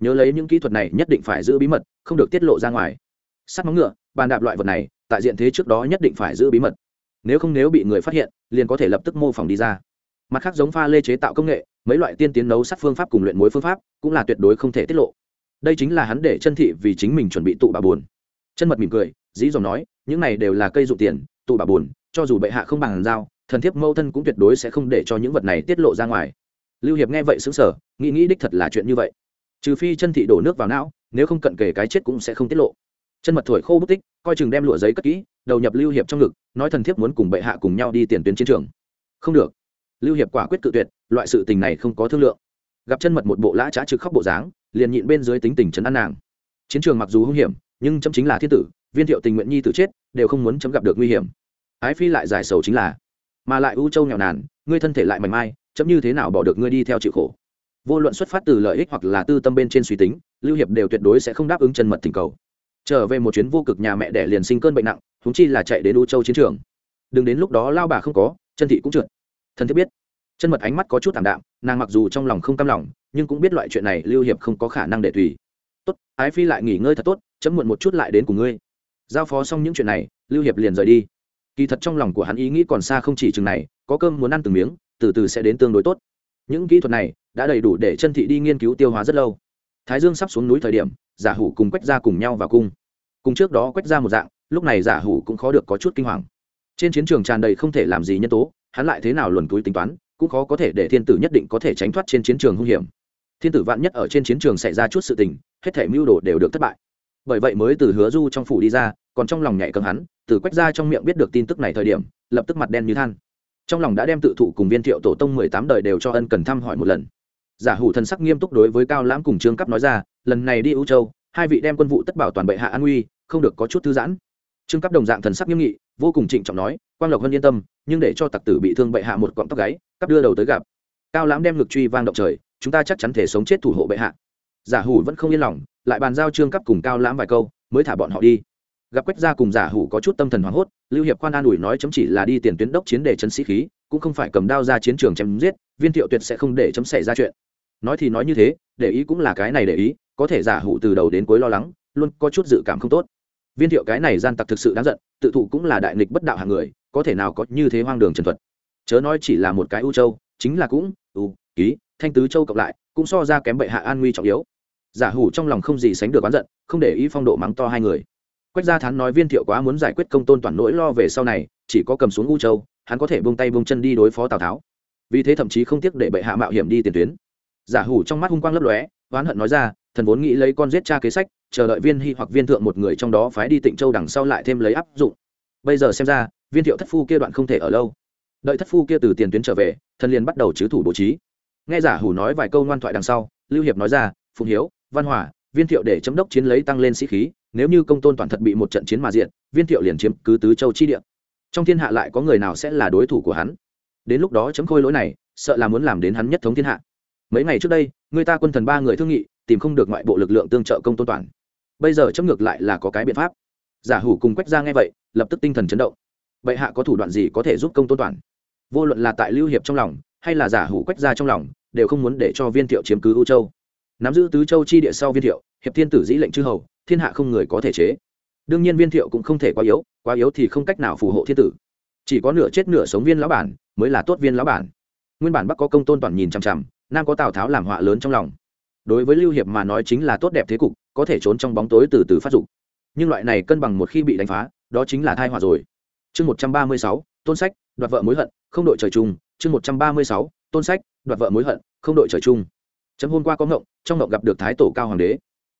nhớ lấy những kỹ thuật này nhất định phải giữ bí mật, không được tiết lộ ra ngoài. Sắt móng ngựa, bàn đạp loại vật này, tại diện thế trước đó nhất định phải giữ bí mật. Nếu không nếu bị người phát hiện, liền có thể lập tức mô phỏng đi ra. Mặt khác giống pha lê chế tạo công nghệ, mấy loại tiên tiến nấu sắt phương pháp cùng luyện muối phương pháp cũng là tuyệt đối không thể tiết lộ. Đây chính là hắn để chân thị vì chính mình chuẩn bị tụ bà buồn. Chân mật mỉm cười, dĩ dòng nói, những này đều là cây dụ tiền, tụ bà buồn, cho dù bệ hạ không bằng giao, thần thiếp mâu thân cũng tuyệt đối sẽ không để cho những vật này tiết lộ ra ngoài. Lưu hiệp nghe vậy xứng sở nghĩ nghĩ đích thật là chuyện như vậy trừ phi chân thị đổ nước vào não, nếu không cận kề cái chết cũng sẽ không tiết lộ. Chân mật thổi khô bút tích, coi chừng đem lụa giấy cất kỹ, đầu nhập lưu hiệp trong ngực, nói thần thiếp muốn cùng bệ hạ cùng nhau đi tiền tuyến chiến trường. Không được. Lưu hiệp quả quyết cự tuyệt, loại sự tình này không có thương lượng. Gặp chân mật một bộ lã trá trực khóc bộ dáng, liền nhịn bên dưới tính tình trấn an nàng. Chiến trường mặc dù hung hiểm, nhưng chấm chính là thiên tử, viên thiệu tình nguyện nhi tử chết, đều không muốn chấm gặp được nguy hiểm. Ái phi lại giải sầu chính là, mà lại ưu châu nghèo nàn, ngươi thân thể lại mảnh mai, chấm như thế nào bỏ được ngươi đi theo chịu khổ? Vô luận xuất phát từ lợi ích hoặc là tư tâm bên trên suy tính, lưu hiệp đều tuyệt đối sẽ không đáp ứng chân mật tình cầu. Trở về một chuyến vô cực nhà mẹ đẻ liền sinh cơn bệnh nặng húng chi là chạy đến u châu chiến trường. Đừng đến lúc đó lao bà không có, chân thị cũng trượt. Thân thiết biết, chân mật ánh mắt có chút thảm đạm, nàng mặc dù trong lòng không cam lòng, nhưng cũng biết loại chuyện này lưu hiệp không có khả năng để tùy. Tốt, ái phi lại nghỉ ngơi thật tốt, chấm muộn một chút lại đến cùng ngươi. Giao phó xong những chuyện này, lưu hiệp liền rời đi. Kỳ thật trong lòng của hắn ý nghĩ còn xa không chỉ chừng này, có cơm muốn ăn từng miếng, từ từ sẽ đến tương đối tốt. Những kỹ thuật này đã đầy đủ để chân thị đi nghiên cứu tiêu hóa rất lâu. Thái dương sắp xuống núi thời điểm, giả hủ cùng quách ra cùng nhau vào cung. Cùng trước đó quách ra một dạng, lúc này giả hủ cũng khó được có chút kinh hoàng. Trên chiến trường tràn đầy không thể làm gì nhân tố, hắn lại thế nào luồn túi tính toán, cũng khó có thể để thiên tử nhất định có thể tránh thoát trên chiến trường hung hiểm. Thiên tử vạn nhất ở trên chiến trường xảy ra chút sự tình, hết thể mưu đồ đều được thất bại. Bởi vậy mới từ hứa du trong phủ đi ra, còn trong lòng nhạy cầm hắn, từ quách ra trong miệng biết được tin tức này thời điểm, lập tức mặt đen như than. Trong lòng đã đem tự thụ cùng viên thiệu tổ tông mười tám đời đều cho ân cần thăm hỏi một lần giả hủ thần sắc nghiêm túc đối với cao lãm cùng trương cấp nói ra, lần này đi ưu châu, hai vị đem quân vụ tất bảo toàn bệ hạ an uy không được có chút thư giãn. Trương cấp đồng dạng thần sắc nghiêm nghị, vô cùng trịnh trọng nói, quang lộc hân yên tâm, nhưng để cho tặc tử bị thương bệ hạ một cọng tóc gáy cấp đưa đầu tới gặp. Cao lãm đem ngực truy vang động trời, chúng ta chắc chắn thể sống chết thủ hộ bệ hạ. Giả hủ vẫn không yên lòng, lại bàn giao trương cấp cùng cao lãm vài câu, mới thả bọn họ đi. Gặp quách gia cùng giả hủ có chút tâm thần hoảng hốt, lưu hiệp quan an ủi nói chấm chỉ là đi tiền tuyến đốc chiến để chấn sĩ khí, cũng không phải cầm đao ra chiến trường chém giết viên thiệu tuyệt sẽ không để chấm xảy ra chuyện. Nói thì nói như thế, để ý cũng là cái này để ý, có thể giả hủ từ đầu đến cuối lo lắng, luôn có chút dự cảm không tốt. Viên thiệu cái này gian tặc thực sự đáng giận, tự thụ cũng là đại nghịch bất đạo hàng người, có thể nào có như thế hoang đường trần thuật. Chớ nói chỉ là một cái ưu châu, chính là cũng ưu ký, thanh tứ châu cộng lại, cũng so ra kém bệ hạ an nguy trọng yếu. Giả hủ trong lòng không gì sánh được oán giận, không để ý phong độ mắng to hai người. Quách gia thán nói viên thiệu quá muốn giải quyết công tôn toàn nỗi lo về sau này, chỉ có cầm xuống u châu, hắn có thể buông tay buông chân đi đối phó tào tháo vì thế thậm chí không tiếc để bệ hạ mạo hiểm đi tiền tuyến. Giả hủ trong mắt hung quang lấp lóe, oán hận nói ra, thần vốn nghĩ lấy con giết cha kế sách, chờ đợi viên hy hoặc viên thượng một người trong đó phái đi tịnh châu đằng sau lại thêm lấy áp dụng. Bây giờ xem ra, viên thiệu thất phu kia đoạn không thể ở lâu. Đợi thất phu kia từ tiền tuyến trở về, thần liền bắt đầu chứ thủ bố trí. Nghe giả hủ nói vài câu ngoan thoại đằng sau, lưu hiệp nói ra, phụng hiếu, văn hòa, viên thiệu để chấm đốc chiến lấy tăng lên sĩ khí, nếu như công tôn toàn thật bị một trận chiến mà diện, viên thiệu liền chiếm cứ tứ châu chi địa. Trong thiên hạ lại có người nào sẽ là đối thủ của hắn? Đến lúc đó chấm khôi lỗi này, sợ là muốn làm đến hắn nhất thống thiên hạ. Mấy ngày trước đây, người ta quân thần ba người thương nghị, tìm không được ngoại bộ lực lượng tương trợ công tôn toàn. Bây giờ chấm ngược lại là có cái biện pháp. Giả hủ cùng quách ra nghe vậy, lập tức tinh thần chấn động. Bệ hạ có thủ đoạn gì có thể giúp công tôn toàn? Vô luận là tại lưu hiệp trong lòng, hay là giả hủ quách ra trong lòng, đều không muốn để cho viên thiệu chiếm cứ ưu châu. Nắm giữ tứ châu chi địa sau viên thiệu, hiệp thiên tử dĩ lệnh chư hầu, thiên hạ không người có thể chế. Đương nhiên viên thiệu cũng không thể quá yếu quá yếu thì không cách nào phù hộ thiên tử chỉ có nửa chết nửa sống viên lão bản mới là tốt viên lão bản. Nguyên bản bắc có công tôn toàn nhìn chằm chằm, nam có tào tháo làm họa lớn trong lòng. Đối với lưu hiệp mà nói chính là tốt đẹp thế cục, có thể trốn trong bóng tối từ từ phát dục. Nhưng loại này cân bằng một khi bị đánh phá, đó chính là thai họa rồi. Chương một trăm ba mươi sáu, tôn sách, đoạt vợ mối hận, không đội trời chung. Chương một trăm ba mươi sáu, tôn sách, đoạt vợ mối hận, không đội trời chung. Chấm hôm qua có ngộng, trong ngộng gặp được thái tổ cao hoàng đế.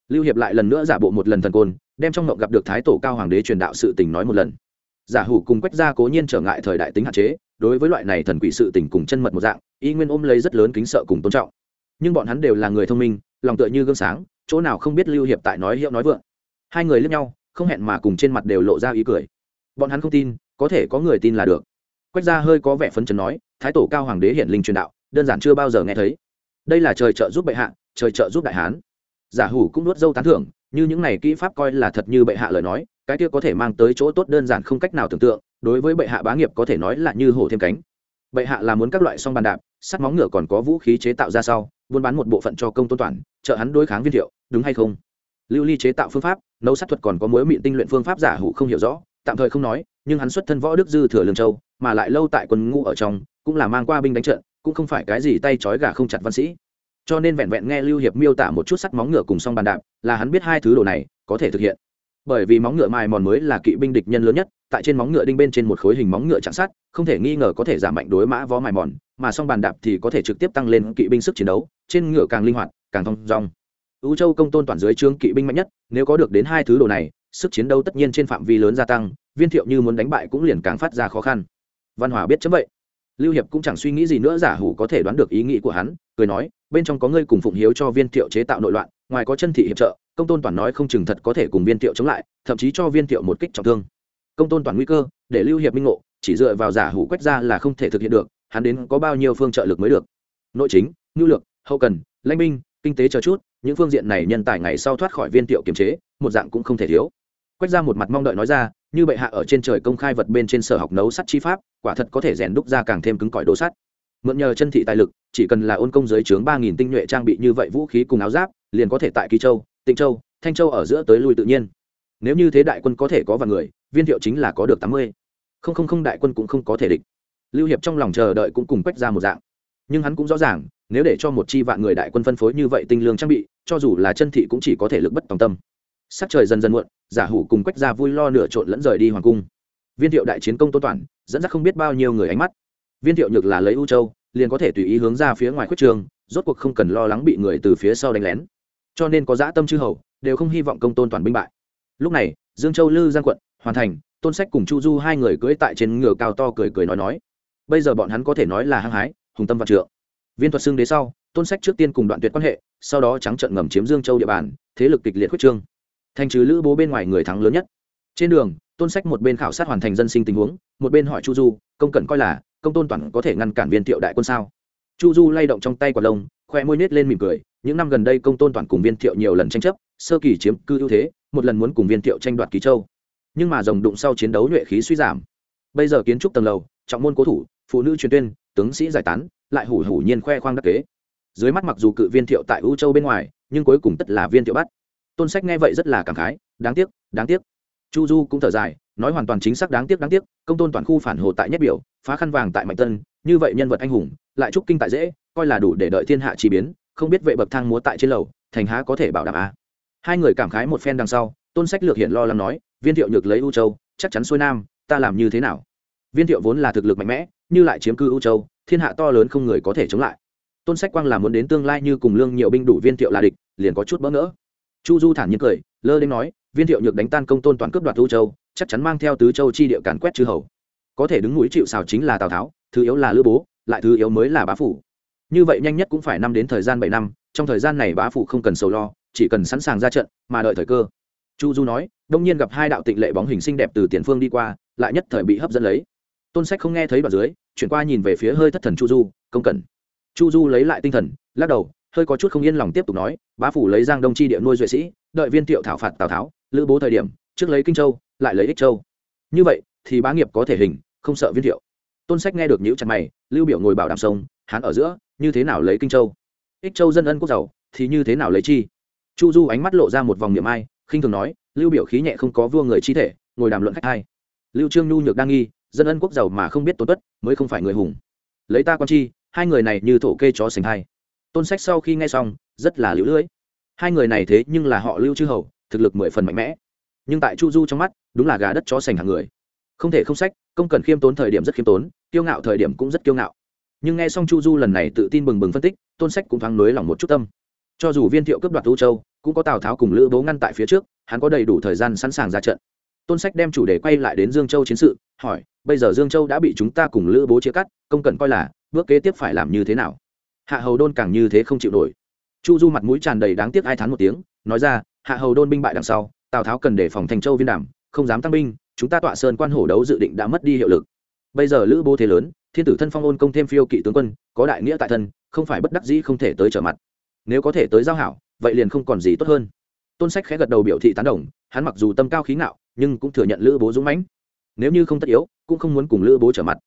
Lưu hiệp lại lần nữa giả bộ một lần thần côn, đem trong ngộng gặp được thái tổ cao hoàng đế truyền đạo sự tình nói một lần giả hủ cùng quách gia cố nhiên trở ngại thời đại tính hạn chế, đối với loại này thần quỷ sự tình cùng chân mật một dạng, y nguyên ôm lấy rất lớn kính sợ cùng tôn trọng. Nhưng bọn hắn đều là người thông minh, lòng tựa như gương sáng, chỗ nào không biết lưu hiệp tại nói hiệu nói vượng. Hai người lướt nhau, không hẹn mà cùng trên mặt đều lộ ra ý cười. Bọn hắn không tin, có thể có người tin là được. Quách gia hơi có vẻ phấn chấn nói, thái tổ cao hoàng đế hiển linh truyền đạo, đơn giản chưa bao giờ nghe thấy. Đây là trời trợ giúp bệ hạ, trời trợ giúp đại hán. Giả hủ cũng nuốt dâu tán thưởng như những này kỹ pháp coi là thật như bệ hạ lời nói, cái kia có thể mang tới chỗ tốt đơn giản không cách nào tưởng tượng, đối với bệ hạ bá nghiệp có thể nói là như hổ thêm cánh. Bệ hạ là muốn các loại song bàn đạp, sắt móng ngựa còn có vũ khí chế tạo ra sau, buôn bán một bộ phận cho công tôn toàn, trợ hắn đối kháng viên thiệu, đúng hay không? Lưu ly chế tạo phương pháp, nấu sát thuật còn có mối mịn tinh luyện phương pháp giả hủ không hiểu rõ, tạm thời không nói, nhưng hắn xuất thân võ đức dư thừa lương châu, mà lại lâu tại quân ngũ ở trong, cũng là mang qua binh đánh trận, cũng không phải cái gì tay trói gà không chặt văn sĩ cho nên vẹn vẹn nghe lưu hiệp miêu tả một chút sắt móng ngựa cùng song bàn đạp, là hắn biết hai thứ đồ này có thể thực hiện. Bởi vì móng ngựa mài mòn mới là kỵ binh địch nhân lớn nhất, tại trên móng ngựa đinh bên trên một khối hình móng ngựa chạm sát không thể nghi ngờ có thể giảm mạnh đối mã vó mài mòn, mà song bàn đạp thì có thể trực tiếp tăng lên kỵ binh sức chiến đấu, trên ngựa càng linh hoạt, càng thong dong. Ưu châu công tôn toàn dưới trướng kỵ binh mạnh nhất, nếu có được đến hai thứ đồ này, sức chiến đấu tất nhiên trên phạm vi lớn gia tăng, viên thiệu như muốn đánh bại cũng liền càng phát ra khó khăn. Văn hòa biết chấm vậy lưu hiệp cũng chẳng suy nghĩ gì nữa, giả hủ có thể đoán được ý nghĩ của hắn, cười nói, bên trong có ngươi cùng phụng hiếu cho viên thiệu chế tạo nội loạn, ngoài có chân thị hiệp trợ, công tôn toàn nói không chừng thật có thể cùng viên thiệu chống lại, thậm chí cho viên thiệu một kích trọng thương. Công tôn toàn nguy cơ, để lưu hiệp minh ngộ, chỉ dựa vào giả hủ quét ra là không thể thực hiện được, hắn đến có bao nhiêu phương trợ lực mới được. Nội chính nhu lược, hậu cần, lãnh binh kinh tế chờ chút, những phương diện này nhân tài ngày sau thoát khỏi viên thiệu kiềm chế, một dạng cũng không thể thiếu. Quét ra một mặt mong đợi nói ra như bệ hạ ở trên trời công khai vật bên trên sở học nấu sắt chi pháp, quả thật có thể rèn đúc ra càng thêm cứng cỏi đồ sắt. Mượn nhờ chân thị tài lực, chỉ cần là ôn công giới chướng ba nghìn tinh nhuệ trang bị như vậy vũ khí cùng áo giáp, liền có thể tại kỳ châu, tịnh châu, thanh châu ở giữa tới lui tự nhiên. Nếu như thế đại quân có thể có vài người, viên thiệu chính là có được tám mươi. Không không không, đại quân cũng không có thể địch. Lưu hiệp trong lòng chờ đợi cũng cùng quách ra một dạng. Nhưng hắn cũng rõ ràng, nếu để cho một chi vạn người đại quân phân phối như vậy tinh lương trang bị, cho dù là chân thị cũng chỉ có thể lực bất tòng tâm sắc trời dần dần muộn, giả hủ cùng quách ra vui lo nửa trộn lẫn rời đi hoàng cung. Viên thiệu đại chiến công tôn toàn, dẫn dắt không biết bao nhiêu người ánh mắt. Viên thiệu nhược là lấy u châu, liền có thể tùy ý hướng ra phía ngoài khuất trường, rốt cuộc không cần lo lắng bị người từ phía sau đánh lén. Cho nên có dã tâm chư hầu, đều không hy vọng công tôn toàn binh bại. Lúc này, dương châu lư, giang quận, hoàn thành, tôn sách cùng chu du hai người cưỡi tại trên ngựa cao to cười cười nói nói. Bây giờ bọn hắn có thể nói là hăng hái, hùng tâm văn trượng. Viên thuật xưng đế sau, tôn sách trước tiên cùng đoạn tuyệt quan hệ, sau đó trắng trận ngầm chiếm dương châu địa bàn, thế lực kịch liệt khuyết trương thành trừ lữ bố bên ngoài người thắng lớn nhất. Trên đường, tôn sách một bên khảo sát hoàn thành dân sinh tình huống, một bên hỏi chu du, công cần coi là, công tôn toàn có thể ngăn cản viên thiệu đại quân sao? Chu du lay động trong tay quả lông, khoe môi nết lên mỉm cười, những năm gần đây công tôn toàn cùng viên thiệu nhiều lần tranh chấp, sơ kỳ chiếm cư ưu thế, một lần muốn cùng viên thiệu tranh đoạt ký châu. Nhưng mà rồng đụng sau chiến đấu nhuệ khí suy giảm. Bây giờ kiến trúc tầng lầu, trọng môn cố thủ, phụ nữ truyền tuyên, tướng sĩ giải tán, lại hủ hủ nhiên khoe khoang đắc kế. Dưới mắt mặc dù cự viên thiệu tại ưu châu bên ngoài, nhưng cuối cùng tất là viên thiệu bắt tôn sách nghe vậy rất là cảm khái, đáng tiếc đáng tiếc. Chu du cũng thở dài, nói hoàn toàn chính xác, đáng tiếc đáng tiếc, công tôn toàn khu phản hồ tại nhất biểu, phá khăn vàng tại mạnh tân, như vậy nhân vật anh hùng, lại trúc kinh tại dễ, coi là đủ để đợi thiên hạ chi biến, không biết vệ bậc thang múa tại trên lầu, thành há có thể bảo đảm a à. hai người cảm khái một phen đằng sau, tôn sách lược hiện lo lắng nói, viên thiệu nhược lấy u châu, chắc chắn xuôi nam, ta làm như thế nào? Viên thiệu vốn là thực lực mạnh mẽ, như lại chiếm cư u châu, thiên hạ to lớn không người có thể chống lại. Tôn sách quang là muốn đến tương lai như cùng lương nhiều binh đủ viên thiệu là địch, liền có chút bỡ ngỡ chu du thản nhiên cười, lơ đến nói, viên thiệu nhược đánh tan công tôn toàn cướp đoạt u châu, chắc chắn mang theo tứ châu chi địa càn quét chư hầu. Có thể đứng mũi chịu xào chính là tào tháo, thứ yếu là lữ bố, lại thứ yếu mới là bá phủ. Như vậy nhanh nhất cũng phải năm đến thời gian bảy năm, trong thời gian này bá phủ không cần sầu lo, chỉ cần sẵn sàng ra trận, mà đợi thời cơ. Chu du nói, đông nhiên gặp hai đạo tịnh lệ bóng hình xinh đẹp từ tiền phương đi qua, lại nhất thời bị hấp dẫn lấy. Tôn sách không nghe thấy đoạn dưới, chuyển qua nhìn về phía hơi thất thần chu du, công cẩn chu du lấy lại tinh thần, lắc đầu hơi có chút không yên lòng tiếp tục nói, bá phủ lấy giang đông chi địa nuôi duệ sĩ, đợi viên thiệu thảo phạt tào tháo, lữ bố thời điểm, trước lấy kinh châu, lại lấy ích châu. Như vậy, thì bá nghiệp có thể hình, không sợ viên thiệu. Tôn sách nghe được nhữ chặt mày, lưu biểu ngồi bảo đảm sông hán ở giữa, như thế nào lấy kinh châu? Ích châu dân ân quốc giàu, thì như thế nào lấy chi? Chu du ánh mắt lộ ra một vòng niệm ai, khinh thường nói, lưu biểu khí nhẹ không có vua người chi thể, ngồi đàm luận khách hai. Lưu trương nhu nhược đang nghi, dân ân quốc giàu mà không biết tổn tuất mới không phải người hùng. Lấy ta con chi, hai người này như thổ kê chó sành hai tôn sách sau khi nghe xong, rất là lũ lưỡi hai người này thế nhưng là họ lưu chư hầu, thực lực mười phần mạnh mẽ. Nhưng tại chu du trong mắt, đúng là gà đất chó sành hàng người. Không thể không sách, công cần khiêm tốn thời điểm rất khiêm tốn, kiêu ngạo thời điểm cũng rất kiêu ngạo. Nhưng nghe xong chu du lần này tự tin bừng bừng phân tích, tôn sách cũng thoáng nới lòng một chút tâm. Cho dù viên thiệu cướp đoạt u châu, cũng có tào tháo cùng lữ bố ngăn tại phía trước, hắn có đầy đủ thời gian sẵn sàng ra trận. Tôn sách đem chủ đề quay lại đến dương châu chiến sự, hỏi, bây giờ dương châu đã bị chúng ta cùng lữ bố chia cắt, công cần coi là bước kế tiếp phải làm như thế nào? Hạ hầu đôn càng như thế không chịu nổi. Chu du mặt mũi tràn đầy đáng tiếc ai thán một tiếng, nói ra, hạ hầu đôn binh bại đằng sau, tào tháo cần đề phòng thành châu viên đảm không dám tăng binh, chúng ta tọa sơn quan hổ đấu dự định đã mất đi hiệu lực. Bây giờ lữ bố thế lớn, thiên tử thân phong ôn công thêm phiêu kỵ tướng quân, có đại nghĩa tại thân, không phải bất đắc dĩ không thể tới trở mặt. Nếu có thể tới giao hảo, vậy liền không còn gì tốt hơn. Tôn sách khẽ gật đầu biểu thị tán đồng, hắn mặc dù tâm cao khí ngạo, nhưng cũng thừa nhận lữ bố dũng mãnh. Nếu như không tất yếu, cũng không muốn cùng lữ bố trở mặt.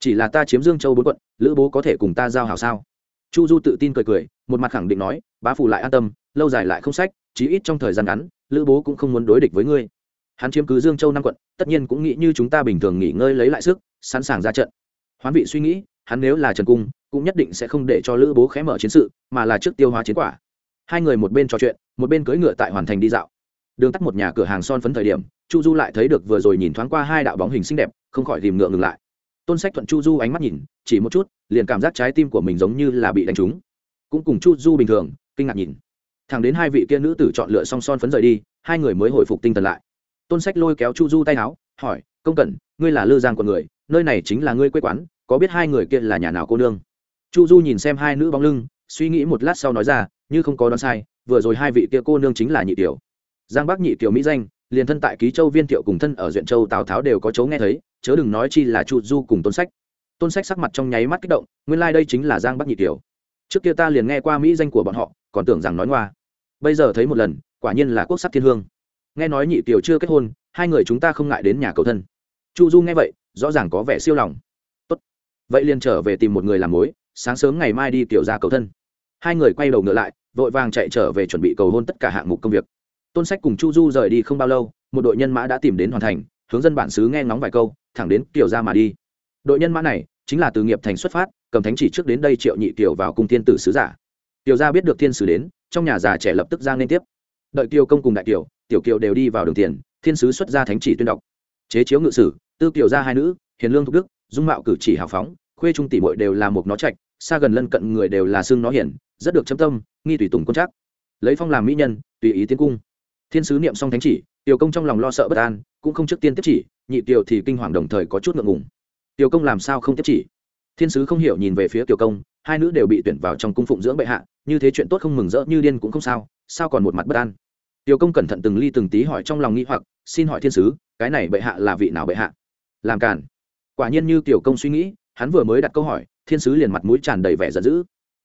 Chỉ là ta chiếm dương châu bốn quận, lữ bố có thể cùng ta giao hảo sao? Chu du tự tin cười cười, một mặt khẳng định nói, bá phủ lại an tâm, lâu dài lại không sách, chí ít trong thời gian ngắn, lữ bố cũng không muốn đối địch với ngươi. Hắn chiếm cứ dương châu năm quận, tất nhiên cũng nghĩ như chúng ta bình thường nghỉ ngơi lấy lại sức, sẵn sàng ra trận. Hoán vị suy nghĩ, hắn nếu là trần cung, cũng nhất định sẽ không để cho lữ bố khé mở chiến sự, mà là trước tiêu hóa chiến quả. Hai người một bên trò chuyện, một bên cưỡi ngựa tại hoàn thành đi dạo. Đường tắt một nhà cửa hàng son phấn thời điểm, chu du lại thấy được vừa rồi nhìn thoáng qua hai đạo bóng hình xinh đẹp, không khỏi tìm ngựa ngừng lại tôn sách thuận chu du ánh mắt nhìn, chỉ một chút, liền cảm giác trái tim của mình giống như là bị đánh trúng. Cũng cùng chu du bình thường, kinh ngạc nhìn. Thẳng đến hai vị kia nữ tử chọn lựa song son phấn rời đi, hai người mới hồi phục tinh thần lại. Tôn sách lôi kéo chu du tay áo, hỏi, công cẩn, ngươi là lư giang của người, nơi này chính là ngươi quê quán, có biết hai người kia là nhà nào cô nương? Chu du nhìn xem hai nữ bóng lưng, suy nghĩ một lát sau nói ra, như không có đoán sai, vừa rồi hai vị kia cô nương chính là nhị tiểu. Giang bắc nhị tiểu mỹ danh, liền thân tại ký châu viên thiệu cùng thân ở duyện châu tào tháo đều có chấu nghe thấy chớ đừng nói chi là chu du cùng tôn sách. Tôn sách sắc mặt trong nháy mắt kích động, nguyên lai、like、đây chính là giang bắc nhị tiểu trước kia ta liền nghe qua mỹ danh của bọn họ, còn tưởng rằng nói ngoa. Bây giờ thấy một lần, quả nhiên là quốc sắc thiên hương. Nghe nói nhị tiểu chưa kết hôn, hai người chúng ta không ngại đến nhà cầu thân. Chu du nghe vậy, rõ ràng có vẻ siêu lòng. Tốt. vậy liền trở về tìm một người làm mối, sáng sớm ngày mai đi tiểu ra cầu thân. Hai người quay đầu ngựa lại, vội vàng chạy trở về chuẩn bị cầu hôn tất cả hạng mục công việc. Tôn sách cùng chu du rời đi không bao lâu, một đội nhân mã đã tìm đến hoàn thành, hướng dân bản xứ nghe ngóng vài câu thẳng đến tiểu ra mà đi. Đội nhân mã này chính là từ nghiệp thành xuất phát, cầm thánh chỉ trước đến đây triệu nhị kiều vào cung thiên tử sứ giả. Tiểu gia biết được thiên sứ đến, trong nhà già trẻ lập tức ra liên tiếp. Đợi kiều công cùng đại kiều, tiểu kiều đều đi vào đường tiền, thiên sứ xuất ra thánh chỉ tuyên đọc. Chế chiếu ngự sử, tư kiều gia hai nữ, hiền lương thục đức, dung mạo cử chỉ hào phóng, khuê trung tỷ muội đều là một nó trạch, xa gần lân cận người đều là xương nó hiển, rất được chấm tâm, nghi tùy tùng quân chắc lấy phong làm mỹ nhân, tùy ý tiến cung. Thiên sứ niệm xong thánh chỉ, tiểu công trong lòng lo sợ bất an, cũng không trước tiên tiếp chỉ nhị tiểu thì kinh hoàng đồng thời có chút ngượng ngùng. Tiểu công làm sao không tiếp chỉ? Thiên sứ không hiểu nhìn về phía tiểu công, hai nữ đều bị tuyển vào trong cung phụng dưỡng bệ hạ, như thế chuyện tốt không mừng rỡ như điên cũng không sao sao còn một mặt bất an? Tiểu công cẩn thận từng ly từng tí hỏi trong lòng nghĩ hoặc, xin hỏi thiên sứ, cái này bệ hạ là vị nào bệ hạ? Làm cản quả nhiên như tiểu công suy nghĩ, hắn vừa mới đặt câu hỏi, thiên sứ liền mặt mũi tràn đầy vẻ giận dữ.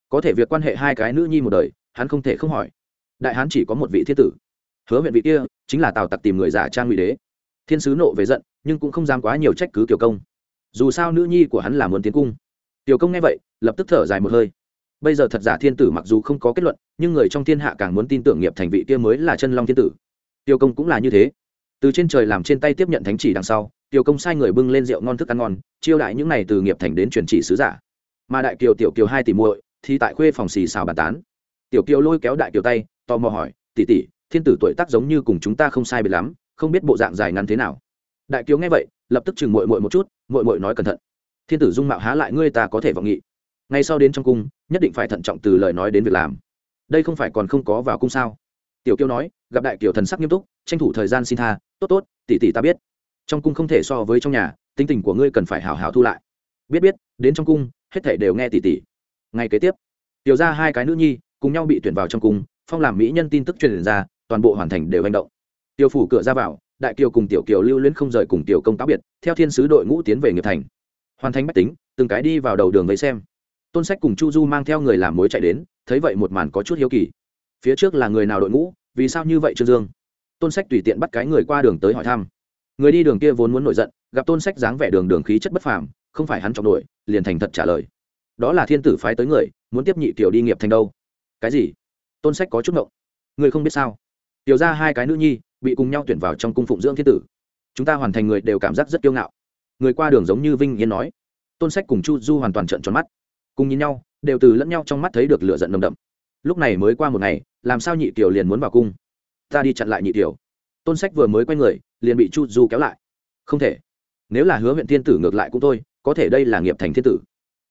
Có thể việc quan hệ hai cái nữ nhi một đời, hắn không thể không hỏi. Đại hán chỉ có một vị thiên tử. Hứa huyện vị kia, chính là tào tặc tìm người giả trang ngụy đế. Thiên sứ nộ về giận nhưng cũng không dám quá nhiều trách cứ tiểu công. Dù sao nữ nhi của hắn là muốn tiến cung. Tiểu công nghe vậy, lập tức thở dài một hơi. Bây giờ thật giả thiên tử mặc dù không có kết luận, nhưng người trong thiên hạ càng muốn tin tưởng nghiệp thành vị kia mới là chân long thiên tử. Tiêu công cũng là như thế. Từ trên trời làm trên tay tiếp nhận thánh chỉ đằng sau tiêu công sai người bưng lên rượu ngon thức ăn ngon, chiêu đại những này từ nghiệp thành đến truyền chỉ sứ giả. Mà đại kiều tiểu kiều hai tỷ muội thì tại khuê phòng xì xào bàn tán. Tiểu kiều lôi kéo đại kiều tay, tò mò hỏi, tỷ tỷ, thiên tử tuổi tác giống như cùng chúng ta không sai biệt lắm, không biết bộ dạng dài ngắn thế nào? Đại kiều nghe vậy, lập tức chừng muội muội một chút, muội muội nói cẩn thận. Thiên tử dung mạo há lại ngươi ta có thể vọng nghị. Ngay sau đến trong cung, nhất định phải thận trọng từ lời nói đến việc làm. Đây không phải còn không có vào cung sao? Tiểu kiều nói, gặp đại kiều thần sắc nghiêm túc, tranh thủ thời gian xin tha, tốt tốt, tỷ tỷ ta biết. Trong cung không thể so với trong nhà tinh tình của ngươi cần phải hào hào thu lại. Biết biết, đến trong cung, hết thể đều nghe tỷ tỷ. Ngay kế tiếp, tiểu ra hai cái nữ nhi cùng nhau bị tuyển vào trong cung, phong làm mỹ nhân tin tức truyền ra, toàn bộ hoàn thành đều hành động. Tiêu phủ cửa ra vào đại kiều cùng tiểu kiều lưu luyến không rời cùng tiểu công cáo biệt, theo thiên sứ đội ngũ tiến về nghiệp thành. Hoàn thành bách tính, từng cái đi vào đầu đường với xem. Tôn sách cùng chu du mang theo người làm mối chạy đến, thấy vậy một màn có chút hiếu kỳ. Phía trước là người nào đội ngũ, vì sao như vậy trương dương? Tôn sách tùy tiện bắt cái người qua đường tới hỏi thăm. Người đi đường kia vốn muốn nổi giận, gặp tôn sách dáng vẻ đường đường khí chất bất phàm, không phải hắn trọng đội liền thành thật trả lời. Đó là thiên tử phái tới người, muốn tiếp nhị tiểu đi nghiệp thành đâu? Cái gì? Tôn sách có chút ngộng. Người không biết sao? Tiểu ra hai cái nữ nhi bị cùng nhau tuyển vào trong cung phụng dưỡng thiên tử. Chúng ta hoàn thành người đều cảm giác rất kiêu ngạo. Người qua đường giống như vinh yên nói. Tôn sách cùng chu du hoàn toàn trợn tròn mắt. Cùng nhìn nhau, đều từ lẫn nhau trong mắt thấy được lửa giận nồng đậm. Lúc này mới qua một ngày, làm sao nhị tiểu liền muốn vào cung? Ta đi chặn lại nhị tiểu. Tôn sách vừa mới quay người, liền bị chu du kéo lại. Không thể. Nếu là hứa huyện thiên tử ngược lại cũng thôi, có thể đây là nghiệp thành thiên tử.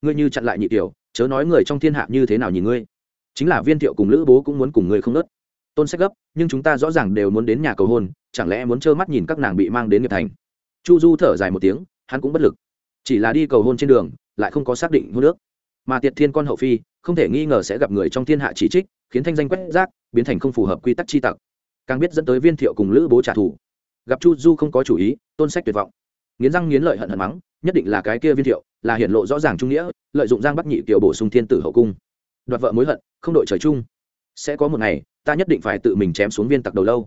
Ngươi như chặn lại nhị tiểu, chớ nói người trong thiên hạ như thế nào nhìn ngươi. Chính là viên thiệu cùng lữ bố cũng muốn cùng ngươi không nớt tôn sách gấp, nhưng chúng ta rõ ràng đều muốn đến nhà cầu hôn, chẳng lẽ muốn trơ mắt nhìn các nàng bị mang đến nghiệp thành? Chu du thở dài một tiếng, hắn cũng bất lực. Chỉ là đi cầu hôn trên đường, lại không có xác định hôn nước mà tiệt thiên con hậu phi, không thể nghi ngờ sẽ gặp người trong thiên hạ chỉ trích, khiến thanh danh quét rác, biến thành không phù hợp quy tắc chi tặc. Càng biết dẫn tới viên thiệu cùng lữ bố trả thù. Gặp chu du không có chủ ý, tôn sách tuyệt vọng. Nghiến răng nghiến lợi hận hận mắng, nhất định là cái kia viên thiệu, là hiện lộ rõ ràng trung nghĩa, lợi dụng giang bắc nhị kiểu bổ sung thiên tử hậu cung. Đoạt vợ mối hận, không đội trời chung. Sẽ có một ngày ta nhất định phải tự mình chém xuống viên tặc đầu lâu.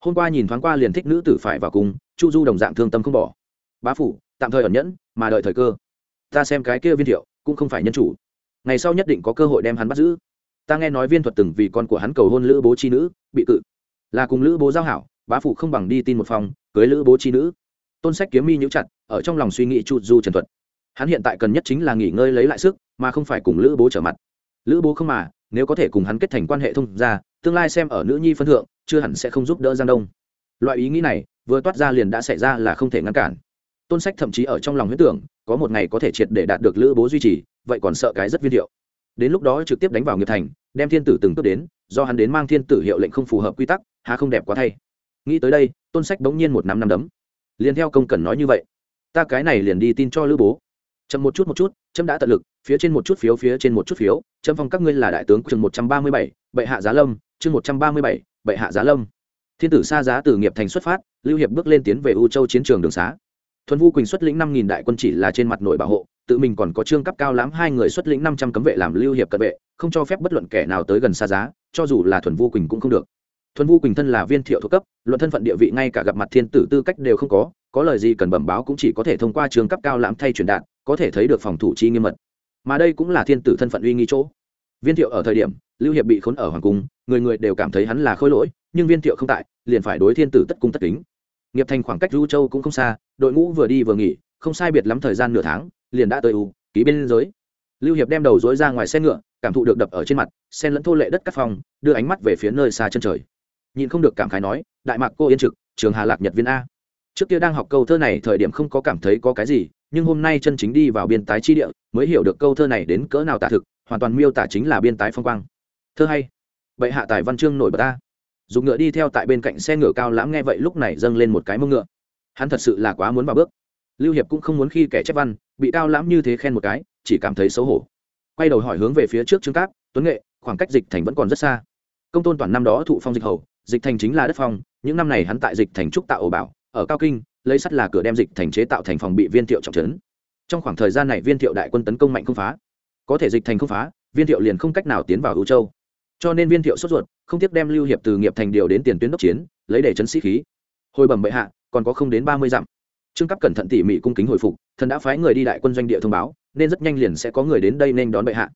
Hôm qua nhìn thoáng qua liền thích nữ tử phải vào cung chu du đồng dạng thương tâm không bỏ. Bá phủ, tạm thời ẩn nhẫn, mà đợi thời cơ. Ta xem cái kia viên thiệu, cũng không phải nhân chủ. Ngày sau nhất định có cơ hội đem hắn bắt giữ. Ta nghe nói viên thuật từng vì con của hắn cầu hôn lữ bố chi nữ, bị cự. Là cùng lữ bố giao hảo, bá phụ không bằng đi tin một phòng, cưới lữ bố chi nữ. Tôn sách kiếm mi nhũ chặt, ở trong lòng suy nghĩ chu du trần thuật. Hắn hiện tại cần nhất chính là nghỉ ngơi lấy lại sức, mà không phải cùng lữ bố trở mặt. Lữ bố không mà, nếu có thể cùng hắn kết thành quan hệ thông ra tương lai xem ở nữ nhi phân thượng, chưa hẳn sẽ không giúp đỡ giang đông. Loại ý nghĩ này, vừa toát ra liền đã xảy ra là không thể ngăn cản. Tôn sách thậm chí ở trong lòng huyết tưởng, có một ngày có thể triệt để đạt được lữ bố duy trì, vậy còn sợ cái rất viên hiệu đến lúc đó trực tiếp đánh vào nghiệp thành, đem thiên tử từng cướp đến, do hắn đến mang thiên tử hiệu lệnh không phù hợp quy tắc, há không đẹp quá thay. Nghĩ tới đây, tôn sách bỗng nhiên một năm năm đấm. Liền theo công cần nói như vậy, ta cái này liền đi tin cho lữ bố. Chậm một chút một chút, chấm đã tận lực, phía trên một chút phiếu, phía trên một chút phiếu, chấm phong các ngươi là đại tướng chừng một trăm ba mươi bảy, bệ hạ giá lâm chương một trăm ba mươi bảy, bệ hạ giá lâm. Thiên tử xa giá từ nghiệp thành xuất phát, lưu hiệp bước lên tiến về u châu chiến trường đường xá. Thuần vu quỳnh xuất lĩnh năm nghìn đại quân chỉ là trên mặt nội bảo hộ, tự mình còn có trương cấp cao lắm hai người xuất lĩnh năm trăm cấm vệ làm lưu hiệp cận vệ, không cho phép bất luận kẻ nào tới gần xa giá, cho dù là thuần vu quỳnh cũng không được. Thuần vu quỳnh thân là viên thiệu thuộc cấp, luận thân phận địa vị ngay cả gặp mặt thiên tử tư cách đều không có có lời gì cần bẩm báo cũng chỉ có thể thông qua trường cấp cao lãm thay truyền đạt, có thể thấy được phòng thủ chi nghiêm mật. Mà đây cũng là thiên tử thân phận uy nghi chỗ viên thiệu ở thời điểm, lưu hiệp bị khốn ở hoàng cung, người người đều cảm thấy hắn là khôi lỗi, nhưng viên thiệu không tại, liền phải đối thiên tử tất cung tất kính. Nghiệp thành khoảng cách lưu châu cũng không xa, đội ngũ vừa đi vừa nghỉ, không sai biệt lắm thời gian nửa tháng, liền đã tới u, ký bên giới. Lưu hiệp đem đầu dối ra ngoài xe ngựa, cảm thụ được đập ở trên mặt sen lẫn thô lệ đất cắt phong, đưa ánh mắt về phía nơi xa chân trời. Nhìn không được cảm khái nói, đại mạc cô yên trực, trường hà lạc nhật viên a. Trước kia đang học câu thơ này thời điểm không có cảm thấy có cái gì, nhưng hôm nay chân chính đi vào biên tái chi địa, mới hiểu được câu thơ này đến cỡ nào tả thực hoàn toàn miêu tả chính là biên tái phong quang. Thơ hay. Bệ hạ tài văn chương nổi bật ta. Dùng ngựa đi theo tại bên cạnh xe ngựa cao lãm nghe vậy lúc này dâng lên một cái mông ngựa. Hắn thật sự là quá muốn vào bước. Lưu hiệp cũng không muốn khi kẻ chép văn, bị cao lãm như thế khen một cái, chỉ cảm thấy xấu hổ. Quay đầu hỏi hướng về phía trước trương cáp, tuấn nghệ, khoảng cách dịch thành vẫn còn rất xa. Công tôn toàn năm đó thụ phong dịch hầu, dịch thành chính là đất phong, những năm này hắn tại dịch thành trúc tạo ổ bảo, ở cao kinh, lấy sắt là cửa đem dịch thành chế tạo thành phòng bị viên thiệu trọng trấn. Trong khoảng thời gian này viên thiệu đại quân tấn công mạnh không phá có thể dịch thành không phá, viên thiệu liền không cách nào tiến vào ưu châu. Cho nên viên thiệu sốt ruột, không tiếc đem lưu hiệp từ nghiệp thành điều đến tiền tuyến đốc chiến, lấy để chấn sĩ khí. Hồi bẩm bệ hạ, còn có không đến ba mươi dặm. Trương cấp cẩn thận tỉ mỉ cung kính hồi phục, thần đã phái người đi đại quân doanh địa thông báo, nên rất nhanh liền sẽ có người đến đây nên đón bệ hạ.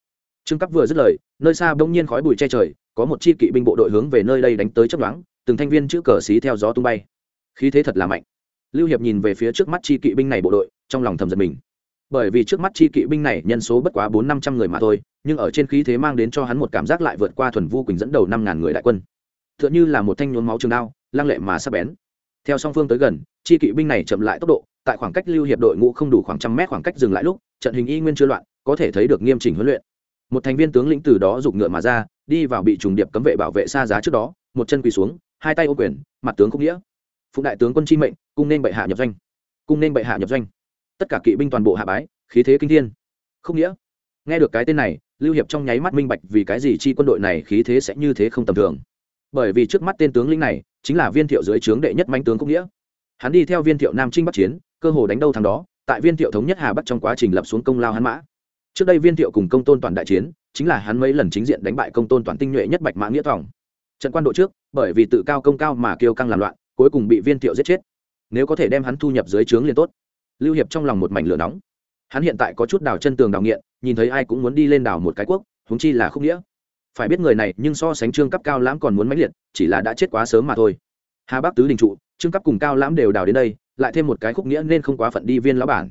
Trương cấp vừa dứt lời, nơi xa bỗng nhiên khói bụi che trời, có một chi kỵ binh bộ đội hướng về nơi đây đánh tới chấp đoán từng thanh viên chữ cờ xí theo gió tung bay. Khí thế thật là mạnh. Lưu hiệp nhìn về phía trước mắt chi kỵ binh này bộ đội, trong lòng thầm giật mình bởi vì trước mắt chi kỵ binh này nhân số bất quá bốn năm trăm người mà thôi, nhưng ở trên khí thế mang đến cho hắn một cảm giác lại vượt qua thuần vu quỳnh dẫn đầu năm ngàn người đại quân. T h ư ợ n h ư là một thanh nhốn máu trường đao, lăng lệ mà sắp bén. Theo song phương tới gần, chi kỵ binh này chậm lại tốc độ, tại khoảng cách lưu hiệp đội ngũ không đủ khoảng trăm mét khoảng cách dừng lại lúc, trận hình y nguyên chưa loạn, có thể thấy được nghiêm chỉnh huấn luyện. Một thành viên tướng lĩnh từ đó giục ngựa mà ra, đi vào bị trùng điệp cấm vệ bảo vệ xa giá trước đó, một chân quỳ xuống, hai tay ô quyền, mặt tướng không nghĩa. Phụng đại tướng quân chi mệnh, cung nên bệ hạ nhập doanh. Cung nên bệ hạ nhập doanh tất cả kỵ binh toàn bộ hạ bái, khí thế kinh thiên. Không nghĩa. Nghe được cái tên này, lưu hiệp trong nháy mắt minh bạch vì cái gì chi quân đội này khí thế sẽ như thế không tầm thường. Bởi vì trước mắt tên tướng lĩnh này chính là viên thiệu dưới trướng đệ nhất manh tướng không nghĩa. Hắn đi theo viên thiệu nam trinh bắc chiến, cơ hồ đánh đâu thằng đó, tại viên thiệu thống nhất hà bắc trong quá trình lập xuống công lao hắn mã. Trước đây viên thiệu cùng công tôn toàn đại chiến, chính là hắn mấy lần chính diện đánh bại công tôn toàn tinh nhuệ nhất bạch mã nghĩa thỏng trận quan độ trước, bởi vì tự cao công cao mà kêu căng làm loạn, cuối cùng bị viên thiệu giết chết. Nếu có thể đem hắn thu nhập dưới trướng liền tốt lưu hiệp trong lòng một mảnh lửa nóng. Hắn hiện tại có chút đào chân tường đào nghiện, nhìn thấy ai cũng muốn đi lên đào một cái quốc húng chi là không nghĩa. Phải biết người này, nhưng so sánh trương cấp cao lãm còn muốn mãnh liệt, chỉ là đã chết quá sớm mà thôi. Hà bắc tứ đình trụ, trương cấp cùng cao lãm đều đào đến đây, lại thêm một cái khúc nghĩa nên không quá phận đi viên lão bản.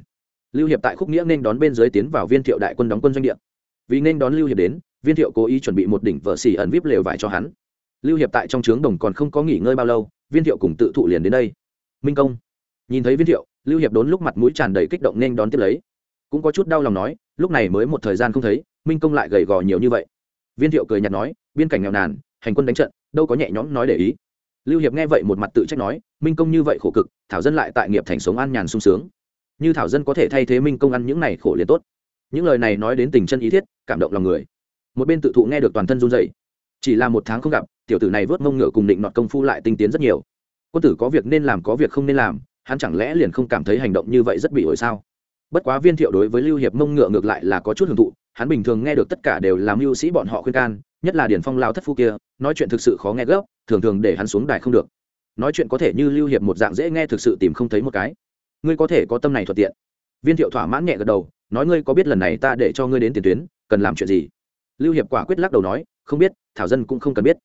Lưu hiệp tại khúc nghĩa nên đón bên dưới tiến vào viên thiệu đại quân đóng quân doanh địa. Vì nên đón lưu hiệp đến, viên thiệu cố ý chuẩn bị một đỉnh vợ xỉ ẩn vip lều vải cho hắn. Lưu hiệp tại trong trướng đồng còn không có nghỉ ngơi bao lâu, viên thiệu cùng tự thụ liền đến đây. Minh công, nhìn thấy viên thiệu lưu hiệp đốn lúc mặt mũi tràn đầy kích động nên đón tiếp lấy. Cũng có chút đau lòng nói, lúc này mới một thời gian không thấy, minh công lại gầy gò nhiều như vậy. Viên thiệu cười nhạt nói, biên cảnh nghèo nàn, hành quân đánh trận, đâu có nhẹ nhõm nói để ý. Lưu hiệp nghe vậy một mặt tự trách nói, minh công như vậy khổ cực, thảo dân lại tại nghiệp thành sống an nhàn sung sướng. Như thảo dân có thể thay thế minh công ăn những này khổ liền tốt. Những lời này nói đến tình chân ý thiết, cảm động lòng người. Một bên tự thụ nghe được toàn thân run dậy chỉ là một tháng không gặp, tiểu tử này vớt mông ngựa cùng định nọt công phu lại tinh tiến rất nhiều. Quân tử có việc nên làm có việc không nên làm hắn chẳng lẽ liền không cảm thấy hành động như vậy rất bị ổi sao? Bất quá viên thiệu đối với lưu hiệp mông ngựa ngược lại là có chút hưởng thụ, hắn bình thường nghe được tất cả đều làm mưu sĩ bọn họ khuyên can, nhất là điển phong lao thất phu kia, nói chuyện thực sự khó nghe gấp, thường thường để hắn xuống đài không được. Nói chuyện có thể như lưu hiệp một dạng dễ nghe thực sự tìm không thấy một cái. Ngươi có thể có tâm này thuận tiện. Viên thiệu thỏa mãn nhẹ gật đầu, nói ngươi có biết lần này ta để cho ngươi đến tiền tuyến, cần làm chuyện gì? Lưu hiệp quả quyết lắc đầu nói, không biết, thảo dân cũng không cần biết.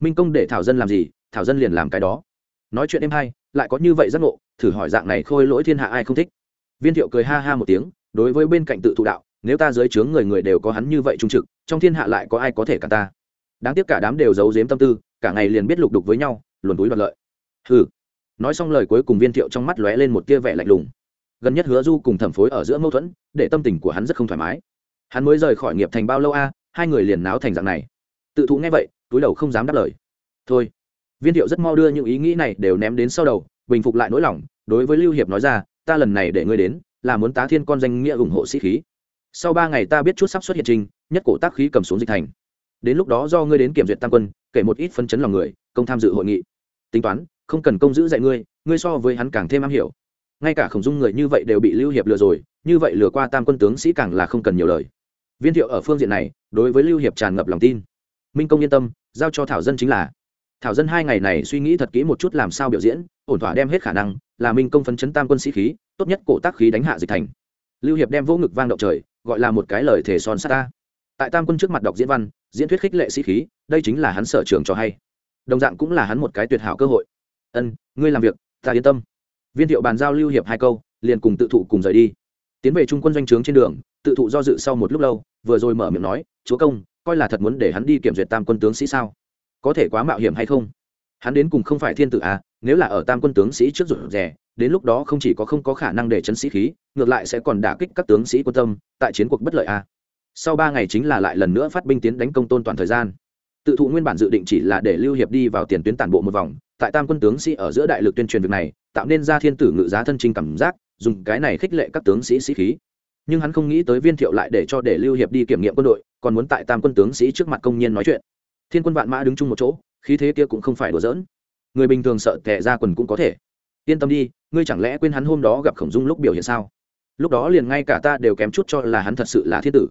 Minh công để thảo dân làm gì, thảo dân liền làm cái đó. Nói chuyện em hay, lại có như vậy giác ngộ thử hỏi dạng này khôi lỗi thiên hạ ai không thích. Viên thiệu cười ha ha một tiếng, đối với bên cạnh tự thụ đạo, nếu ta dưới trướng người người đều có hắn như vậy trung trực, trong thiên hạ lại có ai có thể cả ta? Đáng tiếc cả đám đều giấu giếm tâm tư, cả ngày liền biết lục đục với nhau, luồn túi đoạt lợi. Ừ nói xong lời cuối cùng viên thiệu trong mắt lóe lên một tia vẻ lạnh lùng. Gần nhất hứa du cùng thẩm phối ở giữa mâu thuẫn, để tâm tình của hắn rất không thoải mái. Hắn mới rời khỏi nghiệp thành bao lâu a, hai người liền náo thành dạng này. Tự thụ nghe vậy, túi đầu không dám đáp lời. Thôi. Viên thiệu rất mau đưa những ý nghĩ này đều ném đến sau đầu bình phục lại nỗi lòng, đối với lưu hiệp nói ra, ta lần này để ngươi đến, là muốn tá thiên con danh nghĩa ủng hộ sĩ khí. Sau ba ngày ta biết chút sắp xuất hiện trình, nhất cổ tác khí cầm xuống dịch thành. Đến lúc đó do ngươi đến kiểm duyệt tam quân, kể một ít phân chấn lòng người, công tham dự hội nghị. Tính toán, không cần công giữ dạy ngươi ngươi so với hắn càng thêm am hiểu. Ngay cả khổng dung người như vậy đều bị lưu hiệp lừa rồi, như vậy lừa qua tam quân tướng sĩ càng là không cần nhiều lời. Viên thiệu ở phương diện này, đối với lưu hiệp tràn ngập lòng tin. Minh công yên tâm, giao cho thảo dân chính là thảo dân hai ngày này suy nghĩ thật kỹ một chút làm sao biểu diễn, ổn thỏa đem hết khả năng, là minh công phấn chấn tam quân sĩ khí, tốt nhất cổ tác khí đánh hạ dịch thành. Lưu hiệp đem vỗ ngực vang động trời, gọi là một cái lời thể son sát ta. Tại tam quân trước mặt đọc diễn văn, diễn thuyết khích lệ sĩ khí, đây chính là hắn sở trường cho hay. Đồng dạng cũng là hắn một cái tuyệt hảo cơ hội. Ân, ngươi làm việc, ta yên tâm. Viên thiệu bàn giao lưu hiệp hai câu, liền cùng tự thụ cùng rời đi. Tiến về trung quân doanh trướng trên đường, tự thụ do dự sau một lúc lâu, vừa rồi mở miệng nói, chúa công, coi là thật muốn để hắn đi kiểm duyệt tam quân tướng sĩ sao? Có thể quá mạo hiểm hay không? Hắn đến cùng không phải thiên tử à nếu là ở tam quân tướng sĩ trước rụt rè, đến lúc đó không chỉ có không có khả năng để chấn sĩ khí, ngược lại sẽ còn đả kích các tướng sĩ quân tâm, tại chiến cuộc bất lợi à. Sau ba ngày chính là lại lần nữa phát binh tiến đánh công tôn toàn thời gian. Tự thụ nguyên bản dự định chỉ là để lưu hiệp đi vào tiền tuyến tản bộ một vòng, tại tam quân tướng sĩ ở giữa đại lực tuyên truyền việc này, tạo nên ra thiên tử ngự giá thân trinh cảm giác, dùng cái này khích lệ các tướng sĩ sĩ khí. Nhưng hắn không nghĩ tới viên thiệu lại để cho để lưu hiệp đi kiểm nghiệm quân đội, còn muốn tại tam quân tướng sĩ trước mặt công nhân nói chuyện thiên quân vạn mã đứng chung một chỗ, khí thế kia cũng không phải đùa giỡn. Người bình thường sợ tệ ra quần cũng có thể. Yên tâm đi, ngươi chẳng lẽ quên hắn hôm đó gặp khổng dung lúc biểu hiện sao? Lúc đó liền ngay cả ta đều kém chút cho là hắn thật sự là thiên tử.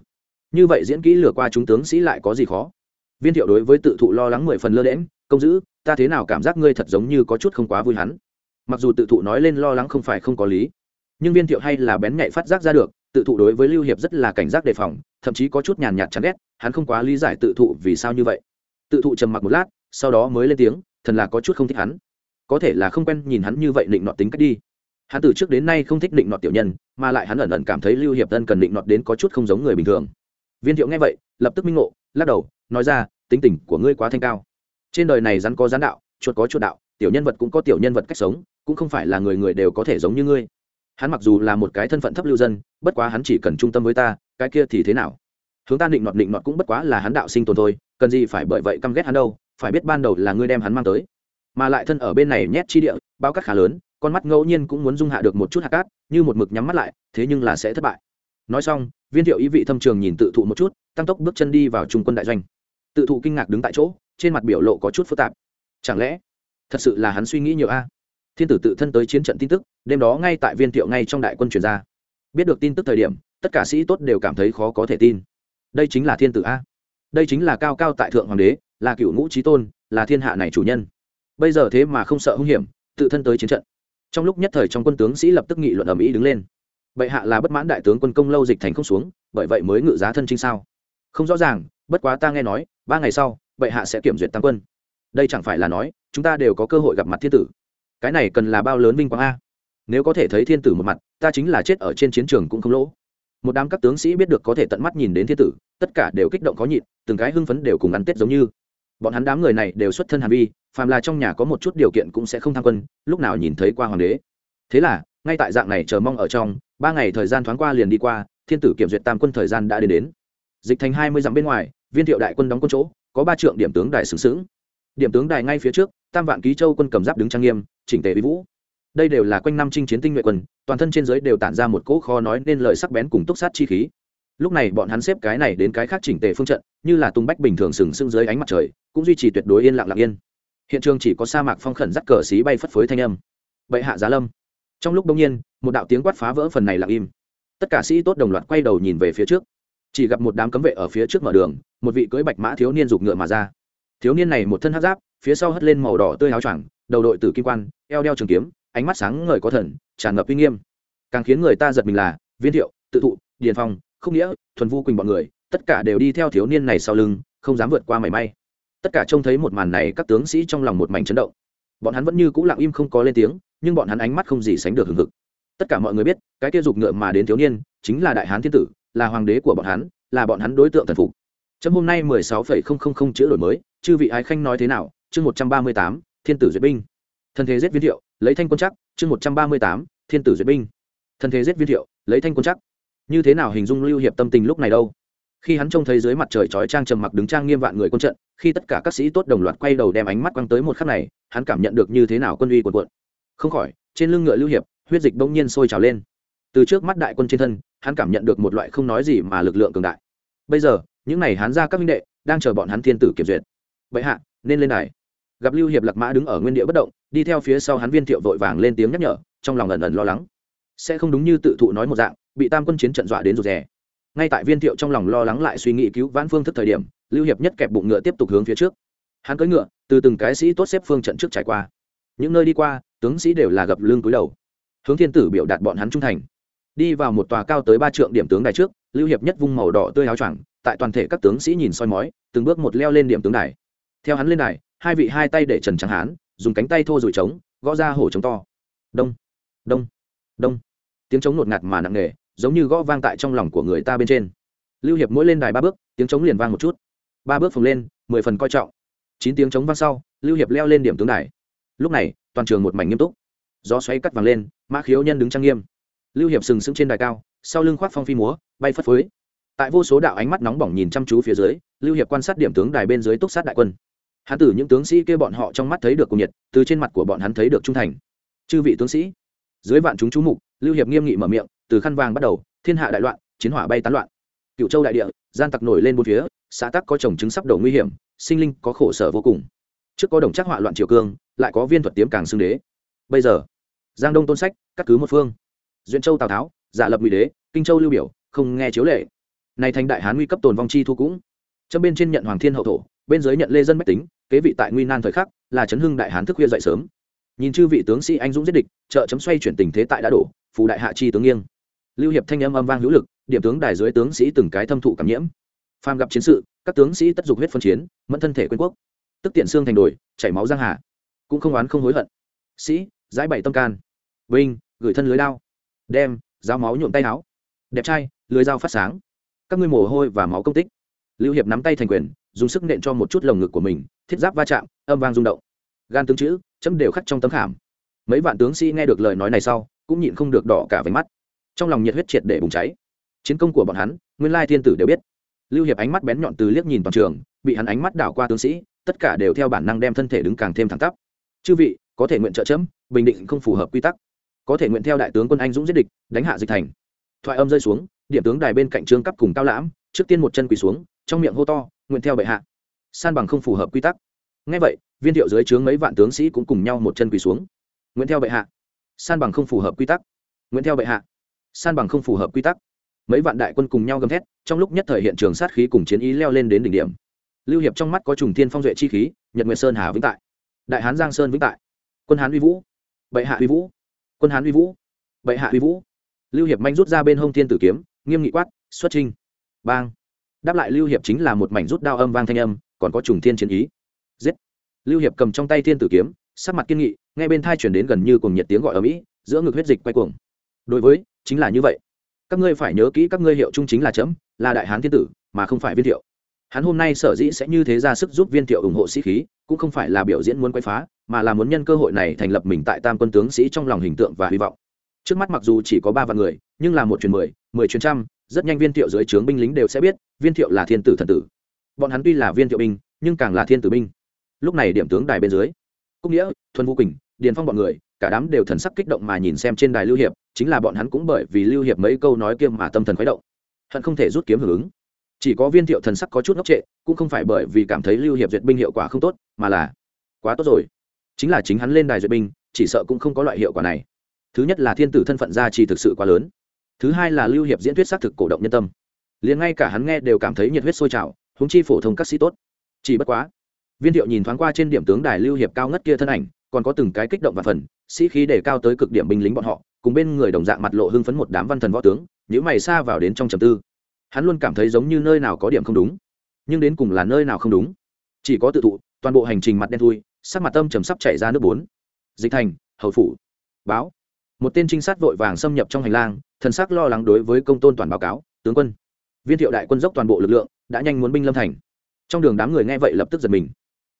Như vậy diễn kỹ lừa qua chúng tướng sĩ lại có gì khó? Viên thiệu đối với tự thụ lo lắng mười phần lơ đễm công giữ, ta thế nào cảm giác ngươi thật giống như có chút không quá vui hắn? Mặc dù tự thụ nói lên lo lắng không phải không có lý, nhưng viên thiệu hay là bén nhạy phát giác ra được, tự thụ đối với lưu hiệp rất là cảnh giác đề phòng, thậm chí có chút nhàn nhạt chán ghét, hắn không quá lý giải tự thụ vì sao như vậy tự thụ trầm mặc một lát, sau đó mới lên tiếng, thần là có chút không thích hắn. Có thể là không quen nhìn hắn như vậy định nọt tính cách đi. Hắn từ trước đến nay không thích định nọt tiểu nhân, mà lại hắn ẩn ẩn cảm thấy lưu hiệp tân cần định nọt đến có chút không giống người bình thường. Viên thiệu nghe vậy, lập tức minh ngộ, lắc đầu, nói ra, tính tình của ngươi quá thanh cao. Trên đời này rắn có rắn đạo, chuột có chuột đạo, tiểu nhân vật cũng có tiểu nhân vật cách sống, cũng không phải là người người đều có thể giống như ngươi. Hắn mặc dù là một cái thân phận thấp lưu dân, bất quá hắn chỉ cần trung tâm với ta, cái kia thì thế nào? Hướng ta định nọt định nọt cũng bất quá là hắn đạo sinh tồn thôi, cần gì phải bởi vậy căm ghét hắn đâu, phải biết ban đầu là ngươi đem hắn mang tới. Mà lại thân ở bên này nhét chi địa, bao cát khá lớn, con mắt ngẫu nhiên cũng muốn dung hạ được một chút hạt cát, như một mực nhắm mắt lại, thế nhưng là sẽ thất bại. Nói xong, viên thiệu ý vị thâm trường nhìn tự thụ một chút, tăng tốc bước chân đi vào trung quân đại doanh. Tự thụ kinh ngạc đứng tại chỗ, trên mặt biểu lộ có chút phức tạp. Chẳng lẽ, thật sự là hắn suy nghĩ nhiều a? Thiên tử tự thân tới chiến trận tin tức, đêm đó ngay tại viên thiệu ngay trong đại quân chuyển ra. Biết được tin tức thời điểm, tất cả sĩ tốt đều cảm thấy khó có thể tin đây chính là thiên tử a. Đây chính là cao cao tại thượng hoàng đế, là cựu ngũ trí tôn, là thiên hạ này chủ nhân. Bây giờ thế mà không sợ hung hiểm, tự thân tới chiến trận. Trong lúc nhất thời trong quân tướng sĩ lập tức nghị luận ầm ĩ đứng lên. Bệ hạ là bất mãn đại tướng quân công lâu dịch thành không xuống, bởi vậy mới ngự giá thân trinh sao? Không rõ ràng, bất quá ta nghe nói, ba ngày sau, bệ hạ sẽ kiểm duyệt tăng quân. Đây chẳng phải là nói, chúng ta đều có cơ hội gặp mặt thiên tử. Cái này cần là bao lớn vinh quang a. Nếu có thể thấy thiên tử một mặt, ta chính là chết ở trên chiến trường cũng không lỗ một đám các tướng sĩ biết được có thể tận mắt nhìn đến thiên tử, tất cả đều kích động có nhịn, từng cái hưng phấn đều cùng ăn tết giống như. Bọn hắn đám người này đều xuất thân hàn vi, phàm là trong nhà có một chút điều kiện cũng sẽ không tham quân, lúc nào nhìn thấy qua hoàng đế. Thế là, ngay tại dạng này chờ mong ở trong, ba ngày thời gian thoáng qua liền đi qua, thiên tử kiểm duyệt tam quân thời gian đã đến đến. Dịch thành hai mươi dặm bên ngoài, viên thiệu đại quân đóng quân chỗ, có ba trượng điểm tướng đài xứng xứng điểm tướng đài ngay phía trước, tam vạn ký châu quân cầm giáp đứng trang nghiêm, chỉnh tề vi vũ đây đều là quanh năm chinh chiến tinh nhuệ quân toàn thân trên giới đều tản ra một cỗ kho nói nên lời sắc bén cùng túc sát chi khí. Lúc này bọn hắn xếp cái này đến cái khác chỉnh tề phương trận, như là tung bách bình thường sừng sững dưới ánh mặt trời, cũng duy trì tuyệt đối yên lặng lặng yên. Hiện trường chỉ có sa mạc phong khẩn dắt cờ xí bay phất phới thanh âm. Bệ hạ giá lâm. Trong lúc đông nhiên, một đạo tiếng quát phá vỡ phần này lặng im. Tất cả sĩ tốt đồng loạt quay đầu nhìn về phía trước. Chỉ gặp một đám cấm vệ ở phía trước mở đường, một vị cưỡi bạch mã thiếu niên giục ngựa mà ra. Thiếu niên này một thân hát giáp, phía sau hất lên màu đỏ tươi áo choàng, đầu đội tử kim quan, eo đeo trường kiếm ánh mắt sáng ngời có thần, tràn ngập uy nghiêm. Càng khiến người ta giật mình là, viên thiệu, tự thụ, điền phong không nghĩa, thuần vu quỳnh bọn người, tất cả đều đi theo thiếu niên này sau lưng, không dám vượt qua mảy may. Tất cả trông thấy một màn này, các tướng sĩ trong lòng một mảnh chấn động. Bọn hắn vẫn như c ũ lặng im không có lên tiếng, nhưng bọn hắn ánh mắt không gì sánh được hừng hực. Tất cả mọi người biết, cái kia dục ngựa mà đến thiếu niên, chính là đại hán thiên tử, là hoàng đế của bọn hắn, là bọn hắn đối tượng thần phục. Trong hôm nay mười sáu phẩy không không không chữ đổi mới, chư vị ái khanh nói thế nào? Chương một trăm ba mươi tám, thiên tử duyệt binh. Thân thế giết viên thiệu lấy thanh quân chắc, chương một trăm ba mươi tám, thiên tử duyệt binh. Thân thế giết viên thiệu, lấy thanh quân chắc. Như thế nào hình dung lưu hiệp tâm tình lúc này đâu? Khi hắn trông thấy dưới mặt trời chói trang trầm mặc đứng trang nghiêm vạn người quân trận, khi tất cả các sĩ tốt đồng loạt quay đầu đem ánh mắt quăng tới một khắc này, hắn cảm nhận được như thế nào quân uy quần quận không khỏi, trên lưng ngựa lưu hiệp, huyết dịch bỗng nhiên sôi trào lên. Từ trước mắt đại quân trên thân, hắn cảm nhận được một loại không nói gì mà lực lượng cường đại. Bây giờ, những n à y hắn ra các minh đệ đang chờ bọn hắn thiên tử kiểm duyệt. Vậy hạ, nên lên này gặp lưu hiệp lạc mã đứng ở nguyên địa bất động, đi theo phía sau hắn viên thiệu vội vàng lên tiếng nhắc nhở, trong lòng ẩn ẩn lo lắng. Sẽ không đúng như tự thụ nói một dạng, bị tam quân chiến trận dọa đến rụt rè. Ngay tại viên thiệu trong lòng lo lắng lại suy nghĩ cứu vãn phương thức thời điểm, lưu hiệp nhất kẹp bụng ngựa tiếp tục hướng phía trước. Hắn cưỡi ngựa, từ từng cái sĩ tốt xếp phương trận trước trải qua. Những nơi đi qua, tướng sĩ đều là gập lưng cúi đầu. Hướng thiên tử biểu đạt bọn hắn trung thành. Đi vào một tòa cao tới ba trượng điểm tướng đài trước, lưu hiệp nhất vung màu đỏ tươi áo choàng, tại toàn thể các tướng sĩ nhìn soi mói, từng bước một leo lên điểm tướng đài. Theo hắn lên đài hai vị hai tay để trần trắng hán, dùng cánh tay thô rủi trống, gõ ra hổ trống to. Đông đông đông. Tiếng trống ngột ngạt mà nặng nề, giống như gõ vang tại trong lòng của người ta bên trên. Lưu hiệp mỗi lên đài ba bước, tiếng trống liền vang một chút. Ba bước phồng lên, mười phần coi trọng. Chín tiếng trống vang sau, lưu hiệp leo lên điểm tướng đài. Lúc này, toàn trường một mảnh nghiêm túc. Gió xoáy cắt vàng lên, mã khiếu nhân đứng trang nghiêm. Lưu hiệp sừng sững trên đài cao, sau lưng khoác phong phi múa, bay phất phới. Tại vô số đạo ánh mắt nóng bỏng nhìn chăm chú phía dưới, lưu hiệp quan sát điểm tướng đài bên dưới túc sát đại quân hắn từ những tướng sĩ kia bọn họ trong mắt thấy được cùng nhiệt, từ trên mặt của bọn hắn thấy được trung thành. Chư vị tướng sĩ, dưới vạn chúng chú mục, lưu hiệp nghiêm nghị mở miệng, từ khăn vàng bắt đầu, thiên hạ đại loạn, chiến hỏa bay tán loạn. Cựu châu đại địa, gian tặc nổi lên bốn phía, xã tắc có trồng chứng sắp đầu nguy hiểm, sinh linh có khổ sở vô cùng. Trước có đồng chắc họa loạn triều cương, lại có viên thuật tiếm càng xưng đế. Bây giờ, giang đông tôn sách, cắt cứ một phương. Duyện châu tào tháo, giả lập ngụy đế, kinh châu lưu biểu, không nghe chiếu lệ. Này thành đại hán nguy cấp tồn vong chi thu cũng. Trong bên trên nhận hoàng thiên hậu thổ, bên dưới nhận lê dân bách tính kế vị tại nguy nan thời khắc, là chấn hưng đại hán thức khuya dậy sớm. Nhìn chư vị tướng sĩ anh dũng giết địch, trợ chấm xoay chuyển tình thế tại đã đổ, phù đại hạ chi tướng nghiêng. Lưu hiệp thanh âm âm vang hữu lực, điểm tướng đài dưới tướng sĩ từng cái thâm thụ cảm nhiễm. Phàm gặp chiến sự, các tướng sĩ tất dục huyết phân chiến, mẫn thân thể quên quốc. Tức tiện xương thành đồi, chảy máu giang hà. Cũng không oán không hối hận. Sĩ, giải bảy tâm can. Vinh, gửi thân lưới đao. Đem dao máu nhuộm tay áo. Đẹp trai, lưới dao phát sáng. Các ngươi mồ hôi và máu công tích. Lưu hiệp nắm tay thành quyền dùng sức nện cho một chút lồng ngực của mình, thiết giáp va chạm, âm vang rung động. Gan tướng chữ, chấm đều khắc trong tấm khảm. Mấy vạn tướng sĩ nghe được lời nói này sau, cũng nhịn không được đỏ cả váy mắt. Trong lòng nhiệt huyết triệt để bùng cháy. Chiến công của bọn hắn, nguyên lai thiên tử đều biết. Lưu hiệp ánh mắt bén nhọn từ liếc nhìn toàn trường, bị hắn ánh mắt đảo qua tướng sĩ, tất cả đều theo bản năng đem thân thể đứng càng thêm thẳng tắp. Chư vị, có thể nguyện trợ chấm, bình định không phù hợp quy tắc. Có thể nguyện theo đại tướng quân anh dũng giết địch, đánh hạ dịch thành. Thoại âm rơi xuống, điểm tướng đài bên cạnh trương cấp cùng cao lãm, trước tiên một chân quỳ xuống, trong miệng hô to nguyện theo bệ hạ. San bằng không phù hợp quy tắc. Ngay vậy, viên thiệu dưới trướng mấy vạn tướng sĩ cũng cùng nhau một chân quỳ xuống. Nguyện theo bệ hạ. San bằng không phù hợp quy tắc. Nguyện theo bệ hạ. San bằng không phù hợp quy tắc. Mấy vạn đại quân cùng nhau gầm thét, trong lúc nhất thời hiện trường sát khí cùng chiến ý leo lên đến đỉnh điểm. Lưu hiệp trong mắt có trùng thiên phong duệ chi khí, nhật nguyệt sơn hà vĩnh tại. Đại hán giang sơn vĩnh tại. Quân hán uy vũ. Bệ hạ uy vũ. Quân hán uy vũ. Bệ hạ uy vũ. Lưu hiệp manh rút ra bên hông thiên tử kiếm, nghiêm nghị quát, xuất trinh bang đáp lại lưu hiệp chính là một mảnh rút đao âm vang thanh âm, còn có trùng thiên chiến ý. Giết! Lưu hiệp cầm trong tay thiên tử kiếm, sắc mặt kiên nghị ngay bên thai chuyển đến gần như cùng nhiệt tiếng gọi ở mỹ, giữa ngực huyết dịch quay cuồng. Đối với, chính là như vậy. Các ngươi phải nhớ kỹ các ngươi hiệu trung chính là chấm, là đại hán thiên tử, mà không phải viên thiệu. Hắn hôm nay sở dĩ sẽ như thế ra sức giúp viên thiệu ủng hộ sĩ khí, cũng không phải là biểu diễn muốn quay phá, mà là muốn nhân cơ hội này thành lập mình tại tam quân tướng sĩ trong lòng hình tượng và hy vọng. Trước mắt mặc dù chỉ có ba vạn người, nhưng là một truyền mười mười truyền trăm rất nhanh viên thiệu dưới trướng binh lính đều sẽ biết, viên thiệu là thiên tử thần tử. Bọn hắn tuy là viên thiệu binh, nhưng càng là thiên tử binh. Lúc này điểm tướng đài bên dưới, cúc nghĩa, thuần vũ quỳnh, điền phong bọn người, cả đám đều thần sắc kích động mà nhìn xem trên đài lưu hiệp, chính là bọn hắn cũng bởi vì lưu hiệp mấy câu nói kiêm mà tâm thần khuấy động. Hận không thể rút kiếm hưởng ứng. Chỉ có viên thiệu thần sắc có chút ngốc trệ, cũng không phải bởi vì cảm thấy lưu hiệp duyệt binh hiệu quả không tốt, mà là quá tốt rồi. Chính là chính hắn lên đài duyệt binh, chỉ sợ cũng không có loại hiệu quả này. Thứ nhất là thiên tử thân phận gia trì thực sự quá lớn thứ hai là lưu hiệp diễn thuyết xác thực cổ động nhân tâm. Liền ngay cả hắn nghe đều cảm thấy nhiệt huyết sôi trào húng chi phổ thông các sĩ tốt. Chỉ bất quá, viên thiệu nhìn thoáng qua trên điểm tướng đài lưu hiệp cao ngất kia thân ảnh, còn có từng cái kích động và phần, sĩ khí để cao tới cực điểm binh lính bọn họ, cùng bên người đồng dạng mặt lộ hưng phấn một đám văn thần võ tướng những mày xa vào đến trong trầm tư. Hắn luôn cảm thấy giống như nơi nào có điểm không đúng, nhưng đến cùng là nơi nào không đúng. Chỉ có tự thụ, toàn bộ hành trình mặt đen thui, sắc mặt tâm trầm sắp chảy ra nước bốn. Dịch thành hậu phủ. Báo một tên trinh sát vội vàng xâm nhập trong hành lang, thần sắc lo lắng đối với công tôn toàn báo cáo, tướng quân. Viên thiệu đại quân dốc toàn bộ lực lượng, đã nhanh muốn binh lâm thành. Trong đường đám người nghe vậy lập tức giật mình.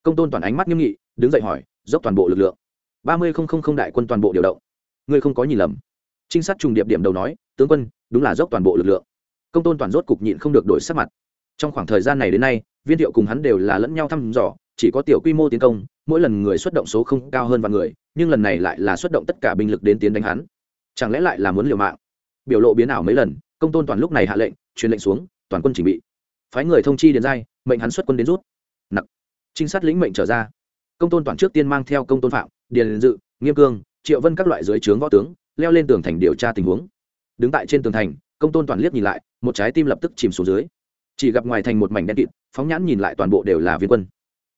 Công tôn toàn ánh mắt nghiêm nghị, đứng dậy hỏi, dốc toàn bộ lực lượng. Ba mươi không không không đại quân toàn bộ điều động. Ngươi không có nhìn lầm. Trinh sát trùng điệp điểm đầu nói, tướng quân, đúng là dốc toàn bộ lực lượng. Công tôn toàn rốt cục nhịn không được đổi sắc mặt. Trong khoảng thời gian này đến nay, viên thiệu cùng hắn đều là lẫn nhau thăm dò chỉ có tiểu quy mô tiến công, mỗi lần người xuất động số không cao hơn vài người, nhưng lần này lại là xuất động tất cả binh lực đến tiến đánh hắn. Chẳng lẽ lại là muốn liều mạng? Biểu lộ biến ảo mấy lần, công tôn toàn lúc này hạ lệnh, truyền lệnh xuống, toàn quân chỉnh bị. Phái người thông chi đến giai, mệnh hắn xuất quân đến rút. Nặc. Trinh sát lĩnh mệnh trở ra. Công tôn toàn trước tiên mang theo công tôn phạm, điền dự, nghiêm cương, triệu vân các loại dưới trướng võ tướng, leo lên tường thành điều tra tình huống. Đứng tại trên tường thành, công tôn toàn liếc nhìn lại, một trái tim lập tức chìm xuống dưới. Chỉ gặp ngoài thành một mảnh đen kịt, phóng nhãn nhìn lại toàn bộ đều là viên quân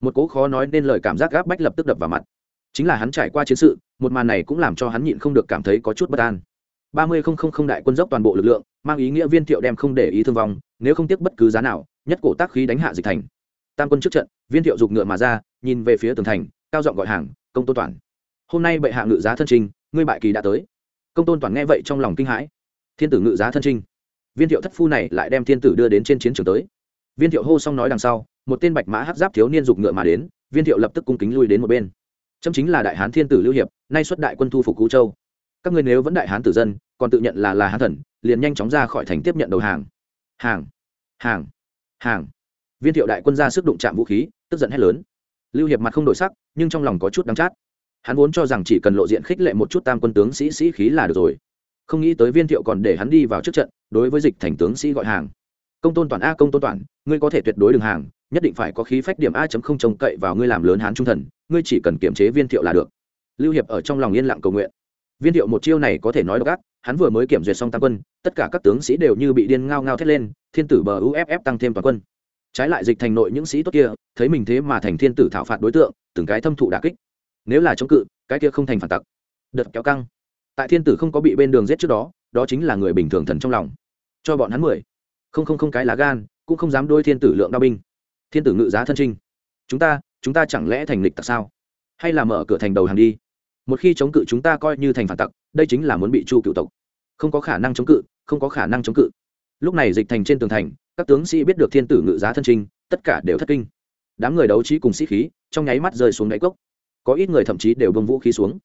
một cố khó nói nên lời cảm giác gáp bách lập tức đập vào mặt. Chính là hắn trải qua chiến sự, một màn này cũng làm cho hắn nhịn không được cảm thấy có chút bất an. Ba mươi không không không đại quân dốc toàn bộ lực lượng, mang ý nghĩa viên thiệu đem không để ý thương vong, nếu không tiếc bất cứ giá nào, nhất cổ tác khí đánh hạ dịch thành. Tam quân trước trận, viên thiệu giục ngựa mà ra, nhìn về phía tường thành, cao giọng gọi hàng, công tôn toàn, hôm nay bệ hạ ngự giá thân trinh ngươi bại kỳ đã tới. Công tôn toàn nghe vậy trong lòng kinh hãi. Thiên tử ngự giá thân trinh viên thiệu thất phu này lại đem thiên tử đưa đến trên chiến trường tới. Viên thiệu hô xong nói đằng sau một tên bạch mã hát giáp thiếu niên dục ngựa mà đến, viên thiệu lập tức cung kính lui đến một bên. Chấm chính là đại hán thiên tử lưu hiệp, nay xuất đại quân thu phục cú châu. Các ngươi nếu vẫn đại hán tử dân, còn tự nhận là là hán thần, liền nhanh chóng ra khỏi thành tiếp nhận đầu hàng. Hàng hàng hàng. Viên thiệu đại quân ra sức đụng chạm vũ khí, tức giận hét lớn. Lưu hiệp mặt không đổi sắc, nhưng trong lòng có chút đắng chát. Hắn vốn cho rằng chỉ cần lộ diện khích lệ một chút tam quân tướng sĩ sĩ khí là được rồi. Không nghĩ tới viên thiệu còn để hắn đi vào trước trận, đối với dịch thành tướng sĩ gọi hàng. Công tôn toàn a, công tôn toàn, ngươi có thể tuyệt đối đường hàng nhất định phải có khí phách điểm a chấm không trông cậy vào ngươi làm lớn hán trung thần, ngươi chỉ cần kiểm chế viên thiệu là được. Lưu hiệp ở trong lòng yên lặng cầu nguyện. Viên thiệu một chiêu này có thể nói độc ác, hắn vừa mới kiểm duyệt xong tam quân, tất cả các tướng sĩ đều như bị điên ngao ngao thét lên, thiên tử bờ uff tăng thêm toàn quân. Trái lại dịch thành nội những sĩ tốt kia, thấy mình thế mà thành thiên tử thảo phạt đối tượng, từng cái thâm thụ đà kích. Nếu là chống cự, cái kia không thành phản tặc. Đợt kéo căng. Tại thiên tử không có bị bên đường giết trước đó đó chính là người bình thường thần trong lòng. Cho bọn hắn mười. Không không không cái lá gan, cũng không dám đôi thiên tử lượng đao binh thiên tử ngự giá thân trinh. Chúng ta chúng ta chẳng lẽ thành lịch tặc sao? Hay là mở cửa thành đầu hàng đi? Một khi chống cự chúng ta coi như thành phản tặc, đây chính là muốn bị chu cựu tộc. Không có khả năng chống cự, không có khả năng chống cự. Lúc này dịch thành trên tường thành, các tướng sĩ biết được thiên tử ngự giá thân trinh, tất cả đều thất kinh. Đám người đấu trí cùng sĩ khí, trong nháy mắt rơi xuống đáy cốc. Có ít người thậm chí đều bông vũ khí xuống.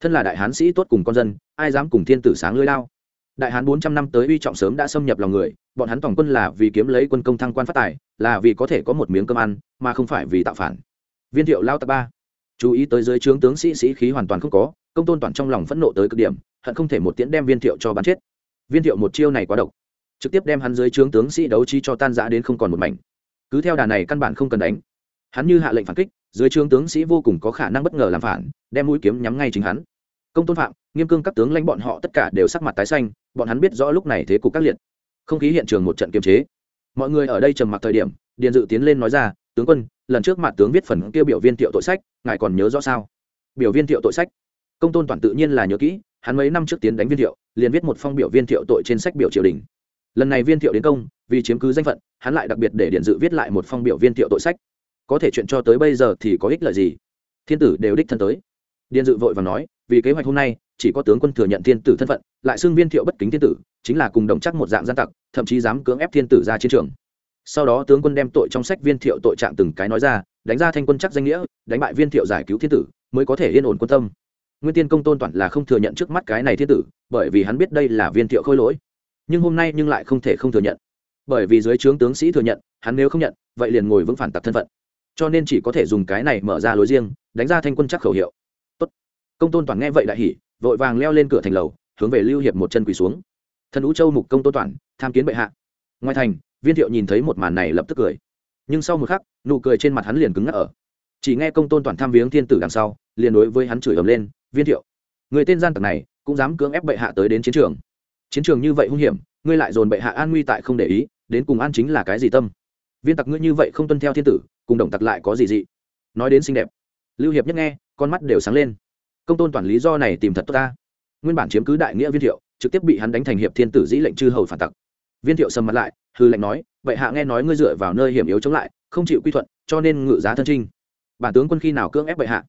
Thân là đại hán sĩ tốt cùng con dân, ai dám cùng thiên tử sáng lưới lao? Đại hán bốn trăm năm tới uy trọng sớm đã xâm nhập lòng người bọn hắn tổng quân là vì kiếm lấy quân công thăng quan phát tài, là vì có thể có một miếng cơm ăn, mà không phải vì tạo phản. Viên thiệu lao tập ba. Chú ý tới dưới trướng tướng sĩ sĩ khí hoàn toàn không có, công tôn toàn trong lòng phẫn nộ tới cực điểm, hận không thể một tiễn đem viên thiệu cho bắn chết. Viên thiệu một chiêu này quá độc. Trực tiếp đem hắn dưới trướng tướng sĩ đấu trí cho tan giã đến không còn một mảnh. Cứ theo đà này căn bản không cần đánh. Hắn như hạ lệnh phản kích, dưới trướng tướng sĩ vô cùng có khả năng bất ngờ làm phản, đem mũi kiếm nhắm ngay chính hắn. Công tôn phạm, nghiêm cương các tướng lãnh bọn họ tất cả đều sắc mặt tái xanh, bọn hắn biết rõ lúc này thế cục các liệt không khí hiện trường một trận kiềm chế. Mọi người ở đây trầm mặc thời điểm, điền dự tiến lên nói ra, tướng quân, lần trước mặt tướng viết phần kêu biểu viên tiệu tội sách, ngài còn nhớ rõ sao? Biểu viên tiệu tội sách? Công tôn toàn tự nhiên là nhớ kỹ, hắn mấy năm trước tiến đánh viên thiệu liền viết một phong biểu viên thiệu tội trên sách biểu triều đình. Lần này viên thiệu đến công, vì chiếm cứ danh phận, hắn lại đặc biệt để điện dự viết lại một phong biểu viên thiệu tội sách. Có thể chuyện cho tới bây giờ thì có ích lợi gì? Thiên tử đều đích thân tới. Điện dự vội và nói, vì kế hoạch hôm nay, chỉ có tướng quân thừa nhận thiên tử thân phận, lại xưng viên thiệu bất kính thiên tử chính là cùng đồng chắc một dạng gian tặc, thậm chí dám cưỡng ép thiên tử ra chiến trường. Sau đó tướng quân đem tội trong sách viên thiệu tội trạng từng cái nói ra, đánh ra thanh quân chắc danh nghĩa, đánh bại viên thiệu giải cứu thiên tử, mới có thể yên ổn quân tâm. Nguyên tiên công tôn toàn là không thừa nhận trước mắt cái này thiên tử, bởi vì hắn biết đây là viên thiệu khôi lỗi. Nhưng hôm nay nhưng lại không thể không thừa nhận. Bởi vì dưới trướng tướng sĩ thừa nhận, hắn nếu không nhận, vậy liền ngồi vững phản tặc thân phận. Cho nên chỉ có thể dùng cái này mở ra lối riêng, đánh ra thanh quân chắc khẩu hiệu. Tốt. công tôn toàn nghe vậy đại hỉ, vội vàng leo lên cửa thành lầu, hướng về lưu hiệp một chân quỳ xuống thần ú châu mục công tôn toàn, tham kiến bệ hạ. Ngoài thành, viên thiệu nhìn thấy một màn này lập tức cười. Nhưng sau một khắc, nụ cười trên mặt hắn liền cứng ngắc ở. Chỉ nghe công tôn toàn tham viếng thiên tử đằng sau, liền đối với hắn chửi ầm lên, viên thiệu, người tên gian tặc này, cũng dám cưỡng ép bệ hạ tới đến chiến trường. Chiến trường như vậy hung hiểm, ngươi lại dồn bệ hạ an nguy tại không để ý, đến cùng an chính là cái gì tâm? Viên tặc ngươi như vậy không tuân theo thiên tử, cùng đồng tặc lại có gì dị? Nói đến xinh đẹp, lưu hiệp nhất nghe, con mắt đều sáng lên. Công tôn toàn lý do này tìm thật tốt ta. Nguyên bản chiếm cứ đại nghĩa viên thiệu trực tiếp bị hắn đánh thành hiệp thiên tử dĩ lệnh chư hầu phản tặc. Viên thiệu sầm mặt lại hư lệnh nói vậy hạ nghe nói ngươi dựa vào nơi hiểm yếu chống lại, không chịu quy thuận, cho nên ngự giá thân trinh. Bản tướng quân khi nào cưỡng ép bệ hạ?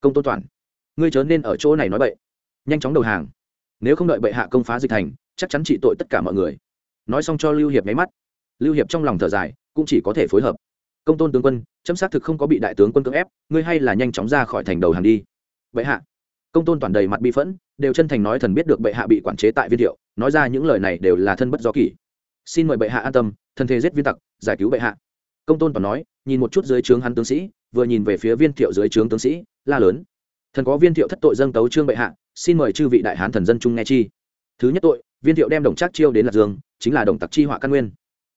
Công tôn toàn, ngươi chớ nên ở chỗ này nói bậy. Nhanh chóng đầu hàng. Nếu không đợi bệ hạ công phá dịch thành, chắc chắn trị tội tất cả mọi người. Nói xong cho lưu hiệp nháy mắt. Lưu hiệp trong lòng thở dài, cũng chỉ có thể phối hợp. Công tôn tướng quân, chấm xác thực không có bị đại tướng quân cưỡng ép, ngươi hay là nhanh chóng ra khỏi thành đầu hàng đi. Bệ hạ. Công tôn toàn đầy mặt bi phẫn đều chân thành nói thần biết được bệ hạ bị quản chế tại viên thiệu, nói ra những lời này đều là thân bất do kỷ. Xin mời bệ hạ an tâm, thân thề giết viên tặc, giải cứu bệ hạ. Công tôn toàn nói, nhìn một chút dưới trướng hắn tướng sĩ, vừa nhìn về phía viên thiệu dưới trướng tướng sĩ, la lớn. Thần có viên thiệu thất tội dâng tấu trương bệ hạ, xin mời chư vị đại hán thần dân trung nghe chi. Thứ nhất tội, viên thiệu đem đồng trác chiêu đến lạc dương, chính là đồng tặc chi họa căn nguyên.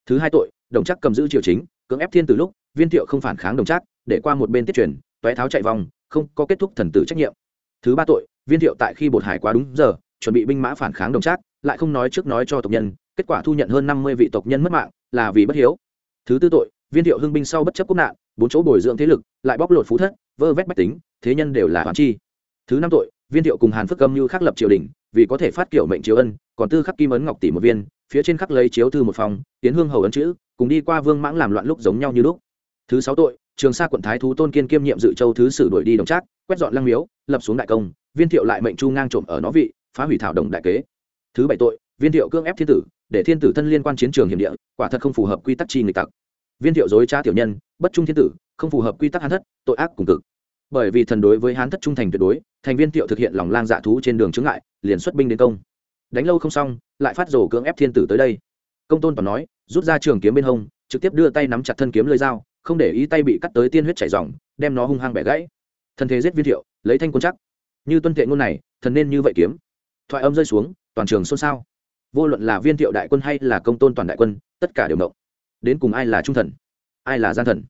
Thứ hai tội, đồng trác cầm giữ triều chính, cưỡng ép thiên từ lúc, viên thiệu không phản kháng đồng trác, để qua một bên tiết truyền, toé tháo chạy vòng, không có kết thúc thần tử trách nhiệm. Thứ ba tội viên thiệu tại khi bột hải quá đúng giờ, chuẩn bị binh mã phản kháng đồng trác, lại không nói trước nói cho tộc nhân, kết quả thu nhận hơn năm mươi vị tộc nhân mất mạng, là vì bất hiếu. Thứ tư tội, viên thiệu hưng binh sau bất chấp quốc nạn, bốn chỗ bồi dưỡng thế lực, lại bóc lột phú thất, vơ vét bách tính, thế nhân đều là hoán chi. Thứ năm tội, viên thiệu cùng hàn phước âm như khắc lập triều đình, vì có thể phát kiểu mệnh triều ân, còn tư khắc kim ấn ngọc tỷ một viên, phía trên khắc lấy chiếu thư một phòng, tiến hương hầu ấn chữ, cùng đi qua vương mãng làm loạn lúc giống nhau như lúc. Thứ sáu tội, trường sa quận thái thú tôn kiên kiêm nhiệm dự châu thứ sử đuổi đi đồng trác, quét dọn lăng miếu, lập xuống đại công viên thiệu lại mệnh chu ngang trộm ở nó vị, phá hủy thảo đồng đại kế. Thứ bảy tội, viên thiệu cưỡng ép thiên tử, để thiên tử thân liên quan chiến trường hiểm địa, quả thật không phù hợp quy tắc chi người tặc. Viên thiệu dối trá tiểu nhân, bất trung thiên tử, không phù hợp quy tắc hán thất, tội ác cùng cực. Bởi vì thần đối với hán thất trung thành tuyệt đối, thành viên thiệu thực hiện lòng lang dạ thú trên đường chướng ngại, liền xuất binh đến công. Đánh lâu không xong, lại phát rổ cưỡng ép thiên tử tới đây. Công tôn toàn nói, rút ra trường kiếm bên hông, trực tiếp đưa tay nắm chặt thân kiếm lưỡi dao, không để ý tay bị cắt tới tiên huyết chảy ròng, đem nó hung hăng bẻ gãy. Thần thế giết viên thiệu, lấy thanh quân chắc như tuân thệ ngôn này, thần nên như vậy kiếm. Thoại âm rơi xuống, toàn trường xôn xao. Vô luận là viên thiệu đại quân hay là công tôn toàn đại quân, tất cả đều động. Đến cùng ai là trung thần? Ai là gian thần?